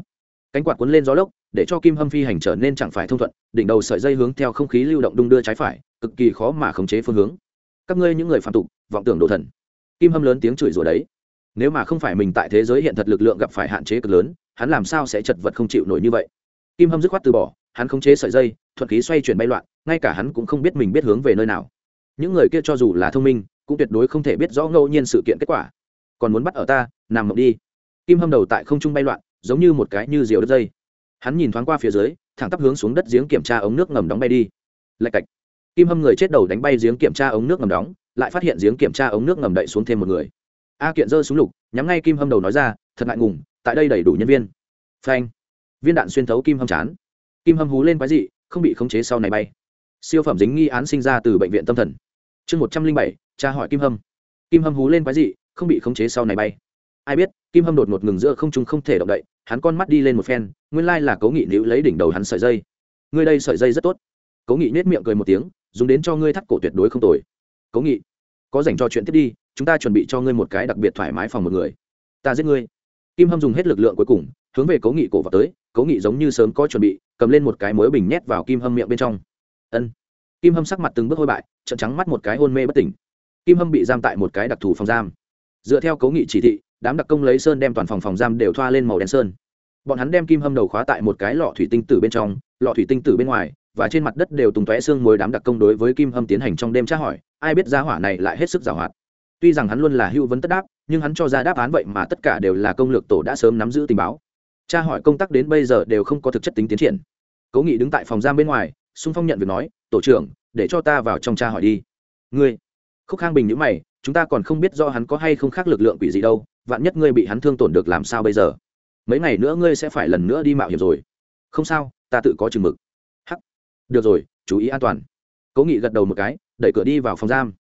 [SPEAKER 1] Cánh quạt cuốn lên gió lốc, để cho kim hâm phi hành trở nên chẳng phải thông thuận, đỉnh đầu sợi dây hướng theo không khí lưu động đung đưa trái phải, cực kỳ khó mà khống chế phương hướng. Các ngươi những người phạm tục, vọng tưởng đồ thần. Kim hâm lớn tiếng chửi rủa đấy. Nếu mà không phải mình tại thế giới hiện thật lực lượng gặp phải hạn chế cực lớn, hắn làm sao sẽ chật vật không chịu nổi như vậy? Kim hâm dứt khoát từ bỏ, hắn khống chế sợi dây, thuận khí xoay chuyển bay loạn, ngay cả hắn cũng không biết mình biết hướng về nơi nào. Những người kia cho dù là thông minh, cũng tuyệt đối không thể biết rõ ngẫu nhiên sự kiện kết quả còn muốn bắt ở ta, nằm mộng đi. Kim hâm đầu tại không trung bay loạn, giống như một cái như diều đất dây. Hắn nhìn thoáng qua phía dưới, thẳng tắp hướng xuống đất giếng kiểm tra ống nước ngầm đóng bay đi. Lạch cạch. Kim hâm người chết đầu đánh bay giếng kiểm tra ống nước ngầm đóng, lại phát hiện giếng kiểm tra ống nước ngầm đậy xuống thêm một người. A kiện giơ súng lục, nhắm ngay kim hâm đầu nói ra, thật ngại ngùng, tại đây đầy đủ nhân viên. Phanh. Viên đạn xuyên thấu kim hâm chán. Kim hâm hú lên quái dị, không bị khống chế sau này bay. Siêu phẩm dính nghi án sinh ra từ bệnh viện tâm thần. Chương một trăm linh bảy cha hỏi kim hâm. Kim hâm hú lên quái dị không bị khống chế sau này bay. Ai biết, kim hâm đột ngột ngừng giữa không trung không thể động đậy, hắn con mắt đi lên một phen, nguyên lai là cố nghị nữ lấy đỉnh đầu hắn sợi dây. Ngươi đây sợi dây rất tốt. Cố nghị nết miệng cười một tiếng, dùng đến cho ngươi thắt cổ tuyệt đối không tồi. Cố nghị, có dành cho chuyện tiếp đi, chúng ta chuẩn bị cho ngươi một cái đặc biệt thoải mái phòng một người. Ta giết ngươi. Kim hâm dùng hết lực lượng cuối cùng, hướng về cố nghị cổ vào tới, cố nghị giống như sớm có chuẩn bị, cầm lên một cái mối bình nhét vào kim hâm miệng bên trong. Ân. Kim hâm sắc mặt từng bước hôi bại trận trắng mắt một cái hôn mê bất tỉnh. Kim hâm bị giam tại một cái đặc thù phòng giam dựa theo cấu nghị chỉ thị, đám đặc công lấy sơn đem toàn phòng phòng giam đều thoa lên màu đen sơn. Bọn hắn đem kim hâm đầu khóa tại một cái lọ thủy tinh tử bên trong, lọ thủy tinh tử bên ngoài, và trên mặt đất đều tùng tóe xương mối đám đặc công đối với kim hâm tiến hành trong đêm tra hỏi, ai biết ra hỏa này lại hết sức giàu hoạt. Tuy rằng hắn luôn là hưu vấn tất đáp, nhưng hắn cho ra đáp án vậy mà tất cả đều là công lược tổ đã sớm nắm giữ tình báo. Tra hỏi công tác đến bây giờ đều không có thực chất tính tiến triển. Cố nghị đứng tại phòng giam bên ngoài, xung phong nhận việc nói, tổ trưởng, để cho ta vào trong tra hỏi đi. Ngươi? Khúc khang bình nhữ mày chúng ta còn không biết do hắn có hay không khác lực lượng quỷ gì đâu, vạn nhất ngươi bị hắn thương tổn được làm sao bây giờ? Mấy ngày nữa ngươi sẽ phải lần nữa đi mạo hiểm rồi. Không sao, ta tự có chừng mực. Hắc. Được rồi, chú ý an toàn. Cố nghị gật đầu một cái, đẩy cửa đi vào phòng giam.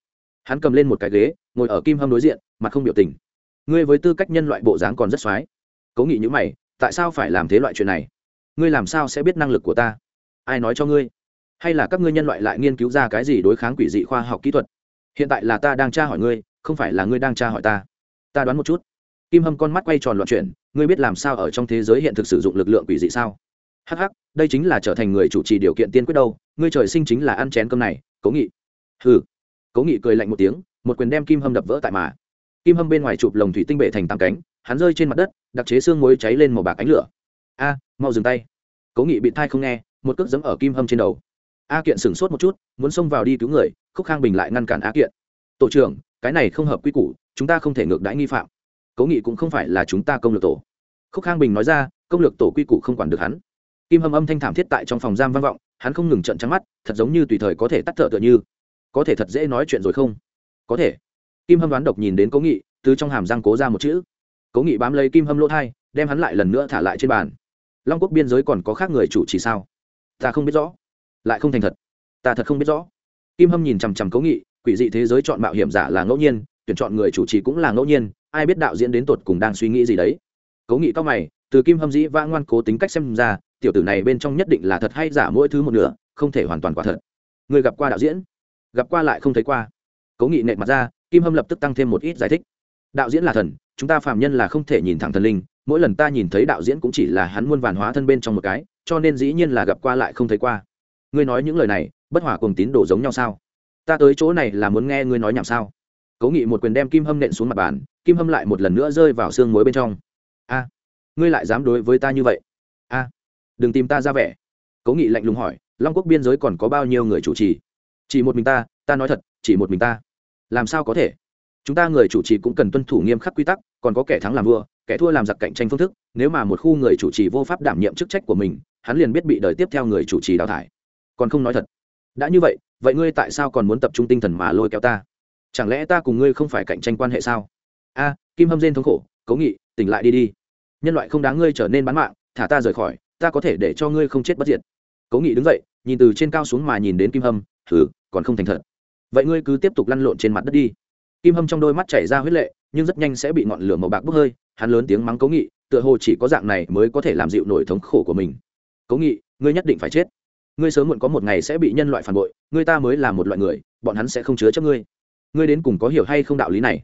[SPEAKER 1] Hắn cầm lên một cái ghế, ngồi ở kim hâm đối diện, mặt không biểu tình. Ngươi với tư cách nhân loại bộ dáng còn rất x o á i cố nghị nhữ mày, tại sao phải làm thế loại chuyện này? Ngươi làm sao sẽ biết năng lực của ta? Ai nói cho ngươi? Hay là các ngươi nhân loại lại nghiên cứu ra cái gì đối kháng quỷ dị khoa học kỹ thuật? Hiện tại là ta đang tra hỏi ngươi, không phải là ngươi đang tra hỏi ta. Ta đoán một chút. Kim hâm con mắt quay tròn loạn chuyển, ngươi biết làm sao ở trong thế giới hiện thực sử dụng lực lượng quỷ dị sao? Hh đây chính là trở thành người chủ trì điều kiện tiên quyết đâu, ngươi trời sinh chính là ăn chén cơm này, cố nghị. Hừ. Cố nghị cười lạnh một tiếng, một quyền đem kim hâm đập vỡ tại mà. Kim hâm bên ngoài chụp lồng thủy tinh bệ thành tám cánh, hắn rơi trên mặt đất, đặc chế xương muối cháy lên màu bạc ánh lửa. A, mau dừng tay. Cố nghị bị thai không nghe, một cước dẫm ở kim hâm trên đầu. A kiện sửng sốt một chút, muốn xông vào đi cứu người khúc khang bình lại ngăn cản Á kiện. Tổ trưởng, cái này không hợp quy củ, chúng ta không thể ngược đãi nghi phạm. Cố nghị cũng không phải là chúng ta công lược tổ. Khúc khang bình nói ra, công lược tổ quy củ không quản được hắn. Kim hâm âm thanh thảm thiết tại trong phòng giam vang vọng, hắn không ngừng trận trắng mắt, thật giống như tùy thời có thể tắt thở tựa như. Có thể thật dễ nói chuyện rồi không? Có thể. Kim hâm đoán độc nhìn đến cố nghị, từ trong hàm răng cố ra một chữ. Cố nghị bám lấy kim hâm lỗ thai, đem hắn lại lần nữa thả lại trên bàn. Long quốc biên giới còn có khác người chủ trì sao? Ta không biết rõ. Lại không thành thật. Ta thật không biết rõ kim hâm nhìn chằm chằm cố nghị, quỷ dị thế giới chọn mạo hiểm giả là ngẫu nhiên, tuyển chọn người chủ trì cũng là ngẫu nhiên, ai biết đạo diễn đến tột cùng đang suy nghĩ gì đấy. Cố nghị cao mày, từ kim hâm dĩ vã ngoan cố tính cách xem ra, tiểu tử này bên trong nhất định là thật hay giả mỗi thứ một nửa, không thể hoàn toàn quả thật. Người gặp qua đạo diễn? Gặp qua lại không thấy qua. Cố nghị nệ mặt ra, kim hâm lập tức tăng thêm một ít giải thích. Đạo diễn là thần, chúng ta phạm nhân là không thể nhìn thẳng thần linh, mỗi lần ta nhìn thấy đạo diễn cũng chỉ là hắn muôn vàn hóa thân bên trong một cái, cho nên dĩ nhiên là gặp qua lại không thấy qua ngươi nói những lời này, bất hòa cùng tín đồ giống nhau sao? Ta tới chỗ này là muốn nghe ngươi nói nhảm sao? Cố nghị một quyền đem kim hâm nện xuống mặt bàn, kim hâm lại một lần nữa rơi vào xương muối bên trong. A, ngươi lại dám đối với ta như vậy? A, đừng tìm ta ra vẻ. Cố nghị lạnh lùng hỏi, long quốc biên giới còn có bao nhiêu người chủ trì? Chỉ một mình ta ta nói thật, chỉ một mình ta. Làm sao có thể? Chúng ta người chủ trì cũng cần tuân thủ nghiêm khắc quy tắc, còn có kẻ thắng làm vua, kẻ thua làm giặc cạnh tranh phương thức. Nếu mà một khu người chủ trì vô pháp đảm nhiệm chức trách của mình, hắn liền biết bị đời tiếp theo người chủ trì đào thải còn không nói thật. Đã như vậy vậy ngươi tại sao còn muốn tập trung tinh thần mà lôi kéo ta? Chẳng lẽ ta cùng ngươi không phải cạnh tranh quan hệ sao? A, kim hâm dên thống khổ, cố nghị, tỉnh lại đi đi. Nhân loại không đáng ngươi trở nên bán mạng, thả ta rời khỏi, ta có thể để cho ngươi không chết bất diệt. Cố nghị đứng dậy, nhìn từ trên cao xuống mà nhìn đến kim hâm thử còn không thành thật. Vậy ngươi cứ tiếp tục lăn lộn trên mặt đất đi. Kim hâm trong đôi mắt chảy ra huyết lệ, nhưng rất nhanh sẽ bị ngọn lửa màu bạc bốc hơi, hắn lớn tiếng mắng cố nghị, tựa hồ chỉ có dạng này mới có thể làm dịu nổi thống khổ của mình. Cố nghị, ngươi nhất định phải chết ngươi sớm muộn có một ngày sẽ bị nhân loại phản bội, ngươi ta mới là một loại người, bọn hắn sẽ không chứa chấp ngươi. Ngươi đến cùng có hiểu hay không đạo lý này?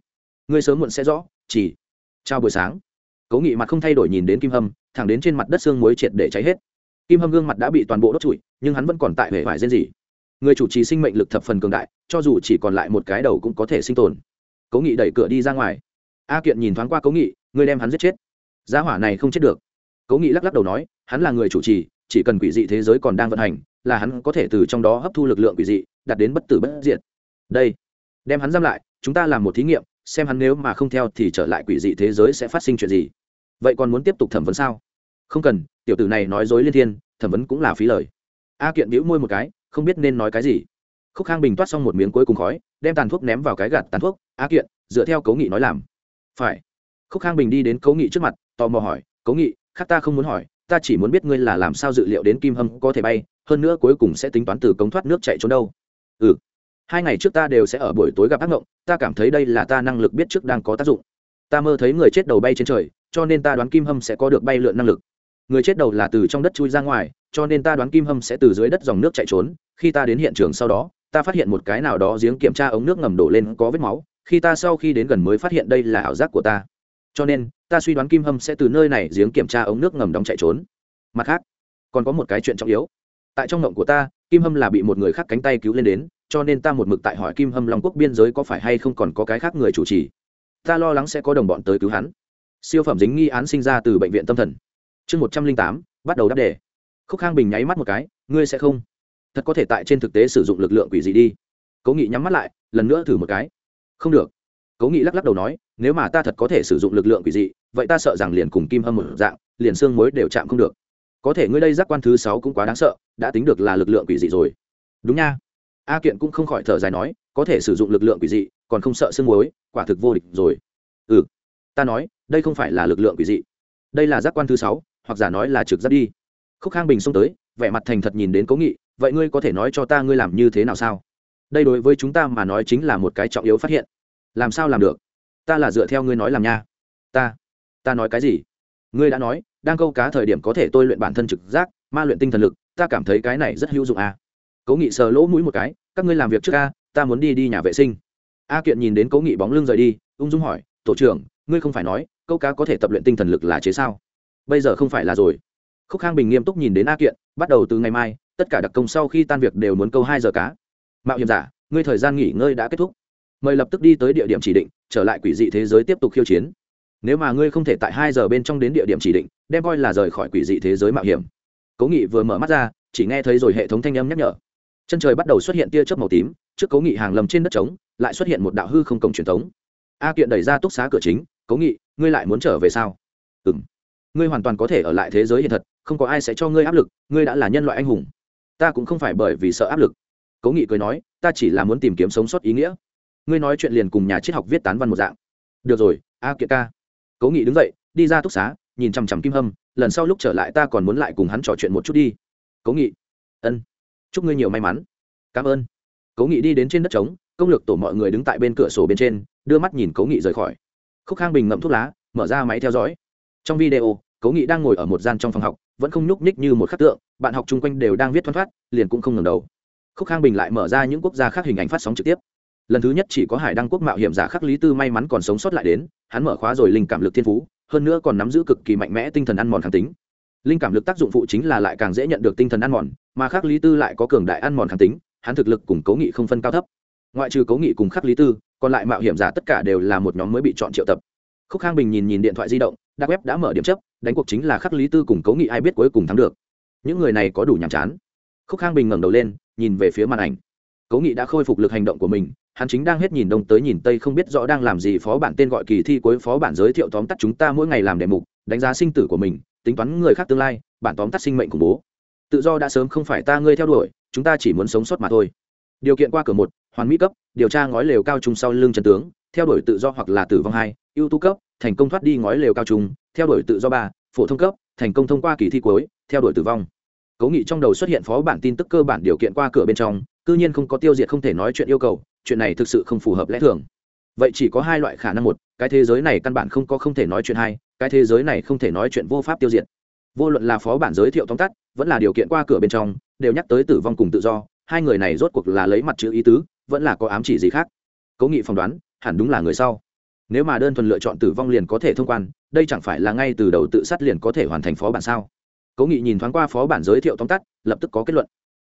[SPEAKER 1] Ngươi sớm muộn sẽ rõ, chỉ chào buổi sáng. Cố nghị mặt không thay đổi nhìn đến kim hâm, thẳng đến trên mặt đất xương muối triệt để cháy hết. Kim hâm gương mặt đã bị toàn bộ đốt trụi, nhưng hắn vẫn còn tại hệ vải riêng gì người chủ trì sinh mệnh lực thập phần cường đại, cho dù chỉ còn lại một cái đầu cũng có thể sinh tồn. Cố nghị đẩy cửa đi ra ngoài. A kiện nhìn thoáng qua cố nghị, ngươi đem hắn giết chết. Giá hỏa này không chết được. Cố nghị lắc lắc đầu nói, hắn là người chủ trì chỉ cần quỷ dị thế giới còn đang vận hành, là hắn có thể từ trong đó hấp thu lực lượng quỷ dị đặt đến bất tử bất diệt. Đây, đem hắn giam lại, chúng ta làm một thí nghiệm, xem hắn nếu mà không theo thì trở lại quỷ dị thế giới sẽ phát sinh chuyện gì. Vậy còn muốn tiếp tục thẩm vấn sao? Không cần, tiểu tử này nói dối liên thiên, thẩm vấn cũng là phí lời. A kiện bĩu môi một cái, không biết nên nói cái gì. Khúc khang bình toát xong một miếng cuối cùng khói, đem tàn thuốc ném vào cái gạt tàn thuốc. A kiện, dựa theo cấu nghị nói làm. Phải. Khúc khang bình đi đến cấu nghị trước mặt, tò mò hỏi, cấu nghị, khác ta không muốn hỏi ta chỉ muốn biết ngươi là làm sao dự liệu đến kim hâm có thể bay, hơn nữa cuối cùng sẽ tính toán từ cống thoát nước chạy trốn đâu. Ừ. Hai ngày trước ta đều sẽ ở buổi tối gặp ác ngộng ta cảm thấy đây là ta năng lực biết trước đang có tác dụng. Ta mơ thấy người chết đầu bay trên trời, cho nên ta đoán kim hâm sẽ có được bay lượn năng lực. Người chết đầu là từ trong đất chui ra ngoài, cho nên ta đoán kim hâm sẽ từ dưới đất dòng nước chạy trốn. Khi ta đến hiện trường sau đó, ta phát hiện một cái nào đó giếng kiểm tra ống nước ngầm đổ lên có vết máu. Khi ta sau khi đến gần mới phát hiện đây là ảo giác của ta cho nên, ta suy đoán kim hâm sẽ từ nơi này giếng kiểm tra ống nước ngầm đóng chạy trốn. Mặt khác, còn có một cái chuyện trọng yếu. Tại trong ngộng của ta, kim hâm là bị một người khác cánh tay cứu lên đến, cho nên ta một mực tại hỏi kim hâm long quốc biên giới có phải hay không còn có cái khác người chủ trì. Ta lo lắng sẽ có đồng bọn tới cứu hắn. Siêu phẩm dính nghi án sinh ra từ bệnh viện tâm thần. Chương một trăm linh tám, bắt đầu đáp đề. Khúc khang bình nháy mắt một cái, ngươi sẽ không? Thật có thể tại trên thực tế sử dụng lực lượng quỷ gì đi. Cố nghị nhắm mắt lại, lần nữa thử một cái. Không được cố nghị lắc lắc đầu nói, nếu mà ta thật có thể sử dụng lực lượng quỷ dị, vậy ta sợ rằng liền cùng kim hâm một dạng, liền xương mối đều chạm không được. Có thể ngươi đây giác quan thứ sáu cũng quá đáng sợ, đã tính được là lực lượng quỷ dị rồi. Đúng nha. A kiện cũng không khỏi thở dài nói, có thể sử dụng lực lượng quỷ dị, còn không sợ xương mối quả thực vô địch rồi. Ừ ta nói, đây không phải là lực lượng quỷ dị. Đây là giác quan thứ sáu, hoặc giả nói là trực giác đi. Khúc khang bình xông tới, vẻ mặt thành thật nhìn đến cố nghị, vậy ngươi có thể nói cho ta ngươi làm như thế nào sao? Đây đối với chúng ta mà nói chính là một cái trọng yếu phát hiện làm sao làm được? Ta là dựa theo ngươi nói làm nha. Ta ta nói cái gì? Ngươi đã nói, đang câu cá thời điểm có thể tôi luyện bản thân trực giác, ma luyện tinh thần lực, ta cảm thấy cái này rất hữu dụng à. cố nghị sờ lỗ mũi một cái, các ngươi làm việc trước a, ta muốn đi đi nhà vệ sinh. A kiện nhìn đến cố nghị bóng lưng rời đi, ung dung hỏi, tổ trưởng, ngươi không phải nói, câu cá có thể tập luyện tinh thần lực là chế sao? Bây giờ không phải là rồi. Khúc khang bình nghiêm túc nhìn đến a kiện, bắt đầu từ ngày mai, tất cả đặc công sau khi tan việc đều muốn câu hai giờ cá. Mạo hiểm giả, ngươi thời gian nghỉ ngơi đã kết thúc mời lập tức đi tới địa điểm chỉ định, trở lại quỷ dị thế giới tiếp tục khiêu chiến. Nếu mà ngươi không thể tại hai giờ bên trong đến địa điểm chỉ định, đem coi là rời khỏi quỷ dị thế giới mạo hiểm. Cố nghị vừa mở mắt ra, chỉ nghe thấy rồi hệ thống thanh âm nhắc nhở. Chân trời bắt đầu xuất hiện tia chớp màu tím, trước cố nghị hàng lầm trên đất trống, lại xuất hiện một đạo hư không cổng truyền thống. A kiện đẩy ra túc xá cửa chính, cố nghị, ngươi lại muốn trở về sao? Ừ m ngươi hoàn toàn có thể ở lại thế giới hiện thật, không có ai sẽ cho ngươi áp lực, ngươi đã là nhân loại anh hùng. Ta cũng không phải bởi vì sợ áp lực. Cố nghị cười nói, ta chỉ là muốn tìm kiếm sống sót ý nghĩa ngươi nói chuyện liền cùng nhà triết học viết tán văn một dạng. Được rồi, a kiệt ca. Cố nghị đứng dậy, đi ra túc xá, nhìn chằm chằm kim hâm, lần sau lúc trở lại ta còn muốn lại cùng hắn trò chuyện một chút đi. Cố nghị. Ân. Chúc ngươi nhiều may mắn. Cảm ơn. Cố nghị đi đến trên đất trống, công lược tổ mọi người đứng tại bên cửa sổ bên trên, đưa mắt nhìn cố nghị rời khỏi. Khúc khang bình ngậm thuốc lá, mở ra máy theo dõi. Trong video, cố nghị đang ngồi ở một gian trong phòng học, vẫn không nhúc nhích như một khắc tượng, bạn học chung quanh đều đang viết thoăn thoát liền cũng không ngừng đầu. Khúc khang bình lại mở ra những quốc gia khác hình ảnh phát sóng trực tiếp lần thứ nhất chỉ có hải đăng quốc mạo hiểm giả khắc lý tư may mắn còn sống sót lại đến, hắn mở khóa rồi linh cảm lực thiên phú, hơn nữa còn nắm giữ cực kỳ mạnh mẽ tinh thần ăn mòn kháng tính. Linh cảm lực tác dụng phụ chính là lại càng dễ nhận được tinh thần ăn mòn, mà khắc lý tư lại có cường đại ăn mòn kháng tính, hắn thực lực cùng cố nghị không phân cao thấp. Ngoại trừ cố nghị cùng khắc lý tư, còn lại mạo hiểm giả tất cả đều là một nhóm mới bị chọn triệu tập. Khúc khang bình nhìn nhìn điện thoại di động đa web đã mở điểm chấp, đánh cuộc chính là khắc lý tư cùng cố nghị ai biết cuối cùng thắng được. Những người này có đủ nhàm chán. Khúc khang bình ngẩng đầu lên, nhìn về phía màn ảnh. Cố nghị đã khôi phục lực hành động của mình hắn chính đang hết nhìn đông tới nhìn tây không biết rõ đang làm gì, phó bản tên gọi kỳ thi cuối phó bản giới thiệu tóm tắt chúng ta mỗi ngày làm đề mục, đánh giá sinh tử của mình, tính toán người khác tương lai, bản tóm tắt sinh mệnh khủng bố. Tự do đã sớm không phải ta ngươi theo đuổi, chúng ta chỉ muốn sống sót mà thôi. Điều kiện qua cửa một, hoàn mỹ cấp, điều tra ngói lều cao trung sau lưng trần tướng, theo đuổi tự do hoặc là tử vong hai, ưu tú cấp, thành công thoát đi ngói lều cao trung, theo đuổi tự do ba, phổ thông cấp, thành công thông qua kỳ thi cuối, theo đuổi tử vong cố nghị trong đầu xuất hiện phó bản tin tức cơ bản điều kiện qua cửa bên trong, cư nhiên không có tiêu diệt không thể nói chuyện yêu cầu, chuyện này thực sự không phù hợp lẽ thường. Vậy chỉ có hai loại khả năng một, cái thế giới này căn bản không có không thể nói chuyện hai, cái thế giới này không thể nói chuyện vô pháp tiêu diệt. Vô luận là phó bản giới thiệu tóm tắt, vẫn là điều kiện qua cửa bên trong, đều nhắc tới tử vong cùng tự do, hai người này rốt cuộc là lấy mặt chữ ý tứ, vẫn là có ám chỉ gì khác. Cố nghị phỏng đoán, hẳn đúng là người sau. Nếu mà đơn thuần lựa chọn tử vong liền có thể thông quan, đây chẳng phải là ngay từ đầu tự sát liền có thể hoàn thành phó bản sao? Cố nghị nhìn thoáng qua phó bản giới thiệu tóm tắt, lập tức có kết luận.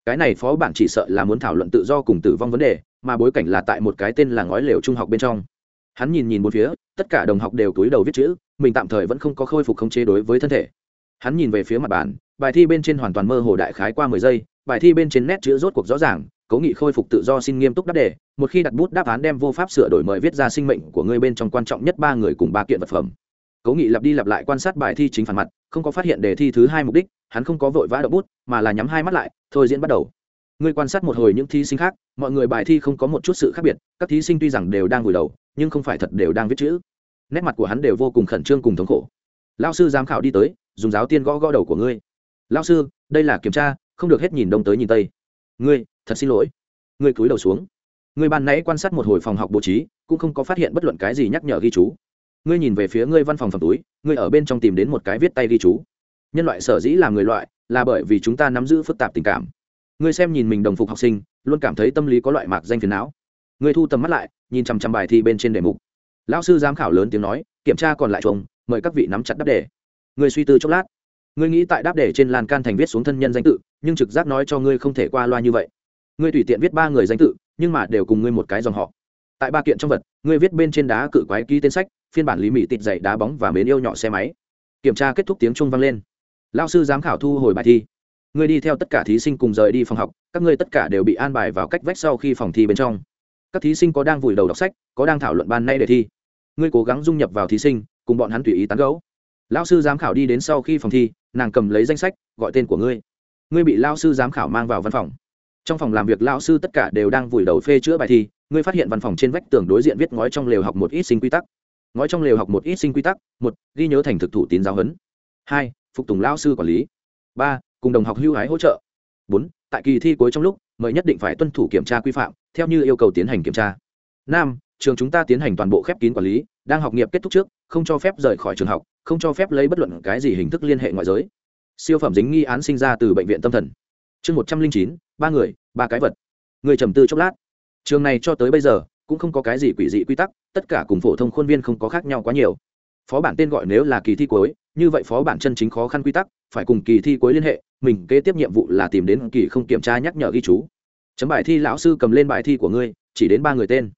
[SPEAKER 1] Cái này phó bản chỉ sợ là muốn thảo luận tự do cùng tử vong vấn đề, mà bối cảnh là tại một cái tên là ngói lều trung học bên trong. Hắn nhìn nhìn một phía, tất cả đồng học đều túi đầu viết chữ, mình tạm thời vẫn không có khôi phục khống chế đối với thân thể. Hắn nhìn về phía mặt bàn, bài thi bên trên hoàn toàn mơ hồ đại khái qua mười giây, bài thi bên trên nét chữ rốt cuộc rõ ràng, cố nghị khôi phục tự do xin nghiêm túc đáp đề, một khi đặt bút đáp án đem vô pháp sửa đổi mời viết ra sinh mệnh của ngươi bên trong quan trọng nhất ba người cùng ba kiện vật phẩm cố nghị lặp đi lặp lại quan sát bài thi chính phản mặt, không có phát hiện đề thi thứ hai mục đích, hắn không có vội vã đậu bút, mà là nhắm hai mắt lại, thôi diễn bắt đầu. Ngươi quan sát một hồi những thí sinh khác, mọi người bài thi không có một chút sự khác biệt, các thí sinh tuy rằng đều đang vùi đầu, nhưng không phải thật đều đang viết chữ. Nét mặt của hắn đều vô cùng khẩn trương cùng thống khổ. Lao sư giám khảo đi tới, dùng giáo tiên gõ gõ đầu của ngươi. Lao sư, đây là kiểm tra, không được hết nhìn đông tới nhìn tây. Ngươi, thật xin lỗi. Ngươi cúi đầu xuống. Ngươi ban nãy quan sát một hồi phòng học bố trí, cũng không có phát hiện bất luận cái gì nhắc nhở ghi chú ngươi nhìn về phía ngươi văn phòng phẩm túi, ngươi ở bên trong tìm đến một cái viết tay ghi chú. Nhân loại sở dĩ là người loại, là bởi vì chúng ta nắm giữ phức tạp tình cảm. Ngươi xem nhìn mình đồng phục học sinh, luôn cảm thấy tâm lý có loại mạc danh phiền não. Ngươi thu tầm mắt lại, nhìn chằm chằm bài thi bên trên đề mục. Lão sư giám khảo lớn tiếng nói, kiểm tra còn lại chồng mời các vị nắm chặt đáp đề. Ngươi suy tư chốc lát. Ngươi nghĩ tại đáp đề trên lan can thành viết xuống thân nhân danh tự, nhưng trực giác nói cho ngươi không thể qua loa như vậy. Ngươi tùy tiện viết ba người danh tự, nhưng mà đều cùng ngươi một cái dòng họ. Tại ba kiện trong vật, ngươi viết bên trên đá cự quái ký tên sách phiên bản lý mỹ tịt dạy đá bóng và mến yêu nhỏ xe máy. Kiểm tra kết thúc tiếng trung vang lên. Lao sư giám khảo thu hồi bài thi. Ngươi đi theo tất cả thí sinh cùng rời đi phòng học, các ngươi tất cả đều bị an bài vào cách vách sau khi phòng thi bên trong. Các thí sinh có đang vùi đầu đọc sách, có đang thảo luận ban nay đề thi. Ngươi cố gắng dung nhập vào thí sinh, cùng bọn hắn tùy ý tán gấu lao sư giám khảo đi đến sau khi phòng thi, nàng cầm lấy danh sách, gọi tên của ngươi. Ngươi bị lao sư giám khảo mang vào văn phòng. Trong phòng làm việc lao sư tất cả đều đang vùi đầu phê chữa bài thi. Ngươi phát hiện văn phòng trên vách tường đối diện viết ngói trong lều học một ít sinh quy tắc ngói trong lều học một ít sinh quy tắc, một, ghi nhớ thành thực thủ tín giáo huấn. Hai, phục tùng lao sư quản lý. Ba, cùng đồng học hưu hái hỗ trợ. Bốn, tại kỳ thi cuối trong lúc, mời nhất định phải tuân thủ kiểm tra quy phạm, theo như yêu cầu tiến hành kiểm tra. Năm, trường chúng ta tiến hành toàn bộ khép kín quản lý, đang học nghiệp kết thúc trước, không cho phép rời khỏi trường học, không cho phép lấy bất luận cái gì hình thức liên hệ ngoại giới. Siêu phẩm dính nghi án sinh ra từ bệnh viện tâm thần. Chương một trăm linh chín, ba người, ba cái vật. Người trầm tư chốc lát. Trường này cho tới bây giờ cũng không có cái gì quỷ dị quy tắc, tất cả cùng phổ thông khuôn viên không có khác nhau quá nhiều. Phó bản tên gọi nếu là kỳ thi cuối, như vậy phó bản chân chính khó khăn quy tắc, phải cùng kỳ thi cuối liên hệ, mình kế tiếp nhiệm vụ là tìm đến kỳ không kiểm tra nhắc nhở ghi chú. Chấm bài thi lão sư cầm lên bài thi của ngươi, chỉ đến ba người tên.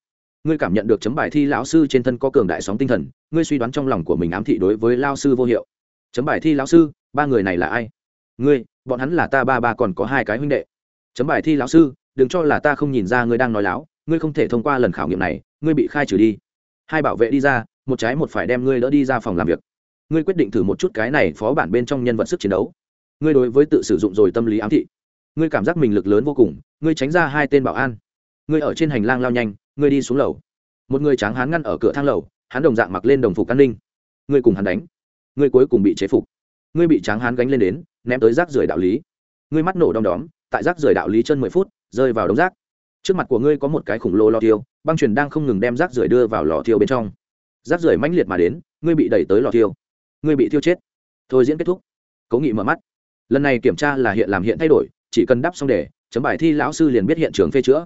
[SPEAKER 1] Ngươi cảm nhận được chấm bài thi lão sư trên thân có cường đại sóng tinh thần, ngươi suy đoán trong lòng của mình ám thị đối với lao sư vô hiệu. Chấm bài thi lão sư, ba người này là ai? Ngươi, bọn hắn là ta ba ba còn có hai cái huynh đệ. Chấm bài thi lão sư, đừng cho là ta không nhìn ra ngươi đang nói láo ngươi không thể thông qua lần khảo nghiệm này, ngươi bị khai trừ đi. Hai bảo vệ đi ra, một trái một phải đem ngươi đỡ đi ra phòng làm việc. Ngươi quyết định thử một chút cái này phó bản bên trong nhân vật sức chiến đấu. Ngươi đối với tự sử dụng rồi tâm lý ám thị. Ngươi cảm giác mình lực lớn vô cùng, ngươi tránh ra hai tên bảo an. Ngươi ở trên hành lang lao nhanh, ngươi đi xuống lầu. Một người tráng hán ngăn ở cửa thang lầu, hắn đồng dạng mặc lên đồng phục an ninh. Ngươi cùng hắn đánh. Ngươi cuối cùng bị chế phục. Ngươi bị tráng hán gánh lên đến, ném tới rác rưởi đạo lý. Ngươi mắt nổ đom đóm, tại rác rưởi đạo lý chân mười phút, rơi vào đống rác trước mặt của ngươi có một cái khủng lồ lò thiêu, băng truyền đang không ngừng đem rác rưởi đưa vào lò thiêu bên trong. Rác rưởi mãnh liệt mà đến, ngươi bị đẩy tới lò thiêu. Ngươi bị thiêu chết. Thôi diễn kết thúc. Cố nghị mở mắt. Lần này kiểm tra là hiện làm hiện thay đổi, chỉ cần đáp xong đề, chấm bài thi lão sư liền biết hiện trường phê chữa.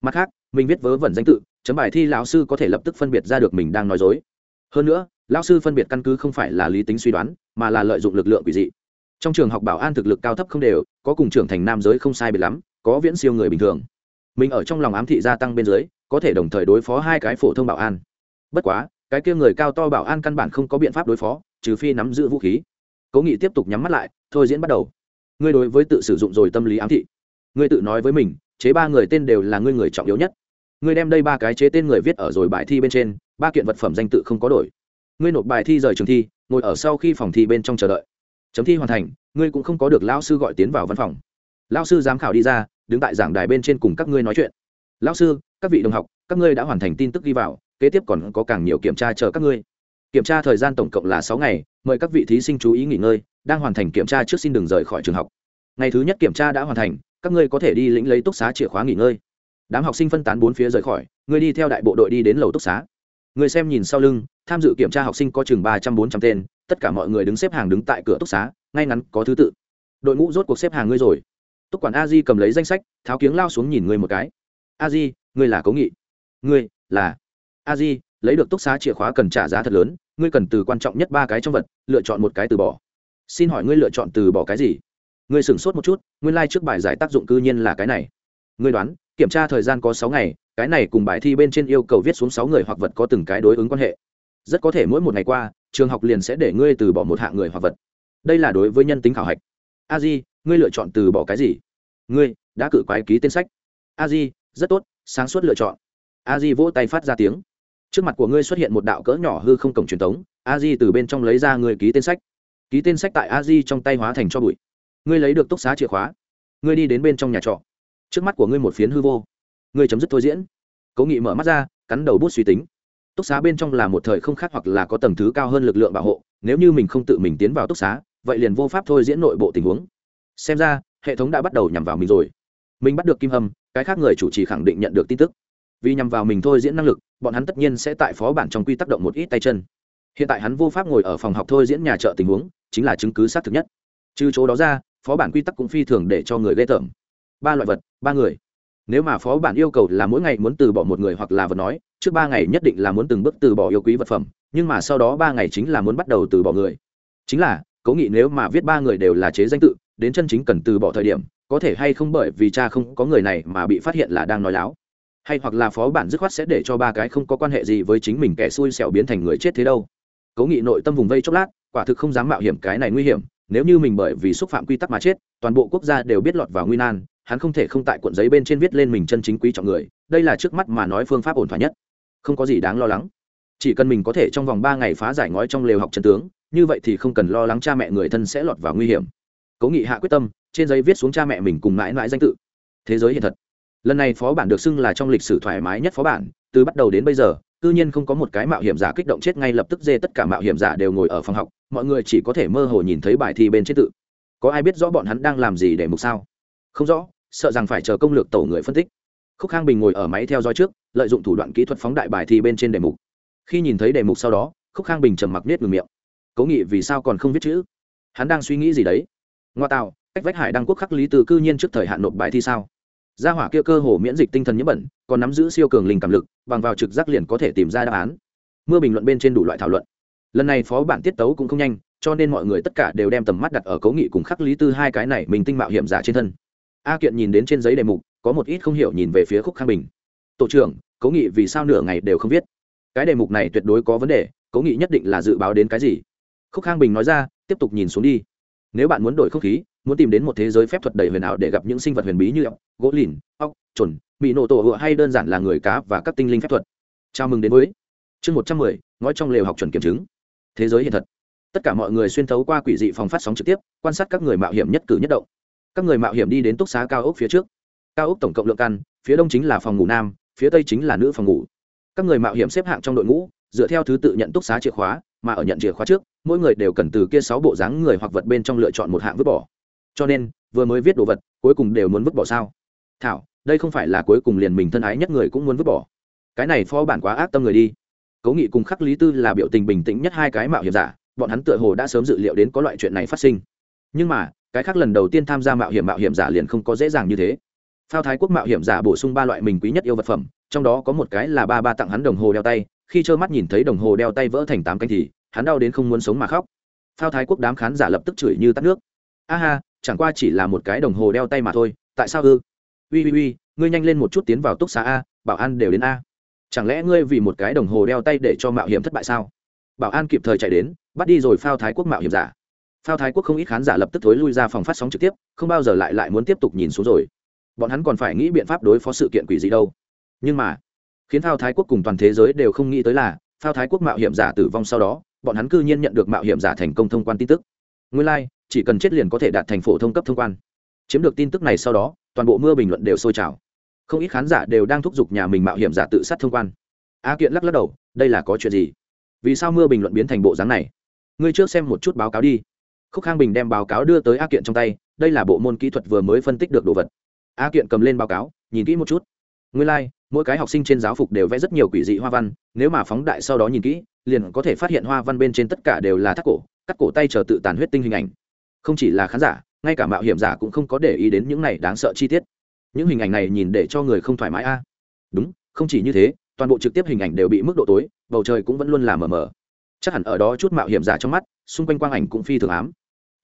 [SPEAKER 1] Mặt khác, mình viết vớ vẩn danh tự, chấm bài thi lão sư có thể lập tức phân biệt ra được mình đang nói dối. Hơn nữa, lão sư phân biệt căn cứ không phải là lý tính suy đoán, mà là lợi dụng lực lượng quỷ dị. Trong trường học bảo an thực lực cao thấp không đều, có cùng trưởng thành nam giới không sai biệt lắm, có viễn siêu người bình thường mình ở trong lòng ám thị gia tăng bên dưới, có thể đồng thời đối phó hai cái phổ thông bảo an. Bất quá, cái kia người cao to bảo an căn bản không có biện pháp đối phó, trừ phi nắm giữ vũ khí. Cố nghị tiếp tục nhắm mắt lại, thôi diễn bắt đầu. Ngươi đối với tự sử dụng rồi tâm lý ám thị. Ngươi tự nói với mình, chế ba người tên đều là ngươi người trọng yếu nhất. Ngươi đem đây ba cái chế tên người viết ở rồi bài thi bên trên, ba kiện vật phẩm danh tự không có đổi. Ngươi nộp bài thi rời trường thi, ngồi ở sau khi phòng thi bên trong chờ đợi. Chấm thi hoàn thành, ngươi cũng không có được lao sư gọi tiến vào văn phòng. Lao sư giám khảo đi ra đứng tại giảng đài bên trên cùng các ngươi nói chuyện. Lão sư, các vị đồng học, các ngươi đã hoàn thành tin tức ghi vào, kế tiếp còn có càng nhiều kiểm tra chờ các ngươi. Kiểm tra thời gian tổng cộng là sáu ngày, mời các vị thí sinh chú ý nghỉ ngơi, đang hoàn thành kiểm tra trước xin đừng rời khỏi trường học. Ngày thứ nhất kiểm tra đã hoàn thành, các ngươi có thể đi lĩnh lấy túc xá chìa khóa nghỉ ngơi. Đám học sinh phân tán bốn phía rời khỏi ngươi đi theo đại bộ đội đi đến lầu túc xá. Người xem nhìn sau lưng, tham dự kiểm tra học sinh có chừng ba trăm bốn trăm tên, tất cả mọi người đứng xếp hàng đứng tại cửa túc xá, ngay ngắn có thứ tự. Đội ngũ rốt cuộc xếp hàng ngươi rồi túc quản a di cầm lấy danh sách, tháo kiếng lao xuống nhìn ngươi một cái. A di, ngươi là cố nghị. Ngươi là a di, lấy được túc xá chìa khóa cần trả giá thật lớn, ngươi cần từ quan trọng nhất ba cái trong vật, lựa chọn một cái từ bỏ. Xin hỏi ngươi lựa chọn từ bỏ cái gì? Ngươi sửng sốt một chút, nguyên lai、like、trước bài giải tác dụng cư nhiên là cái này. Ngươi đoán, kiểm tra thời gian có sáu ngày, cái này cùng bài thi bên trên yêu cầu viết xuống sáu người hoặc vật có từng cái đối ứng quan hệ. Rất có thể mỗi một ngày qua, trường học liền sẽ để ngươi từ bỏ một hạng người hoặc vật. Đây là đối với nhân tính khảo hạch. A di ngươi lựa chọn từ bỏ cái gì? Ngươi, đã cự quái ký tên sách. A di, rất tốt, sáng suốt lựa chọn. A di vỗ tay phát ra tiếng. Trước mặt của ngươi xuất hiện một đạo cỡ nhỏ hư không cổng truyền thống, a di từ bên trong lấy ra người ký tên sách. Ký tên sách tại a di trong tay hóa thành cho bụi. Ngươi lấy được túc xá chìa khóa. Ngươi đi đến bên trong nhà trọ. Trước mắt của ngươi một phiến hư vô. Ngươi chấm dứt thôi diễn. Cố nghị mở mắt ra, cắn đầu bút suy tính. Túc xá bên trong là một thời không khác hoặc là có tầng thứ cao hơn lực lượng bảo hộ, nếu như mình không tự mình tiến vào túc xá, vậy liền vô pháp thôi diễn nội bộ tình huống xem ra, hệ thống đã bắt đầu nhằm vào mình rồi. Mình bắt được kim hâm, cái khác người chủ trì khẳng định nhận được tin tức. Vì nhằm vào mình thôi diễn năng lực, bọn hắn tất nhiên sẽ tại phó bản trong quy tắc động một ít tay chân. Hiện tại hắn vô pháp ngồi ở phòng học thôi diễn nhà trợ tình huống, chính là chứng cứ xác thực nhất. Trừ chỗ đó ra, phó bản quy tắc cũng phi thường để cho người ghê tởm. Ba loại vật, ba người. Nếu mà phó bản yêu cầu là mỗi ngày muốn từ bỏ một người hoặc là vật nói, trước ba ngày nhất định là muốn từng bước từ bỏ yêu quý vật phẩm, nhưng mà sau đó ba ngày chính là muốn bắt đầu từ bỏ người. Chính là, cố nghị nếu mà viết ba người đều là chế danh tự đến chân chính cần từ bỏ thời điểm, có thể hay không bởi vì cha không có người này mà bị phát hiện là đang nói láo. Hay hoặc là phó bản dứt khoát sẽ để cho ba cái không có quan hệ gì với chính mình kẻ xui xẻo biến thành người chết thế đâu. Cố nghị nội tâm vùng vây chốc lát, quả thực không dám mạo hiểm cái này nguy hiểm, nếu như mình bởi vì xúc phạm quy tắc mà chết, toàn bộ quốc gia đều biết lọt vào nguy nan, hắn không thể không tại cuộn giấy bên trên viết lên mình chân chính quý trọng người, đây là trước mắt mà nói phương pháp ổn thỏa nhất. Không có gì đáng lo lắng. Chỉ cần mình có thể trong vòng ba ngày phá giải ngói trong lều học chân tướng, như vậy thì không cần lo lắng cha mẹ người thân sẽ lọt vào nguy hiểm cố nghị hạ quyết tâm, trên giấy viết xuống cha mẹ mình cùng mãi mãi danh tự. Thế giới hiện thật. Lần này phó bản được xưng là trong lịch sử thoải mái nhất phó bản, từ bắt đầu đến bây giờ tự nhiên không có một cái mạo hiểm giả kích động chết ngay lập tức dê tất cả mạo hiểm giả đều ngồi ở phòng học, mọi người chỉ có thể mơ hồ nhìn thấy bài thi bên trên tự. Có ai biết rõ bọn hắn đang làm gì để mục sao? Không rõ, sợ rằng phải chờ công lược tổ người phân tích. Khúc khang bình ngồi ở máy theo dõi trước, lợi dụng thủ đoạn kỹ thuật phóng đại bài thi bên trên đề mục. Khi nhìn thấy đề mục sau đó, khúc khang bình trầm mặc nết ngừng miệng. Cố nghị vì sao còn không viết chữ? Hắn đang suy nghĩ gì đấy? Ngoa tạo, cách vách hải đăng quốc khắc lý từ cư nhiên trước thời hạn nộp bài thi sao? Gia hỏa kia cơ hồ miễn dịch tinh thần nhiễm bẩn, còn nắm giữ siêu cường linh cảm lực, bằng vào trực giác liền có thể tìm ra đáp án. Mưa bình luận bên trên đủ loại thảo luận. Lần này phó bản tiết tấu cũng không nhanh, cho nên mọi người tất cả đều đem tầm mắt đặt ở cấu nghị cùng khắc lý tư hai cái này mình tinh mạo hiểm giả trên thân. A kiện nhìn đến trên giấy đề mục, có một ít không hiểu nhìn về phía khúc khang bình. Tổ trưởng, cấu nghị vì sao nửa ngày đều không viết? Cái đề mục này tuyệt đối có vấn đề, cấu nghị nhất định là dự báo đến cái gì? Khúc khang bình nói ra, tiếp tục nhìn xuống đi nếu bạn muốn đổi không khí, muốn tìm đến một thế giới phép thuật đầy huyền ảo để gặp những sinh vật huyền bí như ốc, gỗ lìn, ốc trồn bị nổ tổ hựa hay đơn giản là người cá và các tinh linh phép thuật. Chào mừng đến với chương một trăm mười, ngói trong lều học chuẩn kiểm chứng. Thế giới hiện thật. Tất cả mọi người xuyên thấu qua quỷ dị phòng phát sóng trực tiếp, quan sát các người mạo hiểm nhất cử nhất động. Các người mạo hiểm đi đến túc xá cao ốc phía trước. Cao ốc tổng cộng lượng căn, phía đông chính là phòng ngủ nam, phía tây chính là nữ phòng ngủ. Các người mạo hiểm xếp hạng trong đội ngũ dựa theo thứ tự nhận túc xá chìa khóa, mà ở nhận chìa khóa trước, mỗi người đều cần từ kia sáu bộ dáng người hoặc vật bên trong lựa chọn một hạng vứt bỏ. Cho nên, vừa mới viết đồ vật, cuối cùng đều muốn vứt bỏ sao? Thảo, đây không phải là cuối cùng liền mình thân ái nhất người cũng muốn vứt bỏ. Cái này phó bản quá ác tâm người đi. Cố nghị cùng khắc lý tư là biểu tình bình tĩnh nhất hai cái mạo hiểm giả, bọn hắn tựa hồ đã sớm dự liệu đến có loại chuyện này phát sinh. Nhưng mà, cái khác lần đầu tiên tham gia mạo hiểm mạo hiểm giả liền không có dễ dàng như thế. Phao thái quốc mạo hiểm giả bổ sung ba loại mình quý nhất yêu vật phẩm, trong đó có một cái là ba ba tặng hắn đồng hồ đeo tay khi trơ mắt nhìn thấy đồng hồ đeo tay vỡ thành tám canh thì, hắn đau đến không muốn sống mà khóc. Phao thái quốc đám khán giả lập tức chửi như tắt nước. A ha, chẳng qua chỉ là một cái đồng hồ đeo tay mà thôi, tại sao ư? Ui ui ui ngươi nhanh lên một chút tiến vào túc xá a, bảo an đều đến a. Chẳng lẽ ngươi vì một cái đồng hồ đeo tay để cho mạo hiểm thất bại sao? Bảo an kịp thời chạy đến, bắt đi rồi phao thái quốc mạo hiểm giả. Phao thái quốc không ít khán giả lập tức thối lui ra phòng phát sóng trực tiếp, không bao giờ lại lại muốn tiếp tục nhìn xuống rồi. Bọn hắn còn phải nghĩ biện pháp đối phó sự kiện quỷ gì đâu. Nhưng mà khiến phao thái quốc cùng toàn thế giới đều không nghĩ tới là phao thái quốc mạo hiểm giả tử vong sau đó bọn hắn cư nhiên nhận được mạo hiểm giả thành công thông quan tin tức. Nguyên lai、like, chỉ cần chết liền có thể đạt thành phổ thông cấp thông quan. Chiếm được tin tức này sau đó toàn bộ mưa bình luận đều sôi trào. Không ít khán giả đều đang thúc giục nhà mình mạo hiểm giả tự sát thông quan. A kiện lắc lắc đầu đây là có chuyện gì? Vì sao mưa bình luận biến thành bộ dáng này? Ngươi trước xem một chút báo cáo đi. Khúc khang bình đem báo cáo đưa tới a kiện trong tay đây là bộ môn kỹ thuật vừa mới phân tích được đồ vật. A kiện cầm lên báo cáo nhìn kỹ một chút. Nguyên lai、like, mỗi cái học sinh trên giáo phục đều vẽ rất nhiều quỷ dị hoa văn, nếu mà phóng đại sau đó nhìn kỹ, liền có thể phát hiện hoa văn bên trên tất cả đều là thắt cổ, cắt cổ tay chờ tự tàn huyết tinh hình ảnh. Không chỉ là khán giả, ngay cả mạo hiểm giả cũng không có để ý đến những này đáng sợ chi tiết. Những hình ảnh này nhìn để cho người không thoải mái a. À? Đúng, không chỉ như thế, toàn bộ trực tiếp hình ảnh đều bị mức độ tối, bầu trời cũng vẫn luôn là mờ mờ. Chắc hẳn ở đó chút mạo hiểm giả trong mắt, xung quanh quang ảnh cũng phi thường ám.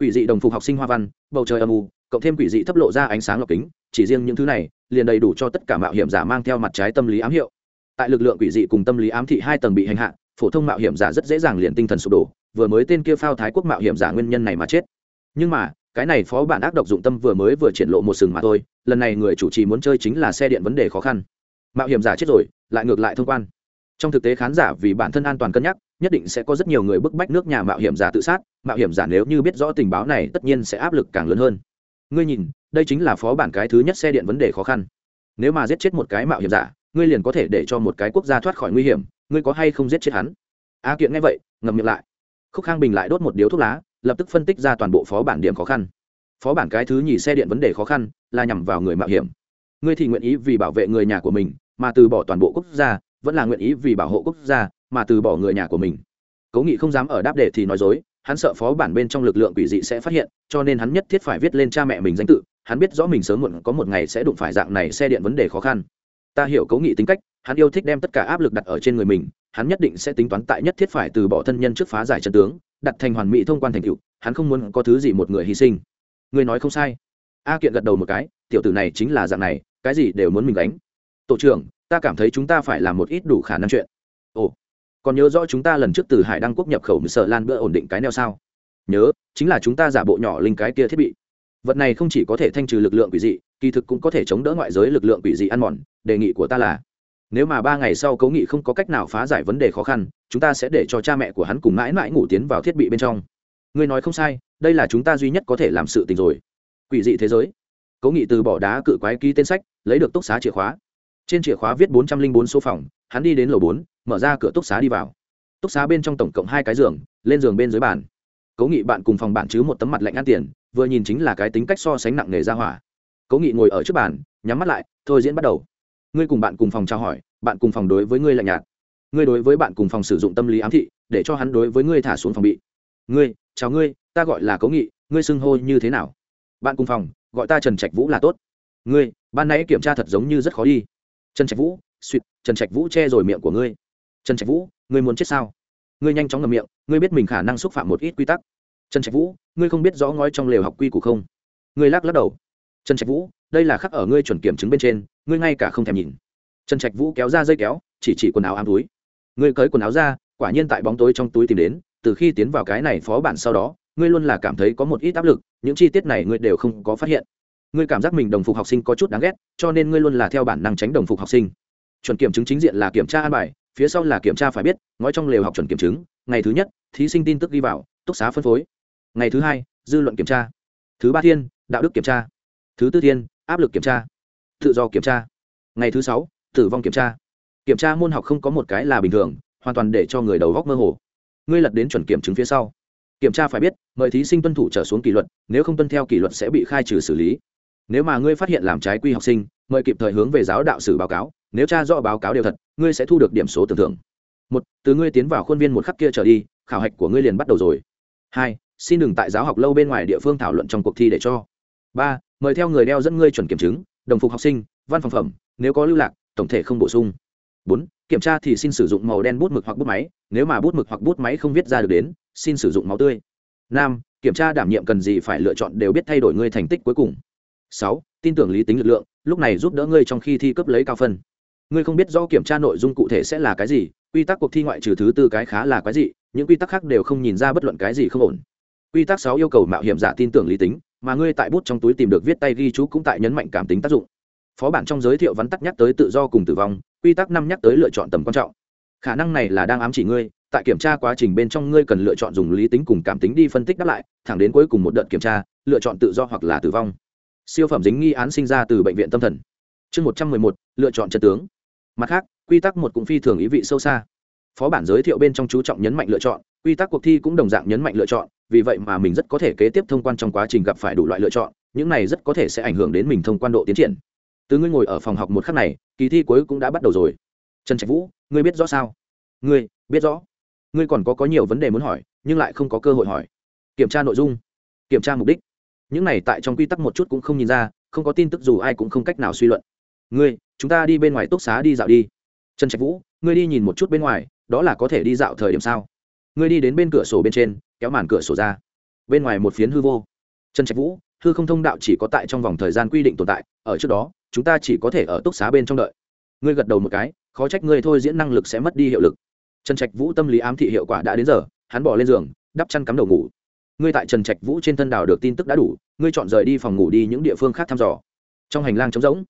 [SPEAKER 1] Quỷ dị đồng phục học sinh hoa văn, bầu trời âm u cộng thêm quỷ dị thấp lộ ra ánh sáng lọc kính, chỉ riêng những thứ này, liền đầy đủ cho tất cả mạo hiểm giả mang theo mặt trái tâm lý ám hiệu. Tại lực lượng quỷ dị cùng tâm lý ám thị hai tầng bị hành hạ, phổ thông mạo hiểm giả rất dễ dàng liền tinh thần sụp đổ, vừa mới tên kia phao thái quốc mạo hiểm giả nguyên nhân này mà chết. Nhưng mà, cái này phó bản ác độc dụng tâm vừa mới vừa triển lộ một sừng mà thôi, lần này người chủ trì muốn chơi chính là xe điện vấn đề khó khăn. Mạo hiểm giả chết rồi, lại ngược lại thông quan. Trong thực tế khán giả vì bản thân an toàn cân nhắc, nhất định sẽ có rất nhiều người bức bách nước nhà mạo hiểm giả tự sát, mạo hiểm giả nếu như biết rõ tình báo này tất nhiên sẽ áp lực càng lớn hơn ngươi nhìn, đây chính là phó bản cái thứ nhất xe điện vấn đề khó khăn. Nếu mà giết chết một cái mạo hiểm giả, ngươi liền có thể để cho một cái quốc gia thoát khỏi nguy hiểm, ngươi có hay không giết chết hắn? A kiện nghe vậy, ngậm miệng lại. Khúc khang bình lại đốt một điếu thuốc lá, lập tức phân tích ra toàn bộ phó bản điểm khó khăn. Phó bản cái thứ nhì xe điện vấn đề khó khăn là nhằm vào người mạo hiểm. Ngươi thì nguyện ý vì bảo vệ người nhà của mình mà từ bỏ toàn bộ quốc gia, vẫn là nguyện ý vì bảo hộ quốc gia mà từ bỏ người nhà của mình. Cố nghị không dám ở đáp đề thì nói dối hắn sợ phó bản bên trong lực lượng quỷ dị sẽ phát hiện, cho nên hắn nhất thiết phải viết lên cha mẹ mình danh tự, hắn biết rõ mình sớm muộn có một ngày sẽ đụng phải dạng này xe điện vấn đề khó khăn. Ta hiểu cấu nghị tính cách, hắn yêu thích đem tất cả áp lực đặt ở trên người mình, hắn nhất định sẽ tính toán tại nhất thiết phải từ bỏ thân nhân trước phá giải trận tướng, đặt thành hoàn mỹ thông quan thành tựu, hắn không muốn có thứ gì một người hy sinh. Người nói không sai. A kiện gật đầu một cái, tiểu tử này chính là dạng này, cái gì đều muốn mình đánh tổ trưởng, ta cảm thấy chúng ta phải làm một ít đủ khả năng chuyện. Ồ còn nhớ rõ chúng ta lần trước từ hải đăng quốc nhập khẩu sở lan bữa ổn định cái neo sao? Nhớ, chính là chúng ta giả bộ nhỏ linh cái kia thiết bị. Vật này không chỉ có thể thanh trừ lực lượng quỷ dị, kỳ thực cũng có thể chống đỡ ngoại giới lực lượng quỷ dị ăn mòn, đề nghị của ta là, nếu mà ba ngày sau cấu nghị không có cách nào phá giải vấn đề khó khăn, chúng ta sẽ để cho cha mẹ của hắn cùng mãi mãi ngủ tiến vào thiết bị bên trong. Ngươi nói không sai, đây là chúng ta duy nhất có thể làm sự tình rồi. Quỷ dị thế giới. Cấu nghị từ bỏ đá cự quái ký tên sách, lấy được túc xá chìa khóa. Trên chìa khóa viết bốn trăm linh bốn số phòng hắn đi đến lầu bốn, mở ra cửa túc xá đi vào. Túc xá bên trong tổng cộng hai cái giường, lên giường bên dưới bàn. Cố nghị bạn cùng phòng bạn chứ một tấm mặt lạnh ăn tiền, vừa nhìn chính là cái tính cách so sánh nặng nề ra hỏa. Cố nghị ngồi ở trước bàn, nhắm mắt lại, thôi diễn bắt đầu. Ngươi cùng bạn cùng phòng trao hỏi, bạn cùng phòng đối với ngươi lạnh nhạt. Ngươi đối với bạn cùng phòng sử dụng tâm lý ám thị, để cho hắn đối với ngươi thả xuống phòng bị. Ngươi, chào ngươi, ta gọi là cố nghị, ngươi xưng hô như thế nào? Bạn cùng phòng, gọi ta trần trạch vũ là tốt. Ngươi, ban nãy kiểm tra thật giống như rất khó đi. Trần trạch vũ suýt, trần trạch vũ che rồi miệng của ngươi. Trần trạch vũ, ngươi muốn chết sao? Ngươi nhanh chóng ngầm miệng, ngươi biết mình khả năng xúc phạm một ít quy tắc. Trần trạch vũ, ngươi không biết rõ ngói trong lều học quy củ không? Ngươi lắc lắc đầu. Trần trạch vũ, đây là khắc ở ngươi chuẩn kiểm chứng bên trên, ngươi ngay cả không thèm nhìn. Trần trạch vũ kéo ra dây kéo, chỉ chỉ quần áo ám túi. Ngươi cởi quần áo ra, quả nhiên tại bóng tối trong túi tìm đến, từ khi tiến vào cái này phó bản sau đó, ngươi luôn là cảm thấy có một ít áp lực, những chi tiết này ngươi đều không có phát hiện. Ngươi cảm giác mình đồng phục học sinh có chút đáng ghét, cho nên ngươi luôn là theo bản năng tránh đồng phục học sinh chuẩn kiểm chứng chính diện là kiểm tra an bài, phía sau là kiểm tra phải biết, ngói trong lều học chuẩn kiểm chứng, ngày thứ nhất, thí sinh tin tức ghi vào, túc xá phân phối. Ngày thứ hai, dư luận kiểm tra. Thứ ba thiên, đạo đức kiểm tra. Thứ tư thiên, áp lực kiểm tra. Tự do kiểm tra. Ngày thứ sáu, tử vong kiểm tra. Kiểm tra môn học không có một cái là bình thường, hoàn toàn để cho người đầu góc mơ hồ. Ngươi lật đến chuẩn kiểm chứng phía sau. Kiểm tra phải biết, mời thí sinh tuân thủ trở xuống kỷ luật, nếu không tuân theo kỷ luật sẽ bị khai trừ xử lý. Nếu mà ngươi phát hiện làm trái quy học sinh, mời kịp thời hướng về giáo đạo sử báo cáo nếu cha rõ báo cáo đều thật, ngươi sẽ thu được điểm số tưởng thưởng. Một, từ ngươi tiến vào khuôn viên một khắc kia trở đi, khảo hạch của ngươi liền bắt đầu rồi. Hai, xin đừng tại giáo học lâu bên ngoài địa phương thảo luận trong cuộc thi để cho. Ba, mời theo người đeo dẫn ngươi chuẩn kiểm chứng, đồng phục học sinh, văn phòng phẩm, nếu có lưu lạc, tổng thể không bổ sung. Bốn, kiểm tra thì xin sử dụng màu đen bút mực hoặc bút máy, nếu mà bút mực hoặc bút máy không viết ra được đến, xin sử dụng máu tươi. Năm, kiểm tra đảm nhiệm cần gì phải lựa chọn đều biết thay đổi ngươi thành tích cuối cùng. Sáu, tin tưởng lý tính lực lượng, lúc này giúp đỡ ngươi trong khi thi cấp lấy cao phân ngươi không biết do kiểm tra nội dung cụ thể sẽ là cái gì, quy tắc cuộc thi ngoại trừ thứ tư cái khá là cái gì những quy tắc khác đều không nhìn ra bất luận cái gì không ổn. Quy tắc sáu yêu cầu mạo hiểm giả tin tưởng lý tính, mà ngươi tại bút trong túi tìm được viết tay ghi chú cũng tại nhấn mạnh cảm tính tác dụng. Phó bản trong giới thiệu vắn tắt nhắc tới tự do cùng tử vong, quy tắc năm nhắc tới lựa chọn tầm quan trọng. Khả năng này là đang ám chỉ ngươi, tại kiểm tra quá trình bên trong ngươi cần lựa chọn dùng lý tính cùng cảm tính đi phân tích đáp lại, thẳng đến cuối cùng một đợt kiểm tra, lựa chọn tự do hoặc là tử vong. Siêu phẩm dính nghi án sinh ra từ bệnh viện tâm thần. Chương một trăm mười một, lựa chọn trật tướng mặt khác, quy tắc một cũng phi thường ý vị sâu xa. Phó bản giới thiệu bên trong chú trọng nhấn mạnh lựa chọn, quy tắc cuộc thi cũng đồng dạng nhấn mạnh lựa chọn, vì vậy mà mình rất có thể kế tiếp thông quan trong quá trình gặp phải đủ loại lựa chọn, những này rất có thể sẽ ảnh hưởng đến mình thông quan độ tiến triển. Từ ngươi ngồi ở phòng học một khắc này, kỳ thi cuối cũng đã bắt đầu rồi. Trần trạch vũ, ngươi biết rõ sao? Ngươi, biết rõ. Ngươi còn có có nhiều vấn đề muốn hỏi, nhưng lại không có cơ hội hỏi. Kiểm tra nội dung, kiểm tra mục đích. Những này tại trong quy tắc một chút cũng không nhìn ra, không có tin tức dù ai cũng không cách nào suy luận. Ngươi chúng ta đi bên ngoài túc xá đi dạo đi. Trần trạch vũ, ngươi đi nhìn một chút bên ngoài, đó là có thể đi dạo thời điểm sao? Ngươi đi đến bên cửa sổ bên trên, kéo màn cửa sổ ra. Bên ngoài một phiến hư vô. Trần trạch vũ, hư không thông đạo chỉ có tại trong vòng thời gian quy định tồn tại, ở trước đó, chúng ta chỉ có thể ở túc xá bên trong đợi. Ngươi gật đầu một cái, khó trách ngươi thôi diễn năng lực sẽ mất đi hiệu lực. Trần trạch vũ tâm lý ám thị hiệu quả đã đến giờ, hắn bỏ lên giường, đắp chăn cắm đầu ngủ. Ngươi tại trần trạch vũ trên thân đảo được tin tức đã đủ, ngươi chọn rời đi phòng ngủ đi những địa phương khác thăm dò. Trong hành lang trống rỗng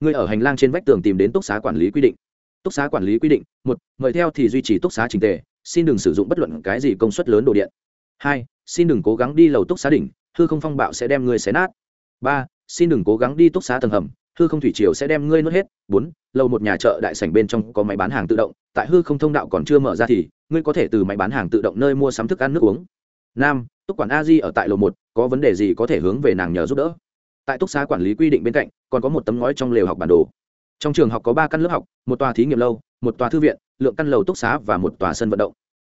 [SPEAKER 1] ngươi ở hành lang trên vách tường tìm đến túc xá quản lý quy định. Túc xá quản lý quy định, một, mời theo thì duy trì túc xá trình tề, xin đừng sử dụng bất luận cái gì công suất lớn đồ điện. Hai, xin đừng cố gắng đi lầu túc xá đỉnh, hư không phong bạo sẽ đem ngươi xé nát. Ba, xin đừng cố gắng đi túc xá tầng hầm, hư không thủy triều sẽ đem ngươi nuốt hết. Bốn, lầu một nhà chợ đại sảnh bên trong có máy bán hàng tự động, tại hư không thông đạo còn chưa mở ra thì, ngươi có thể từ máy bán hàng tự động nơi mua sắm thức ăn nước uống. Năm, túc quản a di ở tại lầu một, có vấn đề gì có thể hướng về nàng nhờ giúp đỡ tại túc xá quản lý quy định bên cạnh, còn có một tấm ngói trong lều học bản đồ. Trong trường học có ba căn lớp học, một tòa thí nghiệm lâu, một tòa thư viện, lượng căn lầu túc xá và một tòa sân vận động.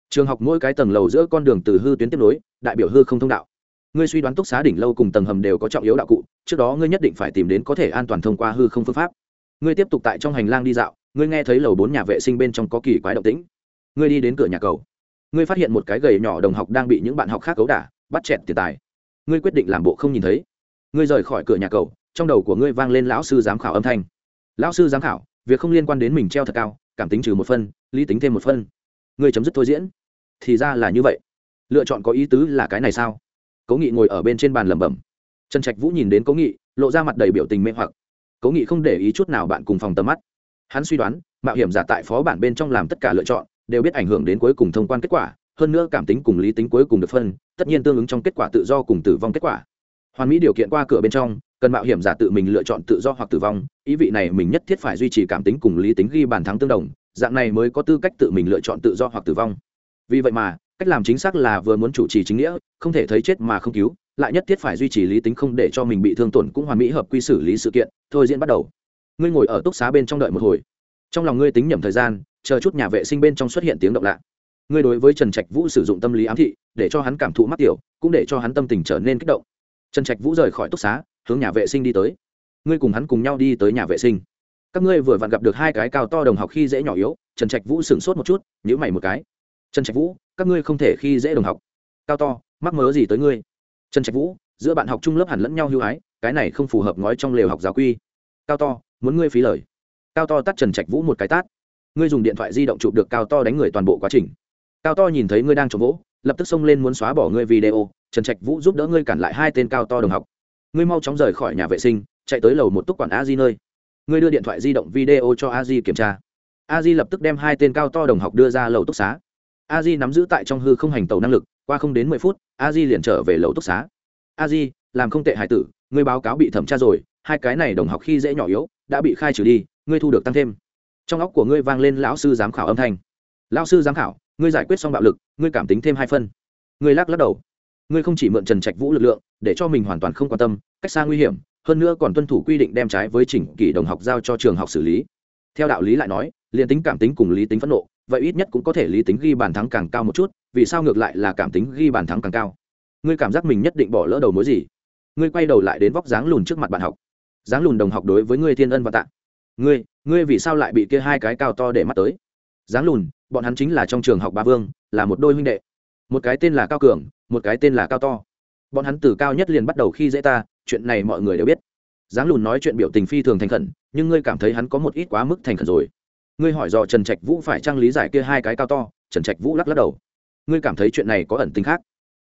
[SPEAKER 1] Trường học mỗi cái tầng lầu giữa con đường từ hư tuyến tiếp nối, đại biểu hư không thông đạo. Ngươi suy đoán túc xá đỉnh lâu cùng tầng hầm đều có trọng yếu đạo cụ, trước đó ngươi nhất định phải tìm đến có thể an toàn thông qua hư không phương pháp. Ngươi tiếp tục tại trong hành lang đi dạo, ngươi nghe thấy lầu bốn nhà vệ sinh bên trong có kỳ quái động tĩnh. Ngươi đi đến cửa nhà cầu. Ngươi phát hiện một cái gầy nhỏ đồng học đang bị những bạn học khác cấu đả, bắt chẹt tiền tài. Ngươi quyết định làm bộ không nhìn thấy ngươi rời khỏi cửa nhà cầu, trong đầu của ngươi vang lên lão sư giám khảo âm thanh. Lão sư giám khảo, việc không liên quan đến mình treo thật cao, cảm tính trừ một phân lý tính thêm một phân ngươi chấm dứt thôi diễn. Thì ra là như vậy. Lựa chọn có ý tứ là cái này sao? Cố nghị ngồi ở bên trên bàn lẩm bẩm. Trần trạch vũ nhìn đến cố nghị, lộ ra mặt đầy biểu tình mê hoặc. Cố nghị không để ý chút nào bạn cùng phòng tầm mắt. Hắn suy đoán, mạo hiểm giả tại phó bản bên trong làm tất cả lựa chọn, đều biết ảnh hưởng đến cuối cùng thông quan kết quả, hơn nữa cảm tính cùng lý tính cuối cùng được phân, tất nhiên tương ứng trong kết quả tự do cùng tử vong kết quả hoàn mỹ điều kiện qua cửa bên trong, cần mạo hiểm giả tự mình lựa chọn tự do hoặc tử vong, ý vị này mình nhất thiết phải duy trì cảm tính cùng lý tính ghi bàn thắng tương đồng, dạng này mới có tư cách tự mình lựa chọn tự do hoặc tử vong. Vì vậy mà, cách làm chính xác là vừa muốn chủ trì chính nghĩa, không thể thấy chết mà không cứu, lại nhất thiết phải duy trì lý tính không để cho mình bị thương tổn cũng hoàn mỹ hợp quy xử lý sự kiện, thôi diễn bắt đầu. Ngươi ngồi ở túc xá bên trong đợi một hồi. Trong lòng ngươi tính nhầm thời gian, chờ chút nhà vệ sinh bên trong xuất hiện tiếng động lạ. Ngươi đối với trần trạch vũ sử dụng tâm lý ám thị, để cho hắn cảm thụ mắc tiểu, cũng để cho hắn tâm tình trở nên kích động trần trạch vũ rời khỏi túc xá, hướng nhà vệ sinh đi tới. Ngươi cùng hắn cùng nhau đi tới nhà vệ sinh. Các ngươi vừa vặn gặp được hai cái cao to đồng học khi dễ nhỏ yếu, trần trạch vũ sửng sốt một chút nhữ mày một cái. Trần trạch vũ, các ngươi không thể khi dễ đồng học. Cao to, mắc mớ gì tới ngươi? Trần trạch vũ, giữa bạn học chung lớp hẳn lẫn nhau hưu hái, cái này không phù hợp ngói trong lều học giáo quy. Cao to, muốn ngươi phí lời. Cao to tắt trần trạch vũ một cái tát. Ngươi dùng điện thoại di động chụp được cao to đánh người toàn bộ quá trình. Cao to nhìn thấy ngươi đang trộm vỗ lập tức xông lên muốn xóa bỏ ngươi video, trần trạch vũ giúp đỡ ngươi cản lại hai tên cao to đồng học. Ngươi mau chóng rời khỏi nhà vệ sinh, chạy tới lầu một túc quản a di nơi. Ngươi đưa điện thoại di động video cho a di kiểm tra. A di lập tức đem hai tên cao to đồng học đưa ra lầu túc xá. A di nắm giữ tại trong hư không hành tàu năng lực, qua không đến mười phút, a di liền trở về lầu túc xá. A di, làm không tệ hải tử, ngươi báo cáo bị thẩm tra rồi, hai cái này đồng học khi dễ nhỏ yếu, đã bị khai trừ đi, ngươi thu được tăng thêm. Trong óc của ngươi vang lên lão sư giám khảo âm thanh. Lão sư giám khảo ngươi giải quyết xong bạo lực, ngươi cảm tính thêm hai phân. Ngươi lắc lắc đầu. Ngươi không chỉ mượn trần trạch vũ lực lượng, để cho mình hoàn toàn không quan tâm, cách xa nguy hiểm, hơn nữa còn tuân thủ quy định đem trái với chỉnh kỷ đồng học giao cho trường học xử lý. Theo đạo lý lại nói, liền tính cảm tính cùng lý tính phẫn nộ, vậy ít nhất cũng có thể lý tính ghi bàn thắng càng cao một chút, vì sao ngược lại là cảm tính ghi bàn thắng càng cao? Ngươi cảm giác mình nhất định bỏ lỡ đầu mối gì? Ngươi quay đầu lại đến vóc dáng lùn trước mặt bạn học. Dáng lùn đồng học đối với ngươi thiên ân và tạ. Ngươi ngươi vì sao lại bị kia hai cái cao to để mắt tới? Dáng lùn bọn hắn chính là trong trường học ba vương, là một đôi huynh đệ. Một cái tên là cao cường, một cái tên là cao to. Bọn hắn từ cao nhất liền bắt đầu khi dễ ta, chuyện này mọi người đều biết. Dáng lùn nói chuyện biểu tình phi thường thành khẩn, nhưng ngươi cảm thấy hắn có một ít quá mức thành khẩn rồi. Ngươi hỏi dò trần trạch vũ phải trang lý giải kia hai cái cao to, trần trạch vũ lắc lắc đầu. Ngươi cảm thấy chuyện này có ẩn tính khác?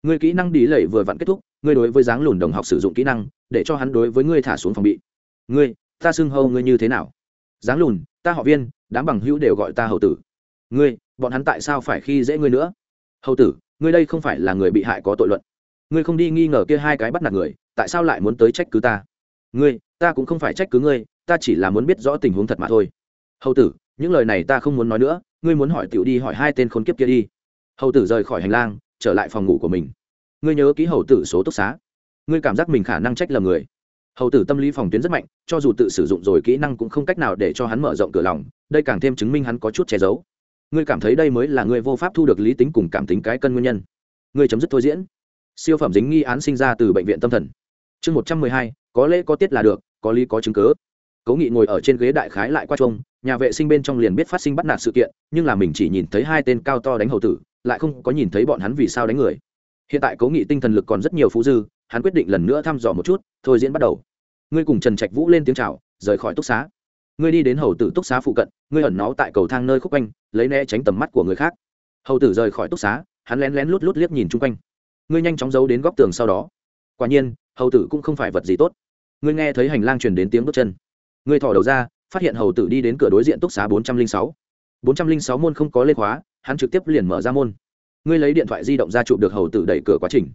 [SPEAKER 1] Ngươi kỹ năng đi lẩy vừa vặn kết thúc, ngươi đối với dáng lùn đồng học sử dụng kỹ năng, để cho hắn đối với ngươi thả xuống phòng bị. Ngươi, ta xưng hâu ngươi như thế nào? Dáng lùn, ta họ viên, đám bằng hữu đều gọi ta hậu tử ngươi, bọn hắn tại sao phải khi dễ ngươi nữa? Hầu tử, ngươi đây không phải là người bị hại có tội luận. Ngươi không đi nghi ngờ kia hai cái bắt nạt người, tại sao lại muốn tới trách cứ ta? Ngươi, ta cũng không phải trách cứ ngươi, ta chỉ là muốn biết rõ tình huống thật mà thôi. Hầu tử, những lời này ta không muốn nói nữa, ngươi muốn hỏi tiểu đi hỏi hai tên khốn kiếp kia đi. Hầu tử rời khỏi hành lang, trở lại phòng ngủ của mình. Ngươi nhớ ký hầu tử số túc xá. Ngươi cảm giác mình khả năng trách lầm người. Hầu tử tâm lý phòng tuyến rất mạnh, cho dù tự sử dụng rồi kỹ năng cũng không cách nào để cho hắn mở rộng cửa lòng, đây càng thêm chứng minh hắn có chút che giấu ngươi cảm thấy đây mới là ngươi vô pháp thu được lý tính cùng cảm tính cái cân nguyên nhân. Ngươi chấm dứt thôi diễn. Siêu phẩm dính nghi án sinh ra từ bệnh viện tâm thần. Chương một trăm mười hai, có lẽ có tiết là được, có lý có chứng cớ. Cố nghị ngồi ở trên ghế đại khái lại qua trông, nhà vệ sinh bên trong liền biết phát sinh bắt nạt sự kiện, nhưng là mình chỉ nhìn thấy hai tên cao to đánh hầu tử, lại không có nhìn thấy bọn hắn vì sao đánh người. Hiện tại cố nghị tinh thần lực còn rất nhiều phú dư, hắn quyết định lần nữa thăm dò một chút, thôi diễn bắt đầu. Ngươi cùng trần trạch vũ lên tiếng c h à o rời khỏi túc xá ngươi đi đến hầu tử túc xá phụ cận, ngươi ẩn náu tại cầu thang nơi khúc quanh, lấy né tránh tầm mắt của người khác. Hầu tử rời khỏi túc xá, hắn lén lén lút lút liếc nhìn chung quanh. Ngươi nhanh chóng giấu đến góc tường sau đó. Quả nhiên, hầu tử cũng không phải vật gì tốt. Ngươi nghe thấy hành lang truyền đến tiếng bước chân. Ngươi thò đầu ra, phát hiện hầu tử đi đến cửa đối diện túc xá bốn trăm linh sáu. bốn trăm linh sáu môn không có lên khóa, hắn trực tiếp liền mở ra môn. Ngươi lấy điện thoại di động ra chụp được hầu tử đẩy cửa quá trình.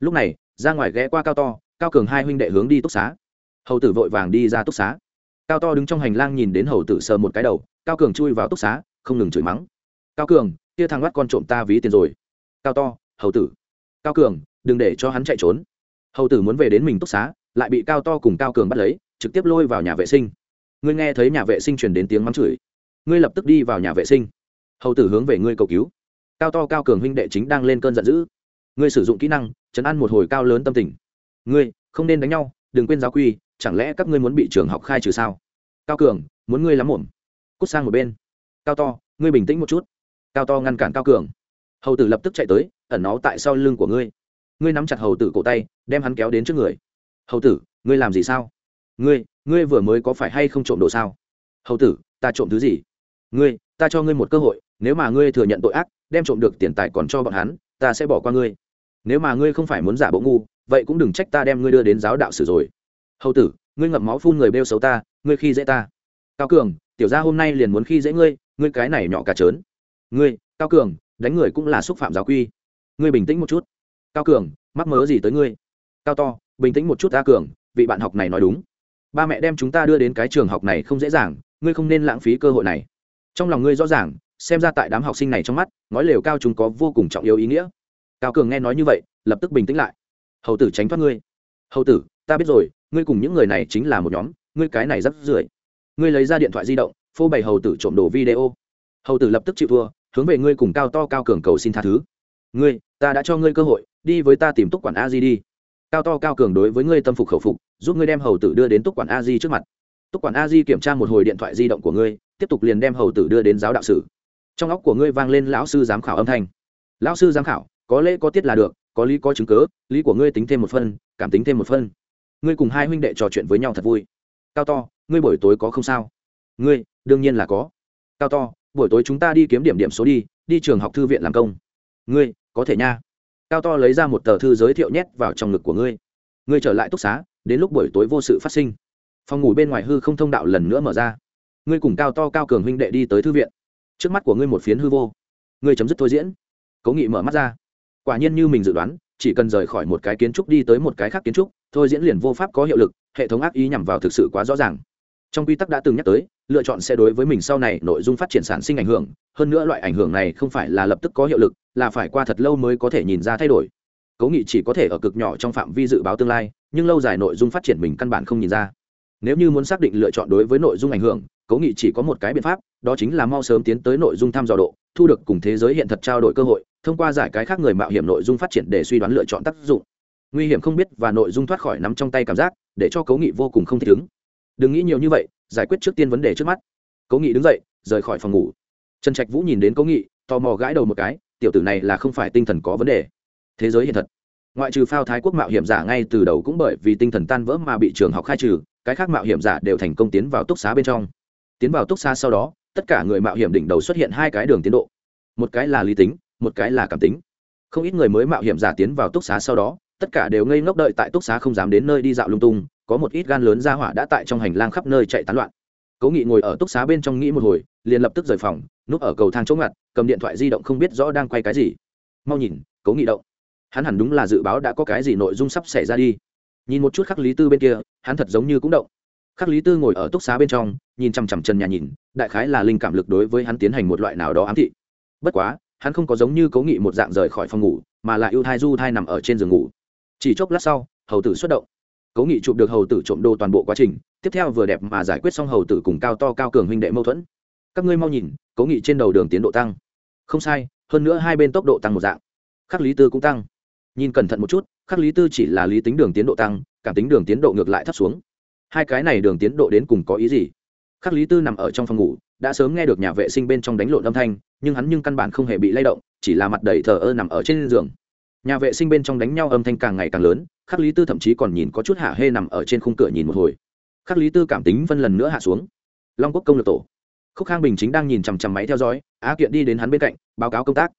[SPEAKER 1] Lúc này, ra ngoài ghé qua cao to, cao cường hai huynh đệ hướng đi túc xá. Hầu tử vội vàng đi ra túc xá cao to đứng trong hành lang nhìn đến hầu tử sờ một cái đầu, cao cường chui vào túc xá, không ngừng chửi mắng. Cao cường, kia thằng bắt con trộm ta ví tiền rồi. Cao to, hầu tử. Cao cường, đừng để cho hắn chạy trốn. Hầu tử muốn về đến mình túc xá, lại bị cao to cùng cao cường bắt lấy, trực tiếp lôi vào nhà vệ sinh. Ngươi nghe thấy nhà vệ sinh truyền đến tiếng mắng chửi. Ngươi lập tức đi vào nhà vệ sinh. Hầu tử hướng về ngươi cầu cứu. Cao to cao cường huynh đệ chính đang lên cơn giận dữ. Ngươi sử dụng kỹ năng, chấn ăn một hồi cao lớn tâm tình. Ngươi, không nên đánh nhau, đừng quên giáo quy chẳng lẽ các ngươi muốn bị trường học khai trừ sao? Cao cường, muốn ngươi lắm mồm cút sang một bên. Cao to, ngươi bình tĩnh một chút. Cao to ngăn cản cao cường. Hầu tử lập tức chạy tới, ẩn nó tại sau lưng của ngươi. Ngươi nắm chặt hầu tử cổ tay, đem hắn kéo đến trước người. Hầu tử, ngươi làm gì sao? Ngươi ngươi vừa mới có phải hay không trộm đồ sao? Hầu tử, ta trộm thứ gì? Ngươi, ta cho ngươi một cơ hội, nếu mà ngươi thừa nhận tội ác, đem trộm được tiền tài còn cho bọn hắn, ta sẽ bỏ qua ngươi. Nếu mà ngươi không phải muốn giả bộ ngu, vậy cũng đừng trách ta đem ngươi đưa đến giáo đạo sử rồi hầu tử, ngươi ngậm máu phun người bêu xấu ta, ngươi khi dễ ta. Cao cường, tiểu gia hôm nay liền muốn khi dễ ngươi ngươi cái này nhỏ cả trớn. Ngươi, cao cường, đánh người cũng là xúc phạm giáo quy. Ngươi bình tĩnh một chút. Cao cường, mắc mớ gì tới ngươi? Cao to, bình tĩnh một chút ta cường, vị bạn học này nói đúng. Ba mẹ đem chúng ta đưa đến cái trường học này không dễ dàng, ngươi không nên lãng phí cơ hội này. Trong lòng ngươi rõ ràng, xem ra tại đám học sinh này trong mắt nói lều cao chúng có vô cùng trọng yếu ý nghĩa. Cao cường nghe nói như vậy, lập tức bình tĩnh lại. Hầu tử tránh thoát ngươi. Hầu tử, ta biết rồi ngươi cùng những người này chính là một nhóm, ngươi cái này rất rưởi. Ngươi lấy ra điện thoại di động, phô bày hầu tử trộm đồ video. Hầu tử lập tức chịu thua, hướng về ngươi cùng cao to cao cường cầu xin tha thứ. Ngươi, ta đã cho ngươi cơ hội, đi với ta tìm túc quản a di đi. Cao to cao cường đối với ngươi tâm phục khẩu phục, giúp ngươi đem hầu tử đưa đến túc quản a di trước mặt. Túc quản a di kiểm tra một hồi điện thoại di động của ngươi, tiếp tục liền đem hầu tử đưa đến giáo đạo sử. Trong óc của ngươi vang lên lão sư giám khảo âm thanh. Lão sư giám khảo, có lễ có tiết là được, có lý có chứng cớ lý của ngươi tính thêm một phân cảm tính thêm một phân ngươi cùng hai huynh đệ trò chuyện với nhau thật vui. Cao to, ngươi buổi tối có không sao? Ngươi, đương nhiên là có. Cao to, buổi tối chúng ta đi kiếm điểm điểm số đi đi trường học thư viện làm công. Ngươi, có thể nha. Cao to lấy ra một tờ thư giới thiệu nhét vào trong ngực của ngươi. Ngươi trở lại túc xá, đến lúc buổi tối vô sự phát sinh. Phòng ngủ bên ngoài hư không thông đạo lần nữa mở ra. Ngươi cùng cao to cao cường huynh đệ đi tới thư viện. Trước mắt của ngươi một phiến hư vô. Ngươi chấm dứt thôi diễn. Cố nghị mở mắt ra. Quả nhiên như mình dự đoán, chỉ cần rời khỏi một cái kiến trúc đi tới một cái khác kiến trúc thôi diễn liền vô pháp có hiệu lực, hệ thống ác ý nhằm vào thực sự quá rõ ràng. Trong quy tắc đã từng nhắc tới, lựa chọn sẽ đối với mình sau này nội dung phát triển sản sinh ảnh hưởng, hơn nữa loại ảnh hưởng này không phải là lập tức có hiệu lực, là phải qua thật lâu mới có thể nhìn ra thay đổi. Cố nghị chỉ có thể ở cực nhỏ trong phạm vi dự báo tương lai, nhưng lâu dài nội dung phát triển mình căn bản không nhìn ra. Nếu như muốn xác định lựa chọn đối với nội dung ảnh hưởng, cố nghị chỉ có một cái biện pháp, đó chính là mau sớm tiến tới nội dung thăm dò độ, thu được cùng thế giới hiện thật trao đổi cơ hội, thông qua giải cái khác người mạo hiểm nội dung phát triển để suy đoán lựa chọn tác dụng nguy hiểm không biết và nội dung thoát khỏi nắm trong tay cảm giác, để cho cố nghị vô cùng không thể ứng. Đừng nghĩ nhiều như vậy, giải quyết trước tiên vấn đề trước mắt. Cố nghị đứng dậy, rời khỏi phòng ngủ. Trần trạch vũ nhìn đến cố nghị, tò mò gãi đầu một cái, tiểu tử này là không phải tinh thần có vấn đề. Thế giới hiện thật. Ngoại trừ phao thái quốc mạo hiểm giả ngay từ đầu cũng bởi vì tinh thần tan vỡ mà bị trường học khai trừ, cái khác mạo hiểm giả đều thành công tiến vào túc xá bên trong. Tiến vào túc xá sau đó, tất cả người mạo hiểm đỉnh đầu xuất hiện hai cái đường tiến độ. Một cái là lý tính, một cái là cảm tính. Không ít người mới mạo hiểm giả tiến vào túc xá sau đó tất cả đều ngây ngốc đợi tại túc xá không dám đến nơi đi dạo lung tung, có một ít gan lớn ra hỏa đã tại trong hành lang khắp nơi chạy tán loạn. Cố nghị ngồi ở túc xá bên trong nghĩ một hồi, liền lập tức rời phòng, núp ở cầu thang chỗ ngặt, cầm điện thoại di động không biết rõ đang quay cái gì. Mau nhìn, cố nghị động. Hắn hẳn đúng là dự báo đã có cái gì nội dung sắp xảy ra đi. Nhìn một chút khắc lý tư bên kia, hắn thật giống như cũng động. Khắc lý tư ngồi ở túc xá bên trong, nhìn chằm chằm trần nhà nhìn, đại khái là linh cảm lực đối với hắn tiến hành một loại nào đó ám thị. Bất quá, hắn không có giống như cố nghị một dạng rời khỏi phòng ngủ, mà lại ưu thai du thai nằm ở trên giường ngủ chỉ chốc lát sau, hầu tử xuất động. Cố nghị chụp được hầu tử trộm đồ toàn bộ quá trình, tiếp theo vừa đẹp mà giải quyết xong hầu tử cùng cao to cao cường huynh đệ mâu thuẫn. Các ngươi mau nhìn, cố nghị trên đầu đường tiến độ tăng. Không sai, hơn nữa hai bên tốc độ tăng một dạng. Khắc lý tư cũng tăng. Nhìn cẩn thận một chút, khắc lý tư chỉ là lý tính đường tiến độ tăng, cảm tính đường tiến độ ngược lại thấp xuống. Hai cái này đường tiến độ đến cùng có ý gì? Khắc lý tư nằm ở trong phòng ngủ, đã sớm nghe được nhà vệ sinh bên trong đánh lộn âm thanh, nhưng hắn nhưng căn bản không hề bị lay động, chỉ là mặt đầy thờ ơ nằm ở trên giường nhà vệ sinh bên trong đánh nhau âm thanh càng ngày càng lớn, khắc lý tư thậm chí còn nhìn có chút hạ hê nằm ở trên khung cửa nhìn một hồi. Khắc lý tư cảm tính phân lần nữa hạ xuống. Long quốc công lược tổ. Khúc khang bình chính đang nhìn chằm chằm máy theo dõi, á kiện đi đến hắn bên cạnh, báo cáo công tác.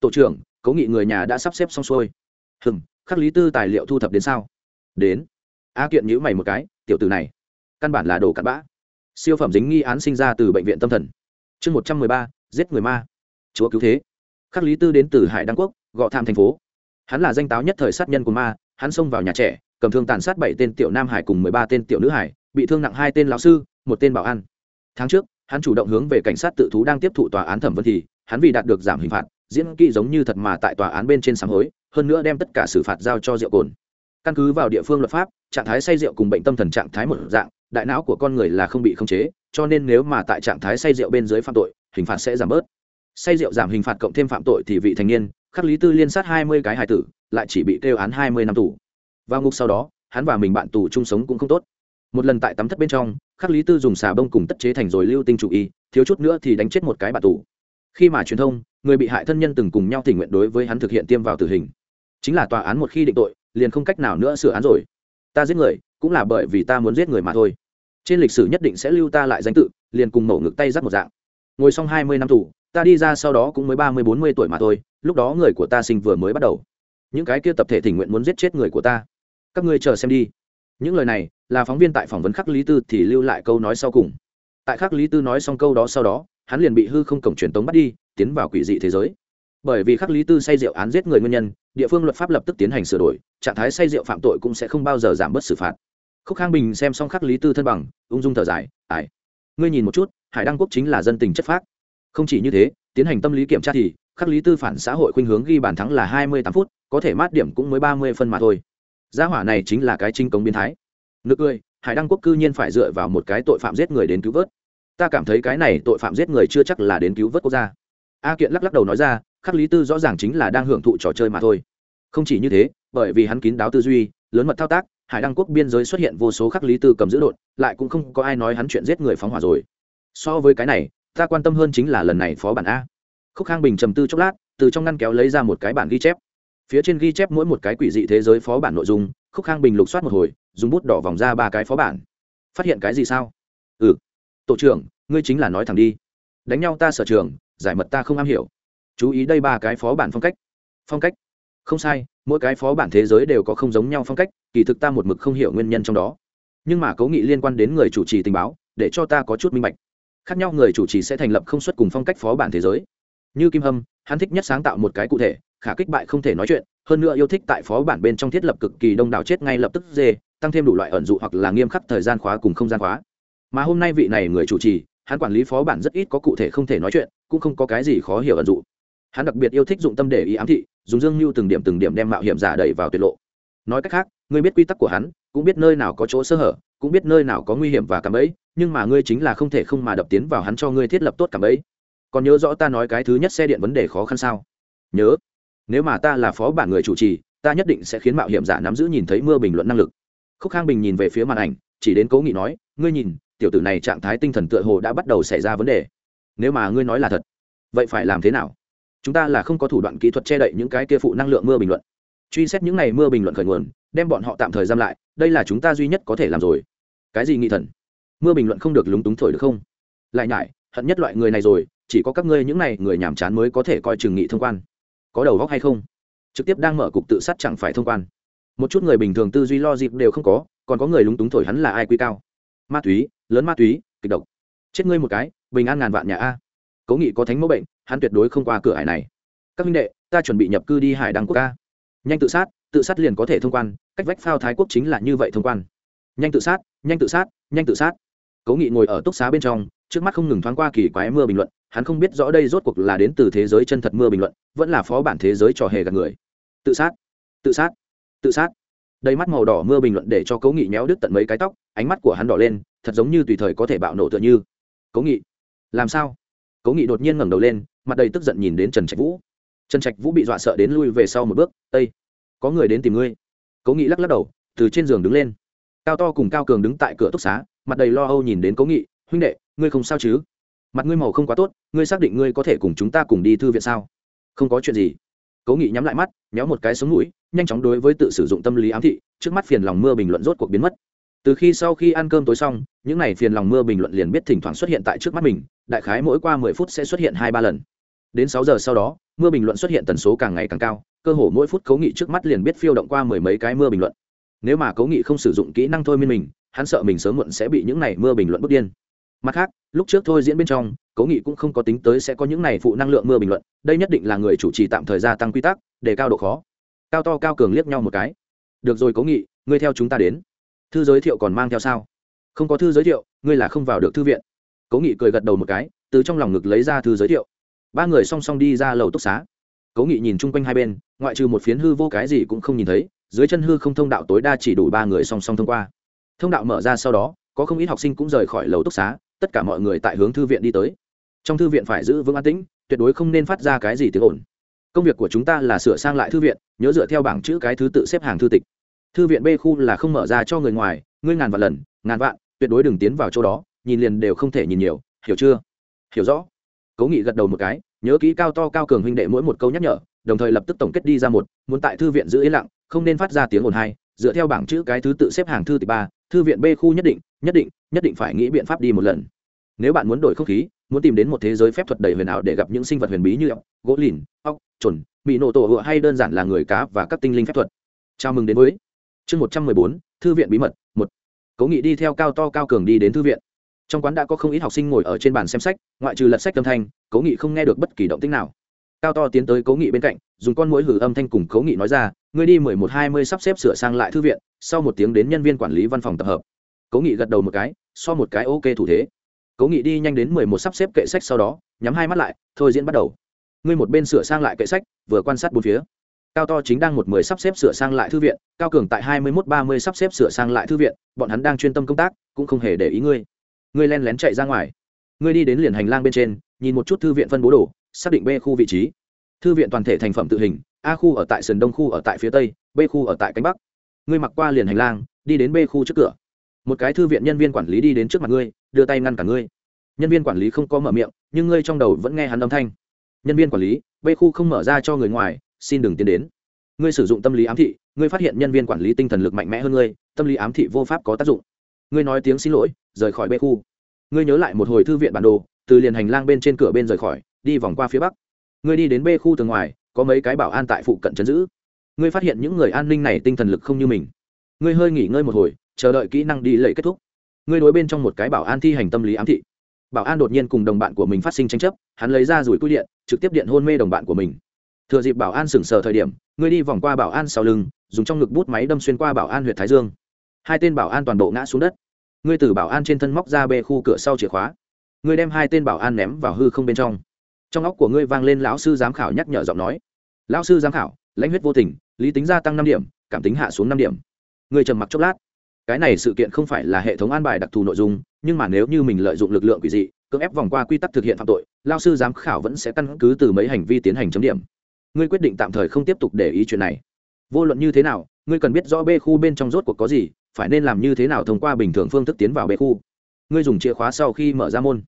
[SPEAKER 1] Tổ trưởng cố nghị người nhà đã sắp xếp xong xuôi. Hừm, khắc lý tư tài liệu thu thập đến sao? Đến. Á kiện nhữ mày một cái, tiểu từ này, căn bản là đồ cặn bã. Siêu phẩm dính nghi án sinh ra từ bệnh viện tâm thần. Chương một trăm mười ba, giết người ma. Chúa cứu thế. Khắc lý tư đến từ hải đăng quốc, gọ tham thành phố hắn là danh táo nhất thời sát nhân của ma, hắn xông vào nhà trẻ, cầm thương tàn sát bảy tên tiểu nam hải cùng mười ba tên tiểu nữ hải, bị thương nặng hai tên lão sư, một tên bảo an. Tháng trước, hắn chủ động hướng về cảnh sát tự thú đang tiếp thụ tòa án thẩm vấn thì, hắn vì đạt được giảm hình phạt, diễn kỹ giống như thật mà tại tòa án bên trên sáng hối, hơn nữa đem tất cả xử phạt giao cho rượu cồn. Căn cứ vào địa phương luật pháp, trạng thái say rượu cùng bệnh tâm thần trạng thái một dạng, đại não của con người là không bị khống chế, cho nên nếu mà tại trạng thái say rượu bên dưới phạm tội, hình phạt sẽ giảm bớt. Say rượu giảm hình phạt cộng thêm phạm tội thì vị thành niên khắc lý tư liên sát hai mươi cái hài tử, lại chỉ bị kêu án hai mươi năm tù. Vào ngục sau đó, hắn và mình bạn tù chung sống cũng không tốt. Một lần tại tắm thất bên trong, khắc lý tư dùng xà bông cùng tất chế thành rồi lưu tinh chủ y, thiếu chút nữa thì đánh chết một cái bạn tù. Khi mà truyền thông, người bị hại thân nhân từng cùng nhau tình nguyện đối với hắn thực hiện tiêm vào tử hình. Chính là tòa án một khi định tội, liền không cách nào nữa sửa án rồi. Ta giết người, cũng là bởi vì ta muốn giết người mà thôi. Trên lịch sử nhất định sẽ lưu ta lại danh tự, liền cùng nổ ngực tay dắt một dạng. Ngồi xong hai mươi năm tù, ta đi ra sau đó cũng mới ba mươi bốn mươi tuổi mà thôi lúc đó người của ta sinh vừa mới bắt đầu. Những cái kia tập thể tình nguyện muốn giết chết người của ta. Các ngươi chờ xem đi. Những lời này, là phóng viên tại phỏng vấn khắc lý tư thì lưu lại câu nói sau cùng. Tại khắc lý tư nói xong câu đó sau đó, hắn liền bị hư không cổng truyền tống bắt đi, tiến vào quỷ dị thế giới. Bởi vì khắc lý tư say rượu án giết người nguyên nhân, địa phương luật pháp lập tức tiến hành sửa đổi, trạng thái say rượu phạm tội cũng sẽ không bao giờ giảm bớt xử phạt. Khúc khang bình xem xong khắc lý tư thân bằng, ung dung thở dài ải ngươi nhìn một chút, hải đăng quốc chính là dân tình chất phác. Không chỉ như thế tiến hành tâm lý kiểm tra thì, khắc lý tư phản xã hội khuynh hướng ghi bàn thắng là hai mươi tám phút, có thể mát điểm cũng mới ba mươi phân mà thôi. Gia hỏa này chính là cái trinh cống biến thái. Nực cười, hải đăng quốc cư nhiên phải dựa vào một cái tội phạm giết người đến cứu vớt. Ta cảm thấy cái này tội phạm giết người chưa chắc là đến cứu vớt quốc gia. A kiện lắc lắc đầu nói ra, khắc lý tư rõ ràng chính là đang hưởng thụ trò chơi mà thôi. Không chỉ như thế, bởi vì hắn kín đáo tư duy, lớn mật thao tác, hải đăng quốc biên giới xuất hiện vô số khắc lý tư cầm giữ đột, lại cũng không có ai nói hắn chuyện giết người phóng hỏa rồi. So với cái này ta quan tâm hơn chính là lần này phó bản a. Khúc khang bình trầm tư chốc lát, từ trong ngăn kéo lấy ra một cái bản ghi chép. Phía trên ghi chép mỗi một cái quỷ dị thế giới phó bản nội dung, khúc khang bình lục soát một hồi, dùng bút đỏ vòng ra ba cái phó bản. Phát hiện cái gì sao? Ừ. Tổ trưởng, ngươi chính là nói thẳng đi. Đánh nhau ta sở trường, giải mật ta không am hiểu. Chú ý đây ba cái phó bản phong cách. Phong cách. Không sai, mỗi cái phó bản thế giới đều có không giống nhau phong cách, kỳ thực ta một mực không hiểu nguyên nhân trong đó. Nhưng mà cấu nghị liên quan đến người chủ trì tình báo, để cho ta có chút minh bạch khác nhau người chủ trì sẽ thành lập không xuất cùng phong cách phó bản thế giới. Như kim hâm, hắn thích nhất sáng tạo một cái cụ thể, khả kích bại không thể nói chuyện, hơn nữa yêu thích tại phó bản bên trong thiết lập cực kỳ đông đảo chết ngay lập tức dê, tăng thêm đủ loại ẩn dụ hoặc là nghiêm khắc thời gian khóa cùng không gian khóa. Mà hôm nay vị này người chủ trì, hắn quản lý phó bản rất ít có cụ thể không thể nói chuyện, cũng không có cái gì khó hiểu ẩn dụ. Hắn đặc biệt yêu thích dụng tâm để ý ám thị, dùng dương mưu từng điểm từng điểm đem mạo hiểm giả đẩy vào tuyệt lộ. Nói cách khác, người biết quy tắc của hắn, cũng biết nơi nào có chỗ sơ hở cũng biết nơi nào có nguy hiểm và cảm ấy, nhưng mà ngươi chính là không thể không mà đập tiến vào hắn cho ngươi thiết lập tốt cảm ấy. Còn nhớ rõ ta nói cái thứ nhất xe điện vấn đề khó khăn sao? Nhớ. Nếu mà ta là phó bản người chủ trì, ta nhất định sẽ khiến mạo hiểm giả nắm giữ nhìn thấy mưa bình luận năng lực. Khúc khang bình nhìn về phía màn ảnh, chỉ đến cố nghị nói, ngươi nhìn, tiểu tử này trạng thái tinh thần tựa hồ đã bắt đầu xảy ra vấn đề. Nếu mà ngươi nói là thật, vậy phải làm thế nào? Chúng ta là không có thủ đoạn kỹ thuật che đậy những cái kia phụ năng lượng mưa bình luận. Truy xét những này mưa bình luận khởi nguồn, đem bọn họ tạm thời giam lại, đây là chúng ta duy nhất có thể làm rồi cái gì nghị thần? Mưa bình luận không được lúng túng thổi được không? Lại nhải, hận nhất loại người này rồi, chỉ có các ngươi những này người nhàm chán mới có thể coi chừng nghị thông quan. Có đầu góc hay không? Trực tiếp đang mở cục tự sát chẳng phải thông quan. Một chút người bình thường tư duy lo dịp đều không có, còn có người lúng túng thổi hắn là ai quy cao? Ma túy, lớn ma túy, kịch độc. Chết ngươi một cái, bình an ngàn vạn nhà a. Cố nghị có thánh mẫu bệnh, hắn tuyệt đối không qua cửa hải này. Các minh đệ, ta chuẩn bị nhập cư đi hải đăng quốc ca nhanh tự sát tự sát liền có thể thông quan, cách vách phao thái quốc chính là như vậy thông quan. Nhanh tự sát nhanh tự sát, nhanh tự sát. Cố nghị ngồi ở túc xá bên trong, trước mắt không ngừng thoáng qua kỳ quái mưa bình luận, hắn không biết rõ đây rốt cuộc là đến từ thế giới chân thật mưa bình luận, vẫn là phó bản thế giới trò hề gạt người. Tự sát tự sát tự sát. Đầy mắt màu đỏ mưa bình luận để cho cố nghị méo đứt tận mấy cái tóc, ánh mắt của hắn đỏ lên, thật giống như tùy thời có thể bạo nổ tựa như. Cố nghị, làm sao? Cố nghị đột nhiên ngẩng đầu lên, mặt đầy tức giận nhìn đến trần trạch vũ. Trần trạch vũ bị dọa sợ đến lui về sau một bước ây có người đến tìm ngươi. Cố nghị lắc lắc đầu, từ trên giường đứng lên cao to cùng cao cường đứng tại cửa túc xá, mặt đầy lo âu nhìn đến cố nghị, huynh đệ, ngươi không sao chứ? Mặt ngươi màu không quá tốt, ngươi xác định ngươi có thể cùng chúng ta cùng đi thư viện sao? Không có chuyện gì. Cố nghị nhắm lại mắt, méo một cái sống mũi, nhanh chóng đối với tự sử dụng tâm lý ám thị, trước mắt phiền lòng mưa bình luận rốt cuộc biến mất. Từ khi sau khi ăn cơm tối xong, những n à y phiền lòng mưa bình luận liền biết thỉnh thoảng xuất hiện tại trước mắt mình, đại khái mỗi qua mười phút sẽ xuất hiện hai ba lần. Đến sáu giờ sau đó, mưa bình luận xuất hiện tần số càng ngày càng cao, cơ hồ mỗi phút cố nghị trước mắt liền biết phiêu động qua mười mấy cái mưa bình luận nếu mà cố nghị không sử dụng kỹ năng thôi miên mình, hắn sợ mình sớm muộn sẽ bị những này mưa bình luận bước điên. Mặt khác, lúc trước thôi diễn bên trong, cố nghị cũng không có tính tới sẽ có những này phụ năng lượng mưa bình luận, đây nhất định là người chủ trì tạm thời gia tăng quy tắc, để cao độ khó. Cao to cao cường liếc nhau một cái. Được rồi cố nghị, ngươi theo chúng ta đến. Thư giới thiệu còn mang theo sao? Không có thư giới thiệu, ngươi là không vào được thư viện. Cố nghị cười gật đầu một cái, từ trong lòng ngực lấy ra thư giới thiệu. Ba người song song đi ra lầu túc xá. Cố nghị nhìn chung quanh hai bên, ngoại trừ một phiến hư vô cái gì cũng không nhìn thấy dưới chân hư không thông đạo tối đa chỉ đủ ba người song song thông qua. Thông đạo mở ra sau đó, có không ít học sinh cũng rời khỏi lầu túc xá, tất cả mọi người tại hướng thư viện đi tới. Trong thư viện phải giữ vững an tĩnh, tuyệt đối không nên phát ra cái gì tiếng ồn. Công việc của chúng ta là sửa sang lại thư viện, nhớ dựa theo bảng chữ cái thứ tự xếp hàng thư tịch. Thư viện b khu là không mở ra cho người ngoài, ngươi ngàn vạn lần, ngàn vạn, tuyệt đối đừng tiến vào chỗ đó, nhìn liền đều không thể nhìn nhiều, hiểu chưa? Hiểu rõ. Cố nghị gật đầu một cái, nhớ kỹ cao to cao cường huynh đệ mỗi một câu nhắc nhở, đồng thời lập tức tổng kết đi ra một, muốn tại thư viện giữ yên lặng không nên phát ra tiếng ồn hay. dựa theo bảng chữ cái thứ tự xếp hàng thư tịch ba, thư viện b khu nhất định nhất định nhất định phải nghĩ biện pháp đi một lần. Nếu bạn muốn đổi không khí, muốn tìm đến một thế giới phép thuật đầy huyền ảo để gặp những sinh vật huyền bí như ốc, gỗ lìn, ốc chuẩn mỹ nổ tổ hựa hay đơn giản là người cá và các tinh linh phép thuật. Chào mừng đến với chương một trăm mười bốn, thư viện bí mật, một. Cố nghị đi theo cao to cao cường đi đến thư viện. Trong quán đã có không ít học sinh ngồi ở trên bàn xem sách, ngoại trừ lật sách âm thanh, cố nghị không nghe được bất kỳ động tích nào. Cao to tiến tới cố nghị bên cạnh dùng con mũi hử âm thanh cùng cố nghị nói ra, ngươi đi mười một hai mươi sắp xếp sửa sang lại thư viện, sau một tiếng đến nhân viên quản lý văn phòng tập hợp. Cố nghị gật đầu một cái, so một cái ok thủ thế. Cố nghị đi nhanh đến mười một sắp xếp kệ sách sau đó, nhắm hai mắt lại, thôi diễn bắt đầu. Ngươi một bên sửa sang lại kệ sách, vừa quan sát bốn phía. Cao to chính đang một mười sắp xếp sửa sang lại thư viện, cao cường tại hai mươi mốt ba mươi sắp xếp sửa sang lại thư viện, bọn hắn đang chuyên tâm công tác, cũng không hề để ý ngươi. Ngươi len lén chạy ra ngoài. Ngươi đi đến liền hành lang bên trên, nhìn một chút thư viện phân bố đồ, xác định b khu vị trí thư viện toàn thể thành phẩm tự hình, a khu ở tại sườn đông khu ở tại phía tây, b khu ở tại cánh bắc. Ngươi mặc qua liền hành lang, đi đến b khu trước cửa. Một cái thư viện nhân viên quản lý đi đến trước mặt ngươi, đưa tay ngăn cả ngươi. Nhân viên quản lý không có mở miệng, nhưng ngươi trong đầu vẫn nghe hắn âm thanh. Nhân viên quản lý, b khu không mở ra cho người ngoài, xin đừng tiến đến. Ngươi sử dụng tâm lý ám thị, ngươi phát hiện nhân viên quản lý tinh thần lực mạnh mẽ hơn ngươi, tâm lý ám thị vô pháp có tác dụng. Ngươi nói tiếng xin lỗi, rời khỏi b khu. Ngươi nhớ lại một hồi thư viện bản đồ, từ liền hành lang bên trên cửa bên rời khỏi, đi vòng qua phía bắc ngươi đi đến b khu tường ngoài, có mấy cái bảo an tại phụ cận chấn giữ. Ngươi phát hiện những người an ninh này tinh thần lực không như mình. Ngươi hơi nghỉ ngơi một hồi, chờ đợi kỹ năng đi lệ kết thúc. Ngươi đối bên trong một cái bảo an thi hành tâm lý ám thị. Bảo an đột nhiên cùng đồng bạn của mình phát sinh tranh chấp, hắn lấy ra rủi cui điện, trực tiếp điện hôn mê đồng bạn của mình. Thừa dịp bảo an sửng sờ thời điểm, ngươi đi vòng qua bảo an sau lưng, dùng trong ngực bút máy đâm xuyên qua bảo an huyện thái dương. Hai tên bảo an toàn bộ ngã xuống đất. Ngươi từ bảo an trên thân móc ra bê khu cửa sau chìa khóa. Ngươi đem hai tên bảo an ném vào hư không bên trong trong óc của ngươi vang lên lão sư giám khảo nhắc nhở giọng nói. Lão sư giám khảo, lãnh huyết vô tình, lý tính gia tăng năm điểm, cảm tính hạ xuống năm điểm. Ngươi trầm mặc chốc lát. Cái này sự kiện không phải là hệ thống an bài đặc thù nội dung, nhưng mà nếu như mình lợi dụng lực lượng quỷ dị, cưỡng ép vòng qua quy tắc thực hiện phạm tội lao sư giám khảo vẫn sẽ căn cứ từ mấy hành vi tiến hành chấm điểm. Ngươi quyết định tạm thời không tiếp tục để ý chuyện này. Vô luận như thế nào, ngươi cần biết rõ b khu bên trong rốt cuộc có gì, phải nên làm như thế nào thông qua bình thường phương thức tiến vào b khu. Ngươi dùng chìa khóa sau khi mở ra môn.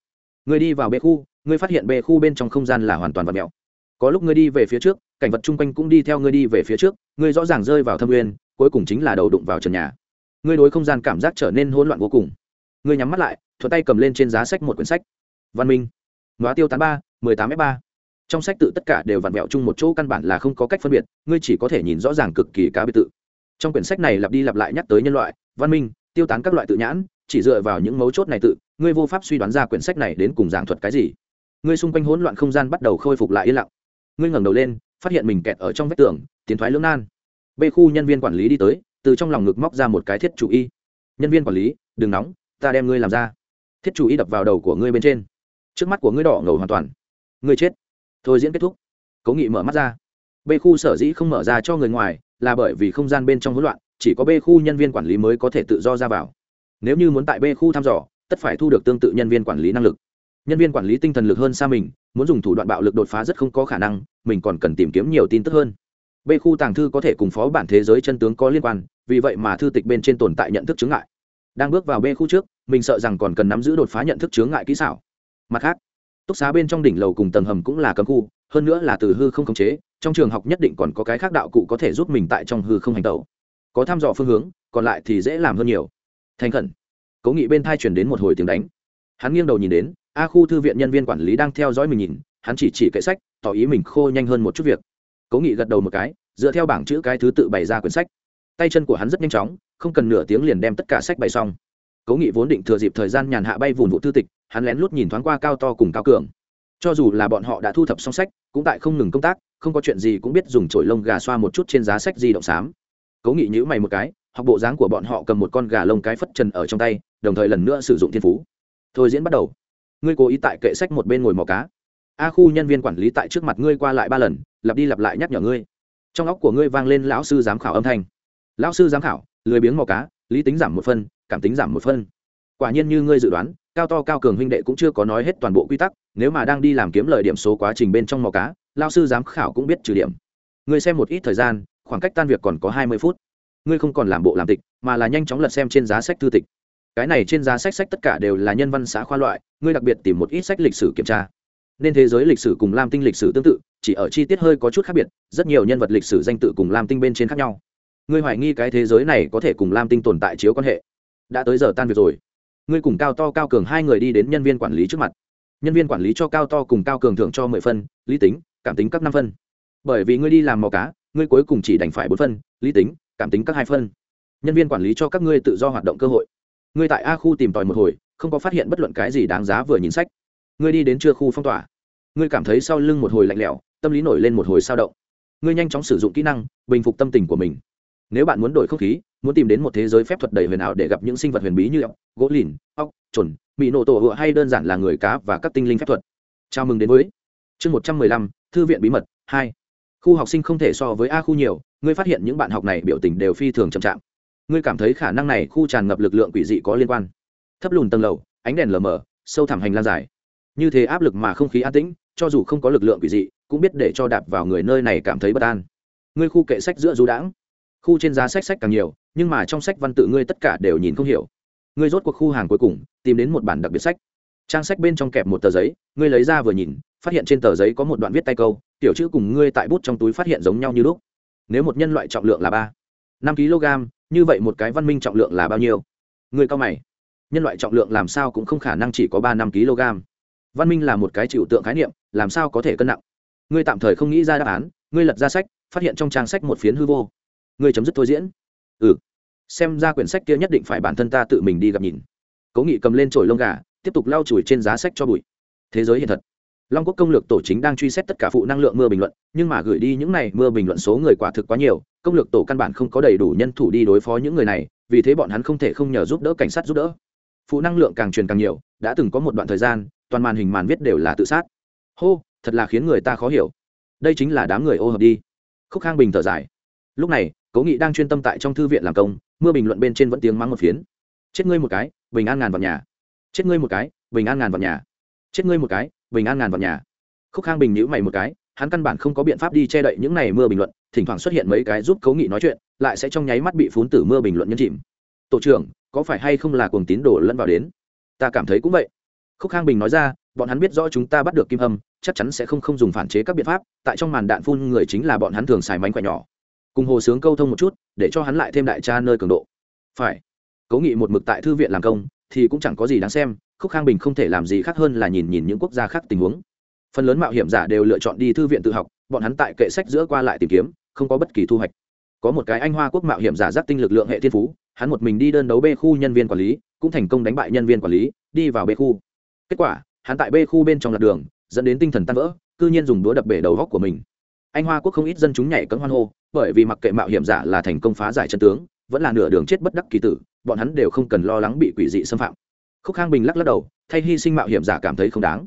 [SPEAKER 1] Ngươi đi vào b khu ngươi phát hiện bề khu bên trong không gian là hoàn toàn vật mèo có lúc ngươi đi về phía trước, cảnh vật chung quanh cũng đi theo ngươi đi về phía trước, ngươi rõ ràng rơi vào thâm nguyên, cuối cùng chính là đầu đụng vào trần nhà. Ngươi đối không gian cảm giác trở nên hỗn loạn vô cùng. Ngươi nhắm mắt lại, thuận tay cầm lên trên giá sách một quyển sách. Văn minh. Nói tiêu tán ba, mười tám f ba. Trong sách tự tất cả đều vặn vẹo chung một chỗ căn bản là không có cách phân biệt, ngươi chỉ có thể nhìn rõ ràng cực kỳ cá biệt tự. Trong quyển sách này lặp đi lặp lại nhắc tới nhân loại, văn minh, tiêu tán các loại tự nhãn, chỉ dựa vào những mấu chốt này tự, ngươi vô pháp suy đoán ra quyển sách này đến cùng giảng thuật cái gì ngươi xung quanh hỗn loạn không gian bắt đầu khôi phục lại yên lặng. Ngươi ngẩng đầu lên, phát hiện mình kẹt ở trong vách tường, tiến thoái lưỡng nan. B khu nhân viên quản lý đi tới, từ trong lòng ngực móc ra một cái thiết chủ y. Nhân viên quản lý, đừng nóng, ta đem ngươi làm ra. Thiết chủ y đập vào đầu của ngươi bên trên. Trước mắt của ngươi đỏ ngầu hoàn toàn. Ngươi chết. Thôi diễn kết thúc. Cố nghị mở mắt ra. B khu sở dĩ không mở ra cho người ngoài, là bởi vì không gian bên trong hỗn loạn, chỉ có b khu nhân viên quản lý mới có thể tự do ra vào. Nếu như muốn tại b khu thăm dò, tất phải thu được tương tự nhân viên quản lý năng lực nhân viên quản lý tinh thần lực hơn xa mình, muốn dùng thủ đoạn bạo lực đột phá rất không có khả năng, mình còn cần tìm kiếm nhiều tin tức hơn. B khu tàng thư có thể cùng phó bản thế giới chân tướng có liên quan, vì vậy mà thư tịch bên trên tồn tại nhận thức chướng ngại. Đang bước vào b khu trước, mình sợ rằng còn cần nắm giữ đột phá nhận thức chướng ngại kỹ xảo. Mặt khác, túc xá bên trong đỉnh lầu cùng tầng hầm cũng là cấm khu, hơn nữa là từ hư không khống chế, trong trường học nhất định còn có cái khác đạo cụ có thể giúp mình tại trong hư không hành tẩu. Có thăm dò phương hướng, còn lại thì dễ làm hơn nhiều. Thành khẩn. Cố nghị bên thai truyền đến một hồi tiếng đánh. Hắn nghiêng đầu nhìn đến a khu thư viện nhân viên quản lý đang theo dõi mình nhìn, hắn chỉ chỉ kệ sách, tỏ ý mình khô nhanh hơn một chút việc. Cố nghị gật đầu một cái, dựa theo bảng chữ cái thứ tự bày ra quyển sách. Tay chân của hắn rất nhanh chóng, không cần nửa tiếng liền đem tất cả sách bày xong. Cố nghị vốn định thừa dịp thời gian nhàn hạ bay vùn vụ thư tịch, hắn lén lút nhìn thoáng qua cao to cùng cao cường. Cho dù là bọn họ đã thu thập xong sách, cũng tại không ngừng công tác, không có chuyện gì cũng biết dùng chổi lông gà xoa một chút trên giá sách di động xám. Cố nghị nhữ mày một cái, học bộ dáng của bọn họ cầm một con gà lông cái phất trần ở trong tay, đồng thời lần nữa sử dụng thiên phú. Thôi diễn bắt đầu ngươi cố ý tại kệ sách một bên ngồi mò cá. A khu nhân viên quản lý tại trước mặt ngươi qua lại ba lần, lặp đi lặp lại nhắc nhở ngươi. Trong óc của ngươi vang lên lão sư giám khảo âm thanh. Lão sư giám khảo, lười biếng mò cá, lý tính giảm một phân cảm tính giảm một phân quả nhiên như ngươi dự đoán, cao to cao cường huynh đệ cũng chưa có nói hết toàn bộ quy tắc, nếu mà đang đi làm kiếm lời điểm số quá trình bên trong mò cá lao sư giám khảo cũng biết trừ điểm. Ngươi xem một ít thời gian, khoảng cách tan việc còn có hai mươi phút. Ngươi không còn làm bộ làm tịch, mà là nhanh chóng lật xem trên giá sách thư tịch cái này trên giá sách sách tất cả đều là nhân văn xã khoa loại, ngươi đặc biệt tìm một ít sách lịch sử kiểm tra. Nên thế giới lịch sử cùng lam tinh lịch sử tương tự, chỉ ở chi tiết hơi có chút khác biệt, rất nhiều nhân vật lịch sử danh tự cùng lam tinh bên trên khác nhau. Ngươi hoài nghi cái thế giới này có thể cùng lam tinh tồn tại chiếu quan hệ. Đã tới giờ tan việc rồi. Ngươi cùng cao to cao cường hai người đi đến nhân viên quản lý trước mặt. Nhân viên quản lý cho cao to cùng cao cường thưởng cho mười phân, lý tính, cảm tính các năm phân. Bởi vì ngươi đi làm mò cá, ngươi cuối cùng chỉ đành phải bốn phân, lý tính, cảm tính các hai phân. Nhân viên quản lý cho các ngươi tự do hoạt động cơ hội ngươi tại a khu tìm tòi một hồi, không có phát hiện bất luận cái gì đáng giá vừa nhìn sách. Ngươi đi đến chưa khu phong tỏa. Ngươi cảm thấy sau lưng một hồi lạnh lẽo, tâm lý nổi lên một hồi sao động. Ngươi nhanh chóng sử dụng kỹ năng, bình phục tâm tình của mình. Nếu bạn muốn đổi không khí, muốn tìm đến một thế giới phép thuật đầy huyền ảo để gặp những sinh vật huyền bí như ốc, gỗ lìn, ốc trồn mỹ nổ tổ hựa hay đơn giản là người cá và các tinh linh phép thuật. Chào mừng đến với chương một trăm mười lăm, thư viện bí mật hai. Khu học sinh không thể so với a khu nhiều, ngươi phát hiện những bạn học này biểu tình đều phi thường chậm chạm ngươi cảm thấy khả năng này khu tràn ngập lực lượng quỷ dị có liên quan. Thấp lùn tầng lầu, ánh đèn lờ mờ, sâu thẳm hành lang dài. Như thế áp lực mà không khí an tĩnh, cho dù không có lực lượng quỷ dị, cũng biết để cho đạp vào người nơi này cảm thấy bất an. Ngươi khu kệ sách giữa du đãng. Khu trên giá sách sách càng nhiều, nhưng mà trong sách văn tự ngươi tất cả đều nhìn không hiểu. Ngươi rốt cuộc khu hàng cuối cùng, tìm đến một bản đặc biệt sách. Trang sách bên trong kẹp một tờ giấy, ngươi lấy ra vừa nhìn, phát hiện trên tờ giấy có một đoạn viết tay câu, tiểu chữ cùng ngươi tại bút trong túi phát hiện giống nhau như lúc. Nếu một nhân loại trọng lượng là ba năm kg như vậy một cái văn minh trọng lượng là bao nhiêu? Người cao mày. Nhân loại trọng lượng làm sao cũng không khả năng chỉ có ba năm kg. Văn minh là một cái chịu tượng khái niệm, làm sao có thể cân nặng? Ngươi tạm thời không nghĩ ra đáp án, ngươi lật ra sách, phát hiện trong trang sách một phiến hư vô. Ngươi chấm dứt thôi diễn. Ừ. Xem ra quyển sách kia nhất định phải bản thân ta tự mình đi gặp nhìn. Cố nghị cầm lên trồi lông gà, tiếp tục lau chùi trên giá sách cho bụi. Thế giới hiện thật long quốc công lược tổ chính đang truy xét tất cả phụ năng lượng mưa bình luận, nhưng mà gửi đi những này mưa bình luận số người quả thực quá nhiều, công lược tổ căn bản không có đầy đủ nhân thủ đi đối phó những người này, vì thế bọn hắn không thể không nhờ giúp đỡ cảnh sát giúp đỡ. Phụ năng lượng càng truyền càng nhiều, đã từng có một đoạn thời gian, toàn màn hình màn viết đều là tự sát. Hô, thật là khiến người ta khó hiểu. Đây chính là đám người ô hợp đi. Khúc khang bình thở dài. Lúc này, cố nghị đang chuyên tâm tại trong thư viện làm công, mưa bình luận bên trên vẫn tiếng mắng một phiến. Chết ngươi một cái, bình an ngàn vào nhà. Chết ngươi một cái, bình an ngàn vào nhà chết ngươi một cái, bình an ngàn vào nhà. Khúc khang bình nhữ mày một cái, hắn căn bản không có biện pháp đi che đậy những này mưa bình luận, thỉnh thoảng xuất hiện mấy cái giúp cấu nghị nói chuyện, lại sẽ trong nháy mắt bị phún tử mưa bình luận nhân chìm. Tổ trưởng, có phải hay không là cuồng tín đổ lẫn vào đến? Ta cảm thấy cũng vậy. Khúc khang bình nói ra, bọn hắn biết rõ chúng ta bắt được kim hâm, chắc chắn sẽ không không dùng phản chế các biện pháp, tại trong màn đạn phun người chính là bọn hắn thường xài mánh khỏe nhỏ. Cùng hồ sướng câu thông một chút, để cho hắn lại thêm đại cha nơi cường độ. Phải. Cố nghị một mực tại thư viện làm công thì cũng chẳng có gì đáng xem, khúc khang bình không thể làm gì khác hơn là nhìn nhìn những quốc gia khác tình huống. Phần lớn mạo hiểm giả đều lựa chọn đi thư viện tự học, bọn hắn tại kệ sách giữa qua lại tìm kiếm, không có bất kỳ thu hoạch. Có một cái anh hoa quốc mạo hiểm giả giác tinh lực lượng hệ thiên phú, hắn một mình đi đơn đấu b khu nhân viên quản lý, cũng thành công đánh bại nhân viên quản lý, đi vào b khu. Kết quả, hắn tại b khu bên trong lạc đường, dẫn đến tinh thần tan vỡ, cư nhiên dùng đũa đập bể đầu góc của mình. Anh hoa quốc không ít dân chúng nhảy cấm hoan hô, bởi vì mặc kệ mạo hiểm giả là thành công phá giải chân tướng vẫn là nửa đường chết bất đắc kỳ tử, bọn hắn đều không cần lo lắng bị quỷ dị xâm phạm. Khúc khang bình lắc lắc đầu, thay hy sinh mạo hiểm giả cảm thấy không đáng.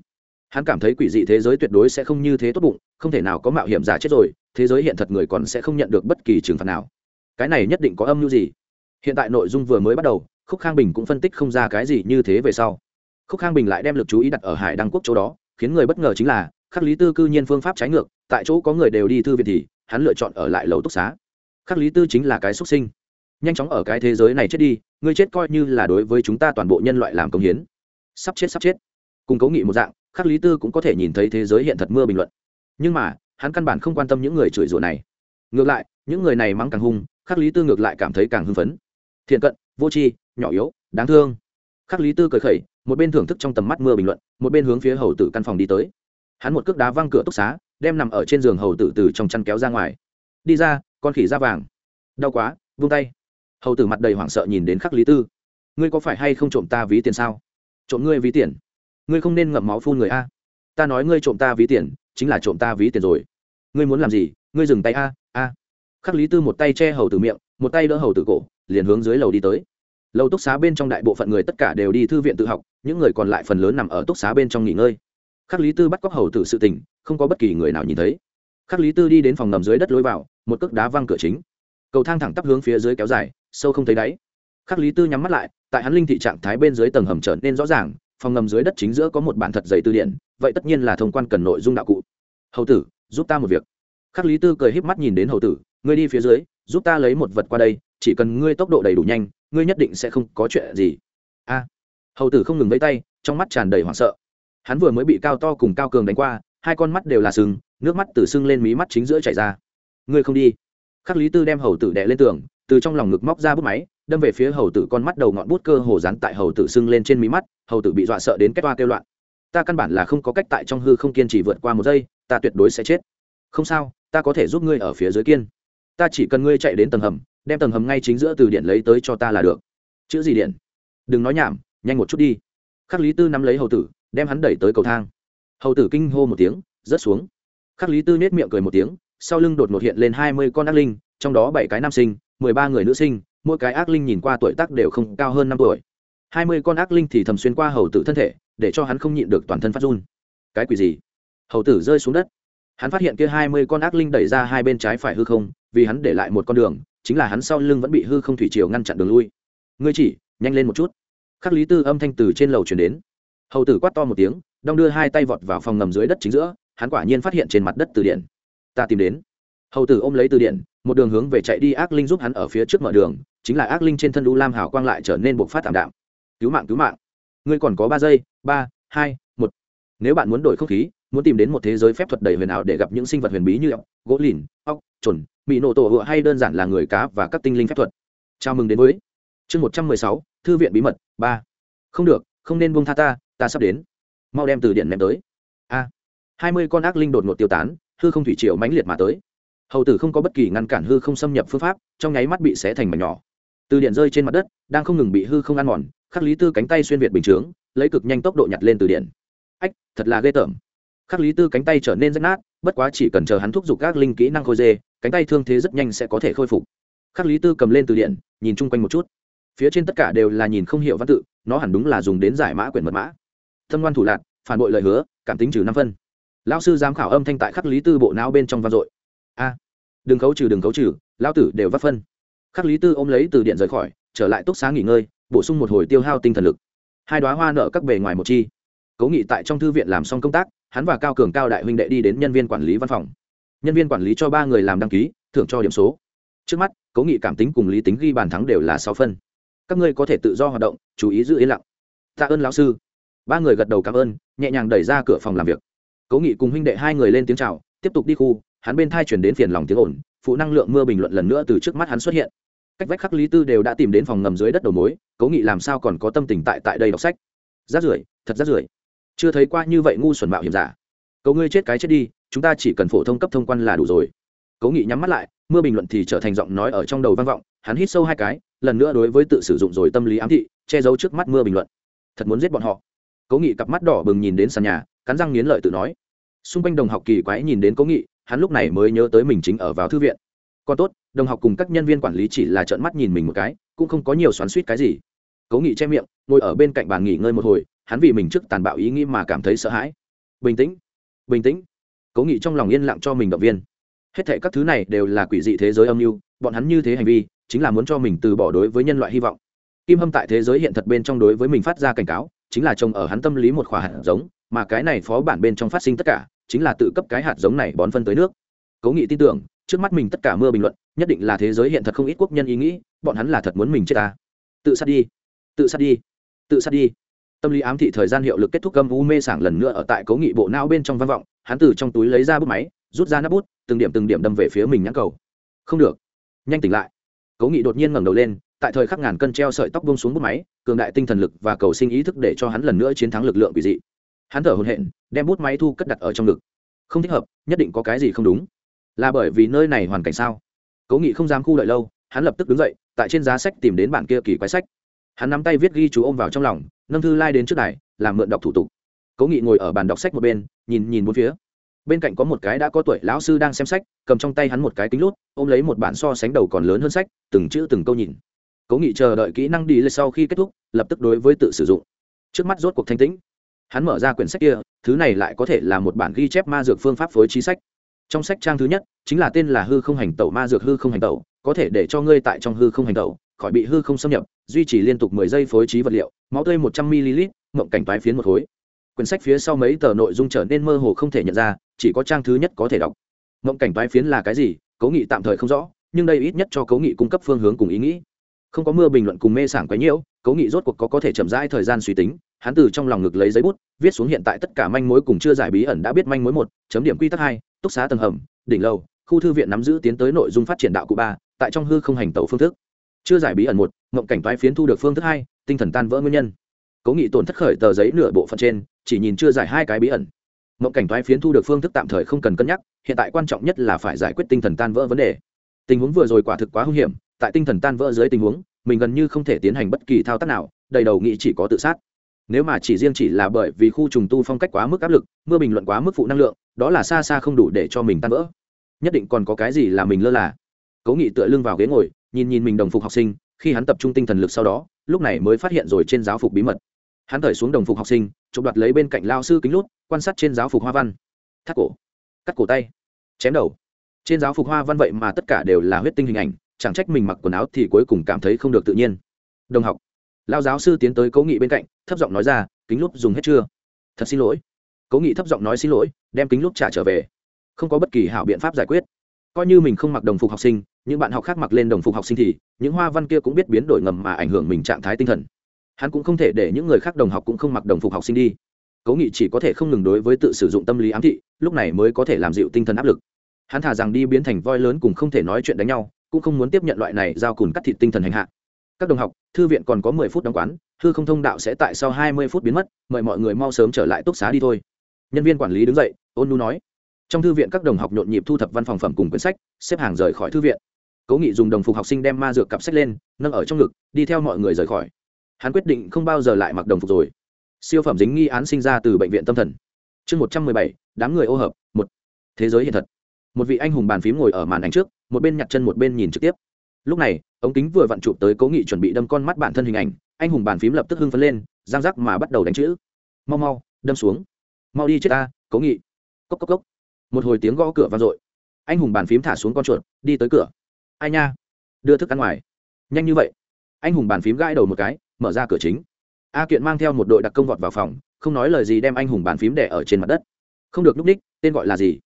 [SPEAKER 1] Hắn cảm thấy quỷ dị thế giới tuyệt đối sẽ không như thế tốt bụng, không thể nào có mạo hiểm giả chết rồi, thế giới hiện thật người còn sẽ không nhận được bất kỳ trừng phạt nào. Cái này nhất định có âm mưu gì? Hiện tại nội dung vừa mới bắt đầu, khúc khang bình cũng phân tích không ra cái gì như thế về sau. Khúc khang bình lại đem l ự c chú ý đặt ở hải đăng quốc chỗ đó, khiến người bất ngờ chính là, khắc lý tư cư nhiên phương pháp trái ngược, tại chỗ có người đều đi thư viện thì, hắn lựa chọn ở lại lầu túc xá. Khắc lý tư chính là cái xuất sinh nhanh chóng ở cái thế giới này chết đi, ngươi chết coi như là đối với chúng ta toàn bộ nhân loại làm công hiến. Sắp chết sắp chết. Cùng cấu nghị một dạng, khắc lý tư cũng có thể nhìn thấy thế giới hiện thật mưa bình luận. Nhưng mà, hắn căn bản không quan tâm những người chửi rủa này. Ngược lại, những người này mắng càng hung, khắc lý tư ngược lại cảm thấy càng hưng phấn. Thiện cận, vô tri, nhỏ yếu, đáng thương. Khắc lý tư cười khẩy, một bên thưởng thức trong tầm mắt mưa bình luận, một bên hướng phía hầu tử căn phòng đi tới. Hắn một cước đá văng cửa túc xá, đem nằm ở trên giường hầu tử từ trong chăn kéo ra ngoài. Đi ra, con khỉ da vàng. Đau quá, vung tay hầu tử mặt đầy hoảng sợ nhìn đến khắc lý tư. Ngươi có phải hay không trộm ta ví tiền sao? Trộm ngươi ví tiền? Ngươi không nên ngậm máu phun người a. Ta nói ngươi trộm ta ví tiền, chính là trộm ta ví tiền rồi. Ngươi muốn làm gì? Ngươi dừng tay a a. Khắc lý tư một tay che hầu tử miệng, một tay đỡ hầu tử cổ, liền hướng dưới lầu đi tới. Lầu túc xá bên trong đại bộ phận người tất cả đều đi thư viện tự học, những người còn lại phần lớn nằm ở túc xá bên trong nghỉ ngơi. Khắc lý tư bắt cóc hầu tử sự tình, không có bất kỳ người nào nhìn thấy. Khắc lý tư đi đến phòng ngầm dưới đất lối vào, một cước đá văng cửa chính. Cầu thang thẳng tắp hướng phía dưới kéo dài sâu không thấy đáy. Khắc lý tư nhắm mắt lại, tại hắn linh thị trạng thái bên dưới tầng hầm trở nên rõ ràng, phòng ngầm dưới đất chính giữa có một bản thật dày từ điển vậy tất nhiên là thông quan cần nội dung đạo cụ. Hầu tử, giúp ta một việc. Khắc lý tư cười híp mắt nhìn đến hầu tử, ngươi đi phía dưới, giúp ta lấy một vật qua đây, chỉ cần ngươi tốc độ đầy đủ nhanh, ngươi nhất định sẽ không có chuyện gì. A. Hầu tử không ngừng vẫy tay, trong mắt tràn đầy hoảng sợ. Hắn vừa mới bị cao to cùng cao cường đánh qua, hai con mắt đều là sừng, nước mắt từ sưng lên, mí mắt chính giữa chảy ra. Ngươi không đi. Khắc lý tư đem hầu tử đè lên tường từ trong lòng ngực móc ra bút máy, đâm về phía hầu tử con mắt đầu ngọn bút cơ hồ dán tại hầu tử sưng lên trên mí mắt, hầu tử bị dọa sợ đến kết toa kêu loạn. Ta căn bản là không có cách tại trong hư không kiên trì vượt qua một giây, ta tuyệt đối sẽ chết. Không sao, ta có thể giúp ngươi ở phía dưới kiên. Ta chỉ cần ngươi chạy đến tầng hầm, đem tầng hầm ngay chính giữa từ điện lấy tới cho ta là được. Chữ gì điện? Đừng nói nhảm, nhanh một chút đi. Khắc lý tư nắm lấy hầu tử, đem hắn đẩy tới cầu thang. Hầu tử kinh hô một tiếng, rớt xuống. Khắc lý tư nết miệng cười một tiếng, sau lưng đột ngột hiện lên hai mươi con ác linh, trong đó bảy cái nam sinh mười ba người nữ sinh, mỗi cái ác linh nhìn qua tuổi tác đều không cao hơn năm tuổi. Hai mươi con ác linh thì thầm xuyên qua hầu tử thân thể, để cho hắn không nhịn được toàn thân phát run. Cái quỷ gì? Hầu tử rơi xuống đất. Hắn phát hiện kia hai mươi con ác linh đẩy ra hai bên trái phải hư không, vì hắn để lại một con đường, chính là hắn sau lưng vẫn bị hư không thủy triều ngăn chặn đường lui. Ngươi chỉ, nhanh lên một chút. Khắc lý tư âm thanh từ trên lầu chuyển đến. Hầu tử quát to một tiếng, đong đưa hai tay vọt vào phòng ngầm dưới đất chính giữa, hắn quả nhiên phát hiện trên mặt đất từ điện ta tìm đến hầu tử ôm lấy từ điện một đường hướng về chạy đi ác linh giúp hắn ở phía trước mở đường, chính là ác linh trên thân u lam hảo quang lại trở nên bộc phát thảm đạm. Cứu mạng cứu mạng. Ngươi còn có ba giây, ba, hai, một. Nếu bạn muốn đổi không khí, muốn tìm đến một thế giới phép thuật đầy huyền ảo để gặp những sinh vật huyền bí như ốc, gỗ lìn, ốc chuẩn bị nổ tổ hựa hay đơn giản là người cá và các tinh linh phép thuật. Chào mừng đến với chương một trăm mười sáu, thư viện bí mật, ba. Không được, không nên buông tha ta ta sắp đến. Mau đem từ điện ném tới. A. Hai mươi con ác linh đột ngột tiêu tán, hư không thủy triều mãnh liệt mà tới hầu tử không có bất kỳ ngăn cản hư không xâm nhập phương pháp, trong nháy mắt bị xé thành mảnh nhỏ. Từ điện rơi trên mặt đất, đang không ngừng bị hư không ăn mòn, khắc lý tư cánh tay xuyên việt bình chướng, lấy cực nhanh tốc độ nhặt lên từ điện. Ách, thật là ghê tởm. Khắc lý tư cánh tay trở nên rách nát, bất quá chỉ cần chờ hắn thúc giục các linh kỹ năng khôi dê, cánh tay thương thế rất nhanh sẽ có thể khôi phục. Khắc lý tư cầm lên từ điện, nhìn chung quanh một chút. Phía trên tất cả đều là nhìn không hiểu văn tự, nó hẳn đúng là dùng đến giải mã quyển mật mã. Thâm ngoan thủ lạc, phản bội lời hứa, cảm tính trừ năm phân. Lão sư giám khảo âm thanh tại khắc lý tư bộ não bên trong vang dội a, đừng khấu trừ, đừng khấu trừ, lão tử đều vắt phân. Khắc lý tư ôm lấy từ điện rời khỏi, trở lại túc xá nghỉ ngơi, bổ sung một hồi tiêu hao tinh thần lực. Hai đoá hoa nợ các bề ngoài một chi. Cố nghị tại trong thư viện làm xong công tác, hắn và cao cường cao đại huynh đệ đi đến nhân viên quản lý văn phòng. Nhân viên quản lý cho ba người làm đăng ký, thưởng cho điểm số. Trước mắt, cố nghị cảm tính cùng lý tính ghi bàn thắng đều là sáu phân. Các ngươi có thể tự do hoạt động, chú ý giữ yên lặng. Tạ ơn lão sư. Ba người gật đầu cảm ơn, nhẹ nhàng đẩy ra cửa phòng làm việc. Cố nghị cùng huynh đệ hai người lên tiếng c h à o tiếp tục đi khu hắn bên thai chuyển đến phiền lòng tiếng ồn, phụ năng lượng mưa bình luận lần nữa từ trước mắt hắn xuất hiện. Cách vách khắc lý tư đều đã tìm đến phòng ngầm dưới đất đầu mối, cố nghị làm sao còn có tâm tình tại tại đây đọc sách? Rát rưởi, thật rát rưởi. Chưa thấy qua như vậy ngu xuẩn mạo hiểm giả. Cậu ngươi chết cái chết đi, chúng ta chỉ cần phổ thông cấp thông quan là đủ rồi. Cố nghị nhắm mắt lại, mưa bình luận thì trở thành giọng nói ở trong đầu vang vọng, hắn hít sâu hai cái, lần nữa đối với tự sử dụng rồi tâm lý ám thị, che giấu trước mắt mưa bình luận. Thật muốn giết bọn họ. Cố nghị cặp mắt đỏ bừng nhìn đến sàn nhà, cắn răng nghiến lợi tự nói. Xung quanh đồng học kỳ quái nhìn đến cố nghị hắn lúc này mới nhớ tới mình chính ở vào thư viện. Còn tốt, đồng học cùng các nhân viên quản lý chỉ là trợn mắt nhìn mình một cái, cũng không có nhiều xoắn suýt cái gì. Cố nghị che miệng, ngồi ở bên cạnh bàn nghỉ ngơi một hồi, hắn vì mình trước tàn bạo ý nghĩ mà cảm thấy sợ hãi. Bình tĩnh bình tĩnh. Cố nghị trong lòng yên lặng cho mình động viên. Hết thệ các thứ này đều là quỷ dị thế giới âm mưu, bọn hắn như thế hành vi, chính là muốn cho mình từ bỏ đối với nhân loại hy vọng. Kim hâm tại thế giới hiện thật bên trong đối với mình phát ra cảnh cáo, chính là trông ở hắn tâm lý một khỏa hạt giống, mà cái này phó bản bên trong phát sinh tất cả chính là tự cấp cái hạt giống này bón phân tới nước. Cố nghị tin tưởng, trước mắt mình tất cả mưa bình luận, nhất định là thế giới hiện thật không ít quốc nhân ý nghĩ, bọn hắn là thật muốn mình chết ta. Tự sát đi. Tự sát đi. Tự sát đi. Tâm lý ám thị thời gian hiệu lực kết thúc gâm u mê sảng lần nữa ở tại cố nghị bộ não bên trong văn vọng, hắn từ trong túi lấy ra bút máy, rút ra nắp bút, từng điểm từng điểm đâm về phía mình nhãn cầu. Không được. Nhanh tỉnh lại. Cố nghị đột nhiên ngẩng đầu lên, tại thời khắc ngàn cân treo sợi tóc bông xuống bút máy, cường đại tinh thần lực và cầu sinh ý thức để cho hắn lần nữa chiến thắng lực lượng quỷ dị hắn thở hồn hện đem bút máy thu cất đặt ở trong ngực. Không thích hợp, nhất định có cái gì không đúng. Là bởi vì nơi này hoàn cảnh sao? Cố nghị không dám khu đợi lâu, hắn lập tức đứng dậy, tại trên giá sách tìm đến bản kia kỳ quái sách. Hắn nắm tay viết ghi chú ôm vào trong lòng, nâng thư lai、like、đến trước này làm mượn đọc thủ tục. Cố nghị ngồi ở bàn đọc sách một bên, nhìn nhìn bốn phía. Bên cạnh có một cái đã có tuổi lão sư đang xem sách, cầm trong tay hắn một cái kính lút, ôm lấy một bản so sánh đầu còn lớn hơn sách, từng chữ từng câu nhìn. Cố nghị chờ đợi kỹ năng đi lên sau khi kết thúc, lập tức đối với tự sử dụng. Trước mắt rốt cuộc thanh tĩnh hắn mở ra quyển sách kia, thứ này lại có thể là một bản ghi chép ma dược phương pháp phối trí sách. Trong sách trang thứ nhất, chính là tên là hư không hành tẩu, ma dược hư không hành tẩu, có thể để cho ngươi tại trong hư không hành tẩu, khỏi bị hư không xâm nhập, duy trì liên tục mười giây phối trí vật liệu, máu tươi một trăm ml, mộng cảnh toái phiến một khối. Quyển sách phía sau mấy tờ nội dung trở nên mơ hồ không thể nhận ra, chỉ có trang thứ nhất có thể đọc. Mộng cảnh toái phiến là cái gì cố nghị tạm thời không rõ, nhưng đây ít nhất cho cố nghị cung cấp phương hướng cùng ý nghĩ. Không có mưa bình luận cùng mê sảng quấy nhiễu cố nghị rốt cuộc có có thể chậm rãi thời gian suy tính hắn từ trong lòng ngực lấy giấy bút, viết xuống hiện tại tất cả manh mối cùng chưa giải bí ẩn đã biết manh mối một, chấm điểm quy tắc hai, túc xá tầng hầm, đỉnh lầu, khu thư viện nắm giữ tiến tới nội dung phát triển đạo cụ ba, tại trong hư không hành tẩu phương thức. Chưa giải bí ẩn một, mộng cảnh toái phiến thu được phương thức hai, tinh thần tan vỡ nguyên nhân. Cố nghị tổn thất khởi tờ giấy nửa bộ phận trên, chỉ nhìn chưa giải hai cái bí ẩn. Mộng cảnh toái phiến thu được phương thức tạm thời không cần cân nhắc, hiện tại quan trọng nhất là phải giải quyết tinh thần tan vỡ vấn đề. Tình huống vừa rồi quả thực quá hung hiểm, tại tinh thần tan vỡ dưới tình huống, mình gần như không thể tiến hành bất kỳ thao tác nào, đầy đầu nghĩ chỉ có tự sát nếu mà chỉ riêng chỉ là bởi vì khu trùng tu phong cách quá mức áp lực, mưa bình luận quá mức phụ năng lượng, đó là xa xa không đủ để cho mình tan vỡ. Nhất định còn có cái gì là mình lơ là? Cố nghị tựa lưng vào ghế ngồi, nhìn nhìn mình đồng phục học sinh, khi hắn tập trung tinh thần lực sau đó, lúc này mới phát hiện rồi trên giáo phục bí mật. Hắn thời xuống đồng phục học sinh, chụp đoạt lấy bên cạnh lao sư kính lút, quan sát trên giáo phục hoa văn. Thắt cổ. Cắt cổ tay. Chém đầu. Trên giáo phục hoa văn vậy mà tất cả đều là huyết tinh hình ảnh, chẳng trách mình mặc quần áo thì cuối cùng cảm thấy không được tự nhiên. Đồng học. Lao giáo sư tiến tới cố nghị bên cạnh thấp giọng nói ra, kính lúp dùng hết chưa? Thật xin lỗi. Cố nghị thấp giọng nói xin lỗi, đem kính lúp trả trở về. Không có bất kỳ hảo biện pháp giải quyết. Coi như mình không mặc đồng phục học sinh, những bạn học khác mặc lên đồng phục học sinh thì, những hoa văn kia cũng biết biến đổi ngầm mà ảnh hưởng mình trạng thái tinh thần. Hắn cũng không thể để những người khác đồng học cũng không mặc đồng phục học sinh đi. Cố nghị chỉ có thể không ngừng đối với tự sử dụng tâm lý ám thị, lúc này mới có thể làm dịu tinh thần áp lực. Hắn thả rằng đi biến thành voi lớn cùng không thể nói chuyện đánh nhau, cũng không muốn tiếp nhận loại này giao cùn cắt thịt tinh thần hành hạ các đồng học, thư viện còn có mười phút đóng quán thư không thông đạo sẽ tại sau hai mươi phút biến mất, mời mọi người mau sớm trở lại túc xá đi thôi. Nhân viên quản lý đứng dậy, ôn nu nói. Trong thư viện các đồng học nhộn nhịp thu thập văn phòng phẩm cùng quyển sách, xếp hàng rời khỏi thư viện. Cố nghị dùng đồng phục học sinh đem ma dược cặp sách lên, nâng ở trong ngực, đi theo mọi người rời khỏi. Hắn quyết định không bao giờ lại mặc đồng phục rồi. Siêu phẩm dính nghi án sinh ra từ bệnh viện tâm thần. Chương một trăm mười bảy, đám người ô hợp, một. Thế giới hiện thật. Một vị anh hùng bàn phím ngồi ở màn ảnh trước, một bên nhặt chân một bên nhìn trực tiếp. Lúc này ống kính vừa vặn chụp tới cố nghị chuẩn bị đâm con mắt bản thân hình ảnh, anh hùng bàn phím lập tức hưng phấn lên giang rắc mà bắt đầu đánh chữ. Mau mau, đâm xuống. Mau đi chết ta, cố nghị. Cốc cốc cốc. Một hồi tiếng gõ cửa vang dội. Anh hùng bàn phím thả xuống con chuột, đi tới cửa. Ai nha? Đưa thức ăn ngoài. Nhanh như vậy. Anh hùng bàn phím gãi đầu một cái, mở ra cửa chính. A kiện mang theo một đội đặc công vọt vào phòng, không nói lời gì đem anh hùng bàn phím đẻ ở trên mặt đất. Không được núp ních, tên gọi là gì?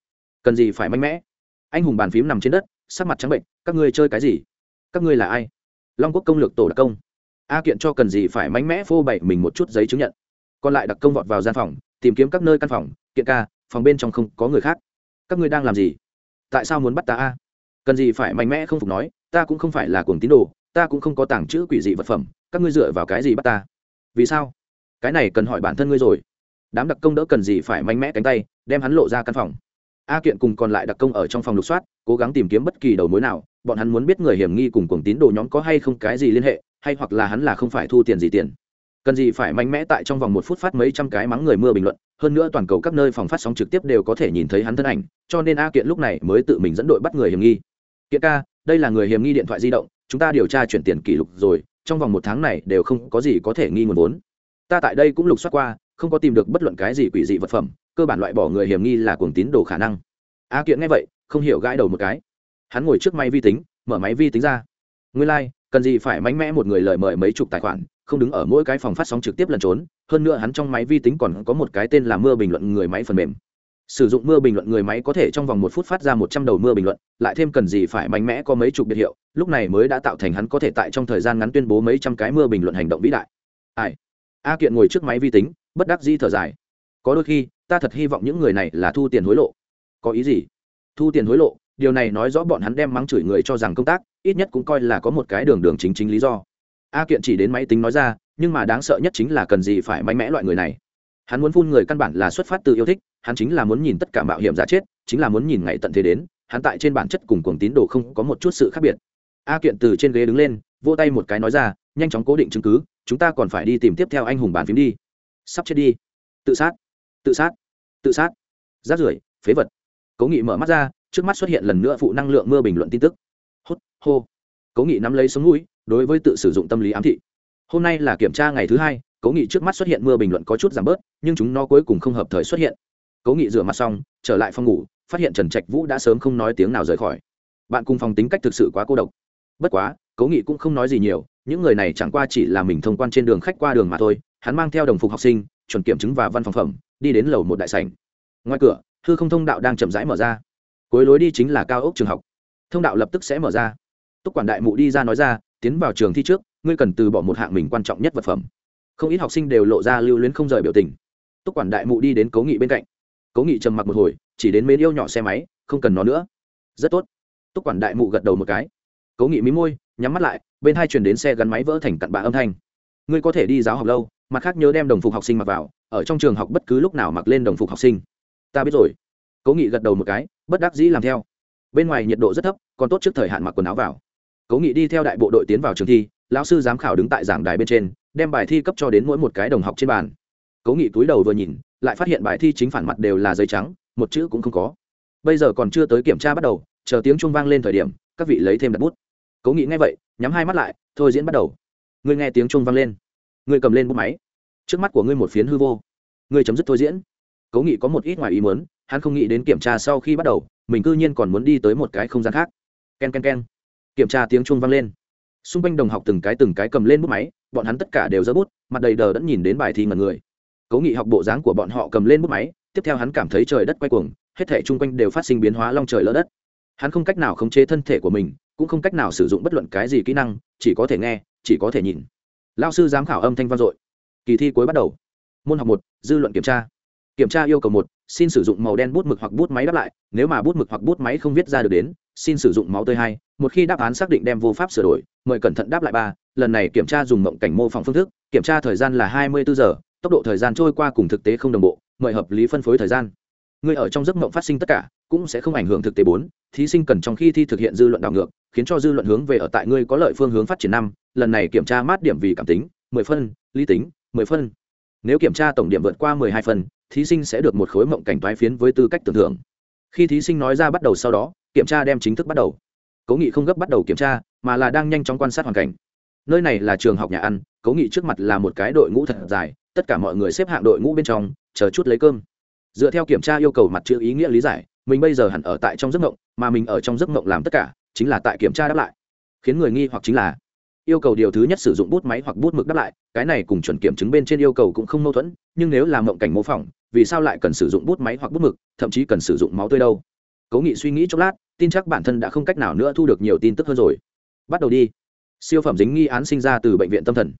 [SPEAKER 1] Cần gì phải mạnh mẽ? Anh hùng bàn phím nằm trên đất, sắc mặt trắng bệnh, các ngươi chơi cái gì? Các ngươi là ai? Long quốc công lược tổ đặc công. A kiện cho cần gì phải mạnh mẽ phô bày mình một chút giấy chứng nhận. Còn lại đặc công vọt vào gian phòng, tìm kiếm các nơi căn phòng, kiện ca, phòng bên trong không có người khác. Các ngươi đang làm gì? Tại sao muốn bắt ta a? Cần gì phải mạnh mẽ không phục nói, ta cũng không phải là cuồng tín đồ, ta cũng không có tàng trữ quỷ dị vật phẩm, các ngươi dựa vào cái gì bắt ta? Vì sao? Cái này cần hỏi bản thân ngươi rồi. Đám đặc công đỡ cần gì phải mạnh mẽ cánh tay, đem hắn lộ ra căn phòng a kiện cùng còn lại đặc công ở trong phòng lục soát, cố gắng tìm kiếm bất kỳ đầu mối nào, bọn hắn muốn biết người hiểm nghi cùng cuồng tín đồ nhóm có hay không cái gì liên hệ, hay hoặc là hắn là không phải thu tiền gì tiền. Cần gì phải mạnh mẽ tại trong vòng một phút phát mấy trăm cái mắng người mưa bình luận, hơn nữa toàn cầu các nơi phòng phát sóng trực tiếp đều có thể nhìn thấy hắn thân ảnh, cho nên a kiện lúc này mới tự mình dẫn đội bắt người hiểm nghi. Kiện ca, đây là người hiểm nghi điện thoại di động, chúng ta điều tra chuyển tiền kỷ lục rồi, trong vòng một tháng này đều không có gì có thể nghi nguồn vốn. Ta tại đây cũng lục soát qua, không có tìm được bất luận cái gì quỷ dị vật phẩm cơ bản loại bỏ người hiểm nghi là cuồng tín đồ khả năng. A kiện nghe vậy không hiểu gãi đầu một cái. Hắn ngồi trước máy vi tính mở máy vi tính ra. Nguyên lai、like, cần gì phải mạnh mẽ một người lời mời mấy chục tài khoản không đứng ở mỗi cái phòng phát sóng trực tiếp lần trốn hơn nữa hắn trong máy vi tính còn có một cái tên là mưa bình luận người máy phần mềm. Sử dụng mưa bình luận người máy có thể trong vòng một phút phát ra một trăm đầu mưa bình luận lại thêm cần gì phải mạnh mẽ có mấy chục biệt hiệu lúc này mới đã tạo thành hắn có thể tại trong thời gian ngắn tuyên bố mấy trăm cái mưa bình luận hành động vĩ đại. Ai? A kiện ngồi trước máy vi tính bất đắc di thở dài. Có đôi khi ta thật hy vọng những người này là thu tiền hối lộ. Có ý gì? Thu tiền hối lộ, điều này nói rõ bọn hắn đem mắng chửi người cho rằng công tác, ít nhất cũng coi là có một cái đường đường chính chính lý do. A kiện chỉ đến máy tính nói ra, nhưng mà đáng sợ nhất chính là cần gì phải mạnh mẽ loại người này. Hắn muốn phun người căn bản là xuất phát từ yêu thích, hắn chính là muốn nhìn tất cả mạo hiểm giả chết, chính là muốn nhìn ngày tận thế đến, hắn tại trên bản chất cùng cuồng tín đồ không có một chút sự khác biệt. A kiện từ trên ghế đứng lên, vỗ tay một cái nói ra, nhanh chóng cố định chứng cứ, chúng ta còn phải đi tìm tiếp theo anh hùng bàn phím đi. Sắp chết đi. Tự sát tự sát. Tự sát. Rác rưởi, phế vật. Cố nghị mở mắt ra, trước mắt xuất hiện lần nữa phụ năng lượng mưa bình luận tin tức. Hốt hô. Cố nghị nắm lấy sống mũi, đối với tự sử dụng tâm lý ám thị. Hôm nay là kiểm tra ngày thứ hai, cố nghị trước mắt xuất hiện mưa bình luận có chút giảm bớt, nhưng chúng nó cuối cùng không hợp thời xuất hiện. Cố nghị rửa mặt xong, trở lại phòng ngủ, phát hiện trần trạch vũ đã sớm không nói tiếng nào rời khỏi. Bạn cùng phòng tính cách thực sự quá cô độc. Bất quá, cố nghị cũng không nói gì nhiều, những người này chẳng qua chỉ là mình thông quan trên đường khách qua đường mà thôi, hắn mang theo đồng phục học sinh, chuẩn kiểm chứng và văn phòng phẩm đi đến lầu một đại sảnh. Ngoài cửa, hư không thông đạo đang chậm rãi mở ra. Cuối lối đi chính là cao ốc trường học. Thông đạo lập tức sẽ mở ra. Túc quản đại mụ đi ra nói ra, tiến vào trường thi trước, ngươi cần từ bỏ một hạng mình quan trọng nhất vật phẩm. Không ít học sinh đều lộ ra lưu luyến không rời biểu tình. Túc quản đại mụ đi đến cố nghị bên cạnh. Cố nghị trầm mặc một hồi, chỉ đến mến yêu nhỏ xe máy, không cần nó nữa. Rất tốt. Túc quản đại mụ gật đầu một cái. Cố nghị mí môi, nhắm mắt lại, bên hai chuyển đến xe gắn máy vỡ thành cặn bã âm thanh. Ngươi có thể đi giáo học lâu, mặt khác nhớ đem đồng phục học sinh mặc vào ở trong trường học bất cứ lúc nào mặc lên đồng phục học sinh. Ta biết rồi. Cố nghị gật đầu một cái, bất đắc dĩ làm theo. Bên ngoài nhiệt độ rất thấp, còn tốt trước thời hạn mặc quần áo vào. Cố nghị đi theo đại bộ đội tiến vào trường thi, lão sư giám khảo đứng tại giảng đài bên trên, đem bài thi cấp cho đến mỗi một cái đồng học trên bàn. Cố nghị túi đầu vừa nhìn, lại phát hiện bài thi chính phản mặt đều là giấy trắng, một chữ cũng không có. Bây giờ còn chưa tới kiểm tra bắt đầu, chờ tiếng chuông vang lên thời điểm, các vị lấy thêm đặt bút. Cố nghị nghe vậy, nhắm hai mắt lại, thôi diễn bắt đầu. Ngươi nghe tiếng chuông vang lên. Ngươi cầm lên bút máy trước mắt của ngươi một phiến hư vô. Ngươi chấm dứt thôi diễn. Cố nghị có một ít ngoài ý muốn, hắn không nghĩ đến kiểm tra sau khi bắt đầu, mình cư nhiên còn muốn đi tới một cái không gian khác. K e n k e n k e n kiểm tra tiếng chuông vang lên. Xung quanh đồng học từng cái từng cái cầm lên bút máy, bọn hắn tất cả đều giơ bút, mặt đầy đờ đẫn nhìn đến bài thi ngần người. Cố nghị học bộ dáng của bọn họ cầm lên bút máy, tiếp theo hắn cảm thấy trời đất quay cuồng, hết thể chung quanh đều phát sinh biến hóa long trời lỡ đất. Hắn không cách nào khống chế thân thể của mình, cũng không cách nào sử dụng bất luận cái gì kỹ năng, chỉ có thể nghe, chỉ có thể nhìn. Lao sư giám khảo âm thanh vang dội kỳ thi cuối bắt đầu. Môn học một, dư luận kiểm tra. Kiểm tra yêu cầu một, xin sử dụng màu đen bút mực hoặc bút máy đáp lại, nếu mà bút mực hoặc bút máy không viết ra được đến, xin sử dụng máu tươi hai. Một khi đáp án xác định đem vô pháp sửa đổi, mời cẩn thận đáp lại ba. Lần này kiểm tra dùng mộng cảnh mô phỏng phương thức, kiểm tra thời gian là hai mươi bốn giờ, tốc độ thời gian trôi qua cùng thực tế không đồng bộ, mời hợp lý phân phối thời gian. Người ở trong giấc mộng phát sinh tất cả, cũng sẽ không ảnh hưởng thực tế bốn. Thí sinh cần trong khi thi thực hiện dư luận đảo ngược, khiến cho dư luận hướng về ở tại ngươi có lợi phương hướng phát triển năm. Lần này kiểm tra mát điểm vì cảm tính, mười phân, lý tính mười phân. Nếu kiểm tra tổng điểm vượt qua mười hai phân, thí sinh sẽ được một khối mộng cảnh toái phiến với tư cách tưởng thưởng. Khi thí sinh nói ra bắt đầu sau đó, kiểm tra đem chính thức bắt đầu. Cố nghị không gấp bắt đầu kiểm tra, mà là đang nhanh chóng quan sát hoàn cảnh. Nơi này là trường học nhà ăn, cố nghị trước mặt là một cái đội ngũ thật dài, tất cả mọi người xếp hạng đội ngũ bên trong, chờ chút lấy cơm. Dựa theo kiểm tra yêu cầu mặt chữ ý nghĩa lý giải, mình bây giờ hẳn ở tại trong giấc mộng, mà mình ở trong giấc mộng làm tất cả, chính là tại kiểm tra đáp lại. Khiến người nghi hoặc chính là yêu cầu điều thứ nhất sử dụng bút máy hoặc bút mực đáp lại, cái này cùng chuẩn kiểm chứng bên trên yêu cầu cũng không mâu thuẫn, nhưng nếu làm mộng cảnh mô phỏng, vì sao lại cần sử dụng bút máy hoặc bút mực, thậm chí cần sử dụng máu tươi đâu? Cố nghị suy nghĩ chốc lát, tin chắc bản thân đã không cách nào nữa thu được nhiều tin tức hơn rồi. Bắt đầu đi. Siêu phẩm dính nghi án sinh ra từ bệnh viện tâm thần.